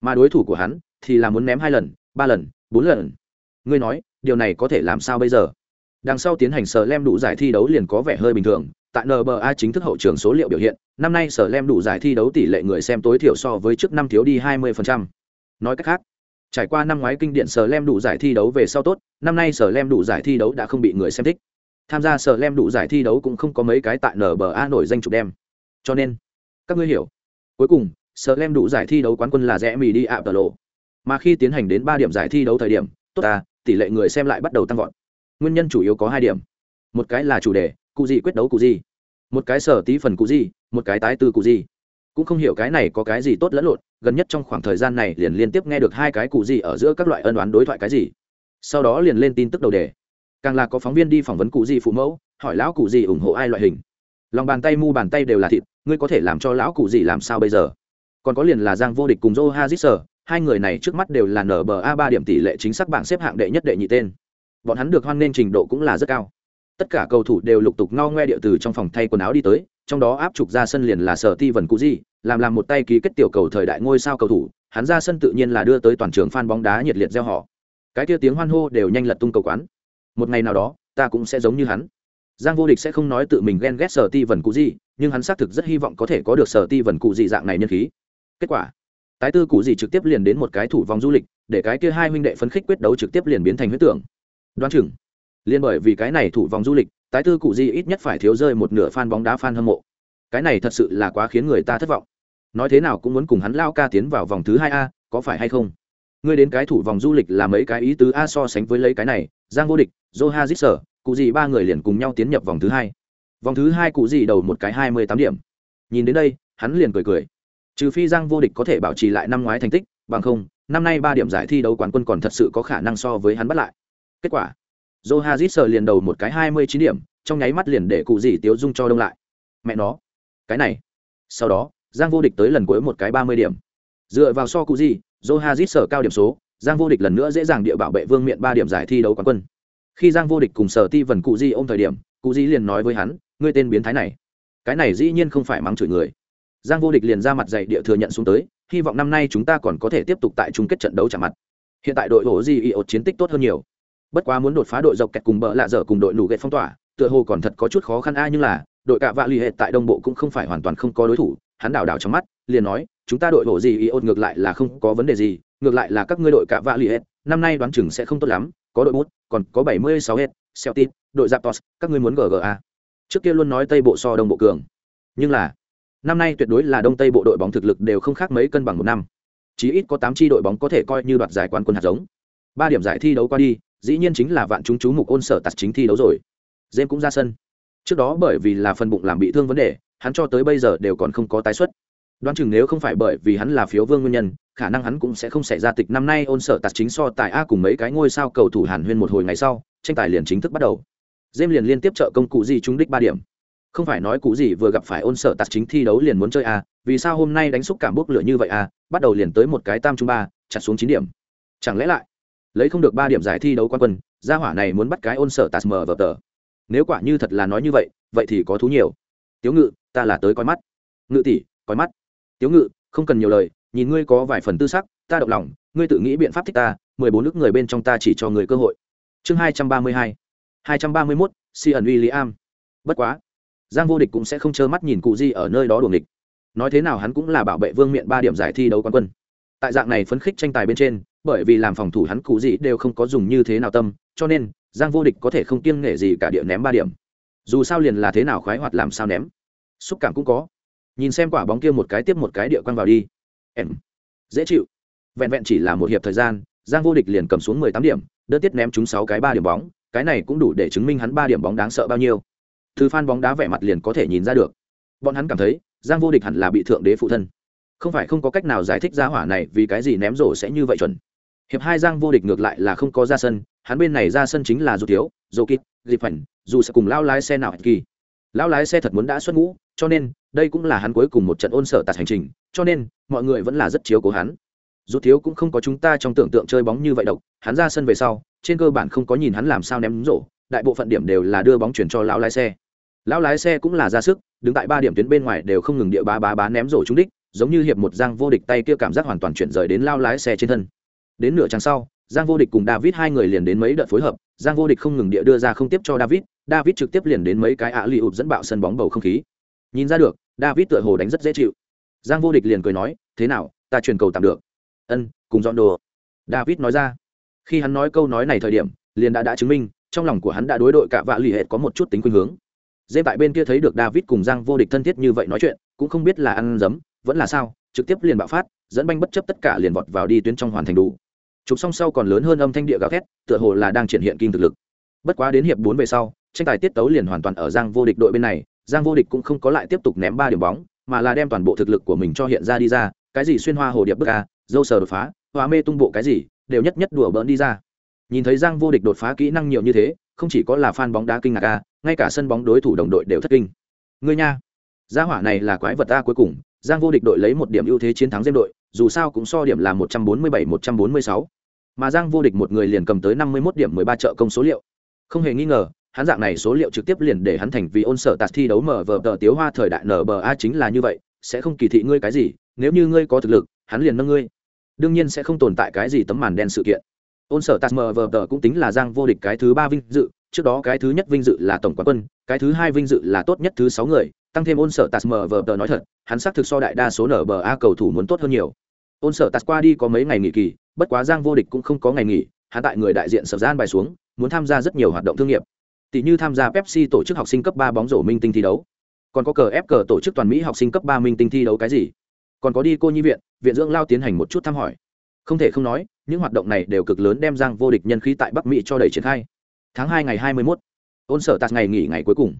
mà đối thủ của hắn thì là muốn ném hai lần, ba lần, bốn lần. Ngươi nói, điều này có thể làm sao bây giờ? Đằng sau tiến hành sở lem đủ giải thi đấu liền có vẻ hơi bình thường. Tại nba chính thức hậu trường số liệu biểu hiện, năm nay sở lem đủ giải thi đấu tỷ lệ người xem tối thiểu so với trước năm thiếu đi 20%. nói cách khác, trải qua năm ngoái kinh điển sở lem đủ giải thi đấu về sau tốt, năm nay sở lem đủ giải thi đấu đã không bị người xem thích. Tham gia sở lem đủ giải thi đấu cũng không có mấy cái tại nba nổi danh chụp đem. Cho nên, các ngươi hiểu. Cuối cùng sở lem đủ giải thi đấu quán quân là rẽ mì đi ạ tờ lộ. Mà khi tiến hành đến ba điểm giải thi đấu thời điểm, tốt ta, tỷ lệ người xem lại bắt đầu tăng vọt. Nguyên nhân chủ yếu có hai điểm. Một cái là chủ đề, cụ gì quyết đấu cụ gì. Một cái sở tí phần cụ gì, một cái tái tư cụ gì. Cũng không hiểu cái này có cái gì tốt lẫn lộn, gần nhất trong khoảng thời gian này liền liên tiếp nghe được hai cái cụ gì ở giữa các loại ân oán đối thoại cái gì. Sau đó liền lên tin tức đầu đề. Càng là có phóng viên đi phỏng vấn cụ gì phụ mẫu, hỏi lão cụ gì ủng hộ ai loại hình. Lòng bàn tay mu bàn tay đều là thịt, ngươi có thể làm cho lão cụ gì làm sao bây giờ? Còn có liền là giang vô địch cùng joe hazit hai người này trước mắt đều là nở bờ a ba điểm tỷ lệ chính xác bảng xếp hạng đệ nhất đệ nhị tên. Bọn hắn được hoan nghênh trình độ cũng là rất cao. Tất cả cầu thủ đều lục tục no ngoe điệu từ trong phòng thay quần áo đi tới, trong đó áp trục ra sân liền là sở ti vần cụ di, làm làm một tay ký kết tiểu cầu thời đại ngôi sao cầu thủ, hắn ra sân tự nhiên là đưa tới toàn trường fan bóng đá nhiệt liệt gieo họ. Cái kia tiếng hoan hô đều nhanh lật tung cầu quán. Một ngày nào đó, ta cũng sẽ giống như hắn. Giang vô địch sẽ không nói tự mình ghen ghét sở ti vần cụ di, nhưng hắn xác thực rất hy vọng có thể có được sở ti vần cụ di dạng này nhân khí kết quả. Tái tư cụ gì trực tiếp liền đến một cái thủ vòng du lịch, để cái kia hai huynh đệ phấn khích quyết đấu trực tiếp liền biến thành huyết tưởng. Đoán chừng. Liên bởi vì cái này thủ vòng du lịch, tái tư cụ gì ít nhất phải thiếu rơi một nửa fan bóng đá fan hâm mộ. Cái này thật sự là quá khiến người ta thất vọng. Nói thế nào cũng muốn cùng hắn lao ca tiến vào vòng thứ hai a, có phải hay không? Ngươi đến cái thủ vòng du lịch là mấy cái ý tứ a so sánh với lấy cái này, giang vô địch joha dít sở, cụ gì ba người liền cùng nhau tiến nhập vòng thứ hai. Vòng thứ hai cụ gì đầu một cái hai mươi tám điểm. Nhìn đến đây, hắn liền cười cười trừ phi giang vô địch có thể bảo trì lại năm ngoái thành tích, bằng không, năm nay ba điểm giải thi đấu quán quân còn thật sự có khả năng so với hắn bắt lại. Kết quả johazit sờ liền đầu một cái hai mươi chín điểm, trong nháy mắt liền để cụ dì tiếu dung cho đông lại. Mẹ nó, cái này. Sau đó, giang vô địch tới lần cuối một cái ba mươi điểm. Dựa vào so cụ gì johazit sờ cao điểm số, giang vô địch lần nữa dễ dàng địa bảo vệ vương miện ba điểm giải thi đấu quán quân. Khi giang vô địch cùng sở ti vần cụ di ôm thời điểm, cụ di liền nói với hắn, ngươi tên biến thái này. Cái này dĩ nhiên không phải mắng chửi người giang vô địch liền ra mặt dạy địa thừa nhận xuống tới, hy vọng năm nay chúng ta còn có thể tiếp tục tại chung kết trận đấu chạm mặt. Hiện tại đội hồ di ột chiến tích tốt hơn nhiều. Bất quá muốn đột phá đội dọc kẹt cùng bỡ lạ dở cùng đội nủ gậy phong tỏa, tựa hồ còn thật có chút khó khăn a, nhưng là, đội cạ vạ l ì hệ tại đông bộ cũng không phải hoàn toàn không có đối thủ, hắn đảo đảo trong mắt, liền nói, chúng ta đội hồ di ột ngược lại là không có vấn đề gì, ngược lại là các ngươi đội cạ vạ l ì hệ năm nay đoán chừng sẽ không tốt lắm, có đội bút, còn có bảy mươi sáu hết celtic, đội giáp tos các ngươi muốn gga trước kia luôn nói tây bộ so đông bộ cường, nhưng là năm nay tuyệt đối là đông tây bộ đội bóng thực lực đều không khác mấy cân bằng một năm. Chí ít có tám tri đội bóng có thể coi như đoạt giải quán quân hạt giống. Ba điểm giải thi đấu qua đi, dĩ nhiên chính là vạn chúng chú mục ôn sở tạt chính thi đấu rồi. Jem cũng ra sân. Trước đó bởi vì là phần bụng làm bị thương vấn đề, hắn cho tới bây giờ đều còn không có tái xuất. Đoán chừng nếu không phải bởi vì hắn là phiếu vương nguyên nhân, khả năng hắn cũng sẽ không xảy ra tịch năm nay ôn sở tạt chính so tại a cùng mấy cái ngôi sao cầu thủ hàn huyên một hồi ngày sau, tranh tài liền chính thức bắt đầu. James liền liên tiếp trợ công cụ gì trúng đích ba điểm. Không phải nói cụ gì vừa gặp phải ôn sở tạt chính thi đấu liền muốn chơi à, vì sao hôm nay đánh xúc cảm bốc lửa như vậy à, bắt đầu liền tới một cái tam trung ba, chặt xuống chín điểm. Chẳng lẽ lại lấy không được ba điểm giải thi đấu quan quân, gia hỏa này muốn bắt cái ôn sở tạt mờ vờ tờ. Nếu quả như thật là nói như vậy, vậy thì có thú nhiều. Tiếu Ngự, ta là tới coi mắt. Ngự tỷ, coi mắt. Tiếu Ngự, không cần nhiều lời, nhìn ngươi có vài phần tư sắc, ta động lòng, ngươi tự nghĩ biện pháp thích ta, mười bốn nước người bên trong ta chỉ cho người cơ hội. Chương hai trăm ba mươi hai hai trăm ba mươi mốt Si ẩn William. Bất quá, Giang Vô Địch cũng sẽ không trơ mắt nhìn cụ Di ở nơi đó đuổi địch. Nói thế nào hắn cũng là bảo vệ vương miện ba điểm giải thi đấu quán quân. Tại dạng này phấn khích tranh tài bên trên, bởi vì làm phòng thủ hắn cụ Di đều không có dùng như thế nào tâm, cho nên Giang Vô Địch có thể không kiêng nghệ gì cả địa ném ba điểm. Dù sao liền là thế nào khoái hoạt làm sao ném. Xúc cảm cũng có. Nhìn xem quả bóng kia một cái tiếp một cái địa quăng vào đi. Em. Dễ chịu. Vẹn vẹn chỉ là một hiệp thời gian, Giang Vô Địch liền cầm xuống mười tám điểm, đơn tiết ném trúng sáu cái ba điểm bóng, cái này cũng đủ để chứng minh hắn ba điểm bóng đáng sợ bao nhiêu từ fan bóng đá vẻ mặt liền có thể nhìn ra được. Bọn hắn cảm thấy, giang vô địch hẳn là bị thượng đế phụ thân. Không phải không có cách nào giải thích ra hỏa này vì cái gì ném rổ sẽ như vậy chuẩn. Hiệp hai giang vô địch ngược lại là không có ra sân, hắn bên này ra sân chính là dù thiếu, dù kịp dịp phảnh, dù sẽ cùng lao lái xe nào kỳ. Lão lái xe thật muốn đã xuất ngũ, cho nên, đây cũng là hắn cuối cùng một trận ôn sở tạt hành trình, cho nên, mọi người vẫn là rất chiếu cố hắn. Dù thiếu cũng không có chúng ta trong tưởng tượng chơi bóng như vậy độc, hắn ra sân về sau, trên cơ bản không có nhìn hắn làm sao ném rổ, đại bộ phận điểm đều là đưa bóng chuyển cho lão lái xe lão lái xe cũng là ra sức, đứng tại ba điểm tuyến bên ngoài đều không ngừng địa bá bá bá ném rổ trúng đích, giống như hiệp một giang vô địch tay kia cảm giác hoàn toàn chuyển rời đến lao lái xe trên thân. Đến nửa trang sau, giang vô địch cùng david hai người liền đến mấy đợt phối hợp, giang vô địch không ngừng địa đưa ra không tiếp cho david david trực tiếp liền đến mấy cái ạ lì ụp dẫn bạo sân bóng bầu không khí. Nhìn ra được, david tựa hồ đánh rất dễ chịu. Giang vô địch liền cười nói, thế nào, ta truyền cầu tạm được. Ân, cùng dọn đồ. David nói ra. Khi hắn nói câu nói này thời điểm, liền đã đã chứng minh, trong lòng của hắn đã đối đội cả vạ lì hệt có một chút tính khuynh hướng dê tại bên kia thấy được david cùng giang vô địch thân thiết như vậy nói chuyện, cũng không biết là ăn dấm vẫn là sao, trực tiếp liền bạo phát, dẫn banh bất chấp tất cả liền vọt vào đi tuyến trong hoàn thành đủ. Chụp song sau còn lớn hơn âm thanh địa gào thét, tựa hồ là đang triển hiện kinh thực lực. Bất quá đến hiệp bốn về sau, tranh tài tiết tấu liền hoàn toàn ở giang vô địch đội bên này, giang vô địch cũng không có lại tiếp tục ném ba điểm bóng, mà là đem toàn bộ thực lực của mình cho hiện ra đi ra, cái gì xuyên hoa hồ điệp bức a, dâu sờ đột phá hóa mê tung bộ cái gì, đều nhất nhất đùa bỡn đi ra. Nhìn thấy giang vô địch đột phá kỹ năng nhiều như thế không chỉ có là fan bóng đá kinh ngạc a, ngay cả sân bóng đối thủ đồng đội đều thất kinh. Ngươi nha, gia hỏa này là quái vật a cuối cùng, giang vô địch đội lấy một điểm ưu thế chiến thắng dêm đội, dù sao cũng so điểm là một trăm bốn mươi bảy, một trăm bốn mươi sáu. Mà giang vô địch một người liền cầm tới năm mươi 51 điểm mười ba trợ công số liệu. Không hề nghi ngờ, hắn dạng này số liệu trực tiếp liền để hắn thành vì ôn sở tạt thi đấu mở vở tờ tiếu hoa thời đại nở bờ a chính là như vậy, sẽ không kỳ thị ngươi cái gì, nếu như ngươi có thực lực, hắn liền nâng ngươi. Đương nhiên sẽ không tồn tại cái gì tấm màn đen sự kiện ôn sở tạt mờ vờ tờ cũng tính là giang vô địch cái thứ ba vinh dự, trước đó cái thứ nhất vinh dự là tổng quán quân, cái thứ hai vinh dự là tốt nhất thứ sáu người, tăng thêm ôn sở tạt mờ vờ tờ nói thật, hắn xác thực so đại đa số nở bờ a cầu thủ muốn tốt hơn nhiều. Ôn sở tạt qua đi có mấy ngày nghỉ kỳ, bất quá giang vô địch cũng không có ngày nghỉ, hắn tại người đại diện sở gian bài xuống, muốn tham gia rất nhiều hoạt động thương nghiệp. Tỷ như tham gia pepsi tổ chức học sinh cấp ba bóng rổ minh tinh thi đấu. Còn có cờ ép cờ tổ chức toàn mỹ học sinh cấp ba minh tinh thi đấu cái gì? Còn có đi cô nhi viện viện dưỡng lao tiến hành một chút thăm hỏi không thể không nói, những hoạt động này đều cực lớn đem giang vô địch nhân khí tại bắc mỹ cho đẩy triển khai. Tháng hai ngày hai mươi mốt, ôn sở tạt ngày nghỉ ngày cuối cùng.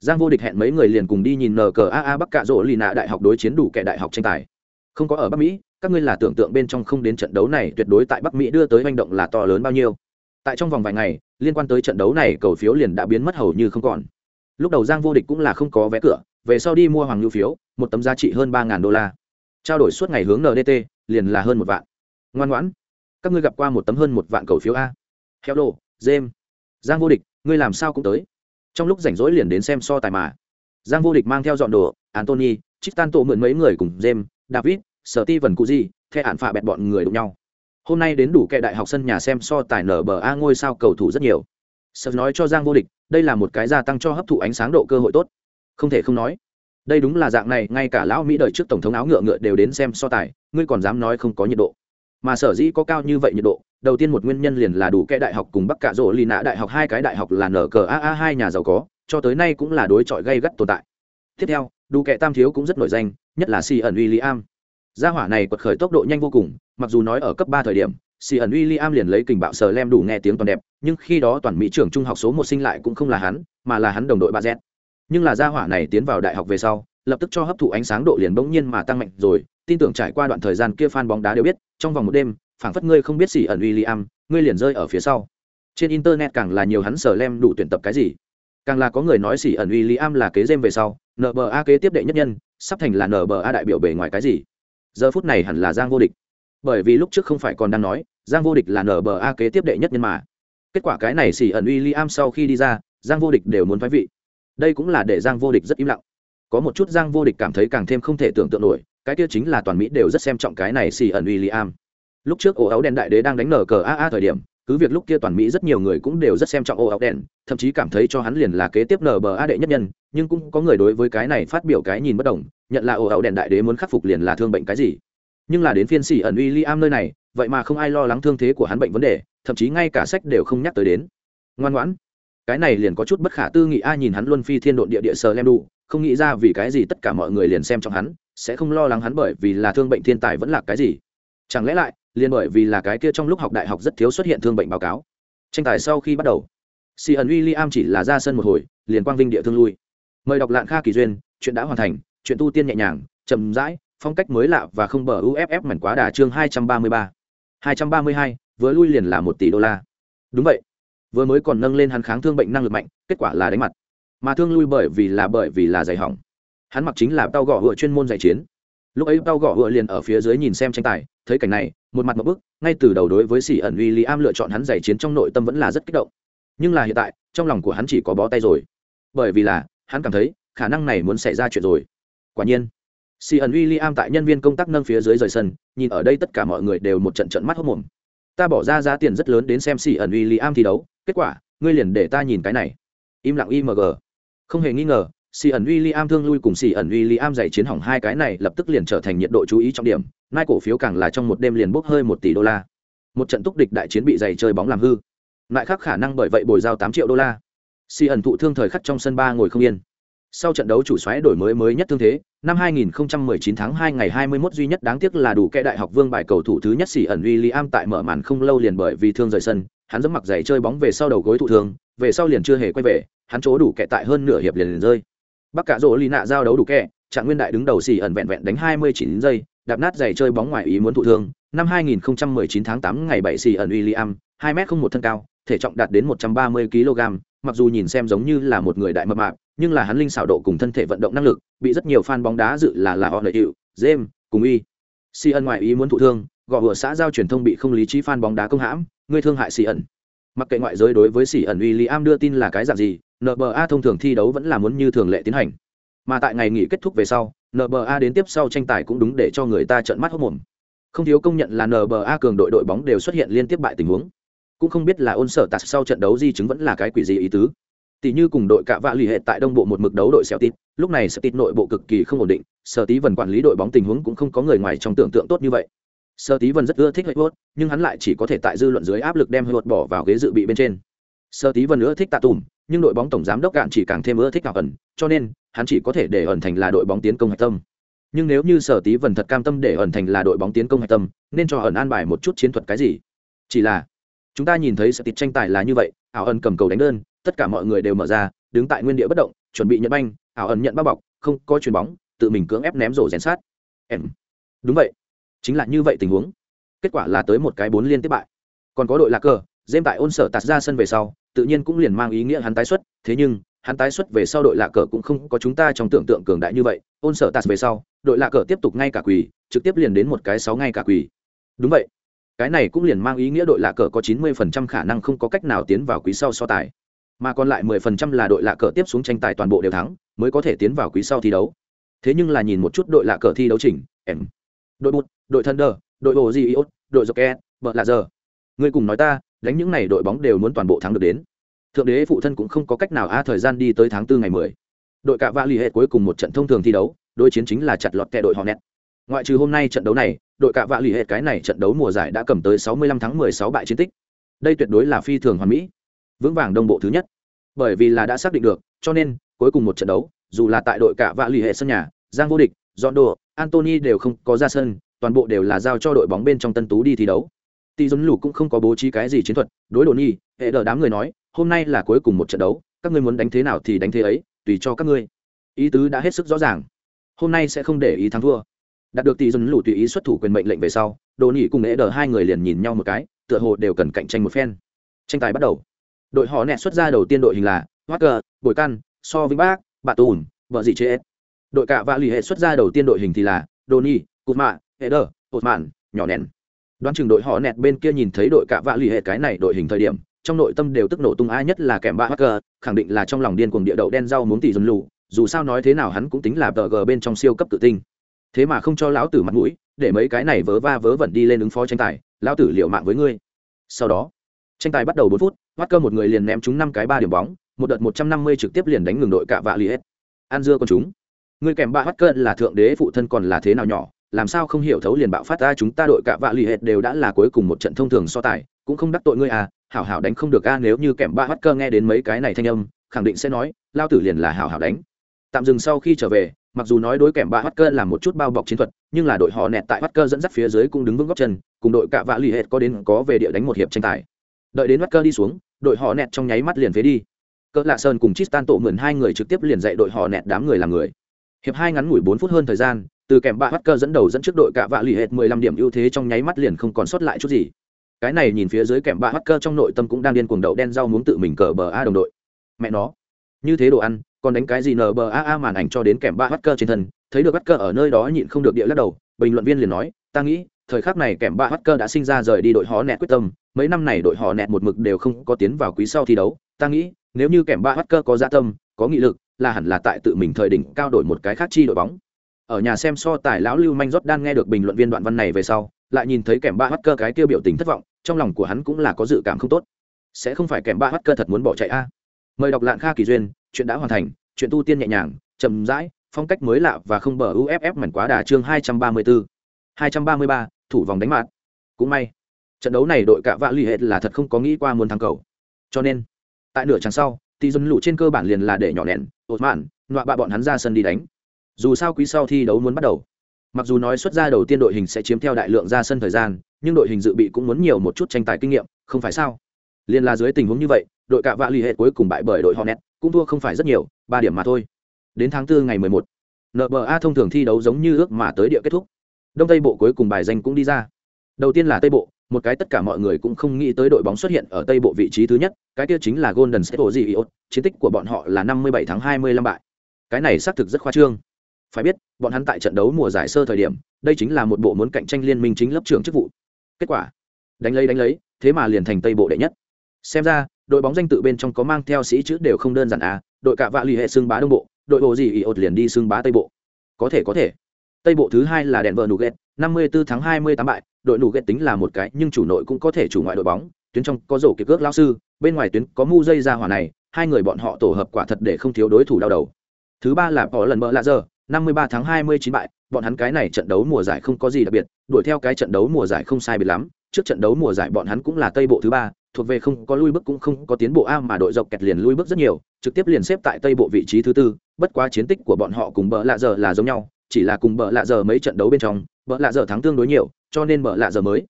Giang vô địch hẹn mấy người liền cùng đi nhìn nqaa bắc cạ rỗ lì nạ đại học đối chiến đủ kẻ đại học tranh tài. Không có ở bắc mỹ, các ngươi là tưởng tượng bên trong không đến trận đấu này tuyệt đối tại bắc mỹ đưa tới manh động là to lớn bao nhiêu. Tại trong vòng vài ngày, liên quan tới trận đấu này cầu phiếu liền đã biến mất hầu như không còn. Lúc đầu giang vô địch cũng là không có vé cửa, về sau đi mua hoàng nhu phiếu, một tấm giá trị hơn ba đô la. Trao đổi suốt ngày hướng ndt liền là hơn một vạn ngoan ngoãn. Các ngươi gặp qua một tấm hơn một vạn cầu phiếu a. Heo đồ jem giang vô địch, ngươi làm sao cũng tới. Trong lúc rảnh rỗi liền đến xem so tài mà. Giang vô địch mang theo dọn đồ antony trích tan tổ mượn mấy người cùng jem david sở ti vần cụ di theo hạn phạ bẹt bọn người đụng nhau. Hôm nay đến đủ kệ đại học sân nhà xem so tài nở bờ a ngôi sao cầu thủ rất nhiều. Sợ nói cho giang vô địch, đây là một cái gia tăng cho hấp thụ ánh sáng độ cơ hội tốt. Không thể không nói, đây đúng là dạng này, ngay cả lão mỹ đời trước tổng thống áo ngựa ngựa đều đến xem so tài, ngươi còn dám nói không có nhiệt độ mà sở dĩ có cao như vậy nhiệt độ, đầu tiên một nguyên nhân liền là đủ kẽ đại học cùng bắc cạ rỗ lì nạ đại học, hai cái đại học là nở cờ aa hai nhà giàu có, cho tới nay cũng là đối chọi gây gắt tồn tại. Tiếp theo, đủ kẽ tam thiếu cũng rất nổi danh, nhất là si ẩn w i l l i am gia hỏa này quật khởi tốc độ nhanh vô cùng, mặc dù nói ở cấp ba thời điểm si ẩn w i l l i am liền lấy kình bạo sờ lem đủ nghe tiếng toàn đẹp, nhưng khi đó toàn mỹ trưởng trung học số một sinh lại cũng không là hắn, mà là hắn đồng đội ba z. Nhưng là gia hỏa này tiến vào đại học về sau lập tức cho hấp thụ ánh sáng độ liền bỗng nhiên mà tăng mạnh rồi. Tin tưởng trải qua đoạn thời gian kia fan bóng đá đều biết trong vòng một đêm phảng phất ngươi không biết gì ẩn William, ngươi liền rơi ở phía sau. Trên internet càng là nhiều hắn sở lem đủ tuyển tập cái gì. Càng là có người nói xỉ ẩn uy là kế dêm về sau nba kế tiếp đệ nhất nhân sắp thành là nba đại biểu bề ngoài cái gì. Giờ phút này hẳn là giang vô địch. Bởi vì lúc trước không phải còn đang nói giang vô địch là nba kế tiếp đệ nhất nhân mà. Kết quả cái này xỉ ẩn uy sau khi đi ra giang vô địch đều muốn phái vị. Đây cũng là để giang vô địch rất im lặng có một chút giang vô địch cảm thấy càng thêm không thể tưởng tượng nổi, cái kia chính là toàn mỹ đều rất xem trọng cái này xì ẩn uy li am lúc trước ổ áo đen đại đế đang đánh nở cờ a thời điểm, cứ việc lúc kia toàn mỹ rất nhiều người cũng đều rất xem trọng ổ áo đen, thậm chí cảm thấy cho hắn liền là kế tiếp nở bờ a đệ nhất nhân, nhưng cũng có người đối với cái này phát biểu cái nhìn bất đồng, nhận là ổ áo đen đại đế muốn khắc phục liền là thương bệnh cái gì. Nhưng là đến phiên xì ẩn uy li am nơi này, vậy mà không ai lo lắng thương thế của hắn bệnh vấn đề, thậm chí ngay cả sách đều không nhắc tới đến. Ngoan ngoãn. Cái này liền có chút bất khả tư nghị a nhìn hắn luân phi thiên độn địa địa sờ lem đủ không nghĩ ra vì cái gì tất cả mọi người liền xem trong hắn, sẽ không lo lắng hắn bởi vì là thương bệnh thiên tài vẫn là cái gì. Chẳng lẽ lại, liền bởi vì là cái kia trong lúc học đại học rất thiếu xuất hiện thương bệnh báo cáo. Tranh tài sau khi bắt đầu si ẩn uy liam am chỉ là ra sân một hồi, liền quang vinh địa thương lui. Mời đọc lạng kha kỳ duyên, chuyện đã hoàn thành, chuyện tu tiên nhẹ nhàng, chậm rãi, phong cách mới lạ và không bờ uff mảnh quá đà chương hai trăm ba mươi ba. hai trăm ba mươi hai, vừa lui liền là một tỷ đô la. Đúng vậy. Vừa mới còn nâng lên hắn kháng thương bệnh năng lực mạnh, kết quả là đánh mặt mà thương lui bởi vì là bởi vì là giày hỏng. Hắn mặc chính là tao gõ hựa chuyên môn giải chiến. Lúc ấy tao gõ hựa liền ở phía dưới nhìn xem tranh tài, thấy cảnh này, một mặt một bức, ngay từ đầu đối với xỉ ẩn uy lý am lựa chọn hắn giải chiến trong nội tâm vẫn là rất kích động. Nhưng là hiện tại, trong lòng của hắn chỉ có bó tay rồi. Bởi vì là, hắn cảm thấy, khả năng này muốn xảy ra chuyện rồi. Quả nhiên xỉ ẩn uy lý am tại nhân viên công tác nâng phía dưới rời sân, nhìn ở đây tất cả mọi người đều một trận trận mắt hốc mồm. Ta bỏ ra giá tiền rất lớn đến xem xỉ ẩn uy lý am thi đấu, kết quả, ngươi liền để ta nhìn cái này. Im lặng img không hề nghi ngờ xì ẩn uy li am thương lui cùng xì ẩn uy li am dạy chiến hỏng hai cái này lập tức liền trở thành nhiệt độ chú ý trọng điểm nai cổ phiếu càng là trong một đêm liền bốc hơi một tỷ đô la. Một trận túc địch đại chiến bị dày chơi bóng làm hư. Lại khác khả năng bởi vậy bồi giao tám triệu đô la. Xì ẩn thụ thương thời khắc trong sân ba ngồi không yên. Sau trận đấu chủ xoáy đổi mới mới nhất thương thế, năm 2019 tháng 2 ngày 21 duy nhất đáng tiếc là đủ kẽ đại học vương bài cầu thủ thứ nhất xỉ ẩn William tại mở màn không lâu liền bởi vì thương rời sân, hắn dẫm mặc giày chơi bóng về sau đầu gối thụ thương, về sau liền chưa hề quay về hắn chỗ đủ kẻ tại hơn nửa hiệp liền liền rơi. Bắc cả rỗ lì nạ giao đấu đủ kẹ trạng nguyên đại đứng đầu xì ẩn vẹn vẹn đánh 29 giây, đạp nát giày chơi bóng ngoài ý muốn thụ thương. Năm 2019 tháng 8 ngày 7 xì ẩn William 2 m không một thân cao, thể trọng đạt đến 130 kg mặc dù nhìn xem giống như là một người đại mập mạp, nhưng là hắn linh xảo độ cùng thân thể vận động năng lực, bị rất nhiều fan bóng đá dự là là họ lợi hiệu james, cùng y. Si ẩn ngoại ý muốn thụ thương gõ vừa xã giao truyền thông bị không lý trí fan bóng đá công hãm ngươi thương hại si ẩn mặc kệ ngoại giới đối với sỉ ẩn uy lý am đưa tin là cái dạng gì nba thông thường thi đấu vẫn là muốn như thường lệ tiến hành. Mà tại ngày nghỉ kết thúc về sau nba đến tiếp sau tranh tài cũng đúng để cho người ta trợn mắt hốc mồm. Không thiếu công nhận là nba cường đội đội bóng đều xuất hiện liên tiếp bại tình huống. Cũng không biết là ôn sở tạt sau trận đấu di chứng vẫn là cái quỷ gì ý tứ. Tỷ như cùng đội cạ vạ lì hệ tại đông bộ một mực đấu đội xẻo tít lúc này sẽ tít nội bộ cực kỳ không ổn định, sở tí vần quản lý đội bóng tình huống cũng không có người ngoài trong tưởng tượng tốt như vậy. Sơ tí Vân rất ưa thích hơi hốt nhưng hắn lại chỉ có thể tại dư luận dưới áp lực đem hơi hốt bỏ vào ghế dự bị bên trên. Sơ tí Vân ưa thích tạ tùm, nhưng đội bóng tổng giám đốc cạn chỉ càng thêm ưa thích hảo ẩn, cho nên, hắn chỉ có thể để ẩn thành là đội bóng tiến công hạch tâm. Nhưng nếu như sở tí vần thật cam tâm để ẩn thành là đội bóng tiến công hạch tâm, nên cho ẩn an bài một chút chiến thuật cái gì? Chỉ là, chúng ta nhìn thấy sự tít tranh tài là như vậy, ảo ẩn cầm cầu đánh đơn, tất cả mọi người đều mở ra, đứng tại nguyên địa bất động, chuẩn bị nhận banh, ảo ẩn nhận bao bọc, không có chuyền bóng, tự mình cưỡng ép ném rổ rèn sát. Em. Đúng vậy chính là như vậy tình huống. Kết quả là tới một cái bốn liên tiếp bại. Còn có đội lạc cờ dêm tại ôn sở tạt ra sân về sau, tự nhiên cũng liền mang ý nghĩa hắn tái xuất. Thế nhưng, hắn tái xuất về sau đội lạc cờ cũng không có chúng ta trong tưởng tượng cường đại như vậy. Ôn sở tạt về sau, đội lạc cờ tiếp tục ngay cả quỳ, trực tiếp liền đến một cái sáu ngay cả quỳ. Đúng vậy. Cái này cũng liền mang ý nghĩa đội lạc cờ có chín mươi phần trăm khả năng không có cách nào tiến vào quý sau so tài. Mà còn lại 10% là đội lạ cờ tiếp xuống tranh tài toàn bộ đều thắng, mới có thể tiến vào quý sau thi đấu. Thế nhưng là nhìn một chút đội lạ cờ thi đấu chỉnh, em. Đội bụt đội thunder đội hồ gì Iot, đội joke vợ là giờ. Ngươi cùng nói ta đánh những này đội bóng đều muốn toàn bộ thắng được đến. Thượng đế phụ thân cũng không có cách nào a thời gian đi tới tháng 4 ngày 10. đội Cả vạ lì hệ cuối cùng một trận thông thường thi đấu đối chiến chính là chặt lọt kẻ đội họ nét ngoại trừ hôm nay trận đấu này đội Cả vạ lì hệ cái này trận đấu mùa giải đã cầm tới 65 tháng 16 bại chiến tích. Đây tuyệt đối là phi thường hoàn mỹ. Vững vàng đông bộ thứ nhất. Bởi vì là đã xác định được cho nên cuối cùng một trận đấu dù là tại đội cả vạ lì hệ sân nhà giang vô địch dọn đồ antony đều không có ra sân toàn bộ đều là giao cho đội bóng bên trong tân tú đi thi đấu. Tỷ dồn lù cũng không có bố trí cái gì chiến thuật đối đồ nhi hệ đờ đám người nói hôm nay là cuối cùng một trận đấu các ngươi muốn đánh thế nào thì đánh thế ấy tùy cho các ngươi. Ý tứ đã hết sức rõ ràng. Hôm nay sẽ không để ý thắng thua. Đạt được tỷ dồn lù tùy ý xuất thủ quyền mệnh lệnh về sau đồ nhi cùng hệ đờ hai người liền nhìn nhau một cái tựa hồ đều cần cạnh tranh một phen. Tranh tài bắt đầu. Đội họ nẹ xuất ra đầu tiên đội hình là Walker, bồi căn so với bác bà tùn vợ Dị chế đội cả vạ lì hệ xuất ra đầu tiên đội hình thì là Donny, Cụt Mạ, Eder, Ột Mạn, nhỏ nén. Đoán chừng đội họ nẹt bên kia nhìn thấy đội cả vạ lì hệ cái này đội hình thời điểm, trong nội tâm đều tức nổ tung ai nhất là kèm ba hacker, khẳng định là trong lòng điên cuồng địa đậu đen rau muốn tỷ dần lù, dù sao nói thế nào hắn cũng tính là tờ gờ bên trong siêu cấp tự tinh. Thế mà không cho lão tử mặt mũi, để mấy cái này vớ va vớ vẩn đi lên ứng phó tranh tài, lão tử liệu mạng với ngươi. Sau đó, tranh tài bắt đầu bốn phút, hacker một người liền ném trúng năm cái ba điểm bóng, một đợt một trăm năm mươi trực tiếp liền đánh ngừng đội cả vạ lì hết. An dưa con chúng người kèm ba hacker là thượng đế phụ thân còn là thế nào nhỏ làm sao không hiểu thấu liền bạo phát ra chúng ta đội cả vạ lì hệt đều đã là cuối cùng một trận thông thường so tài, cũng không đắc tội ngươi à hảo hảo đánh không được a, nếu như kèm ba hacker nghe đến mấy cái này thanh âm, khẳng định sẽ nói, lao tử liền là hảo hảo đánh. Tạm dừng sau khi trở về, mặc dù nói đối kèm ba hacker là một chút bao bọc chiến thuật, nhưng là đội họ nẹt tại hacker dẫn dắt phía dưới cũng đứng vững góc chân, cùng đội cả vạ lì hệt có đến có về địa đánh một hiệp tranh tài. Đợi đến hacker đi xuống, đội họ nẹt trong nháy mắt liền phế đi. Cỡ lạ sơn cùng Tristan tổ mượn hai người trực tiếp liền dạy đội họ nẹt đám người làm người. Hiệp hai ngắn ngủi bốn phút hơn thời gian từ kèm ba Hacker dẫn đầu dẫn trước đội cả vạ lì hệt mười lăm điểm ưu thế trong nháy mắt liền không còn sót lại chút gì. Cái này nhìn phía dưới kèm ba Hacker trong nội tâm cũng đang điên cuồng đậu đen rau muốn tự mình cờ bờ a đồng đội. Mẹ nó, như thế đồ ăn, còn đánh cái gì nờ bờ a a màn ảnh cho đến kèm ba Hacker trên thân, thấy được Hacker ở nơi đó nhịn không được địa lắc đầu, bình luận viên liền nói, ta nghĩ, thời khắc này kèm ba Hacker đã sinh ra rời đi đội họ nẹt quyết tâm, mấy năm này đội họ nẹt một mực đều không có tiến vào quý sau thi đấu. Ta nghĩ, nếu như kèm ba Hacker có dạ tâm, có nghị lực, là hẳn là tại tự mình thời đỉnh cao đổi một cái khác chi đội bóng ở nhà xem so tài lão lưu manh rót đan nghe được bình luận viên đoạn văn này về sau, lại nhìn thấy kèm ba hacker cái kia biểu tình thất vọng, trong lòng của hắn cũng là có dự cảm không tốt. Sẽ không phải kèm ba hacker thật muốn bỏ chạy a? À? Mời đọc lạng kha kỳ duyên, chuyện đã hoàn thành, chuyện tu tiên nhẹ nhàng, chậm rãi, phong cách mới lạ và không bờ uff mảnh quá đà chương hai trăm ba mươi bốn hai trăm ba mươi ba, thủ vòng đánh mạt cũng may, trận đấu này đội cả vạ l ì là thật không có nghĩ qua muốn thắng cầu. Cho nên, tại nửa chặng sau tỷ dân lụ trên cơ bản liền là để nhỏ nẹn ột mạn nọa bạ bọn hắn ra sân đi đánh dù sao quý sau thi đấu muốn bắt đầu. Mặc dù nói xuất ra đầu tiên đội hình sẽ chiếm theo đại lượng ra sân thời gian nhưng đội hình dự bị cũng muốn nhiều một chút tranh tài kinh nghiệm không phải sao? Liên là dưới tình huống như vậy đội cạ vạ l ì hệ cuối cùng bại bởi đội hornet cũng thua không phải rất nhiều ba điểm mà thôi. Đến tháng 4 ngày 11, nba thông thường thi đấu giống như ước mà tới địa kết thúc. Đông tây bộ cuối cùng bài danh cũng đi ra. Đầu tiên là tây bộ một cái tất cả mọi người cũng không nghĩ tới đội bóng xuất hiện ở tây bộ vị trí thứ nhất cái kia chính là golden state warriors chiến tích của bọn họ là 57 tháng 25 bại. Cái này xác thực rất khoa trương phải biết, bọn hắn tại trận đấu mùa giải sơ thời điểm, đây chính là một bộ muốn cạnh tranh liên minh chính lớp trưởng chức vụ. Kết quả, đánh lấy đánh lấy, thế mà liền thành tây bộ đệ nhất. Xem ra, đội bóng danh tự bên trong có mang theo sĩ chữ đều không đơn giản à đội cạ vạ l ì hệ xương bá đông bộ, đội bộ gì ỉ ột liền đi xương bá tây bộ. Có thể có thể. Tây bộ thứ hai là đèn vợ nụ ghét năm mươi bốn tháng hai mươi tám bại, đội nụ ghét tính là một cái, nhưng chủ nội cũng có thể chủ ngoại đội bóng, tuyến trong có rổ kịp ước lao sư, bên ngoài tuyến có mu dây ra hỏa này, hai người bọn họ tổ hợp quả thật để không thiếu đối thủ đau đầu. Thứ ba là bỏ lần mỡ lạ giờ 53 tháng 29 bại, bọn hắn cái này trận đấu mùa giải không có gì đặc biệt, đuổi theo cái trận đấu mùa giải không sai biệt lắm, trước trận đấu mùa giải bọn hắn cũng là Tây bộ thứ ba, thuộc về không có lui bước cũng không có tiến bộ a mà đội dọc kẹt liền lui bước rất nhiều, trực tiếp liền xếp tại Tây bộ vị trí thứ tư, bất quá chiến tích của bọn họ cùng bỡ lạ giờ là giống nhau, chỉ là cùng bỡ lạ giờ mấy trận đấu bên trong, bỡ lạ giờ thắng tương đối nhiều, cho nên bỡ lạ giờ mới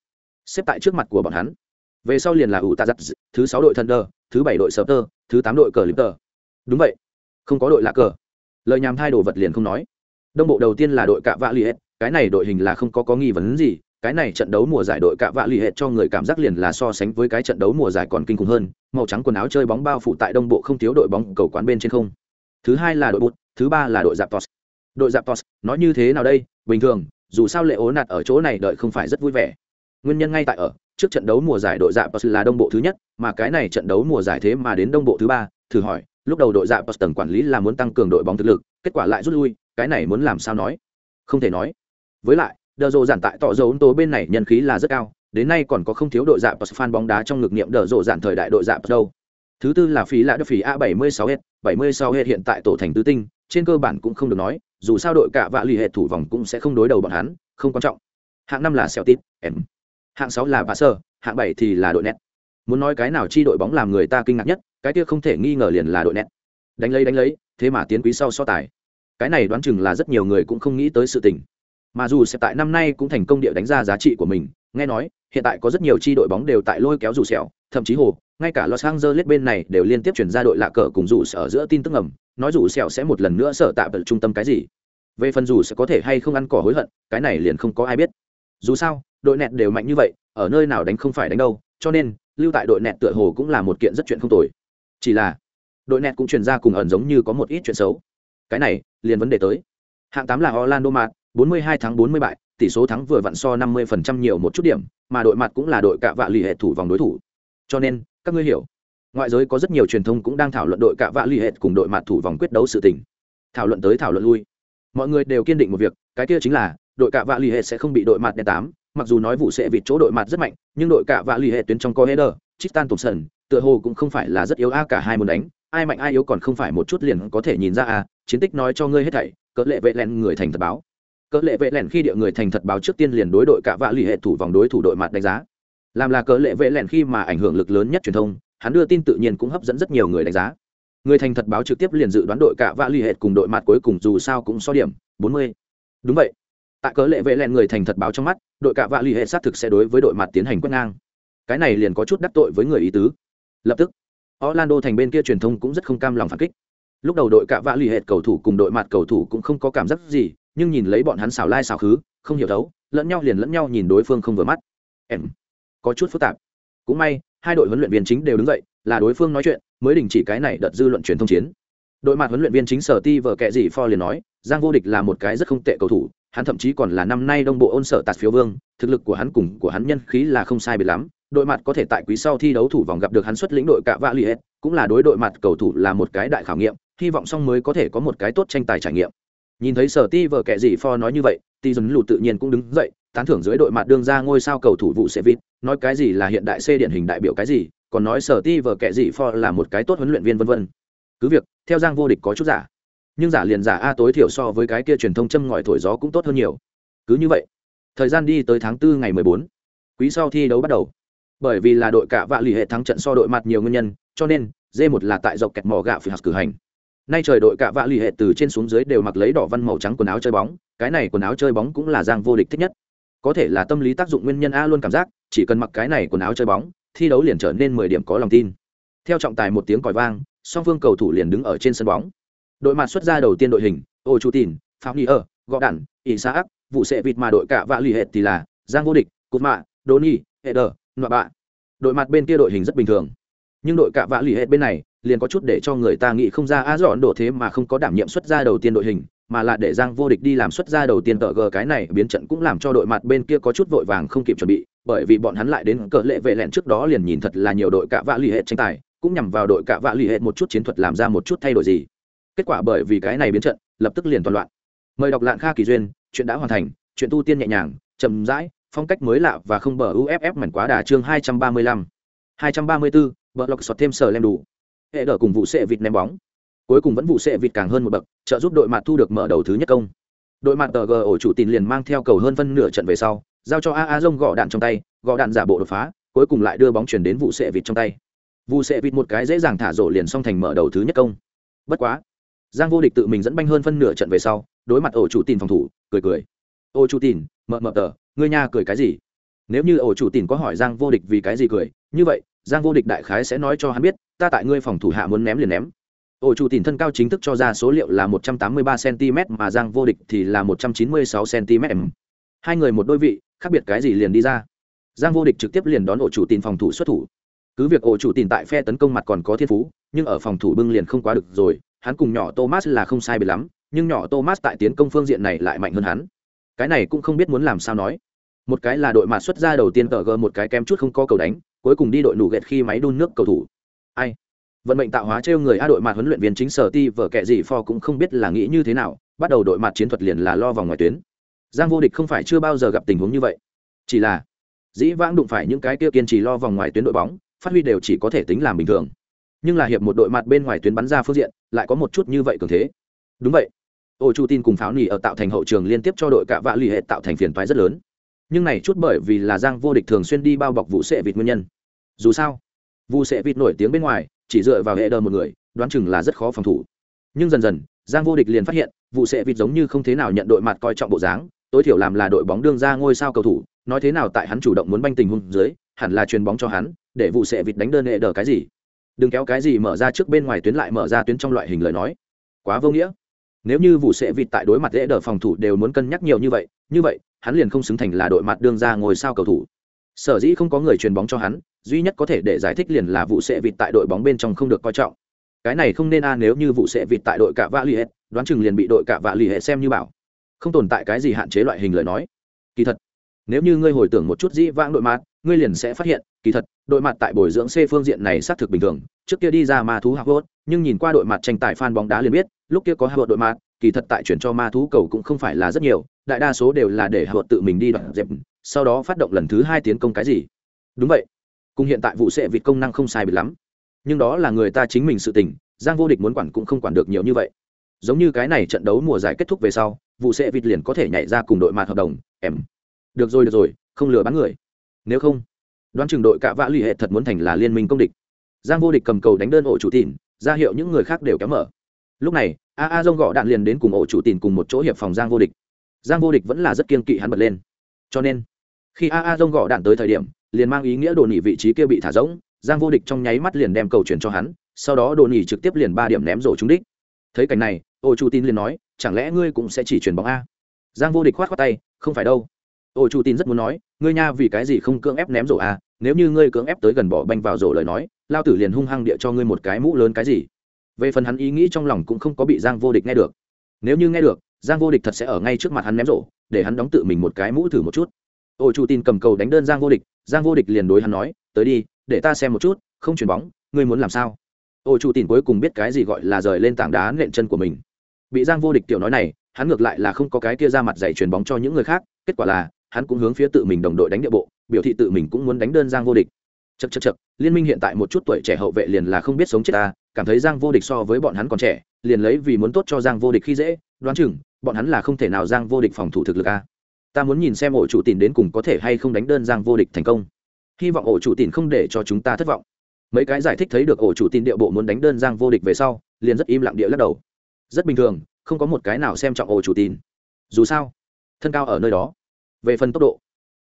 xếp tại trước mặt của bọn hắn. Về sau liền là ủ tạ giật, thứ 6 đội Thunder, thứ 7 đội Serter, thứ 8 đội Cờ Đúng vậy, không có đội lạ cờ lời nhàm thay đồ vật liền không nói. Đông bộ đầu tiên là đội cạ vạ l ì cái này đội hình là không có có nghi vấn gì, cái này trận đấu mùa giải đội cạ vạ l ì cho người cảm giác liền là so sánh với cái trận đấu mùa giải còn kinh khủng hơn, màu trắng quần áo chơi bóng bao phủ tại đông bộ không thiếu đội bóng cầu quán bên trên không. Thứ hai là đội bút thứ ba là đội dạp tos đội dạp tos nói như thế nào đây? Bình thường, dù sao lệ ố nạt ở chỗ này đợi không phải rất vui vẻ. Nguyên nhân ngay tại ở, trước trận đấu mùa giải đội dạp tos là đông bộ thứ nhất, mà cái này trận đấu mùa giải thế mà đến đông bộ thứ ba, thử hỏi lúc đầu đội dạ post tầng quản lý là muốn tăng cường đội bóng thực lực, kết quả lại rút lui, cái này muốn làm sao nói? Không thể nói. Với lại, đờ rộ giản tại tỏ dấu tố bên này nhân khí là rất cao, đến nay còn có không thiếu đội dạ post fan bóng đá trong ngực niệm đờ rộ giản thời đại đội dạ post đâu. Thứ tư là phí lạ đất phí a 76 hết 76 hết hiện tại tổ thành tứ tinh, trên cơ bản cũng không được nói, dù sao đội cả vạ lì hệ thủ vòng cũng sẽ không đối đầu bọn hắn, không quan trọng. Hạng năm là xẻo tít em. Hạng sáu là bà sơ hạng bảy thì là đội net muốn nói cái nào chi đội bóng làm người ta kinh ngạc nhất, cái kia không thể nghi ngờ liền là đội nét. Đánh lấy đánh lấy, thế mà tiến quý sau so tài. Cái này đoán chừng là rất nhiều người cũng không nghĩ tới sự tình. Mà dù sẽ tại năm nay cũng thành công địa đánh ra giá trị của mình, nghe nói, hiện tại có rất nhiều chi đội bóng đều tại lôi kéo dù sẹo, thậm chí hồ, ngay cả los angeles bên này đều liên tiếp chuyển ra đội lạ cờ cùng dù sở giữa tin tức ngầm, nói dù sẹo sẽ một lần nữa sở tạm ở trung tâm cái gì. Về phần dù sẽ có thể hay không ăn cỏ hối hận, cái này liền không có ai biết. Dù sao, đội nẹt đều mạnh như vậy, ở nơi nào đánh không phải đánh đâu, cho nên lưu tại đội nẹt tựa hồ cũng là một kiện rất chuyện không tồi. Chỉ là, đội nẹt cũng truyền ra cùng ẩn giống như có một ít chuyện xấu. Cái này, liền vấn đề tới. Hạng tám là orlando mạt 42 tháng 40 bại, tỷ số thắng vừa vặn so 50% nhiều một chút điểm, mà đội mặt cũng là đội cạ vạ lì hệ thủ vòng đối thủ. Cho nên, các ngươi hiểu, ngoại giới có rất nhiều truyền thông cũng đang thảo luận đội cạ vạ lì hệ cùng đội mặt thủ vòng quyết đấu sự tình. Thảo luận tới thảo luận lui. Mọi người đều kiên định một việc, cái kia chính là, đội cạ vạ lì hệ sẽ không bị đội mặt đen tám mặc dù nói vụ sẽ vịt chỗ đội mặt rất mạnh, nhưng đội cạ vạ lì hệ tuyến trong có header, Tristan Thompson, tựa hồ cũng không phải là rất yếu a cả hai muốn đánh, ai mạnh ai yếu còn không phải một chút liền có thể nhìn ra a, chiến tích nói cho ngươi hết thảy, cỡ lệ vệ lẹn người thành thật báo. Cỡ lệ vệ lẹn khi địa người thành thật báo trước tiên liền đối đội cả vạ lì hệ thủ vòng đối thủ đội mặt đánh giá. Làm là cỡ lệ vệ lẹn khi mà ảnh hưởng lực lớn nhất truyền thông, hắn đưa tin tự nhiên cũng hấp dẫn rất nhiều người đánh giá. Người thành thật báo trực tiếp liền dự đoán đội cả vạ lì hệ cùng đội mặt cuối cùng dù sao cũng so điểm 40. đúng vậy tại cớ lệ vệ lẹn người thành thật báo trong mắt, đội cạ vạ lì hệ xác thực sẽ đối với đội mặt tiến hành quét ngang. Cái này liền có chút đắc tội với người ý tứ. Lập tức, orlando thành bên kia truyền thông cũng rất không cam lòng phản kích. Lúc đầu đội cạ vạ l ì hệ cầu thủ cùng đội mặt cầu thủ cũng không có cảm giác gì, nhưng nhìn lấy bọn hắn xảo lai xảo khứ, không hiểu thấu, lẫn nhau liền lẫn nhau nhìn đối phương không vừa mắt. Em, có chút phức tạp. Cũng may, hai đội huấn luyện viên chính đều đứng dậy, là đối phương nói chuyện, mới đình chỉ cái này đợt dư luận truyền thông chiến đội mặt huấn luyện viên chính sở ti vợ kệ gì for liền nói giang vô địch là một cái rất không tệ cầu thủ hắn thậm chí còn là năm nay đông bộ ôn sở tạt phiếu vương thực lực của hắn cùng của hắn nhân khí là không sai biệt lắm. Đội mặt có thể tại quý sau thi đấu thủ vòng gặp được hắn xuất lĩnh đội cạ vạ Liệt, cũng là đối đội mặt cầu thủ là một cái đại khảo nghiệm hy vọng song mới có thể có một cái tốt tranh tài trải nghiệm. Nhìn thấy sở ti vợ kệ gì for nói như vậy ti dần lụt tự nhiên cũng đứng dậy tán thưởng dưới đội mặt đương ra ngôi sao cầu thủ vụ sẽ vịt nói cái gì là hiện đại c điển hình đại biểu cái gì còn nói sở ti vợ kệ gì for là một cái tốt huấn luyện viên vân vân. Cứ việc theo giang vô địch có chút giả. Nhưng giả liền giả a tối thiểu so với cái kia truyền thông châm ngòi thổi gió cũng tốt hơn nhiều. Cứ như vậy, thời gian đi tới tháng 4 ngày 14. quý sau thi đấu bắt đầu. Bởi vì là đội cả vạ lì hệ thắng trận so đội mặt nhiều nguyên nhân, cho nên d một là tại dọc kẹt mỏ gạo phi hạt cử hành. Nay trời đội cả vạ lì hệ từ trên xuống dưới đều mặc lấy đỏ văn màu trắng quần áo chơi bóng, cái này quần áo chơi bóng cũng là giang vô địch thích nhất. Có thể là tâm lý tác dụng nguyên nhân a luôn cảm giác, chỉ cần mặc cái này quần áo chơi bóng, thi đấu liền trở nên mười điểm có lòng tin. Theo trọng tài một tiếng còi vang song phương cầu thủ liền đứng ở trên sân bóng. Đội mặt xuất ra đầu tiên đội hình ô chu tìn phạm ni ở, gõ đản ỷ xã ác vụ sệ vịt mà đội cả vạ lì hệ thì là giang vô địch cụt mạ đô ni hệ đờ nọa bạ đội mặt bên kia đội hình rất bình thường. Nhưng đội cả vạ lì hệ bên này liền có chút để cho người ta nghĩ không ra a dọn đổ thế mà không có đảm nhiệm xuất ra đầu tiên đội hình mà là để giang vô địch đi làm xuất ra đầu tiên tờ gờ cái này biến trận cũng làm cho đội mặt bên kia có chút vội vàng không kịp chuẩn bị bởi vì bọn hắn lại đến cờ lệ vệ lẹn trước đó liền nhìn thật là nhiều đội cả vạ lì hệ tranh tài cũng nhằm vào đội cả vạ lì hệ một chút chiến thuật làm ra một chút thay đổi gì. Kết quả bởi vì cái này biến trận, lập tức liền toàn loạn. Mời đọc lạng kha kỳ duyên, chuyện đã hoàn thành, chuyện tu tiên nhẹ nhàng, chậm rãi, phong cách mới lạ và không bờ uff mảnh quá đà chương hai trăm ba mươi lăm. hai trăm ba mươi bốn vợ lọc sọt thêm sờ lem đủ. Hệ đỡ cùng vụ sệ vịt ném bóng. Cuối cùng vẫn vụ sệ vịt càng hơn một bậc, trợ giúp đội mặt thu được mở đầu thứ nhất công. Đội mặt tờ g ổ chủ tin liền mang theo cầu hơn phân nửa trận về sau, giao cho a a rông gõ đạn trong tay, gõ đạn giả bộ đột phá, cuối cùng lại đưa bóng chuyển đến vụ sệ vịt trong tay vụ sẽ vịt một cái dễ dàng thả rổ liền xong thành mở đầu thứ nhất công. Bất quá, giang vô địch tự mình dẫn banh hơn phân nửa trận về sau, đối mặt ổ chủ tìm phòng thủ, cười cười. Ô chủ tìm mợ mợ tờ, ngươi nha cười cái gì? Nếu như ổ chủ tìm có hỏi giang vô địch vì cái gì cười, như vậy, giang vô địch đại khái sẽ nói cho hắn biết, ta tại ngươi phòng thủ hạ muốn ném liền ném. Ổ chủ tìm thân cao chính thức cho ra số liệu là 183 cm mà giang vô địch thì là 196 cm hai người một đôi vị, khác biệt cái gì liền đi ra. Giang vô địch trực tiếp liền đón ổ chủ tìm phòng thủ xuất thủ cứ việc ổ chủ tìm tại phe tấn công mặt còn có thiên phú, nhưng ở phòng thủ bưng liền không quá được rồi, hắn cùng nhỏ thomas là không sai biệt lắm, nhưng nhỏ thomas tại tiến công phương diện này lại mạnh hơn hắn. Cái này cũng không biết muốn làm sao nói. Một cái là đội mặt xuất ra đầu tiên tờ g một cái kem chút không có cầu đánh, cuối cùng đi đội nụ ghẹt khi máy đun nước cầu thủ. Ai? Vận mệnh tạo hóa trêu người a đội mặt huấn luyện viên chính sở ti vở kệ gì pho cũng không biết là nghĩ như thế nào, bắt đầu đội mặt chiến thuật liền là lo vào ngoài tuyến. Giang vô địch không phải chưa bao giờ gặp tình huống như vậy. Chỉ là, dĩ vãng đụng phải những cái kia kiên trì lo vòng ngoài tuyến đội bóng phát huy đều chỉ có thể tính làm bình thường. Nhưng là hiệp một đội mặt bên ngoài tuyến bắn ra phương diện, lại có một chút như vậy cường thế. Đúng vậy. Ô chu tin cùng pháo nỉ ở tạo thành hậu trường liên tiếp cho đội cả vạ l ì hệ tạo thành phiền toái rất lớn. Nhưng này chút bởi vì là giang vô địch thường xuyên đi bao bọc vụ sệ vịt nguyên nhân. Dù sao vụ sệ vịt nổi tiếng bên ngoài, chỉ dựa vào hệ đờ một người, đoán chừng là rất khó phòng thủ. Nhưng dần dần, giang vô địch liền phát hiện vụ sệ vịt giống như không thế nào nhận đội mặt coi trọng bộ dáng, tối thiểu làm là đội bóng đương ra ngôi sao cầu thủ, nói thế nào tại hắn chủ động muốn banh tình hung dưới hẳn là chuyền bóng cho hắn, để vụ sệ vịt đánh đơn hệ đờ cái gì. Đừng kéo cái gì mở ra trước bên ngoài tuyến lại mở ra tuyến trong loại hình lời nói. Quá vô nghĩa. Nếu như vụ sệ vịt tại đối mặt dễ đờ phòng thủ đều muốn cân nhắc nhiều như vậy như vậy, hắn liền không xứng thành là đội mặt đương ra ngồi sao cầu thủ. Sở dĩ không có người truyền bóng cho hắn, duy nhất có thể để giải thích liền là vụ sệ vịt tại đội bóng bên trong không được coi trọng. Cái này không nên a, nếu như vụ sẽ vịt tại đội cả vạ l ì hệ đoán chừng liền bị đội cả vạ l ì hệ xem như bảo. Không tồn tại cái gì hạn chế loại hình lời nói. Kỳ thật, nếu như ngươi hồi tưởng một chút dĩ vãng đội mặt ngươi liền sẽ phát hiện kỳ thật đội mặt tại bồi dưỡng c phương diện này xác thực bình thường trước kia đi ra ma thú Harvard, nhưng nhìn qua đội mặt tranh tài fan bóng đá liền biết lúc kia có Harvard đội mặt kỳ thật tại chuyển cho ma thú cầu cũng không phải là rất nhiều đại đa số đều là để Harvard tự mình đi đoạn dẹp sau đó phát động lần thứ hai tiến công cái gì. Đúng vậy. Cùng hiện tại vụ sẽ vịt công năng không sai biệt lắm. Nhưng đó là người ta chính mình sự tình giang vô địch muốn quản cũng không quản được nhiều như vậy. Giống như cái này trận đấu mùa giải kết thúc về sau vụ sẽ vịt liền có thể nhảy ra cùng đội mặt hợp đồng em. Được rồi được rồi không lừa bán người nếu không, đoán chừng đội cạ vã lì hệ thật muốn thành là liên minh công địch. Giang vô địch cầm cầu đánh đơn ổ chủ tìn ra hiệu những người khác đều kéo mở. Lúc này, a a dông gõ đạn liền đến cùng ổ chủ tìn cùng một chỗ hiệp phòng giang vô địch. Giang vô địch vẫn là rất kiên kỵ hắn bật lên. Cho nên, khi a a dông gõ đạn tới thời điểm, liền mang ý nghĩa đồ nỉ vị trí kia bị thả rỗng, giang vô địch trong nháy mắt liền đem cầu chuyển cho hắn, sau đó đồ nỉ trực tiếp liền ba điểm ném rổ trúng đích. Thấy cảnh này, ổ chủ tin liền nói, chẳng lẽ ngươi cũng sẽ chỉ chuyển bóng a? Giang vô địch khoát khoát tay, không phải đâu ô chủ tin rất muốn nói, ngươi nha, vì cái gì không cưỡng ép ném rổ à? nếu như ngươi cưỡng ép tới gần bỏ banh vào rổ lời nói, lao tử liền hung hăng địa cho ngươi một cái mũ lớn cái gì? Về phần hắn ý nghĩ trong lòng cũng không có bị giang vô địch nghe được. Nếu như nghe được, giang vô địch thật sẽ ở ngay trước mặt hắn ném rổ, để hắn đóng tự mình một cái mũ thử một chút. Ô chủ tin cầm cầu đánh đơn giang vô địch, giang vô địch liền đối hắn nói, tới đi, để ta xem một chút, không chuyền bóng, ngươi muốn làm sao? Ô chủ tin cuối cùng biết cái gì gọi là rời lên tảng đá nện chân của mình. Bị giang vô địch tiểu nói này, hắn ngược lại là không có cái kia ra mặt dạy chuyền bóng cho những người khác, kết quả là hắn cũng hướng phía tự mình đồng đội đánh địa bộ, biểu thị tự mình cũng muốn đánh đơn giang vô địch. Chật chật chật liên minh hiện tại một chút tuổi trẻ hậu vệ liền là không biết sống chết ta, cảm thấy giang vô địch so với bọn hắn còn trẻ, liền lấy vì muốn tốt cho giang vô địch khi dễ, đoán chừng, bọn hắn là không thể nào giang vô địch phòng thủ thực lực a. Ta muốn nhìn xem ổ chủ tìm đến cùng có thể hay không đánh đơn giang vô địch thành công. Hy vọng ổ chủ tìm không để cho chúng ta thất vọng. Mấy cái giải thích thấy được ổ chủ tin địa bộ muốn đánh đơn giang vô địch về sau, liền rất im lặng địa lắc đầu. Rất bình thường, không có một cái nào xem trọng ổ chủ tin dù sao, thân cao ở nơi đó về phần tốc độ,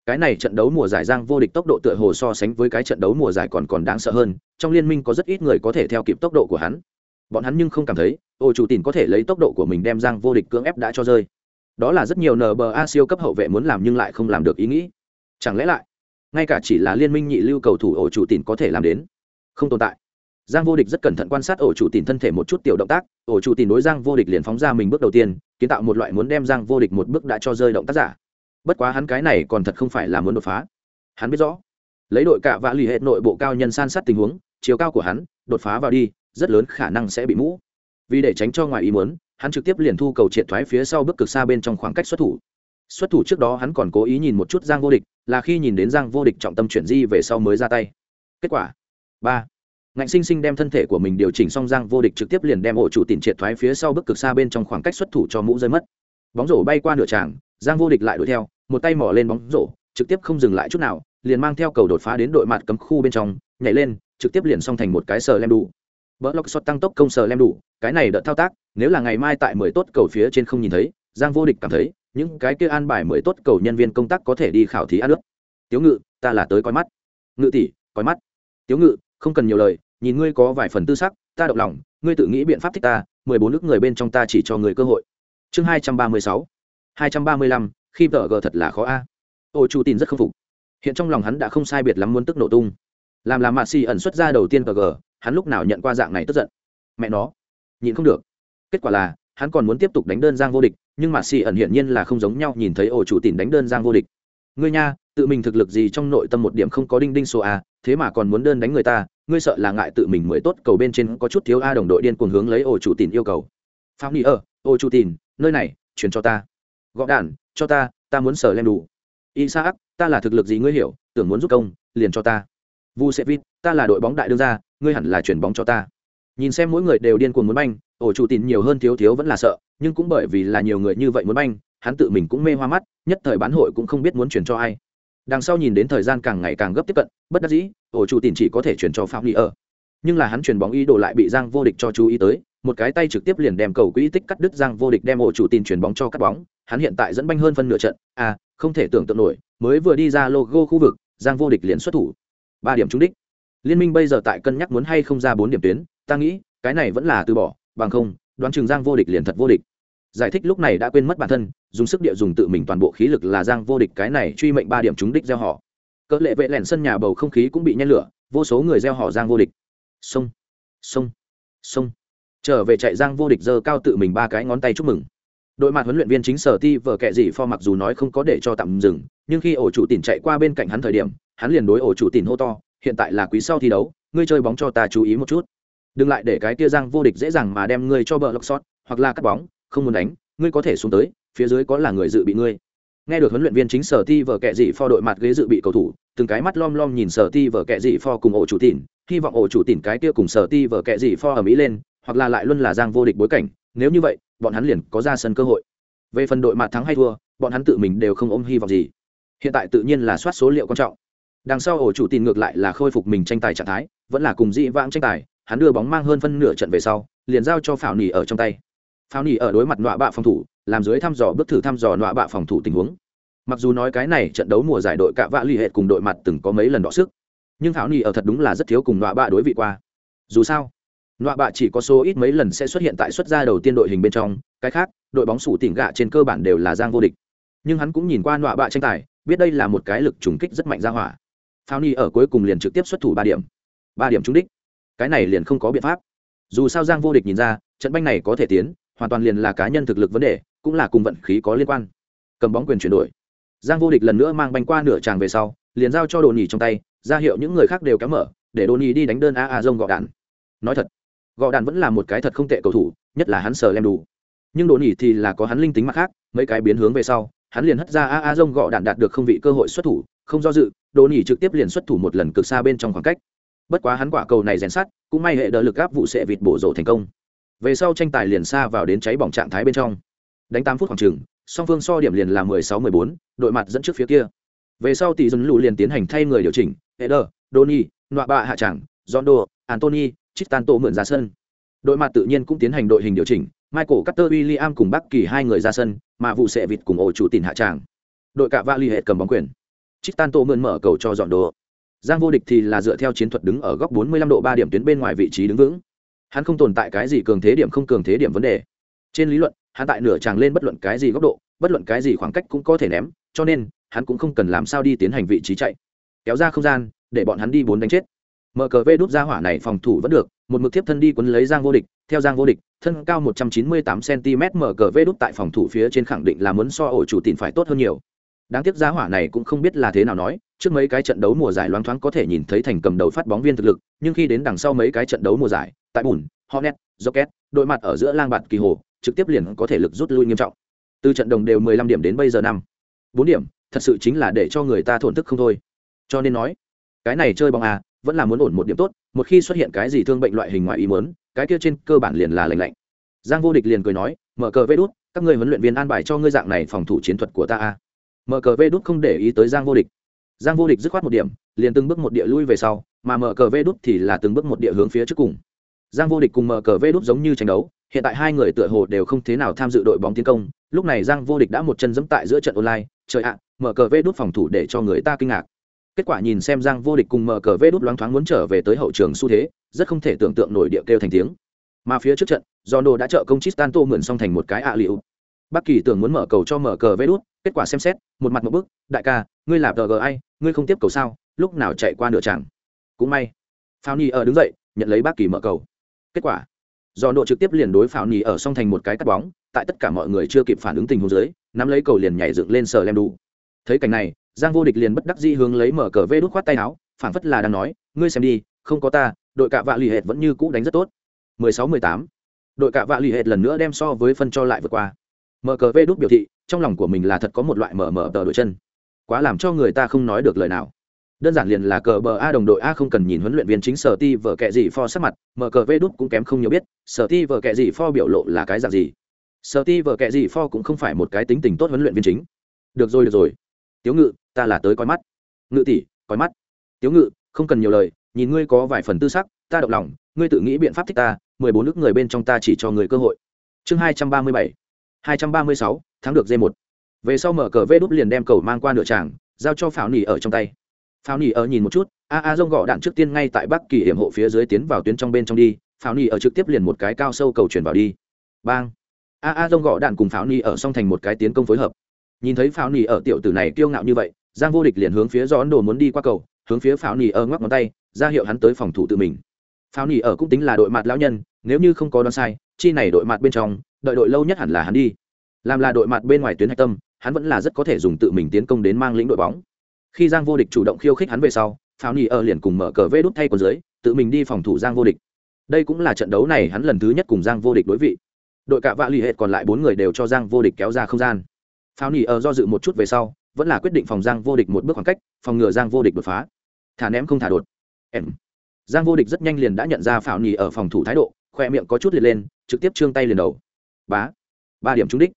cái này trận đấu mùa giải giang vô địch tốc độ tựa hồ so sánh với cái trận đấu mùa giải còn còn đáng sợ hơn, trong liên minh có rất ít người có thể theo kịp tốc độ của hắn. Bọn hắn nhưng không cảm thấy ổ chủ tìm có thể lấy tốc độ của mình đem giang vô địch cưỡng ép đã cho rơi. Đó là rất nhiều nba siêu cấp hậu vệ muốn làm nhưng lại không làm được ý nghĩ. Chẳng lẽ lại, ngay cả chỉ là liên minh nhị lưu cầu thủ ổ chủ tìm có thể làm đến? Không tồn tại. Giang vô địch rất cẩn thận quan sát ổ chủ tìm thân thể một chút tiểu động tác ổ chủ tìm đối giang vô địch liền phóng ra mình bước đầu tiên, kiến tạo một loại muốn đem giang vô địch một bước đã cho rơi động tác giả bất quá hắn cái này còn thật không phải là muốn đột phá. Hắn biết rõ, lấy đội cạ vã lì hệ nội bộ cao nhân san sát tình huống, chiều cao của hắn, đột phá vào đi, rất lớn khả năng sẽ bị mũ. Vì để tránh cho ngoài ý muốn, hắn trực tiếp liền thu cầu triệt thoái phía sau bước cực xa bên trong khoảng cách xuất thủ. Xuất thủ trước đó hắn còn cố ý nhìn một chút giang vô địch, là khi nhìn đến giang vô địch trọng tâm chuyển di về sau mới ra tay. Kết quả, ba, ngạnh sinh sinh đem thân thể của mình điều chỉnh xong giang vô địch trực tiếp liền đem ổ chủ tìm triệt thoái phía sau bước cực xa bên trong khoảng cách xuất thủ cho mũ rơi mất. Bóng rổ bay qua nửa tràng, giang vô địch lại đuổi theo một tay mỏ lên bóng rổ, trực tiếp không dừng lại chút nào, liền mang theo cầu đột phá đến đội mặt cấm khu bên trong, nhảy lên, trực tiếp liền xong thành một cái sờ lem đủ. Vỡ lọc shot tăng tốc công sờ lem đủ, cái này đợt thao tác, nếu là ngày mai tại mười tốt cầu phía trên không nhìn thấy, giang vô địch cảm thấy, những cái kia an bài mười tốt cầu nhân viên công tác có thể đi khảo thí ăn nước tiếu ngự, ta là tới coi mắt. Ngự tỷ, coi mắt. Tiếu ngự, không cần nhiều lời, nhìn ngươi có vài phần tư sắc, ta động lòng, ngươi tự nghĩ biện pháp thích ta, mười bốn nước người bên trong ta chỉ cho người cơ hội. Chương hai trăm ba mươi sáu. Hai trăm ba mươi lăm khi vợ gờ thật là khó a. Ô chu tin rất khâm phục. Hiện trong lòng hắn đã không sai biệt lắm muốn tức nổ tung. Làm là mạ xì ẩn xuất ra đầu tiên vg hắn lúc nào nhận qua dạng này tức giận? Mẹ nó, nhịn không được. Kết quả là, hắn còn muốn tiếp tục đánh đơn giang vô địch, nhưng mạ xì ẩn hiển nhiên là không giống nhau nhìn thấy ổ chủ tìm đánh đơn giang vô địch. Ngươi nha, tự mình thực lực gì trong nội tâm một điểm không có đinh đinh số a, thế mà còn muốn đơn đánh người ta, ngươi sợ là ngại tự mình mới tốt cầu bên trên có chút thiếu a đồng đội điên cuồng hướng lấy ổ chủ tìm yêu cầu. Phạm ni ở ổ chủ tìm nơi này, chuyển cho ta. Gõ đàn cho ta ta muốn sở lem đủ. Isaac, ta là thực lực gì ngươi hiểu, tưởng muốn giúp công, liền cho ta. Vu sẽ vít ta là đội bóng đại đương ra ngươi hẳn là chuyển bóng cho ta. Nhìn xem mỗi người đều điên cuồng muốn banh, ổ chủ tìm nhiều hơn thiếu thiếu vẫn là sợ, nhưng cũng bởi vì là nhiều người như vậy muốn banh, hắn tự mình cũng mê hoa mắt, nhất thời bán hội cũng không biết muốn chuyển cho ai. Đằng sau nhìn đến thời gian càng ngày càng gấp tiếp cận, bất đắc dĩ, ổ chủ tìm chỉ có thể chuyển cho phạm ni ở nhưng là hắn chuyền bóng ý đồ lại bị giang vô địch cho chú ý tới, một cái tay trực tiếp liền đem cầu quỹ tích cắt đứt, giang vô địch đem ổ chủ tin chuyền bóng cho cắt bóng, hắn hiện tại dẫn banh hơn phân nửa trận à không thể tưởng tượng nổi, mới vừa đi ra logo khu vực, giang vô địch liền xuất thủ. Ba điểm trúng đích. Liên minh bây giờ tại cân nhắc muốn hay không ra bốn điểm tuyến, ta nghĩ, cái này vẫn là từ bỏ, bằng không, đoán chừng giang vô địch liền thật vô địch. Giải thích lúc này đã quên mất bản thân, dùng sức địa dùng tự mình toàn bộ khí lực là giang vô địch cái này truy mệnh ba điểm trúng đích gieo họ. Cỡ lệ vệ lẻn sân nhà bầu không khí cũng bị nhen lửa, vô số người gieo họ giang vô địch xông, xông, xông. trở về chạy giang vô địch giơ cao tự mình ba cái ngón tay chúc mừng. Đội mặt huấn luyện viên chính sở ti vợ kệ gì pho mặc dù nói không có để cho tạm dừng nhưng khi ổ chủ tìm chạy qua bên cạnh hắn thời điểm hắn liền đối ổ chủ tìm hô to hiện tại là quý sau thi đấu ngươi chơi bóng cho ta chú ý một chút. Đừng lại để cái tia giang vô địch dễ dàng mà đem ngươi cho bờ lọc sót hoặc là cắt bóng không muốn đánh ngươi có thể xuống tới phía dưới có là người dự bị ngươi nghe được huấn luyện viên chính sở ti vợ kệ dị pho đội mặt ghế dự bị cầu thủ, từng cái mắt lom lom nhìn sở ti vợ kệ dị pho cùng ổ chủ tỉn, hy vọng ổ chủ tỉn cái kia cùng sở ti vợ kệ dị pho ở mỹ lên, hoặc là lại luôn là giang vô địch bối cảnh, nếu như vậy, bọn hắn liền có ra sân cơ hội. Về phần đội mặt thắng hay thua, bọn hắn tự mình đều không ôm hy vọng gì. Hiện tại tự nhiên là soát số liệu quan trọng. Đằng sau ổ chủ tỉn ngược lại là khôi phục mình tranh tài trạng thái, vẫn là cùng dị vãng tranh tài, hắn đưa bóng mang hơn phân nửa trận về sau, liền giao cho phảo nỉ ở trong tay. Phảo nỉ ở đối mặt nọa bạ phòng thủ làm dưới thăm dò bước thử thăm dò nọa bạ phòng thủ tình huống. Mặc dù nói cái này trận đấu mùa giải đội cạ vạ l ì hệ cùng đội mặt từng có mấy lần đọ sức, nhưng thảo ni ở thật đúng là rất thiếu cùng nọa bạ đối vị qua. Dù sao, nọa bạ chỉ có số ít mấy lần sẽ xuất hiện tại xuất gia đầu tiên đội hình bên trong, cái khác, đội bóng sủ tỉnh gạ trên cơ bản đều là giang vô địch. Nhưng hắn cũng nhìn qua nọa bạ tranh tài, biết đây là một cái lực trùng kích rất mạnh ra hỏa. Phao ni ở cuối cùng liền trực tiếp xuất thủ ba điểm. Ba điểm trúng đích. Cái này liền không có biện pháp. Dù sao giang vô địch nhìn ra, trận banh này có thể tiến hoàn toàn liền là cá nhân thực lực vấn đề, cũng là cùng vận khí có liên quan. Cầm bóng quyền chuyển đổi. Giang vô địch lần nữa mang banh qua nửa tràng về sau, liền giao cho đồ nhì trong tay, ra hiệu những người khác đều kéo mở, để đồ nhì đi đánh đơn a a dông gọ đạn. Nói thật, gọ đạn vẫn là một cái thật không tệ cầu thủ, nhất là hắn sờ lem đủ. Nhưng đồ nhì thì là có hắn linh tính mặt khác, mấy cái biến hướng về sau, hắn liền hất ra a a dông gọ đạn đạt được không vị cơ hội xuất thủ, không do dự đồ nhì trực tiếp liền xuất thủ một lần cực xa bên trong khoảng cách. Bất quá hắn quả cầu này rèn sắt, cũng may hệ đỡ lực áp vụ sẽ vịt bổ rổ thành công về sau tranh tài liền xa vào đến cháy bỏng trạng thái bên trong. Đánh tám phút khoảng trừng song phương so điểm liền là mười sáu mười bốn, đội mặt dẫn trước phía kia. Về sau tỷ dân lũ liền tiến hành thay người điều chỉnh, eder doni đoni nọa bạ hạ trảng jondo antony chitanto mượn ra sân. Đội mặt tự nhiên cũng tiến hành đội hình điều chỉnh, michael cutter william cùng bắc kỳ hai người ra sân, mà vụ sẽ vịt cùng ổ chủ tìm hạ tràng. Đội cả vali hệ cầm bóng quyền. Chitanto mượn mở cầu cho dọn đồ giang vô địch thì là dựa theo chiến thuật đứng ở góc 45 độ ba điểm tuyến bên ngoài vị trí đứng vững hắn không tồn tại cái gì cường thế điểm không cường thế điểm vấn đề. Trên lý luận, hắn tại nửa tràng lên bất luận cái gì góc độ, bất luận cái gì khoảng cách cũng có thể ném, cho nên, hắn cũng không cần làm sao đi tiến hành vị trí chạy. Kéo ra không gian, để bọn hắn đi bốn đánh chết. Mở cờ vê đút ra hỏa này phòng thủ vẫn được, một mực tiếp thân đi quấn lấy giang vô địch, theo giang vô địch, thân cao 198 cm mở cờ vê đút tại phòng thủ phía trên khẳng định là muốn so ổ chủ tìm phải tốt hơn nhiều. Đáng tiếc giá hỏa này cũng không biết là thế nào nói, trước mấy cái trận đấu mùa giải loáng thoáng có thể nhìn thấy thành cầm đầu phát bóng viên thực lực, nhưng khi đến đằng sau mấy cái trận đấu mùa giải tại bùn, hornet, rocket, đội mặt ở giữa lang bạt kỳ hồ, trực tiếp liền có thể lực rút lui nghiêm trọng. Từ trận đồng đều 15 điểm đến bây giờ năm. Bốn điểm, thật sự chính là để cho người ta thổn thức không thôi. Cho nên nói, cái này chơi bóng à vẫn là muốn ổn một điểm tốt, một khi xuất hiện cái gì thương bệnh loại hình ngoài ý muốn, cái kia trên cơ bản liền là lành lạnh. Giang vô địch liền cười nói, mở cờ vê đút, các người huấn luyện viên an bài cho ngươi dạng này phòng thủ chiến thuật của ta à. Mở cờ vê đút không để ý tới giang vô địch. Giang vô địch dứt khoát một điểm, liền từng bước một địa lui về sau, mà mở cờ vê đút thì là từng bước một địa hướng phía trước cùng giang vô địch cùng mở cờ vê đút giống như tranh đấu, hiện tại hai người tựa hồ đều không thế nào tham dự đội bóng tiến công. Lúc này giang vô địch đã một chân dẫm tại giữa trận online, trời ạ, mở cờ vê đút phòng thủ để cho người ta kinh ngạc. Kết quả nhìn xem giang vô địch cùng mở cờ vê đút loáng thoáng muốn trở về tới hậu trường xu thế, rất không thể tưởng tượng nổi địa kêu thành tiếng. Mà phía trước trận do đồ đã trợ công chistanto mượn xong thành một cái ạ à liệu. Bắc kỳ tưởng muốn mở cầu cho mở cờ vê đút, kết quả xem xét, một mặt một bức, đại ca, ngươi là tờ ai, ngươi không tiếp cầu sao, lúc nào chạy qua nửa chẳng cũng may, phao ni ở đứng dậy, nhận lấy bác kỳ mở cầu kết quả. Do độ trực tiếp liền đối pháo ni ở song thành một cái cắt bóng, tại tất cả mọi người chưa kịp phản ứng tình huống dưới, nắm lấy cầu liền nhảy dựng lên sờ lem đủ thấy cảnh này, giang vô địch liền bất đắc dĩ hướng lấy mở cờ vê đút khoát tay áo phản phất là đang nói, ngươi xem đi, không có ta, đội cạ vạ lì hệt vẫn như cũ đánh rất tốt. 16-18. đội cạ vạ lì hệt lần nữa đem so với phân cho lại vượt qua. Mở cờ vê đút biểu thị, trong lòng của mình là thật có một loại mở mở tờ đội chân. Quá làm cho người ta không nói được lời nào đơn giản liền là cờ bờ a đồng đội a không cần nhìn huấn luyện viên chính sở ti vợ kệ gì for sắc mặt, mở cờ vê đút cũng kém không nhiều biết, sở ti vợ kệ gì for biểu lộ là cái dạng gì. Sở ti vợ kệ gì for cũng không phải một cái tính tình tốt huấn luyện viên chính. Được rồi được rồi. Tiếu ngự, ta là tới coi mắt. Ngự tỷ, coi mắt. Tiếu ngự, không cần nhiều lời, nhìn ngươi có vài phần tư sắc, ta động lòng, ngươi tự nghĩ biện pháp thích ta, mười bốn nước người bên trong ta chỉ cho người cơ hội. Chương hai trăm ba mươi bảy, hai trăm ba mươi sáu, thắng được d một. Về sau mở cờ vê đúp liền đem cầu mang qua nửa tràng, giao cho pháo nỉ ở trong tay pháo nỉ ở nhìn một chút, a a dông gõ đạn trước tiên ngay tại bắc kỳ hiểm hộ phía dưới tiến vào tuyến trong bên trong đi, pháo nỉ ở trực tiếp liền một cái cao sâu cầu chuyển vào đi. Bang! A a dông gõ đạn cùng pháo nỉ ở song thành một cái tiến công phối hợp. Nhìn thấy pháo nỉ ở tiểu tử này kiêu ngạo như vậy, giang vô địch liền hướng phía gió ấn đồ muốn đi qua cầu, hướng phía pháo nỉ ở ngoắc ngón tay, ra hiệu hắn tới phòng thủ tự mình. Pháo nỉ ở cũng tính là đội mặt lão nhân, nếu như không có đoán sai, chi này đội mặt bên trong, đợi đội lâu nhất hẳn là hắn đi. Làm là đội mặt bên ngoài tuyến hạch tâm, hắn vẫn là rất có thể dùng tự mình tiến công đến mang lĩnh đội bóng khi giang vô địch chủ động khiêu khích hắn về sau, pháo nỉ ở liền cùng mở cờ vê đút thay quần dưới, tự mình đi phòng thủ giang vô địch. Đây cũng là trận đấu này hắn lần thứ nhất cùng giang vô địch đối vị. Đội cạ vạ l ì hệ còn lại bốn người đều cho giang vô địch kéo ra không gian. Pháo nỉ ở do dự một chút về sau, vẫn là quyết định phòng giang vô địch một bước khoảng cách, phòng ngừa giang vô địch đột phá. Thả ném không thả đột. Em. Giang vô địch rất nhanh liền đã nhận ra pháo nỉ ở phòng thủ thái độ, khoe miệng có chút liệt lên, trực tiếp trương tay liền đầu. Bá. Ba điểm trúng đích.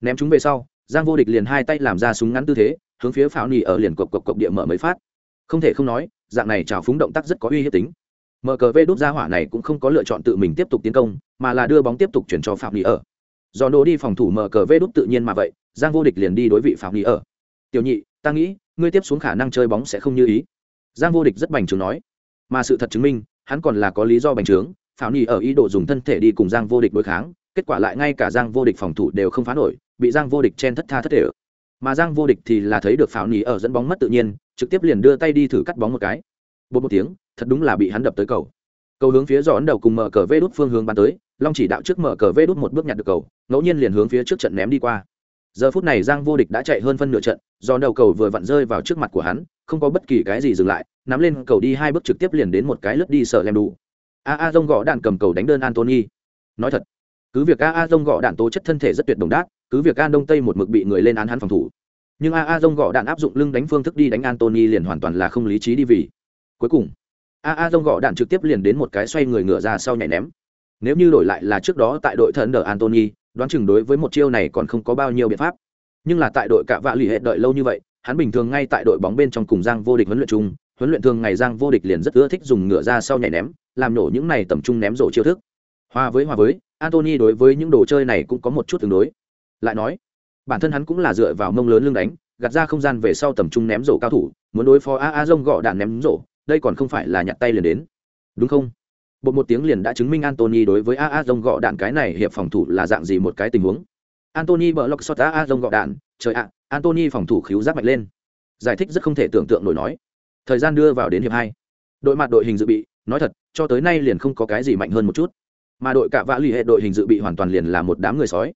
Ném chúng về sau, giang vô địch liền hai tay làm ra súng ngắn tư thế hướng phía pháo nỉ ở liền cộc cộc cộc địa mở mới phát. Không thể không nói, dạng này trào phúng động tác rất có uy hiếp tính. Mở cờ vê đút ra hỏa này cũng không có lựa chọn tự mình tiếp tục tiến công, mà là đưa bóng tiếp tục chuyển cho phạm nỉ ở. Do đồ đi phòng thủ mở cờ vê đút tự nhiên mà vậy, giang vô địch liền đi đối vị phạm nỉ ở. Tiểu nhị, ta nghĩ, ngươi tiếp xuống khả năng chơi bóng sẽ không như ý. Giang vô địch rất bành trướng nói. Mà sự thật chứng minh, hắn còn là có lý do bành trướng phạm nỉ ở ý đồ dùng thân thể đi cùng giang vô địch đối kháng, kết quả lại ngay cả giang vô địch phòng thủ đều không phá nổi, bị giang vô địch chen thất tha thất thể ở mà giang vô địch thì là thấy được pháo nỉ ở dẫn bóng mất tự nhiên, trực tiếp liền đưa tay đi thử cắt bóng một cái. Bốn một tiếng, thật đúng là bị hắn đập tới cầu. Cầu hướng phía giòn đầu cùng mở cờ vê đút phương hướng bắn tới, long chỉ đạo trước mở cờ vê đút một bước nhặt được cầu, ngẫu nhiên liền hướng phía trước trận ném đi qua. Giờ phút này giang vô địch đã chạy hơn phân nửa trận, giòn đầu cầu vừa vặn rơi vào trước mặt của hắn, không có bất kỳ cái gì dừng lại, nắm lên cầu đi hai bước trực tiếp liền đến một cái lướt đi sợ lem đủ a a dông gõ đạn cầm cầu đánh đơn antony. Nói thật, cứ việc a a dông gõ đạn tố chất thân thể rất tuyệt đồng đát cứ việc an đông tây một mực bị người lên án hắn phòng thủ nhưng a a dông gõ đạn áp dụng lưng đánh phương thức đi đánh antony liền hoàn toàn là không lý trí đi vì cuối cùng a a dông gõ đạn trực tiếp liền đến một cái xoay người ngửa ra sau nhảy ném nếu như đổi lại là trước đó tại đội thần đờ antony đoán chừng đối với một chiêu này còn không có bao nhiêu biện pháp nhưng là tại đội cạ vạ lì hệ đợi lâu như vậy hắn bình thường ngay tại đội bóng bên trong cùng giang vô địch huấn luyện chung huấn luyện thường ngày giang vô địch liền rất ưa thích dùng ngựa ra sau nhảy ném làm nổ những này tầm trung ném rổ chiêu thức hòa với hòa với antony đối với những đồ chơi này cũng có một chút tương đối lại nói, bản thân hắn cũng là dựa vào mông lớn lưng đánh, gạt ra không gian về sau tầm trung ném rổ cao thủ, muốn đối phó a a dông gõ đạn ném rổ, đây còn không phải là nhặt tay liền đến. Đúng không? Bột một tiếng liền đã chứng minh antony đối với a a dông gõ đạn cái này hiệp phòng thủ là dạng gì một cái tình huống. Antony bờ lóc xót a a dông gõ đạn, trời ạ antony phòng thủ khiếu giác mạnh lên. Giải thích rất không thể tưởng tượng nổi nói. Thời gian đưa vào đến hiệp hai. Đội mặt đội hình dự bị, nói thật, cho tới nay liền không có cái gì mạnh hơn một chút. Mà đội cả vã l ì hệ đội hình dự bị hoàn toàn liền là một đám người sói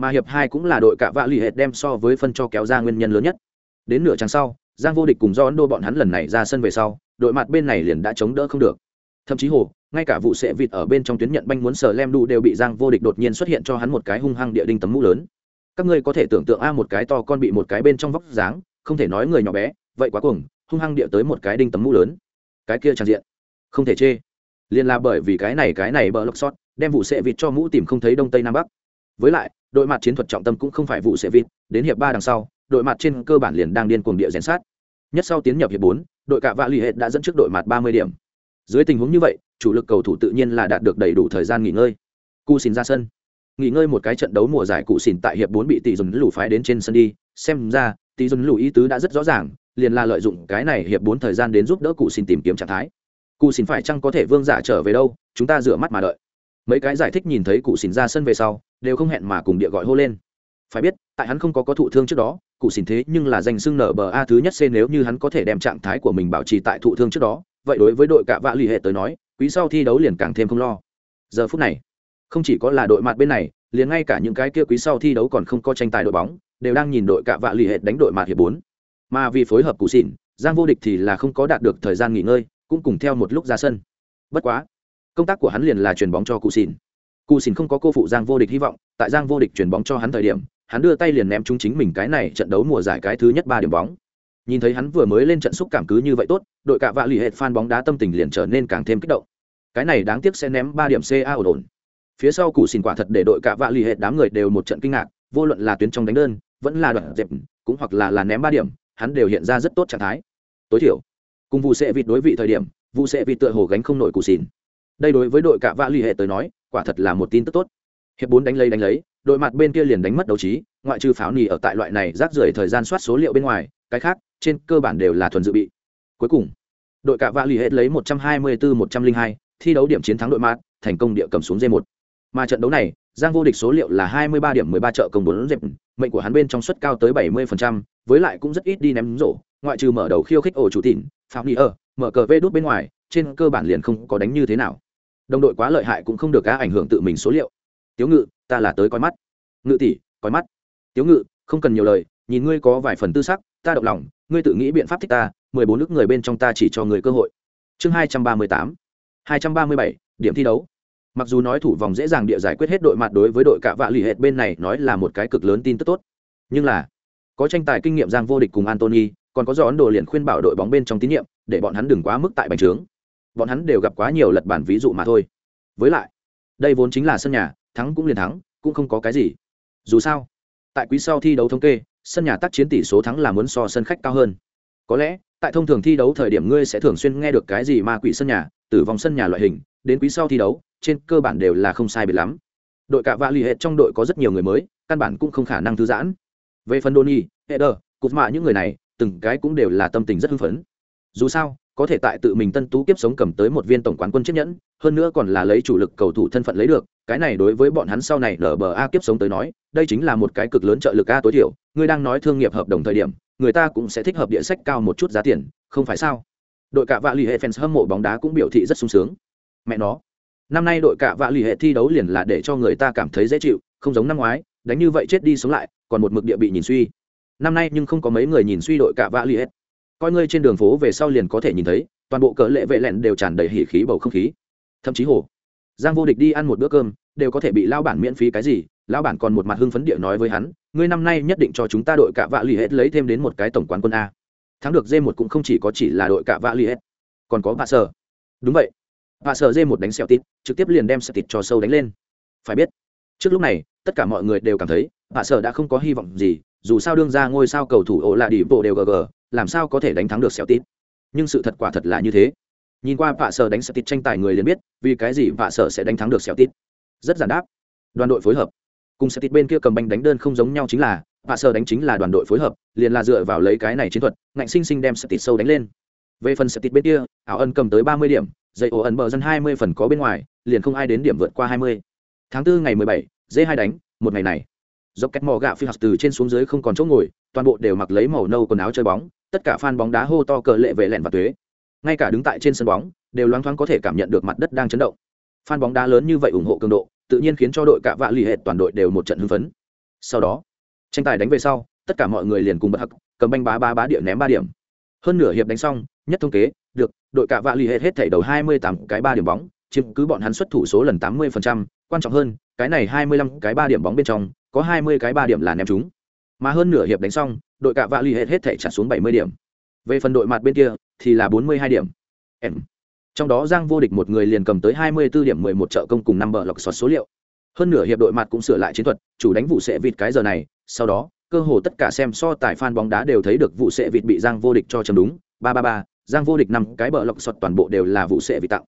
mà hiệp hai cũng là đội cả vạ l ì đem so với phân cho kéo ra nguyên nhân lớn nhất. Đến nửa trang sau, giang vô địch cùng do ấn độ bọn hắn lần này ra sân về sau, đội mặt bên này liền đã chống đỡ không được. Thậm chí hồ, ngay cả vụ sệ vịt ở bên trong tuyến nhận banh muốn sờ lem đủ đều bị giang vô địch đột nhiên xuất hiện cho hắn một cái hung hăng địa đinh tấm mũ lớn. Các ngươi có thể tưởng tượng a một cái to con bị một cái bên trong vóc dáng, không thể nói người nhỏ bé, vậy quá cuồng, hung hăng địa tới một cái đinh tấm mũ lớn. Cái kia tràn diện, không thể chê. Liền là bởi vì cái này cái này bờ lộc sót, đem vụ sệ vịt cho mũ tìm không thấy đông tây nam bắc. Với lại đội mặt chiến thuật trọng tâm cũng không phải vụ sẽ vịt đến hiệp ba đằng sau, đội mặt trên cơ bản liền đang điên cuồng địa rèn sát. Nhất sau tiến nhập hiệp bốn, đội cạ vạ l ì hệ đã dẫn trước đội mặt ba mươi điểm. Dưới tình huống như vậy, chủ lực cầu thủ tự nhiên là đạt được đầy đủ thời gian nghỉ ngơi. Cu xin ra sân. Nghỉ ngơi một cái trận đấu mùa giải cụ xỉn tại hiệp bốn bị tỷ dùn lù phái đến trên sân đi. Xem ra, tỷ dùn lù ý tứ đã rất rõ ràng, liền là lợi dụng cái này hiệp bốn thời gian đến giúp đỡ cụ xỉn tìm kiếm trạng thái. Cụ xỉn phải chăng có thể vương giả trở về đâu? Chúng ta rửa mắt mà đợi. Mấy cái giải thích nhìn thấy cụ xỉn ra sân về sau đều không hẹn mà cùng địa gọi hô lên. Phải biết, tại hắn không có có thụ thương trước đó, cụ xỉn thế nhưng là danh xưng nở bờ a thứ nhất c nếu như hắn có thể đem trạng thái của mình bảo trì tại thụ thương trước đó, vậy đối với đội cạ vạ l ì hệ tới nói, quý sau thi đấu liền càng thêm không lo. Giờ phút này, không chỉ có là đội mặt bên này, liền ngay cả những cái kia quý sau thi đấu còn không có tranh tài đội bóng, đều đang nhìn đội cạ vạ l ì hệ đánh đội mặt hiệp bốn. Mà vì phối hợp cụ xỉn, giang vô địch thì là không có đạt được thời gian nghỉ ngơi, cũng cùng theo một lúc ra sân. Bất quá, công tác của hắn liền là chuyền bóng cho cụ xỉn cụ xin không có cô phụ giang vô địch hy vọng, tại giang vô địch chuyển bóng cho hắn thời điểm, hắn đưa tay liền ném trúng chính mình cái này trận đấu mùa giải cái thứ nhất ba điểm bóng. Nhìn thấy hắn vừa mới lên trận xúc cảm cứ như vậy tốt, đội cạ vạ l ì hệt phan bóng đá tâm tình liền trở nên càng thêm kích động. Cái này đáng tiếc sẽ ném ba điểm ca ổn ổn. Phía sau cụ xin quả thật để đội cạ vạ l ì hệt đám người đều một trận kinh ngạc, vô luận là tuyến trong đánh đơn, vẫn là đoạn dẹp, cũng hoặc là là ném ba điểm, hắn đều hiện ra rất tốt trạng thái. Tối thiểu, cùng vụ sệ vịt đối vị thời điểm vụ sệ vịt tựa hồ gánh không nổi cụ xin đây đối với đội cạ vạ l ì hệ tới nói quả thật là một tin tức tốt. Hiệp bốn đánh lấy đánh lấy đội mặt bên kia liền đánh mất đấu trí ngoại trừ pháo nỉ ở tại loại này rác rưởi thời gian soát số liệu bên ngoài cái khác trên cơ bản đều là thuần dự bị. Cuối cùng đội cả vạ l ì hết lấy một trăm hai mươi bốn một trăm linh hai thi đấu điểm chiến thắng đội mát thành công địa cầm xuống d một. Mà trận đấu này giang vô địch số liệu là hai mươi ba điểm mười ba trợ công bốn dẹp mệnh của hắn bên trong suất cao tới bảy mươi phần trăm, với lại cũng rất ít đi ném rổ ngoại trừ mở đầu khiêu khích ổ chủ tỉn phạm nỉ ở mở cờ vê đốt bên ngoài trên cơ bản liền không có đánh như thế nào đồng đội quá lợi hại cũng không được cá ảnh hưởng tự mình số liệu. Tiếu ngự, ta là tới coi mắt. Ngự tỷ, coi mắt. Tiếu ngự, không cần nhiều lời, nhìn ngươi có vài phần tư sắc, ta động lòng, ngươi tự nghĩ biện pháp thích ta, mười bốn nước người bên trong ta chỉ cho người cơ hội. Chương hai trăm ba mươi tám, hai trăm ba mươi bảy, điểm thi đấu. Mặc dù nói thủ vòng dễ dàng địa giải quyết hết đội mặt đối với đội cạ vạ lì hệt bên này nói là một cái cực lớn tin tức tốt. Nhưng là, có tranh tài kinh nghiệm giang vô địch cùng antony còn có do ấn độ liền khuyên bảo đội bóng bên trong tín nhiệm, để bọn hắn đừng quá mức tại bành trướng bọn hắn đều gặp quá nhiều lật bản ví dụ mà thôi. Với lại, đây vốn chính là sân nhà, thắng cũng liền thắng, cũng không có cái gì. Dù sao, tại quý sau thi đấu thống kê, sân nhà tác chiến tỷ số thắng là muốn so sân khách cao hơn. Có lẽ, tại thông thường thi đấu thời điểm ngươi sẽ thường xuyên nghe được cái gì ma quỷ sân nhà, tử vong sân nhà loại hình, đến quý sau thi đấu, trên cơ bản đều là không sai biệt lắm. Đội cả vạ l ì hệ trong đội có rất nhiều người mới, căn bản cũng không khả năng thư giãn. Về phần đoni header cụt mạ những người này, từng cái cũng đều là tâm tình rất hưng phấn. Dù sao có thể tại tự mình tân tú kiếp sống cầm tới một viên tổng quán quân chiếc nhẫn, hơn nữa còn là lấy chủ lực cầu thủ thân phận lấy được, cái này đối với bọn hắn sau này lở bờ a kiếp sống tới nói, đây chính là một cái cực lớn trợ lực a tối thiểu, ngươi đang nói thương nghiệp hợp đồng thời điểm, người ta cũng sẽ thích hợp địa sách cao một chút giá tiền, không phải sao? Đội cả vạ l ì hệ fans hâm mộ bóng đá cũng biểu thị rất sung sướng. Mẹ nó, năm nay đội cả vạ l ì hệ thi đấu liền là để cho người ta cảm thấy dễ chịu, không giống năm ngoái, đánh như vậy chết đi sống lại, còn một mực địa bị nhìn suy. Năm nay nhưng không có mấy người nhìn suy đội cả vạ l ì hệ coi ngươi trên đường phố về sau liền có thể nhìn thấy, toàn bộ cỡ lệ vệ lẹn đều tràn đầy hỉ khí bầu không khí. Thậm chí hồ, giang vô địch đi ăn một bữa cơm, đều có thể bị lao bản miễn phí cái gì, lão bản còn một mặt hưng phấn địa nói với hắn, ngươi năm nay nhất định cho chúng ta đội cạ vạ l ì hết lấy thêm đến một cái tổng quán quân a. Thắng được d một cũng không chỉ có chỉ là đội cạ vạ l ì hết, còn có vạ sở. Đúng vậy. Vạ sở d một đánh xẹo tít, trực tiếp liền đem xẹo tít cho sâu đánh lên. Phải biết, trước lúc này, tất cả mọi người đều cảm thấy vạ sở đã không có hy vọng gì dù sao đương ra ngôi sao cầu thủ ổ là đi bộ đều gg làm sao có thể đánh thắng được xẻo tít? Nhưng sự thật quả thật là như thế. Nhìn qua vạ sở đánh xẻo tít tranh tài người liền biết, vì cái gì vạ sở sẽ đánh thắng được xẻo tít. Rất giản đáp. Đoàn đội phối hợp. Cùng xẻo tít bên kia cầm banh đánh đơn không giống nhau chính là, vạ sơ đánh chính là đoàn đội phối hợp, liền là dựa vào lấy cái này chiến thuật, ngạnh sinh sinh đem xẻo tít sâu đánh lên. Về phần xẻo tít bên kia, ảo ân cầm tới ba mươi điểm, dây ổ ẩn bờ dân hai mươi phần có bên ngoài, liền không ai đến điểm vượt qua hai mươi. Tháng 4 ngày mười bảy, dê hai đánh, một ngày này dốc cách mò gạ phi hạt từ trên xuống dưới không còn chỗ ngồi, toàn bộ đều mặc lấy màu nâu quần áo chơi bóng, tất cả fan bóng đá hô to cờ lệ vệ lẹn và tuế. Ngay cả đứng tại trên sân bóng, đều loáng thoáng có thể cảm nhận được mặt đất đang chấn động. Fan bóng đá lớn như vậy ủng hộ cường độ, tự nhiên khiến cho đội cạ vạ lì hệ toàn đội đều một trận hưng phấn. Sau đó, tranh tài đánh về sau, tất cả mọi người liền cùng bật hắc, cầm banh bá bá bá địa ném ba điểm. Hơn nửa hiệp đánh xong, nhất thông kế, được, đội cạ vạ lì hệ hết thảy đầu hai mươi tám cái ba điểm bóng, chiếm cứ bọn hắn xuất thủ số lần tám mươi phần trăm, quan trọng hơn, cái này hai mươi lăm cái ba điểm bóng bên trong có hai mươi cái ba điểm là ném chúng. Mà hơn nửa hiệp đánh xong, đội cạ vạ lì hết hết thể trả xuống bảy mươi điểm. Về phần đội mặt bên kia, thì là bốn mươi hai điểm. Em. Trong đó giang vô địch một người liền cầm tới 24 điểm 11 trợ công cùng năm bờ lọc xoát số liệu. Hơn nửa hiệp đội mặt cũng sửa lại chiến thuật, chủ đánh vụ sẽ vịt cái giờ này, sau đó, cơ hồ tất cả xem so tài fan bóng đá đều thấy được vụ sẽ vịt bị giang vô địch cho chấm đúng, ba ba ba, giang vô địch năm cái bờ lọc xoát toàn bộ đều là vụ sẽ vịt tặng.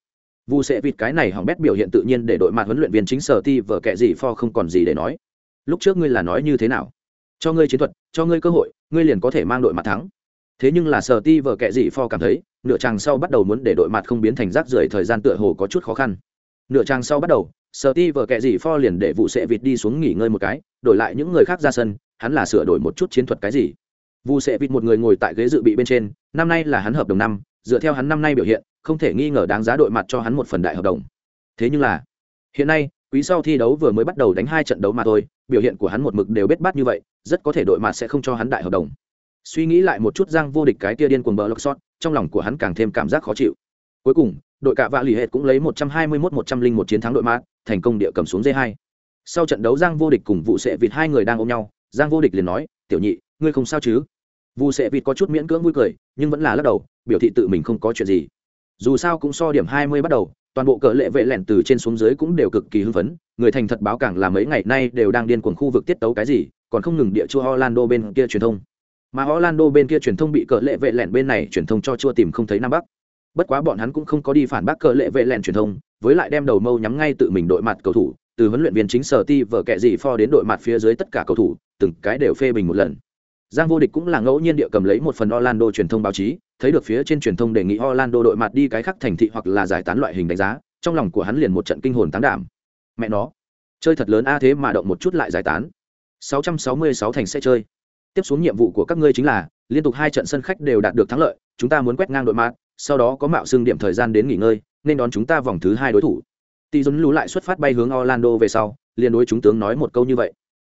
Vụ sẽ vịt cái này hỏng bét biểu hiện tự nhiên để đội mặt huấn luyện viên chính sở ti vở kệ gì for không còn gì để nói lúc trước ngươi là nói như thế nào? Cho ngươi chiến thuật, cho ngươi cơ hội, ngươi liền có thể mang đội mặt thắng. Thế nhưng là sở ti vợ kệ dị pho cảm thấy, nửa trang sau bắt đầu muốn để đội mặt không biến thành rác rưởi, thời gian tựa hồ có chút khó khăn. Nửa trang sau bắt đầu, sở ti vợ kệ dị pho liền để vụ sệ vịt đi xuống nghỉ ngơi một cái, đổi lại những người khác ra sân, hắn là sửa đổi một chút chiến thuật cái gì. Vụ sệ vịt một người ngồi tại ghế dự bị bên trên, năm nay là hắn hợp đồng năm, dựa theo hắn năm nay biểu hiện, không thể nghi ngờ đáng giá đội mặt cho hắn một phần đại hợp đồng. Thế nhưng là, hiện nay quý sau thi đấu vừa mới bắt đầu đánh hai trận đấu mà thôi, biểu hiện của hắn một mực đều bết bát như vậy, rất có thể đội mà sẽ không cho hắn đại hợp đồng. Suy nghĩ lại một chút giang vô địch cái kia điên cuồng bờ lộc sót trong lòng của hắn càng thêm cảm giác khó chịu. Cuối cùng, đội cạ vạ lì hệt cũng lấy một trăm hai mươi mốt một trăm linh một chiến thắng đội mát thành công địa cầm xuống d hai. Sau trận đấu giang vô địch cùng vụ sệ vịt hai người đang ôm nhau, giang vô địch liền nói, tiểu nhị, ngươi không sao chứ? Vụ sệ vịt có chút miễn cưỡng vui cười, nhưng vẫn là lắc đầu, biểu thị tự mình không có chuyện gì. Dù sao cũng so điểm hai mươi bắt đầu toàn bộ cờ lệ vệ lẻn từ trên xuống dưới cũng đều cực kỳ hưng phấn người thành thật báo càng là mấy ngày nay đều đang điên cuồng khu vực tiết tấu cái gì còn không ngừng địa chua orlando bên kia truyền thông mà Orlando bên kia truyền thông bị cờ lệ vệ lẹn bên này truyền thông cho chua tìm không thấy Nam Bắc. Bất quá bọn hắn cũng không có đi phản bác cờ lệ vệ lẹn truyền thông, với lại đem đầu mâu nhắm ngay tự mình đội mặt cầu thủ, từ huấn luyện viên chính sở ti vở kệ gì pho đến đội mặt phía dưới tất cả cầu thủ, từng cái đều phê bình một lần. Giang vô địch cũng là ngẫu nhiên địa cầm lấy một phần Orlando truyền thông báo chí, thấy được phía trên truyền thông đề nghị Orlando đội mặt đi cái khác thành thị hoặc là giải tán loại hình đánh giá, trong lòng của hắn liền một trận kinh hồn táng đảm. Mẹ nó, chơi thật lớn a thế mà động một chút lại giải tán. 666 thành sẽ chơi tiếp xuống nhiệm vụ của các ngươi chính là liên tục hai trận sân khách đều đạt được thắng lợi chúng ta muốn quét ngang đội mặt, sau đó có mạo xương điểm thời gian đến nghỉ ngơi nên đón chúng ta vòng thứ hai đối thủ tỷ Dũng lú lại xuất phát bay hướng orlando về sau liền đối chúng tướng nói một câu như vậy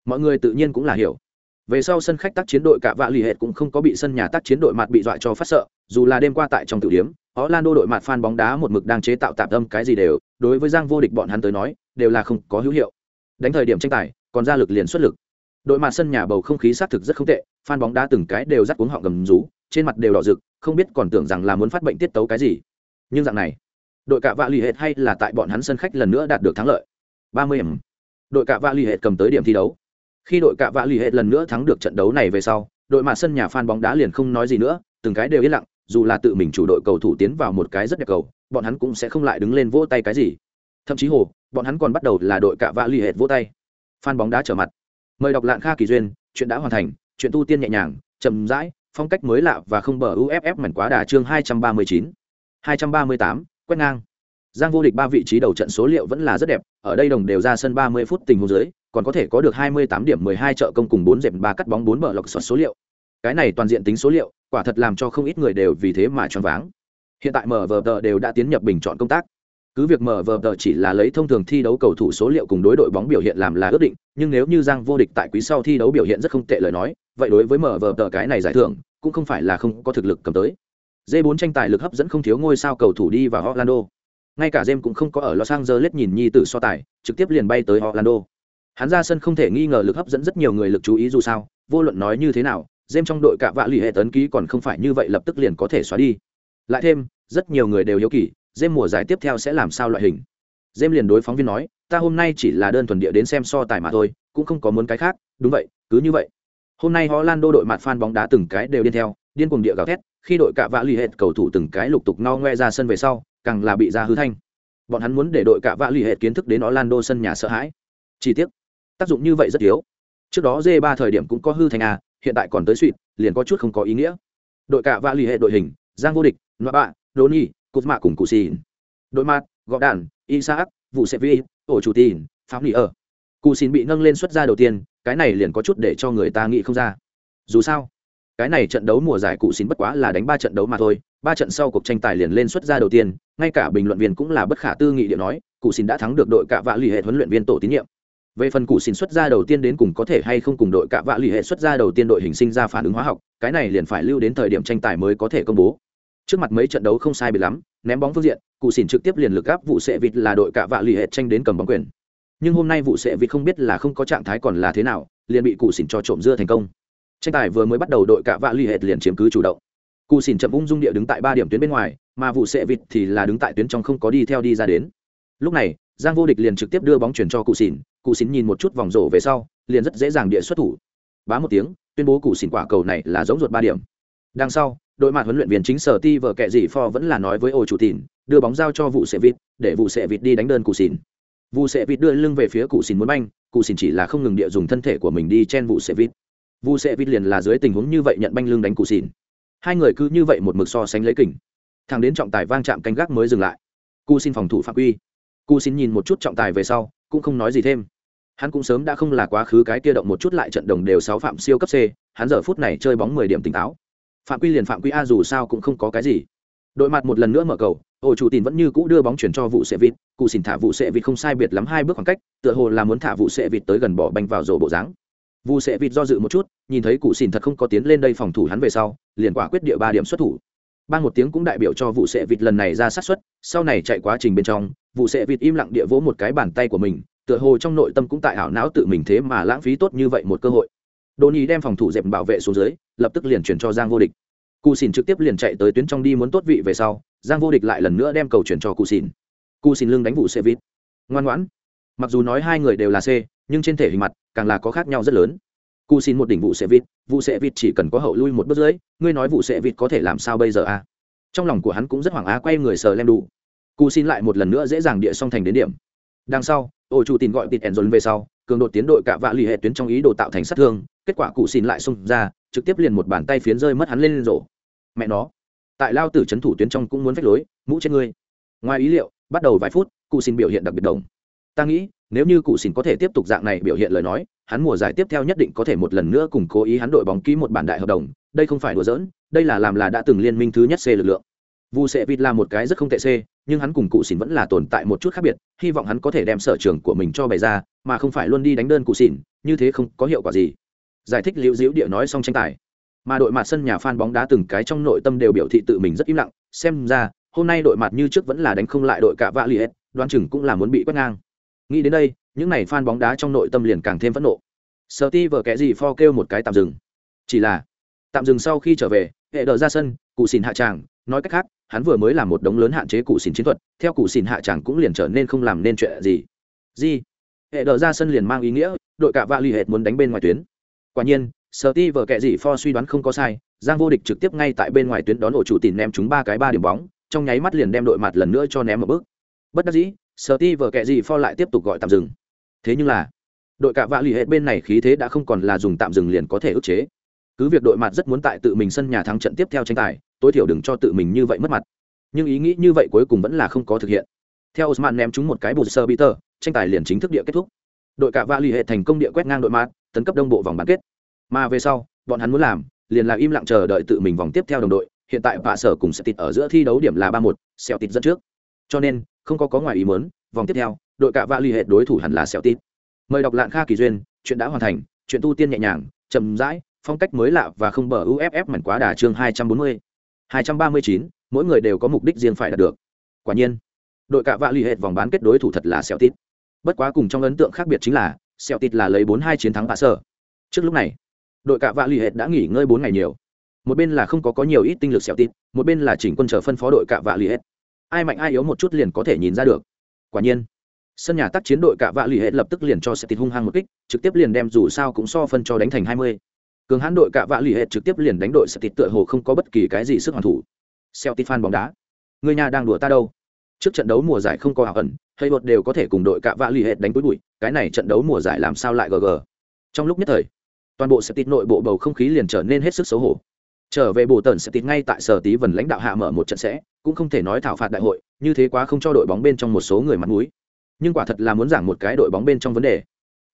mọi người tự nhiên cũng là hiểu về sau sân khách tác chiến đội cả vạ lì hệt cũng không có bị sân nhà tác chiến đội mặt bị dọa cho phát sợ, dù là đêm qua tại trong tử điếm, orlando đội mặt fan bóng đá một mực đang chế tạo tạm tâm cái gì đều, đối với giang vô địch bọn hắn tới nói, đều là không có hữu hiệu. Đánh thời điểm tranh tài, còn ra lực liền xuất lực. Đội mặt sân nhà bầu không khí xác thực rất không tệ, fan bóng đá từng cái đều rắc cuống họ gầm rú, trên mặt đều đỏ rực, không biết còn tưởng rằng là muốn phát bệnh tiết tấu cái gì. Nhưng dạng này, đội cả vạ lì hệt hay là tại bọn hắn sân khách lần nữa đạt được thắng lợi. 30 ẩm đội cả vạ lì hệt cầm tới điểm thi đấu khi đội cả vạ lì hệt lần nữa thắng được trận đấu này về sau, đội mà sân nhà fan bóng đá liền không nói gì nữa, từng cái đều yên lặng, dù là tự mình chủ đội cầu thủ tiến vào một cái rất đẹp cầu, bọn hắn cũng sẽ không lại đứng lên vỗ tay cái gì. Thậm chí hồ, bọn hắn còn bắt đầu là đội cả vạ lì hệt vỗ tay. Fan bóng đá trở mặt. Mời đọc lạng kha kỳ duyên, chuyện đã hoàn thành, chuyện tu tiên nhẹ nhàng, chậm rãi, phong cách mới lạ và không bờ uff mảnh quá đà chương hai trăm ba mươi chín. hai trăm ba mươi tám, quét ngang. Giang vô địch ba vị trí đầu trận số liệu vẫn là rất đẹp, ở đây đồng đều ra sân ba mươi phút tình huống dưới còn có thể có được hai mươi tám điểm mười hai trợ công cùng 4 dẹp ba cắt bóng 4 bờ lọc xoát số liệu. Cái này toàn diện tính số liệu, quả thật làm cho không ít người đều vì thế mà choáng váng. Hiện tại mở vờ đều đã tiến nhập bình chọn công tác. Cứ việc mở vờ chỉ là lấy thông thường thi đấu cầu thủ số liệu cùng đối đội bóng biểu hiện làm là ước định, nhưng nếu như giang vô địch tại quý sau thi đấu biểu hiện rất không tệ lời nói, vậy đối với mở vờ cái này giải thưởng, cũng không phải là không có thực lực cầm tới. D 4 tranh tài lực hấp dẫn không thiếu ngôi sao cầu thủ đi vào orlando. Ngay cả james cũng không có ở los angeles nhìn nhi tử so tài, trực tiếp liền bay tới orlando hắn ra sân không thể nghi ngờ lực hấp dẫn rất nhiều người lực chú ý dù sao, vô luận nói như thế nào dêm trong đội cạ vạ lì hệ tấn ký còn không phải như vậy lập tức liền có thể xóa đi. Lại thêm, rất nhiều người đều hiếu kỳ dêm mùa giải tiếp theo sẽ làm sao loại hình. Dêm liền đối phóng viên nói, ta hôm nay chỉ là đơn thuần địa đến xem so tài mà thôi, cũng không có muốn cái khác, đúng vậy, cứ như vậy. Hôm nay họ Lando đội mặt fan bóng đá từng cái đều điên theo, điên cuồng địa gào thét, khi đội cạ vạ lì hệ cầu thủ từng cái lục tục no ngoe ra sân về sau, càng là bị ra hư thanh. Bọn hắn muốn để đội cạ vạ lì hệ kiến thức đến Orlando sân nhà sợ hãi. Chi tiết tác dụng như vậy rất yếu. Trước đó d 3 thời điểm cũng có hư thành a, hiện tại còn tới suỵt liền có chút không có ý nghĩa. Đội cạ vạ lì hệ đội hình, giang vô địch ngoại bạ đô nhi cút mạ cùng cụ xì đội mặt gọ đàn isaac vụ xe vi, ổ chủ tin pháp nỉ ở. Cụ xin bị nâng lên xuất ra đầu tiên, cái này liền có chút để cho người ta nghĩ không ra. Dù sao, cái này trận đấu mùa giải cụ xin bất quá là đánh ba trận đấu mà thôi, ba trận sau cuộc tranh tài liền lên xuất ra đầu tiên, ngay cả bình luận viên cũng là bất khả tư nghị điện nói, cụ xin đã thắng được đội cạ vạ l ì hệ huấn luyện viên tổ tín nhiệm về phần cụ xin xuất ra đầu tiên đến cùng có thể hay không cùng đội cạ vạ l ì hệ xuất ra đầu tiên đội hình sinh ra phản ứng hóa học, cái này liền phải lưu đến thời điểm tranh tài mới có thể công bố. Trước mặt mấy trận đấu không sai bị lắm, ném bóng phương diện, cụ xin trực tiếp liền lực gáp vụ sệ vịt là đội cạ vạ l ì hệ tranh đến cầm bóng quyền. Nhưng hôm nay vụ sệ vịt không biết là không có trạng thái còn là thế nào, liền bị cụ xỉn cho trộm dưa thành công. Tranh tài vừa mới bắt đầu đội cạ vạ l ì hệ liền chiếm cứ chủ động. Cụ xỉn chậm ung dung địa đứng tại ba điểm tuyến bên ngoài, mà vụ sệ vịt thì là đứng tại tuyến trong không có đi theo đi ra đến. Lúc này, giang vô địch liền trực tiếp đưa bóng chuyển cho cụ xỉn cụ xín nhìn một chút vòng rổ về sau, liền rất dễ dàng địa xuất thủ. Bá một tiếng, tuyên bố cụ xỉn quả cầu này là giống ruột ba điểm. Đằng sau, đội mặt huấn luyện viên chính sở ti vợ kệ dị pho vẫn là nói với ô chủ tìn đưa bóng giao cho vụ sệ vịt, để vụ sệ vịt đi đánh đơn cụ xỉn. Vụ sệ vịt đưa lưng về phía cụ xỉn muốn banh, cụ xỉn chỉ là không ngừng địa dùng thân thể của mình đi chen vụ sệ vịt. Vụ sệ vịt liền là dưới tình huống như vậy nhận banh lưng đánh cụ xỉn. Hai người cứ như vậy một mực so sánh lấy kình. Thằng đến trọng tài vang chạm canh gác mới dừng lại. Cụ xin phòng thủ phạm quy. Cụ xin nhìn một chút trọng tài về sau, cũng không nói gì thêm hắn cũng sớm đã không là quá khứ cái kia động một chút lại trận đồng đều sáu phạm siêu cấp c, hắn giờ phút này chơi bóng mười điểm tỉnh táo. Phạm quy liền phạm quy a dù sao cũng không có cái gì. Đội mặt một lần nữa mở cầu, ổ chủ tìm vẫn như cũ đưa bóng chuyển cho vụ sệ vịt, cụ xỉn thả vụ sệ vịt không sai biệt lắm hai bước khoảng cách, tựa hồ là muốn thả vụ sệ vịt tới gần bỏ banh vào rổ bộ dáng. Vụ sệ vịt do dự một chút, nhìn thấy cụ xỉn thật không có tiến lên đây phòng thủ hắn về sau, liền quả quyết địa ba điểm xuất thủ. Ban một tiếng cũng đại biểu cho vụ sệ vịt lần này ra sát xuất, sau này chạy quá trình bên trong vụ sệ vịt im lặng địa vỗ một cái bàn tay của mình tựa hồ trong nội tâm cũng tại ảo não tự mình thế mà lãng phí tốt như vậy một cơ hội. Đồ nhi đem phòng thủ dẹp bảo vệ xuống dưới, lập tức liền chuyển cho giang vô địch. Cụ xỉn trực tiếp liền chạy tới tuyến trong đi muốn tốt vị về sau, giang vô địch lại lần nữa đem cầu chuyển cho cụ xỉn cụ xỉn lưng đánh vụ xe vít. Ngoan ngoãn. Mặc dù nói hai người đều là c, nhưng trên thể hình mặt, càng là có khác nhau rất lớn. Cụ xin một đỉnh vụ xe vít, vụ xe vít chỉ cần có hậu lui một bước dưới, ngươi nói vụ xe vít có thể làm sao bây giờ a à? trong lòng của hắn cũng rất hoảng á, quay người sờ lem đủ. Cụ xin lại một lần nữa dễ dàng địa song thành đến điểm. Đằng sau ổ chủ tin gọi tịt ẩn dồn về sau, cường đột tiến đội cả vạ lì hệ tuyến trong ý đồ tạo thành sát thương, kết quả cụ xin lại xông ra, trực tiếp liền một bàn tay phiến rơi mất hắn lên rổ. Mẹ nó, tại lao tử c h ấ n thủ tuyến trong cũng muốn phách lối, mũ trên ngươi. Ngoài ý liệu, bắt đầu vài phút, cụ xin biểu hiện đặc biệt đồng. Ta nghĩ, nếu như cụ xin có thể tiếp tục dạng này biểu hiện lời nói, hắn mùa giải tiếp theo nhất định có thể một lần nữa cùng cố ý hắn đội bóng ký một bản đại hợp đồng. Đây không phải đùa giỡn, đây là làm là đã từng liên minh thứ nhất c lực lượng. Vu sệ vịt là một cái rất không tệ c nhưng hắn cùng cụ xỉn vẫn là tồn tại một chút khác biệt, hy vọng hắn có thể đem sở trường của mình cho bày ra, mà không phải luôn đi đánh đơn cụ xỉn, như thế không có hiệu quả gì. Giải thích liễu diễu địa nói xong tranh tài. Mà đội mặt sân nhà phan bóng đá từng cái trong nội tâm đều biểu thị tự mình rất im lặng, xem ra, hôm nay đội mặt như trước vẫn là đánh không lại đội cả vạ liệt đoan chừng cũng là muốn bị quét ngang. Nghĩ đến đây, những này fan bóng đá trong nội tâm liền càng thêm phẫn nộ. Sợ ti vờ kẻ gì pho kêu một cái tạm dừng. Chỉ là, tạm dừng sau khi trở về, hệ đờ ra sân, cụ xỉn hạ tràng, nói cách khác hắn vừa mới làm một đống lớn hạn chế cụ xỉn chiến thuật, theo cụ xỉn hạ chẳng cũng liền trở nên không làm nên chuyện gì. Gì? Hệ đờ ra sân liền mang ý nghĩa, đội cả vạ l ì hệt muốn đánh bên ngoài tuyến. Quả nhiên, sở ti vờ kệ gì pho suy đoán không có sai, giang vô địch trực tiếp ngay tại bên ngoài tuyến đón ổ chủ tìm ném chúng ba cái ba điểm bóng, trong nháy mắt liền đem đội mặt lần nữa cho ném một bước. Bất đắc dĩ, sở ti vờ kệ gì pho lại tiếp tục gọi tạm dừng. Thế nhưng là, đội cả vạ l ì hệt bên này khí thế đã không còn là dùng tạm dừng liền có thể ức chế. Cứ việc đội mặt rất muốn tại tự mình sân nhà thắng trận tiếp theo tranh tài tối thiểu đừng cho tự mình như vậy mất mặt. Nhưng ý nghĩ như vậy cuối cùng vẫn là không có thực hiện. Theo osman ném chúng một cái bùn sơ peter, tranh tài liền chính thức địa kết thúc. Đội cả vạ l ì hệ thành công địa quét ngang đội mát tấn cấp đông bộ vòng bán kết. Mà về sau, bọn hắn muốn làm, liền là im lặng chờ đợi tự mình vòng tiếp theo đồng đội, hiện tại vạ sở cùng sẽ tịt ở giữa thi đấu điểm là ba một xẹo tịt dẫn trước. Cho nên, không có có ngoài ý muốn, vòng tiếp theo, đội cả vạ l ì hệ đối thủ hẳn là xẹo tịt mời đọc lạng kha kỳ duyên, chuyện đã hoàn thành, chuyện tu tiên nhẹ nhàng, chậm rãi, phong cách mới lạ và không bờ uff mảnh quá đà chương hai trăm bốn mươi hai trăm ba mươi chín, mỗi người đều có mục đích riêng phải đạt được. Quả nhiên, đội cả vạ l ì hệ vòng bán kết đối thủ thật là xẹo tít. Bất quá cùng trong ấn tượng khác biệt chính là xẹo tít là lấy bốn hai chiến thắng bạ sở trước lúc này, đội cả vạ l ì hệ đã nghỉ ngơi bốn ngày nhiều. Một bên là không có có nhiều ít tinh lực xẹo tít, một bên là chỉnh quân chờ phân phó đội cả vạ l ì hệ ai mạnh ai yếu một chút liền có thể nhìn ra được. Quả nhiên, sân nhà tác chiến đội cả vạ l ì hệ lập tức liền cho xẹo tít hung hăng một kích, trực tiếp liền đem dù sao cũng so phân cho đánh thành hai mươi cường hãn đội cạ vạ l ì hệ trực tiếp liền đánh đội xẹo tít tựa hồ không có bất kỳ cái gì sức hoàn thủ. Xẹo tít phan bóng đá. Người nhà đang đùa ta đâu? Trước trận đấu mùa giải không có ảo ẩn hay bột đều có thể cùng đội cạ vạ l ì hệt đánh cuối bụi, cái này trận đấu mùa giải làm sao lại gg trong lúc nhất thời, toàn bộ sẽ tịt nội bộ bầu không khí liền trở nên hết sức xấu hổ. Trở về bồ tần sẽ tịt ngay tại sở tí vần lãnh đạo hạ mở một trận sẽ, cũng không thể nói thảo phạt đại hội, như thế quá không cho đội bóng bên trong một số người mặt mũi. Nhưng quả thật là muốn giảng một cái đội bóng bên trong vấn đề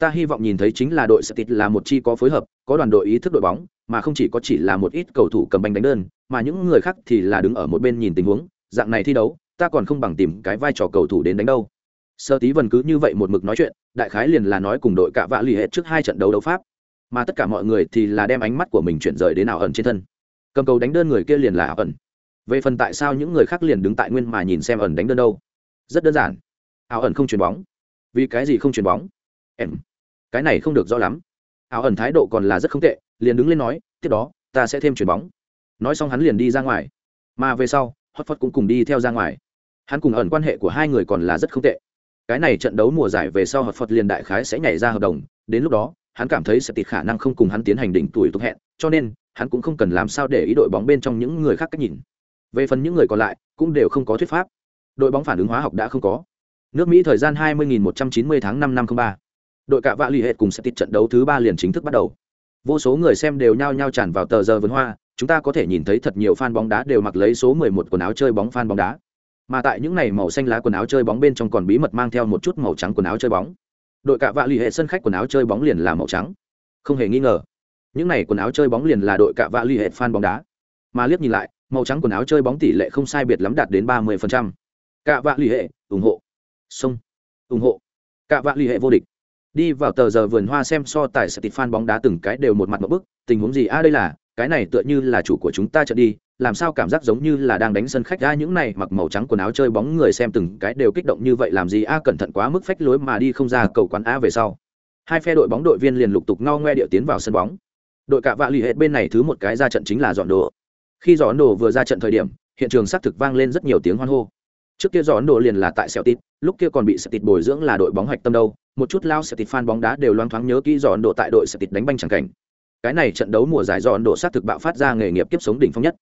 ta hy vọng nhìn thấy chính là đội sẽ tịt là một chi có phối hợp, có đoàn đội ý thức đội bóng, mà không chỉ có chỉ là một ít cầu thủ cầm banh đánh đơn, mà những người khác thì là đứng ở một bên nhìn tình huống, dạng này thi đấu, ta còn không bằng tìm cái vai trò cầu thủ đến đánh đâu. Sơ tí vần cứ như vậy một mực nói chuyện, đại khái liền là nói cùng đội cạ vạ lì hết hệ trước hai trận đấu đấu pháp. Mà tất cả mọi người thì là đem ánh mắt của mình chuyển rời đến ảo ẩn trên thân. Cầm cầu đánh đơn người kia liền là ảo ẩn. Về phần tại sao những người khác liền đứng tại nguyên mà nhìn xem ẩn đánh đơn đâu? Rất đơn giản. Ảo ẩn không chuyền bóng. Vì cái gì không chuyền bóng? Em cái này không được rõ lắm. Ảo ẩn thái độ còn là rất không tệ, liền đứng lên nói, tiếp đó, ta sẽ thêm chuyền bóng. Nói xong hắn liền đi ra ngoài. Mà về sau, hot phật cũng cùng đi theo ra ngoài. Hắn cùng ẩn quan hệ của hai người còn là rất không tệ. Cái này trận đấu mùa giải về sau hot phật liền đại khái sẽ nhảy ra hợp đồng, đến lúc đó, hắn cảm thấy sẽ tịt khả năng không cùng hắn tiến hành đỉnh tuổi tục hẹn, cho nên, hắn cũng không cần làm sao để ý đội bóng bên trong những người khác cách nhìn. Về phần những người còn lại, cũng đều không có thuyết pháp. Đội bóng phản ứng hóa học đã không có. Nước mỹ thời gian 20.190 tháng 5 năm 03 đội cạ vạ l ì hệ cùng sẽ tít trận đấu thứ ba liền chính thức bắt đầu vô số người xem đều nhao nhao tràn vào tờ giờ vườn hoa chúng ta có thể nhìn thấy thật nhiều fan bóng đá đều mặc lấy số 11 quần áo chơi bóng fan bóng đá. Mà tại những này màu xanh lá quần áo chơi bóng bên trong còn bí mật mang theo một chút màu trắng quần áo chơi bóng. Đội cạ vạ lì hệ sân khách quần áo chơi bóng liền là màu trắng. Không hề nghi ngờ, những này quần áo chơi bóng liền là đội cạ vạ lì hệ fan bóng đá. Mà liếc nhìn lại, màu trắng quần áo chơi bóng tỷ lệ không sai biệt lắm đạt đến 30%. Cạ vạ lì hệ, ủng hộ. Xông, ủng hộ. Cạ vạ lì hệ vô địch. Đi vào tờ giờ vườn hoa xem so tài sẽ tịt fan bóng đá từng cái đều một mặt một bức, tình huống gì? A đây là, cái này tựa như là chủ của chúng ta trận đi làm sao cảm giác giống như là đang đánh sân khách? Ra những này mặc màu trắng quần áo chơi bóng người xem từng cái đều kích động như vậy làm gì? A cẩn thận quá mức phách lối mà đi không ra cầu quán a về sau. Hai phe đội bóng đội viên liền lục tục ngao ngoe địa tiến vào sân bóng. Đội cạ vạ lì hết bên này thứ một cái ra trận chính là dọn đồ. Khi dọn đồ vừa ra trận thời điểm hiện trường xác thực vang lên rất nhiều tiếng hoan hô. Trước kia dọn đồ liền là tại sẹo tít lúc kia còn bị sẹo tít bồi dưỡng là đội bóng hoạch tâm đâu một chút lao sẽ tịt fan bóng đá đều loang thoáng nhớ kỹ dọn độ tại đội sẽ tít đánh banh chẳng cảnh. Cái này trận đấu mùa giải dọn độ sát thực bạo phát ra nghề nghiệp kiếp sống đỉnh phong nhất.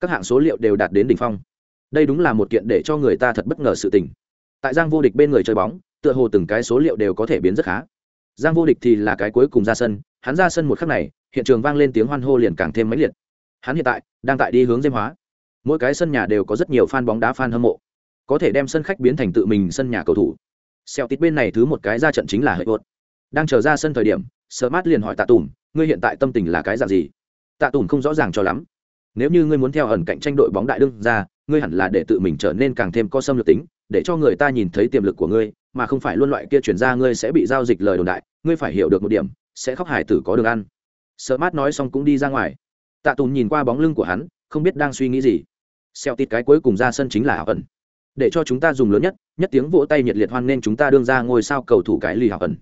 Các hạng số liệu đều đạt đến đỉnh phong. Đây đúng là một kiện để cho người ta thật bất ngờ sự tình. Tại giang vô địch bên người chơi bóng, tựa hồ từng cái số liệu đều có thể biến rất khá. Giang vô địch thì là cái cuối cùng ra sân, hắn ra sân một khắc này, hiện trường vang lên tiếng hoan hô liền càng thêm mãnh liệt. Hắn hiện tại đang tại đi hướng dêm hóa. Mỗi cái sân nhà đều có rất nhiều fan bóng đá fan hâm mộ. Có thể đem sân khách biến thành tự mình sân nhà cầu thủ xeo tít bên này thứ một cái ra trận chính là hệ vợt đang chờ ra sân thời điểm sợ mát liền hỏi tạ tùng, ngươi hiện tại tâm tình là cái dạng gì? Tạ tùng không rõ ràng cho lắm. Nếu như ngươi muốn theo ẩn cạnh tranh đội bóng đại đương ra ngươi hẳn là để tự mình trở nên càng thêm có xâm lược tính để cho người ta nhìn thấy tiềm lực của ngươi mà không phải luôn loại kia chuyển ra ngươi sẽ bị giao dịch lời đồn đại ngươi phải hiểu được một điểm sẽ khóc hải tử có đường ăn. Sợ mát nói xong cũng đi ra ngoài. Tạ tùng nhìn qua bóng lưng của hắn không biết đang suy nghĩ gì. Xeo tít cái cuối cùng ra sân chính là ảo ẩn để cho chúng ta dùng lớn nhất nhất tiếng vỗ tay nhiệt liệt hoan nên chúng ta đương ra ngôi sao cầu thủ cái lì học ẩn.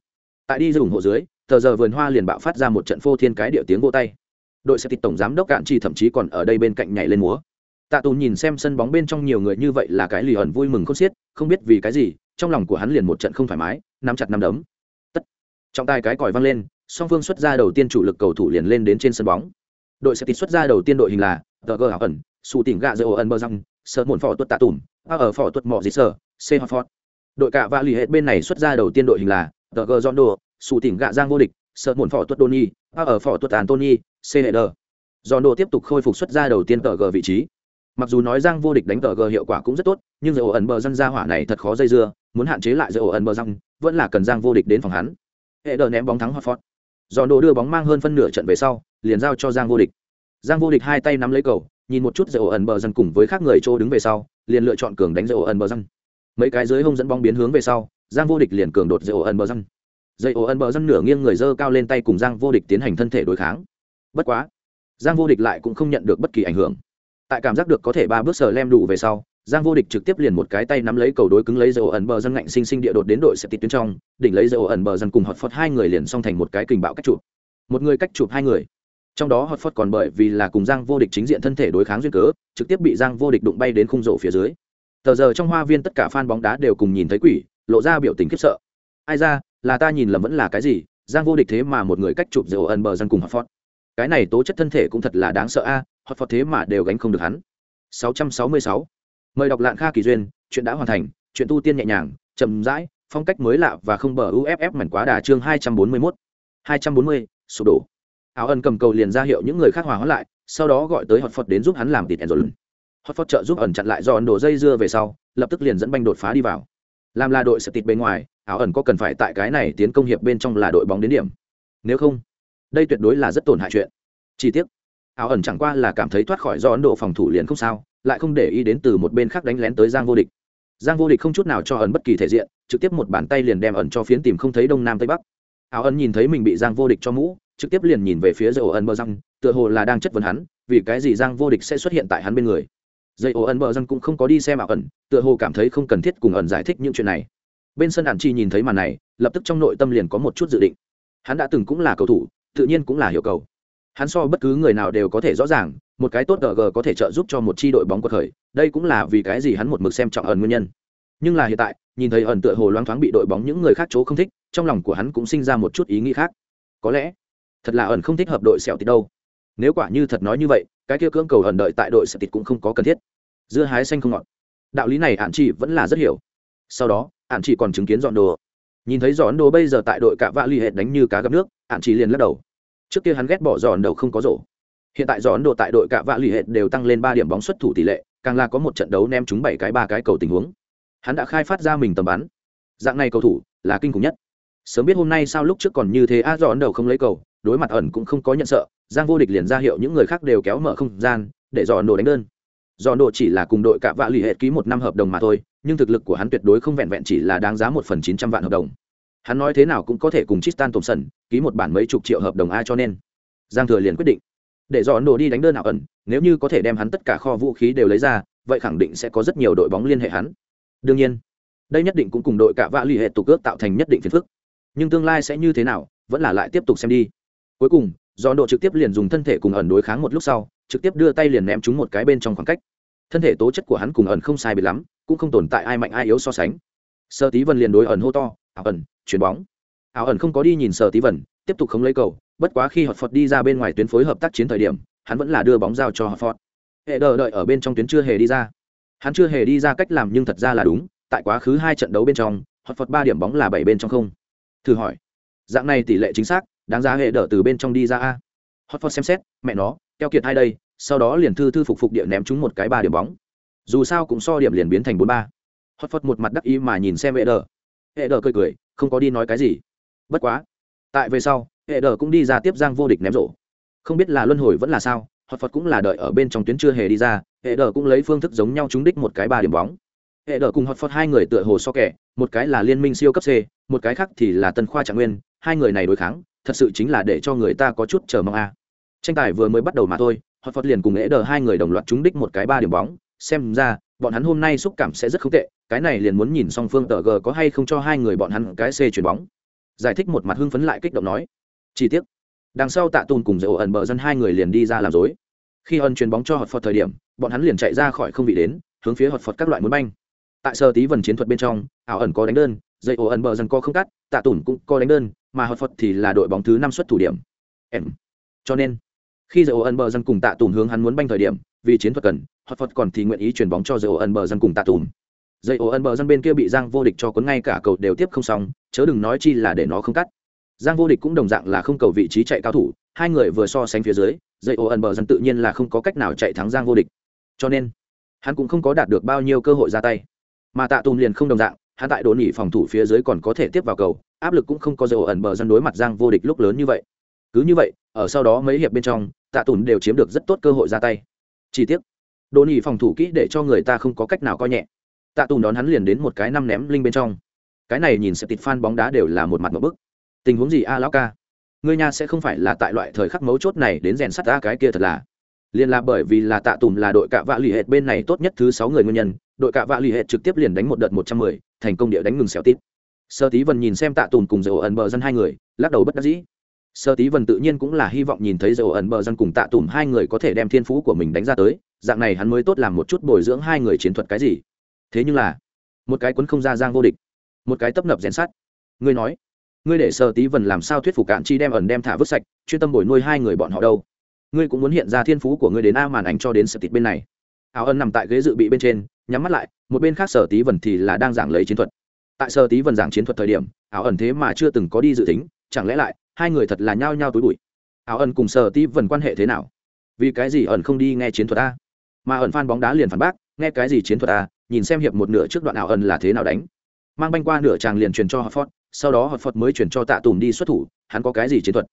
Tại đi dùng hộ dưới, tờ giờ vườn hoa liền bạo phát ra một trận phô thiên cái điệu tiếng vỗ tay. Đội sẽ tịch tổng giám đốc cạn chi thậm chí còn ở đây bên cạnh nhảy lên múa. Tạ tù nhìn xem sân bóng bên trong nhiều người như vậy là cái lì ẩn vui mừng không xiết, không biết vì cái gì, trong lòng của hắn liền một trận không thoải mái, nắm chặt nắm đấm. Tất. Trọng tài cái còi văng lên, song phương xuất ra đầu tiên chủ lực cầu thủ liền lên đến trên sân bóng. Đội sẽ tịch xuất ra đầu tiên đội hình là tờ gờ học ẩn sù tỉnh gạ dơ ẩn bơ răng sợ muộn phò tuất tạ tùm a ở phỏ tuất mỏ gì sở, c hotford đội cả và lì hệ bên này xuất ra đầu tiên đội hình là tờ gờ john đồ su tỉnh gạ giang vô địch sợ muộn phỏ tuất đoni a ở phỏ tuất antony c hệ đờ. John đồ tiếp tục khôi phục xuất ra đầu tiên tờ gờ vị trí. Mặc dù nói giang vô địch đánh tờ g hiệu quả cũng rất tốt nhưng dầu ẩn bờ răng ra hỏa này thật khó dây dưa muốn hạn chế lại dầu ẩn bờ răng vẫn là cần giang vô địch đến phòng hắn. Hệ đờ ném bóng thắng hotford dọn đồ đưa bóng mang hơn phân nửa trận về sau liền giao cho giang vô địch. Giang vô địch hai tay nắm lấy cầu nhìn một chút dầu ẩn bờ răng cùng với khác người chỗ đứng về sau liền lựa chọn cường đánh dầu ẩn bờ răng. Mấy cái dưới hông dẫn bóng biến hướng về sau, giang vô địch liền cường đột dầu ẩn bờ răng. Dây ổ ẩn bờ răng nửa nghiêng người dơ cao lên tay cùng giang vô địch tiến hành thân thể đối kháng. Bất quá, giang vô địch lại cũng không nhận được bất kỳ ảnh hưởng. Tại cảm giác được có thể ba bước sờ lem đủ về sau, giang vô địch trực tiếp liền một cái tay nắm lấy cầu đối cứng lấy dầu ẩn bờ dân ngạnh sinh sinh địa đột đến đội sẽ tịt tuyến trong, đỉnh lấy dầu ẩn bờ dân cùng họt phật hai người liền xong thành một cái kình bạo cách chụp. Một người cách chụp hai người trong đó hot còn bởi vì là cùng giang vô địch chính diện thân thể đối kháng duyên cớ trực tiếp bị giang vô địch đụng bay đến khung rổ phía dưới. Tờ giờ trong hoa viên tất cả fan bóng đá đều cùng nhìn thấy quỷ lộ ra biểu tình khiếp sợ. Ai ra là ta nhìn lầm vẫn là cái gì? Giang vô địch thế mà một người cách chụp dầu ẩn bờ dân cùng hot cái này tố chất thân thể cũng thật là đáng sợ a hoặc phật thế mà đều gánh không được hắn. 666. mời đọc lạng kha kỳ duyên chuyện đã hoàn thành chuyện tu tiên nhẹ nhàng chậm rãi phong cách mới lạ và không bờ uff mảnh quá đà chương 241. 240, sụp đổ áo ẩn cầm cầu liền ra hiệu những người khác hòa hóa lại, sau đó gọi tới hot phật đến giúp hắn làm tịt enzo hot phật trợ giúp ẩn chặn lại do ẩn đổ dây dưa về sau, lập tức liền dẫn banh đột phá đi vào. Làm là đội sẽ tịt bên ngoài, áo ẩn có cần phải tại cái này tiến công hiệp bên trong là đội bóng đến điểm. Nếu không, đây tuyệt đối là rất tổn hại chuyện. Chi tiết áo ẩn chẳng qua là cảm thấy thoát khỏi do ấn độ phòng thủ liền không sao, lại không để ý đến từ một bên khác đánh lén tới giang vô địch. Giang vô địch không chút nào cho ẩn bất kỳ thể diện, trực tiếp một bàn tay liền đem ẩn cho phiến tìm không thấy đông nam tây bắc. Áo ẩn nhìn thấy mình bị giang vô địch cho mũ trực tiếp liền nhìn về phía dây ổ ẩn bờ răng, tựa hồ là đang chất vấn hắn, vì cái gì giang vô địch sẽ xuất hiện tại hắn bên người. Dây ổ ẩn bờ răng cũng không có đi xem ảo ẩn, tựa hồ cảm thấy không cần thiết cùng ẩn giải thích những chuyện này. Bên sân ản chi nhìn thấy màn này, lập tức trong nội tâm liền có một chút dự định. Hắn đã từng cũng là cầu thủ, tự nhiên cũng là hiệu cầu. Hắn so bất cứ người nào đều có thể rõ ràng, một cái tốt gg có thể trợ giúp cho một chi đội bóng cuộc khởi đây cũng là vì cái gì hắn một mực xem trọng ẩn nguyên nhân. Nhưng là hiện tại, nhìn thấy ẩn tựa hồ loáng thoáng bị đội bóng những người khác chỗ không thích, trong lòng của hắn cũng sinh ra một chút ý nghĩ khác. Có lẽ thật là ẩn không thích hợp đội sẹo tịt đâu. Nếu quả như thật nói như vậy cái kia cưỡng cầu ẩn đợi tại đội sẹo tịt cũng không có cần thiết. Dưa hái xanh không ngọt. Đạo lý này ạn chỉ vẫn là rất hiểu. Sau đó ạn chỉ còn chứng kiến dọn đồ. Nhìn thấy giòn đồ bây giờ tại đội cả vạ l ì hệt đánh như cá gặp nước ạn chỉ liền lắc đầu. Trước kia hắn ghét bỏ giòn đầu không có rổ. Hiện tại giòn đồ tại đội cả vạ l ì hệt đều tăng lên ba điểm bóng xuất thủ tỷ lệ càng là có một trận đấu ném trúng bảy cái ba cái cầu tình huống. Hắn đã khai phát ra mình tầm bắn. Dạng này cầu thủ là kinh khủng nhất. Sớm biết hôm nay sao lúc trước còn như thế a à, giòn đầu không lấy cầu đối mặt ẩn cũng không có nhận sợ, giang vô địch liền ra hiệu những người khác đều kéo mở không gian, để dò đồ đánh đơn. Dò đồ chỉ là cùng đội cả vạ lì ì hệ ký một năm hợp đồng mà thôi, nhưng thực lực của hắn tuyệt đối không vẹn vẹn chỉ là đáng giá một phần chín trăm vạn hợp đồng. Hắn nói thế nào cũng có thể cùng tristan thompson ký một bản mấy chục triệu hợp đồng ai cho nên. Giang thừa liền quyết định, để dò nổ đi đánh đơn nào ẩn, nếu như có thể đem hắn tất cả kho vũ khí đều lấy ra, vậy khẳng định sẽ có rất nhiều đội bóng liên hệ hắn. Đương nhiên, đây nhất định cũng cùng đội cả vạ lì ì hệ tục ước tạo thành nhất định phiền phức. Nhưng tương lai sẽ như thế nào, vẫn là lại tiếp tục xem đi cuối cùng, do độ trực tiếp liền dùng thân thể cùng ẩn đối kháng một lúc sau, trực tiếp đưa tay liền ném chúng một cái bên trong khoảng cách. Thân thể tố chất của hắn cùng ẩn không sai biệt lắm, cũng không tồn tại ai mạnh ai yếu so sánh. Sơ tí vân liền đối ẩn hô to, ảo ẩn chuyền bóng. Ảo ẩn không có đi nhìn sơ tí vân, tiếp tục không lấy cầu, bất quá khi họ phật đi ra bên ngoài tuyến phối hợp tác chiến thời điểm, hắn vẫn là đưa bóng giao cho họ phật hệ đờ đợi ở bên trong tuyến chưa hề đi ra. Hắn chưa hề đi ra cách làm nhưng thật ra là đúng, tại quá khứ hai trận đấu bên trong họ phật ba điểm bóng là bảy bên trong không. Thử hỏi, dạng này tỷ lệ chính xác đáng giá hệ đỡ từ bên trong đi ra a. Hot phật xem xét mẹ nó keo kiệt hai đây sau đó liền thư thư phục phục địa ném chúng một cái ba điểm bóng. Dù sao cũng so điểm liền biến thành bốn ba. Hot phật một mặt đắc ý mà nhìn xem hệ đỡ, hệ đỡ cười cười không có đi nói cái gì. Bất quá tại về sau hệ đờ cũng đi ra tiếp giang vô địch ném rổ. Không biết là luân hồi vẫn là sao họ phật cũng là đợi ở bên trong tuyến chưa hề đi ra hệ đờ cũng lấy phương thức giống nhau trúng đích một cái ba điểm bóng. Hệ đờ cùng họ phật hai người tựa hồ so kẻ một cái là liên minh siêu cấp c một cái khác thì là tân khoa trạng nguyên hai người này đối kháng thật sự chính là để cho người ta có chút chờ mong a. Tranh tài vừa mới bắt đầu mà thôi họ phật liền cùng hệ đờ hai người đồng loạt trúng đích một cái ba điểm bóng. Xem ra, bọn hắn hôm nay xúc cảm sẽ rất không tệ, cái này liền muốn nhìn song phương tờ g có hay không cho hai người bọn hắn cái c chuyền bóng. Giải thích một mặt hưng phấn lại kích động nói. Chi tiết đằng sau tạ tùn cùng dầu ẩn bờ dân hai người liền đi ra làm dối khi ân chuyền bóng cho họ phật thời điểm, bọn hắn liền chạy ra khỏi không vị đến, hướng phía họ phật các loại muốn banh. Tại sơ tí vần chiến thuật bên trong, ảo ẩn có đánh đơn dây ổ ẩn bờ dân co không cắt, tạ tùn cũng co đánh đơn mà hot phật thì là đội bóng thứ năm xuất thủ điểm. Em. Cho nên, khi dây ổ ẩn bờ dân cùng tạ Tùm hướng hắn muốn banh thời điểm, vì chiến thuật cần, hot phật còn thì nguyện ý chuyển bóng cho dây ổ ẩn bờ dân cùng tạ Tùm. dây ổ ẩn bờ dân bên kia bị giang vô địch cho cuốn ngay cả cầu đều tiếp không xong, chớ đừng nói chi là để nó không cắt. Giang vô địch cũng đồng dạng là không cầu vị trí chạy cao thủ, hai người vừa so sánh phía dưới dây ổ ẩn bờ dân tự nhiên là không có cách nào chạy thắng giang vô địch. Cho nên, hắn cũng không có đạt được bao nhiêu cơ hội ra tay. Mà tạ tùm liền không đồng dạng hắn tại đồn nghỉ phòng thủ phía dưới còn có thể tiếp vào cầu, áp lực cũng không có dấu ẩn bờ dân đối mặt giang vô địch lúc lớn như vậy. Cứ như vậy, ở sau đó mấy hiệp bên trong, tạ Tùn đều chiếm được rất tốt cơ hội ra tay. Chi tiết đồn nghỉ phòng thủ kỹ để cho người ta không có cách nào coi nhẹ. Tạ Tùn đón hắn liền đến một cái năm ném linh bên trong. Cái này nhìn sẽ tịt phan bóng đá đều là một mặt một bức. Tình huống gì a, lão ca? Ngươi nha sẽ không phải là tại loại thời khắc mấu chốt này đến rèn sắt ra cái kia thật là liền là bởi vì là tạ tùm là đội cạ vạ l ì hệt bên này tốt nhất thứ sáu người nguyên nhân, đội cạ vạ l ì hệt trực tiếp liền đánh một đợt một trăm mười, thành công địa đánh ngừng xẻo tít. Sơ tí vần nhìn xem tạ tùm cùng dầu ẩn bờ dân hai người, lắc đầu bất đắc dĩ. Sơ tí vần tự nhiên cũng là hy vọng nhìn thấy dầu ẩn bờ dân cùng tạ tùm hai người có thể đem thiên phú của mình đánh ra tới, dạng này hắn mới tốt làm một chút bồi dưỡng hai người chiến thuật cái gì. Thế nhưng là, một cái quấn không ra giang vô địch, một cái tấp nập rèn sắt. Ngươi nói, ngươi để sơ tí vần làm sao thuyết phục cạn chi đem ẩn đem thả vứt sạch, chuyên tâm bồi nuôi hai người bọn họ đâu? Ngươi cũng muốn hiện ra thiên phú của ngươi đến a màn ảnh cho đến sở tịt bên này. Áo ân nằm tại ghế dự bị bên trên nhắm mắt lại một bên khác sở tí vần thì là đang giảng lấy chiến thuật. Tại sở tí vần giảng chiến thuật thời điểm áo ẩn thế mà chưa từng có đi dự tính chẳng lẽ lại hai người thật là nhao nhao túi bụi? Áo ẩn cùng sở tí vần quan hệ thế nào? Vì cái gì ẩn không đi nghe chiến thuật a? Mà ẩn phan bóng đá liền phản bác nghe cái gì chiến thuật a nhìn xem hiệp một nửa trước đoạn Áo ẩn là thế nào đánh. Mang banh qua nửa chàng liền truyền cho Hartford, sau đó Hartford mới truyền cho Tạ Tùng đi xuất thủ, hắn có cái gì chiến thuật?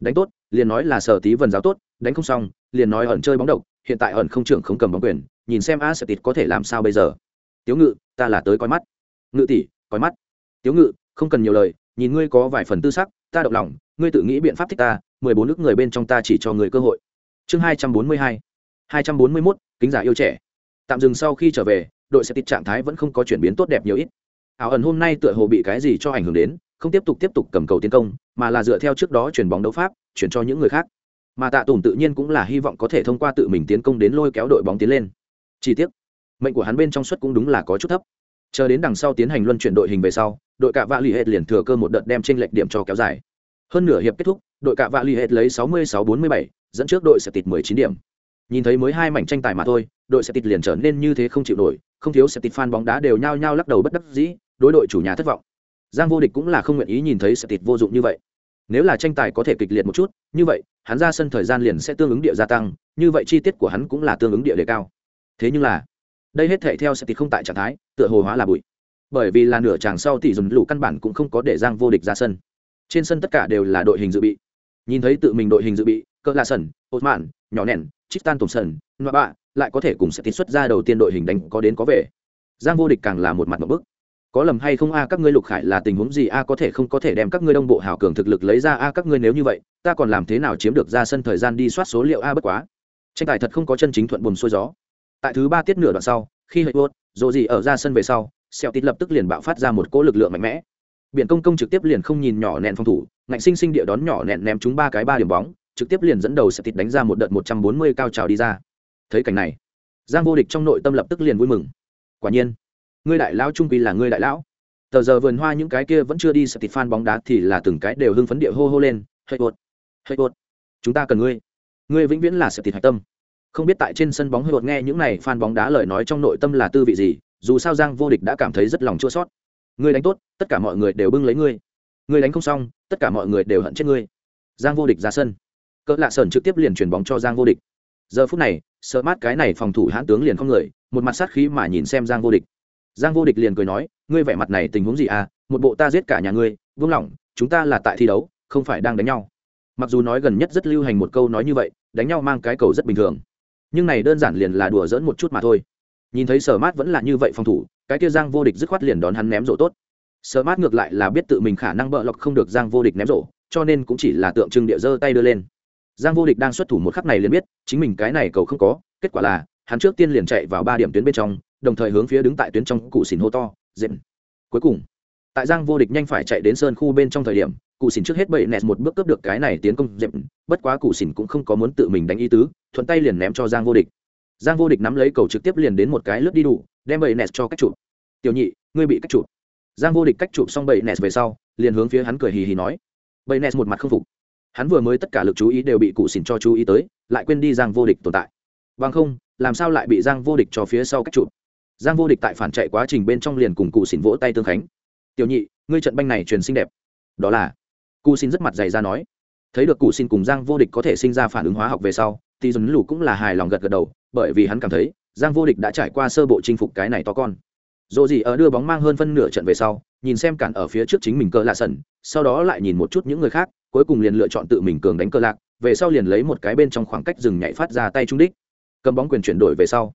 Đánh tốt, liền nói là sở tí vần giáo tốt, đánh không xong, liền nói ẩn chơi bóng độc, hiện tại ẩn không trưởng không cầm bóng quyền, nhìn xem Asetit có thể làm sao bây giờ. Tiếu Ngự, ta là tới coi mắt. Ngự tỷ, coi mắt. Tiếu Ngự, không cần nhiều lời, nhìn ngươi có vài phần tư sắc, ta động lòng, ngươi tự nghĩ biện pháp thích ta, mười bốn nước người bên trong ta chỉ cho người cơ hội. Chương hai trăm bốn mươi hai, hai trăm bốn mươi 241, kính giả yêu trẻ. Tạm dừng sau khi trở về, đội sẽ tịt trạng thái vẫn không có chuyển biến tốt đẹp nhiều ít ảo ẩn hôm nay tựa hồ bị cái gì cho ảnh hưởng đến không tiếp tục tiếp tục cầm cầu tiến công mà là dựa theo trước đó chuyển bóng đấu pháp chuyển cho những người khác mà tạ tùng tự nhiên cũng là hy vọng có thể thông qua tự mình tiến công đến lôi kéo đội bóng tiến lên. Chi tiết mệnh của hắn bên trong suất cũng đúng là có chút thấp. Chờ đến đằng sau tiến hành luân chuyển đội hình về sau đội cạ vạ l ì hệt liền thừa cơ một đợt đem tranh lệch điểm cho kéo dài. Hơn nửa hiệp kết thúc đội cạ vạ l ì hệt lấy 66-47, dẫn trước đội sẽ tịt 19 điểm. Nhìn thấy mới hai mảnh tranh tài mà thôi đội sẽ tịt liền trở nên như thế không chịu nổi không thiếu sẽ tịt fan bóng đá đều nhao nhao lắc đầu bất đắc dĩ đối đội chủ nhà thất vọng. Giang vô địch cũng là không nguyện ý nhìn thấy sẽ tịt vô dụng như vậy nếu là tranh tài có thể kịch liệt một chút, như vậy, hắn ra sân thời gian liền sẽ tương ứng địa gia tăng, như vậy chi tiết của hắn cũng là tương ứng địa đề cao. Thế nhưng là, đây hết thể theo sẽ thì không tại trạng thái, tựa hồ hóa là bụi. Bởi vì là nửa chàng sau thì dùng lũ căn bản cũng không có để giang vô địch ra sân. Trên sân tất cả đều là đội hình dự bị. Nhìn thấy tự mình đội hình dự bị cỡ la sân ột mạn, nhỏ nẻn tristan tổng sân ngoại bạ, lại có thể cùng sẽ tít xuất ra đầu tiên đội hình đánh có đến có về. Giang vô địch càng là một mặt một bức có lầm hay không a, các ngươi lục khải, là tình huống gì a, có thể không có thể đem các ngươi đông bộ hào cường thực lực lấy ra a, các ngươi nếu như vậy, ta còn làm thế nào chiếm được ra sân thời gian đi soát số liệu a, bất quá. Tranh tài thật không có chân chính thuận buồm xuôi gió. Tại thứ ba tiết nửa đoạn sau, khi hơi vốt dồ gì ở ra sân về sau xeo tít lập tức liền bạo phát ra một cỗ lực lượng mạnh mẽ. Biển công công trực tiếp liền không nhìn nhỏ nẹn phòng thủ, ngạnh sinh sinh địa đón nhỏ nẹn ném chúng ba cái ba điểm bóng, trực tiếp liền dẫn đầu sẽ tít đánh ra một đợt một trăm bốn mươi cao trào đi ra. Thấy cảnh này, giang vô địch trong nội tâm lập tức liền vui mừng. Quả nhiên ngươi đại lão trung quy là ngươi đại lão. Tờ giờ vườn hoa những cái kia vẫn chưa đi sợ tịt fan bóng đá thì là từng cái đều hưng phấn địa hô hô lên hơi bột hơi bột, chúng ta cần ngươi. Ngươi vĩnh viễn là sợ tịt hạch tâm. Không biết tại trên sân bóng hơi bột nghe những này fan bóng đá lời nói trong nội tâm là tư vị gì, dù sao giang vô địch đã cảm thấy rất lòng chua sót ngươi đánh tốt, tất cả mọi người đều bưng lấy ngươi. Ngươi đánh không xong, tất cả mọi người đều hận chết ngươi. Giang vô địch ra sân. Cỡ lạ sờn trực tiếp liền chuyển bóng cho giang vô địch. Giờ phút này, sợ mát cái này phòng thủ hãn tướng liền không người, một mặt sát khí mà nhìn xem giang vô địch giang vô địch liền cười nói, ngươi vẻ mặt này tình huống gì à? Một bộ ta giết cả nhà ngươi, vương lỏng, chúng ta là tại thi đấu, không phải đang đánh nhau. Mặc dù nói gần nhất rất lưu hành một câu nói như vậy, đánh nhau mang cái cầu rất bình thường. Nhưng này đơn giản liền là đùa dỡn một chút mà thôi. Nhìn thấy sở mát vẫn là như vậy phòng thủ, cái kia giang vô địch dứt khoát liền đón hắn ném rổ tốt. Sở mát ngược lại là biết tự mình khả năng bợ lọc không được giang vô địch ném rổ, cho nên cũng chỉ là tượng trưng địa giơ tay đưa lên. Giang vô địch đang xuất thủ một khắc này liền biết, chính mình cái này cầu không có, kết quả là, hắn trước tiên liền chạy vào ba điểm tuyến bên trong đồng thời hướng phía đứng tại tuyến trong cụ xỉn hô to dệm cuối cùng, tại giang vô địch nhanh phải chạy đến sơn khu bên trong thời điểm, cụ xỉn trước hết bậy nẹt một bước cướp được cái này tiến công dệm bất quá cụ xỉn cũng không có muốn tự mình đánh ý tứ, thuận tay liền ném cho giang vô địch. Giang vô địch nắm lấy cầu trực tiếp liền đến một cái lướt đi đủ, đem bậy nẹt cho cách chụp. Tiểu nhị, ngươi bị cách chụp. Giang vô địch cách chụp xong bậy nẹt về sau, liền hướng phía hắn cười hì hì nói. Bậy nẹt một mặt không phục. Hắn vừa mới tất cả lực chú ý đều bị cụ xỉn cho chú ý tới, lại quên đi giang vô địch tồn tại. Bằng không, làm sao lại bị giang vô địch cho phía sau cách chụp? Giang vô địch tại phản chạy quá trình bên trong liền cùng cụ xỉn vỗ tay tương khánh. Tiểu nhị, ngươi trận banh này truyền xinh đẹp. Đó là. Cụ xin rất mặt dày ra nói. Thấy được cụ xin cùng giang vô địch có thể sinh ra phản ứng hóa học về sau, thì dùn lù cũng là hài lòng gật gật đầu, bởi vì hắn cảm thấy giang vô địch đã trải qua sơ bộ chinh phục cái này to con. Dồ gì ở đưa bóng mang hơn phân nửa trận về sau, nhìn xem cản ở phía trước chính mình cơ lạ sần, sau đó lại nhìn một chút những người khác, cuối cùng liền lựa chọn tự mình cường đánh cơ lạc về sau liền lấy một cái bên trong khoảng cách rừng nhảy phát ra tay trung đích. Cầm bóng quyền chuyển đổi về sau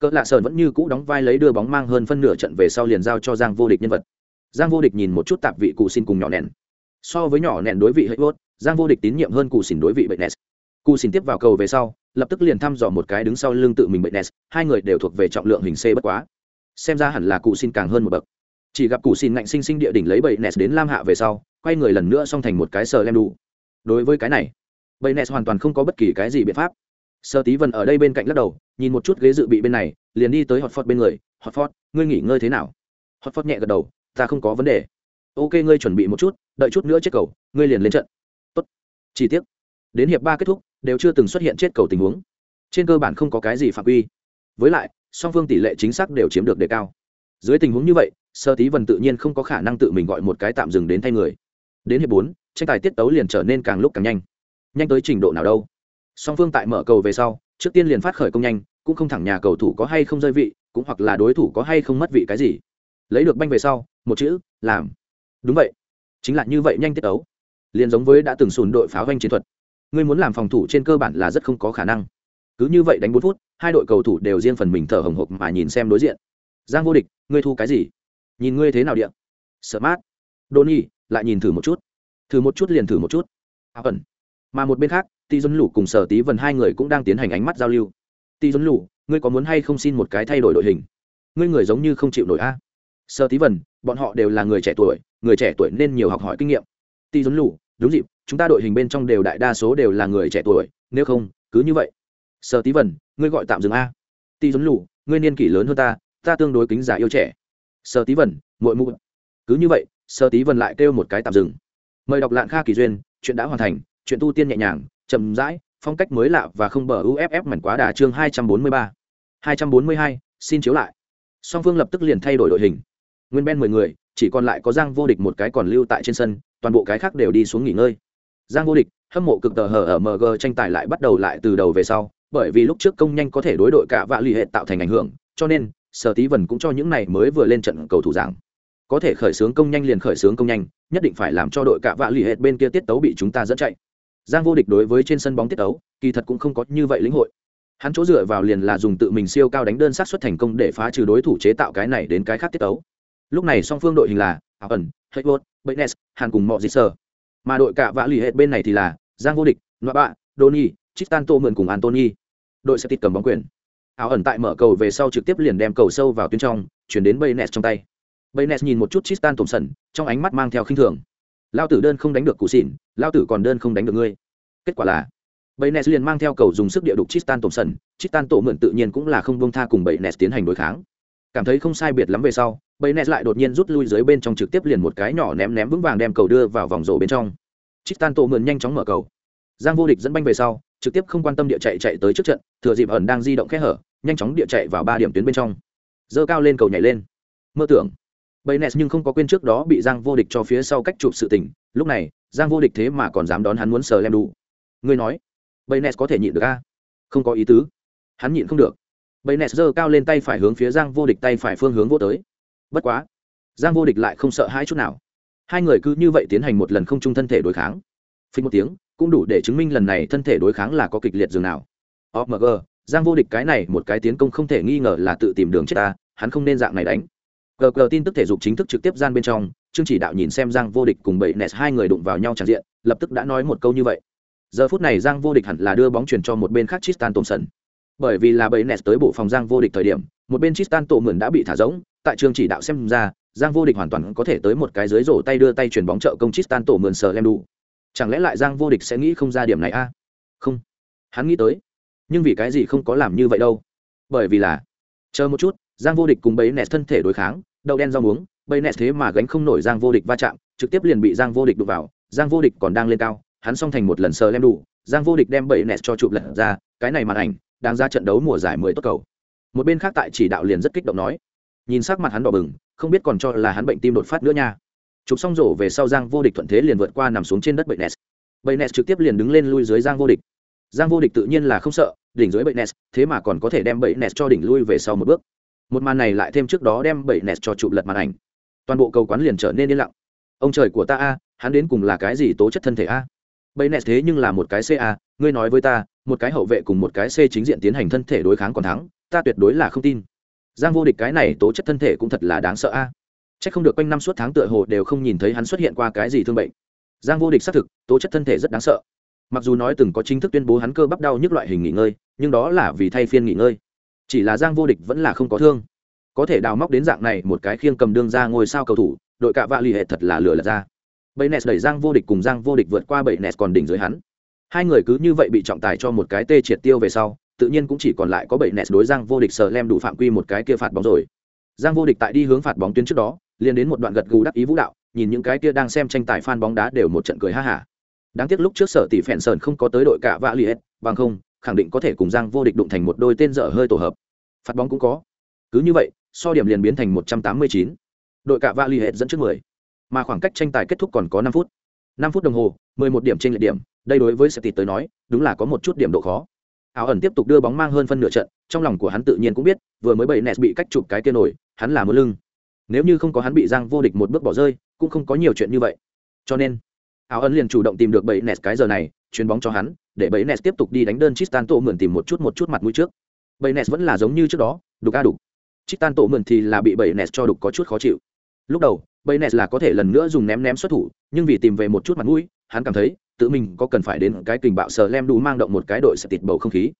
cỡ lạ sơn vẫn như cũ đóng vai lấy đưa bóng mang hơn phân nửa trận về sau liền giao cho giang vô địch nhân vật. Giang vô địch nhìn một chút tạp vị cụ xin cùng nhỏ nẹn. So với nhỏ nẹn đối vị hệ vốt giang vô địch tín nhiệm hơn cụ xin đối vị bệnh nes cụ xin tiếp vào cầu về sau, lập tức liền thăm dò một cái đứng sau lưng tự mình bệnh nes hai người đều thuộc về trọng lượng hình c bất quá. Xem ra hẳn là cụ xin càng hơn một bậc. Chỉ gặp cụ xin ngạnh sinh sinh địa đỉnh lấy bậy nes đến lam hạ về sau, quay người lần nữa xong thành một cái sờ lem đủ đối với cái này bậy nes hoàn toàn không có bất kỳ cái gì biện pháp sơ tí vân ở đây bên cạnh lắc đầu, nhìn một chút ghế dự bị bên này, liền đi tới hot phot bên người. Hot phot ngươi nghỉ ngơi thế nào? Hot phot nhẹ gật đầu, ta không có vấn đề. Ok, ngươi chuẩn bị một chút, đợi chút nữa chết cầu, ngươi liền lên trận. Tốt. Chi tiết đến hiệp ba kết thúc, đều chưa từng xuất hiện chết cầu tình huống. Trên cơ bản không có cái gì phạm quy. Với lại, song phương tỷ lệ chính xác đều chiếm được đề cao. Dưới tình huống như vậy, sơ tí vần tự nhiên không có khả năng tự mình gọi một cái tạm dừng đến thay người. Đến hiệp bốn, tranh tài tiết tấu liền trở nên càng lúc càng nhanh. Nhanh tới trình độ nào đâu? Song phương tại mở cầu về sau, trước tiên liền phát khởi công nhanh, cũng không thẳng nhà cầu thủ có hay không rơi vị, cũng hoặc là đối thủ có hay không mất vị cái gì. Lấy được banh về sau, một chữ, làm. Đúng vậy. Chính là như vậy nhanh tiết ấu. Liền giống với đã từng sùn đội pháo vanh chiến thuật. Ngươi muốn làm phòng thủ trên cơ bản là rất không có khả năng. Cứ như vậy đánh bốn phút, hai đội cầu thủ đều riêng phần mình thở hồng hộc mà nhìn xem đối diện. Giang vô địch, ngươi thu cái gì? Nhìn ngươi thế nào điện sợ mát. Đô nhi, lại nhìn thử một chút. Thử một chút liền thử một chút. Áo ẩn. Mà một bên khác ti dân lũ cùng sở tí vần hai người cũng đang tiến hành ánh mắt giao lưu. Ti dân lũ ngươi có muốn hay không xin một cái thay đổi đội hình? Ngươi người giống như không chịu nổi a. Sơ tí vần bọn họ đều là người trẻ tuổi, người trẻ tuổi nên nhiều học hỏi kinh nghiệm. Ti dân lũ đúng dịp, chúng ta đội hình bên trong đều đại đa số đều là người trẻ tuổi, nếu không, cứ như vậy. Sơ tí vần ngươi gọi tạm dừng a. Ti dân lũ ngươi niên kỷ lớn hơn ta ta tương đối kính giả yêu trẻ. Sơ tí vần muội mụ cứ như vậy sơ tí vần lại kêu một cái tạm dừng. Mời đọc lạng kha kỳ duyên, chuyện đã hoàn thành, chuyện tu tiên nhẹ nhàng chậm rãi, phong cách mới lạ và không bờ uff mảnh quá đà chương hai trăm bốn mươi ba. hai trăm bốn mươi hai, xin chiếu lại. Song phương lập tức liền thay đổi đội hình. Nguyên ben mười người, chỉ còn lại có giang vô địch một cái còn lưu tại trên sân, toàn bộ cái khác đều đi xuống nghỉ ngơi. Giang vô địch, hâm mộ cực tờ hở ở mg tranh tài lại bắt đầu lại từ đầu về sau, bởi vì lúc trước công nhanh có thể đối đội cả vạ l ì hệ tạo thành ảnh hưởng, cho nên, sở tí vần cũng cho những này mới vừa lên trận cầu thủ giảng có thể khởi xướng công nhanh liền khởi xướng công nhanh, nhất định phải làm cho đội cả vạ l ì hệ bên kia tiết tấu bị chúng ta dẫn chạy giang vô địch đối với trên sân bóng tiết ấu kỳ thật cũng không có như vậy lĩnh hội. Hắn chỗ dựa vào liền là dùng tự mình siêu cao đánh đơn sát xuất thành công để phá trừ đối thủ chế tạo cái này đến cái khác tiết ấu. lúc này song phương đội hình là ảo ẩn bệnh baynes, hàn cùng mọi gì sơ mà đội cả vã lì hệ bên này thì là giang vô địch nọa bạ doni, tristan tô mượn cùng antony đội sẽ tịt cầm bóng quyền. Ảo ẩn tại mở cầu về sau trực tiếp liền đem cầu sâu vào tuyến trong, chuyển đến baynes trong tay. Baynes nhìn một chút tristan sần trong ánh mắt mang theo khinh thường lao tử đơn không đánh được cụ xỉn lao tử còn đơn không đánh được ngươi. Kết quả là Baynes liền mang theo cầu dùng sức địa đục Tristan sần Tristan tổ mượn tự nhiên cũng là không buông tha cùng Baynes tiến hành đối kháng. Cảm thấy không sai biệt lắm về sau, bầy nes lại đột nhiên rút lui dưới bên trong trực tiếp liền một cái nhỏ ném ném vững vàng đem cầu đưa vào vòng rổ bên trong. Chitan tổ mượn nhanh chóng mở cầu. Giang vô địch dẫn banh về sau trực tiếp không quan tâm địa chạy chạy tới trước trận thừa dịp ẩn đang di động kẽ hở nhanh chóng địa chạy vào ba điểm tuyến bên trong. Dơ cao lên cầu nhảy lên. Mơ tưởng bầy nhưng không có quên trước đó bị giang vô địch cho phía sau cách chụp sự tình. Lúc này, giang vô địch thế mà còn dám đón hắn muốn sờ lem đủ ngươi nói bầy có thể nhịn được a không có ý tứ. Hắn nhịn không được. Bầy giơ cao lên tay phải hướng phía giang vô địch tay phải phương hướng vô tới. Bất quá, giang vô địch lại không sợ hai chút nào. Hai người cứ như vậy tiến hành một lần không chung thân thể đối kháng. Phí một tiếng, cũng đủ để chứng minh lần này thân thể đối kháng là có kịch liệt dường nào. Omg giang vô địch cái này một cái tiến công không thể nghi ngờ là tự tìm đường chết ta, hắn không nên dạng này đánh gờ gờ tin tức thể dục chính thức trực tiếp gian bên trong chương chỉ đạo nhìn xem giang vô địch cùng bảy nes hai người đụng vào nhau tràn diện, lập tức đã nói một câu như vậy. Giờ phút này giang vô địch hẳn là đưa bóng chuyển cho một bên khác tristan thompson. Bởi vì là bảy nes tới bộ phòng giang vô địch thời điểm, một bên tristan tổ mượn đã bị thả rỗng, tại chương chỉ đạo xem ra, giang vô địch hoàn toàn có thể tới một cái dưới rổ tay đưa tay chuyển bóng trợ công tristan tổ mượn sờ lem đủ chẳng lẽ lại giang vô địch sẽ nghĩ không ra điểm này a? Không. Hắn nghĩ tới. Nhưng vì cái gì không có làm như vậy đâu? Bởi vì là, chờ một chút giang vô địch cùng bấy nẹt thân thể đối kháng, đậu đen rau muống bấy nẹt thế mà gánh không nổi giang vô địch va chạm, trực tiếp liền bị giang vô địch đụng vào, giang vô địch còn đang lên cao, hắn xong thành một lần sờ lem đủ, giang vô địch đem bẫy nẹt cho chụp lật ra, cái này màn ảnh đang ra trận đấu mùa giải mới tốt cầu. Một bên khác tại chỉ đạo liền rất kích động nói, nhìn sắc mặt hắn đỏ bừng, không biết còn cho là hắn bệnh tim đột phát nữa nha. Chụp xong rổ về sau giang vô địch thuận thế liền vượt qua nằm xuống trên đất bẫy nẹt. Bẫy nẹt trực tiếp liền đứng lên lui dưới giang vô địch. Giang vô địch tự nhiên là không sợ, đỉnh dưới bẫy nẹt, thế mà còn có thể đem bẫy nẹt cho đỉnh lui về sau một bước một màn này lại thêm trước đó đem bảy nẹt cho chụp lật màn ảnh toàn bộ cầu quán liền trở nên yên lặng ông trời của ta a hắn đến cùng là cái gì tố chất thân thể a Bảy nẹt thế nhưng là một cái c a, ngươi nói với ta một cái hậu vệ cùng một cái c chính diện tiến hành thân thể đối kháng còn thắng ta tuyệt đối là không tin giang vô địch cái này tố chất thân thể cũng thật là đáng sợ a Chắc không được quanh năm suốt tháng tựa hồ đều không nhìn thấy hắn xuất hiện qua cái gì thương bệnh. Giang vô địch xác thực, tố chất thân thể rất đáng sợ. Mặc dù nói từng có chính thức tuyên bố hắn cơ bắp đau nhức loại hình nghỉ ngơi, nhưng đó là vì thay phiên nghỉ ngơi. Chỉ là Giang vô địch vẫn là không có thương. Có thể đào móc đến dạng này một cái khiêng cầm đương ra ngôi sao cầu thủ, đội cạ vạ lì hệ thật là lừa lật ra. Bầy nes đẩy Giang vô địch cùng Giang vô địch vượt qua bầy nes còn đỉnh dưới hắn. Hai người cứ như vậy bị trọng tài cho một cái tê triệt tiêu về sau, tự nhiên cũng chỉ còn lại có bầy nes đối Giang vô địch sờ lem đủ phạm quy một cái kia phạt bóng rồi. Giang vô địch tại đi hướng phạt bóng tuyến trước đó, liền đến một đoạn gật gù đắc ý vũ đạo nhìn những cái kia đang xem tranh tài fan bóng đá đều một trận cười ha hả đáng tiếc lúc trước sở tỷ phèn sơn không có tới đội cả vạ liệt bằng không khẳng định có thể cùng giang vô địch đụng thành một đôi tên dở hơi tổ hợp. Phạt bóng cũng có. Cứ như vậy, so điểm liền biến thành một trăm tám mươi chín. Đội cả vali li hết dẫn trước mười. Mà khoảng cách tranh tài kết thúc còn có năm phút. Năm phút đồng hồ, mười một điểm trên lệch điểm. Đây đối với sở tới nói, đúng là có một chút điểm độ khó. Áo ẩn tiếp tục đưa bóng mang hơn phân nửa trận, trong lòng của hắn tự nhiên cũng biết, vừa mới bảy nes bị cách chụp cái kia nổi, hắn là mưa lưng. Nếu như không có hắn bị giang vô địch một bước bỏ rơi, cũng không có nhiều chuyện như vậy. Cho nên, áo ẩn liền chủ động tìm được bảy nes cái giờ này chuyền bóng cho hắn, để Baynes tiếp tục đi đánh đơn tristan tổ mượn tìm một chút một chút mặt mũi trước. Baynes vẫn là giống như trước đó, đục a đục. Tristan tổ mượn thì là bị Baynes cho đục có chút khó chịu. Lúc đầu Baynes là có thể lần nữa dùng ném ném xuất thủ, nhưng vì tìm về một chút mặt mũi, hắn cảm thấy tự mình có cần phải đến cái kình bạo sờ lem đủ mang động một cái đội sẽ tịt bầu không khí.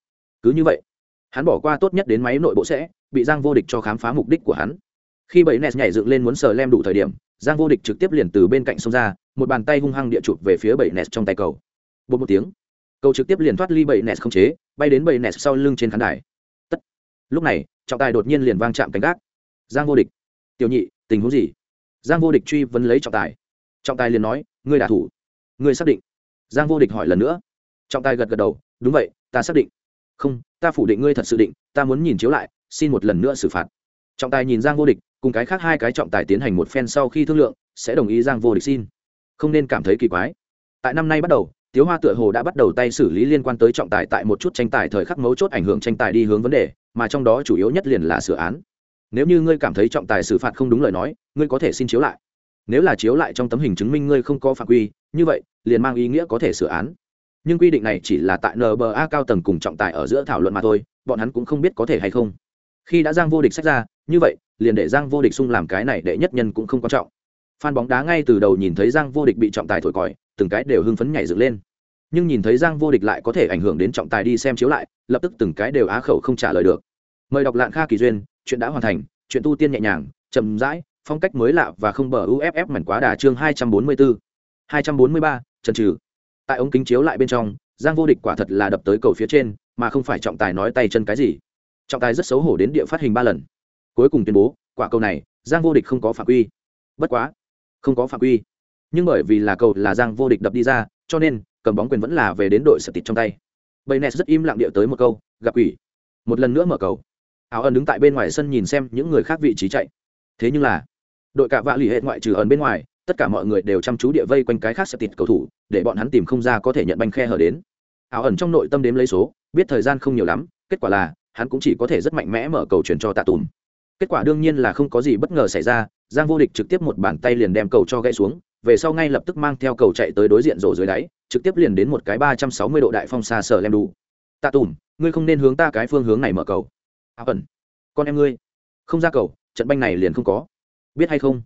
Cứ như vậy, hắn bỏ qua tốt nhất đến máy nội bộ sẽ, bị giang vô địch cho khám phá mục đích của hắn. Khi Baynes nhảy dựng lên muốn sờ lem đủ thời điểm, giang vô địch trực tiếp liền từ bên cạnh xông ra, một bàn tay hung hăng địa chụp về phía Baynes trong tay cầu bột một tiếng, cầu trực tiếp liền thoát ly bầy nes không chế, bay đến bầy nes sau lưng trên khán đài. Tất. Lúc này, trọng tài đột nhiên liền vang chạm cánh gác. Giang vô địch. Tiểu nhị, tình huống gì? Giang vô địch truy vấn lấy trọng tài. Trọng tài liền nói, ngươi đả thủ. Ngươi xác định. Giang vô địch hỏi lần nữa. Trọng tài gật gật đầu, đúng vậy, ta xác định. Không, ta phủ định ngươi thật sự định, ta muốn nhìn chiếu lại, xin một lần nữa xử phạt. Trọng tài nhìn giang vô địch, cùng cái khác hai cái trọng tài tiến hành một phen sau khi thương lượng, sẽ đồng ý giang vô địch xin. Không nên cảm thấy kỳ quái. Tại năm nay bắt đầu tiếu hoa tựa hồ đã bắt đầu tay xử lý liên quan tới trọng tài tại một chút tranh tài thời khắc mấu chốt ảnh hưởng tranh tài đi hướng vấn đề, mà trong đó chủ yếu nhất liền là sửa án. Nếu như ngươi cảm thấy trọng tài xử phạt không đúng lời nói, ngươi có thể xin chiếu lại. Nếu là chiếu lại trong tấm hình chứng minh ngươi không có phạm quy, như vậy, liền mang ý nghĩa có thể sửa án. Nhưng quy định này chỉ là tại nba cao tầng cùng trọng tài ở giữa thảo luận mà thôi, bọn hắn cũng không biết có thể hay không. Khi đã giang vô địch sách ra, như vậy, liền để giang vô địch sung làm cái này để nhất nhân cũng không quan trọng. Fan bóng đá ngay từ đầu nhìn thấy giang vô địch bị trọng tài thổi còi từng cái đều hưng phấn nhảy dựng lên. Nhưng nhìn thấy giang vô địch lại có thể ảnh hưởng đến trọng tài đi xem chiếu lại, lập tức từng cái đều á khẩu không trả lời được. Mời đọc lạng kha kỳ duyên, chuyện đã hoàn thành, chuyện tu tiên nhẹ nhàng, chậm rãi, phong cách mới lạ và không bờ uff mảnh quá đà chương hai trăm bốn mươi bốn hai trăm bốn mươi ba, trần trừ. Tại ống kính chiếu lại bên trong, giang vô địch quả thật là đập tới cầu phía trên, mà không phải trọng tài nói tay chân cái gì. Trọng tài rất xấu hổ đến địa phát hình ba lần. Cuối cùng tuyên bố, quả cầu này, giang vô địch không có phạm quy. Bất quá, không có phạm quy nhưng bởi vì là cầu là giang vô địch đập đi ra, cho nên, cầm bóng quyền vẫn là về đến đội sở tịt trong tay. Bầy nes rất im lặng điệu tới một câu, gặp quỷ. Một lần nữa mở cầu. Áo ẩn đứng tại bên ngoài sân nhìn xem những người khác vị trí chạy. Thế nhưng là, đội cả vạ lì hệ ngoại trừ ẩn bên ngoài, tất cả mọi người đều chăm chú địa vây quanh cái khác sở tịt cầu thủ, để bọn hắn tìm không ra có thể nhận banh khe hở đến. Áo ẩn trong nội tâm đếm lấy số, biết thời gian không nhiều lắm, kết quả là, hắn cũng chỉ có thể rất mạnh mẽ mở cầu chuyển cho tạ tùm. Kết quả đương nhiên là không có gì bất ngờ xảy ra, giang vô địch trực tiếp một bàn tay liền đem cầu cho gãy xuống về sau ngay lập tức mang theo cầu chạy tới đối diện rổ dưới đáy, trực tiếp liền đến một cái ba trăm sáu mươi độ đại phong xa sở lem đủ tạ tùm, ngươi không nên hướng ta cái phương hướng này mở cầu. Áo ẩn. Con em ngươi. Không ra cầu, trận banh này liền không có. Biết hay không?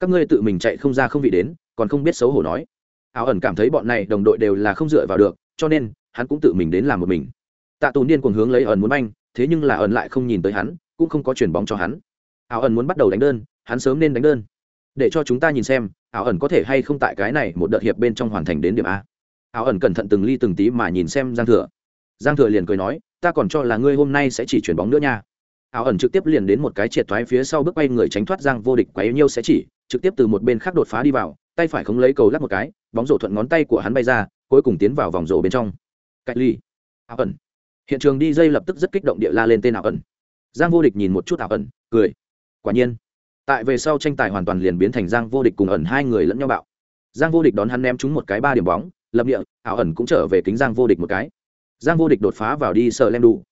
Các ngươi tự mình chạy không ra không vị đến, còn không biết xấu hổ nói. Áo ẩn cảm thấy bọn này đồng đội đều là không dựa vào được, cho nên, hắn cũng tự mình đến làm một mình. Tạ tùn điên cuồng hướng lấy ẩn muốn banh, thế nhưng là ẩn lại không nhìn tới hắn, cũng không có chuyển bóng cho hắn. Áo ẩn muốn bắt đầu đánh đơn, hắn sớm nên đánh đơn. Để cho chúng ta nhìn xem áo ẩn có thể hay không tại cái này một đợt hiệp bên trong hoàn thành đến điểm a. Áo ẩn cẩn thận từng ly từng tí mà nhìn xem giang thừa. Giang thừa liền cười nói, ta còn cho là ngươi hôm nay sẽ chỉ chuyển bóng nữa nha. Áo ẩn trực tiếp liền đến một cái triệt thoái phía sau bước bay người tránh thoát giang vô địch quá yêu nhiêu sẽ chỉ, trực tiếp từ một bên khác đột phá đi vào, tay phải không lấy cầu lắc một cái, bóng rổ thuận ngón tay của hắn bay ra, cuối cùng tiến vào vòng rổ bên trong. Cách ly áo ẩn. Hiện trường đi dây lập tức rất kích động địa la lên tên áo ẩn. Giang vô địch nhìn một chút áo ẩn, cười. Quả nhiên tại về sau tranh tài hoàn toàn liền biến thành giang vô địch cùng ẩn hai người lẫn nhau bạo. Giang vô địch đón hắn ném trúng một cái ba điểm bóng, lập địa, ảo ẩn cũng trở về kính giang vô địch một cái. Giang vô địch đột phá vào đi sợ lem đủ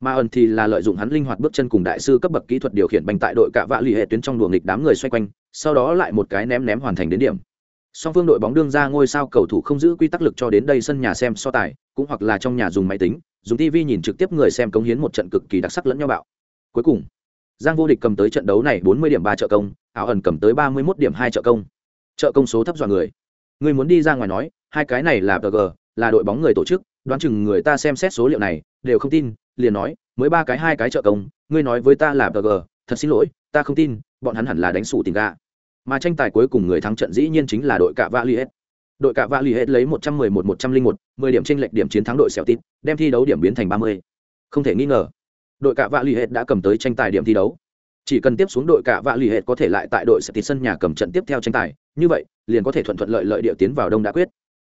mà ẩn thì là lợi dụng hắn linh hoạt bước chân cùng đại sư cấp bậc kỹ thuật điều khiển bành tại đội cạ vạ lì hệ tuyến trong đùa nghịch đám người xoay quanh, sau đó lại một cái ném ném hoàn thành đến điểm. Song phương đội bóng đương ra ngôi sao cầu thủ không giữ quy tắc lực cho đến đây sân nhà xem so tài, cũng hoặc là trong nhà dùng máy tính, dùng tv nhìn trực tiếp người xem cống hiến một trận cực kỳ đặc sắc lẫn nhau bạo. Cuối cùng giang vô địch cầm tới trận đấu này bốn mươi điểm ba trợ công, áo ẩn cầm tới ba mươi 31 điểm hai trợ công. Trợ công số thấp dọa người. Người muốn đi ra ngoài nói, hai cái này là bg là đội bóng người tổ chức, đoán chừng người ta xem xét số liệu này, đều không tin, liền nói, mới ba cái hai cái trợ công, ngươi nói với ta là bg thật xin lỗi, ta không tin, bọn hắn hẳn là đánh sủ tình gà. mà tranh tài cuối cùng người thắng trận dĩ nhiên chính là đội Cả vạ hết. Đội Cả vạ hết lấy một trăm mười một một trăm linh một, mười điểm tranh lệch điểm chiến thắng đội xẻo tít, đem thi đấu điểm biến thành ba mươi. Không thể nghi ngờ đội Cả vạ li Hệt đã cầm tới tranh tài điểm thi đấu. Chỉ cần tiếp xuống đội Cả vạ li Hệt có thể lại tại đội sẽ tịt sân nhà cầm trận tiếp theo tranh tài, như vậy, liền có thể thuận thuận lợi lợi địa tiến vào đông đã quyết.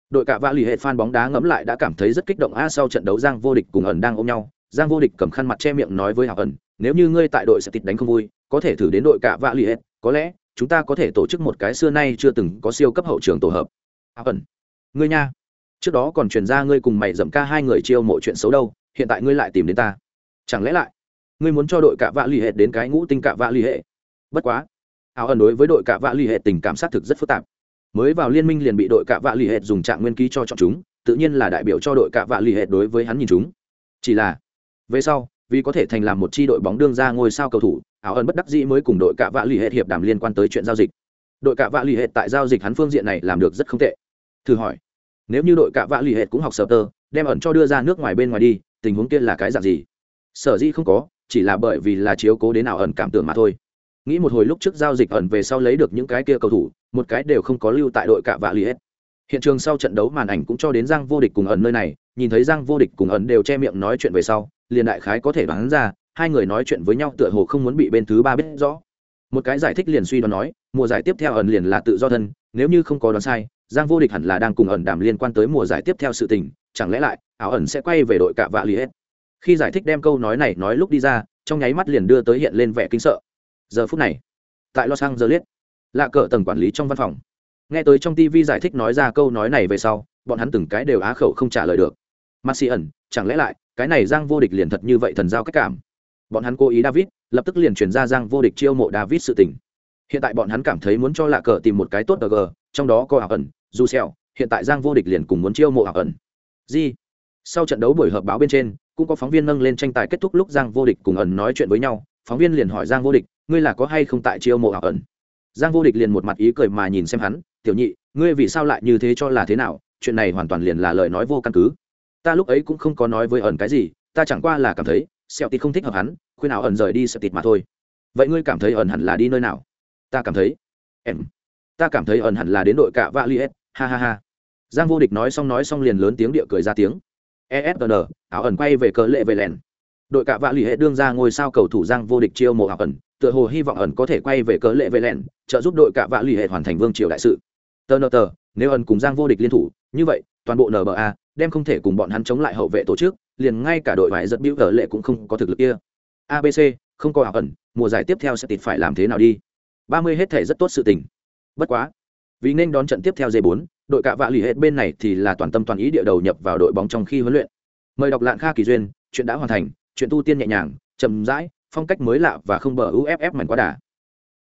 Đội Cả vạ li Hệt fan bóng đá ngẫm lại đã cảm thấy rất kích động, a, sau trận đấu giang vô địch cùng ẩn đang ôm nhau. Giang vô địch cầm khăn mặt che miệng nói với hảo ẩn, nếu như ngươi tại đội sẽ tịt đánh không vui, có thể thử đến đội Cả vạ li Hệt. có lẽ chúng ta có thể tổ chức một cái xưa nay chưa từng có siêu cấp hậu trường tổ hợp. Hảo ẩn, ngươi nha, trước đó còn truyền ra ngươi cùng mày dậm ca hai người chiêu mộ chuyện xấu đâu, hiện tại ngươi lại tìm đến ta chẳng lẽ lại, ngươi muốn cho đội cạ vạ l ì hệ đến cái ngũ tinh cạ vạ l ì hệ bất quá, áo ẩn đối với đội cạ vạ l ì hệ tình cảm xác thực rất phức tạp. Mới vào liên minh liền bị đội cạ vạ l ì hệ dùng trạng nguyên ký cho chọn chúng, tự nhiên là đại biểu cho đội cạ vạ l ì hệ đối với hắn nhìn chúng. Chỉ là, về sau, vì có thể thành làm một chi đội bóng đương ra ngôi sao cầu thủ, áo ẩn bất đắc dĩ mới cùng đội cạ vạ l ì hệ hiệp đàm liên quan tới chuyện giao dịch. Đội cạ vạ l ì hệ tại giao dịch hắn phương diện này làm được rất không tệ. Thử hỏi, nếu như đội cạ vạ l ì hệ cũng học sờ tơ, đem ẩn cho đưa ra nước ngoài bên ngoài đi, tình huống kia là cái dạng gì? Sở dĩ không có, chỉ là bởi vì là chiếu cố đến nào ẩn cảm tưởng mà thôi. Nghĩ một hồi lúc trước giao dịch ẩn về sau lấy được những cái kia cầu thủ, một cái đều không có lưu tại đội cạ vạ li hết. Hiện trường sau trận đấu màn ảnh cũng cho đến giang vô địch cùng ẩn nơi này, nhìn thấy giang vô địch cùng ẩn đều che miệng nói chuyện về sau, liền đại khái có thể đoán ra, hai người nói chuyện với nhau tựa hồ không muốn bị bên thứ ba biết rõ. Một cái giải thích liền suy đoán nói, mùa giải tiếp theo ẩn liền là tự do thân, nếu như không có đoán sai, giang vô địch hẳn là đang cùng ẩn đàm liên quan tới mùa giải tiếp theo sự tình, chẳng lẽ lại áo ẩn sẽ quay về đội cạ vạ li hết? Khi giải thích đem câu nói này nói lúc đi ra, trong nháy mắt liền đưa tới hiện lên vẻ kinh sợ. Giờ phút này, tại los angeles, lạ cờ tầng quản lý trong văn phòng. Nghe tới trong tv giải thích nói ra câu nói này về sau, bọn hắn từng cái đều á khẩu không trả lời được. Mặt xì ẩn, chẳng lẽ lại, cái này giang vô địch liền thật như vậy thần giao cách cảm? Bọn hắn cố ý david, lập tức liền chuyển ra giang vô địch chiêu mộ david sự tình. Hiện tại bọn hắn cảm thấy muốn cho lạ cờ tìm một cái tốt g trong đó có ảo ẩn, dù xèo hiện tại giang vô địch liền cùng muốn chiêu mộ ảo ẩn. Gì? Sau trận đấu buổi họp báo bên trên cũng có phóng viên nâng lên tranh tài kết thúc lúc giang vô địch cùng ẩn nói chuyện với nhau, phóng viên liền hỏi giang vô địch, ngươi là có hay không tại chiêu mộ ảo ẩn? Giang vô địch liền một mặt ý cười mà nhìn xem hắn, tiểu nhị, ngươi vì sao lại như thế cho là thế nào? Chuyện này hoàn toàn liền là lời nói vô căn cứ. Ta lúc ấy cũng không có nói với ẩn cái gì, ta chẳng qua là cảm thấy, sẹo tịt không thích hợp hắn, khuyên ảo ẩn rời đi sẹo tịt mà thôi. Vậy ngươi cảm thấy ẩn hẳn là đi nơi nào? Ta cảm thấy, em, ta cảm thấy ẩn hẳn là đến đội cả vạ li ha ha ha. Giang vô địch nói xong nói xong liền lớn tiếng địa cười ra tiếng esn áo ẩn quay về cờ lệ về lèn đội cạ vạ lì hệ đương ra ngôi sao cầu thủ giang vô địch chiêu mộ áo ẩn, tựa hồ hy vọng ẩn có thể quay về cờ lệ về lèn trợ giúp đội cạ vạ lì hệ hoàn thành vương triều đại sự. Tờ tờ, nếu ẩn cùng giang vô địch liên thủ, như vậy, toàn bộ nba đem không thể cùng bọn hắn chống lại hậu vệ tổ chức, liền ngay cả đội vải giật biểu cờ lệ cũng không có thực lực kia. Abc không có áo ẩn, mùa giải tiếp theo sẽ tịt phải làm thế nào đi? Ba mươi hết thể rất tốt sự tình. Bất quá vì nên đón trận tiếp theo dây 4 đội cạ vạ lì hết bên này thì là toàn tâm toàn ý địa đầu nhập vào đội bóng trong khi huấn luyện. Mời đọc lạng kha kỳ duyên, chuyện đã hoàn thành, chuyện tu tiên nhẹ nhàng, chậm rãi, phong cách mới lạ và không bờ uff mảnh quá đà.